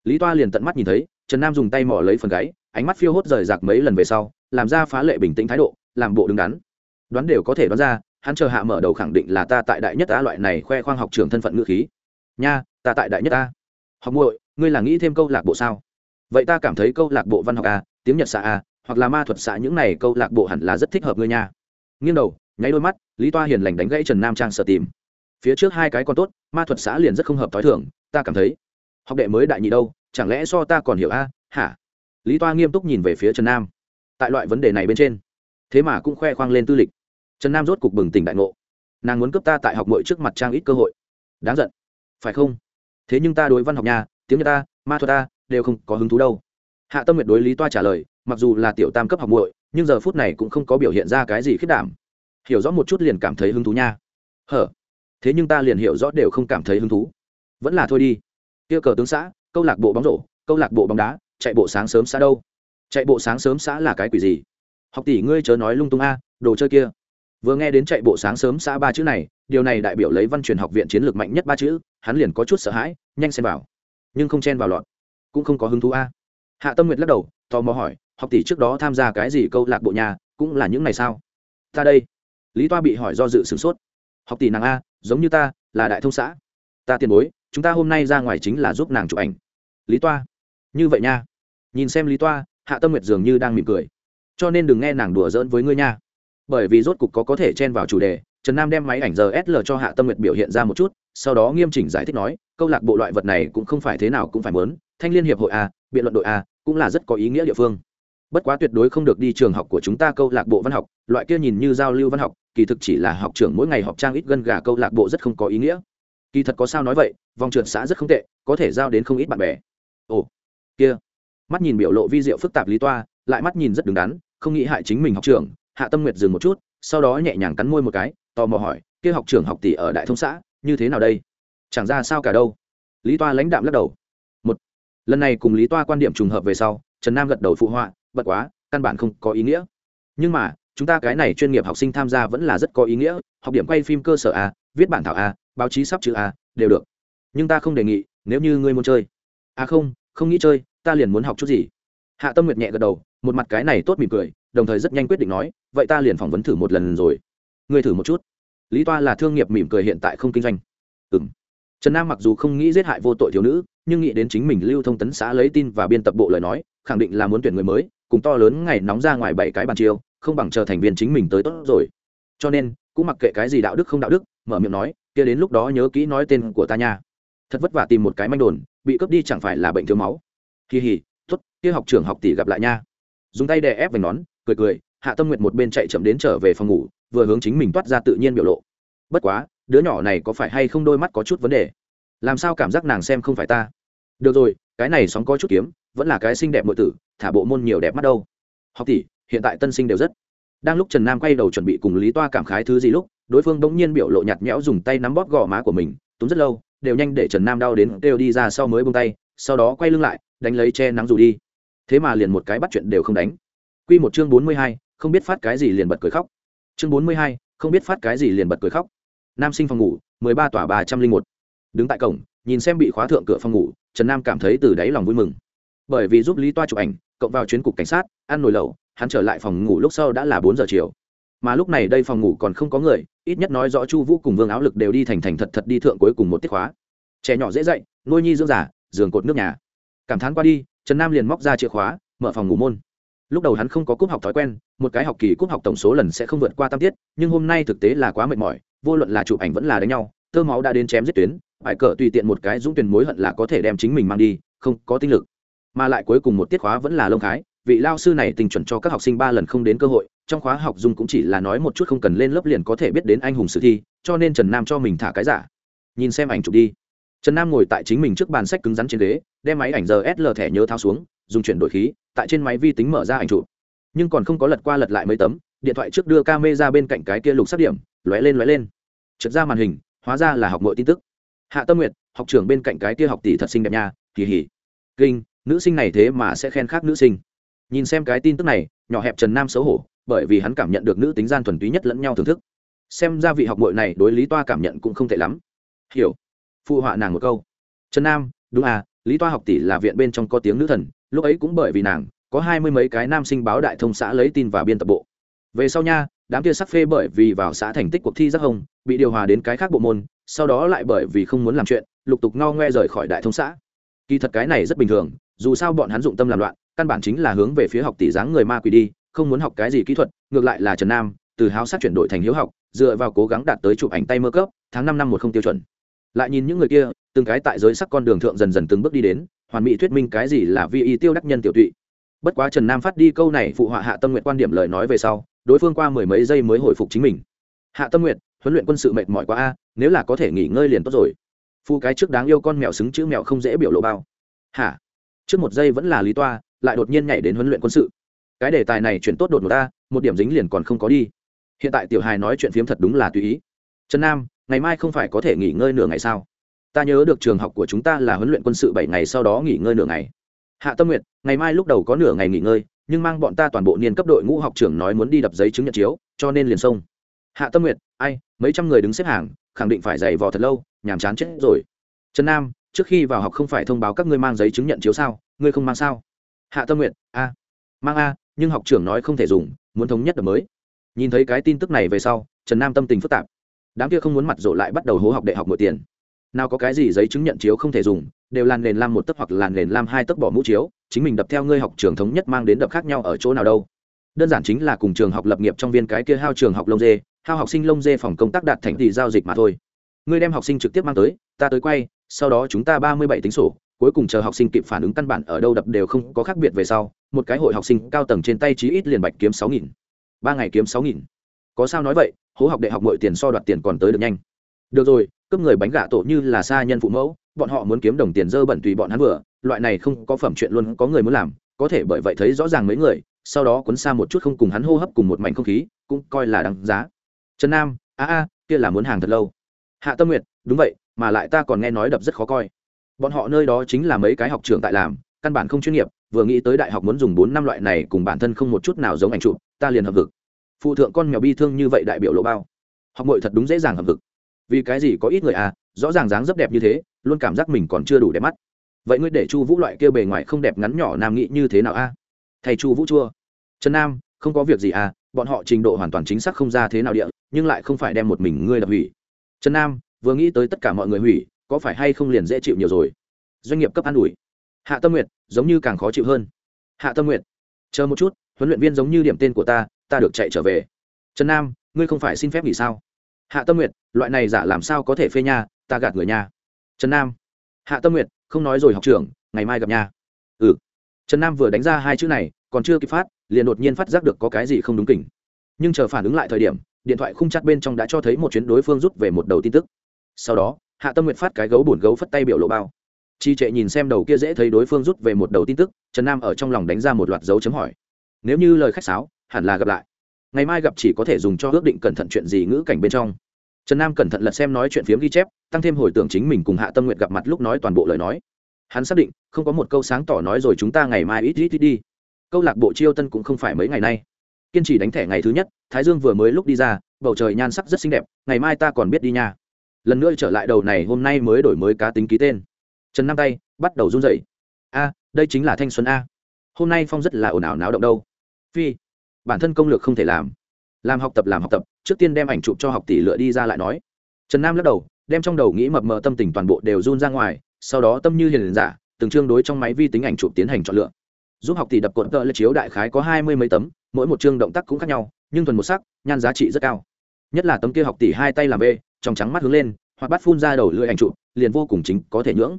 Lý toa liền tận mắt nhìn thấy, trần nam dùng tay mỏ lấy phần gáy, ánh mắt phiêu hốt rời rạc mấy lần về sau, làm ra phá lệ bình tĩnh thái độ, làm bộ đứng đắn. Đoán đều có thể đoán ra, hắn chờ hạ mở đầu khẳng định là ta tại đại nhất ta loại này khoe khoang học trường thân phận ngữ khí. Nha, ta tại đại nhất ta học muội, ngươi là nghĩ thêm câu lạc bộ sao? Vậy ta cảm thấy câu lạc bộ văn học a tiếng nhật xã a, hoặc là ma thuật xã những này câu lạc bộ hẳn là rất thích hợp ngươi nha. Nghiêng đầu, nháy đôi mắt, lý toa hiền lành đánh gãy trần nam trang sợ tìm. Phía trước hai cái còn tốt, ma thuật xã liền rất không hợp t h o i thưởng ta cảm thấy. Học đệ mới đại nhị đâu, chẳng lẽ so ta còn hiểu a? Hả? Lý toa nghiêm túc nhìn về phía trần nam. Tại loại vấn đề này bên trên, thế mà cũng khoe khoang lên tư lịch. Trần nam rốt cục bừng tỉnh đại ngộ. Nàng muốn cướp ta tại học mội trước mặt trang ít cơ hội. Đáng giận. Phải không? Thế nhưng ta đối văn học nhà tiếng nhật ta, ma thuật ta, đều không có hứng thú đâu hạ tâm nguyệt đối lý toa trả lời, mặc dù là tiểu tam cấp học muội, nhưng giờ phút này cũng không có biểu hiện ra cái gì khiết đảm. Hiểu rõ một chút liền cảm thấy hứng thú nha. Hở, thế nhưng ta liền hiểu rõ đều không cảm thấy hứng thú. Vẫn là thôi đi. Kia cờ tướng xã, câu lạc bộ bóng rổ, câu lạc bộ bóng đá, chạy bộ sáng sớm xã đâu? Chạy bộ sáng sớm xã là cái quỷ gì? Học tỷ ngươi chớ nói lung tung a, đồ chơi kia. Vừa nghe đến chạy bộ sáng sớm xã ba chữ này, điều này đại biểu lấy văn truyền học viện chiến lược mạnh nhất ba chữ, hắn liền có chút sợ hãi, nhanh xen vào. Nhưng không chen vào lọt. Cũng không có hứng thú a hạ tâm nguyệt lắc đầu, tò mò hỏi, học tỷ trước đó tham gia cái gì câu lạc bộ nhà, cũng là những ngày sao ta đây. Lý toa bị hỏi do dự sửng sốt. Học tỷ nàng a, giống như ta, là đại thông xã. Ta tiền bối, chúng ta hôm nay ra ngoài chính là giúp nàng chụp ảnh. Lý toa. Như vậy nha. Nhìn xem lý toa, hạ tâm nguyệt dường như đang mỉm cười. Cho nên đừng nghe nàng đùa giỡn với ngươi nha. Bởi vì rốt cục có có thể chen vào chủ đề, trần nam đem máy ảnh giờ sl cho hạ tâm nguyệt biểu hiện ra một chút, sau đó nghiêm chỉnh giải thích nói, câu lạc bộ loại vật này cũng không phải thế nào cũng phải mớn thanh liên hiệp hội a, biện luận đội a cũng là rất có ý nghĩa địa phương. Bất quá tuyệt đối không được đi trường học của chúng ta câu lạc bộ văn học, loại kia nhìn như giao lưu văn học, kỳ thực chỉ là học trưởng mỗi ngày học trang ít gân gà câu lạc bộ rất không có ý nghĩa. Kỳ thật có sao nói vậy, vòng trượt xã rất không tệ, có thể giao đến không ít bạn bè. Ồ, kia. Mắt nhìn biểu lộ vi diệu phức tạp lý toa, lại mắt nhìn rất đứng đắn, không nghĩ hại chính mình học trưởng, hạ tâm nguyệt dừng một chút, sau đó nhẹ nhàng cắn môi một cái, tò mò hỏi, kia học trưởng học tỷ ở đại thông xã, như thế nào đây? Chẳng ra sao cả đâu. Lý toa lãnh đạm lắc đầu lần này cùng lý toa quan điểm trùng hợp về sau, trần nam gật đầu phụ họa bật quá, căn bản không có ý nghĩa. Nhưng mà, chúng ta cái này chuyên nghiệp học sinh tham gia vẫn là rất có ý nghĩa, học điểm quay phim cơ sở a, viết bản thảo a, báo chí sắp chữ a, đều được. Nhưng ta không đề nghị, nếu như ngươi muốn chơi. À không không nghĩ chơi, ta liền muốn học chút gì. Hạ tâm nguyệt nhẹ gật đầu, một mặt cái này tốt mỉm cười, đồng thời rất nhanh quyết định nói, vậy ta liền phỏng vấn thử một lần rồi. Ngươi thử một chút. Lý toa là thương nghiệp mỉm cười hiện tại không kinh doanh. Ừ m trần nam mặc dù không nghĩ giết hại vô tội thiếu nữ, nhưng nghĩ đến chính mình lưu thông tấn xã lấy tin và biên tập bộ lời nói, khẳng định là muốn tuyển người mới, cùng to lớn ngày nóng ra ngoài bảy cái bàn chiêu, không bằng chờ thành viên chính mình tới tốt rồi. Cho nên, cũng mặc kệ cái gì đạo đức không đạo đức, mở miệng nói, kia đến lúc đó nhớ kỹ nói tên của ta nha. Thật vất vả tìm một cái manh đồn, bị cướp đi chẳng phải là bệnh thiếu máu. Kỳ hỉ tuất kia học trưởng học tỷ gặp lại nha. Dùng tay đè ép vành nón, cười cười, hạ tâm nguyệt một bên chạy chậm đến trở về phòng ngủ, vừa hướng chính mình toát ra tự nhiên biểu lộ. Bất quá đứa nhỏ này có phải hay không đôi mắt có chút vấn đề? Làm sao cảm giác nàng xem không phải ta? Được rồi, cái này sóng có chút kiếm, vẫn là cái xinh đẹp nội tử, thả bộ môn nhiều đẹp mắt đâu. Học tỷ, hiện tại tân sinh đều rất. Đang lúc trần nam quay đầu chuẩn bị cùng lý toa cảm khái thứ gì lúc, đối phương bỗng nhiên biểu lộ nhạt nhẽo dùng tay nắm bóp gò má của mình, túm rất lâu, đều nhanh để trần nam đau đến đều đi ra sau mới bông tay, sau đó quay lưng lại, đánh lấy che nắng dù đi. Thế mà liền một cái bắt chuyện đều không đánh. Q một chương bốn mươi hai, không biết phát cái gì liền bật cười khóc. Chương bốn mươi hai, không biết phát cái gì liền bật cười khóc nam sinh phòng ngủ, mười ba tòa ba trăm linh một. Đứng tại cổng, nhìn xem bị khóa thượng cửa phòng ngủ, trần nam cảm thấy từ đáy lòng vui mừng. Bởi vì giúp lý toa chụp ảnh cộng vào chuyến cục cảnh sát, ăn nồi lẩu, hắn trở lại phòng ngủ lúc sau đã là bốn giờ chiều. Mà lúc này đây phòng ngủ còn không có người, ít nhất nói rõ chu vũ cùng vương áo lực đều đi thành thành thật thật đi thượng cuối cùng một tiết khóa. Trẻ nhỏ dễ dậy nuôi nhi dưỡng giả giường cột nước nhà. Cảm thán qua đi, trần nam liền móc ra chìa khóa, mở phòng ngủ môn lúc đầu hắn không có cúp học thói quen, một cái học kỳ cúp học tổng số lần sẽ không vượt qua tam tiết, nhưng hôm nay thực tế là quá mệt mỏi, vô luận là chụp ảnh vẫn là đánh nhau, tơ máu đã đến chém giết tuyến, phải cờ tùy tiện một cái dũng tuyển mối hận là có thể đem chính mình mang đi, không có tinh lực. Mà lại cuối cùng một tiết khóa vẫn là lông khái, vị lao sư này tình chuẩn cho các học sinh ba lần không đến cơ hội, trong khóa học dung cũng chỉ là nói một chút không cần lên lớp liền có thể biết đến anh hùng sử thi, cho nên trần nam cho mình thả cái giả. Nhìn xem ảnh chụp đi. Trần nam ngồi tại chính mình trước bàn sách cứng rắn trên ghế, đem máy ảnh giờ sl thẻ nhớ thao xuống dùng chuyển đổi khí, tại trên máy vi tính mở ra ảnh chụp. Nhưng còn không có lật qua lật lại mấy tấm, điện thoại trước đưa ca mê ra bên cạnh cái kia lục sắc điểm, lóe lên lóe lên. Trượt ra màn hình, hóa ra là học mọi tin tức. Hạ tâm nguyệt, học trưởng bên cạnh cái kia học tỷ thật xinh đẹp nha kỳ hỉ kinh, nữ sinh này thế mà sẽ khen khác nữ sinh. Nhìn xem cái tin tức này, nhỏ hẹp trần nam xấu hổ, bởi vì hắn cảm nhận được nữ tính gian thuần túy nhất lẫn nhau thưởng thức. Xem ra vị học bội này đối lý toa cảm nhận cũng không tệ lắm. Hiểu. Phụ họa nàng một câu. Trần nam, đúng à lý toa học tỷ là viện bên trong có tiếng nữ thần, lúc ấy cũng bởi vì nàng, có hai mươi mấy cái nam sinh báo đại thông xã lấy tin và biên tập bộ. Về sau nha, đám kia sắc phê bởi vì vào xã thành tích cuộc thi giác hồng, bị điều hòa đến cái khác bộ môn, sau đó lại bởi vì không muốn làm chuyện, lục tục ngao ngoe rời khỏi đại thông xã. Kỳ thật cái này rất bình thường, dù sao bọn hắn dụng tâm làm loạn, căn bản chính là hướng về phía học tỷ dáng người ma quỷ đi, không muốn học cái gì kỹ thuật, ngược lại là trần nam, từ háo sát chuyển đổi thành hiếu học, dựa vào cố gắng đạt tới chụp ảnh tay mơ cấp, tháng năm năm một không tiêu chuẩn lại nhìn những người kia, từng cái tại giới sắc con đường thượng dần dần từng bước đi đến, hoàn mỹ thuyết minh cái gì là vi y tiêu đắc nhân tiểu tụy. Bất quá trần nam phát đi câu này phụ họa hạ tâm nguyện quan điểm lời nói về sau, đối phương qua mười mấy giây mới hồi phục chính mình. Hạ tâm nguyện huấn luyện quân sự mệt mỏi quá a, nếu là có thể nghỉ ngơi liền tốt rồi. Phu cái trước đáng yêu con mèo xứng chữ mèo không dễ biểu lộ bao. Hả? Trước một giây vẫn là lý toa, lại đột nhiên nhảy đến huấn luyện quân sự. Cái đề tài này chuyển tốt đột một ta một điểm dính liền còn không có đi. Hiện tại tiểu hài nói chuyện phiếm thật đúng là tùy ý. Trần nam ngày mai không phải có thể nghỉ ngơi nửa ngày sao? Ta nhớ được trường học của chúng ta là huấn luyện quân sự bảy ngày, sau đó nghỉ ngơi nửa ngày. Hạ tâm nguyện ngày mai lúc đầu có nửa ngày nghỉ ngơi, nhưng mang bọn ta toàn bộ niên cấp đội ngũ học trưởng nói muốn đi đập giấy chứng nhận chiếu, cho nên liền xông. Hạ tâm nguyện ai, mấy trăm người đứng xếp hàng, khẳng định phải giày vò thật lâu, nhàm chán chết rồi. Trần nam, trước khi vào học không phải thông báo các ngươi mang giấy chứng nhận chiếu sao, ngươi không mang sao? Hạ tâm nguyện a, mang a, nhưng học trưởng nói không thể dùng, muốn thống nhất đập mới. Nhìn thấy cái tin tức này về sau, trần nam tâm tình phức tạp đám kia không muốn mặt rộ lại bắt đầu hố học đại học một tiền. Nào có cái gì giấy chứng nhận chiếu không thể dùng, đều làn nền lam một tấc hoặc làn nền lam hai tấc bỏ mũ chiếu, chính mình đập theo ngươi học trường thống nhất mang đến đập khác nhau ở chỗ nào đâu. Đơn giản chính là cùng trường học lập nghiệp trong viên cái kia hao trường học lông dê, hao học sinh lông dê phòng công tác đạt thành tỷ giao dịch mà thôi. Ngươi đem học sinh trực tiếp mang tới, ta tới quay, sau đó chúng ta ba mươi bảy tính sổ, cuối cùng chờ học sinh kịp phản ứng căn bản ở đâu đập đều không có khác biệt về sau, một cái hội học sinh cao tầng trên tay chí ít liền bạch kiếm sáu nghìn, ba ngày kiếm sáu nghìn. Có sao nói vậy? Hố học đại học mọi tiền so đoạt tiền còn tới được nhanh. Được rồi, cướp người bánh gà tổ như là xa nhân phụ mẫu, bọn họ muốn kiếm đồng tiền dơ bẩn tùy bọn hắn vừa, loại này không có phẩm chuyện luôn có người muốn làm, có thể bởi vậy thấy rõ ràng mấy người, sau đó cuốn xa một chút không cùng hắn hô hấp cùng một mảnh không khí, cũng coi là đáng giá. Trần nam, a a, kia là muốn hàng thật lâu. Hạ tâm nguyệt, đúng vậy, mà lại ta còn nghe nói đập rất khó coi. Bọn họ nơi đó chính là mấy cái học trường tại làm, căn bản không chuyên nghiệp, vừa nghĩ tới đại học muốn dùng bốn năm loại này cùng bản thân không một chút nào giống ảnh chụp, ta liền hợp vực phụ thượng con mèo bi thương như vậy đại biểu lộ bao. Học mội thật đúng dễ dàng hợp vực vì cái gì có ít người à rõ ràng dáng rất đẹp như thế, luôn cảm giác mình còn chưa đủ đẹp mắt. Vậy ngươi để chu vũ loại kia bề ngoài không đẹp ngắn nhỏ nam nghĩ như thế nào a? À? thầy chu vũ chua. Trần nam, không có việc gì à bọn họ trình độ hoàn toàn chính xác không ra thế nào địa, nhưng lại không phải đem một mình ngươi đập hủy. Trần nam, vừa nghĩ tới tất cả mọi người hủy, có phải hay không liền dễ chịu nhiều rồi? Doanh nghiệp cấp an ủi. Hạ tâm nguyệt, giống như càng khó chịu hơn. Hạ tâm nguyệt, chờ một chút, huấn luyện viên giống như điểm tên của ta ta được chạy trở về. Trần nam, ngươi không phải xin phép nghỉ sao? Hạ tâm nguyệt, loại này giả làm sao có thể phê nha, ta gạt người nha. Trần nam, hạ tâm nguyệt, không nói rồi học trưởng, ngày mai gặp nha. Ừ. Trần nam vừa đánh ra hai chữ này, còn chưa kịp phát, liền đột nhiên phát giác được có cái gì không đúng kỉnh. Nhưng chờ phản ứng lại thời điểm, điện thoại khung chặt bên trong đã cho thấy một chuyến đối phương rút về một đầu tin tức. Sau đó, hạ tâm nguyệt phát cái gấu bùn gấu phất tay biểu lộ bao. Chi trệ nhìn xem đầu kia dễ thấy đối phương rút về một đầu tin tức, trần nam ở trong lòng đánh ra một loạt dấu chấm hỏi. Nếu như lời khách sáo hẳn là gặp lại. Ngày mai gặp chỉ có thể dùng cho ước định cẩn thận chuyện gì ngữ cảnh bên trong. Trần nam cẩn thận lật xem nói chuyện phiếm ghi chép, tăng thêm hồi tưởng chính mình cùng hạ tâm nguyện gặp mặt lúc nói toàn bộ lời nói. Hắn xác định, không có một câu sáng tỏ nói rồi chúng ta ngày mai ít ít ít đi. Câu lạc bộ chiêu tân cũng không phải mấy ngày nay. Kiên trì đánh thẻ ngày thứ nhất, thái dương vừa mới lúc đi ra, bầu trời nhan sắc rất xinh đẹp, ngày mai ta còn biết đi nha. Lần nữa trở lại đầu này hôm nay mới đổi mới cá tính ký tên. Trần nam tay, bắt đầu run dậy a, đây chính là thanh xuân a. Hôm nay phong rất là ồn ào náo động đâu. Phi bản thân công lược không thể làm. Làm học tập, làm học tập, trước tiên đem ảnh chụp cho học tỷ lựa đi ra lại nói. Trần nam lắc đầu, đem trong đầu nghĩ mập mờ tâm tình toàn bộ đều run ra ngoài, sau đó tâm như hiền giả, từng chương đối trong máy vi tính ảnh chụp tiến hành chọn lựa. Giúp học tỷ đập cuộn tợ lên chiếu đại khái có hai mươi mấy tấm, mỗi một chương động tác cũng khác nhau, nhưng thuần một sắc, nhan giá trị rất cao. Nhất là tấm kia học tỷ hai tay làm bê trong trắng mắt hướng lên, hoặc bắt phun ra đầu lưỡi ảnh chụp, liền vô cùng chính, có thể nhưỡng.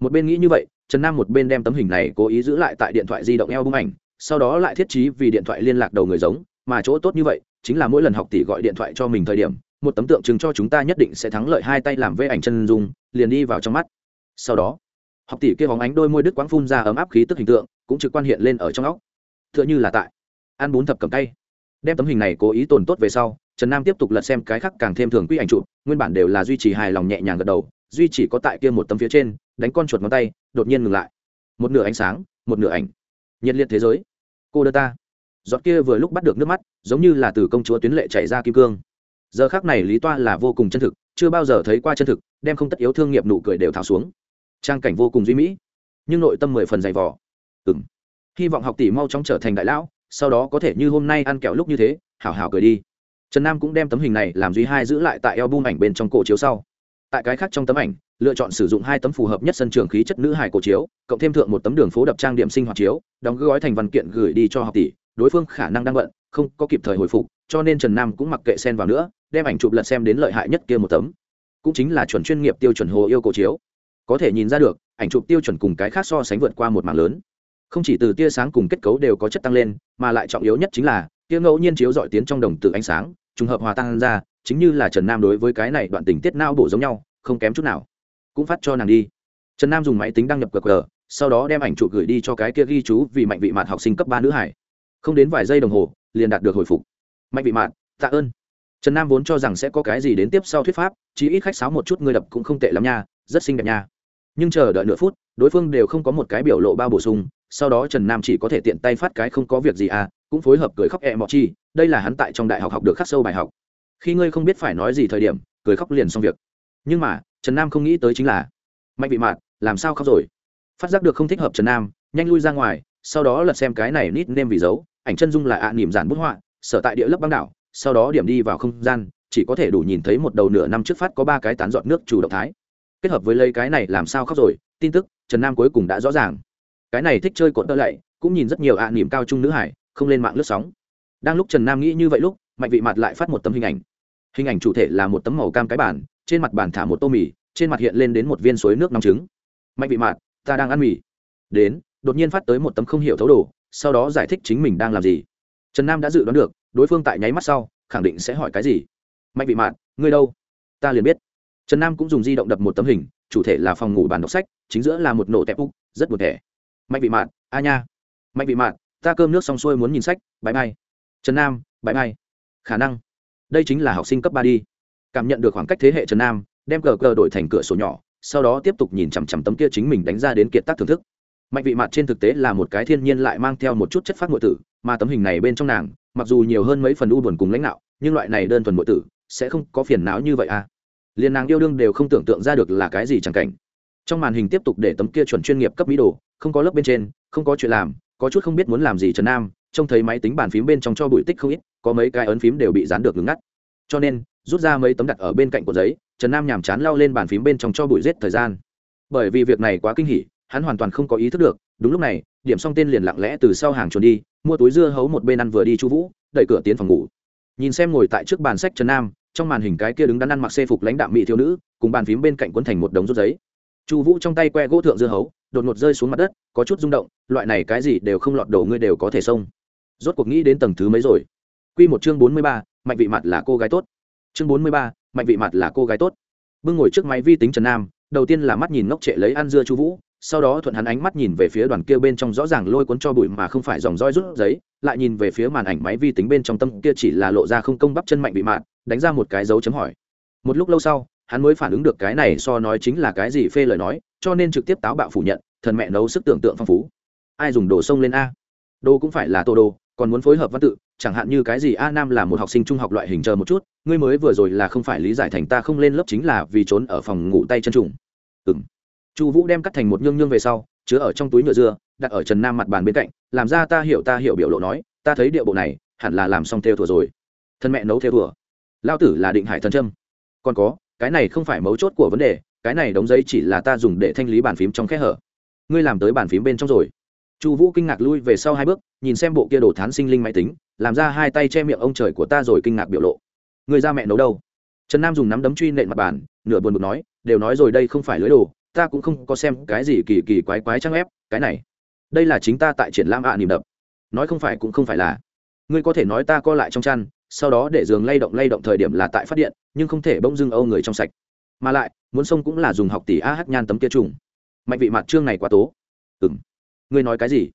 Một bên nghĩ như vậy, trần nam một bên đem tấm hình này cố ý giữ lại tại điện thoại di động eo bung ảnh sau đó lại thiết trí vì điện thoại liên lạc đầu người giống, mà chỗ tốt như vậy chính là mỗi lần học tỷ gọi điện thoại cho mình thời điểm, một tấm tượng trưng cho chúng ta nhất định sẽ thắng lợi hai tay làm vê ảnh chân dung, liền đi vào trong mắt. Sau đó, học tỷ kia bóng ánh đôi môi đức quáng phun ra ấm áp khí tức hình tượng, cũng trực quan hiện lên ở trong óc. T h ư ợ n h ư là tại ăn bún thập cầm tay. Đem tấm hình này cố ý tồn tốt về sau, trần nam tiếp tục lật xem cái khác càng thêm thường quy ảnh chụp, nguyên bản đều là duy trì hài lòng nhẹ nhàng gật đầu, duy chỉ có tại kia một tấm phía trên, đánh con chuột ngón tay, đột nhiên ngừng lại. Một nửa ánh sáng, một nửa ảnh nhiệt liệt thế giới. Cô đơ ta. Giọt kia vừa lúc bắt được nước mắt, giống như là từ công chúa tuyến lệ chạy ra kim cương. Giờ khác này lý toa là vô cùng chân thực, chưa bao giờ thấy qua chân thực, đem không tất yếu thương nghiệp nụ cười đều tháo xuống. Trang cảnh vô cùng duy mỹ, nhưng nội tâm mười phần dày vỏ ừng hy vọng học tỷ mau chóng trở thành đại lão, sau đó có thể như hôm nay ăn kẹo lúc như thế, hảo hảo cười đi. Trần nam cũng đem tấm hình này làm duy hai giữ lại tại eo bung ảnh bên trong cổ chiếu sau tại cái khác trong tấm ảnh, lựa chọn sử dụng hai tấm phù hợp nhất sân trường khí chất nữ hải cổ chiếu, cộng thêm thượng một tấm đường phố đập trang điểm sinh hoạt chiếu, đóng gói thành văn kiện gửi đi cho học tỷ. Đối phương khả năng đang bận, không có kịp thời hồi phục, cho nên trần nam cũng mặc kệ xen vào nữa, đem ảnh chụp lật xem đến lợi hại nhất kia một tấm. Cũng chính là chuẩn chuyên nghiệp tiêu chuẩn hồ yêu cổ chiếu. Có thể nhìn ra được, ảnh chụp tiêu chuẩn cùng cái khác so sánh vượt qua một mảng lớn. Không chỉ từ tia sáng cùng kết cấu đều có chất tăng lên, mà lại trọng yếu nhất chính là, tia ngẫu nhiên chiếu dọi tiến trong đồng tử ánh sáng, trùng hợp hòa tăng ra chính như là trần nam đối với cái này đoạn tình tiết não bổ giống nhau, không kém chút nào. Cũng phát cho nàng đi. Trần nam dùng máy tính đăng nhập qr sau đó đem ảnh chụp gửi đi cho cái kia ghi chú vì mạnh vị mạn học sinh cấp ba nữ hải. Không đến vài giây đồng hồ, liền đạt được hồi phục. Mạnh vị mạn, tạ ơn. Trần nam vốn cho rằng sẽ có cái gì đến tiếp sau thuyết pháp chỉ ít khách sáo một chút ngươi đập cũng không tệ lắm nha, rất xinh đẹp nha. Nhưng chờ đợi nửa phút, đối phương đều không có một cái biểu lộ bao bổ sung, sau đó trần nam chỉ có thể tiện tay phát cái không có việc gì à cũng phối hợp cười khóc e mọ chi, đây là hắn tại trong đại học học được khắc sâu bài học khi ngươi không biết phải nói gì thời điểm, cười khóc liền xong việc. Nhưng mà, trần nam không nghĩ tới chính là, mạnh vị mạn, làm sao khóc rồi? Phát giác được không thích hợp trần nam, nhanh lui ra ngoài, sau đó lật xem cái này nít nêm vì dấu, ảnh chân dung là ạ à nỉm giản bút họa, sở tại địa lớp băng đảo, sau đó điểm đi vào không gian, chỉ có thể đủ nhìn thấy một đầu nửa năm trước phát có ba cái tán giọt nước chủ động thái. Kết hợp với lấy cái này làm sao khóc rồi, tin tức, trần nam cuối cùng đã rõ ràng. Cái này thích chơi cột tơ lạy, cũng nhìn rất nhiều ạ à nỉm cao trung nữ hải, không lên mạng lướt sóng. Đang lúc trần nam nghĩ như vậy lúc, mạnh vị mặt lại phát một tấm hình ảnh hình ảnh chủ thể là một tấm màu cam cái bản trên mặt bàn thả một tô mì, trên mặt hiện lên đến một viên suối nước nóng trứng. Mạnh vị mạt ta đang ăn mì. Đến, đột nhiên phát tới một tấm không hiểu thấu đồ, sau đó giải thích chính mình đang làm gì. Trần nam đã dự đoán được, đối phương tại nháy mắt sau, khẳng định sẽ hỏi cái gì. Mạnh vị mạt ngươi đâu? Ta liền biết. Trần nam cũng dùng di động đập một tấm hình, chủ thể là phòng ngủ bàn đọc sách, chính giữa là một nổ tẹp úc, rất buồn thẻ. Mạnh vị mạt a nha. Mạnh vị mạt ta cơm nước xong xuôi muốn nhìn sách bãi bay trần nam bãi bay khả năng đây chính là học sinh cấp ba đi. Cảm nhận được khoảng cách thế hệ trần nam, đem cờ cờ đổi thành cửa sổ nhỏ, sau đó tiếp tục nhìn chằm chằm tấm kia chính mình đánh ra đến kiệt tác thưởng thức. Mạnh vị mặt trên thực tế là một cái thiên nhiên lại mang theo một chút chất phát ngụy tử, mà tấm hình này bên trong nàng, mặc dù nhiều hơn mấy phần u buồn cùng lãnh đạo, nhưng loại này đơn thuần ngụy tử, sẽ không có phiền não như vậy à. Liền nàng yêu đương đều không tưởng tượng ra được là cái gì chẳng cảnh. Trong màn hình tiếp tục để tấm kia chuẩn chuyên nghiệp cấp mỹ đồ, không có lớp bên trên, không có chuyện làm, có chút không biết muốn làm gì trần nam trông thấy máy tính bàn phím bên trong cho bụi tích không ít, có mấy cái ấn phím đều bị dán được ngừng ngắt. Cho nên, rút ra mấy tấm đặt ở bên cạnh của giấy, trần nam nhàm chán lao lên bàn phím bên trong cho bụi rết thời gian. Bởi vì việc này quá kinh hỉ, hắn hoàn toàn không có ý thức được, đúng lúc này, điểm xong tên liền lặng lẽ từ sau hàng trốn đi, mua túi dưa hấu một bên ăn vừa đi chu vũ, đẩy cửa tiến phòng ngủ. Nhìn xem ngồi tại trước bàn sách trần nam, trong màn hình cái kia đứng đắn ăn mặc xê phục lãnh đạo mỹ thiếu nữ, cùng bàn phím bên cạnh cuốn thành một đống rút giấy. Chu vũ trong tay que gỗ thượng dưa hấu, đột ngột rơi xuống mặt đất, có chút rung động, loại này cái gì đều không lọt đổ ngươi đều có thể xông rốt cuộc nghĩ đến tầng thứ mấy rồi? Q một chương bốn mươi ba, mạnh vị mặt là cô gái tốt. Chương bốn mươi ba, mạnh vị mặt là cô gái tốt. Bưng ngồi trước máy vi tính trần nam, đầu tiên là mắt nhìn ngốc trệ lấy ăn dưa chu vũ, sau đó thuận hắn ánh mắt nhìn về phía đoàn kia bên trong rõ ràng lôi cuốn cho bụi mà không phải dòng roi rút giấy, lại nhìn về phía màn ảnh máy vi tính bên trong tâm kia chỉ là lộ ra không công bắp chân mạnh bị mạn đánh ra một cái dấu chấm hỏi. Một lúc lâu sau, hắn mới phản ứng được cái này so nói chính là cái gì phê lời nói, cho nên trực tiếp táo bạo phủ nhận, thần mẹ nấu sức tưởng tượng phong phú. Ai dùng đồ sông lên a? Đồ cũng phải là tô đồ còn muốn phối hợp văn tự, chẳng hạn như cái gì a nam là một học sinh trung học loại hình chờ một chút, ngươi mới vừa rồi là không phải lý giải thành ta không lên lớp chính là vì trốn ở phòng ngủ tay chân trùng. Ừng chu vũ đem cắt thành một nhương nhương về sau, chứa ở trong túi nhựa dưa, đặt ở trần nam mặt bàn bên cạnh, làm ra ta hiểu ta hiểu biểu lộ nói, ta thấy điệu bộ này, hẳn là làm xong theo thùa rồi. Thân mẹ nấu theo thùa. Lao tử là định hải thần trâm còn có, cái này không phải mấu chốt của vấn đề, cái này đóng giấy chỉ là ta dùng để thanh lý bàn phím trong kẽ hở. Ngươi làm tới bàn phím bên trong rồi chu vũ kinh ngạc lui về sau hai bước nhìn xem bộ kia đồ thán sinh linh máy tính làm ra hai tay che miệng ông trời của ta rồi kinh ngạc biểu lộ. Người ra mẹ nấu đâu? Trần nam dùng nắm đấm truy nện mặt bàn nửa buồn bực nói đều nói rồi đây không phải lưới đồ ta cũng không có xem cái gì kỳ kỳ quái quái trang ép cái này. Đây là chính ta tại triển lãm ạ à, nìm đập. Nói không phải cũng không phải là. Ngươi có thể nói ta co lại trong chăn sau đó để giường lay động lay động thời điểm là tại phát điện nhưng không thể bỗng dưng âu người trong sạch. Mà lại muốn sông cũng là dùng học tỷ a hát nhan tấm kia trùng. Mạnh vị mặt trương này quá tố. Ừ ngươi nói cái gì?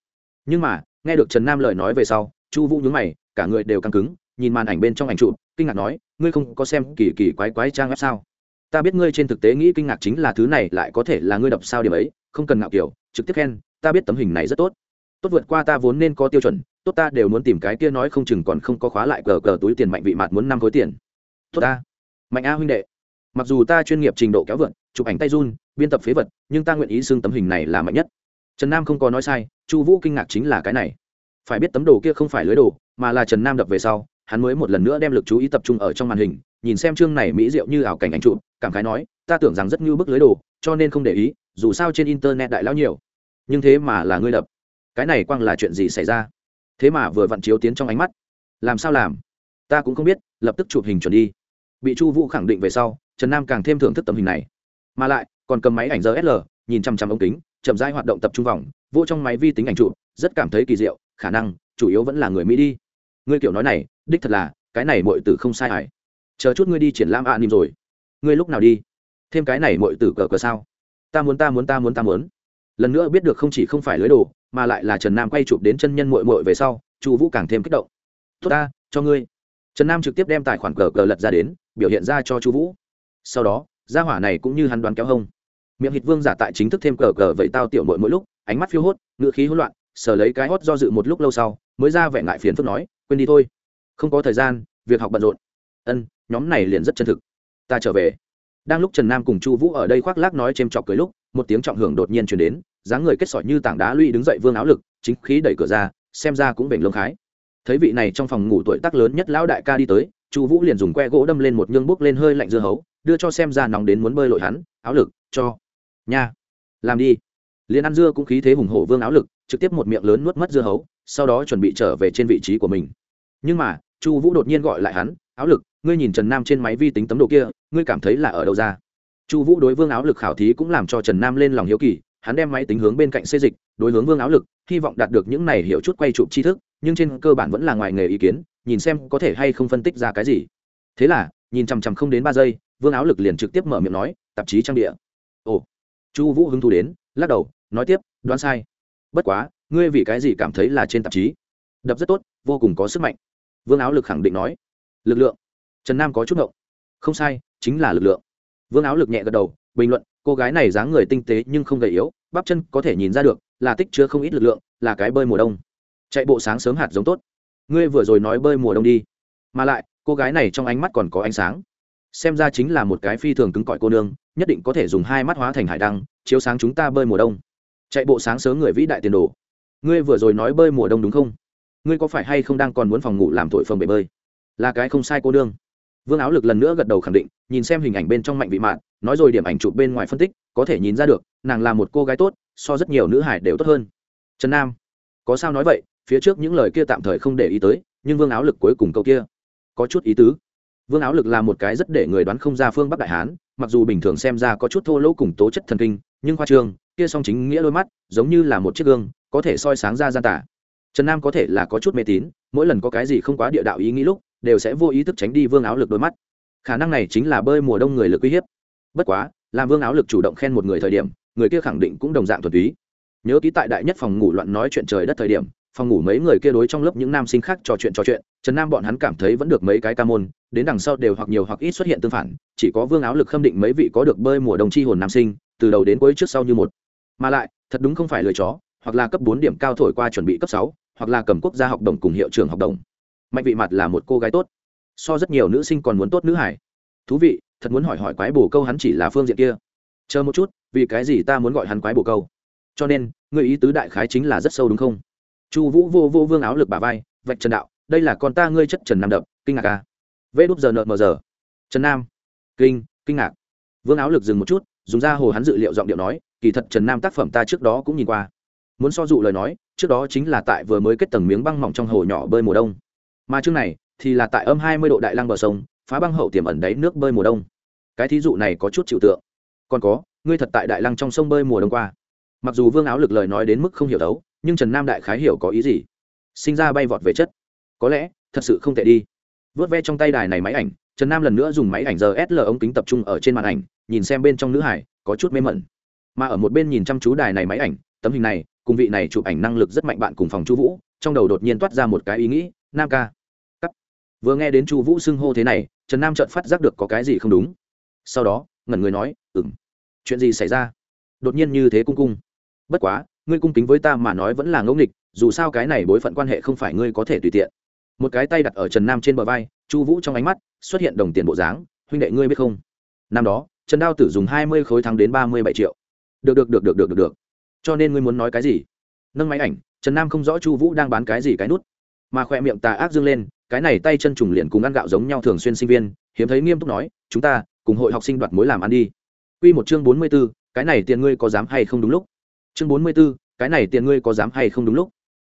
Nhưng mà, nghe được trần nam lời nói về sau, chu vũ nhướng mày, cả người đều căng cứng, nhìn màn ảnh bên trong ảnh chụp, kinh ngạc nói, ngươi không có xem kỳ kỳ quái quái trang web sao? Ta biết ngươi trên thực tế nghĩ kinh ngạc chính là thứ này lại có thể là ngươi đập sao điểm ấy, không cần ngạo kiểu, trực tiếp khen, ta biết tấm hình này rất tốt. Tốt vượt qua ta vốn nên có tiêu chuẩn, tốt ta đều muốn tìm cái kia nói không chừng còn không có khóa lại cờ cờ túi tiền mạnh vị mặt muốn năm khối tiền. Tốt ta. Mạnh a huynh đệ, mặc dù ta chuyên nghiệp trình độ kéo vượn chụp ảnh tay run, biên tập phế vật, nhưng ta nguyện ý xưng tấm hình này là mạnh nhất trần nam không có nói sai, chu vũ kinh ngạc chính là cái này. Phải biết tấm đồ kia không phải lưới đồ, mà là trần nam đập về sau, hắn mới một lần nữa đem lực chú ý tập trung ở trong màn hình, nhìn xem chương này mỹ diệu như ảo cảnh ảnh chụp, cảm khái nói, ta tưởng rằng rất như bức lưới đồ, cho nên không để ý, dù sao trên internet đại lao nhiều. Nhưng thế mà là ngươi đập. Cái này quang là chuyện gì xảy ra? Thế mà vừa vặn chiếu tiến trong ánh mắt. Làm sao làm? Ta cũng không biết, lập tức chụp hình chuẩn đi. Bị chu vũ khẳng định về sau, trần nam càng thêm thưởng thức tấm hình này. Mà lại còn cầm máy ảnh rsl nhìn chăm chăm ống kính chậm rãi hoạt động tập trung vòng vô trong máy vi tính ảnh chụp rất cảm thấy kỳ diệu khả năng chủ yếu vẫn là người mỹ đi. Ngươi kiểu nói này đích thật là cái này mọi tử không sai hải chờ chút ngươi đi triển lãm ạ à, rồi. Ngươi lúc nào đi? Thêm cái này mọi tử cờ cờ sao? Ta muốn ta muốn ta muốn ta muốn. Lần nữa biết được không chỉ không phải lưới đồ mà lại là trần nam quay chụp đến chân nhân mội mội về sau chu vũ càng thêm kích động. Tốt ta cho ngươi. Trần nam trực tiếp đem tài khoản cờ cờ lật ra đến biểu hiện ra cho chu vũ. Sau đó gia hỏa này cũng như hắn đoán kéo hông miệng hít vương giả tại chính thức thêm cờ cờ vậy tao tiểu mội mỗi lúc, ánh mắt phiêu hốt ngựa khí hỗn loạn, sờ lấy cái hót do dự một lúc lâu sau, mới ra vẻ ngại phiền phức nói, quên đi thôi. Không có thời gian, việc học bận rộn. Ân, nhóm này liền rất chân thực. Ta trở về. Đang lúc trần nam cùng chu vũ ở đây khoác lác nói c h ê m chọc cười lúc, một tiếng trọng hưởng đột nhiên chuyển đến, dáng người kết sỏi như tảng đá lũy đứng dậy vương áo lực, chính khí đẩy cửa ra, xem ra cũng bềnh lương khái. Thấy vị này trong phòng ngủ tuổi tác lớn nhất lão đại ca đi tới, chu vũ liền dùng que gỗ đâm lên một nhương bốc lên hơi lạnh dưa hấu, đưa cho xem ra nóng đến muốn bơi lội hắn, áo lực, cho nha, làm đi. Liền ăn dưa cũng khí thế hùng hổ vương áo lực, trực tiếp một miệng lớn nuốt mất dưa hấu, sau đó chuẩn bị trở về trên vị trí của mình. Nhưng mà, chu vũ đột nhiên gọi lại hắn, áo lực, ngươi nhìn trần nam trên máy vi tính tấm độ kia, ngươi cảm thấy là ở đâu ra? Chu vũ đối vương áo lực khảo thí cũng làm cho trần nam lên lòng hiếu kỳ, hắn đem máy tính hướng bên cạnh xê dịch, đối hướng vương áo lực, hy vọng đạt được những này hiểu chút quay chụp tri thức, nhưng trên cơ bản vẫn là ngoài nghề ý kiến, nhìn xem có thể hay không phân tích ra cái gì. Thế là, nhìn chằm chằm không đến ba giây, vương áo lực liền trực tiếp mở miệng nói, tạp chí trang địa. Ồ chu vũ hứng thú đến, lắc đầu, nói tiếp, đoán sai. Bất quá, ngươi vì cái gì cảm thấy là trên tạp chí? Đập rất tốt, vô cùng có sức mạnh. Vương áo lực khẳng định nói, lực lượng. Trần nam có chút ngộng. Không sai, chính là lực lượng. Vương áo lực nhẹ gật đầu, bình luận, cô gái này dáng người tinh tế nhưng không gầy yếu, bắp chân có thể nhìn ra được, là tích chứa không ít lực lượng, là cái bơi mùa đông. Chạy bộ sáng sớm hạt giống tốt. Ngươi vừa rồi nói bơi mùa đông đi. Mà lại, cô gái này trong ánh mắt còn có ánh sáng xem ra chính là một cái phi thường cứng cỏi cô nương, nhất định có thể dùng hai mắt hóa thành hải đăng, chiếu sáng chúng ta bơi mùa đông. Chạy bộ sáng sớm người vĩ đại tiền đồ. Ngươi vừa rồi nói bơi mùa đông đúng không? Ngươi có phải hay không đang còn muốn phòng ngủ làm thổi phồng bể bơi? Là cái không sai cô nương. Vương áo lực lần nữa gật đầu khẳng định, nhìn xem hình ảnh bên trong mạnh vị mạn, nói rồi điểm ảnh chụp bên ngoài phân tích, có thể nhìn ra được, nàng là một cô gái tốt, so rất nhiều nữ hải đều tốt hơn. Trần nam, có sao nói vậy, phía trước những lời kia tạm thời không để ý tới, nhưng vương áo lực cuối cùng câu kia, có chút ý tứ vương áo lực là một cái rất để người đoán không ra phương bắc đại hán, mặc dù bình thường xem ra có chút thô lỗ cùng tố chất thần kinh, nhưng khoa trương, kia song chính nghĩa đôi mắt, giống như là một chiếc gương, có thể soi sáng ra gian tả. Trần nam có thể là có chút mê tín, mỗi lần có cái gì không quá địa đạo ý nghĩ lúc, đều sẽ vô ý thức tránh đi vương áo lực đôi mắt. Khả năng này chính là bơi mùa đông người lực uy hiếp. Bất quá, làm vương áo lực chủ động khen một người thời điểm, người kia khẳng định cũng đồng dạng thuần túy. Nhớ ký tại đại nhất phòng ngủ loạn nói chuyện trời đất thời điểm phòng ngủ mấy người kia đối trong lớp những nam sinh khác trò chuyện trò chuyện, trần nam bọn hắn cảm thấy vẫn được mấy cái ca môn, đến đằng sau đều hoặc nhiều hoặc ít xuất hiện tương phản, chỉ có vương áo lực khâm định mấy vị có được bơi mùa đông chi hồn nam sinh, từ đầu đến cuối trước sau như một. Mà lại, thật đúng không phải lời chó, hoặc là cấp bốn điểm cao thổi qua chuẩn bị cấp sáu, hoặc là cầm quốc gia học đồng cùng hiệu trưởng học đồng. Mạnh vị mặt là một cô gái tốt. So rất nhiều nữ sinh còn muốn tốt nữ hải. Thú vị, thật muốn hỏi hỏi quái bồ câu hắn chỉ là phương diện kia. Chờ một chút, vì cái gì ta muốn gọi hắn quái bồ câu? Cho nên người ý tứ đại khái chính là rất sâu đúng không? Chu vũ vô vô vương áo lực bà vai, vạch trần đạo, đây là con ta ngươi chất trần nam đập, kinh ngạc à? Vê đúp giờ nợ mờ giờ. Trần nam. Kinh kinh ngạc. Vương áo lực dừng một chút, dùng ra hồ hắn dự liệu giọng điệu nói, kỳ thật trần nam tác phẩm ta trước đó cũng nhìn qua. Muốn so dụ lời nói, trước đó chính là tại vừa mới kết tầng miếng băng mỏng trong hồ nhỏ bơi mùa đông. Mà chương này, thì là tại âm hai mươi độ đại lăng bờ sông, phá băng hậu tiềm ẩn đáy nước bơi mùa đông. Cái thí dụ này có chút chịu tượng. Còn có, ngươi thật tại đại lăng trong sông bơi mùa đông qua. Mặc dù vương áo lực lời nói đến mức không hiểu đấu nhưng trần nam đại khái hiểu có ý gì sinh ra bay vọt về chất có lẽ thật sự không thể đi vớt ve trong tay đài này máy ảnh trần nam lần nữa dùng máy ảnh giờ sl ống kính tập trung ở trên màn ảnh nhìn xem bên trong nữ hải có chút mê mẩn mà ở một bên nhìn chăm chú đài này máy ảnh tấm hình này cùng vị này chụp ảnh năng lực rất mạnh bạn cùng phòng chu vũ trong đầu đột nhiên toát ra một cái ý nghĩ nam ca cắt. vừa nghe đến chu vũ xưng hô thế này trần nam chợt phát giác được có cái gì không đúng sau đó ngẩn người nói ừng chuyện gì xảy ra? đột nhiên như thế cung cung. Bất quá ngươi cung kính với ta mà nói vẫn là ngẫu nghịch dù sao cái này bối phận quan hệ không phải ngươi có thể tùy tiện. Một cái tay đặt ở trần nam trên bờ vai chu vũ trong ánh mắt xuất hiện đồng tiền bộ dáng huynh đệ ngươi biết không? Năm đó trần đao tử dùng hai mươi khối thắng đến ba mươi bảy triệu. Được được được được được được được. Cho nên ngươi muốn nói cái gì? Nâng máy ảnh trần nam không rõ chu vũ đang bán cái gì cái nút mà khoe miệng tà ác dương lên cái này tay chân trùng liền cùng ăn gạo giống nhau thường xuyên sinh viên hiếm thấy nghiêm túc nói chúng ta cùng hội học sinh đoạt mối làm ăn đi. Quy một chương bốn mươi 44, cái này tiền ngươi có dám hay không đúng lúc? Chương bốn mươi 44, cái này tiền ngươi có dám hay không đúng lúc?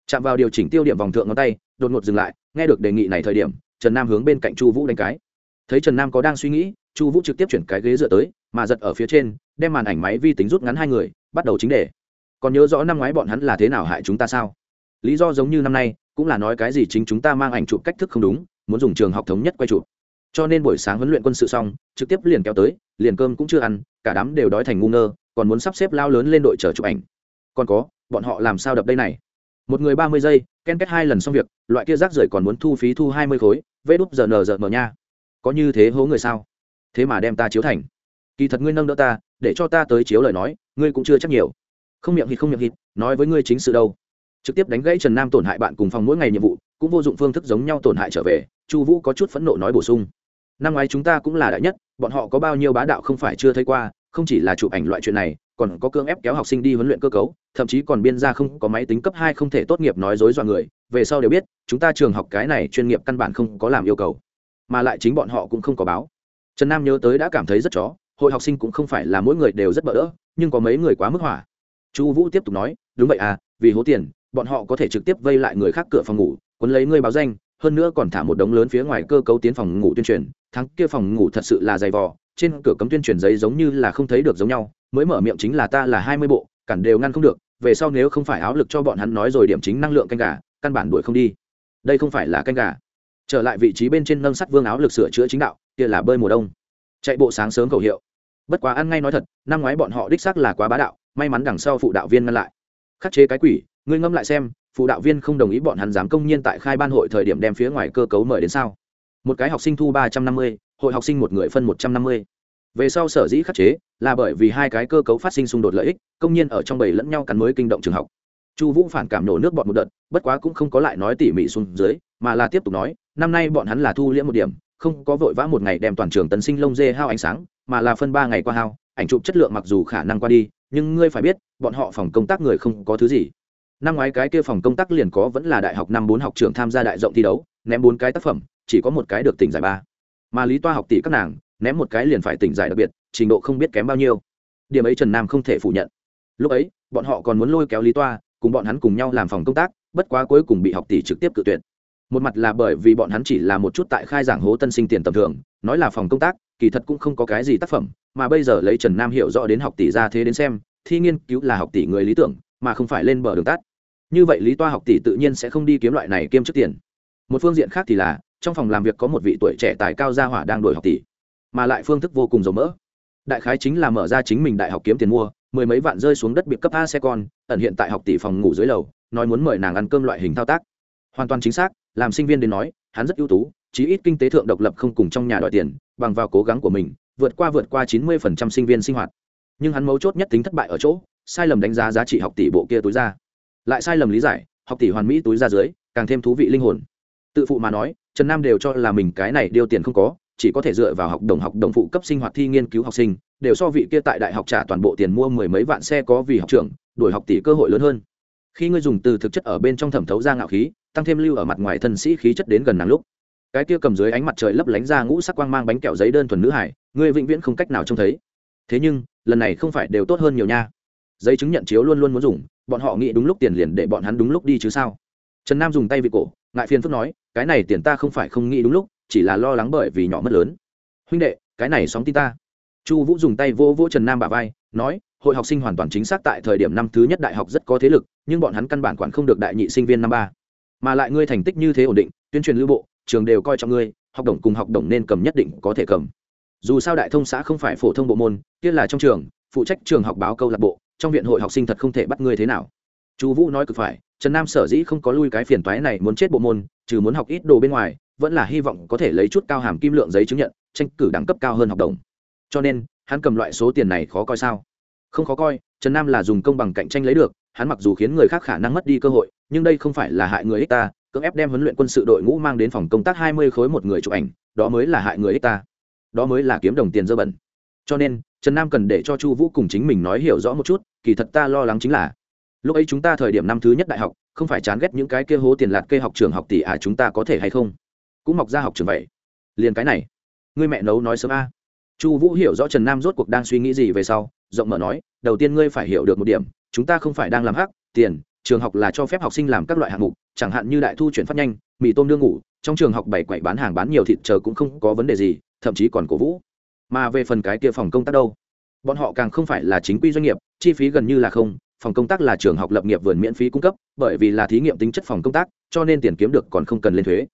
Chạm vào điều chỉnh tiêu điểm vòng thượng ngón tay đột ngột dừng lại nghe được đề nghị này thời điểm trần nam hướng bên cạnh chu vũ đánh cái. Thấy trần nam có đang suy nghĩ chu vũ trực tiếp chuyển cái ghế dựa tới mà giật ở phía trên đem màn ảnh máy vi tính rút ngắn hai người bắt đầu chính đề. Còn nhớ rõ năm ngoái bọn hắn là thế nào hại chúng ta sao? Lý do giống như năm nay cũng là nói cái gì chính chúng ta mang ảnh chụp cách thức không đúng muốn dùng trường học thống nhất quay chụp. Cho nên buổi sáng huấn luyện quân sự xong trực tiếp liền kéo tới liền cơm cũng chưa ăn cả đám đều đói thành ngu ngơ còn muốn sắp xếp lao lớn lên đội chờ chụp ảnh. Còn có, bọn họ làm sao đập đây này? Một người ba mươi giây, ken kết hai lần xong việc, loại kia rác rưởi còn muốn thu phí thu hai mươi khối, vê đúp giờ nờ giờ mờ nha. Có như thế hố người sao? Thế mà đem ta chiếu thành. Kỳ thật ngươi nâng đỡ ta, để cho ta tới chiếu lời nói, ngươi cũng chưa chắc nhiều. Không miệng hít, không miệng hít, nói với ngươi chính sự đâu. Trực tiếp đánh gãy trần nam tổn hại bạn cùng phòng mỗi ngày nhiệm vụ, cũng vô dụng phương thức giống nhau tổn hại trở về, chu vũ có chút phẫn nộ nói bổ sung. Năm ngoái chúng ta cũng là đại nhất, bọn họ có bao nhiêu bá đạo không phải chưa thấy qua không chỉ là chụp ảnh loại chuyện này, còn có cưỡng ép kéo học sinh đi huấn luyện cơ cấu, thậm chí còn biên ra không có máy tính cấp hai không thể tốt nghiệp nói dối dọa người. Về sau đều biết, chúng ta trường học cái này chuyên nghiệp căn bản không có làm yêu cầu. Mà lại chính bọn họ cũng không có báo. Trần nam nhớ tới đã cảm thấy rất chó, hội học sinh cũng không phải là mỗi người đều rất bỡ đỡ nhưng có mấy người quá mức hỏa. Chu vũ tiếp tục nói, đúng vậy à vì hố tiền, bọn họ có thể trực tiếp vây lại người khác cửa phòng ngủ quấn lấy ngươi báo danh, hơn nữa còn thả một đống lớn phía ngoài cơ cấu tiến phòng ngủ tuyên truyền, thắng kia phòng ngủ thật sự là dày vò trên cửa cấm tuyên truyền giấy giống như là không thấy được giống nhau, mới mở miệng chính là ta là hai mươi bộ, cản đều ngăn không được, về sau nếu không phải áo lực cho bọn hắn nói rồi điểm chính năng lượng canh gà, căn bản đuổi không đi. Đây không phải là canh gà. Trở lại vị trí bên trên nâng sắt vương áo lực sửa chữa chính đạo, kia là bơi mùa đông. Chạy bộ sáng sớm khẩu hiệu. Bất quá ăn ngay nói thật, năm ngoái bọn họ đích xác là quá bá đạo, may mắn đằng sau phụ đạo viên ngăn lại. Khắc chế cái quỷ, ngươi ngâm lại xem, phụ đạo viên không đồng ý bọn hắn dám công nhiên tại khai ban hội thời điểm đem phía ngoài cơ cấu mời đến sao? Một cái học sinh thu ba trăm năm mươi hội học sinh một người phân một trăm năm mươi. Về sau sở dĩ khắc chế là bởi vì hai cái cơ cấu phát sinh xung đột lợi ích, công nhiên ở trong bầy lẫn nhau cắn mới kinh động trường học. Chu vũ phản cảm nổ nước bọn một đợt, bất quá cũng không có lại nói tỉ mỉ xuống dưới, mà là tiếp tục nói, năm nay bọn hắn là thu liễm một điểm, không có vội vã một ngày đem toàn trường tân sinh lông dê hao ánh sáng, mà là phân ba ngày qua hao, ảnh chụp chất lượng mặc dù khả năng qua đi, nhưng ngươi phải biết, bọn họ phòng công tác người không có thứ gì. Năm ngoái cái kia phòng công tác liền có vẫn là đại học năm bốn học trường tham gia đại rộng thi đấu, ném bốn cái tác phẩm, chỉ có một cái được tỉnh giải ba mà lý toa học tỷ các nàng ném một cái liền phải tỉnh giải đặc biệt, trình độ không biết kém bao nhiêu. Điểm ấy trần nam không thể phủ nhận. Lúc ấy, bọn họ còn muốn lôi kéo lý toa, cùng bọn hắn cùng nhau làm phòng công tác, bất quá cuối cùng bị học tỷ trực tiếp cự tuyệt. Một mặt là bởi vì bọn hắn chỉ là một chút tại khai giảng hố tân sinh tiền tầm thường, nói là phòng công tác, kỳ thật cũng không có cái gì tác phẩm, mà bây giờ lấy trần nam hiểu rõ đến học tỷ ra thế đến xem, thi nghiên cứu là học tỷ người lý tưởng, mà không phải lên bờ đường tắt. Như vậy lý toa học tỷ tự nhiên sẽ không đi kiếm loại này kiêm trước tiền. Một phương diện khác thì là trong phòng làm việc có một vị tuổi trẻ tài cao gia hỏa đang đổi học tỷ, mà lại phương thức vô cùng dầu mỡ đại khái chính là mở ra chính mình đại học kiếm tiền mua, mười mấy vạn rơi xuống đất biệt cấp a xe con, ẩn hiện tại học tỷ phòng ngủ dưới lầu, nói muốn mời nàng ăn cơm loại hình thao tác. Hoàn toàn chính xác, làm sinh viên đến nói, hắn rất ưu tú, chí ít kinh tế thượng độc lập không cùng trong nhà đòi tiền, bằng vào cố gắng của mình, vượt qua vượt qua chín mươi sinh viên sinh hoạt. Nhưng hắn mấu chốt nhất tính thất bại ở chỗ, sai lầm đánh giá giá trị học tỷ bộ kia túi ra. Lại sai lầm lý giải, học tỷ hoàn mỹ túi ra dưới, càng thêm thú vị linh hồn. Tự phụ mà nói trần nam đều cho là mình cái này điều tiền không có, chỉ có thể dựa vào học đồng học đồng phụ cấp sinh hoạt thi nghiên cứu học sinh, đều so vị kia tại đại học trả toàn bộ tiền mua mười mấy vạn xe có vì học trưởng đổi học tỷ cơ hội lớn hơn. Khi ngươi dùng từ thực chất ở bên trong thẩm thấu ra ngạo khí, tăng thêm lưu ở mặt ngoài thân sĩ khí chất đến gần nàng lúc. Cái kia cầm dưới ánh mặt trời lấp lánh ra ngũ sắc quang mang bánh kẹo giấy đơn thuần nữ hải, ngươi vĩnh viễn không cách nào trông thấy. Thế nhưng, lần này không phải đều tốt hơn nhiều nha. Giấy chứng nhận chiếu luôn luôn muốn dùng, bọn họ nghĩ đúng lúc tiền liền để bọn hắn đúng lúc đi chứ sao? Trần nam dùng tay vị cổ ngại phiền phức nói, cái này tiền ta không phải không nghĩ đúng lúc, chỉ là lo lắng bởi vì nhỏ mất lớn. Huynh đệ, cái này sóng tin ta. Chu vũ dùng tay vô vô trần nam bà vai, nói, hội học sinh hoàn toàn chính xác tại thời điểm năm thứ nhất đại học rất có thế lực, nhưng bọn hắn căn bản quản không được đại nhị sinh viên năm ba. Mà lại ngươi thành tích như thế ổn định, tuyên truyền lưu bộ, trường đều coi trọng ngươi, học đồng cùng học đồng nên cầm nhất định có thể cầm. Dù sao đại thông xã không phải phổ thông bộ môn, kia là trong trường, phụ trách trường học báo câu lạc bộ, trong viện hội học sinh thật không thể bắt ngươi thế nào. Chu vũ nói cực phải trần nam sở dĩ không có lui cái phiền toái này muốn chết bộ môn, trừ muốn học ít đồ bên ngoài, vẫn là hy vọng có thể lấy chút cao hàm kim lượng giấy chứng nhận, tranh cử đẳng cấp cao hơn học đồng. Cho nên, hắn cầm loại số tiền này khó coi sao? Không khó coi, trần nam là dùng công bằng cạnh tranh lấy được, hắn mặc dù khiến người khác khả năng mất đi cơ hội, nhưng đây không phải là hại người ích ta, cưỡng ép đem huấn luyện quân sự đội ngũ mang đến phòng công tác hai mươi khối một người chụp ảnh, đó mới là hại người ích ta. Đó mới là kiếm đồng tiền dơ bẩn. Cho nên, trần nam cần để cho chu vũ cùng chính mình nói hiểu rõ một chút, kỳ thật ta lo lắng chính là lúc ấy chúng ta thời điểm năm thứ nhất đại học, không phải chán ghét những cái kia hố tiền lạt kê học trường học tỷ à chúng ta có thể hay không? Cũng mọc ra học trường vậy. Liền cái này. Ngươi mẹ nấu nói sớm a. Chu vũ hiểu rõ trần nam rốt cuộc đang suy nghĩ gì về sau, rộng mở nói, đầu tiên ngươi phải hiểu được một điểm, chúng ta không phải đang làm hắc, tiền, trường học là cho phép học sinh làm các loại hạng mục, chẳng hạn như đại thu chuyển phát nhanh, mì tôm đương ngủ, trong trường học bảy quậy bán hàng bán nhiều thịt chờ cũng không có vấn đề gì, thậm chí còn cổ vũ. Mà về phần cái kia phòng công tác đâu? Bọn họ càng không phải là chính quy doanh nghiệp, chi phí gần như là không phòng công tác là trường học lập nghiệp vườn miễn phí cung cấp, bởi vì là thí nghiệm tính chất phòng công tác, cho nên tiền kiếm được còn không cần lên thuế.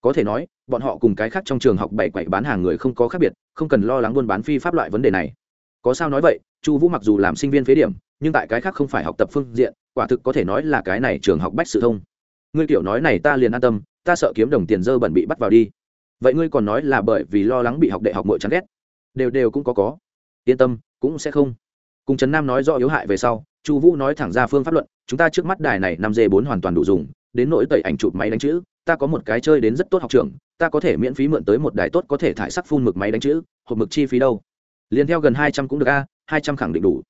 Có thể nói, bọn họ cùng cái khác trong trường học bảy quậy bán hàng người không có khác biệt, không cần lo lắng buôn bán phi pháp loại vấn đề này. Có sao nói vậy, chu vũ mặc dù làm sinh viên phế điểm, nhưng tại cái khác không phải học tập phương diện, quả thực có thể nói là cái này trường học bách sự thông. Ngươi kiểu nói này ta liền an tâm, ta sợ kiếm đồng tiền dơ bẩn bị bắt vào đi. Vậy ngươi còn nói là bởi vì lo lắng bị học đại học mội chán ghét. Đều đều cũng có có. Yên tâm, cũng sẽ không cùng trấn nam nói rõ yếu hại về sau, chu vũ nói thẳng ra phương pháp luận, chúng ta trước mắt đài này năm d bốn hoàn toàn đủ dùng, đến nỗi tẩy ảnh chụp máy đánh chữ, ta có một cái chơi đến rất tốt học trường, ta có thể miễn phí mượn tới một đài tốt có thể thải sắc phun mực máy đánh chữ, hộp mực chi phí đâu? Liền theo gần hai trăm cũng được a, hai trăm khẳng định đủ.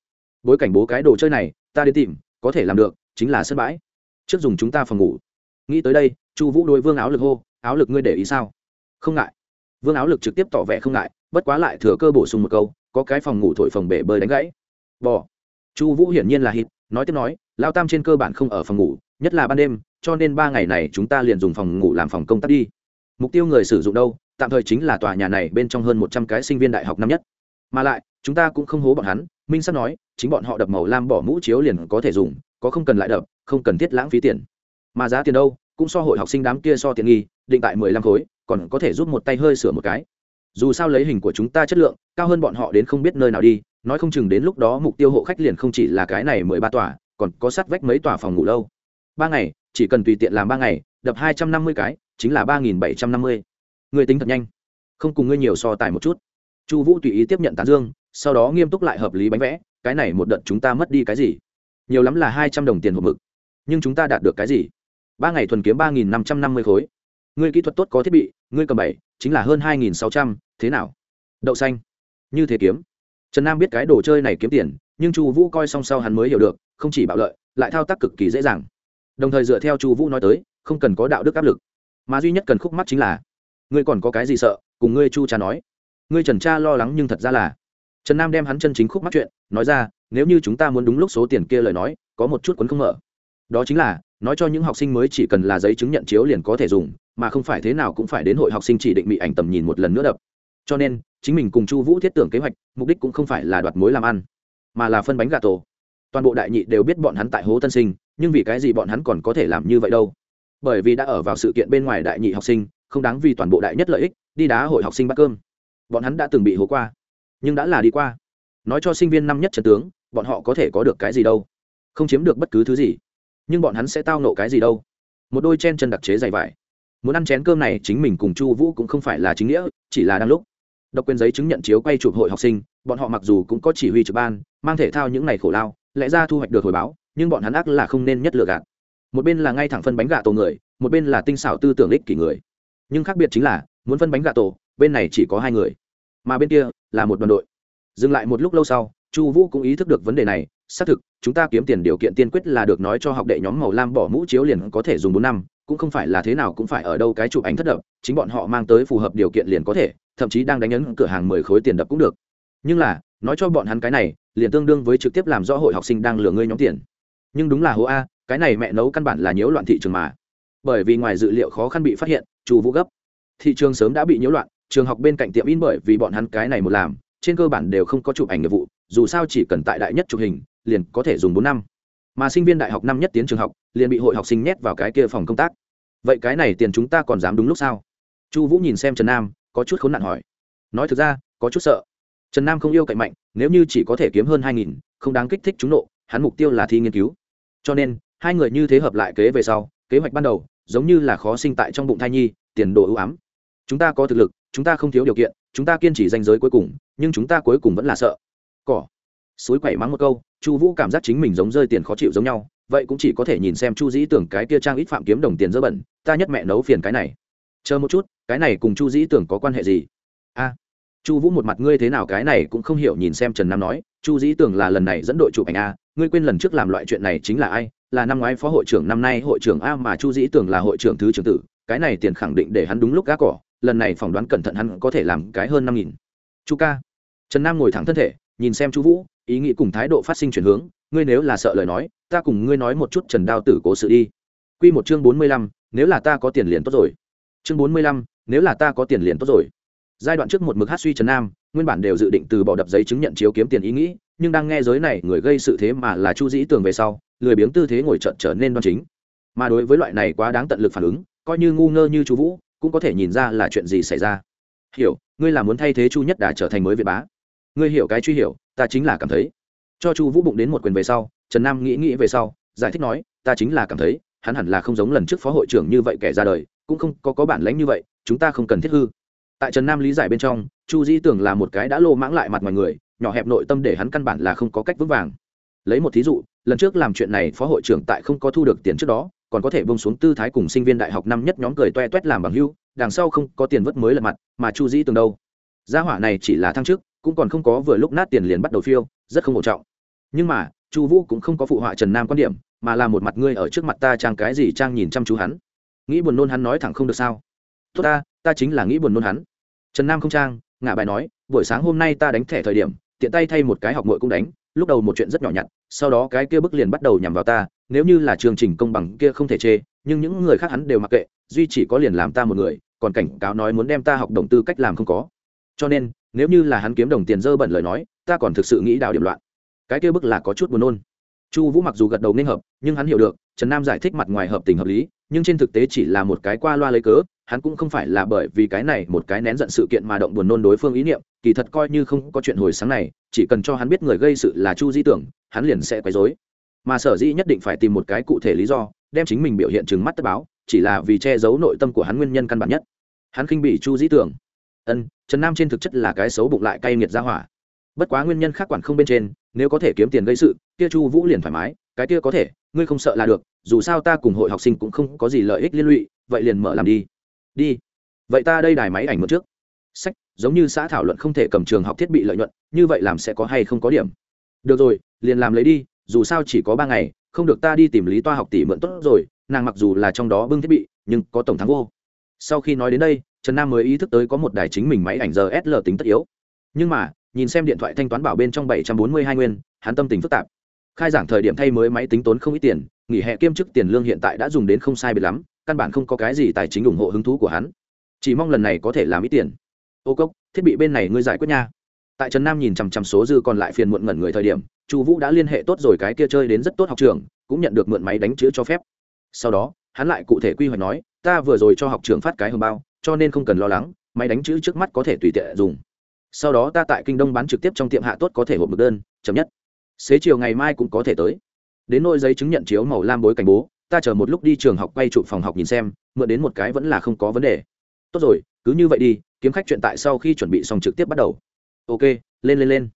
Bối cảnh bố cái đồ chơi này, ta đến tìm, có thể làm được, chính là sân bãi. Trước dùng chúng ta phòng ngủ. Nghĩ tới đây, chu vũ đôi vương áo lực hô, áo lực ngươi để ý sao? Không ngại. Vương áo lực trực tiếp tỏ vẻ không ngại, bất quá lại thừa cơ bổ sung một câu, có cái phòng ngủ thổi phòng bể bơi đánh gãy bỏ chu vũ hiển nhiên là hít, nói tiếp nói, lao tam trên cơ bản không ở phòng ngủ, nhất là ban đêm, cho nên ba ngày này chúng ta liền dùng phòng ngủ làm phòng công tác đi. Mục tiêu người sử dụng đâu? Tạm thời chính là tòa nhà này bên trong hơn một trăm cái sinh viên đại học năm nhất. Mà lại, chúng ta cũng không hố bọn hắn, minh sắp nói, chính bọn họ đập màu lam bỏ mũ chiếu liền có thể dùng, có không cần lại đập, không cần thiết lãng phí tiền. Mà giá tiền đâu? Cũng so hội học sinh đám kia so tiện nghi, định tại mười lăm khối, còn có thể giúp một tay hơi sửa một cái dù sao lấy hình của chúng ta chất lượng, cao hơn bọn họ đến không biết nơi nào đi, nói không chừng đến lúc đó mục tiêu hộ khách liền không chỉ là cái này mười ba tòa, còn có sát vách mấy tòa phòng ngủ lâu. Ba ngày, chỉ cần tùy tiện làm ba ngày, đập hai trăm năm mươi cái, chính là ba nghìn bảy trăm năm mươi. Người tính thật nhanh. Không cùng ngươi nhiều so tài một chút. Chu vũ tùy ý tiếp nhận tán dương, sau đó nghiêm túc lại hợp lý bánh vẽ, cái này một đợt chúng ta mất đi cái gì? Nhiều lắm là hai trăm đồng tiền một mực. Nhưng chúng ta đạt được cái gì? Ba ngày thuần kiếm ba nghìn năm trăm năm mươi khối. Ngươi kỹ thuật tốt có thiết bị, ngươi cầm bảy chính là hơn hai nghìn sáu trăm, thế nào? Đậu xanh. Như thế kiếm. Trần nam biết cái đồ chơi này kiếm tiền, nhưng chu vũ coi xong sau hắn mới hiểu được, không chỉ bạo lợi, lại thao tác cực kỳ dễ dàng. Đồng thời dựa theo chu vũ nói tới, không cần có đạo đức áp lực. Mà duy nhất cần khúc mắt chính là, ngươi còn có cái gì sợ? Cùng ngươi chu cha nói. Ngươi trần cha lo lắng nhưng thật ra là, trần nam đem hắn chân chính khúc mắt chuyện, nói ra, nếu như chúng ta muốn đúng lúc số tiền kia lời nói, có một chút quấn không mở. Đó chính là, nói cho những học sinh mới chỉ cần là giấy chứng nhận chiếu liền có thể dùng mà không phải thế nào cũng phải đến hội học sinh chỉ định bị ảnh tầm nhìn một lần nữa đập. Cho nên, chính mình cùng chu vũ thiết tưởng kế hoạch, mục đích cũng không phải là đoạt mối làm ăn, mà là phân bánh gà tổ. Toàn bộ đại nhị đều biết bọn hắn tại hố tân sinh, nhưng vì cái gì bọn hắn còn có thể làm như vậy đâu? Bởi vì đã ở vào sự kiện bên ngoài đại nhị học sinh, không đáng vì toàn bộ đại nhất lợi ích, đi đá hội học sinh bắt cơm. Bọn hắn đã từng bị hố qua, nhưng đã là đi qua. Nói cho sinh viên năm nhất trần tướng, bọn họ có thể có được cái gì đâu? Không chiếm được bất cứ thứ gì, nhưng bọn hắn sẽ tao nộ cái gì đâu? Một đôi chen chân đặc chế dày vải muốn ăn chén cơm này chính mình cùng chu vũ cũng không phải là chính nghĩa, chỉ là đang lúc. Độc quyền giấy chứng nhận chiếu quay chụp hội học sinh, bọn họ mặc dù cũng có chỉ huy trực ban, mang thể thao những ngày khổ lao, lẽ ra thu hoạch được hồi báo, nhưng bọn hắn ác là không nên nhất lựa gạt. Một bên là ngay thẳng phân bánh gà tổ người, một bên là tinh xảo tư tưởng ích kỷ người. Nhưng khác biệt chính là, muốn phân bánh gà tổ, bên này chỉ có hai người. Mà bên kia là một đoàn đội. Dừng lại một lúc lâu sau, chu vũ cũng ý thức được vấn đề này, xác thực, chúng ta kiếm tiền điều kiện tiên quyết là được nói cho học đệ nhóm màu lam bỏ mũ chiếu liền có thể dùng bốn năm cũng không phải là thế nào cũng phải ở đâu cái chụp ảnh thất đập, chính bọn họ mang tới phù hợp điều kiện liền có thể, thậm chí đang đánh ấn cửa hàng mười khối tiền đập cũng được. Nhưng là, nói cho bọn hắn cái này, liền tương đương với trực tiếp làm rõ hội học sinh đang lừa ngươi nhóm tiền. Nhưng đúng là hố a, cái này mẹ nấu căn bản là nhiễu loạn thị trường mà. Bởi vì ngoài dự liệu khó khăn bị phát hiện, chủ vũ gấp. Thị trường sớm đã bị nhiễu loạn, trường học bên cạnh tiệm in bởi vì bọn hắn cái này một làm, trên cơ bản đều không có chụp ảnh nghiệp vụ, dù sao chỉ cần tại đại nhất chụp hình, liền có thể dùng bốn năm mà sinh viên đại học năm nhất tiến trường học, liền bị hội học sinh nhét vào cái kia phòng công tác. Vậy cái này tiền chúng ta còn dám đúng lúc sao? Chu vũ nhìn xem trần nam, có chút khốn nạn hỏi. Nói thực ra, có chút sợ. Trần nam không yêu cậy mạnh, nếu như chỉ có thể kiếm hơn hai nghìn, không đáng kích thích chúng nộ, hắn mục tiêu là thi nghiên cứu. Cho nên, hai người như thế hợp lại kế về sau, kế hoạch ban đầu, giống như là khó sinh tại trong bụng thai nhi, tiền đồ ưu ám. Chúng ta có thực lực, chúng ta không thiếu điều kiện, chúng ta kiên trì danh giới cuối cùng, nhưng chúng ta cuối cùng vẫn là sợ. Cỏ suối quẩy mắng một câu, chu vũ cảm giác chính mình giống rơi tiền khó chịu giống nhau, vậy cũng chỉ có thể nhìn xem chu dĩ tưởng cái kia trang ít phạm kiếm đồng tiền dơ bẩn, ta nhất mẹ nấu phiền cái này. Chờ một chút, cái này cùng chu dĩ tưởng có quan hệ gì? A, chu vũ một mặt ngươi thế nào cái này cũng không hiểu nhìn xem trần nam nói, chu dĩ tưởng là lần này dẫn đội chụp ảnh a, ngươi quên lần trước làm loại chuyện này chính là ai? Là năm ngoái phó hội trưởng năm nay hội trưởng a mà chu dĩ tưởng là hội trưởng thứ trưởng tử, cái này tiền khẳng định để hắn đúng lúc gác cỏ, lần này phỏng đoán cẩn thận hắn có thể làm cái hơn năm nghìn. Chu ca. Trần nam ngồi thẳng thân thể, nhìn xem chu vũ ý nghĩ cùng thái độ phát sinh chuyển hướng, ngươi nếu là sợ lời nói, ta cùng ngươi nói một chút trần đao tử cố sự đi. Quy một chương bốn mươi lăm, nếu là ta có tiền liền tốt rồi. Chương bốn mươi lăm, nếu là ta có tiền liền tốt rồi. Giai đoạn trước một mực hát suy trần nam, nguyên bản đều dự định từ bỏ đập giấy chứng nhận chiếu kiếm tiền ý nghĩ, nhưng đang nghe giới này người gây sự thế mà là chu dĩ tường về sau, lười biếng tư thế ngồi trận trở nên đoan chính. Mà đối với loại này quá đáng tận lực phản ứng, coi như ngu ngơ như chu vũ, cũng có thể nhìn ra là chuyện gì xảy ra. Hiểu, ngươi là muốn thay thế chu nhất đà trở thành mới việt bá ngươi hiểu cái truy hiểu, ta chính là cảm thấy. Cho chu vũ bụng đến một quyền về sau, trần nam nghĩ nghĩ về sau, giải thích nói, ta chính là cảm thấy, hắn hẳn là không giống lần trước phó hội trưởng như vậy kẻ ra đời, cũng không có có bản lãnh như vậy, chúng ta không cần thiết hư. Tại trần nam lý giải bên trong, chu dĩ tưởng là một cái đã lô mãng lại mặt ngoài người, nhỏ hẹp nội tâm để hắn căn bản là không có cách vững vàng. Lấy một thí dụ, lần trước làm chuyện này phó hội trưởng tại không có thu được tiền trước đó, còn có thể bông xuống tư thái cùng sinh viên đại học năm nhất nhóm cười toe toét làm bằng hưu, đằng sau không có tiền vất mới lật mặt, mà chu dĩ tưởng đâu? Gia hỏa này chỉ là thăng chức cũng còn không có vừa lúc nát tiền liền bắt đầu phiêu, rất không ổn trọng. Nhưng mà, chu vũ cũng không có phụ họa trần nam quan điểm, mà là một mặt ngươi ở trước mặt ta trang cái gì trang nhìn chăm chú hắn. Nghĩ buồn nôn hắn nói thẳng không được sao? Tốt ta ta chính là nghĩ buồn nôn hắn. Trần nam không trang, ngả bài nói, buổi sáng hôm nay ta đánh thẻ thời điểm, tiện tay thay một cái học mội cũng đánh, lúc đầu một chuyện rất nhỏ nhặt, sau đó cái kia bức liền bắt đầu nhằm vào ta, nếu như là chương trình công bằng kia không thể chê, nhưng những người khác hắn đều mặc kệ, duy chỉ có liền làm ta một người, còn cảnh cáo nói muốn đem ta học đồng tư cách làm không có. Cho nên nếu như là hắn kiếm đồng tiền dơ bẩn lời nói, ta còn thực sự nghĩ đào điểm loạn. Cái kia bức là có chút buồn nôn. Chu vũ mặc dù gật đầu nên hợp, nhưng hắn hiểu được, trần nam giải thích mặt ngoài hợp tình hợp lý, nhưng trên thực tế chỉ là một cái qua loa lấy cớ, hắn cũng không phải là bởi vì cái này một cái nén giận sự kiện mà động buồn nôn đối phương ý niệm, kỳ thật coi như không có chuyện hồi sáng này, chỉ cần cho hắn biết người gây sự là chu di tưởng, hắn liền sẽ quấy dối mà sở dĩ nhất định phải tìm một cái cụ thể lý do, đem chính mình biểu hiện chừng mắt tất báo, chỉ là vì che giấu nội tâm của hắn nguyên nhân căn bản nhất. Hắn khinh bị chu Di tưởng ân trần nam trên thực chất là cái xấu bụng lại cay nghiệt ra hỏa bất quá nguyên nhân khác quản không bên trên nếu có thể kiếm tiền gây sự kia chu vũ liền thoải mái cái kia có thể ngươi không sợ là được dù sao ta cùng hội học sinh cũng không có gì lợi ích liên lụy vậy liền mở làm đi đi vậy ta đây đài máy ảnh một trước sách giống như xã thảo luận không thể cầm trường học thiết bị lợi nhuận như vậy làm sẽ có hay không có điểm được rồi liền làm lấy đi dù sao chỉ có ba ngày không được ta đi tìm lý toa học tỷ mượn tốt rồi nàng mặc dù là trong đó bưng thiết bị nhưng có tổng thắng vô sau khi nói đến đây trần nam mới ý thức tới có một đài chính mình máy ảnh giờ sl tính tất yếu. Nhưng mà, nhìn xem điện thoại thanh toán bảo bên trong bảy trăm bốn mươi hai nguyên, hắn tâm tình phức tạp. Khai giảng thời điểm thay mới máy tính tốn không ít tiền, nghỉ hè kiêm chức tiền lương hiện tại đã dùng đến không sai biệt lắm, căn bản không có cái gì tài chính ủng hộ hứng thú của hắn. Chỉ mong lần này có thể làm ít tiền. Ô cốc, thiết bị bên này ngươi giải quyết nha. Tại trần nam nhìn chằm chằm số dư còn lại phiền muộn ngẩn người thời điểm, chu vũ đã liên hệ tốt rồi cái kia chơi đến rất tốt học trường, cũng nhận được mượn máy đánh chữ cho phép. Sau đó, hắn lại cụ thể quy hoạch nói, ta vừa rồi cho học trường phát cái hồng bao cho nên không cần lo lắng, máy đánh chữ trước mắt có thể tùy tiện dùng. Sau đó ta tại kinh đông bán trực tiếp trong tiệm hạ tốt có thể hộp mực đơn, chậm nhất. Xế chiều ngày mai cũng có thể tới. Đến nôi giấy chứng nhận chiếu màu lam bối cảnh bố, ta chờ một lúc đi trường học quay trụ phòng học nhìn xem, mượn đến một cái vẫn là không có vấn đề. Tốt rồi, cứ như vậy đi, kiếm khách chuyện tại sau khi chuẩn bị xong trực tiếp bắt đầu. Ok, lên lên lên.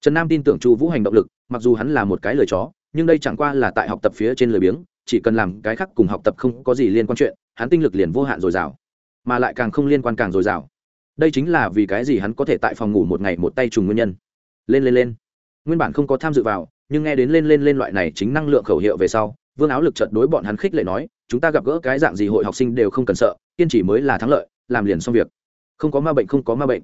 Trần nam tin tưởng chu vũ hành động lực, mặc dù hắn là một cái lời chó, nhưng đây chẳng qua là tại học tập phía trên lời biếng, chỉ cần làm cái khác cùng học tập không có gì liên quan chuyện, hắn tinh lực liền vô hạn dồi dào mà lại càng không liên quan càng dồi dào. Đây chính là vì cái gì hắn có thể tại phòng ngủ một ngày một tay trùng nguyên nhân. Lên lên lên. Nguyên bản không có tham dự vào, nhưng nghe đến lên lên lên loại này chính năng lượng khẩu hiệu về sau, vương áo lực trận đối bọn hắn khích lệ nói, chúng ta gặp gỡ cái dạng gì hội học sinh đều không cần sợ, kiên trì mới là thắng lợi, làm liền xong việc. Không có ma bệnh, không có ma bệnh.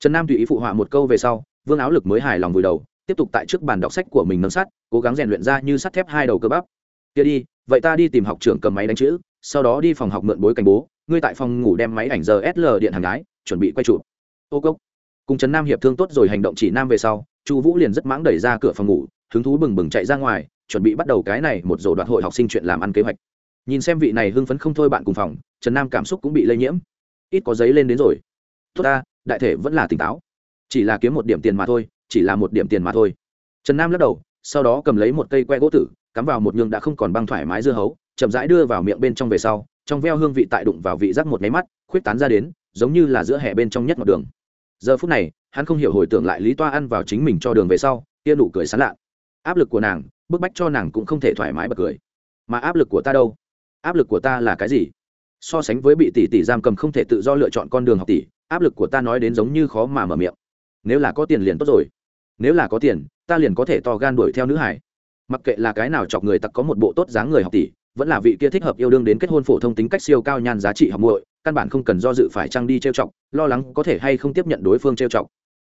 Trần nam tùy ý phụ họa một câu về sau, vương áo lực mới hài lòng vùi đầu, tiếp tục tại trước bàn đọc sách của mình nâng sắt, cố gắng rèn luyện ra như sắt thép hai đầu cơ bắp. Kia đi, vậy ta đi tìm học trưởng cầm máy đánh chữ sau đó đi phòng học mượn bối cảnh bố, ngươi tại phòng ngủ đem máy ảnh giờ sl điện hàng gái, chuẩn bị quay chụp. Ô cốc. Cùng trần nam hiệp thương tốt rồi hành động chỉ nam về sau, chu vũ liền rất mãng đẩy ra cửa phòng ngủ, hứng thú bừng bừng chạy ra ngoài, chuẩn bị bắt đầu cái này một rổ đoạt hội học sinh chuyện làm ăn kế hoạch. Nhìn xem vị này hưng phấn không thôi bạn cùng phòng trần nam cảm xúc cũng bị lây nhiễm. Ít có giấy lên đến rồi. Tốt ta, đại thể vẫn là tỉnh táo. Chỉ là kiếm một điểm tiền mà thôi, chỉ là một điểm tiền mà thôi. Trần nam lắc đầu, sau đó cầm lấy một cây que gỗ tử, cắm vào một nhường đã không còn băng thoải mái dưa hấu chậm rãi đưa vào miệng bên trong về sau, trong veo hương vị tại đụng vào vị giác một máy mắt, khuyết tán ra đến, giống như là giữa hè bên trong nhất ngọt đường. Giờ phút này, hắn không hiểu hồi tưởng lại lý toa ăn vào chính mình cho đường về sau tia nụ cười sán lạ. Áp lực của nàng, bức bách cho nàng cũng không thể thoải mái bật cười. Mà áp lực của ta đâu? Áp lực của ta là cái gì? So sánh với bị tỷ tỷ giam cầm không thể tự do lựa chọn con đường học tỷ, áp lực của ta nói đến giống như khó mà mở miệng. Nếu là có tiền liền tốt rồi. Nếu là có tiền, ta liền có thể to gan đuổi theo nữ hải. Mặc kệ là cái nào chọc người tặc có một bộ tốt dáng người học tỷ vẫn là vị kia thích hợp yêu đương đến kết hôn phổ thông tính cách siêu cao nhan giá trị học muội, căn bản không cần do dự phải trăng đi trêu chọc, lo lắng có thể hay không tiếp nhận đối phương trêu chọc.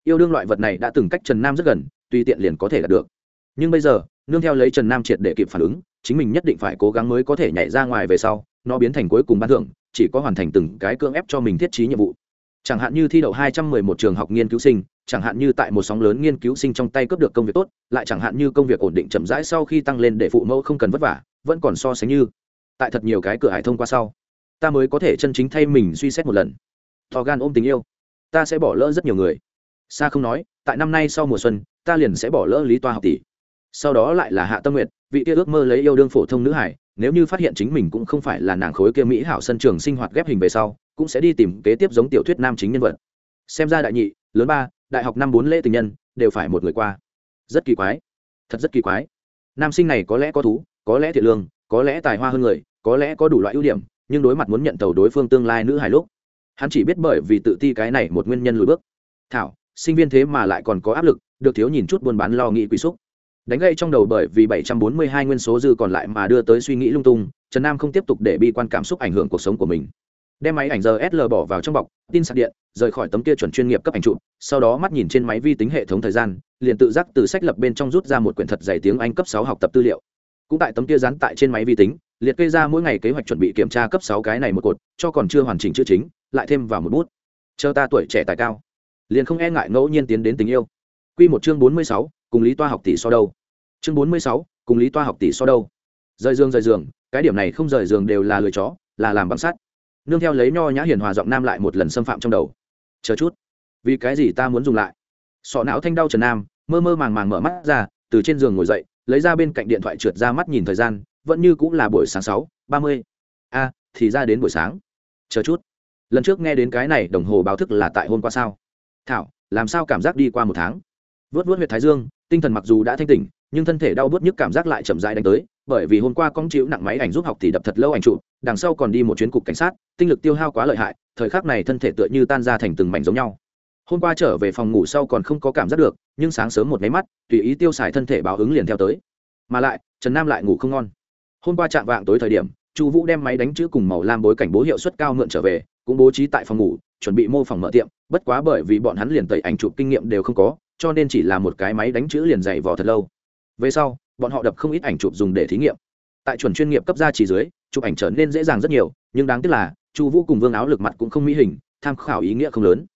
Yêu đương loại vật này đã từng cách trần nam rất gần, tùy tiện liền có thể đạt được. Nhưng bây giờ, nương theo lấy trần nam triệt để kịp phản ứng, chính mình nhất định phải cố gắng mới có thể nhảy ra ngoài về sau, nó biến thành cuối cùng ban thưởng, chỉ có hoàn thành từng cái cưỡng ép cho mình thiết trí nhiệm vụ. Chẳng hạn như thi đậu hai trăm mười một trường học nghiên cứu sinh, chẳng hạn như tại một sóng lớn nghiên cứu sinh trong tay cướp được công việc tốt, lại chẳng hạn như công việc ổn định chậm rãi sau khi tăng lên để phụ mẫu không cần vất vả vẫn còn so sánh như. Tại thật nhiều cái cửa hải thông qua sau, ta mới có thể chân chính thay mình suy xét một lần. Thò gan ôm tình yêu. Ta sẽ bỏ lỡ rất nhiều người. Xa không nói, tại năm nay sau mùa xuân, ta liền sẽ bỏ lỡ lý toa học tỷ. Sau đó lại là hạ tâm nguyện vị kia ước mơ lấy yêu đương phổ thông nữ hải, nếu như phát hiện chính mình cũng không phải là nàng khối kia mỹ hảo sân trường sinh hoạt ghép hình về sau, cũng sẽ đi tìm kế tiếp giống tiểu thuyết nam chính nhân vật. Xem ra đại nhị, lớn ba, đại học năm bốn lễ tình nhân, đều phải một người qua. Rất kỳ quái. Thật rất kỳ quái. Nam sinh này có lẽ có thú có lẽ thiện lương, có lẽ tài hoa hơn người, có lẽ có đủ loại ưu điểm, nhưng đối mặt muốn nhận tàu đối phương tương lai nữ hài lúc, hắn chỉ biết bởi vì tự ti cái này một nguyên nhân lùi bước. Thảo, sinh viên thế mà lại còn có áp lực, được thiếu nhìn chút buôn bán lo nghĩ quý xúc. Đánh gây trong đầu bởi vì 742 nguyên số dư còn lại mà đưa tới suy nghĩ lung tung, trần nam không tiếp tục để bi quan cảm xúc ảnh hưởng cuộc sống của mình. Đem máy ảnh giờ sl bỏ vào trong bọc, tin sạc điện, rời khỏi tấm kia chuẩn chuyên nghiệp cấp ảnh chụp, sau đó mắt nhìn trên máy vi tính hệ thống thời gian, liền tự giác từ sách lập bên trong rút ra một quyển thật dày tiếng anh cấp sáu học tập tư liệu cũng tại tấm kia dán tại trên máy vi tính, liệt kê ra mỗi ngày kế hoạch chuẩn bị kiểm tra cấp sáu cái này một cột, cho còn chưa hoàn chỉnh chữ chính, lại thêm vào một bút. Chờ ta tuổi trẻ tài cao. Liền không e ngại ngẫu nhiên tiến đến tình yêu. Quy một chương bốn mươi sáu, cùng lý toa học tỷ so đâu. Chương bốn mươi sáu, cùng lý toa học tỷ so đâu. Rời giường rời giường, cái điểm này không rời giường đều là lười chó, là làm bằng sắt. Nương theo lấy nho nhã hiền hòa giọng nam lại một lần xâm phạm trong đầu. Chờ chút. Vì cái gì ta muốn dùng lại? Sọ não thanh đau trần nam, mơ mơ màng màng mở mắt ra, từ trên giường ngồi dậy lấy ra bên cạnh điện thoại trượt ra mắt nhìn thời gian, vẫn như cũng là buổi sáng sáu, ba mươi. A thì ra đến buổi sáng. Chờ chút. Lần trước nghe đến cái này đồng hồ báo thức là tại hôm qua sao? Thảo, làm sao cảm giác đi qua một tháng? Vớt vớt huyệt thái dương, tinh thần mặc dù đã thanh tỉnh, nhưng thân thể đau bớt nhức cảm giác lại chậm rãi đánh tới, bởi vì hôm qua con chịu nặng máy ảnh giúp học thì đập thật lâu ảnh trụ đằng sau còn đi một chuyến cục cảnh sát, tinh lực tiêu hao quá lợi hại, thời khắc này thân thể tựa như tan ra thành từng mảnh giống nhau hôm qua trở về phòng ngủ sau còn không có cảm giác được, nhưng sáng sớm một máy mắt, tùy ý tiêu xài thân thể báo ứng liền theo tới. Mà lại, trần nam lại ngủ không ngon. Hôm qua chạm vạng tối thời điểm, chu vũ đem máy đánh chữ cùng màu lam bối cảnh bố hiệu suất cao mượn trở về, cũng bố trí tại phòng ngủ, chuẩn bị mô phỏng mở tiệm, bất quá bởi vì bọn hắn liền tẩy ảnh chụp kinh nghiệm đều không có, cho nên chỉ là một cái máy đánh chữ liền dày vò thật lâu. Về sau, bọn họ đập không ít ảnh chụp dùng để thí nghiệm. Tại chuẩn chuyên nghiệp cấp ra chỉ dưới, chụp ảnh trở nên dễ dàng rất nhiều, nhưng đáng tiếc là, chu vũ cùng vương áo lực mặt cũng không mỹ hình, tham khảo ý nghĩa không lớn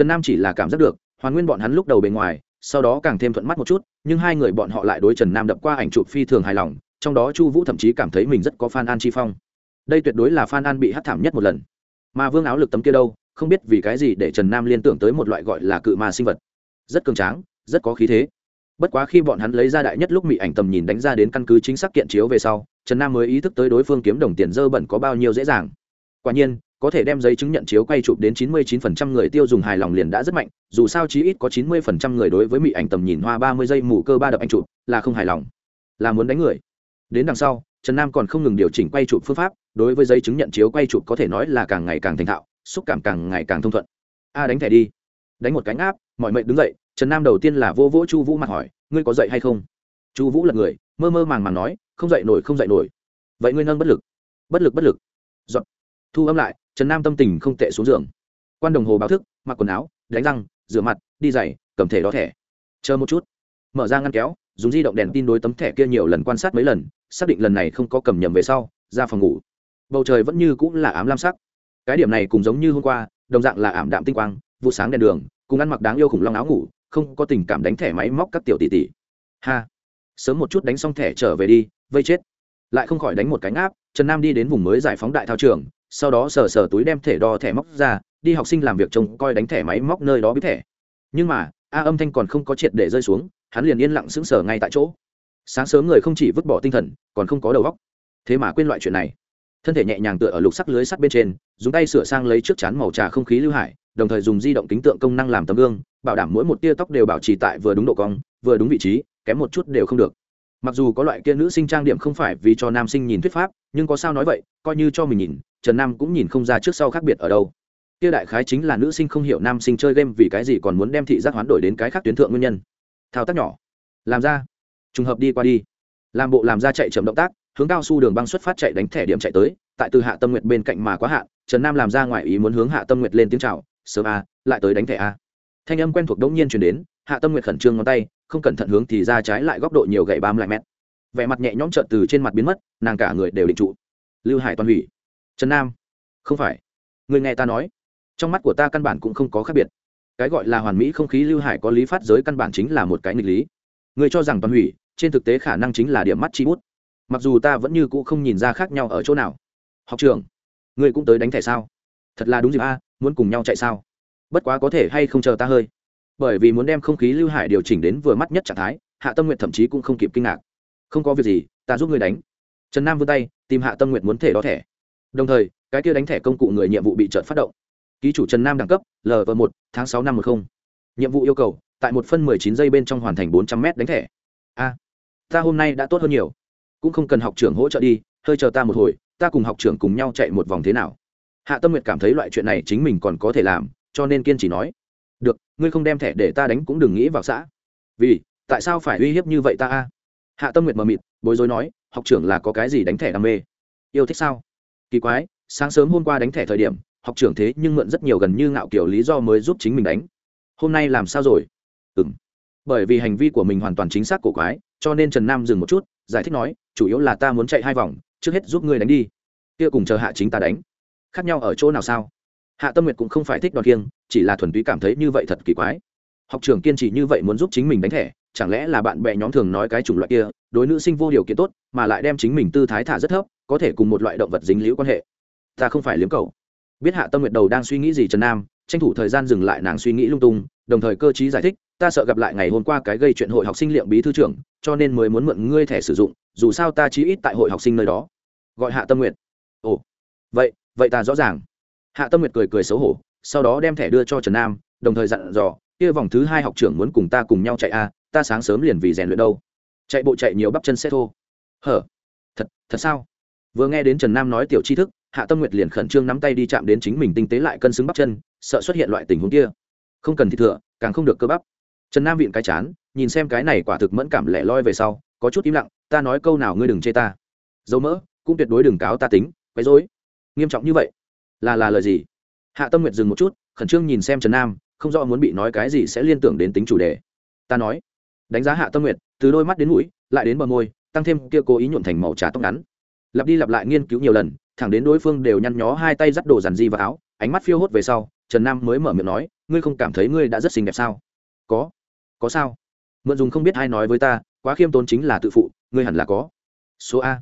trần nam chỉ là cảm giác được, hoàn nguyên bọn hắn lúc đầu bề ngoài, sau đó càng thêm thuận mắt một chút, nhưng hai người bọn họ lại đối trần nam đập qua ảnh chụp phi thường hài lòng, trong đó chu vũ thậm chí cảm thấy mình rất có phan an chi phong. Đây tuyệt đối là phan an bị hát thảm nhất một lần. Mà vương áo lực tấm kia đâu, không biết vì cái gì để trần nam liên tưởng tới một loại gọi là cự ma sinh vật. Rất cường tráng, rất có khí thế. Bất quá khi bọn hắn lấy ra đại nhất lúc mỹ ảnh tầm nhìn đánh ra đến căn cứ chính xác kiện chiếu về sau, trần nam mới ý thức tới đối phương kiếm đồng tiền dơ bẩn có bao nhiêu dễ dàng. Quả nhiên có thể đem giấy chứng nhận chiếu quay chụp đến 99% người tiêu dùng hài lòng liền đã rất mạnh, dù sao chí ít có 90% người đối với mỹ ảnh tầm nhìn hoa 30 giây mù cơ ba đập anh chụp là không hài lòng, là muốn đánh người. Đến đằng sau, trần nam còn không ngừng điều chỉnh quay chụp phương pháp, đối với giấy chứng nhận chiếu quay chụp có thể nói là càng ngày càng thành thạo, xúc cảm càng ngày càng thông thuận. A, đánh thẻ đi. Đánh một cánh áp, mọi mệnh đứng dậy, trần nam đầu tiên là vô vỗ chu vũ mặt hỏi, ngươi có dậy hay không? Chu vũ là người, mơ mơ màng màng nói, không dậy nổi, không dậy nổi. Vậy ngươi nâng bất lực. Bất lực bất lực. Dọn. thu âm lại trần nam tâm tình không tệ xuống giường. Quan đồng hồ báo thức, mặc quần áo, đánh răng, rửa mặt, đi giày, cầm thẻ đó thẻ. Chờ một chút. Mở ra ngăn kéo, dùng di động đèn tin đối tấm thẻ kia nhiều lần quan sát mấy lần, xác định lần này không có cầm nhầm về sau, ra phòng ngủ. Bầu trời vẫn như cũng là ám lam sắc. Cái điểm này cũng giống như hôm qua, đồng dạng là ảm đạm tinh quang, vụ sáng đèn đường, cùng ăn mặc đáng yêu khủng long áo ngủ, không có tình cảm đánh thẻ máy móc các tiểu tỷ tỷ. Ha. Sớm một chút đánh xong thẻ trở về đi, vây chết. Lại không khỏi đánh một cánh áp trần nam đi đến vùng mới giải phóng đại thao trường sau đó sờ sờ túi đem thẻ đo thẻ móc ra, đi học sinh làm việc trông coi đánh thẻ máy móc nơi đó biết thẻ. Nhưng mà, a âm thanh còn không có triệt để rơi xuống, hắn liền yên lặng sững sờ ngay tại chỗ. Sáng sớm người không chỉ vứt bỏ tinh thần, còn không có đầu óc. Thế mà quên loại chuyện này. Thân thể nhẹ nhàng tựa ở lục sắc lưới sắt bên trên, dùng tay sửa sang lấy trước chán màu trà không khí lưu hải, đồng thời dùng di động kính tượng công năng làm tấm gương, bảo đảm mỗi một tia tóc đều bảo trì tại vừa đúng độ cong, vừa đúng vị trí, kém một chút đều không được mặc dù có loại kia nữ sinh trang điểm không phải vì cho nam sinh nhìn thuyết pháp, nhưng có sao nói vậy, coi như cho mình nhìn, trần nam cũng nhìn không ra trước sau khác biệt ở đâu. Kia đại khái chính là nữ sinh không hiểu nam sinh chơi game vì cái gì còn muốn đem thị giác hoán đổi đến cái khác tuyến thượng nguyên nhân. Thao tác nhỏ. Làm ra. Trùng hợp đi qua đi. Làm bộ làm ra chạy chậm động tác, hướng cao su đường băng xuất phát chạy đánh thẻ điểm chạy tới, tại từ hạ tâm nguyệt bên cạnh mà quá hạ, trần nam làm ra ngoài ý muốn hướng hạ tâm nguyệt lên tiếng chào, sớm a, lại tới đánh thẻ a. Thanh âm quen thuộc đống nhiên chuyển đến hạ tâm nguyệt khẩn trương ngón tay, không cẩn thận hướng thì ra trái lại góc độ nhiều gậy ba mươi mét. Vẻ mặt nhẹ nhõm trợn từ trên mặt biến mất, nàng cả người đều định trụ. Lưu hải toàn hủy. Trần nam. Không phải. Người nghe ta nói. Trong mắt của ta căn bản cũng không có khác biệt. Cái gọi là hoàn mỹ không khí lưu hải có lý phát giới căn bản chính là một cái nghịch lý. Người cho rằng toàn hủy, trên thực tế khả năng chính là điểm mắt chi bút. Mặc dù ta vẫn như cũ không nhìn ra khác nhau ở chỗ nào. Học trường. Người cũng tới đánh thẻ sao? Thật là đúng dịp a, muốn cùng nhau chạy sao? Bất quá có thể hay không chờ ta hơi bởi vì muốn đem không khí lưu hải điều chỉnh đến vừa mắt nhất trạng thái, hạ tâm nguyện thậm chí cũng không kịp kinh ngạc. Không có việc gì, ta giúp người đánh. Trần nam vươn tay, tìm hạ tâm nguyện muốn thể đo thẻ. Đồng thời, cái kia đánh thẻ công cụ người nhiệm vụ bị trợt phát động. Ký chủ trần nam đẳng cấp lv một, tháng sáu năm một không. nhiệm vụ yêu cầu, tại một phân mười chín giây bên trong hoàn thành bốn trăm m đánh thẻ. A, ta hôm nay đã tốt hơn nhiều. Cũng không cần học trưởng hỗ trợ đi, hơi chờ ta một hồi, ta cùng học trưởng cùng nhau chạy một vòng thế nào. Hạ tâm nguyệt cảm thấy loại chuyện này chính mình còn có thể làm, cho nên kiên trì nói được, ngươi không đem thẻ để ta đánh cũng đừng nghĩ vào xã. Vì, tại sao phải uy hiếp như vậy ta a? Hạ tâm nguyệt mờ mịt, bối rối nói, học trưởng là có cái gì đánh thẻ đam mê? Yêu thích sao? Kỳ quái, sáng sớm hôm qua đánh thẻ thời điểm, học trưởng thế nhưng mượn rất nhiều gần như ngạo kiểu lý do mới giúp chính mình đánh. Hôm nay làm sao rồi? Ừ m bởi vì hành vi của mình hoàn toàn chính xác cổ quái, cho nên trần nam dừng một chút, giải thích nói, chủ yếu là ta muốn chạy hai vòng, trước hết giúp ngươi đánh đi. Kia cùng chờ hạ chính ta đánh. Khác nhau ở chỗ nào sao? Hạ tâm nguyệt cũng không phải thích đòn kiêng chỉ là thuần túy cảm thấy như vậy thật kỳ quái. Học trưởng kiên trì như vậy muốn giúp chính mình đánh thẻ, chẳng lẽ là bạn bè nhóm thường nói cái chủng loại kia, đối nữ sinh vô điều kiện tốt, mà lại đem chính mình tư thái thả rất thấp, có thể cùng một loại động vật dính liễu quan hệ. Ta không phải liếm cầu biết hạ tâm nguyệt đầu đang suy nghĩ gì trần nam, tranh thủ thời gian dừng lại nàng suy nghĩ lung tung, đồng thời cơ chí giải thích, ta sợ gặp lại ngày hôm qua cái gây chuyện hội học sinh liệm bí thư trưởng, cho nên mới muốn mượn ngươi thẻ sử dụng, dù sao ta chí ít tại hội học sinh nơi đó. Gọi hạ tâm nguyệt. Ồ, vậy vậy ta rõ ràng hạ tâm nguyệt cười cười xấu hổ, sau đó đem thẻ đưa cho trần nam, đồng thời dặn dò, kia vòng thứ hai học trưởng muốn cùng ta cùng nhau chạy a, ta sáng sớm liền vì rèn luyện đâu. Chạy bộ chạy nhiều bắp chân sẽ thô. Hở? Thật thật sao? Vừa nghe đến trần nam nói tiểu tri thức, hạ tâm nguyệt liền khẩn trương nắm tay đi chạm đến chính mình tinh tế lại cân xứng bắp chân, sợ xuất hiện loại tình huống kia. Không cần thì thừa, càng không được cơ bắp. Trần nam viện cái chán, nhìn xem cái này quả thực mẫn cảm lẻ loi về sau, có chút im lặng, ta nói câu nào ngươi đừng chê ta. Dấu mỡ, cũng tuyệt đối đừng cáo ta tính, quấy dối nghiêm trọng như vậy là là lời gì? Hạ tâm nguyệt dừng một chút, khẩn trương nhìn xem trần nam, không rõ muốn bị nói cái gì sẽ liên tưởng đến tính chủ đề. Ta nói, đánh giá hạ tâm nguyệt, từ đôi mắt đến mũi, lại đến bờ môi, tăng thêm kia cố ý nhuộm thành màu trà tóc ngắn. Lặp đi lặp lại nghiên cứu nhiều lần, thẳng đến đối phương đều nhăn nhó hai tay dắt đồ dàn di vào áo, ánh mắt phiêu hốt về sau, trần nam mới mở miệng nói, ngươi không cảm thấy ngươi đã rất xinh đẹp sao? Có. Có sao? Mượn dùng không biết ai nói với ta, quá khiêm tốn chính là tự phụ, ngươi hẳn là có. Số a.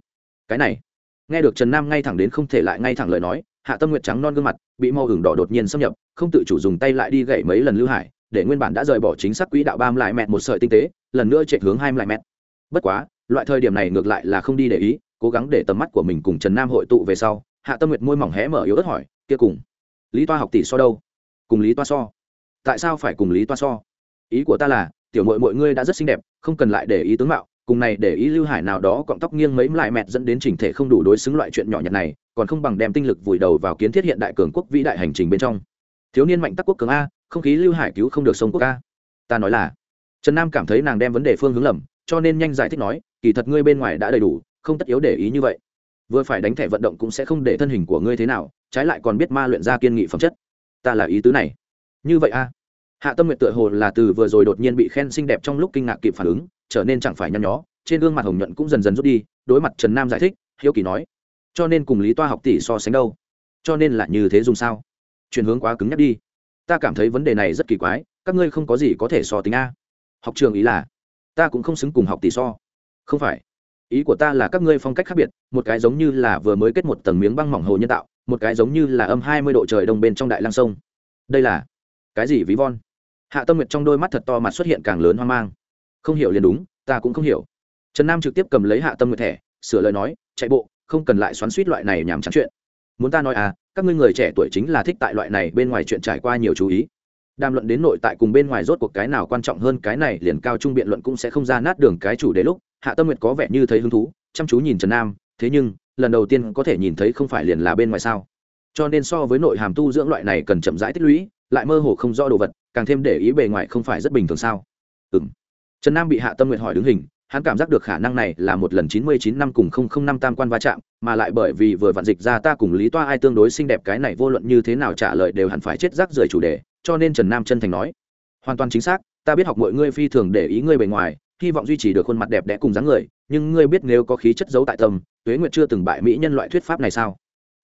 Cái này. Nghe được trần nam ngay thẳng đến không thể lại ngay thẳng lời nói hạ tâm nguyệt trắng non gương mặt, bị màu hưởng đỏ đột nhiên xâm nhập, không tự chủ dùng tay lại đi gậy mấy lần lưu hải, để nguyên bản đã rời bỏ chính xác quỹ đạo ba mươi lại mẹt một sợi tinh tế, lần nữa chạy hướng hai mươi lại mẹt. Bất quá, loại thời điểm này ngược lại là không đi để ý, cố gắng để tầm mắt của mình cùng trần nam hội tụ về sau, hạ tâm nguyệt môi mỏng hé mở yếu ớt hỏi, kia cùng lý toa học tỷ so đâu? Cùng lý toa so. Tại sao phải cùng lý toa so? Ý của ta là, tiểu mội mọi ngươi đã rất xinh đẹp, không cần lại để ý tướng mạo cùng này để ý lưu hải nào đó cọng tóc nghiêng mấy lại mẹt dẫn đến chỉnh thể không đủ đối xứng loại chuyện nhỏ nhặt này, còn không bằng đem tinh lực vùi đầu vào kiến thiết hiện đại cường quốc vĩ đại hành trình bên trong. Thiếu niên mạnh tắc quốc cường a, không khí lưu hải cứu không được sông quốc a. Ta nói là, trần nam cảm thấy nàng đem vấn đề phương hướng lầm, cho nên nhanh giải thích nói, kỳ thật ngươi bên ngoài đã đầy đủ, không tất yếu để ý như vậy. Vừa phải đánh thẻ vận động cũng sẽ không để thân hình của ngươi thế nào, trái lại còn biết ma luyện ra kiên nghị phẩm chất. Ta là ý tứ này. Như vậy a hạ tâm nguyện tựa hồ là từ vừa rồi đột nhiên bị khen xinh đẹp trong lúc kinh ngạc kịp phản ứng, trở nên chẳng phải nhăn nhó, trên gương mặt hồng nhuận cũng dần dần rút đi, đối mặt trần nam giải thích, hiếu kỳ nói, cho nên cùng lý toa học tỷ so sánh đâu? Cho nên là như thế dùng sao? Chuyển hướng quá cứng nhắc đi. Ta cảm thấy vấn đề này rất kỳ quái, các ngươi không có gì có thể so tính a. Học trường ý là, ta cũng không xứng cùng học tỷ so. Không phải. Ý của ta là các ngươi phong cách khác biệt, một cái giống như là vừa mới kết một tầng miếng băng mỏng hồ nhân tạo, một cái giống như là âm hai mươi độ trời đông bên trong đại lang sông. Đây là cái gì ví von? Hạ tâm nguyệt trong đôi mắt thật to mặt xuất hiện càng lớn hoang mang. Không hiểu liền đúng, ta cũng không hiểu. Trần nam trực tiếp cầm lấy hạ tâm nguyệt thẻ, sửa lời nói, chạy bộ, không cần lại xoắn suýt loại này nhảm chán chuyện. Muốn ta nói à các ngươi người trẻ tuổi chính là thích tại loại này bên ngoài chuyện trải qua nhiều chú ý. Đàm luận đến nội tại cùng bên ngoài rốt cuộc cái nào quan trọng hơn cái này, liền cao trung biện luận cũng sẽ không ra nát đường cái chủ đề lúc, hạ tâm nguyệt có vẻ như thấy hứng thú, chăm chú nhìn trần nam, thế nhưng, lần đầu tiên có thể nhìn thấy không phải liền là bên ngoài sao. Cho nên so với nội hàm tu dưỡng loại này cần chậm rãi tích lũy, lại mơ hồ không rõ đồ vật càng thêm để ý bề ngoài không phải rất bình thường sao? Ừ m trần nam bị hạ tâm nguyện hỏi đứng hình, hắn cảm giác được khả năng này là một lần chín mươi chín năm cùng không không năm tam quan va chạm, mà lại bởi vì vừa vạn dịch ra ta cùng lý toa ai tương đối xinh đẹp cái này vô luận như thế nào trả lời đều hẳn phải chết rác rưởi chủ đề, cho nên trần nam chân thành nói. Hoàn toàn chính xác, ta biết học mọi ngươi phi thường để ý ngươi bề ngoài, hy vọng duy trì được khuôn mặt đẹp đẽ cùng dáng người, nhưng ngươi biết nếu có khí chất giấu tại tâm, tuế nguyệt chưa từng bại mỹ nhân loại thuyết pháp này sao?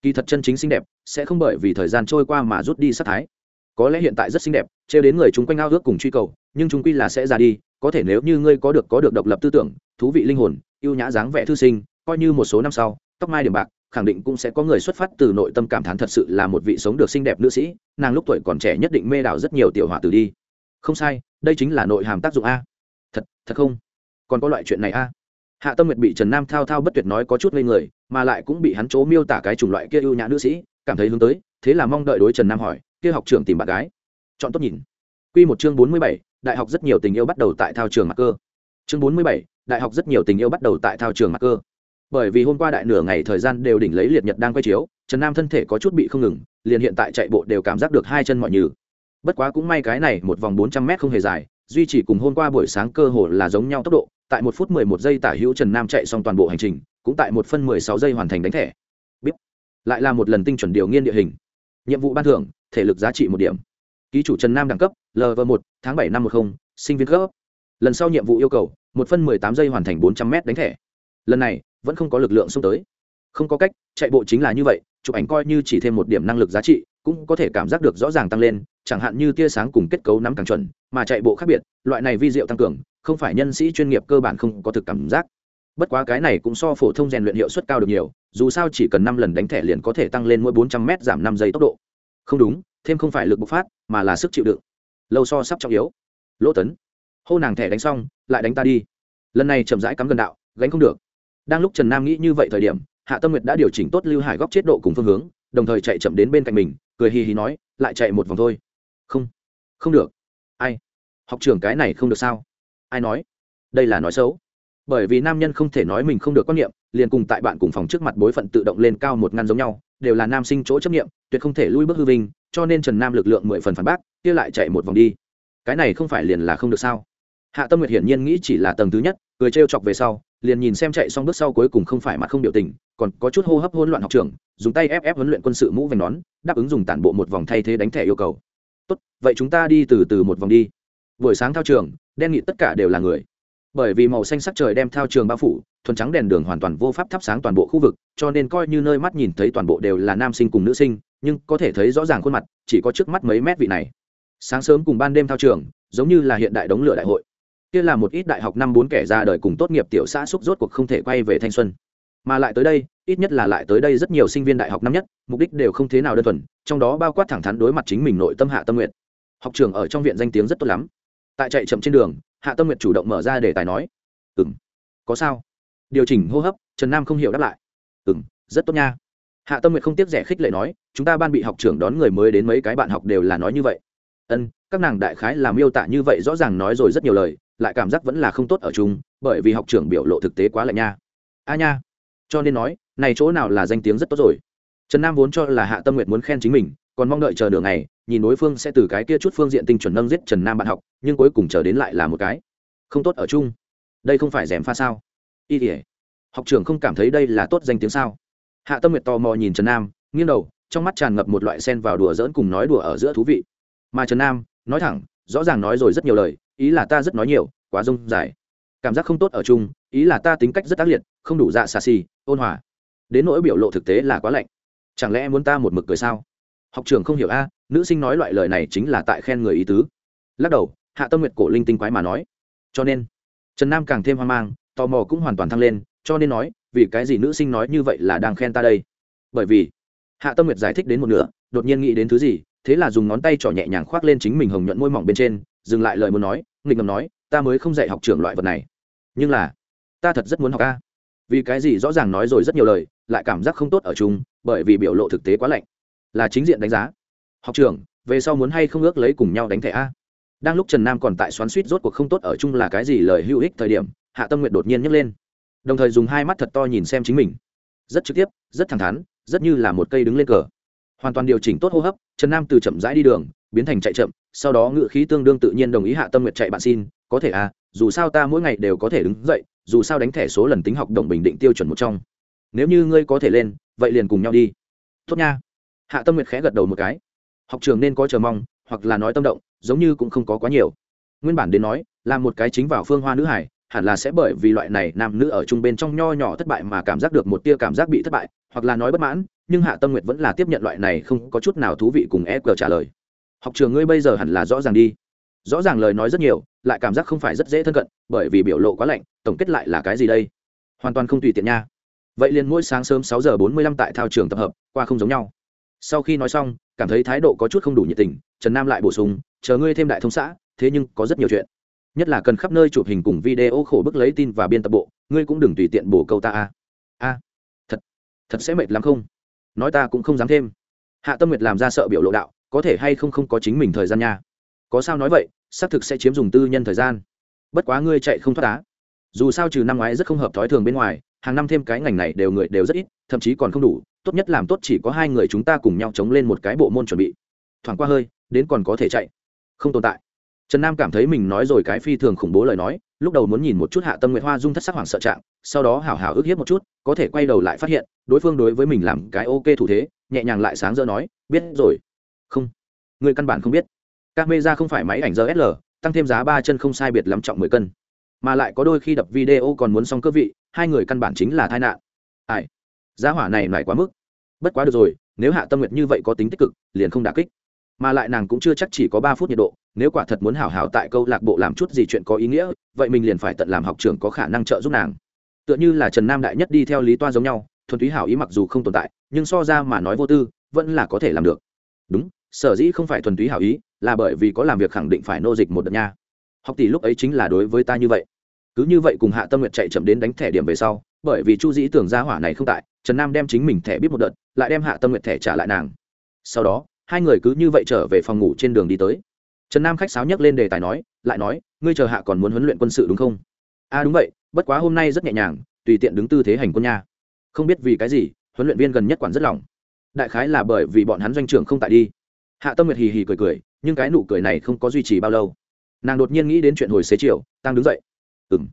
Kỳ thật chân chính xinh đẹp, sẽ không bởi vì thời gian trôi qua mà rút đi sắc thái có lẽ hiện tại rất xinh đẹp, trêu đến người chúng quanh ao ước cùng truy cầu, nhưng chúng quy là sẽ ra đi, có thể nếu như ngươi có được có được độc lập tư tưởng, thú vị linh hồn yêu nhã dáng vẻ thư sinh, coi như một số năm sau, tóc mai điểm bạc, khẳng định cũng sẽ có người xuất phát từ nội tâm cảm thán thật sự là một vị sống được xinh đẹp nữ sĩ, nàng lúc tuổi còn trẻ nhất định mê đảo rất nhiều tiểu họa từ đi. Không sai, đây chính là nội hàm tác dụng a. Thật thật không? Còn có loại chuyện này a? Hạ tâm nguyệt bị trần nam thao thao bất tuyệt nói có chút ngây người, mà lại cũng bị hắn chỗ miêu tả cái chủng loại kia ưu nhã nữ sĩ, cảm thấy hướng tới, thế là mong đợi đối trần nam hỏi kia học trưởng tìm bạn gái. Chọn tốt nhìn. Q một chương bốn mươi bảy, đại học rất nhiều tình yêu bắt đầu tại thao trường mặt cơ. Chương bốn mươi bảy, đại học rất nhiều tình yêu bắt đầu tại thao trường mặt cơ. Bởi vì hôm qua đại nửa ngày thời gian đều đỉnh lấy liệt nhật đang quay chiếu, trần nam thân thể có chút bị không ngừng, liền hiện tại chạy bộ đều cảm giác được hai chân mọi nhừ. Bất quá cũng may cái này một vòng bốn trăm mét không hề dài, duy trì cùng hôm qua buổi sáng cơ hồ là giống nhau tốc độ, tại một phút mười một giây tả hữu trần nam chạy xong toàn bộ hành trình, cũng tại một phân mười sáu giây hoàn thành đánh thẻ. Biết lại là một lần tinh chuẩn điều nghiên địa hình. Nhiệm vụ ban thưởng thể lực giá trị một điểm. Ký chủ trần nam đẳng cấp lv một, tháng bảy năm một mươi sinh viên cấp. Lần sau nhiệm vụ yêu cầu, một phân mười tám giây hoàn thành bốn trăm m đánh thẻ. Lần này, vẫn không có lực lượng xông tới. Không có cách, chạy bộ chính là như vậy, chụp ảnh coi như chỉ thêm một điểm năng lực giá trị, cũng có thể cảm giác được rõ ràng tăng lên, chẳng hạn như tia sáng cùng kết cấu nắm càng chuẩn, mà chạy bộ khác biệt, loại này vi diệu tăng cường, không phải nhân sĩ chuyên nghiệp cơ bản không có thực cảm giác. Bất quá cái này cũng so phổ thông rèn luyện hiệu suất cao được nhiều, dù sao chỉ cần năm lần đánh thẻ liền có thể tăng lên mỗi bốn trăm m giảm năm giây tốc độ không đúng, thêm không phải lực bộc phát, mà là sức chịu đựng. Lâu so sắp trọng yếu. Lỗ tấn. Hô nàng thẻ đánh xong, lại đánh ta đi. Lần này chậm rãi cắm gần đạo, gánh không được. Đang lúc trần nam nghĩ như vậy thời điểm, hạ tâm nguyệt đã điều chỉnh tốt lưu hải góc chết độ cùng phương hướng, đồng thời chạy chậm đến bên cạnh mình, cười hì hì nói, lại chạy một vòng thôi. Không không được. Ai? Học trưởng cái này không được sao? Ai nói? Đây là nói xấu. Bởi vì nam nhân không thể nói mình không được quan niệm, liền cùng tại bạn cùng phòng trước mặt bối phận tự động lên cao một ngăn giống nhau, đều là nam sinh chỗ chấp nghiệm tuyệt không thể lui bước hư vinh, cho nên trần nam lực lượng mười phần phản bác, kia lại chạy một vòng đi. Cái này không phải liền là không được sao? Hạ tâm nguyệt hiển nhiên nghĩ chỉ là tầng thứ nhất, cười trêu chọc về sau, liền nhìn xem chạy xong bước sau cuối cùng không phải mặt không biểu tình, còn có chút hô hấp hỗn loạn học trưởng, dùng tay ép ép huấn luyện quân sự mũ vành nón, đáp ứng dùng tản bộ một vòng thay thế đánh thẻ yêu cầu. Tốt, vậy chúng ta đi từ từ một vòng đi. Buổi sáng thao trường, đen nghị tất cả đều là người. Bởi vì màu xanh sắc trời đem thao trường bao phủ, thuần trắng đèn đường hoàn toàn vô pháp thắp sáng toàn bộ khu vực, cho nên coi như nơi mắt nhìn thấy toàn bộ đều là nam sinh cùng nữ sinh nhưng có thể thấy rõ ràng khuôn mặt, chỉ có trước mắt mấy mét vị này. Sáng sớm cùng ban đêm thao trường, giống như là hiện đại đống lửa đại hội. Kia là một ít đại học năm bốn kẻ ra đời cùng tốt nghiệp tiểu xã xúc rốt cuộc không thể quay về thanh xuân. Mà lại tới đây, ít nhất là lại tới đây rất nhiều sinh viên đại học năm nhất, mục đích đều không thế nào đơn thuần, trong đó bao quát thẳng thắn đối mặt chính mình nội tâm hạ tâm nguyện học trường ở trong viện danh tiếng rất tốt lắm. Tại chạy chậm trên đường, hạ tâm nguyện chủ động mở ra để tài nói ừ m có sao? Điều chỉnh hô hấp, trần nam không hiểu đáp lại ừ m rất tốt nha hạ tâm nguyện không tiếc rẻ khích lệ nói, chúng ta ban bị học trưởng đón người mới đến mấy cái bạn học đều là nói như vậy. Ân, các nàng đại khái làm miêu tả như vậy rõ ràng nói rồi rất nhiều lời, lại cảm giác vẫn là không tốt ở chung, bởi vì học trưởng biểu lộ thực tế quá lạnh nha. A nha. Cho nên nói, này chỗ nào là danh tiếng rất tốt rồi. Trần nam vốn cho là hạ tâm nguyện muốn khen chính mình, còn mong đợi chờ đường này nhìn đối phương sẽ từ cái kia chút phương diện tinh chuẩn nâng giết trần nam bạn học, nhưng cuối cùng chờ đến lại là một cái. Không tốt ở chung. Đây không phải rèm pha sao? Y thể học trưởng không cảm thấy đây là tốt danh tiếng sao? Hạ tâm nguyệt tò mò nhìn trần nam, nghiêng đầu, trong mắt tràn ngập một loại sen vào đùa dỡn cùng nói đùa ở giữa thú vị. Mà trần nam, nói thẳng, rõ ràng nói rồi rất nhiều lời, ý là ta rất nói nhiều, quá rông dài. Cảm giác không tốt ở chung, ý là ta tính cách rất ác liệt, không đủ dạ xà xì, ôn hòa. Đến nỗi biểu lộ thực tế là quá lạnh. Chẳng lẽ muốn ta một mực cười sao? Học trưởng không hiểu a, nữ sinh nói loại lời này chính là tại khen người ý tứ. Lắc đầu, hạ tâm nguyệt cổ linh tinh quái mà nói. Cho nên, trần nam càng thêm hoang mang, tò mò cũng hoàn toàn thăng lên, cho nên nói vì cái gì nữ sinh nói như vậy là đang khen ta đây? Bởi vì, hạ tâm nguyệt giải thích đến một nửa, đột nhiên nghĩ đến thứ gì, thế là dùng ngón tay trỏ nhẹ nhàng khoác lên chính mình hồng nhuận môi mỏng bên trên, dừng lại lời muốn nói, nghịch ngầm nói, ta mới không dạy học trưởng loại vật này. Nhưng là, ta thật rất muốn học a. Vì cái gì rõ ràng nói rồi rất nhiều lời, lại cảm giác không tốt ở chung, bởi vì biểu lộ thực tế quá lạnh. Là chính diện đánh giá. Học trưởng, về sau muốn hay không ước lấy cùng nhau đánh thẻ a? Đang lúc trần nam còn tại xoắn suýt rốt cuộc không tốt ở chung là cái gì lời hữu ích thời điểm, hạ tâm nguyện đột nhiên nhấc lên đồng thời dùng hai mắt thật to nhìn xem chính mình. Rất trực tiếp, rất thẳng thắn, rất như là một cây đứng lên cờ. Hoàn toàn điều chỉnh tốt hô hấp, trần nam từ chậm rãi đi đường, biến thành chạy chậm, sau đó ngự khí tương đương tự nhiên đồng ý hạ tâm nguyệt chạy bạn xin, có thể à dù sao ta mỗi ngày đều có thể đứng dậy, dù sao đánh thẻ số lần tính học đồng bình định tiêu chuẩn một trong. Nếu như ngươi có thể lên, vậy liền cùng nhau đi. Tốt nha. Hạ tâm nguyệt khẽ gật đầu một cái. Học trường nên có chờ mong, hoặc là nói tâm động, giống như cũng không có quá nhiều. Nguyên bản đến nói, là một cái chính vào phương hoa nữ hải hẳn là sẽ bởi vì loại này nam nữ ở chung bên trong nho nhỏ thất bại mà cảm giác được một tia cảm giác bị thất bại, hoặc là nói bất mãn, nhưng hạ tâm nguyệt vẫn là tiếp nhận loại này không có chút nào thú vị cùng e cờ trả lời. Học trường ngươi bây giờ hẳn là rõ ràng đi. Rõ ràng lời nói rất nhiều, lại cảm giác không phải rất dễ thân cận, bởi vì biểu lộ quá lạnh, tổng kết lại là cái gì đây? Hoàn toàn không tùy tiện nha. Vậy liền mỗi sáng sớm sáu giờ bốn mươi lăm tại thao trường tập hợp, qua không giống nhau. Sau khi nói xong, cảm thấy thái độ có chút không đủ nhiệt tình, trần nam lại bổ sung, chờ ngươi thêm đại thông xã, thế nhưng có rất nhiều chuyện nhất là cần khắp nơi chụp hình cùng video khổ bức lấy tin và biên tập bộ, ngươi cũng đừng tùy tiện bổ câu ta a. A, thật thật sẽ mệt lắm không? Nói ta cũng không dám thêm. Hạ tâm nguyệt làm ra sợ biểu lộ đạo, có thể hay không không có chính mình thời gian nha? Có sao nói vậy, xác thực sẽ chiếm dùng tư nhân thời gian. Bất quá ngươi chạy không thoát á. Dù sao trừ năm ngoái rất không hợp thói thường bên ngoài, hàng năm thêm cái ngành này đều người đều rất ít, thậm chí còn không đủ, tốt nhất làm tốt chỉ có hai người chúng ta cùng nhau chống lên một cái bộ môn chuẩn bị. Thoảng qua hơi, đến còn có thể chạy. Không tồn tại trần nam cảm thấy mình nói rồi cái phi thường khủng bố lời nói, lúc đầu muốn nhìn một chút hạ tâm nguyệt hoa dung thất sắc hoảng sợ trạng, sau đó hào hào ức hiếp một chút, có thể quay đầu lại phát hiện, đối phương đối với mình làm cái ok thủ thế, nhẹ nhàng lại sáng rỡ nói, biết rồi. Không. Người căn bản không biết. Các mê ra không phải máy ảnh rsl tăng thêm giá ba chân không sai biệt lắm trọng mười cân. Mà lại có đôi khi đập video còn muốn xong cơ vị, hai người căn bản chính là tai nạn. Ai? Giá hỏa này lại quá mức. Bất quá được rồi, nếu hạ tâm nguyệt như vậy có tính tích cực, liền không đả kích. Mà lại nàng cũng chưa chắc chỉ có ba phút nhiệt độ nếu quả thật muốn hảo hảo tại câu lạc bộ làm chút gì chuyện có ý nghĩa, vậy mình liền phải tận làm học trưởng có khả năng trợ giúp nàng. Tựa như là trần nam đại nhất đi theo lý toa giống nhau, thuần túy hảo ý mặc dù không tồn tại, nhưng so ra mà nói vô tư, vẫn là có thể làm được. Đúng, sở dĩ không phải thuần túy hảo ý, là bởi vì có làm việc khẳng định phải nô dịch một đợt nha. Học tỷ lúc ấy chính là đối với ta như vậy. Cứ như vậy cùng hạ tâm nguyện chạy chậm đến đánh thẻ điểm về sau, bởi vì chu dĩ tưởng ra hỏa này không tại, trần nam đem chính mình thẻ biết một đợt, lại đem hạ tâm nguyện thẻ trả lại nàng. Sau đó, hai người cứ như vậy trở về phòng ngủ trên đường đi tới trần nam khách sáo nhắc lên đề tài nói lại nói ngươi chờ hạ còn muốn huấn luyện quân sự đúng không a à đúng vậy bất quá hôm nay rất nhẹ nhàng tùy tiện đứng tư thế hành quân nha không biết vì cái gì huấn luyện viên gần nhất quản rất lòng đại khái là bởi vì bọn hắn doanh trưởng không tại đi hạ tâm nguyệt hì hì cười cười nhưng cái nụ cười này không có duy trì bao lâu nàng đột nhiên nghĩ đến chuyện hồi xế chiều tăng đứng dậy ừ m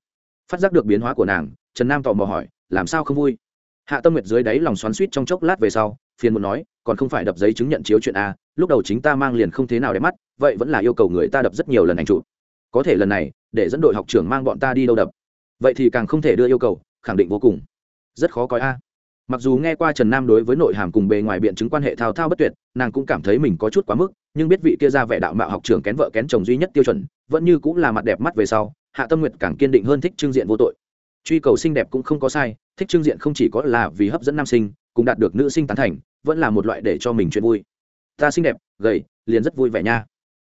phát giác được biến hóa của nàng trần nam tò mò hỏi làm sao không vui hạ tâm nguyệt dưới đáy lòng xoắn suýt trong chốc lát về sau phiền muốn nói còn không phải đập giấy chứng nhận chiếu chuyện a lúc đầu chính ta mang liền không thế nào đẹp mắt, vậy vẫn là yêu cầu người ta đập rất nhiều lần ảnh chụp. Có thể lần này, để dẫn đội học trưởng mang bọn ta đi đâu đập. Vậy thì càng không thể đưa yêu cầu, khẳng định vô cùng. Rất khó coi a. Mặc dù nghe qua trần nam đối với nội hàm cùng bề ngoài biện chứng quan hệ thao thao bất tuyệt, nàng cũng cảm thấy mình có chút quá mức, nhưng biết vị kia ra vẻ đạo mạo học trưởng kén vợ kén chồng duy nhất tiêu chuẩn, vẫn như cũng là mặt đẹp mắt về sau, hạ tâm nguyệt càng kiên định hơn thích trưng diện vô tội. Truy cầu xinh đẹp cũng không có sai, thích trưng diện không chỉ có là vì hấp dẫn nam sinh, cùng đạt được nữ sinh tán thành, vẫn là một loại để cho mình chuyện vui ta xinh đẹp, gầy, liền rất vui vẻ nha.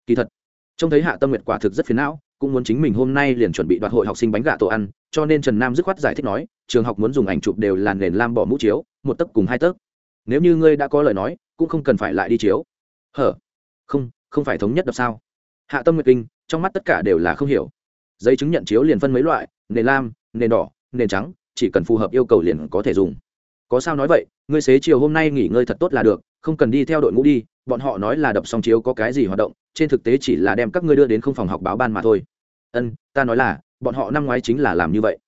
Kỳ thật, trông thấy hạ tâm nguyệt quả thực rất phiền não, cũng muốn chính mình hôm nay liền chuẩn bị đoạt hội học sinh bánh gà tổ ăn, cho nên trần nam dứt khoát giải thích nói, trường học muốn dùng ảnh chụp đều là nền lam bỏ mũ chiếu, một tấc cùng hai tấc. Nếu như ngươi đã có lời nói, cũng không cần phải lại đi chiếu. Hở? Không không phải thống nhất đập sao? Hạ tâm nguyệt kinh, trong mắt tất cả đều là không hiểu. Giấy chứng nhận chiếu liền phân mấy loại, nền lam, nền đỏ, nền trắng, chỉ cần phù hợp yêu cầu liền có thể dùng. Có sao nói vậy, ngươi xế chiều hôm nay nghỉ ngơi thật tốt là được, không cần đi theo đội ngũ đi bọn họ nói là đập xong chiếu có cái gì hoạt động, trên thực tế chỉ là đem các ngươi đưa đến không phòng học báo ban mà thôi. Ân, ta nói là, bọn họ năm ngoái chính là làm như vậy.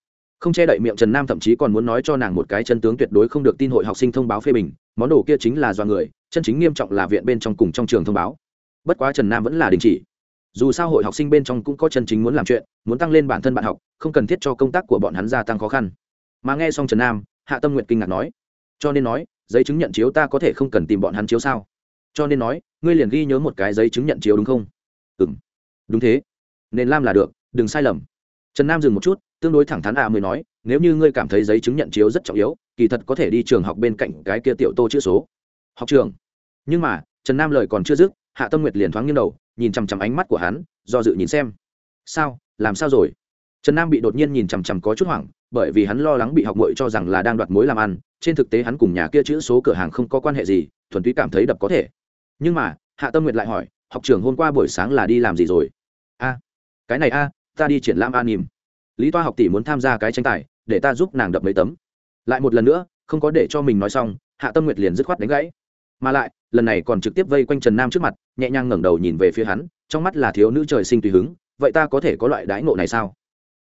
Không che đậy miệng trần nam thậm chí còn muốn nói cho nàng một cái chân tướng tuyệt đối không được tin hội học sinh thông báo phê bình, món đồ kia chính là do người, chân chính nghiêm trọng là viện bên trong cùng trong trường thông báo. Bất quá trần nam vẫn là đình chỉ. Dù sao hội học sinh bên trong cũng có chân chính muốn làm chuyện, muốn tăng lên bản thân bạn học, không cần thiết cho công tác của bọn hắn gia tăng khó khăn. Mà nghe xong trần nam, hạ tâm nguyện kinh ngạc nói, cho nên nói, giấy chứng nhận chiếu ta có thể không cần tìm bọn hắn chiếu sao? Cho nên nói, ngươi liền ghi nhớ một cái giấy chứng nhận chiếu đúng không? Ừ m đúng thế. Nên lam là được, đừng sai lầm. Trần nam dừng một chút, tương đối thẳng thắn à mới nói, nếu như ngươi cảm thấy giấy chứng nhận chiếu rất trọng yếu, kỳ thật có thể đi trường học bên cạnh cái kia tiểu tô chữ số. Học trường. Nhưng mà, trần nam lời còn chưa dứt, hạ tâm nguyệt liền thoáng nghiêng đầu, nhìn chằm chằm ánh mắt của hắn, do dự nhìn xem. Sao? Làm sao rồi? Trần nam bị đột nhiên nhìn chằm chằm có chút hoảng, bởi vì hắn lo lắng bị học mội cho rằng là đang đoạt mối làm ăn, trên thực tế hắn cùng nhà kia chữ số cửa hàng không có quan hệ gì, thuần túy cảm thấy đập có thể nhưng mà, hạ tâm nguyệt lại hỏi, học trưởng hôm qua buổi sáng là đi làm gì rồi? A, cái này a, ta đi triển lãm an nỉm lý toa học tỷ muốn tham gia cái tranh tài, để ta giúp nàng đập mấy tấm. Lại một lần nữa, không có để cho mình nói xong, hạ tâm nguyệt liền dứt khoát đánh gãy. Mà lại, lần này còn trực tiếp vây quanh trần nam trước mặt, nhẹ nhàng ngẩng đầu nhìn về phía hắn, trong mắt là thiếu nữ trời sinh tùy hứng, vậy ta có thể có loại đãi ngộ này sao?